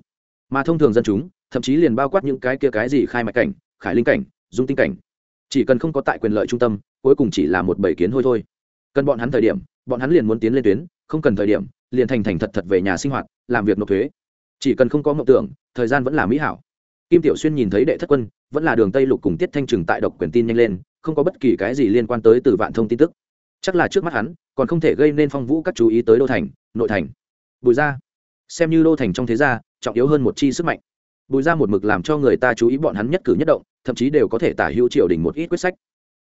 Mà thông thường dân chúng, thậm chí liền bao quát những cái kia cái gì khai mạch cảnh khải linh cảnh, dung tinh cảnh. Chỉ cần không có tại quyền lợi trung tâm, cuối cùng chỉ là một bảy kiến thôi thôi. Cần bọn hắn thời điểm, bọn hắn liền muốn tiến lên tuyến, không cần thời điểm, liền thành thành thật thật về nhà sinh hoạt, làm việc nộp thuế. Chỉ cần không có mộng tưởng, thời gian vẫn là mỹ hảo. Kim tiểu xuyên nhìn thấy đệ thất quân, vẫn là đường tây lục cùng tiết thanh trừng tại độc quyền tin nhanh lên, không có bất kỳ cái gì liên quan tới từ vạn thông tin tức. Chắc là trước mắt hắn, còn không thể gây nên phong vũ các chú ý tới đô thành, nội thành. Bùi gia. Xem như đô thành trong thế gia, trọng yếu hơn một chi sức mạnh. Bùi gia một mực làm cho người ta chú ý bọn hắn nhất cử nhất động thậm chí đều có thể tả hữu triều đình một ít quyết sách.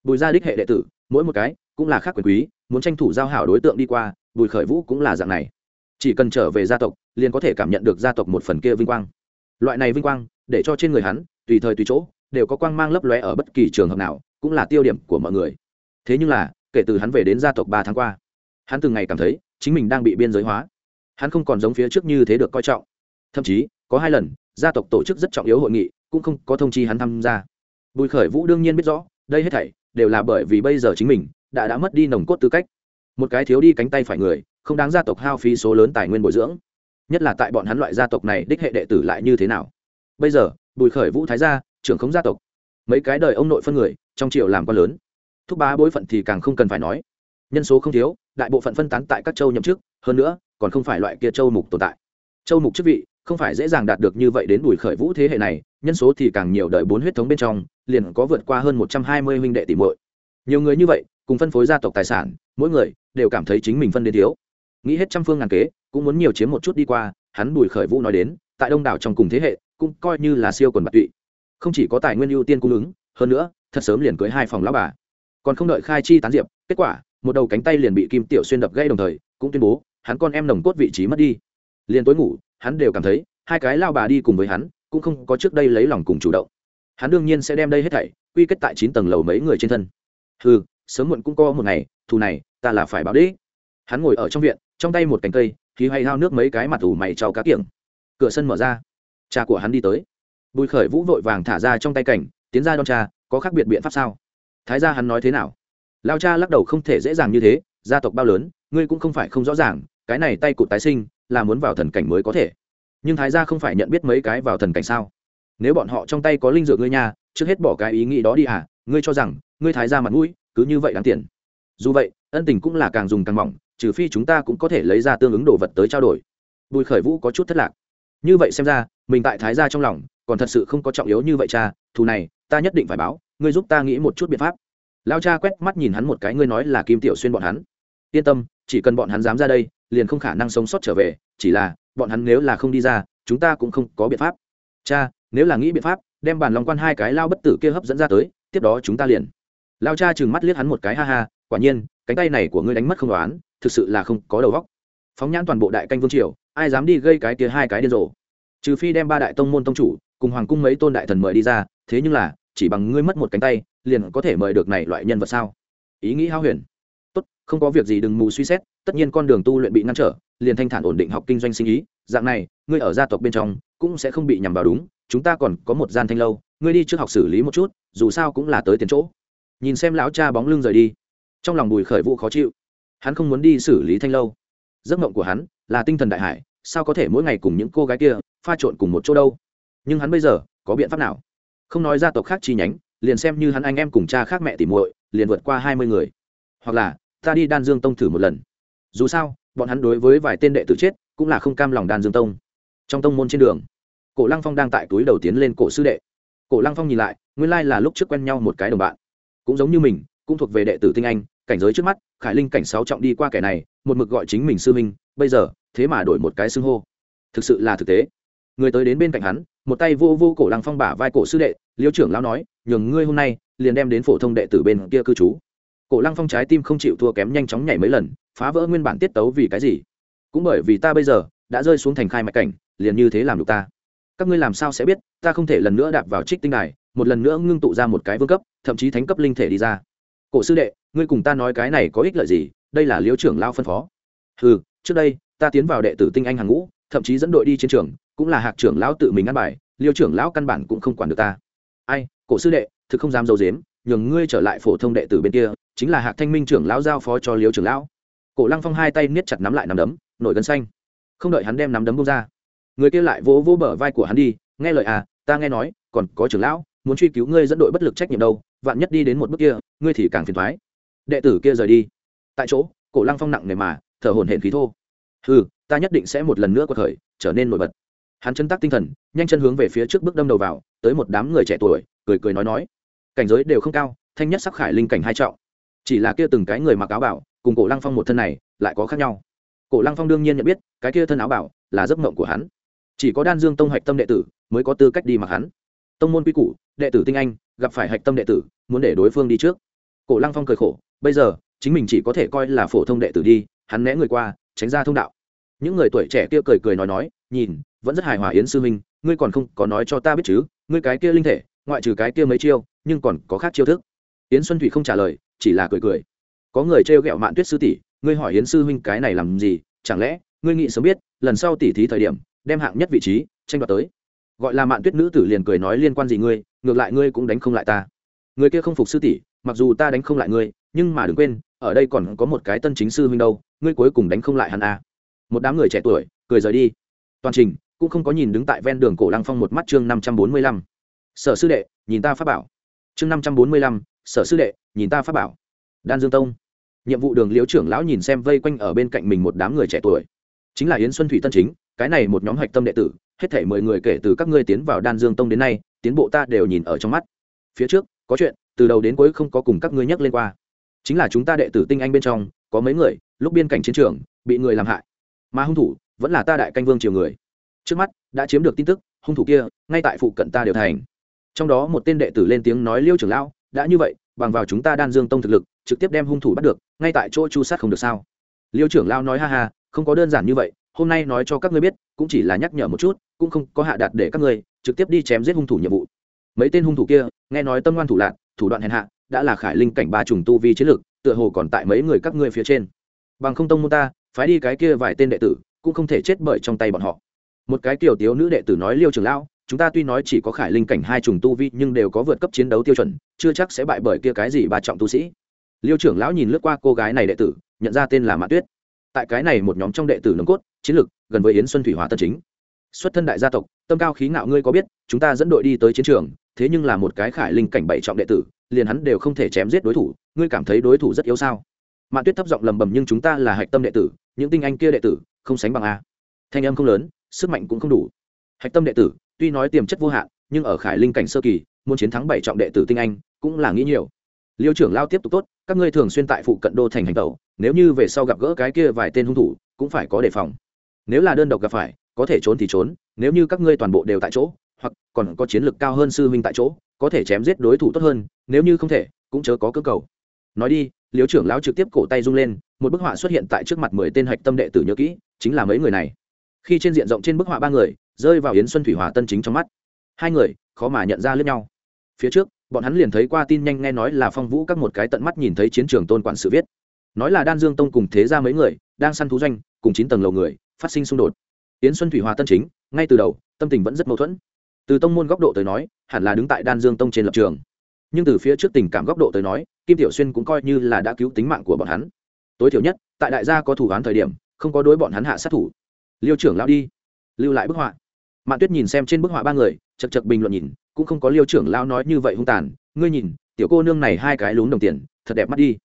Bùi gia đích hệ đệ tử, mỗi một cái cũng là khác quyền quý, muốn tranh thủ giao hảo đối tượng đi qua, bùi khởi vũ cũng là dạng này. Chỉ cần trở về gia tộc, liền có thể cảm nhận được gia tộc một phần kia vinh quang. Loại này vinh quang, để cho trên người hắn, tùy thời tùy chỗ, đều có quang mang lấp lóe ở bất kỳ trường hợp nào, cũng là tiêu điểm của mọi người. Thế nhưng là, kể từ hắn về đến gia tộc ba tháng qua, hắn từng ngày cảm thấy, chính mình đang bị biên giới hóa. Hắn không còn giống phía trước như thế được coi trọng. Thậm chí, có hai lần, gia tộc tổ chức rất trọng yếu hội nghị cũng không có thông chi hắn tham gia. Bùi khởi vũ đương nhiên biết rõ, đây hết thảy đều là bởi vì bây giờ chính mình đã đã mất đi nồng cốt tư cách. Một cái thiếu đi cánh tay phải người, không đáng gia tộc hao phí số lớn tài nguyên bồi dưỡng. Nhất là tại bọn hắn loại gia tộc này đích hệ đệ tử lại như thế nào. Bây giờ, bùi khởi vũ thái gia, trưởng khống gia tộc. Mấy cái đời ông nội phân người, trong triều làm quan lớn. Thúc bá bối phận thì càng không cần phải nói. Nhân số không thiếu, đại bộ phận phân tán tại các châu nhậm chức, hơn nữa, còn không phải loại kia châu mục tồn tại. Châu mục chức vị không phải dễ dàng đạt được như vậy đến đùi khởi vũ thế hệ này, nhân số thì càng nhiều đợi bốn huyết thống bên trong, liền có vượt qua hơn một trăm hai mươi huynh đệ tỷ muội. Nhiều người như vậy, cùng phân phối gia tộc tài sản, mỗi người đều cảm thấy chính mình phân đến thiếu. Nghĩ hết trăm phương ngàn kế, cũng muốn nhiều chiếm một chút đi qua, hắn bùi khởi vũ nói đến, tại đông đảo trong cùng thế hệ, cũng coi như là siêu quần bạc tụy. Không chỉ có tài nguyên ưu tiên cung ứng, hơn nữa, thật sớm liền cưới hai phòng lão bà. Còn không đợi khai chi tán diệp, kết quả, một đầu cánh tay liền bị kim tiểu xuyên đập gây đồng thời, cũng tuyên bố, hắn con em nồng cốt vị trí mất đi. Liền tối ngủ hắn đều cảm thấy, hai cái lao bà đi cùng với hắn, cũng không có trước đây lấy lòng cùng chủ động. Hắn đương nhiên sẽ đem đây hết thảy quy kết tại chín tầng lầu mấy người trên thân. Ừ sớm muộn cũng có một ngày, thù này, ta là phải báo đích. Hắn ngồi ở trong viện, trong tay một cành cây khí hay hao nước mấy cái mặt ủ mày trao cá kiểng. Cửa sân mở ra. Cha của hắn đi tới. Bùi khởi vũ vội vàng thả ra trong tay cảnh tiến ra đón cha, có khác biệt biện pháp sao? Thái gia hắn nói thế nào? Lao cha lắc đầu không thể dễ dàng như thế, gia tộc bao lớn, ngươi cũng không phải không rõ ràng, cái này tay cụt tái sinh là muốn vào thần cảnh mới có thể. Nhưng thái gia không phải nhận biết mấy cái vào thần cảnh sao? Nếu bọn họ trong tay có linh dược ngươi nha, trước hết bỏ cái ý nghĩ đó đi à ngươi cho rằng, ngươi thái gia mặt mũi, cứ như vậy đáng tiền. Dù vậy, ân tình cũng là càng dùng càng mỏng, trừ phi chúng ta cũng có thể lấy ra tương ứng đồ vật tới trao đổi. Bùi khởi vũ có chút thất lạc. Như vậy xem ra, mình tại thái gia trong lòng, còn thật sự không có trọng yếu như vậy cha, thù này, ta nhất định phải báo, ngươi giúp ta nghĩ một chút biện pháp. Lao cha quét mắt nhìn hắn một cái, ngươi nói là kim tiểu xuyên bọn hắn. Yên tâm, chỉ cần bọn hắn dám ra đây liền không khả năng sống sót trở về, chỉ là, bọn hắn nếu là không đi ra, chúng ta cũng không có biện pháp. Cha, nếu là nghĩ biện pháp, đem bàn lòng quan hai cái lao bất tử kia hấp dẫn ra tới, tiếp đó chúng ta liền. Lao cha chừng mắt liếc hắn một cái, ha ha, quả nhiên, cánh tay này của ngươi đánh mất không đoán, thực sự là không có đầu góc phóng nhãn toàn bộ đại canh vương triều, ai dám đi gây cái kia hai cái điên rồ? Trừ phi đem ba đại tông môn tông chủ, cùng hoàng cung mấy tôn đại thần mời đi ra, thế nhưng là, chỉ bằng ngươi mất một cánh tay, liền có thể mời được này loại nhân vật sao? Ý nghĩ hao huyền. Tốt, không có việc gì, đừng mù suy xét tất nhiên con đường tu luyện bị ngăn trở, liền thanh thản ổn định học kinh doanh sinh ý, dạng này, ngươi ở gia tộc bên trong cũng sẽ không bị nhằm vào đúng, chúng ta còn có một gian thanh lâu, ngươi đi trước học xử lý một chút, dù sao cũng là tới tiền chỗ. Nhìn xem lão cha bóng lưng rời đi, trong lòng bùi khởi vụ khó chịu. Hắn không muốn đi xử lý thanh lâu. Giấc mộng của hắn là tinh thần đại hải, sao có thể mỗi ngày cùng những cô gái kia pha trộn cùng một chỗ đâu? Nhưng hắn bây giờ có biện pháp nào? Không nói gia tộc khác chi nhánh, liền xem như hắn anh em cùng cha khác mẹ tìm muội, liền vượt qua hai mươi người. Hoặc là, ta đi đan dương tông thử một lần dù sao, bọn hắn đối với vài tên đệ tử chết, cũng là không cam lòng đan dương tông. Trong tông môn trên đường, cổ lăng phong đang tại túi đầu tiến lên cổ sư đệ. Cổ lăng phong nhìn lại, nguyên lai là lúc trước quen nhau một cái đồng bạn. Cũng giống như mình, cũng thuộc về đệ tử tinh anh, cảnh giới trước mắt, khải linh cảnh sáu trọng đi qua kẻ này, một mực gọi chính mình sư minh bây giờ, thế mà đổi một cái xưng hô. Thực sự là thực tế. Người tới đến bên cạnh hắn, một tay vô vô cổ lăng phong bả vai cổ sư đệ, liêu trưởng lão nói, nhường ngươi hôm nay, liền đem đến phổ thông đệ tử bên kia cư trú cổ lăng phong trái tim không chịu thua kém nhanh chóng nhảy mấy lần, phá vỡ nguyên bản tiết tấu vì cái gì? Cũng bởi vì ta bây giờ đã rơi xuống thành khai mạch cảnh, liền như thế làm được ta. Các ngươi làm sao sẽ biết, ta không thể lần nữa đạp vào trích tinh đài, một lần nữa ngưng tụ ra một cái vương cấp, thậm chí thánh cấp linh thể đi ra. Cổ sư đệ, ngươi cùng ta nói cái này có ích lợi gì? Đây là liễu trưởng lao phân phó. Ừ trước đây, ta tiến vào đệ tử tinh anh hàng ngũ, thậm chí dẫn đội đi chiến trường, cũng là hạc trưởng lão tự mình ăn bài liêu trưởng lão căn bản cũng không quản được ta. Ai, cổ sư đệ, thực không dám dâu dếm nhường ngươi trở lại phổ thông đệ tử bên kia chính là hạc thanh minh trưởng lão giao phó cho liêu trưởng lão. Cổ lăng phong hai tay niết chặt nắm lại nắm đấm, nổi gân xanh. Không đợi hắn đem nắm đấm bông ra, người kia lại vỗ vỗ bờ vai của hắn đi, nghe lời à ta nghe nói, còn có trưởng lão, muốn truy cứu ngươi dẫn đội bất lực trách nhiệm đâu, vạn nhất đi đến một bước kia, ngươi thì càng phiền thoái đệ tử kia rời đi. Tại chỗ, cổ lăng phong nặng nề mà, thở hổn hển khí thô. Ừ ta nhất định sẽ một lần nữa có thời trở nên nổi bật. Hắn chân tác tinh thần, nhanh chân hướng về phía trước bước đâm đầu vào, tới một đám người trẻ tuổi, cười cười nói nói, cảnh giới đều không cao, thanh nhất sắc khải linh cảnh hai trọng chỉ là kia từng cái người mặc áo bảo, cùng cổ lăng phong một thân này, lại có khác nhau. Cổ lăng phong đương nhiên nhận biết, cái kia thân áo bảo là giấc mộng của hắn. Chỉ có đan dương tông hạch tâm đệ tử mới có tư cách đi mặc hắn. Tông môn quy củ, đệ tử tinh anh, gặp phải hạch tâm đệ tử, muốn để đối phương đi trước. Cổ lăng phong cười khổ, bây giờ, chính mình chỉ có thể coi là phổ thông đệ tử đi, hắn né người qua, tránh ra thông đạo. Những người tuổi trẻ kia cười cười nói nói, nhìn, vẫn rất hài hòa yến sư minh, ngươi còn không có nói cho ta biết chứ, ngươi cái kia linh thể, ngoại trừ cái kia mấy chiêu, nhưng còn có khác chiêu thức. Yến xuân thủy không trả lời chỉ là cười cười. Có người trêu ghẹo mạn tuyết sư tỷ, ngươi hỏi hiến sư huynh cái này làm gì, chẳng lẽ ngươi nghĩ sớm biết, lần sau tỉ thí thời điểm, đem hạng nhất vị trí, tranh đoạt tới. Gọi là mạn tuyết nữ tử liền cười nói liên quan gì ngươi, ngược lại ngươi cũng đánh không lại ta. Người kia không phục sư tỷ, mặc dù ta đánh không lại ngươi, nhưng mà đừng quên, ở đây còn có một cái tân chính sư huynh đâu, ngươi cuối cùng đánh không lại hắn à. một đám người trẻ tuổi, cười rời đi. Toàn trình cũng không có nhìn đứng tại ven đường cổ lăng phong một mắt chương năm trăm bốn mươi lăm. Sở sư đệ, nhìn ta phát bảo. Chương năm trăm bốn mươi lăm sở sư đệ, nhìn ta phát bảo. Đan dương tông. Nhiệm vụ đường liễu trưởng lão nhìn xem vây quanh ở bên cạnh mình một đám người trẻ tuổi. Chính là yến xuân thủy tân chính, cái này một nhóm hạch tâm đệ tử, hết thể mười người kể từ các ngươi tiến vào đan dương tông đến nay, tiến bộ ta đều nhìn ở trong mắt. Phía trước, có chuyện, từ đầu đến cuối không có cùng các ngươi nhắc lên qua. Chính là chúng ta đệ tử tinh anh bên trong, có mấy người, lúc biên cảnh chiến trường, bị người làm hại. Mà hung thủ, vẫn là ta đại canh vương triều người. Trước mắt, đã chiếm được tin tức, hung thủ kia, ngay tại phụ cận ta đều thành. Trong đó một tên đệ tử lên tiếng nói liêu trưởng lão đã như vậy, bằng vào chúng ta đan dương tông thực lực, trực tiếp đem hung thủ bắt được, ngay tại chỗ chu sát không được sao? Liêu trưởng lao nói ha ha, không có đơn giản như vậy, hôm nay nói cho các ngươi biết, cũng chỉ là nhắc nhở một chút, cũng không có hạ đạt để các ngươi, trực tiếp đi chém giết hung thủ nhiệm vụ. Mấy tên hung thủ kia, nghe nói tâm ngoan thủ lạc thủ đoạn hèn hạ, đã là khải linh cảnh ba trùng tu vi chiến lược tựa hồ còn tại mấy người các ngươi phía trên. Bằng không tông môn ta, phái đi cái kia vài tên đệ tử, cũng không thể chết bởi trong tay bọn họ. Một cái tiểu tiếu nữ đệ tử nói liêu trưởng lão chúng ta tuy nói chỉ có khải linh cảnh hai trùng tu vi, nhưng đều có vượt cấp chiến đấu tiêu chuẩn, chưa chắc sẽ bại bởi kia cái gì ba trọng tu sĩ. Liêu trưởng lão nhìn lướt qua cô gái này đệ tử, nhận ra tên là mã tuyết. Tại cái này một nhóm trong đệ tử nồng cốt, chiến lược gần với yến xuân thủy hóa tân chính. Xuất thân đại gia tộc, tâm cao khí ngạo ngươi có biết, chúng ta dẫn đội đi tới chiến trường, thế nhưng là một cái khải linh cảnh bảy trọng đệ tử, liền hắn đều không thể chém giết đối thủ, ngươi cảm thấy đối thủ rất yếu sao? Mạn tuyết thấp giọng lầm bầm nhưng chúng ta là hạch tâm đệ tử, những tinh anh kia đệ tử, không sánh bằng a. Thanh âm không lớn, sức mạnh cũng không đủ. Hạch tâm đệ tử tuy nói tiềm chất vô hạn, nhưng ở khải linh cảnh sơ kỳ, muốn chiến thắng bảy trọng đệ tử tinh anh, cũng là nghĩ nhiều. Liêu trưởng lao tiếp tục tốt, các ngươi thường xuyên tại phụ cận đô thành hành tẩu, nếu như về sau gặp gỡ cái kia vài tên hung thủ, cũng phải có đề phòng. Nếu là đơn độc gặp phải, có thể trốn thì trốn, nếu như các ngươi toàn bộ đều tại chỗ, hoặc còn có chiến lược cao hơn sư huynh tại chỗ, có thể chém giết đối thủ tốt hơn, nếu như không thể, cũng chớ có cơ cầu. Nói đi, Liêu trưởng lão trực tiếp cổ tay rung lên, một bức họa xuất hiện tại trước mặt mười tên hạch tâm đệ tử nhớ kỹ, chính là mấy người này. Khi trên diện rộng trên bức họa ba người rơi vào yến xuân thủy hòa tân chính trong mắt. Hai người, khó mà nhận ra lẫn nhau. Phía trước, bọn hắn liền thấy qua tin nhanh nghe nói là phong vũ các một cái tận mắt nhìn thấy chiến trường tôn quản sự viết. Nói là đan dương tông cùng thế ra mấy người, đang săn thú doanh, cùng chín tầng lầu người, phát sinh xung đột. Yến xuân thủy hòa tân chính, ngay từ đầu, tâm tình vẫn rất mâu thuẫn. Từ tông môn góc độ tới nói, hẳn là đứng tại đan dương tông trên lập trường. Nhưng từ phía trước tình cảm góc độ tới nói, kim tiểu xuyên cũng coi như là đã cứu tính mạng của bọn hắn. Tối thiểu nhất, tại đại gia có thủ án thời điểm, không có đối bọn hắn hạ sát thủ. Liêu trưởng lao đi. Lưu lại bức họa mạn tuyết nhìn xem trên bức họa ba người, chật chật bình luận nhìn, cũng không có liêu trưởng lão nói như vậy hung tàn. Ngươi nhìn, tiểu cô nương này hai cái lún đồng tiền, thật đẹp mắt đi.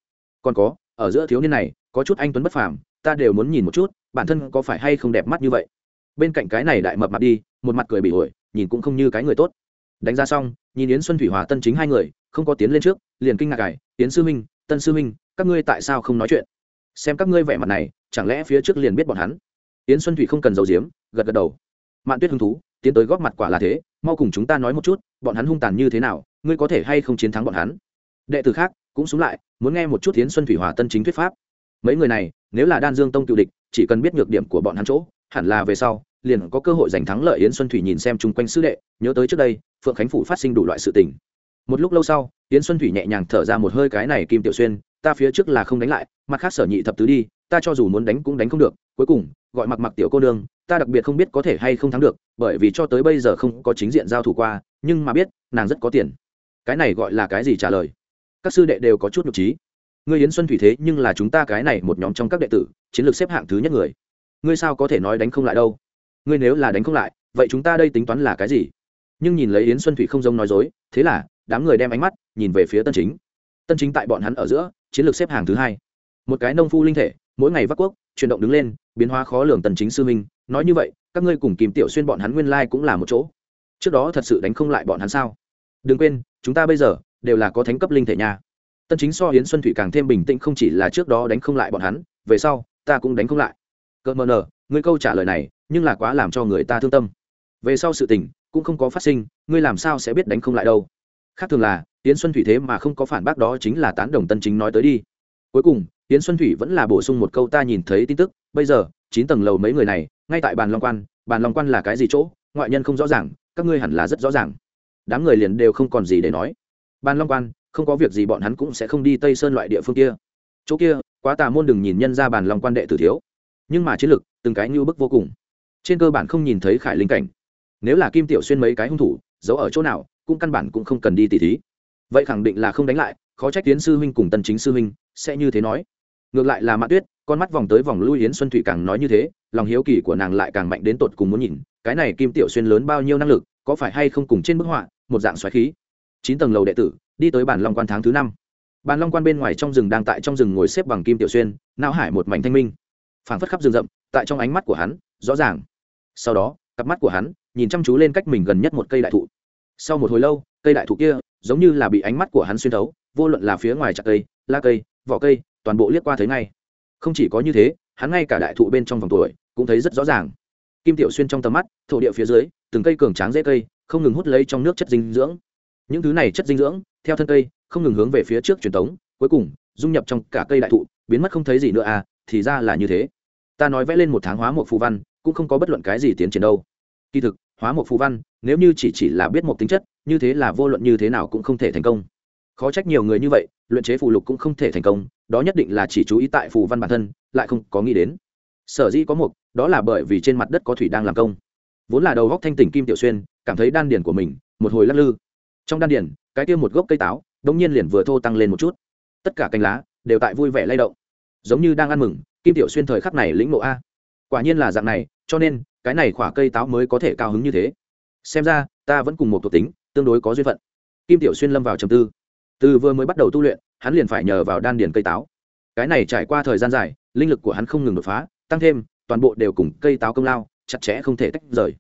Còn có, ở giữa thiếu niên này, có chút anh tuấn bất phàm, ta đều muốn nhìn một chút, bản thân có phải hay không đẹp mắt như vậy? Bên cạnh cái này đại mập mặt đi, một mặt cười bị ổi nhìn cũng không như cái người tốt. Đánh ra xong, nhìn yến xuân thủy hòa tân chính hai người, không có tiến lên trước, liền kinh ngạc cải yến sư minh tân sư minh các ngươi tại sao không nói chuyện? Xem các ngươi vẻ mặt này, chẳng lẽ phía trước liền biết bọn hắn? Yến xuân thủy không cần giấu giếm, gật gật đầu mạn tuyết hứng thú, tiến tới góp mặt quả là thế, mau cùng chúng ta nói một chút, bọn hắn hung tàn như thế nào, ngươi có thể hay không chiến thắng bọn hắn? Đệ tử khác cũng xuống lại, muốn nghe một chút yến xuân thủy hòa tân chính thuyết pháp. Mấy người này, nếu là đan dương tông cựu địch, chỉ cần biết nhược điểm của bọn hắn chỗ, hẳn là về sau, liền có cơ hội giành thắng lợi yến xuân thủy nhìn xem chung quanh sư đệ, nhớ tới trước đây, phượng khánh phủ phát sinh đủ loại sự tình. Một lúc lâu sau yến xuân thủy nhẹ nhàng thở ra một hơi cái này kim tiểu xuyên, ta phía trước là không đánh lại, mặt khác sở nhị thập tứ đi, ta cho dù muốn đánh cũng đánh không được, cuối cùng, gọi mặc mặc tiểu cô nương ta đặc biệt không biết có thể hay không thắng được, bởi vì cho tới bây giờ không có chính diện giao thủ qua, nhưng mà biết, nàng rất có tiền. Cái này gọi là cái gì trả lời? Các sư đệ đều có chút nhục trí. Ngươi yến xuân thủy thế nhưng là chúng ta cái này một nhóm trong các đệ tử, chiến lược xếp hạng thứ nhất người. Ngươi sao có thể nói đánh không lại đâu? Ngươi nếu là đánh không lại, vậy chúng ta đây tính toán là cái gì? Nhưng nhìn lấy yến xuân thủy không giống nói dối, thế là, đám người đem ánh mắt nhìn về phía tân chính. Tân chính tại bọn hắn ở giữa, chiến lược xếp hàng thứ hai. Một cái nông phu linh thể, mỗi ngày vác quốc, chuyển động đứng lên, biến hóa khó lường tần chính sư minh nói như vậy, các ngươi cùng kìm tiểu xuyên bọn hắn nguyên lai cũng là một chỗ. Trước đó thật sự đánh không lại bọn hắn sao? Đừng quên, chúng ta bây giờ đều là có thánh cấp linh thể nha. Tân chính so hiến xuân thủy càng thêm bình tĩnh không chỉ là trước đó đánh không lại bọn hắn, về sau, ta cũng đánh không lại. Cỡ mờ nờ, ngươi câu trả lời này, nhưng là quá làm cho người ta thương tâm. Về sau sự tình, cũng không có phát sinh, ngươi làm sao sẽ biết đánh không lại đâu? Khác thường là tiến xuân thủy thế mà không có phản bác đó chính là tán đồng tân chính nói tới đi. Cuối cùng tiến xuân thủy vẫn là bổ sung một câu ta nhìn thấy tin tức, bây giờ chín tầng lầu mấy người này, ngay tại bàn long quan, bàn long quan là cái gì chỗ? Ngoại nhân không rõ ràng, các ngươi hẳn là rất rõ ràng. Đám người liền đều không còn gì để nói. Bàn long quan, không có việc gì bọn hắn cũng sẽ không đi tây sơn loại địa phương kia. Chỗ kia, quá tà môn đừng nhìn nhân ra bàn long quan đệ tử thiếu. Nhưng mà chiến lực, từng cái như bức vô cùng. Trên cơ bản không nhìn thấy khải linh cảnh. Nếu là kim tiểu xuyên mấy cái hung thủ, giấu ở chỗ nào, cũng căn bản cũng không cần đi tỉ thí. Vậy khẳng định là không đánh lại, khó trách tiến sư huynh cùng tân chính sư huynh sẽ như thế nói. Ngược lại là mã tuyết con mắt vòng tới vòng lui yến xuân thủy càng nói như thế, lòng hiếu kỳ của nàng lại càng mạnh đến tột cùng muốn nhìn, cái này kim tiểu xuyên lớn bao nhiêu năng lực, có phải hay không cùng trên bức họa, một dạng xoáy khí. Chín tầng lầu đệ tử, đi tới bản long quan tháng thứ năm. Bản long quan bên ngoài trong rừng đang tại trong rừng ngồi xếp bằng kim tiểu xuyên, não hải một mảnh thanh minh. Phảng phất khắp rừng rậm, tại trong ánh mắt của hắn, rõ ràng. Sau đó, cặp mắt của hắn, nhìn chăm chú lên cách mình gần nhất một cây đại thụ. Sau một hồi lâu, cây đại thụ kia, giống như là bị ánh mắt của hắn xuyên thấu, vô luận là phía ngoài chặt cây la cây, vỏ cây, toàn bộ liếc qua thấy ngay không chỉ có như thế, hắn ngay cả đại thụ bên trong vòng tuổi cũng thấy rất rõ ràng. Kim tiểu xuyên trong tầm mắt, thổ địa phía dưới, từng cây cường tráng dễ cây, không ngừng hút lấy trong nước chất dinh dưỡng. Những thứ này chất dinh dưỡng, theo thân cây, không ngừng hướng về phía trước truyền thống cuối cùng, dung nhập trong cả cây đại thụ, biến mất không thấy gì nữa à thì ra là như thế. Ta nói vẽ lên một tháng hóa một phù văn, cũng không có bất luận cái gì tiến triển đâu. Kỳ thực, hóa một phù văn, nếu như chỉ chỉ là biết một tính chất, như thế là vô luận như thế nào cũng không thể thành công. Khó trách nhiều người như vậy, luyện chế phù lục cũng không thể thành công đó nhất định là chỉ chú ý tại phù văn bản thân, lại không có nghĩ đến. Sở dĩ có một đó là bởi vì trên mặt đất có thủy đang làm công. Vốn là đầu góc thanh tỉnh kim tiểu xuyên, cảm thấy đan điền của mình, một hồi lắc lư. Trong đan điền, cái kia một gốc cây táo, đống nhiên liền vừa thô tăng lên một chút. Tất cả cành lá đều tại vui vẻ lay động. Giống như đang ăn mừng, kim tiểu xuyên thời khắc này lĩnh ngộ a. Quả nhiên là dạng này, cho nên, cái này khỏa cây táo mới có thể cao hứng như thế. Xem ra, ta vẫn cùng một thuộc tính, tương đối có duyên phận. Kim tiểu xuyên lâm vào trầm tư. Từ vừa mới bắt đầu tu luyện hắn liền phải nhờ vào đan điền cây táo. Cái này trải qua thời gian dài, linh lực của hắn không ngừng đột phá, tăng thêm, toàn bộ đều cùng cây táo công lao, chặt chẽ không thể tách rời.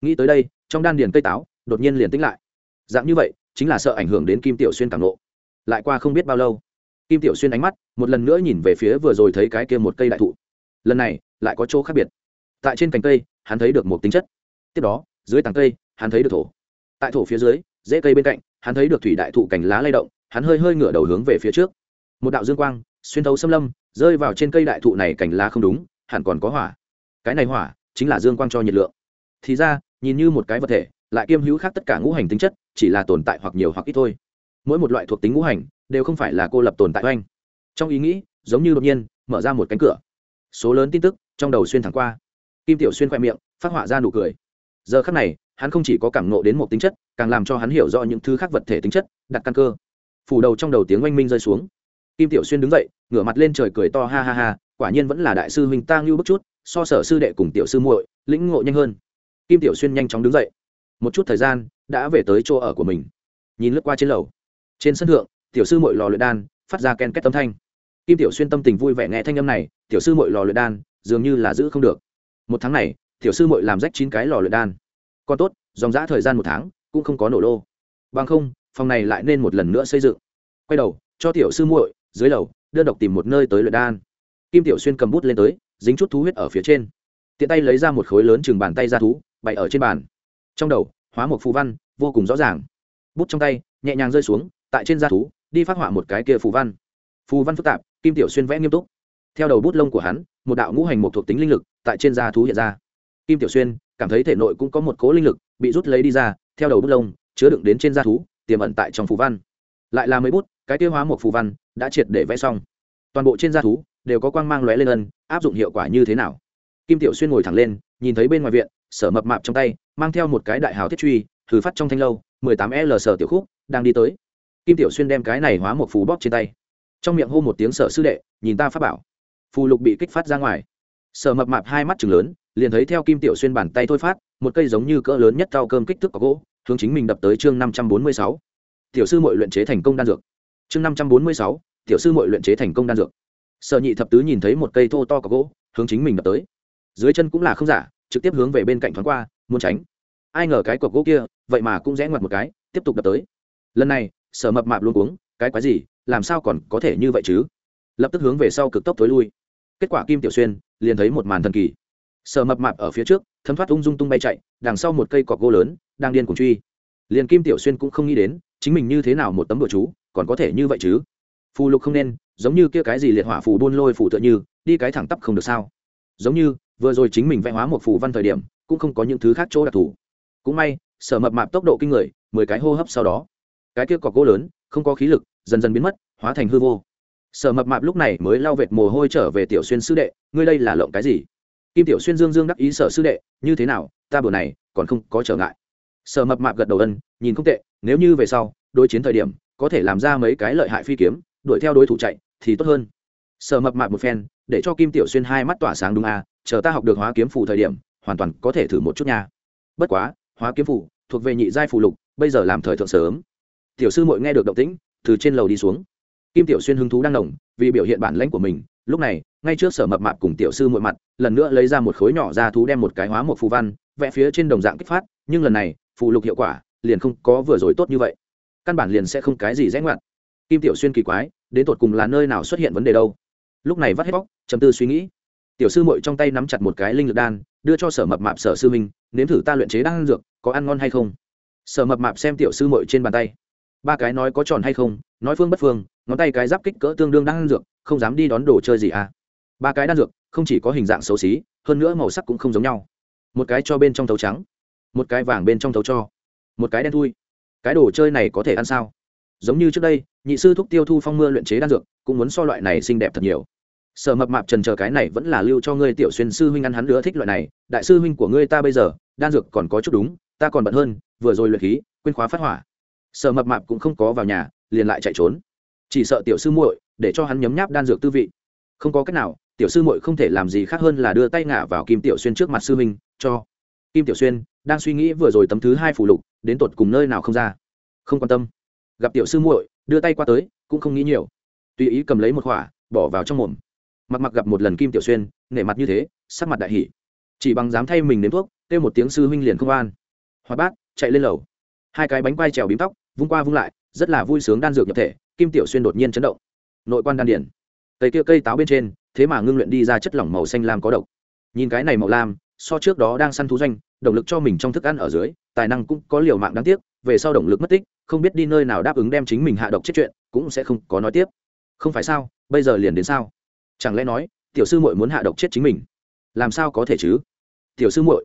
Nghĩ tới đây, trong đan điền cây táo, đột nhiên liền tính lại. Dạng như vậy, chính là sợ ảnh hưởng đến kim tiểu xuyên cảm lộ lại qua không biết bao lâu, kim tiểu xuyên ánh mắt, một lần nữa nhìn về phía vừa rồi thấy cái kia một cây đại thụ. Lần này, lại có chỗ khác biệt. Tại trên cành cây, hắn thấy được một tính chất. Tiếp đó, dưới tàng cây, hắn thấy được thổ. Tại thổ phía dưới dễ cây bên cạnh, hắn thấy được thủy đại thụ cành lá lay động hắn hơi hơi ngửa đầu hướng về phía trước. Một đạo dương quang, xuyên thấu xâm lâm, rơi vào trên cây đại thụ này cành lá không đúng, hẳn còn có hỏa. Cái này hỏa chính là dương quang cho nhiệt lượng. Thì ra, nhìn như một cái vật thể, lại kiêm hữu khác tất cả ngũ hành tính chất, chỉ là tồn tại hoặc nhiều hoặc ít thôi. Mỗi một loại thuộc tính ngũ hành, đều không phải là cô lập tồn tại oanh. Trong ý nghĩ, giống như đột nhiên, mở ra một cánh cửa. Số lớn tin tức, trong đầu xuyên thẳng qua. Kim tiểu xuyên khoe miệng, phát họa ra nụ cười. Giờ khắc này, hắn không chỉ có cảm nộ đến một tính chất, càng làm cho hắn hiểu rõ những thứ khác vật thể tính chất, đặt căn cơ phủ đầu trong đầu tiếng oanh minh rơi xuống. Kim tiểu xuyên đứng dậy, ngửa mặt lên trời cười to, ha ha ha, quả nhiên vẫn là đại sư huynh ta ngưu bức chút, so sở sư đệ cùng tiểu sư muội, lĩnh ngộ nhanh hơn. Kim tiểu xuyên nhanh chóng đứng dậy. Một chút thời gian, đã về tới chỗ ở của mình. Nhìn lướt qua trên lầu. Trên sân thượng, tiểu sư muội lò luyện đan, phát ra ken két tâm thanh. Kim tiểu xuyên tâm tình vui vẻ nghe thanh âm này, tiểu sư muội lò luyện đan, dường như là giữ không được. Một tháng này, tiểu sư muội làm rách chín cái lò luyện đan. Còn tốt, dòng dã thời gian một tháng, cũng không có nổ lô. Bằng không phòng này lại nên một lần nữa xây dựng. Quay đầu, cho tiểu sư muội, dưới lầu, đơn độc tìm một nơi tới luyện đan. Kim tiểu xuyên cầm bút lên tới, dính chút thú huyết ở phía trên. Tiện tay lấy ra một khối lớn chừng bàn tay ra thú, bày ở trên bàn. Trong đầu, hóa một phù văn, vô cùng rõ ràng. Bút trong tay, nhẹ nhàng rơi xuống, tại trên da thú, đi phát họa một cái kia phù văn. Phù văn phức tạp, kim tiểu xuyên vẽ nghiêm túc. Theo đầu bút lông của hắn, một đạo ngũ hành một thuộc tính linh lực, tại trên da thú hiện ra. Kim tiểu xuyên cảm thấy thể nội cũng có một cố linh lực, bị rút lấy đi ra, theo đầu bút lông, chứa đựng đến trên da thú tiềm ẩn tại trong phù văn. Lại là mấy bút, cái tiêu hóa một phù văn đã triệt để vẽ xong. Toàn bộ trên da thú đều có quang mang lóe lên ân, áp dụng hiệu quả như thế nào? Kim tiểu xuyên ngồi thẳng lên, nhìn thấy bên ngoài viện, sở mập mạp trong tay, mang theo một cái đại hào thiết truy, thử phát trong thanh lâu, mười tám l sở tiểu khúc, đang đi tới. Kim tiểu xuyên đem cái này hóa một phù bóp trên tay. Trong miệng hô một tiếng sở sư đệ, nhìn ta phát bảo. Phù lục bị kích phát ra ngoài. Sở mập mạp hai mắt chừng lớn, liền thấy theo kim tiểu xuyên bàn tay thôi phát, một cây giống như cỡ lớn nhất cao cơm kích thước có gỗ hướng chính mình đập tới chương năm trăm bốn mươi sáu. Tiểu sư mội luyện chế thành công đan dược. Chương năm trăm bốn mươi sáu, tiểu sư mội luyện chế thành công đan dược. Sở nhị thập tứ nhìn thấy một cây thô to có gỗ, hướng chính mình đập tới. Dưới chân cũng là không giả, trực tiếp hướng về bên cạnh thoáng qua, muốn tránh. Ai ngờ cái cọc gỗ kia, vậy mà cũng rẽ ngoặt một cái, tiếp tục đập tới. Lần này, sở mập mạp luôn uống cái quái gì, làm sao còn có thể như vậy chứ? Lập tức hướng về sau cực tốc tối lui. Kết quả kim tiểu xuyên liền thấy một màn thần kỳ. Sở mập mạp ở phía trước, thấm thoát ung dung tung bay chạy, đằng sau một cây cọc gỗ lớn đang điên cuồng truy. Liền kim tiểu xuyên cũng không nghĩ đến, chính mình như thế nào một tấm đồ chú, còn có thể như vậy chứ? Phù lục không nên, giống như kia cái gì liệt hỏa phù buôn lôi phù tựa như, đi cái thẳng tắp không được sao? Giống như, vừa rồi chính mình vẽ hóa một phù văn thời điểm, cũng không có những thứ khác chỗ đặc thù. Cũng may, sở mập mạp tốc độ kinh người, mười cái hô hấp sau đó, cái kia cọc gỗ lớn, không có khí lực, dần dần biến mất, hóa thành hư vô. Sở mập mạp lúc này mới lau vệt mồ hôi trở về tiểu xuyên sư đệ, ngươi đây là lộng cái gì? Kim tiểu xuyên dương dương đắc ý sở sư đệ, như thế nào, ta bữa này, còn không có trở ngại sở mập mạp gật đầu ân, nhìn không tệ, nếu như về sau, đối chiến thời điểm, có thể làm ra mấy cái lợi hại phi kiếm, đuổi theo đối thủ chạy, thì tốt hơn. Sở mập mạp một phen, để cho kim tiểu xuyên hai mắt tỏa sáng đúng à chờ ta học được hóa kiếm phủ thời điểm, hoàn toàn có thể thử một chút nha. Bất quá, hóa kiếm phủ thuộc về nhị giai phù lục, bây giờ làm thời thượng sớm. Tiểu sư muội nghe được động tĩnh, từ trên lầu đi xuống. Kim tiểu xuyên hứng thú đang nồng vì biểu hiện bản lãnh của mình, lúc này, ngay trước sở mập mạp cùng tiểu sư muội mặt, lần nữa lấy ra một khối nhỏ ra thú đem một cái hóa một phù văn vẽ phía trên đồng dạng kích phát, nhưng lần này, phụ lục hiệu quả liền không có vừa rồi tốt như vậy. Căn bản liền sẽ không cái gì rẽ ngoặt. kim tiểu xuyên kỳ quái, đến tột cùng là nơi nào xuất hiện vấn đề đâu? Lúc này vắt hết bóc chấm tư suy nghĩ. Tiểu sư muội trong tay nắm chặt một cái linh lực đan, đưa cho sở mập mạp sở sư minh, nếm thử ta luyện chế đan dược, có ăn ngon hay không? Sở mập mạp xem tiểu sư muội trên bàn tay. Ba cái nói có tròn hay không, nói phương bất phương, ngón tay cái giáp kích cỡ tương đương đan dược, không dám đi đón đồ chơi gì à? Ba cái đan dược, không chỉ có hình dạng xấu xí, hơn nữa màu sắc cũng không giống nhau một cái cho bên trong thấu trắng, một cái vàng bên trong thấu cho, một cái đen thui. Cái đồ chơi này có thể ăn sao? Giống như trước đây, nhị sư thúc tiêu thu phong mưa luyện chế đan dược, cũng muốn so loại này xinh đẹp thật nhiều. Sở mập mạp trần chờ cái này vẫn là lưu cho ngươi tiểu xuyên sư huynh ăn, hắn nữa thích loại này. Đại sư huynh của ngươi ta bây giờ, đan dược còn có chút đúng, ta còn bận hơn, vừa rồi luyện khí, quên khóa phát hỏa. Sở mập mạp cũng không có vào nhà, liền lại chạy trốn. Chỉ sợ tiểu sư muội, để cho hắn nhấm nháp đan dược tư vị. Không có cách nào tiểu sư muội không thể làm gì khác hơn là đưa tay ngả vào kim tiểu xuyên trước mặt sư huynh, cho. Kim tiểu xuyên đang suy nghĩ vừa rồi tấm thứ hai phủ lục, đến tột cùng nơi nào không ra. Không quan tâm. Gặp tiểu sư muội, đưa tay qua tới, cũng không nghĩ nhiều. Tùy ý cầm lấy một khỏa bỏ vào trong mồm. Mặc mặc gặp một lần kim tiểu xuyên, nể mặt như thế, sắc mặt đại hỉ. Chỉ bằng dám thay mình nếm thuốc, kêu một tiếng sư huynh liền không an. Hoa bát, chạy lên lầu. Hai cái bánh quai trèo bím tóc, vung qua vung lại, rất là vui sướng đan dược nhập thể, kim tiểu xuyên đột nhiên chấn động. Nội quan đan điển cây kia cây táo bên trên thế mà ngưng luyện đi ra chất lỏng màu xanh lam có độc. Nhìn cái này màu lam, so trước đó đang săn thú doanh, động lực cho mình trong thức ăn ở dưới, tài năng cũng có liều mạng đáng tiếc, về sau động lực mất tích, không biết đi nơi nào đáp ứng đem chính mình hạ độc chết chuyện, cũng sẽ không có nói tiếp. Không phải sao, bây giờ liền đến sao? Chẳng lẽ nói, tiểu sư muội muốn hạ độc chết chính mình? Làm sao có thể chứ? Tiểu sư muội,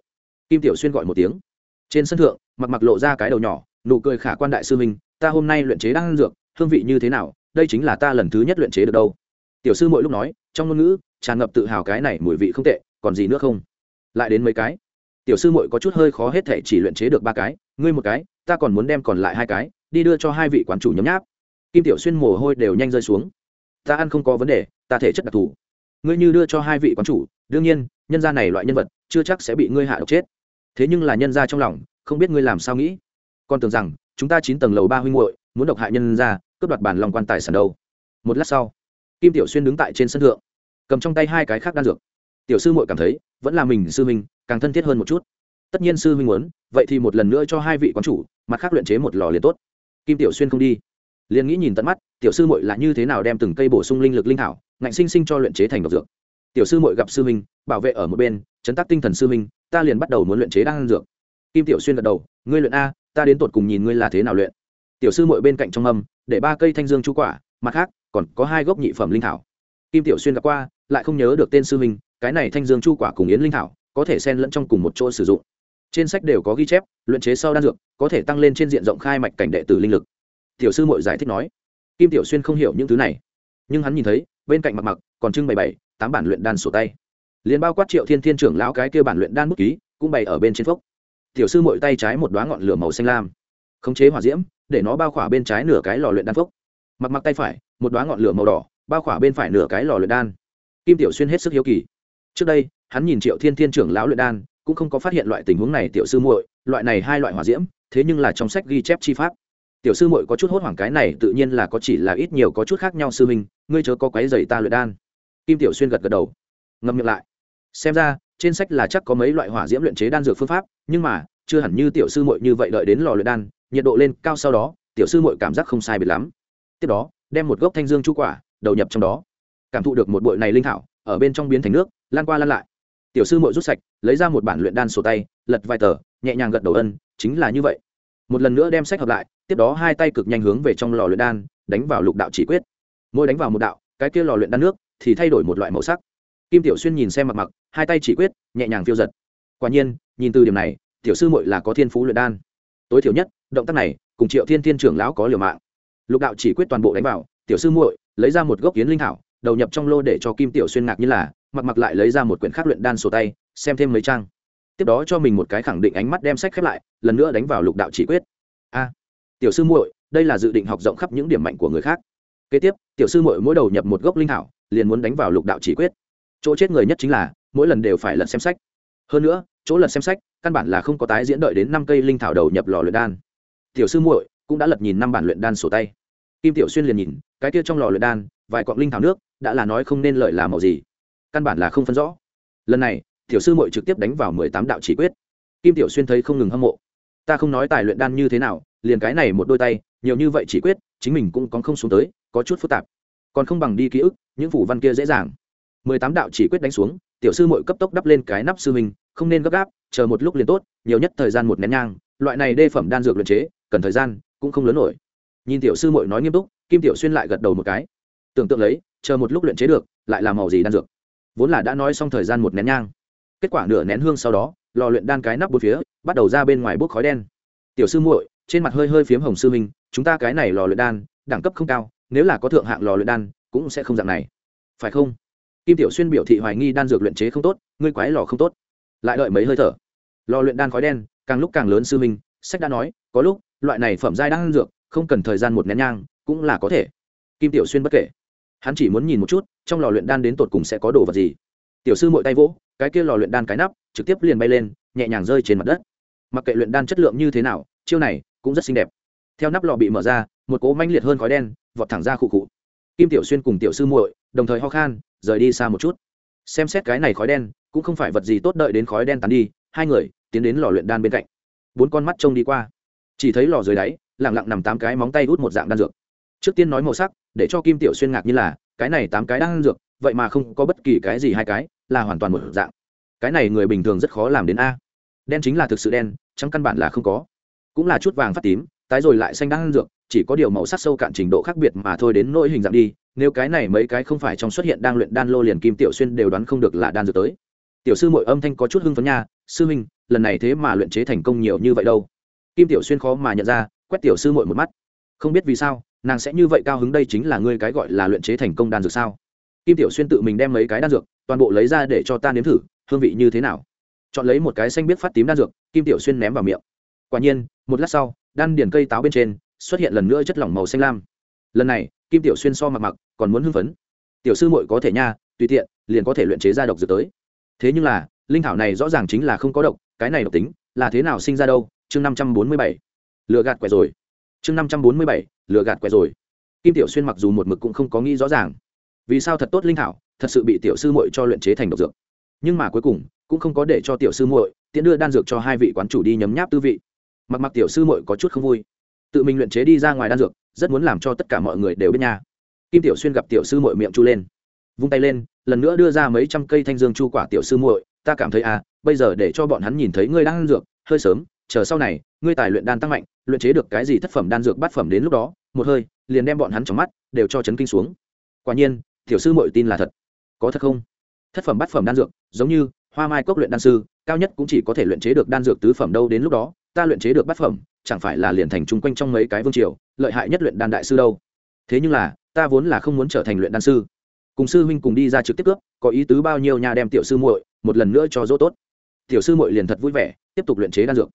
kim tiểu xuyên gọi một tiếng. Trên sân thượng, mặc mặc lộ ra cái đầu nhỏ, nụ cười khả quan đại sư minh ta hôm nay luyện chế đang dược, hương vị như thế nào, đây chính là ta lần thứ nhất luyện chế được đâu. Tiểu sư mỗi lúc nói trong ngôn ngữ, tràn ngập tự hào cái này mùi vị không tệ, còn gì nữa không? Lại đến mấy cái. Tiểu sư muội có chút hơi khó hết thể chỉ luyện chế được ba cái, ngươi một cái, ta còn muốn đem còn lại hai cái, đi đưa cho hai vị quán chủ nhấm nháp. Kim tiểu xuyên mồ hôi đều nhanh rơi xuống. Ta ăn không có vấn đề, ta thể chất đặc thù. Ngươi như đưa cho hai vị quán chủ, đương nhiên, nhân gia này loại nhân vật, chưa chắc sẽ bị ngươi hạ độc chết. Thế nhưng là nhân gia trong lòng, không biết ngươi làm sao nghĩ. Con tưởng rằng, chúng ta chín tầng lầu ba huynh muội, muốn độc hại nhân gia, cướp đoạt bản lòng quan tài sản đâu. Một lát sau kim tiểu xuyên đứng tại trên sân thượng, cầm trong tay hai cái khác đan dược. Tiểu sư muội cảm thấy, vẫn là mình, sư huynh, càng thân thiết hơn một chút. Tất nhiên sư huynh muốn, vậy thì một lần nữa cho hai vị quán chủ, mặt khác luyện chế một lò liền tốt. Kim tiểu xuyên không đi. Liền nghĩ nhìn tận mắt, tiểu sư muội là như thế nào đem từng cây bổ sung linh lực linh thảo, ngạnh sinh sinh cho luyện chế thành độc dược. Tiểu sư muội gặp sư huynh, bảo vệ ở một bên, chấn tác tinh thần sư huynh, ta liền bắt đầu muốn luyện chế đan dược. Kim tiểu xuyên gật đầu, ngươi luyện a, ta đến tột cùng nhìn ngươi là thế nào luyện. Tiểu sư muội bên cạnh trong âm, để ba cây thanh dương chú quả, mặt khác còn có hai gốc nhị phẩm linh thảo. Kim tiểu xuyên gặp qua, lại không nhớ được tên sư huynh, cái này thanh dương chu quả cùng yến linh thảo, có thể xen lẫn trong cùng một chỗ sử dụng. Trên sách đều có ghi chép, luyện chế sau đan dược, có thể tăng lên trên diện rộng khai mạch cảnh đệ tử linh lực. Tiểu sư mội giải thích nói, kim tiểu xuyên không hiểu những thứ này, nhưng hắn nhìn thấy, bên cạnh mặt mặc còn trưng bày bảy, tám bản luyện đan sổ tay. Liền bao quát triệu thiên thiên trưởng lão cái kia bản luyện đan bút ký, cũng bày ở bên trên phốc. Tiểu sư mội tay trái một đoá ngọn lửa màu xanh lam, khống chế hỏa diễm, để nó bao khỏa bên trái nửa cái lò luyện đan phốc. Mặc mặc tay phải một đoá ngọn lửa màu đỏ, bao khỏa bên phải nửa cái lò luyện đan. Kim tiểu xuyên hết sức hiếu kỳ. Trước đây, hắn nhìn triệu thiên thiên trưởng lão luyện đan, cũng không có phát hiện loại tình huống này tiểu sư muội, loại này hai loại hỏa diễm, thế nhưng là trong sách ghi chép chi pháp. Tiểu sư muội có chút hốt hoảng cái này tự nhiên là có chỉ là ít nhiều có chút khác nhau sư minh ngươi chớ có quấy dày ta luyện đan. Kim tiểu xuyên gật gật đầu ngâm miệng lại. Xem ra, trên sách là chắc có mấy loại hỏa diễm luyện chế đan dược phương pháp, nhưng mà, chưa hẳn như tiểu sư muội như vậy đợi đến lò luyện đan, nhiệt độ lên cao sau đó, tiểu sư muội cảm giác không sai biệt lắm. Tiếp đó đem một gốc thanh dương chu quả đầu nhập trong đó, cảm thụ được một bụi này linh thảo ở bên trong biến thành nước, lan qua lan lại. Tiểu sư muội rút sạch, lấy ra một bản luyện đan sổ tay, lật vài tờ, nhẹ nhàng gật đầu ân, chính là như vậy. Một lần nữa đem sách hợp lại, tiếp đó hai tay cực nhanh hướng về trong lò luyện đan, đánh vào lục đạo chỉ quyết. Mỗi đánh vào một đạo, cái kia lò luyện đan nước thì thay đổi một loại màu sắc. Kim tiểu xuyên nhìn xem mặc mặc hai tay chỉ quyết, nhẹ nhàng phiêu giật. Quả nhiên, nhìn từ điểm này, tiểu sư muội là có thiên phú luyện đan. Tối thiểu nhất, động tác này, cùng triệu thiên thiên trưởng lão có liều mạng lục đạo chỉ quyết toàn bộ đánh vào, tiểu sư muội, lấy ra một gốc kiến linh thảo, đầu nhập trong lô để cho kim tiểu xuyên ngạc như là, mặc mặc lại lấy ra một quyển khác luyện đan sổ tay, xem thêm mấy trang. Tiếp đó cho mình một cái khẳng định ánh mắt đem sách khép lại, lần nữa đánh vào lục đạo chỉ quyết. A, tiểu sư muội, đây là dự định học rộng khắp những điểm mạnh của người khác. Kế tiếp, tiểu sư muội mỗi đầu nhập một gốc linh thảo, liền muốn đánh vào lục đạo chỉ quyết. Chỗ chết người nhất chính là, mỗi lần đều phải lật xem sách. Hơn nữa, chỗ lật xem sách, căn bản là không có tái diễn đợi đến năm cây linh thảo đầu nhập lò luyện đan. Tiểu sư muội cũng đã lật nhìn năm bản luyện đan sổ tay. Kim tiểu xuyên liền nhìn, cái kia trong lò luyện đan, vài cọng linh thảo nước, đã là nói không nên lợi là màu gì. Căn bản là không phân rõ. Lần này, tiểu sư mội trực tiếp đánh vào mười tám đạo chỉ quyết. Kim tiểu xuyên thấy không ngừng hâm mộ. Ta không nói tài luyện đan như thế nào, liền cái này một đôi tay, nhiều như vậy chỉ quyết, chính mình cũng còn không xuống tới, có chút phức tạp. Còn không bằng đi ký ức, những phủ văn kia dễ dàng. Mười tám đạo chỉ quyết đánh xuống, tiểu sư mội cấp tốc đắp lên cái nắp sư mình không nên gấp gáp, chờ một lúc liền tốt, nhiều nhất thời gian một nén nhang, loại này đê phẩm đan dược luyện chế, cần thời gian cũng không lớn nổi. Nhìn tiểu sư mội nói nghiêm túc, kim tiểu xuyên lại gật đầu một cái. Tưởng tượng lấy, chờ một lúc luyện chế được, lại làm màu gì đan dược. Vốn là đã nói xong thời gian một nén nhang. Kết quả nửa nén hương sau đó, lò luyện đan cái nắp bốn phía, bắt đầu ra bên ngoài bốc khói đen. Tiểu sư muội, trên mặt hơi hơi phiếm hồng sư minh chúng ta cái này lò luyện đan, đẳng cấp không cao, nếu là có thượng hạng lò luyện đan, cũng sẽ không dạng này. Phải không? Kim tiểu xuyên biểu thị hoài nghi đan dược luyện chế không tốt, ngươi quái lò không tốt. Lại đợi mấy hơi thở. Lò luyện đan khói đen, càng lúc càng lớn sư minh sách đã nói có lúc, loại này phẩm giai ăn dược, không cần thời gian một nén nhang, cũng là có thể. Kim tiểu xuyên bất kể. Hắn chỉ muốn nhìn một chút, trong lò luyện đan đến tột cùng sẽ có đồ vật gì. Tiểu sư mội tay vỗ, cái kia lò luyện đan cái nắp, trực tiếp liền bay lên, nhẹ nhàng rơi trên mặt đất. Mặc kệ luyện đan chất lượng như thế nào, chiêu này cũng rất xinh đẹp. Theo nắp lò bị mở ra, một cỗ manh liệt hơn khói đen, vọt thẳng ra khụ khụ. Kim tiểu xuyên cùng tiểu sư muội, đồng thời ho khan, rời đi xa một chút. Xem xét cái này khói đen, cũng không phải vật gì tốt đợi đến khói đen tàn đi, hai người tiến đến lò luyện đan bên cạnh. Bốn con mắt trông đi qua chỉ thấy lò dưới đáy, lẳng lặng nằm tám cái móng tay hút một dạng đan dược. Trước tiên nói màu sắc, để cho kim tiểu xuyên ngạc như là, cái này tám cái đan dược, vậy mà không có bất kỳ cái gì hai cái, là hoàn toàn một dạng. Cái này người bình thường rất khó làm đến a. Đen chính là thực sự đen, trắng căn bản là không có. Cũng là chút vàng phát tím, tái rồi lại xanh đan dược, chỉ có điều màu sắc sâu cạn trình độ khác biệt mà thôi đến nỗi hình dạng đi, nếu cái này mấy cái không phải trong xuất hiện đang luyện đan lô liền kim tiểu xuyên đều đoán không được là đan dược tới. Tiểu sư mội âm thanh có chút hưng phấn nha, sư huynh, lần này thế mà luyện chế thành công nhiều như vậy đâu kim tiểu xuyên khó mà nhận ra, quét tiểu sư mội một mắt. Không biết vì sao, nàng sẽ như vậy cao hứng đây chính là ngươi cái gọi là luyện chế thành công đan dược sao? Kim tiểu xuyên tự mình đem mấy cái đan dược, toàn bộ lấy ra để cho ta nếm thử, hương vị như thế nào? Chọn lấy một cái xanh biết phát tím đan dược, kim tiểu xuyên ném vào miệng. Quả nhiên, một lát sau, đan điển cây táo bên trên xuất hiện lần nữa chất lỏng màu xanh lam. Lần này, kim tiểu xuyên so mặc mặc, còn muốn hưng phấn. Tiểu sư muội có thể nha, tùy tiện, liền có thể luyện chế ra độc dược tới. Thế nhưng là, linh thảo này rõ ràng chính là không có độc, cái này độc tính, là thế nào sinh ra đâu? Chương năm trăm bốn mươi bảy lựa gạt quẻ rồi. Chương năm trăm bốn mươi bảy lựa gạt quẻ rồi. Kim tiểu xuyên mặc dù một mực cũng không có nghĩ rõ ràng, vì sao thật tốt linh thảo, thật sự bị tiểu sư muội cho luyện chế thành độc dược. Nhưng mà cuối cùng, cũng không có để cho tiểu sư muội tiễn đưa đan dược cho hai vị quán chủ đi nhấm nháp tư vị. Mặc mặc tiểu sư muội có chút không vui. Tự mình luyện chế đi ra ngoài đan dược, rất muốn làm cho tất cả mọi người đều biết nha. Kim tiểu xuyên gặp tiểu sư muội miệng chu lên, vung tay lên, lần nữa đưa ra mấy trăm cây thanh dương chu quả tiểu sư muội, ta cảm thấy à bây giờ để cho bọn hắn nhìn thấy ngươi đang ăn dược, hơi sớm chờ sau này, ngươi tài luyện đan tăng mạnh, luyện chế được cái gì thất phẩm đan dược bát phẩm đến lúc đó, một hơi, liền đem bọn hắn trong mắt đều cho chấn kinh xuống. Quả nhiên, tiểu sư muội tin là thật. Có thật không? Thất phẩm bát phẩm đan dược, giống như hoa mai cốc luyện đan sư, cao nhất cũng chỉ có thể luyện chế được đan dược tứ phẩm đâu đến lúc đó, ta luyện chế được bát phẩm, chẳng phải là liền thành chung quanh trong mấy cái vương triều, lợi hại nhất luyện đan đại sư đâu. Thế nhưng là, ta vốn là không muốn trở thành luyện đan sư. Cùng sư huynh cùng đi ra trực tiếp cướp, có ý tứ bao nhiêu nhà đem tiểu sư muội một lần nữa cho dỗ tốt. Tiểu sư muội liền thật vui vẻ, tiếp tục luyện chế đan dược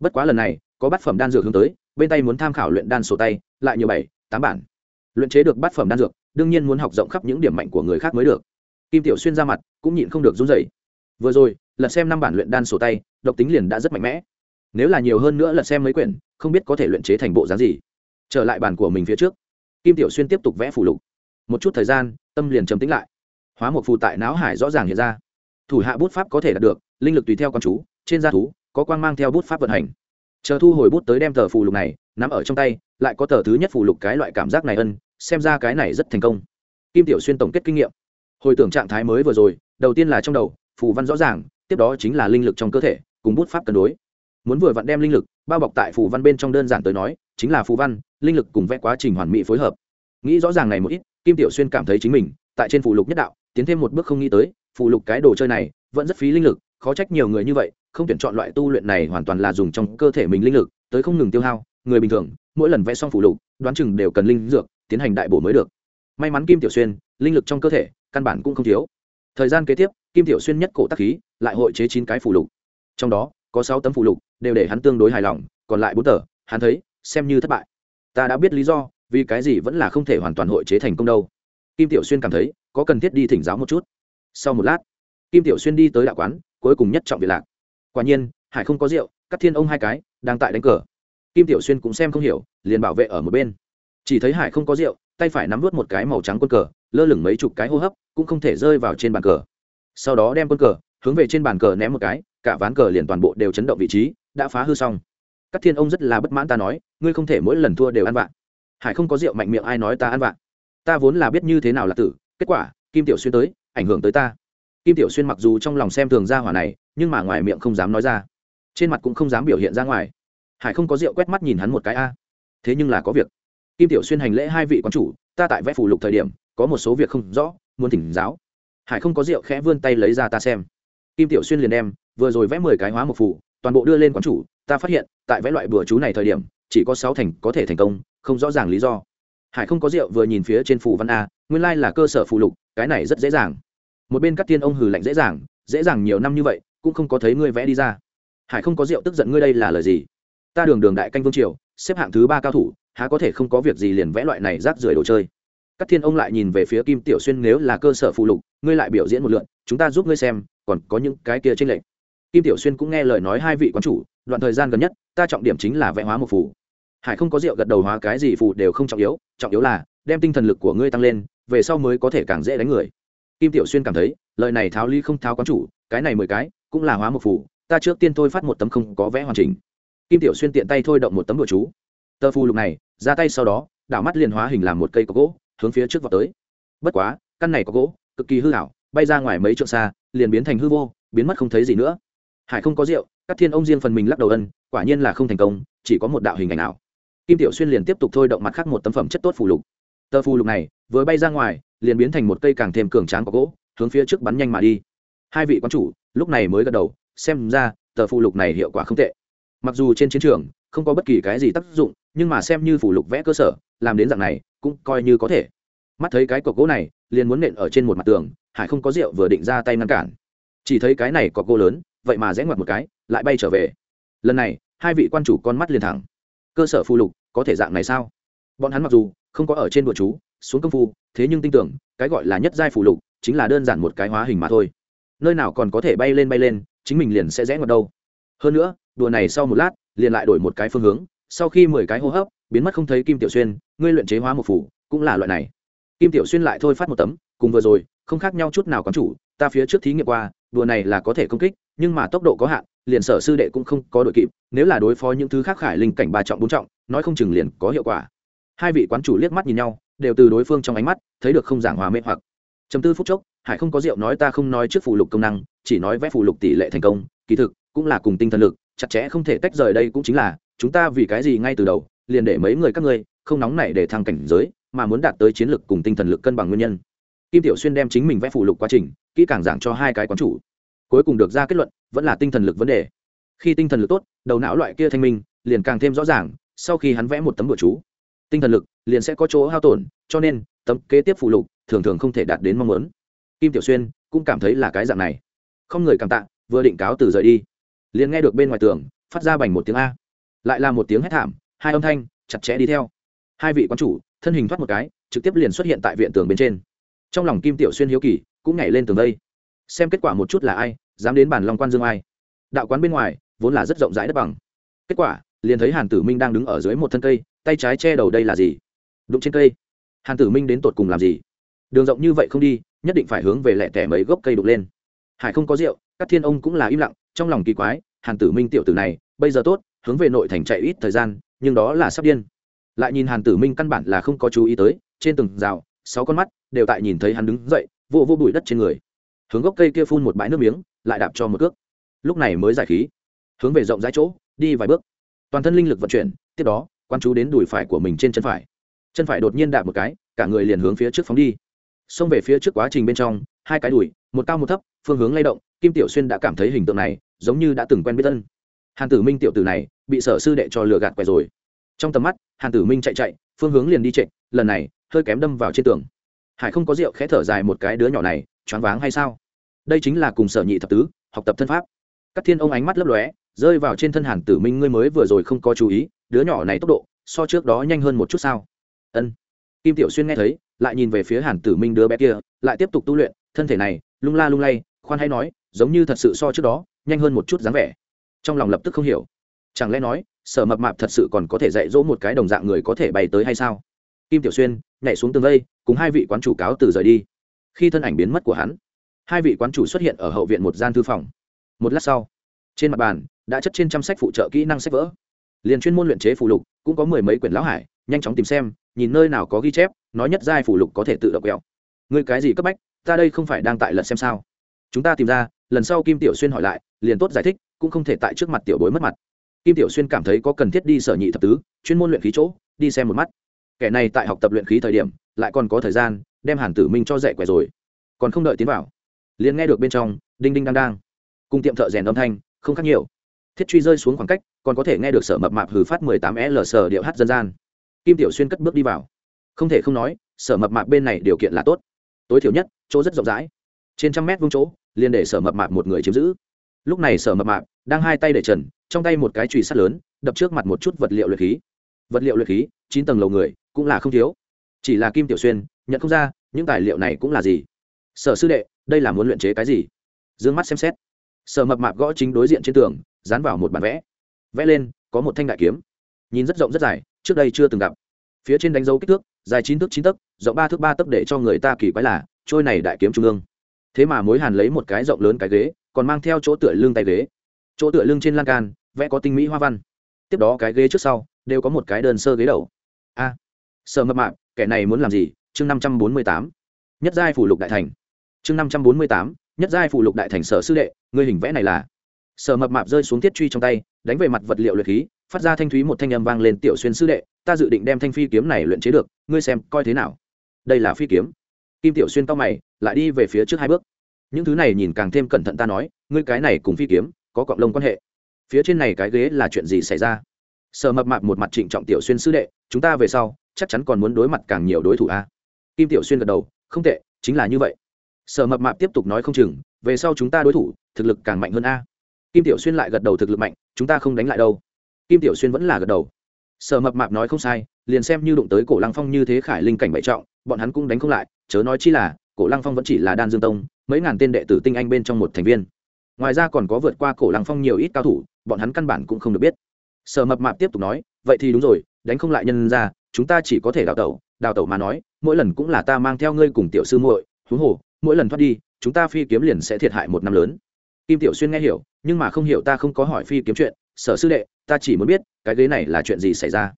bất quá lần này, có bát phẩm đan dược hướng tới, bên tay muốn tham khảo luyện đan sổ tay, lại nhiều bảy, tám bản. Luyện chế được bát phẩm đan dược, đương nhiên muốn học rộng khắp những điểm mạnh của người khác mới được. Kim tiểu xuyên ra mặt, cũng nhịn không được run rẩy. Vừa rồi, lật xem năm bản luyện đan sổ tay, độc tính liền đã rất mạnh mẽ. Nếu là nhiều hơn nữa lật xem mấy quyển, không biết có thể luyện chế thành bộ dáng gì. Trở lại bản của mình phía trước, kim tiểu xuyên tiếp tục vẽ phủ lục. Một chút thời gian, tâm liền trầm tĩnh lại. Hóa một phù tại não hải rõ ràng hiện ra. Thủ hạ bút pháp có thể đạt được, linh lực tùy theo con chú, trên da thú có quang mang theo bút pháp vận hành. Chờ thu hồi bút tới đem tờ phù lục này, nắm ở trong tay, lại có tờ thứ nhất phù lục cái loại cảm giác này ân, xem ra cái này rất thành công. Kim tiểu xuyên tổng kết kinh nghiệm. Hồi tưởng trạng thái mới vừa rồi, đầu tiên là trong đầu, phù văn rõ ràng, tiếp đó chính là linh lực trong cơ thể, cùng bút pháp cân đối. Muốn vừa vặn đem linh lực bao bọc tại phù văn bên trong đơn giản tới nói, chính là phù văn, linh lực cùng vẽ quá trình hoàn mỹ phối hợp. Nghĩ rõ ràng này một ít, kim tiểu xuyên cảm thấy chính mình, tại trên phù lục nhất đạo, tiến thêm một bước không nghĩ tới, phù lục cái đồ chơi này, vẫn rất phí linh lực khó trách nhiều người như vậy, không tuyển chọn loại tu luyện này hoàn toàn là dùng trong cơ thể mình linh lực, tới không ngừng tiêu hao, người bình thường, mỗi lần vẽ xong phủ lục, đoán chừng đều cần linh dược, tiến hành đại bổ mới được. May mắn kim tiểu xuyên, linh lực trong cơ thể, căn bản cũng không thiếu. Thời gian kế tiếp, kim tiểu xuyên nhất cổ tác khí, lại hội chế chín cái phủ lục. Trong đó, có sáu tấm phủ lục, đều để hắn tương đối hài lòng, còn lại bốn tờ, hắn thấy, xem như thất bại. Ta đã biết lý do, vì cái gì vẫn là không thể hoàn toàn hội chế thành công đâu. Kim tiểu xuyên cảm thấy, có cần thiết đi thỉnh giáo một chút. Sau một lát, kim tiểu xuyên đi tới đạo quán cuối cùng nhất trọng việc lạc. Quả nhiên, hải không có rượu cắt thiên ông hai cái, đang tại đánh cờ. Kim tiểu xuyên cũng xem không hiểu, liền bảo vệ ở một bên. Chỉ thấy hải không có rượu, tay phải nắm vớt một cái màu trắng quân cờ, lơ lửng mấy chục cái hô hấp, cũng không thể rơi vào trên bàn cờ. Sau đó đem quân cờ, hướng về trên bàn cờ ném một cái, cả ván cờ liền toàn bộ đều chấn động vị trí, đã phá hư xong. Các thiên ông rất là bất mãn ta nói, ngươi không thể mỗi lần thua đều ăn vạ. Hải không có rượu mạnh miệng ai nói ta ăn vạ. Ta vốn là biết như thế nào là tử, kết quả, kim tiểu xuyên tới, ảnh hưởng tới ta kim tiểu xuyên mặc dù trong lòng xem thường ra hỏa này, nhưng mà ngoài miệng không dám nói ra. Trên mặt cũng không dám biểu hiện ra ngoài. Hải không có rượu quét mắt nhìn hắn một cái a. À. Thế nhưng là có việc. Kim tiểu xuyên hành lễ hai vị quán chủ, ta tại vẽ phủ lục thời điểm, có một số việc không rõ, muốn thỉnh giáo. Hải không có rượu khẽ vươn tay lấy ra ta xem. Kim tiểu xuyên liền đem, vừa rồi vẽ mười cái hóa một phủ toàn bộ đưa lên quán chủ, ta phát hiện, tại vẽ loại bừa chú này thời điểm, chỉ có sáu thành có thể thành công, không rõ ràng lý do. Hải không có rượu vừa nhìn phía trên phủ văn a, nguyên lai là cơ sở phụ lục, cái này rất dễ dàng một bên các tiên ông hừ lạnh dễ dàng dễ dàng nhiều năm như vậy, cũng không có thấy ngươi vẽ đi ra. Hải không có rượu tức giận ngươi đây là lời gì? Ta đường đường đại canh vương triều, xếp hạng thứ ba cao thủ, há có thể không có việc gì liền vẽ loại này rác rưởi đồ chơi? Các thiên ông lại nhìn về phía kim tiểu xuyên nếu là cơ sở phụ lục, ngươi lại biểu diễn một lượn, chúng ta giúp ngươi xem, còn có những cái kia trên lệnh kim tiểu xuyên cũng nghe lời nói hai vị quán chủ, đoạn thời gian gần nhất, ta trọng điểm chính là vẽ hóa một phù. Hải không có rượu gật đầu hóa cái gì phù đều không trọng yếu trọng yếu là đem tinh thần lực của ngươi tăng lên, về sau mới có thể càng dễ đánh người kim tiểu xuyên cảm thấy, lời này tháo ly không tháo quán chủ, cái này mười cái, cũng là hóa một phù, ta trước tiên thôi phát một tấm không có vẽ hoàn chỉnh. Kim tiểu xuyên tiện tay thôi động một tấm đồ chú. Tờ phù lục này, ra tay sau đó, đảo mắt liền hóa hình làm một cây có gỗ, hướng phía trước vào tới. Bất quá, căn này có gỗ, cực kỳ hư hảo, bay ra ngoài mấy trượng xa, liền biến thành hư vô, biến mất không thấy gì nữa. Hải không có rượu, các thiên ông riêng phần mình lắc đầu ân, quả nhiên là không thành công, chỉ có một đạo hình ảnh ảo. Kim tiểu xuyên liền tiếp tục thôi động mặt khác một tấm phẩm chất tốt phù lục. Tờ phù lục này vừa bay ra ngoài, liền biến thành một cây càng thêm cường tráng có gỗ, hướng phía trước bắn nhanh mà đi. Hai vị quán chủ lúc này mới gật đầu, xem ra, tờ phụ lục này hiệu quả không tệ. Mặc dù trên chiến trường không có bất kỳ cái gì tác dụng, nhưng mà xem như phụ lục vẽ cơ sở, làm đến dạng này cũng coi như có thể. Mắt thấy cái cọc gỗ này liền muốn nện ở trên một mặt tường, hải không có rượu vừa định ra tay ngăn cản. Chỉ thấy cái này cọc gỗ lớn, vậy mà rẽ ngoặt một cái, lại bay trở về. Lần này, hai vị quan chủ con mắt liền thẳng. Cơ sở phụ lục có thể dạng này sao? Bọn hắn mặc dù không có ở trên bùa chú xuống công phu, thế nhưng tin tưởng, cái gọi là nhất giai phù lục chính là đơn giản một cái hóa hình mà thôi. Nơi nào còn có thể bay lên bay lên, chính mình liền sẽ rẽ ngoặt đâu. Hơn nữa, đùa này sau một lát, liền lại đổi một cái phương hướng, sau khi mười cái hô hấp, biến mất không thấy kim tiểu xuyên, ngươi luyện chế hóa một phủ cũng là loại này. Kim tiểu xuyên lại thôi phát một tấm, cùng vừa rồi, không khác nhau chút nào quán chủ, ta phía trước thí nghiệm qua, đùa này là có thể công kích, nhưng mà tốc độ có hạn, liền sở sư đệ cũng không có đội kịp, nếu là đối phó những thứ khác khải linh cảnh ba trọng bốn trọng, nói không chừng liền có hiệu quả. Hai vị quán chủ liếc mắt nhìn nhau đều từ đối phương trong ánh mắt thấy được không giảng hòa mê hoặc. Chấm tư phút chốc, hải không có rượu nói ta không nói trước phù lục công năng, chỉ nói vẽ phù lục tỷ lệ thành công, kỳ thực cũng là cùng tinh thần lực, chặt chẽ không thể tách rời đây cũng chính là, chúng ta vì cái gì ngay từ đầu, liền để mấy người các ngươi không nóng nảy để thăng cảnh giới, mà muốn đạt tới chiến lực cùng tinh thần lực cân bằng nguyên nhân. Kim tiểu xuyên đem chính mình vẽ phù lục quá trình, kỹ càng giảng cho hai cái quán chủ. Cuối cùng được ra kết luận, vẫn là tinh thần lực vấn đề. Khi tinh thần lực tốt, đầu não loại kia thanh minh, liền càng thêm rõ ràng, sau khi hắn vẽ một tấm bửa chú tinh thần lực liền sẽ có chỗ hao tổn, cho nên tấm kế tiếp phụ lục thường thường không thể đạt đến mong muốn. Kim tiểu xuyên cũng cảm thấy là cái dạng này. Không người cảm tạ, vừa định cáo từ rời đi, liền nghe được bên ngoài tường phát ra bành một tiếng a. Lại là một tiếng hét thảm, hai âm thanh chặt chẽ đi theo. Hai vị quan chủ, thân hình thoát một cái, trực tiếp liền xuất hiện tại viện tường bên trên. Trong lòng kim tiểu xuyên hiếu kỳ, cũng nhảy lên tường đây. Xem kết quả một chút là ai, dám đến bản long quan dương ai. Đạo quán bên ngoài vốn là rất rộng rãi đất bằng. Kết quả, liền thấy hàn tử minh đang đứng ở dưới một thân cây tay trái che đầu đây là gì? Đụng trên cây. Hàn tử minh đến tột cùng làm gì? Đường rộng như vậy không đi, nhất định phải hướng về lẹ tẻ mấy gốc cây đục lên. Hải không có rượu, các thiên ông cũng là im lặng, trong lòng kỳ quái, hàn tử minh tiểu tử này, bây giờ tốt, hướng về nội thành chạy ít thời gian, nhưng đó là sắp điên. Lại nhìn hàn tử minh căn bản là không có chú ý tới, trên từng rào, sáu con mắt đều tại nhìn thấy hắn đứng dậy, vô vô bụi đất trên người. Hướng gốc cây kia phun một bãi nước miếng, lại đạp cho một cước. Lúc này mới giải khí. Hướng về rộng rãi chỗ, đi vài bước. Toàn thân linh lực vận chuyển, tiếp đó quan chú đến đùi phải của mình trên chân phải. Chân phải đột nhiên đạp một cái, cả người liền hướng phía trước phóng đi. Xông về phía trước quá trình bên trong, hai cái đùi, một cao một thấp, phương hướng lay động, kim tiểu xuyên đã cảm thấy hình tượng này giống như đã từng quen biết tân hàn tử minh tiểu tử này bị sở sư đệ cho lừa gạt quẹt rồi. Trong tầm mắt, hàn tử minh chạy chạy, phương hướng liền đi chạy lần này hơi kém đâm vào trên tường. Hải không có rượu khẽ thở dài một cái đứa nhỏ này, choáng váng hay sao? Đây chính là cùng sở nhị thập tứ, học tập thân pháp. Các thiên ông ánh mắt lấp lóe, rơi vào trên thân hàn tử minh, ngươi mới vừa rồi không có chú ý đứa nhỏ này tốc độ, so trước đó nhanh hơn một chút sao? Ân. Kim tiểu xuyên nghe thấy, lại nhìn về phía hàn tử minh đứa bé kia, lại tiếp tục tu luyện, thân thể này, lung la lung lay, khoan hay nói, giống như thật sự so trước đó, nhanh hơn một chút dáng vẻ. Trong lòng lập tức không hiểu. Chẳng lẽ nói, sở mập mạp thật sự còn có thể dạy dỗ một cái đồng dạng người có thể bay tới hay sao? Kim tiểu xuyên nhảy xuống tường lây, cùng hai vị quán chủ cáo từ rời đi. Khi thân ảnh biến mất của hắn, hai vị quán chủ xuất hiện ở hậu viện một gian thư phòng. Một lát sau, trên mặt bàn, đã chất trên trăm sách phụ trợ kỹ năng sách vỡ liền chuyên môn luyện chế phụ lục, cũng có mười mấy quyển lão hải, nhanh chóng tìm xem, nhìn nơi nào có ghi chép, nói nhất giai phụ lục có thể tự động quẹo. Người cái gì cấp bách, ta đây không phải đang tại lật xem sao? Chúng ta tìm ra, lần sau kim tiểu xuyên hỏi lại, liền tốt giải thích, cũng không thể tại trước mặt tiểu bối mất mặt. Kim tiểu xuyên cảm thấy có cần thiết đi sở nhị thập tứ, chuyên môn luyện khí chỗ, đi xem một mắt. Kẻ này tại học tập luyện khí thời điểm, lại còn có thời gian, đem hàn tử minh cho dạy quẻ rồi. Còn không đợi tiến vào, liền nghe được bên trong, đinh đinh đang đang. Cùng tiệm thợ rèn âm thanh, không khác nhiều thiết truy rơi xuống khoảng cách, còn có thể nghe được sở mập mạp hử phát mười tám l sở điệu hát dân gian. Kim tiểu xuyên cất bước đi vào. Không thể không nói, sở mập mạp bên này điều kiện là tốt. Tối thiểu nhất, chỗ rất rộng rãi. Trên trăm mét vuông chỗ, liền để sở mập mạp một người chiếm giữ. Lúc này sở mập mạp đang hai tay để trần, trong tay một cái chùy sắt lớn, đập trước mặt một chút vật liệu luyện khí. Vật liệu luyện khí, chín tầng lầu người, cũng là không thiếu. Chỉ là kim tiểu xuyên, nhận không ra, những tài liệu này cũng là gì. Sở sư đệ, đây là muốn luyện chế cái gì? D ư ơ n g mắt xem xét. Sở mập mạp gõ chính đối diện trên tường dán vào một bản vẽ. Vẽ lên có một thanh đại kiếm. Nhìn rất rộng rất dài trước đây chưa từng gặp. Phía trên đánh dấu kích thước dài chín thước chín tấc rộng ba thước ba tấc để cho người ta kỳ quái là trôi này đại kiếm trung ương. Thế mà mối hàn lấy một cái rộng lớn cái ghế còn mang theo chỗ tựa lưng tay ghế. Chỗ tựa lưng trên lan can vẽ có tinh mỹ hoa văn. Tiếp đó cái ghế trước sau đều có một cái đơn sơ ghế đầu. A à, sợ mập mạng kẻ này muốn làm gì? Chương năm trăm bốn mươi tám. Nhất giai phủ lục đại thành. Chương năm trăm bốn mươi tám nhất giai phủ lục đại thành sở sư đệ ngươi hình vẽ này là sở mập mạp rơi xuống thiết truy trong tay, đánh về mặt vật liệu luyện khí, phát ra thanh thúy một thanh âm vang lên, tiểu xuyên sư đệ, ta dự định đem thanh phi kiếm này luyện chế được, ngươi xem, coi thế nào? Đây là phi kiếm. Kim tiểu xuyên to mày, lại đi về phía trước hai bước. Những thứ này nhìn càng thêm cẩn thận ta nói, ngươi cái này cùng phi kiếm, có cộng lông quan hệ. Phía trên này cái ghế là chuyện gì xảy ra? Sở mập mạp một mặt trịnh trọng tiểu xuyên sư đệ, chúng ta về sau, chắc chắn còn muốn đối mặt càng nhiều đối thủ a. Kim tiểu xuyên gật đầu, không tệ, chính là như vậy. Sở mập mạp tiếp tục nói không chừng, về sau chúng ta đối thủ, thực lực càng mạnh hơn a kim tiểu xuyên lại gật đầu thực lực mạnh, chúng ta không đánh lại đâu. Kim tiểu xuyên vẫn là gật đầu. Sở mập mạp nói không sai, liền xem như đụng tới cổ lăng phong như thế khải linh cảnh bậy trọng, bọn hắn cũng đánh không lại, chớ nói chi là, cổ lăng phong vẫn chỉ là đan dương tông, mấy ngàn tên đệ tử tinh anh bên trong một thành viên. Ngoài ra còn có vượt qua cổ lăng phong nhiều ít cao thủ, bọn hắn căn bản cũng không được biết. Sở mập mạp tiếp tục nói, vậy thì đúng rồi, đánh không lại nhân ra, chúng ta chỉ có thể đào tẩu đào tẩu mà nói, mỗi lần cũng là ta mang theo ngươi cùng tiểu sư muội, huống hồ, mỗi lần thoát đi, chúng ta phi kiếm liền sẽ thiệt hại một năm lớn kim tiểu xuyên nghe hiểu, nhưng mà không hiểu ta không có hỏi phi kiếm chuyện, sở sư đệ, ta chỉ muốn biết, cái ghế này là chuyện gì xảy ra?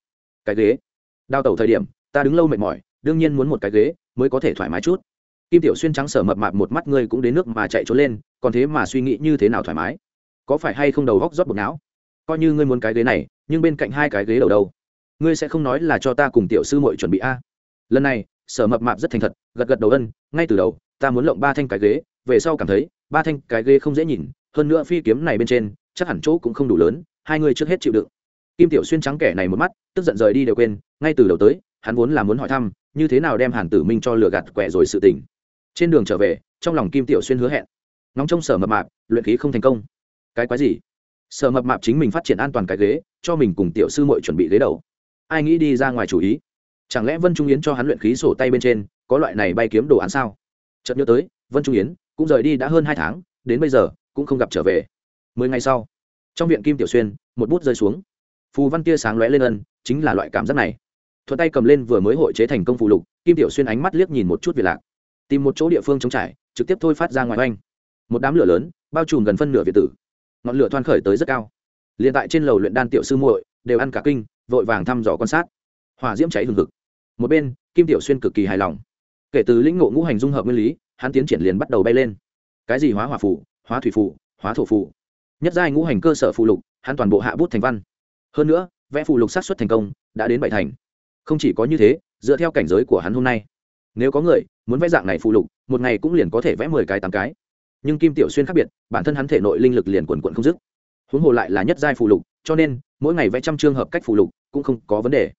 Cái ghế? Đào tẩu thời điểm, ta đứng lâu mệt mỏi, đương nhiên muốn một cái ghế, mới có thể thoải mái chút. Kim tiểu xuyên trắng sở mập mạp một mắt ngươi cũng đến nước mà chạy trốn lên, còn thế mà suy nghĩ như thế nào thoải mái? Có phải hay không đầu góc rót bột não coi như ngươi muốn cái ghế này, nhưng bên cạnh hai cái ghế đầu đâu? Ngươi sẽ không nói là cho ta cùng tiểu sư muội chuẩn bị a? Lần này, sở mập mạp rất thành thật, gật gật đầu ân, ngay từ đầu, ta muốn lộng ba thanh cái ghế, về sau cảm thấy ba thanh cái ghế không dễ nhìn, hơn nữa phi kiếm này bên trên, chắc hẳn chỗ cũng không đủ lớn, hai người trước hết chịu đựng. Kim tiểu xuyên trắng kẻ này một mắt, tức giận rời đi đều quên, ngay từ đầu tới, hắn vốn là muốn hỏi thăm, như thế nào đem hàn tử minh cho lừa gạt quẹ rồi sự tình. Trên đường trở về, trong lòng kim tiểu xuyên hứa hẹn. Ngóng trong sở mập mạp, luyện khí không thành công. Cái quái gì? Sở mập mạp chính mình phát triển an toàn cái ghế, cho mình cùng tiểu sư mội chuẩn bị ghế đầu. Ai nghĩ đi ra ngoài chủ ý? Chẳng lẽ vân trung yến cho hắn luyện khí sổ tay bên trên, có loại này bay kiếm đồ án sao? Chợt nhớ tới, vân trung yến cũng rời đi đã hơn hai tháng, đến bây giờ, cũng không gặp trở về. Mười ngày sau, trong viện kim tiểu xuyên, một bút rơi xuống. Phù văn tia sáng lóe lên ân, chính là loại cảm giác này. Thuận tay cầm lên vừa mới hội chế thành công phù lục, kim tiểu xuyên ánh mắt liếc nhìn một chút việc lạc. Tìm một chỗ địa phương trống trải, trực tiếp thôi phát ra ngoài oanh. Một đám lửa lớn, bao trùm gần phân nửa việt tử. Ngọn lửa thoan khởi tới rất cao. Liền tại trên lầu luyện đan tiểu sư muội, đều ăn cả kinh, vội vàng thăm dò quan sát. Hỏa diễm cháy hừng hực. Một bên, kim tiểu xuyên cực kỳ hài lòng. Kể từ lĩnh ngộ ngũ hành dung hợp nguyên lý hắn tiến triển liền bắt đầu bay lên. Cái gì hóa hỏa phủ hóa thủy phủ hóa thổ phủ nhất giai ngũ hành cơ sở phụ lục, hắn toàn bộ hạ bút thành văn. Hơn nữa, vẽ phụ lục sát xuất thành công đã đến bảy thành. Không chỉ có như thế, dựa theo cảnh giới của hắn hôm nay, nếu có người muốn vẽ dạng này phụ lục, một ngày cũng liền có thể vẽ mười cái, tám cái. Nhưng kim tiểu xuyên khác biệt, bản thân hắn thể nội linh lực liền quần quận không dứt. Huống hồ lại là nhất giai phụ lục, cho nên mỗi ngày vẽ trăm trường hợp cách phụ lục cũng không có vấn đề.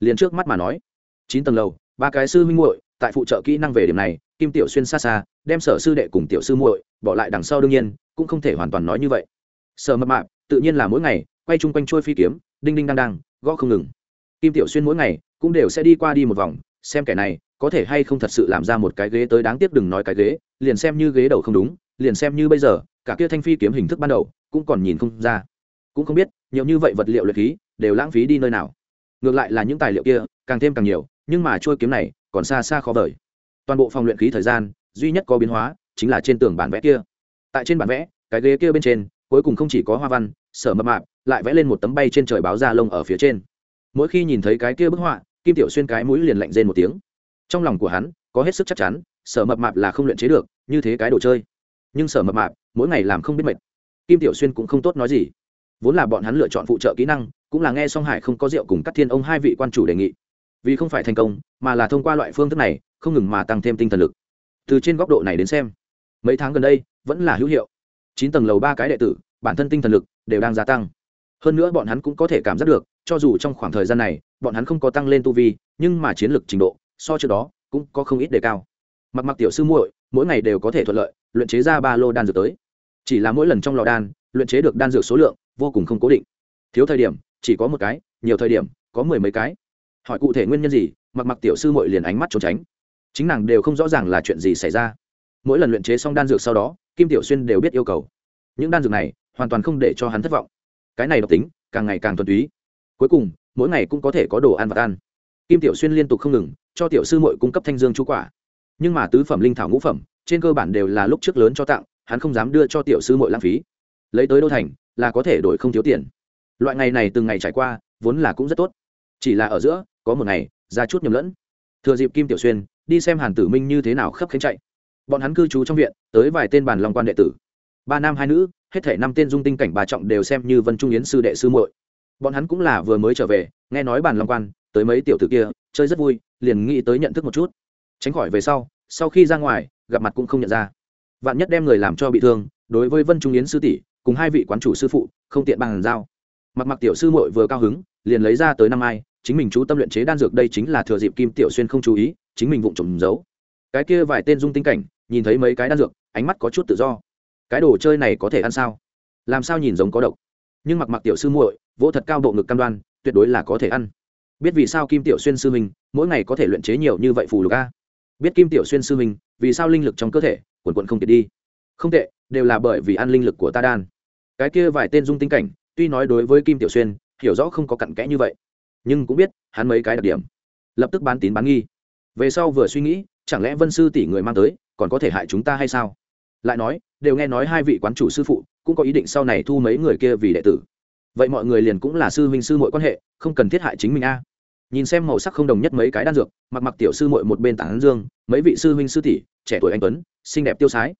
Liền trước mắt mà nói, chín tầng lầu, ba cái sư huynh muội tại phụ trợ kỹ năng về điểm này kim tiểu xuyên xa xa, đem sở sư đệ cùng tiểu sư muội bỏ lại đằng sau đương nhiên, cũng không thể hoàn toàn nói như vậy. Sở mập mạp, tự nhiên là mỗi ngày quay chung quanh trôi phi kiếm, đinh đinh đang đang, gõ không ngừng. Kim tiểu xuyên mỗi ngày cũng đều sẽ đi qua đi một vòng, xem kẻ này có thể hay không thật sự làm ra một cái ghế tới đáng tiếc đừng nói cái ghế, liền xem như ghế đầu không đúng, liền xem như bây giờ, cả kia thanh phi kiếm hình thức ban đầu cũng còn nhìn không ra. Cũng không biết, nhiều như vậy vật liệu luyện khí đều lãng phí đi nơi nào. Ngược lại là những tài liệu kia càng thêm càng nhiều, nhưng mà trôi kiếm này còn xa xa khó vời toàn bộ phòng luyện khí thời gian, duy nhất có biến hóa chính là trên tường bản vẽ kia. Tại trên bản vẽ, cái ghế kia bên trên, cuối cùng không chỉ có hoa văn, sở mập mạp, lại vẽ lên một tấm bay trên trời báo ra lông ở phía trên. Mỗi khi nhìn thấy cái kia bức họa, kim tiểu xuyên cái mũi liền lạnh rên một tiếng. Trong lòng của hắn, có hết sức chắc chắn, sở mập mạp là không luyện chế được, như thế cái đồ chơi. Nhưng sở mập mạp, mỗi ngày làm không biết mệt. Kim tiểu xuyên cũng không tốt nói gì. Vốn là bọn hắn lựa chọn phụ trợ kỹ năng, cũng là nghe song hải không có rượu cùng các thiên ông hai vị quan chủ đề nghị. Vì không phải thành công, mà là thông qua loại phương thức này không ngừng mà tăng thêm tinh thần lực. Từ trên góc độ này đến xem, mấy tháng gần đây vẫn là hữu hiệu. Chín tầng lầu ba cái đệ tử, bản thân tinh thần lực đều đang gia tăng. Hơn nữa bọn hắn cũng có thể cảm giác được, cho dù trong khoảng thời gian này, bọn hắn không có tăng lên tu vi, nhưng mà chiến lược trình độ, so trước đó, cũng có không ít đề cao. Mặc mặc tiểu sư muội, mỗi ngày đều có thể thuận lợi, luyện chế ra ba lô đan dược tới. Chỉ là mỗi lần trong lò đan, luyện chế được đan dược số lượng vô cùng không cố định. Thiếu thời điểm, chỉ có một cái, nhiều thời điểm, có mười mấy cái. Hỏi cụ thể nguyên nhân gì, mặc mặc tiểu sư muội liền ánh mắt trốn tránh chính nàng đều không rõ ràng là chuyện gì xảy ra. Mỗi lần luyện chế xong đan dược sau đó, kim tiểu xuyên đều biết yêu cầu. Những đan dược này, hoàn toàn không để cho hắn thất vọng. Cái này độc tính, càng ngày càng thuần túy. Cuối cùng, mỗi ngày cũng có thể có đồ ăn và ăn. Kim tiểu xuyên liên tục không ngừng, cho tiểu sư mội cung cấp thanh dương chú quả. Nhưng mà tứ phẩm linh thảo ngũ phẩm, trên cơ bản đều là lúc trước lớn cho tặng, hắn không dám đưa cho tiểu sư mội lãng phí. Lấy tới đô thành, là có thể đổi không thiếu tiền. Loại ngày này từng ngày trải qua, vốn là cũng rất tốt. Chỉ là ở giữa, có một ngày, ra chút nhầm lẫn. Thừa dịp kim tiểu xuyên đi xem hàn tử minh như thế nào khắp khánh chạy. Bọn hắn cư trú trong viện, tới vài tên bàn long quan đệ tử. Ba nam hai nữ, hết thể năm tên dung tinh cảnh bà trọng đều xem như vân trung yến sư đệ sư muội. Bọn hắn cũng là vừa mới trở về, nghe nói bàn long quan, tới mấy tiểu tử kia, chơi rất vui, liền nghĩ tới nhận thức một chút. Tránh khỏi về sau sau khi ra ngoài, gặp mặt cũng không nhận ra. Vạn nhất đem người làm cho bị thương, đối với vân trung yến sư tỷ, cùng hai vị quán chủ sư phụ, không tiện bàn giao. Mặc mặc tiểu sư muội vừa cao hứng, liền lấy ra tới năm ai, chính mình chú tâm luyện chế đan dược đây chính là thừa dịp kim tiểu xuyên không chú ý chính mình vụng trộm giấu. Cái kia vài tên dung tinh cảnh, nhìn thấy mấy cái đan dược, ánh mắt có chút tự do. Cái đồ chơi này có thể ăn sao? Làm sao nhìn giống có độc? Nhưng mặc mặc tiểu sư muội, vỗ thật cao độ ngực cam đoan, tuyệt đối là có thể ăn. Biết vì sao kim tiểu xuyên sư mình mỗi ngày có thể luyện chế nhiều như vậy phù lục a? Biết kim tiểu xuyên sư mình vì sao linh lực trong cơ thể, quần quận không kiệt đi? Không tệ, đều là bởi vì ăn linh lực của ta đan. Cái kia vài tên dung tinh cảnh, tuy nói đối với kim tiểu xuyên, hiểu rõ không có cặn kẽ như vậy, nhưng cũng biết hắn mấy cái đặc điểm. Lập tức bán tín bán nghi về sau vừa suy nghĩ, chẳng lẽ vân sư tỷ người mang tới, còn có thể hại chúng ta hay sao? Lại nói, đều nghe nói hai vị quán chủ sư phụ cũng có ý định sau này thu mấy người kia vì đệ tử. Vậy mọi người liền cũng là sư huynh sư mọi quan hệ, không cần thiết hại chính mình a. Nhìn xem màu sắc không đồng nhất mấy cái đan dược, mặc mặc tiểu sư mội một bên tảng dương, mấy vị sư huynh sư tỷ, trẻ tuổi anh tuấn, xinh đẹp tiêu sái.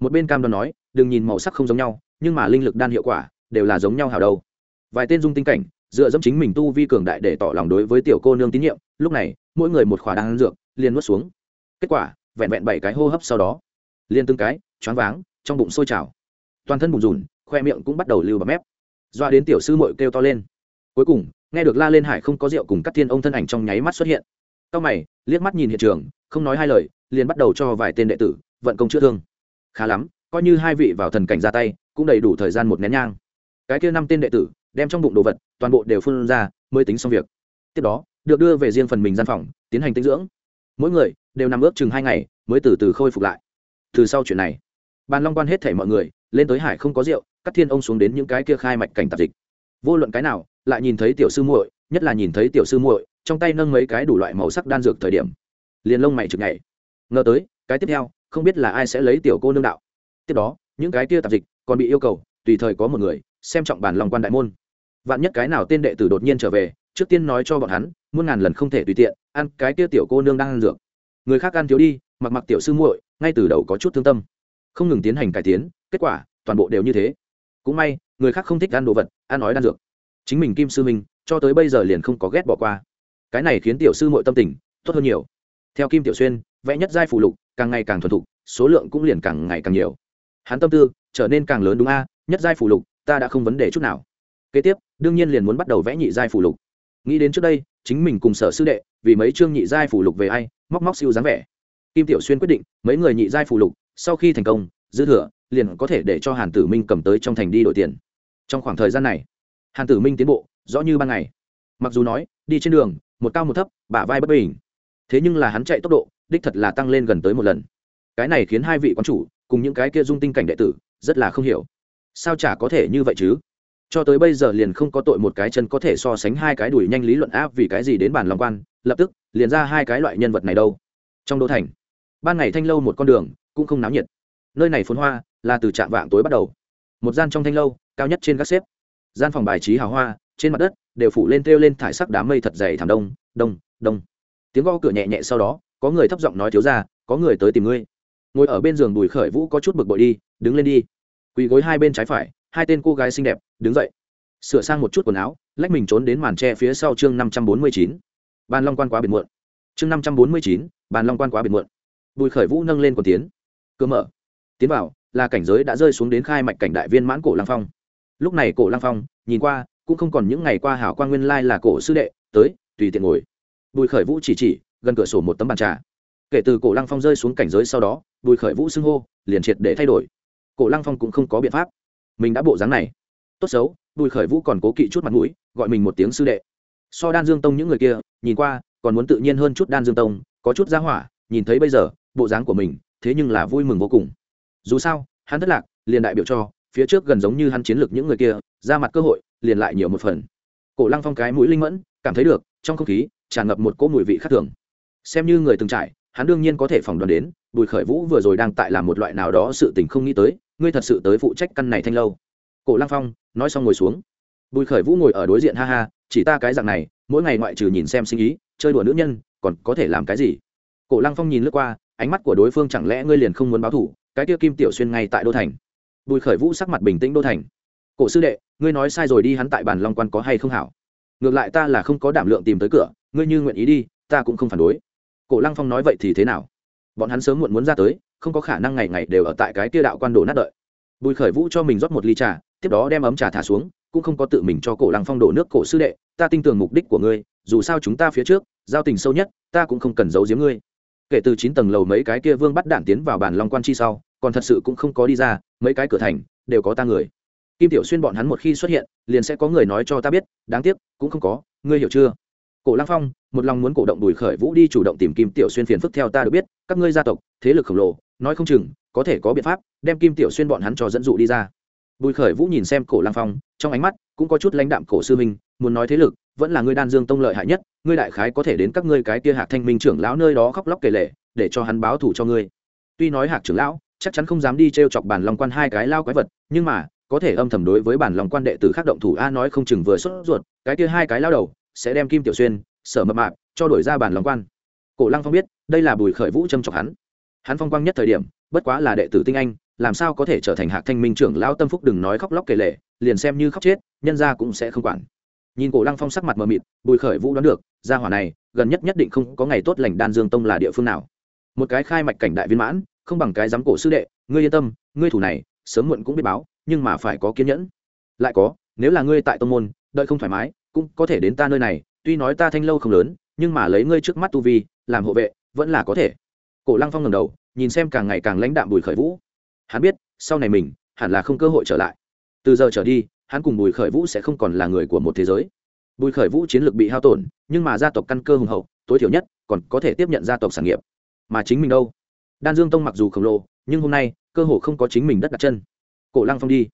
Một bên cam đoan nói, đừng nhìn màu sắc không giống nhau, nhưng mà linh lực đan hiệu quả đều là giống nhau hào đầu. vài tên dung tinh cảnh, dựa dẫm chính mình tu vi cường đại để tỏ lòng đối với tiểu cô nương tín nhiệm, lúc này, mỗi người một khỏa đan dược liền nuốt xuống. Kết quả, vẹn vẹn bảy cái hô hấp sau đó, liền từng cái, choáng váng, trong bụng sôi trào. Toàn thân bùn rùn, khoe miệng cũng bắt đầu lưu bầm mép. Doa đến tiểu sư mội kêu to lên. Cuối cùng, nghe được la lên hải không có rượu cùng các thiên ông thân ảnh trong nháy mắt xuất hiện. Cao mày, liếc mắt nhìn hiện trường, không nói hai lời, liền bắt đầu cho vài tên đệ tử, vận công chữa thương. Khá lắm, coi như hai vị vào thần cảnh ra tay, cũng đầy đủ thời gian một nén nhang. Cái kia năm tên đệ tử, đem trong bụng đồ vật, toàn bộ đều phun ra, mới tính xong việc. Tiếp đó, được đưa về riêng phần mình gian phòng, tiến hành tinh dưỡng mỗi người đều nằm ước chừng hai ngày mới từ từ khôi phục lại. Từ sau chuyện này, bàn long quan hết thảy mọi người lên tới hải không có rượu cắt thiên ông xuống đến những cái kia khai mạch cảnh tạp dịch. Vô luận cái nào, lại nhìn thấy tiểu sư muội, nhất là nhìn thấy tiểu sư muội, trong tay nâng mấy cái đủ loại màu sắc đan dược thời điểm, liền lông mày chực ngày ngờ tới, cái tiếp theo, không biết là ai sẽ lấy tiểu cô nương đạo. Tiếp đó, những cái kia tạp dịch còn bị yêu cầu, tùy thời có một người xem trọng bản lòng quan đại môn. Vạn nhất cái nào tên đệ tử đột nhiên trở về, trước tiên nói cho bọn hắn muôn ngàn lần không thể tùy tiện, ăn cái kia tiểu cô nương đang ăn dược. Người khác ăn thiếu đi, mặc mặc tiểu sư muội, ngay từ đầu có chút thương tâm. Không ngừng tiến hành cải tiến, kết quả, toàn bộ đều như thế. Cũng may, người khác không thích ăn đồ vật, ăn nói đan dược. Chính mình kim sư minh, cho tới bây giờ liền không có ghét bỏ qua. Cái này khiến tiểu sư muội tâm tình, tốt hơn nhiều. Theo kim tiểu xuyên, vẽ nhất giai phụ lục, càng ngày càng thuần thục, số lượng cũng liền càng ngày càng nhiều. Hắn tâm tư, trở nên càng lớn đúng a, nhất giai phụ lục, ta đã không vấn đề chút nào. Kế tiếp, đương nhiên liền muốn bắt đầu vẽ nhị giai phụ lục nghĩ đến trước đây, chính mình cùng sở sư đệ, vì mấy chương nhị giai phù lục về ai, móc móc siêu dáng vẻ. Kim tiểu xuyên quyết định, mấy người nhị giai phù lục, sau khi thành công, dư thừa, liền có thể để cho hàn tử minh cầm tới trong thành đi đổi tiền. Trong khoảng thời gian này, hàn tử minh tiến bộ, rõ như ban ngày. Mặc dù nói, đi trên đường, một cao một thấp, bả vai bất bình. Thế nhưng là hắn chạy tốc độ, đích thật là tăng lên gần tới một lần. Cái này khiến hai vị quán chủ, cùng những cái kia dung tinh cảnh đệ tử, rất là không hiểu. Sao chả có thể như vậy chứ? Cho tới bây giờ liền không có tội một cái chân có thể so sánh hai cái đuổi nhanh lý luận áp vì cái gì đến bản lòng quan, lập tức, liền ra hai cái loại nhân vật này đâu. Trong đô thành, ban ngày thanh lâu một con đường, cũng không náo nhiệt. Nơi này phồn hoa, là từ trạm vạng tối bắt đầu. Một gian trong thanh lâu, cao nhất trên các xếp. Gian phòng bài trí hào hoa, trên mặt đất, đều phủ lên treo lên thải sắc đám mây thật dày thảm đông đông đông. Tiếng gõ cửa nhẹ nhẹ sau đó, có người thấp giọng nói thiếu ra có người tới tìm ngươi. Ngồi ở bên giường bùi khởi vũ có chút bực bội đi, đứng lên đi. Quỳ gối hai bên trái phải hai tên cô gái xinh đẹp, đứng dậy. Sửa sang một chút quần áo, lách mình trốn đến màn tre phía sau chương năm trăm bốn mươi chín. Bàn long quan quá biệt muộn. Chương năm trăm bốn mươi chín, bàn long quan quá biệt muộn. Bùi khởi vũ nâng lên còn tiến. Cơ mở. Tiến vào, là cảnh giới đã rơi xuống đến khai mạch cảnh đại viên mãn cổ lăng phong. Lúc này cổ lăng phong, nhìn qua, cũng không còn những ngày qua hảo quan nguyên lai là cổ sư đệ, tới, tùy tiện ngồi. Bùi khởi vũ chỉ chỉ, gần cửa sổ một tấm bàn trà. Kể từ cổ lăng phong rơi xuống cảnh giới sau đó, bùi khởi vũ xưng hô, liền triệt để thay đổi. Cổ lăng phong cũng không có biện pháp mình đã bộ dáng này. Tốt xấu, bùi khởi vũ còn cố kỵ chút mặt mũi, gọi mình một tiếng sư đệ. So đan dương tông những người kia, nhìn qua, còn muốn tự nhiên hơn chút đan dương tông, có chút giá hỏa, nhìn thấy bây giờ, bộ dáng của mình, thế nhưng là vui mừng vô cùng. Dù sao, hắn thất lạc, liền đại biểu cho, phía trước gần giống như hắn chiến lược những người kia, ra mặt cơ hội, liền lại nhiều một phần. Cổ lăng phong cái mũi linh mẫn, cảm thấy được, trong không khí, tràn ngập một cỗ mùi vị khác thường. Xem như người từng trải, hắn đương nhiên có thể phỏng đoán đến, bùi khởi vũ vừa rồi đang tại làm một loại nào đó sự tình không nghĩ tới ngươi thật sự tới phụ trách căn này thanh lâu. Cổ lăng phong nói xong ngồi xuống. Bùi khởi vũ ngồi ở đối diện ha ha, chỉ ta cái dạng này, mỗi ngày ngoại trừ nhìn xem sinh ý, chơi đùa nữ nhân, còn có thể làm cái gì? Cổ lăng phong nhìn lướt qua, ánh mắt của đối phương chẳng lẽ ngươi liền không muốn báo thủ, cái tiêu kim tiểu xuyên ngay tại đô thành. Bùi khởi vũ sắc mặt bình tĩnh đô thành. Cổ sư đệ, ngươi nói sai rồi đi, hắn tại bản long quan có hay không hảo? Ngược lại ta là không có đảm lượng tìm tới cửa, ngươi như nguyện ý đi, ta cũng không phản đối. Cổ lăng phong nói vậy thì thế nào? Bọn hắn sớm muộn muốn ra tới không có khả năng ngày ngày đều ở tại cái kia đạo quan đồ nát đợi. Bùi khởi vũ cho mình rót một ly trà, tiếp đó đem ấm trà thả xuống, cũng không có tự mình cho cổ lăng phong đổ nước cổ sư đệ, ta tin tưởng mục đích của ngươi, dù sao chúng ta phía trước, giao tình sâu nhất, ta cũng không cần giấu giếm ngươi. Kể từ chín tầng lầu mấy cái kia vương bắt đạn tiến vào bàn long quan chi sau, còn thật sự cũng không có đi ra, mấy cái cửa thành, đều có ta người. Kim tiểu xuyên bọn hắn một khi xuất hiện, liền sẽ có người nói cho ta biết, đáng tiếc, cũng không có, ngươi hiểu chưa? Cổ lăng phong, một lòng muốn cổ động Bùi khởi vũ đi chủ động tìm kim tiểu xuyên phiền phức theo ta được biết, các ngươi gia tộc, thế lực khổng lồ nói không chừng, có thể có biện pháp, đem kim tiểu xuyên bọn hắn cho dẫn dụ đi ra. Bùi khởi vũ nhìn xem cổ lăng phong, trong ánh mắt cũng có chút lãnh đạm cổ sư minh, muốn nói thế lực, vẫn là ngươi đan dương tông lợi hại nhất, ngươi đại khái có thể đến các ngươi cái kia hạc thanh minh trưởng lão nơi đó khóc lóc kể lệ để cho hắn báo thù cho ngươi. Tuy nói hạc trưởng lão, chắc chắn không dám đi t r e o chọc bản lòng quan hai cái lao quái vật, nhưng mà, có thể âm thầm đối với bản lòng quan đệ tử khác động thủ a nói không chừng vừa xuất ruột, cái kia hai cái lao đầu, sẽ đem kim tiểu xuyên, sở mập mạp, cho đổi ra bản lòng quan. Cổ lăng phong biết, đây là bùi khởi vũ châm chọc hắn hắn phong quang nhất thời điểm, bất quá là đệ tử tinh anh, làm sao có thể trở thành hạc thanh minh trưởng lão tâm phúc đừng nói khóc lóc kể lệ liền xem như khóc chết, nhân ra cũng sẽ không quản. Nhìn cổ lăng phong sắc mặt mờ mịt, bùi khởi vũ đoán được, gia hỏa này, gần nhất nhất định không có ngày tốt lành đan dương tông là địa phương nào. Một cái khai mạch cảnh đại viên mãn, không bằng cái giám cổ sư đệ, ngươi yên tâm, ngươi thủ này, sớm muộn cũng biết báo, nhưng mà phải có kiên nhẫn. Lại có, nếu là ngươi tại tông môn, đợi không thoải mái, cũng có thể đến ta nơi này, tuy nói ta thanh lâu không lớn, nhưng mà lấy ngươi trước mắt tu vi, làm hộ vệ, vẫn là có thể cổ lăng phong ngầm đầu, nhìn xem càng ngày càng lãnh đạm bùi khởi vũ. Hắn biết, sau này mình, hẳn là không cơ hội trở lại. Từ giờ trở đi, hắn cùng bùi khởi vũ sẽ không còn là người của một thế giới. Bùi khởi vũ chiến lược bị hao tổn, nhưng mà gia tộc căn cơ hùng hậu, tối thiểu nhất còn có thể tiếp nhận gia tộc sản nghiệp. Mà chính mình đâu? Đan dương tông mặc dù khổng lồ, nhưng hôm nay, cơ hồ không có chính mình đất đặt chân. Cổ lăng phong đi.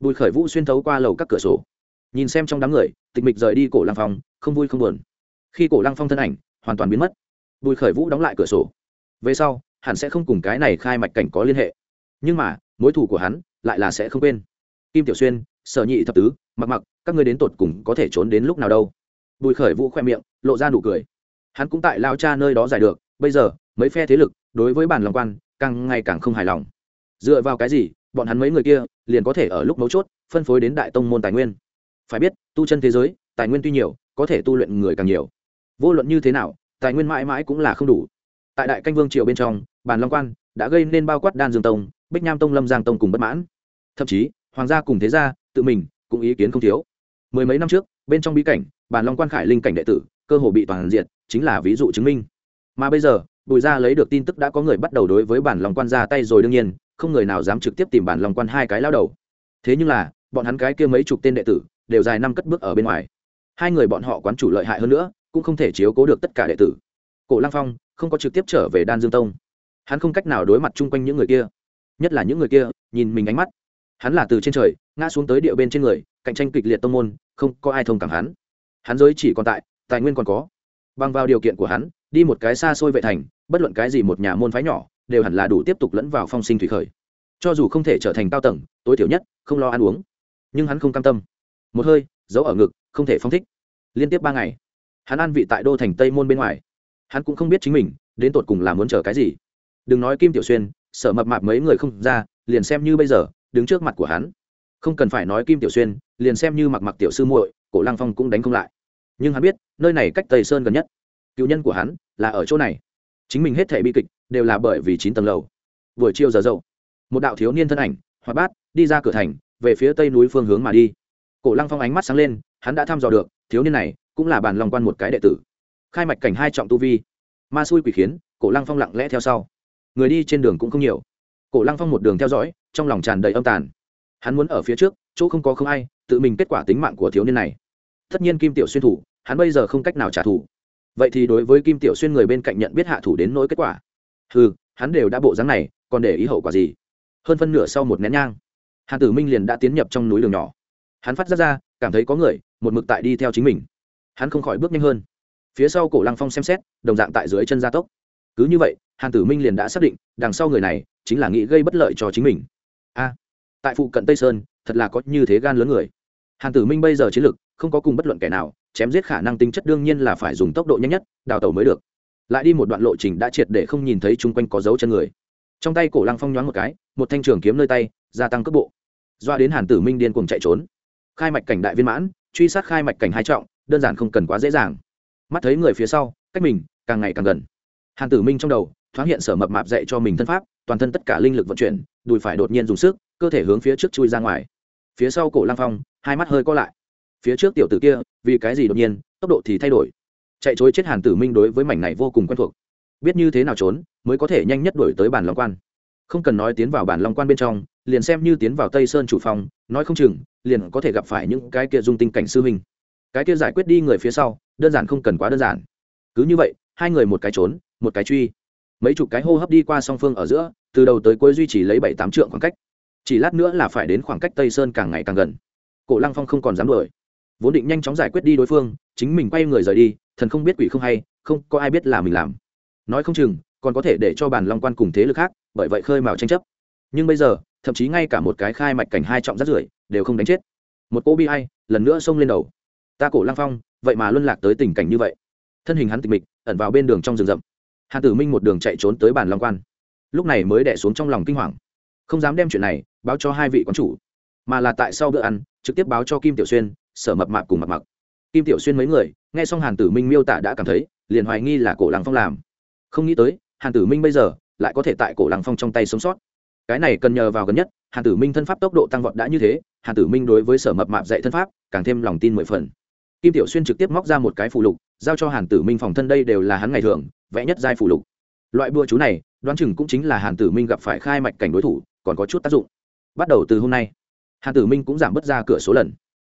Bùi khởi vũ xuyên thấu qua lầu các cửa sổ. Nhìn xem trong đám người, tịch mịch rời đi cổ lăng phong, không vui không buồn. Khi cổ lăng phong thân ảnh hoàn toàn biến mất, bùi khởi vũ đóng lại cửa sổ về sau, hẳn sẽ không cùng cái này khai mạch cảnh có liên hệ. Nhưng mà, mối thủ của hắn lại là sẽ không quên. Kim tiểu xuyên, sở nhị thập tứ, mặc mặc, các ngươi đến tột cùng có thể trốn đến lúc nào đâu? Bùi khởi vũ khoe miệng, lộ ra nụ cười. Hắn cũng tại lao cha nơi đó giải được, bây giờ, mấy phe thế lực, đối với bản lòng quan, càng ngày càng không hài lòng. Dựa vào cái gì, bọn hắn mấy người kia, liền có thể ở lúc mấu chốt, phân phối đến đại tông môn tài nguyên. Phải biết, tu chân thế giới, tài nguyên tuy nhiều, có thể tu luyện người càng nhiều. Vô luận như thế nào, tài nguyên mãi mãi cũng là không đủ tại đại canh vương triều bên trong, bàn long quan đã gây nên bao quát đan dương tông, bích nham tông, lâm giang tông cùng bất mãn. Thậm chí, hoàng gia cùng thế gia, tự mình cũng ý kiến không thiếu. Mười mấy năm trước, bên trong bí cảnh, bàn long quan khải linh cảnh đệ tử, cơ hồ bị toàn diện chính là ví dụ chứng minh. Mà bây giờ, bùi gia lấy được tin tức đã có người bắt đầu đối với bản long quan ra tay rồi đương nhiên, không người nào dám trực tiếp tìm bản long quan hai cái lao đầu. Thế nhưng là, bọn hắn cái kia mấy chục tên đệ tử, đều dài năm cất bước ở bên ngoài. Hai người bọn họ quán chủ lợi hại hơn nữa, cũng không thể chiếu cố được tất cả đệ tử cổ lang phong, không có trực tiếp trở về đan dương tông. Hắn không cách nào đối mặt chung quanh những người kia, nhất là những người kia, nhìn mình ánh mắt. Hắn là từ trên trời, ngã xuống tới địa bên trên người, cạnh tranh kịch liệt tông môn, không có ai thông cảm hắn. Hắn giới chỉ còn tại, tài nguyên còn có. Bằng vào điều kiện của hắn, đi một cái xa xôi vệ thành, bất luận cái gì một nhà môn phái nhỏ, đều hẳn là đủ tiếp tục lẫn vào phong sinh thủy khởi. Cho dù không thể trở thành cao tầng, tối thiểu nhất, không lo ăn uống. Nhưng hắn không cam tâm. Một hơi giấu ở ngực, không thể phong thích. Liên tiếp ba ngày, hắn ăn vị tại đô thành tây môn bên ngoài hắn cũng không biết chính mình, đến tột cùng là muốn chờ cái gì. Đừng nói kim tiểu xuyên sợ mập mạp mấy người không ra, liền xem như bây giờ, đứng trước mặt của hắn. Không cần phải nói kim tiểu xuyên, liền xem như mặc mặc tiểu sư muội, cổ lăng phong cũng đánh không lại. Nhưng hắn biết, nơi này cách tây sơn gần nhất. Cựu nhân của hắn là ở chỗ này. Chính mình hết thể bi kịch đều là bởi vì chín tầng lầu. Buổi chiều giờ dậu, một đạo thiếu niên thân ảnh, hoạt bát, đi ra cửa thành, về phía tây núi phương hướng mà đi. Cổ lăng phong ánh mắt sáng lên, hắn đã thăm dò được, thiếu niên này cũng là bàn lòng quan một cái đệ tử khai mạch cảnh hai trọng tu vi. Ma xui quỷ khiến, cổ lăng phong lặng lẽ theo sau. Người đi trên đường cũng không nhiều. Cổ lăng phong một đường theo dõi, trong lòng tràn đầy âm tàn. Hắn muốn ở phía trước, chỗ không có không ai, tự mình kết quả tính mạng của thiếu niên này. Tất nhiên kim tiểu xuyên thủ, hắn bây giờ không cách nào trả thù. Vậy thì đối với kim tiểu xuyên người bên cạnh nhận biết hạ thủ đến nỗi kết quả. Ừ hắn đều đã bộ dáng này, còn để ý hậu quả gì? Hơn phân nửa sau một nén nhang, hàn tử minh liền đã tiến nhập trong núi đường nhỏ. Hắn phát ra ra, cảm thấy có người, một mực tại đi theo chính mình. Hắn không khỏi bước nhanh hơn phía sau cổ lăng phong xem xét, đồng dạng tại dưới chân gia tốc. Cứ như vậy, hàn tử minh liền đã xác định, đằng sau người này chính là nghĩ gây bất lợi cho chính mình. A, tại phụ cận tây sơn, thật là có như thế gan lớn người. Hàn tử minh bây giờ chiến lực, không có cùng bất luận kẻ nào, chém giết khả năng tính chất đương nhiên là phải dùng tốc độ nhanh nhất, đào tẩu mới được. Lại đi một đoạn lộ trình đã triệt để không nhìn thấy chung quanh có dấu chân người. Trong tay cổ lăng phong nhoáng một cái, một thanh trường kiếm nơi tay, gia tăng cấp bộ. Doa đến hàn tử minh điên cuồng chạy trốn. Khai mạch cảnh đại viên mãn, truy sát khai mạch cảnh hai trọng, đơn giản không cần quá dễ dàng mắt thấy người phía sau, cách mình càng ngày càng gần. Hàn tử minh trong đầu thoáng hiện sở mập mạp dạy cho mình thân pháp, toàn thân tất cả linh lực vận chuyển, đùi phải đột nhiên dùng sức, cơ thể hướng phía trước chui ra ngoài. Phía sau cổ lang phong, hai mắt hơi co lại. Phía trước tiểu tử kia, vì cái gì đột nhiên, tốc độ thì thay đổi. Chạy chối chết hàn tử minh đối với mảnh này vô cùng quen thuộc. Biết như thế nào trốn, mới có thể nhanh nhất đổi tới bản long quan. Không cần nói tiến vào bản long quan bên trong, liền xem như tiến vào tây sơn chủ phòng, nói không chừng, liền có thể gặp phải những cái kia dung tinh cảnh sư huynh. Cái kia giải quyết đi người phía sau đơn giản không cần quá đơn giản. Cứ như vậy, hai người một cái trốn, một cái truy. Mấy chục cái hô hấp đi qua song phương ở giữa, từ đầu tới cuối duy trì lấy bảy tám trượng khoảng cách. Chỉ lát nữa là phải đến khoảng cách tây sơn càng ngày càng gần. Cổ lăng phong không còn dám đuổi. Vốn định nhanh chóng giải quyết đi đối phương, chính mình quay người rời đi, thần không biết quỷ không hay, không có ai biết là mình làm. Nói không chừng, còn có thể để cho bàn long quan cùng thế lực khác, bởi vậy khơi mào tranh chấp. Nhưng bây giờ, thậm chí ngay cả một cái khai mạch cảnh hai trọng rắt rưởi đều không đánh chết. Một cô bi hay lần nữa xông lên đầu. Ta cổ lăng phong vậy mà luân lạc tới tình cảnh như vậy. Thân hình hắn tịch mịch, ẩn vào bên đường trong rừng rậm. Hàn tử minh một đường chạy trốn tới bàn long quan. Lúc này mới đẻ xuống trong lòng kinh hoàng. Không dám đem chuyện này báo cho hai vị quán chủ, mà là tại sau bữa ăn, trực tiếp báo cho kim tiểu xuyên, sở mập mạp cùng mặc mặc kim tiểu xuyên mấy người, nghe xong hàn tử minh miêu tả đã cảm thấy, liền hoài nghi là cổ làng phong làm. Không nghĩ tới, hàn tử minh bây giờ lại có thể tại cổ làng phong trong tay sống sót. Cái này cần nhờ vào gần nhất, hàn tử minh thân pháp tốc độ tăng vọt đã như thế, hàn tử minh đối với sở mập mạp dạy thân pháp, càng thêm lòng tin mười phần kim tiểu xuyên trực tiếp móc ra một cái phù lục, giao cho hàn tử minh phòng thân đây đều là hắn ngày thường, vẽ nhất giai phù lục. Loại bùa chú này, đoán chừng cũng chính là hàn tử minh gặp phải khai mạch cảnh đối thủ, còn có chút tác dụng. Bắt đầu từ hôm nay, hàn tử minh cũng giảm bớt ra cửa số lần.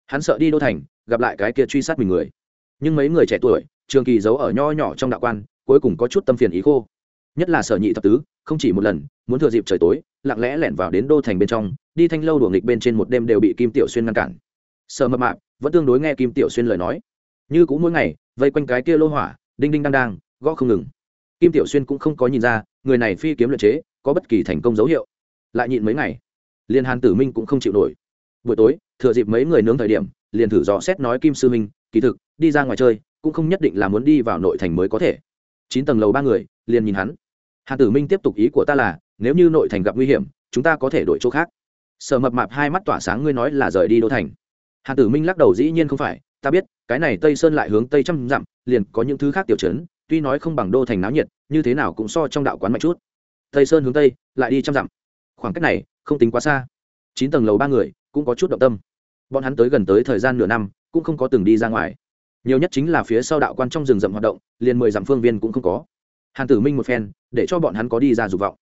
Hắn sợ đi đô thành, gặp lại cái kia truy sát mình người. Nhưng mấy người trẻ tuổi, trường kỳ giấu ở nho nhỏ trong đạo quan, cuối cùng có chút tâm phiền ý khô. Nhất là sở nhị thập tứ, không chỉ một lần, muốn thừa dịp trời tối, lặng lẽ lẻn vào đến đô thành bên trong, đi thanh lâu đuổi nghịch bên trên một đêm đều bị kim tiểu xuyên ngăn cản. Sở mập mạp vẫn tương đối nghe kim tiểu xuyên lời nói. Như cũng mỗi ngày, vây quanh cái kia lô hỏa, đinh đinh đang đang, gõ không ngừng. Kim tiểu xuyên cũng không có nhìn ra, người này phi kiếm luyện chế, có bất kỳ thành công dấu hiệu. Lại nhịn mấy ngày, liền hàn tử minh cũng không chịu nổi. Buổi tối, thừa dịp mấy người nướng thời điểm, liền thử dò xét nói kim sư minh, kỳ thực, đi ra ngoài chơi, cũng không nhất định là muốn đi vào nội thành mới có thể. Chín tầng lầu ba người, liền nhìn hắn. Hàn tử minh tiếp tục ý của ta là, nếu như nội thành gặp nguy hiểm, chúng ta có thể đổi chỗ khác. Sở mập mạp hai mắt tỏa sáng, ngươi nói là rời đi đô thành hàn tử minh lắc đầu dĩ nhiên không phải, ta biết, cái này tây sơn lại hướng tây trăm dặm, liền có những thứ khác tiểu chấn tuy nói không bằng đô thành náo nhiệt, như thế nào cũng so trong đạo quán mạnh chút. Tây sơn hướng tây, lại đi trăm dặm. Khoảng cách này, không tính quá xa. Chín tầng lầu ba người, cũng có chút động tâm. Bọn hắn tới gần tới thời gian nửa năm, cũng không có từng đi ra ngoài. Nhiều nhất chính là phía sau đạo quan trong rừng rậm hoạt động, liền mười dặm phương viên cũng không có. Hàn tử minh một phen, để cho bọn hắn có đi ra dục vọng.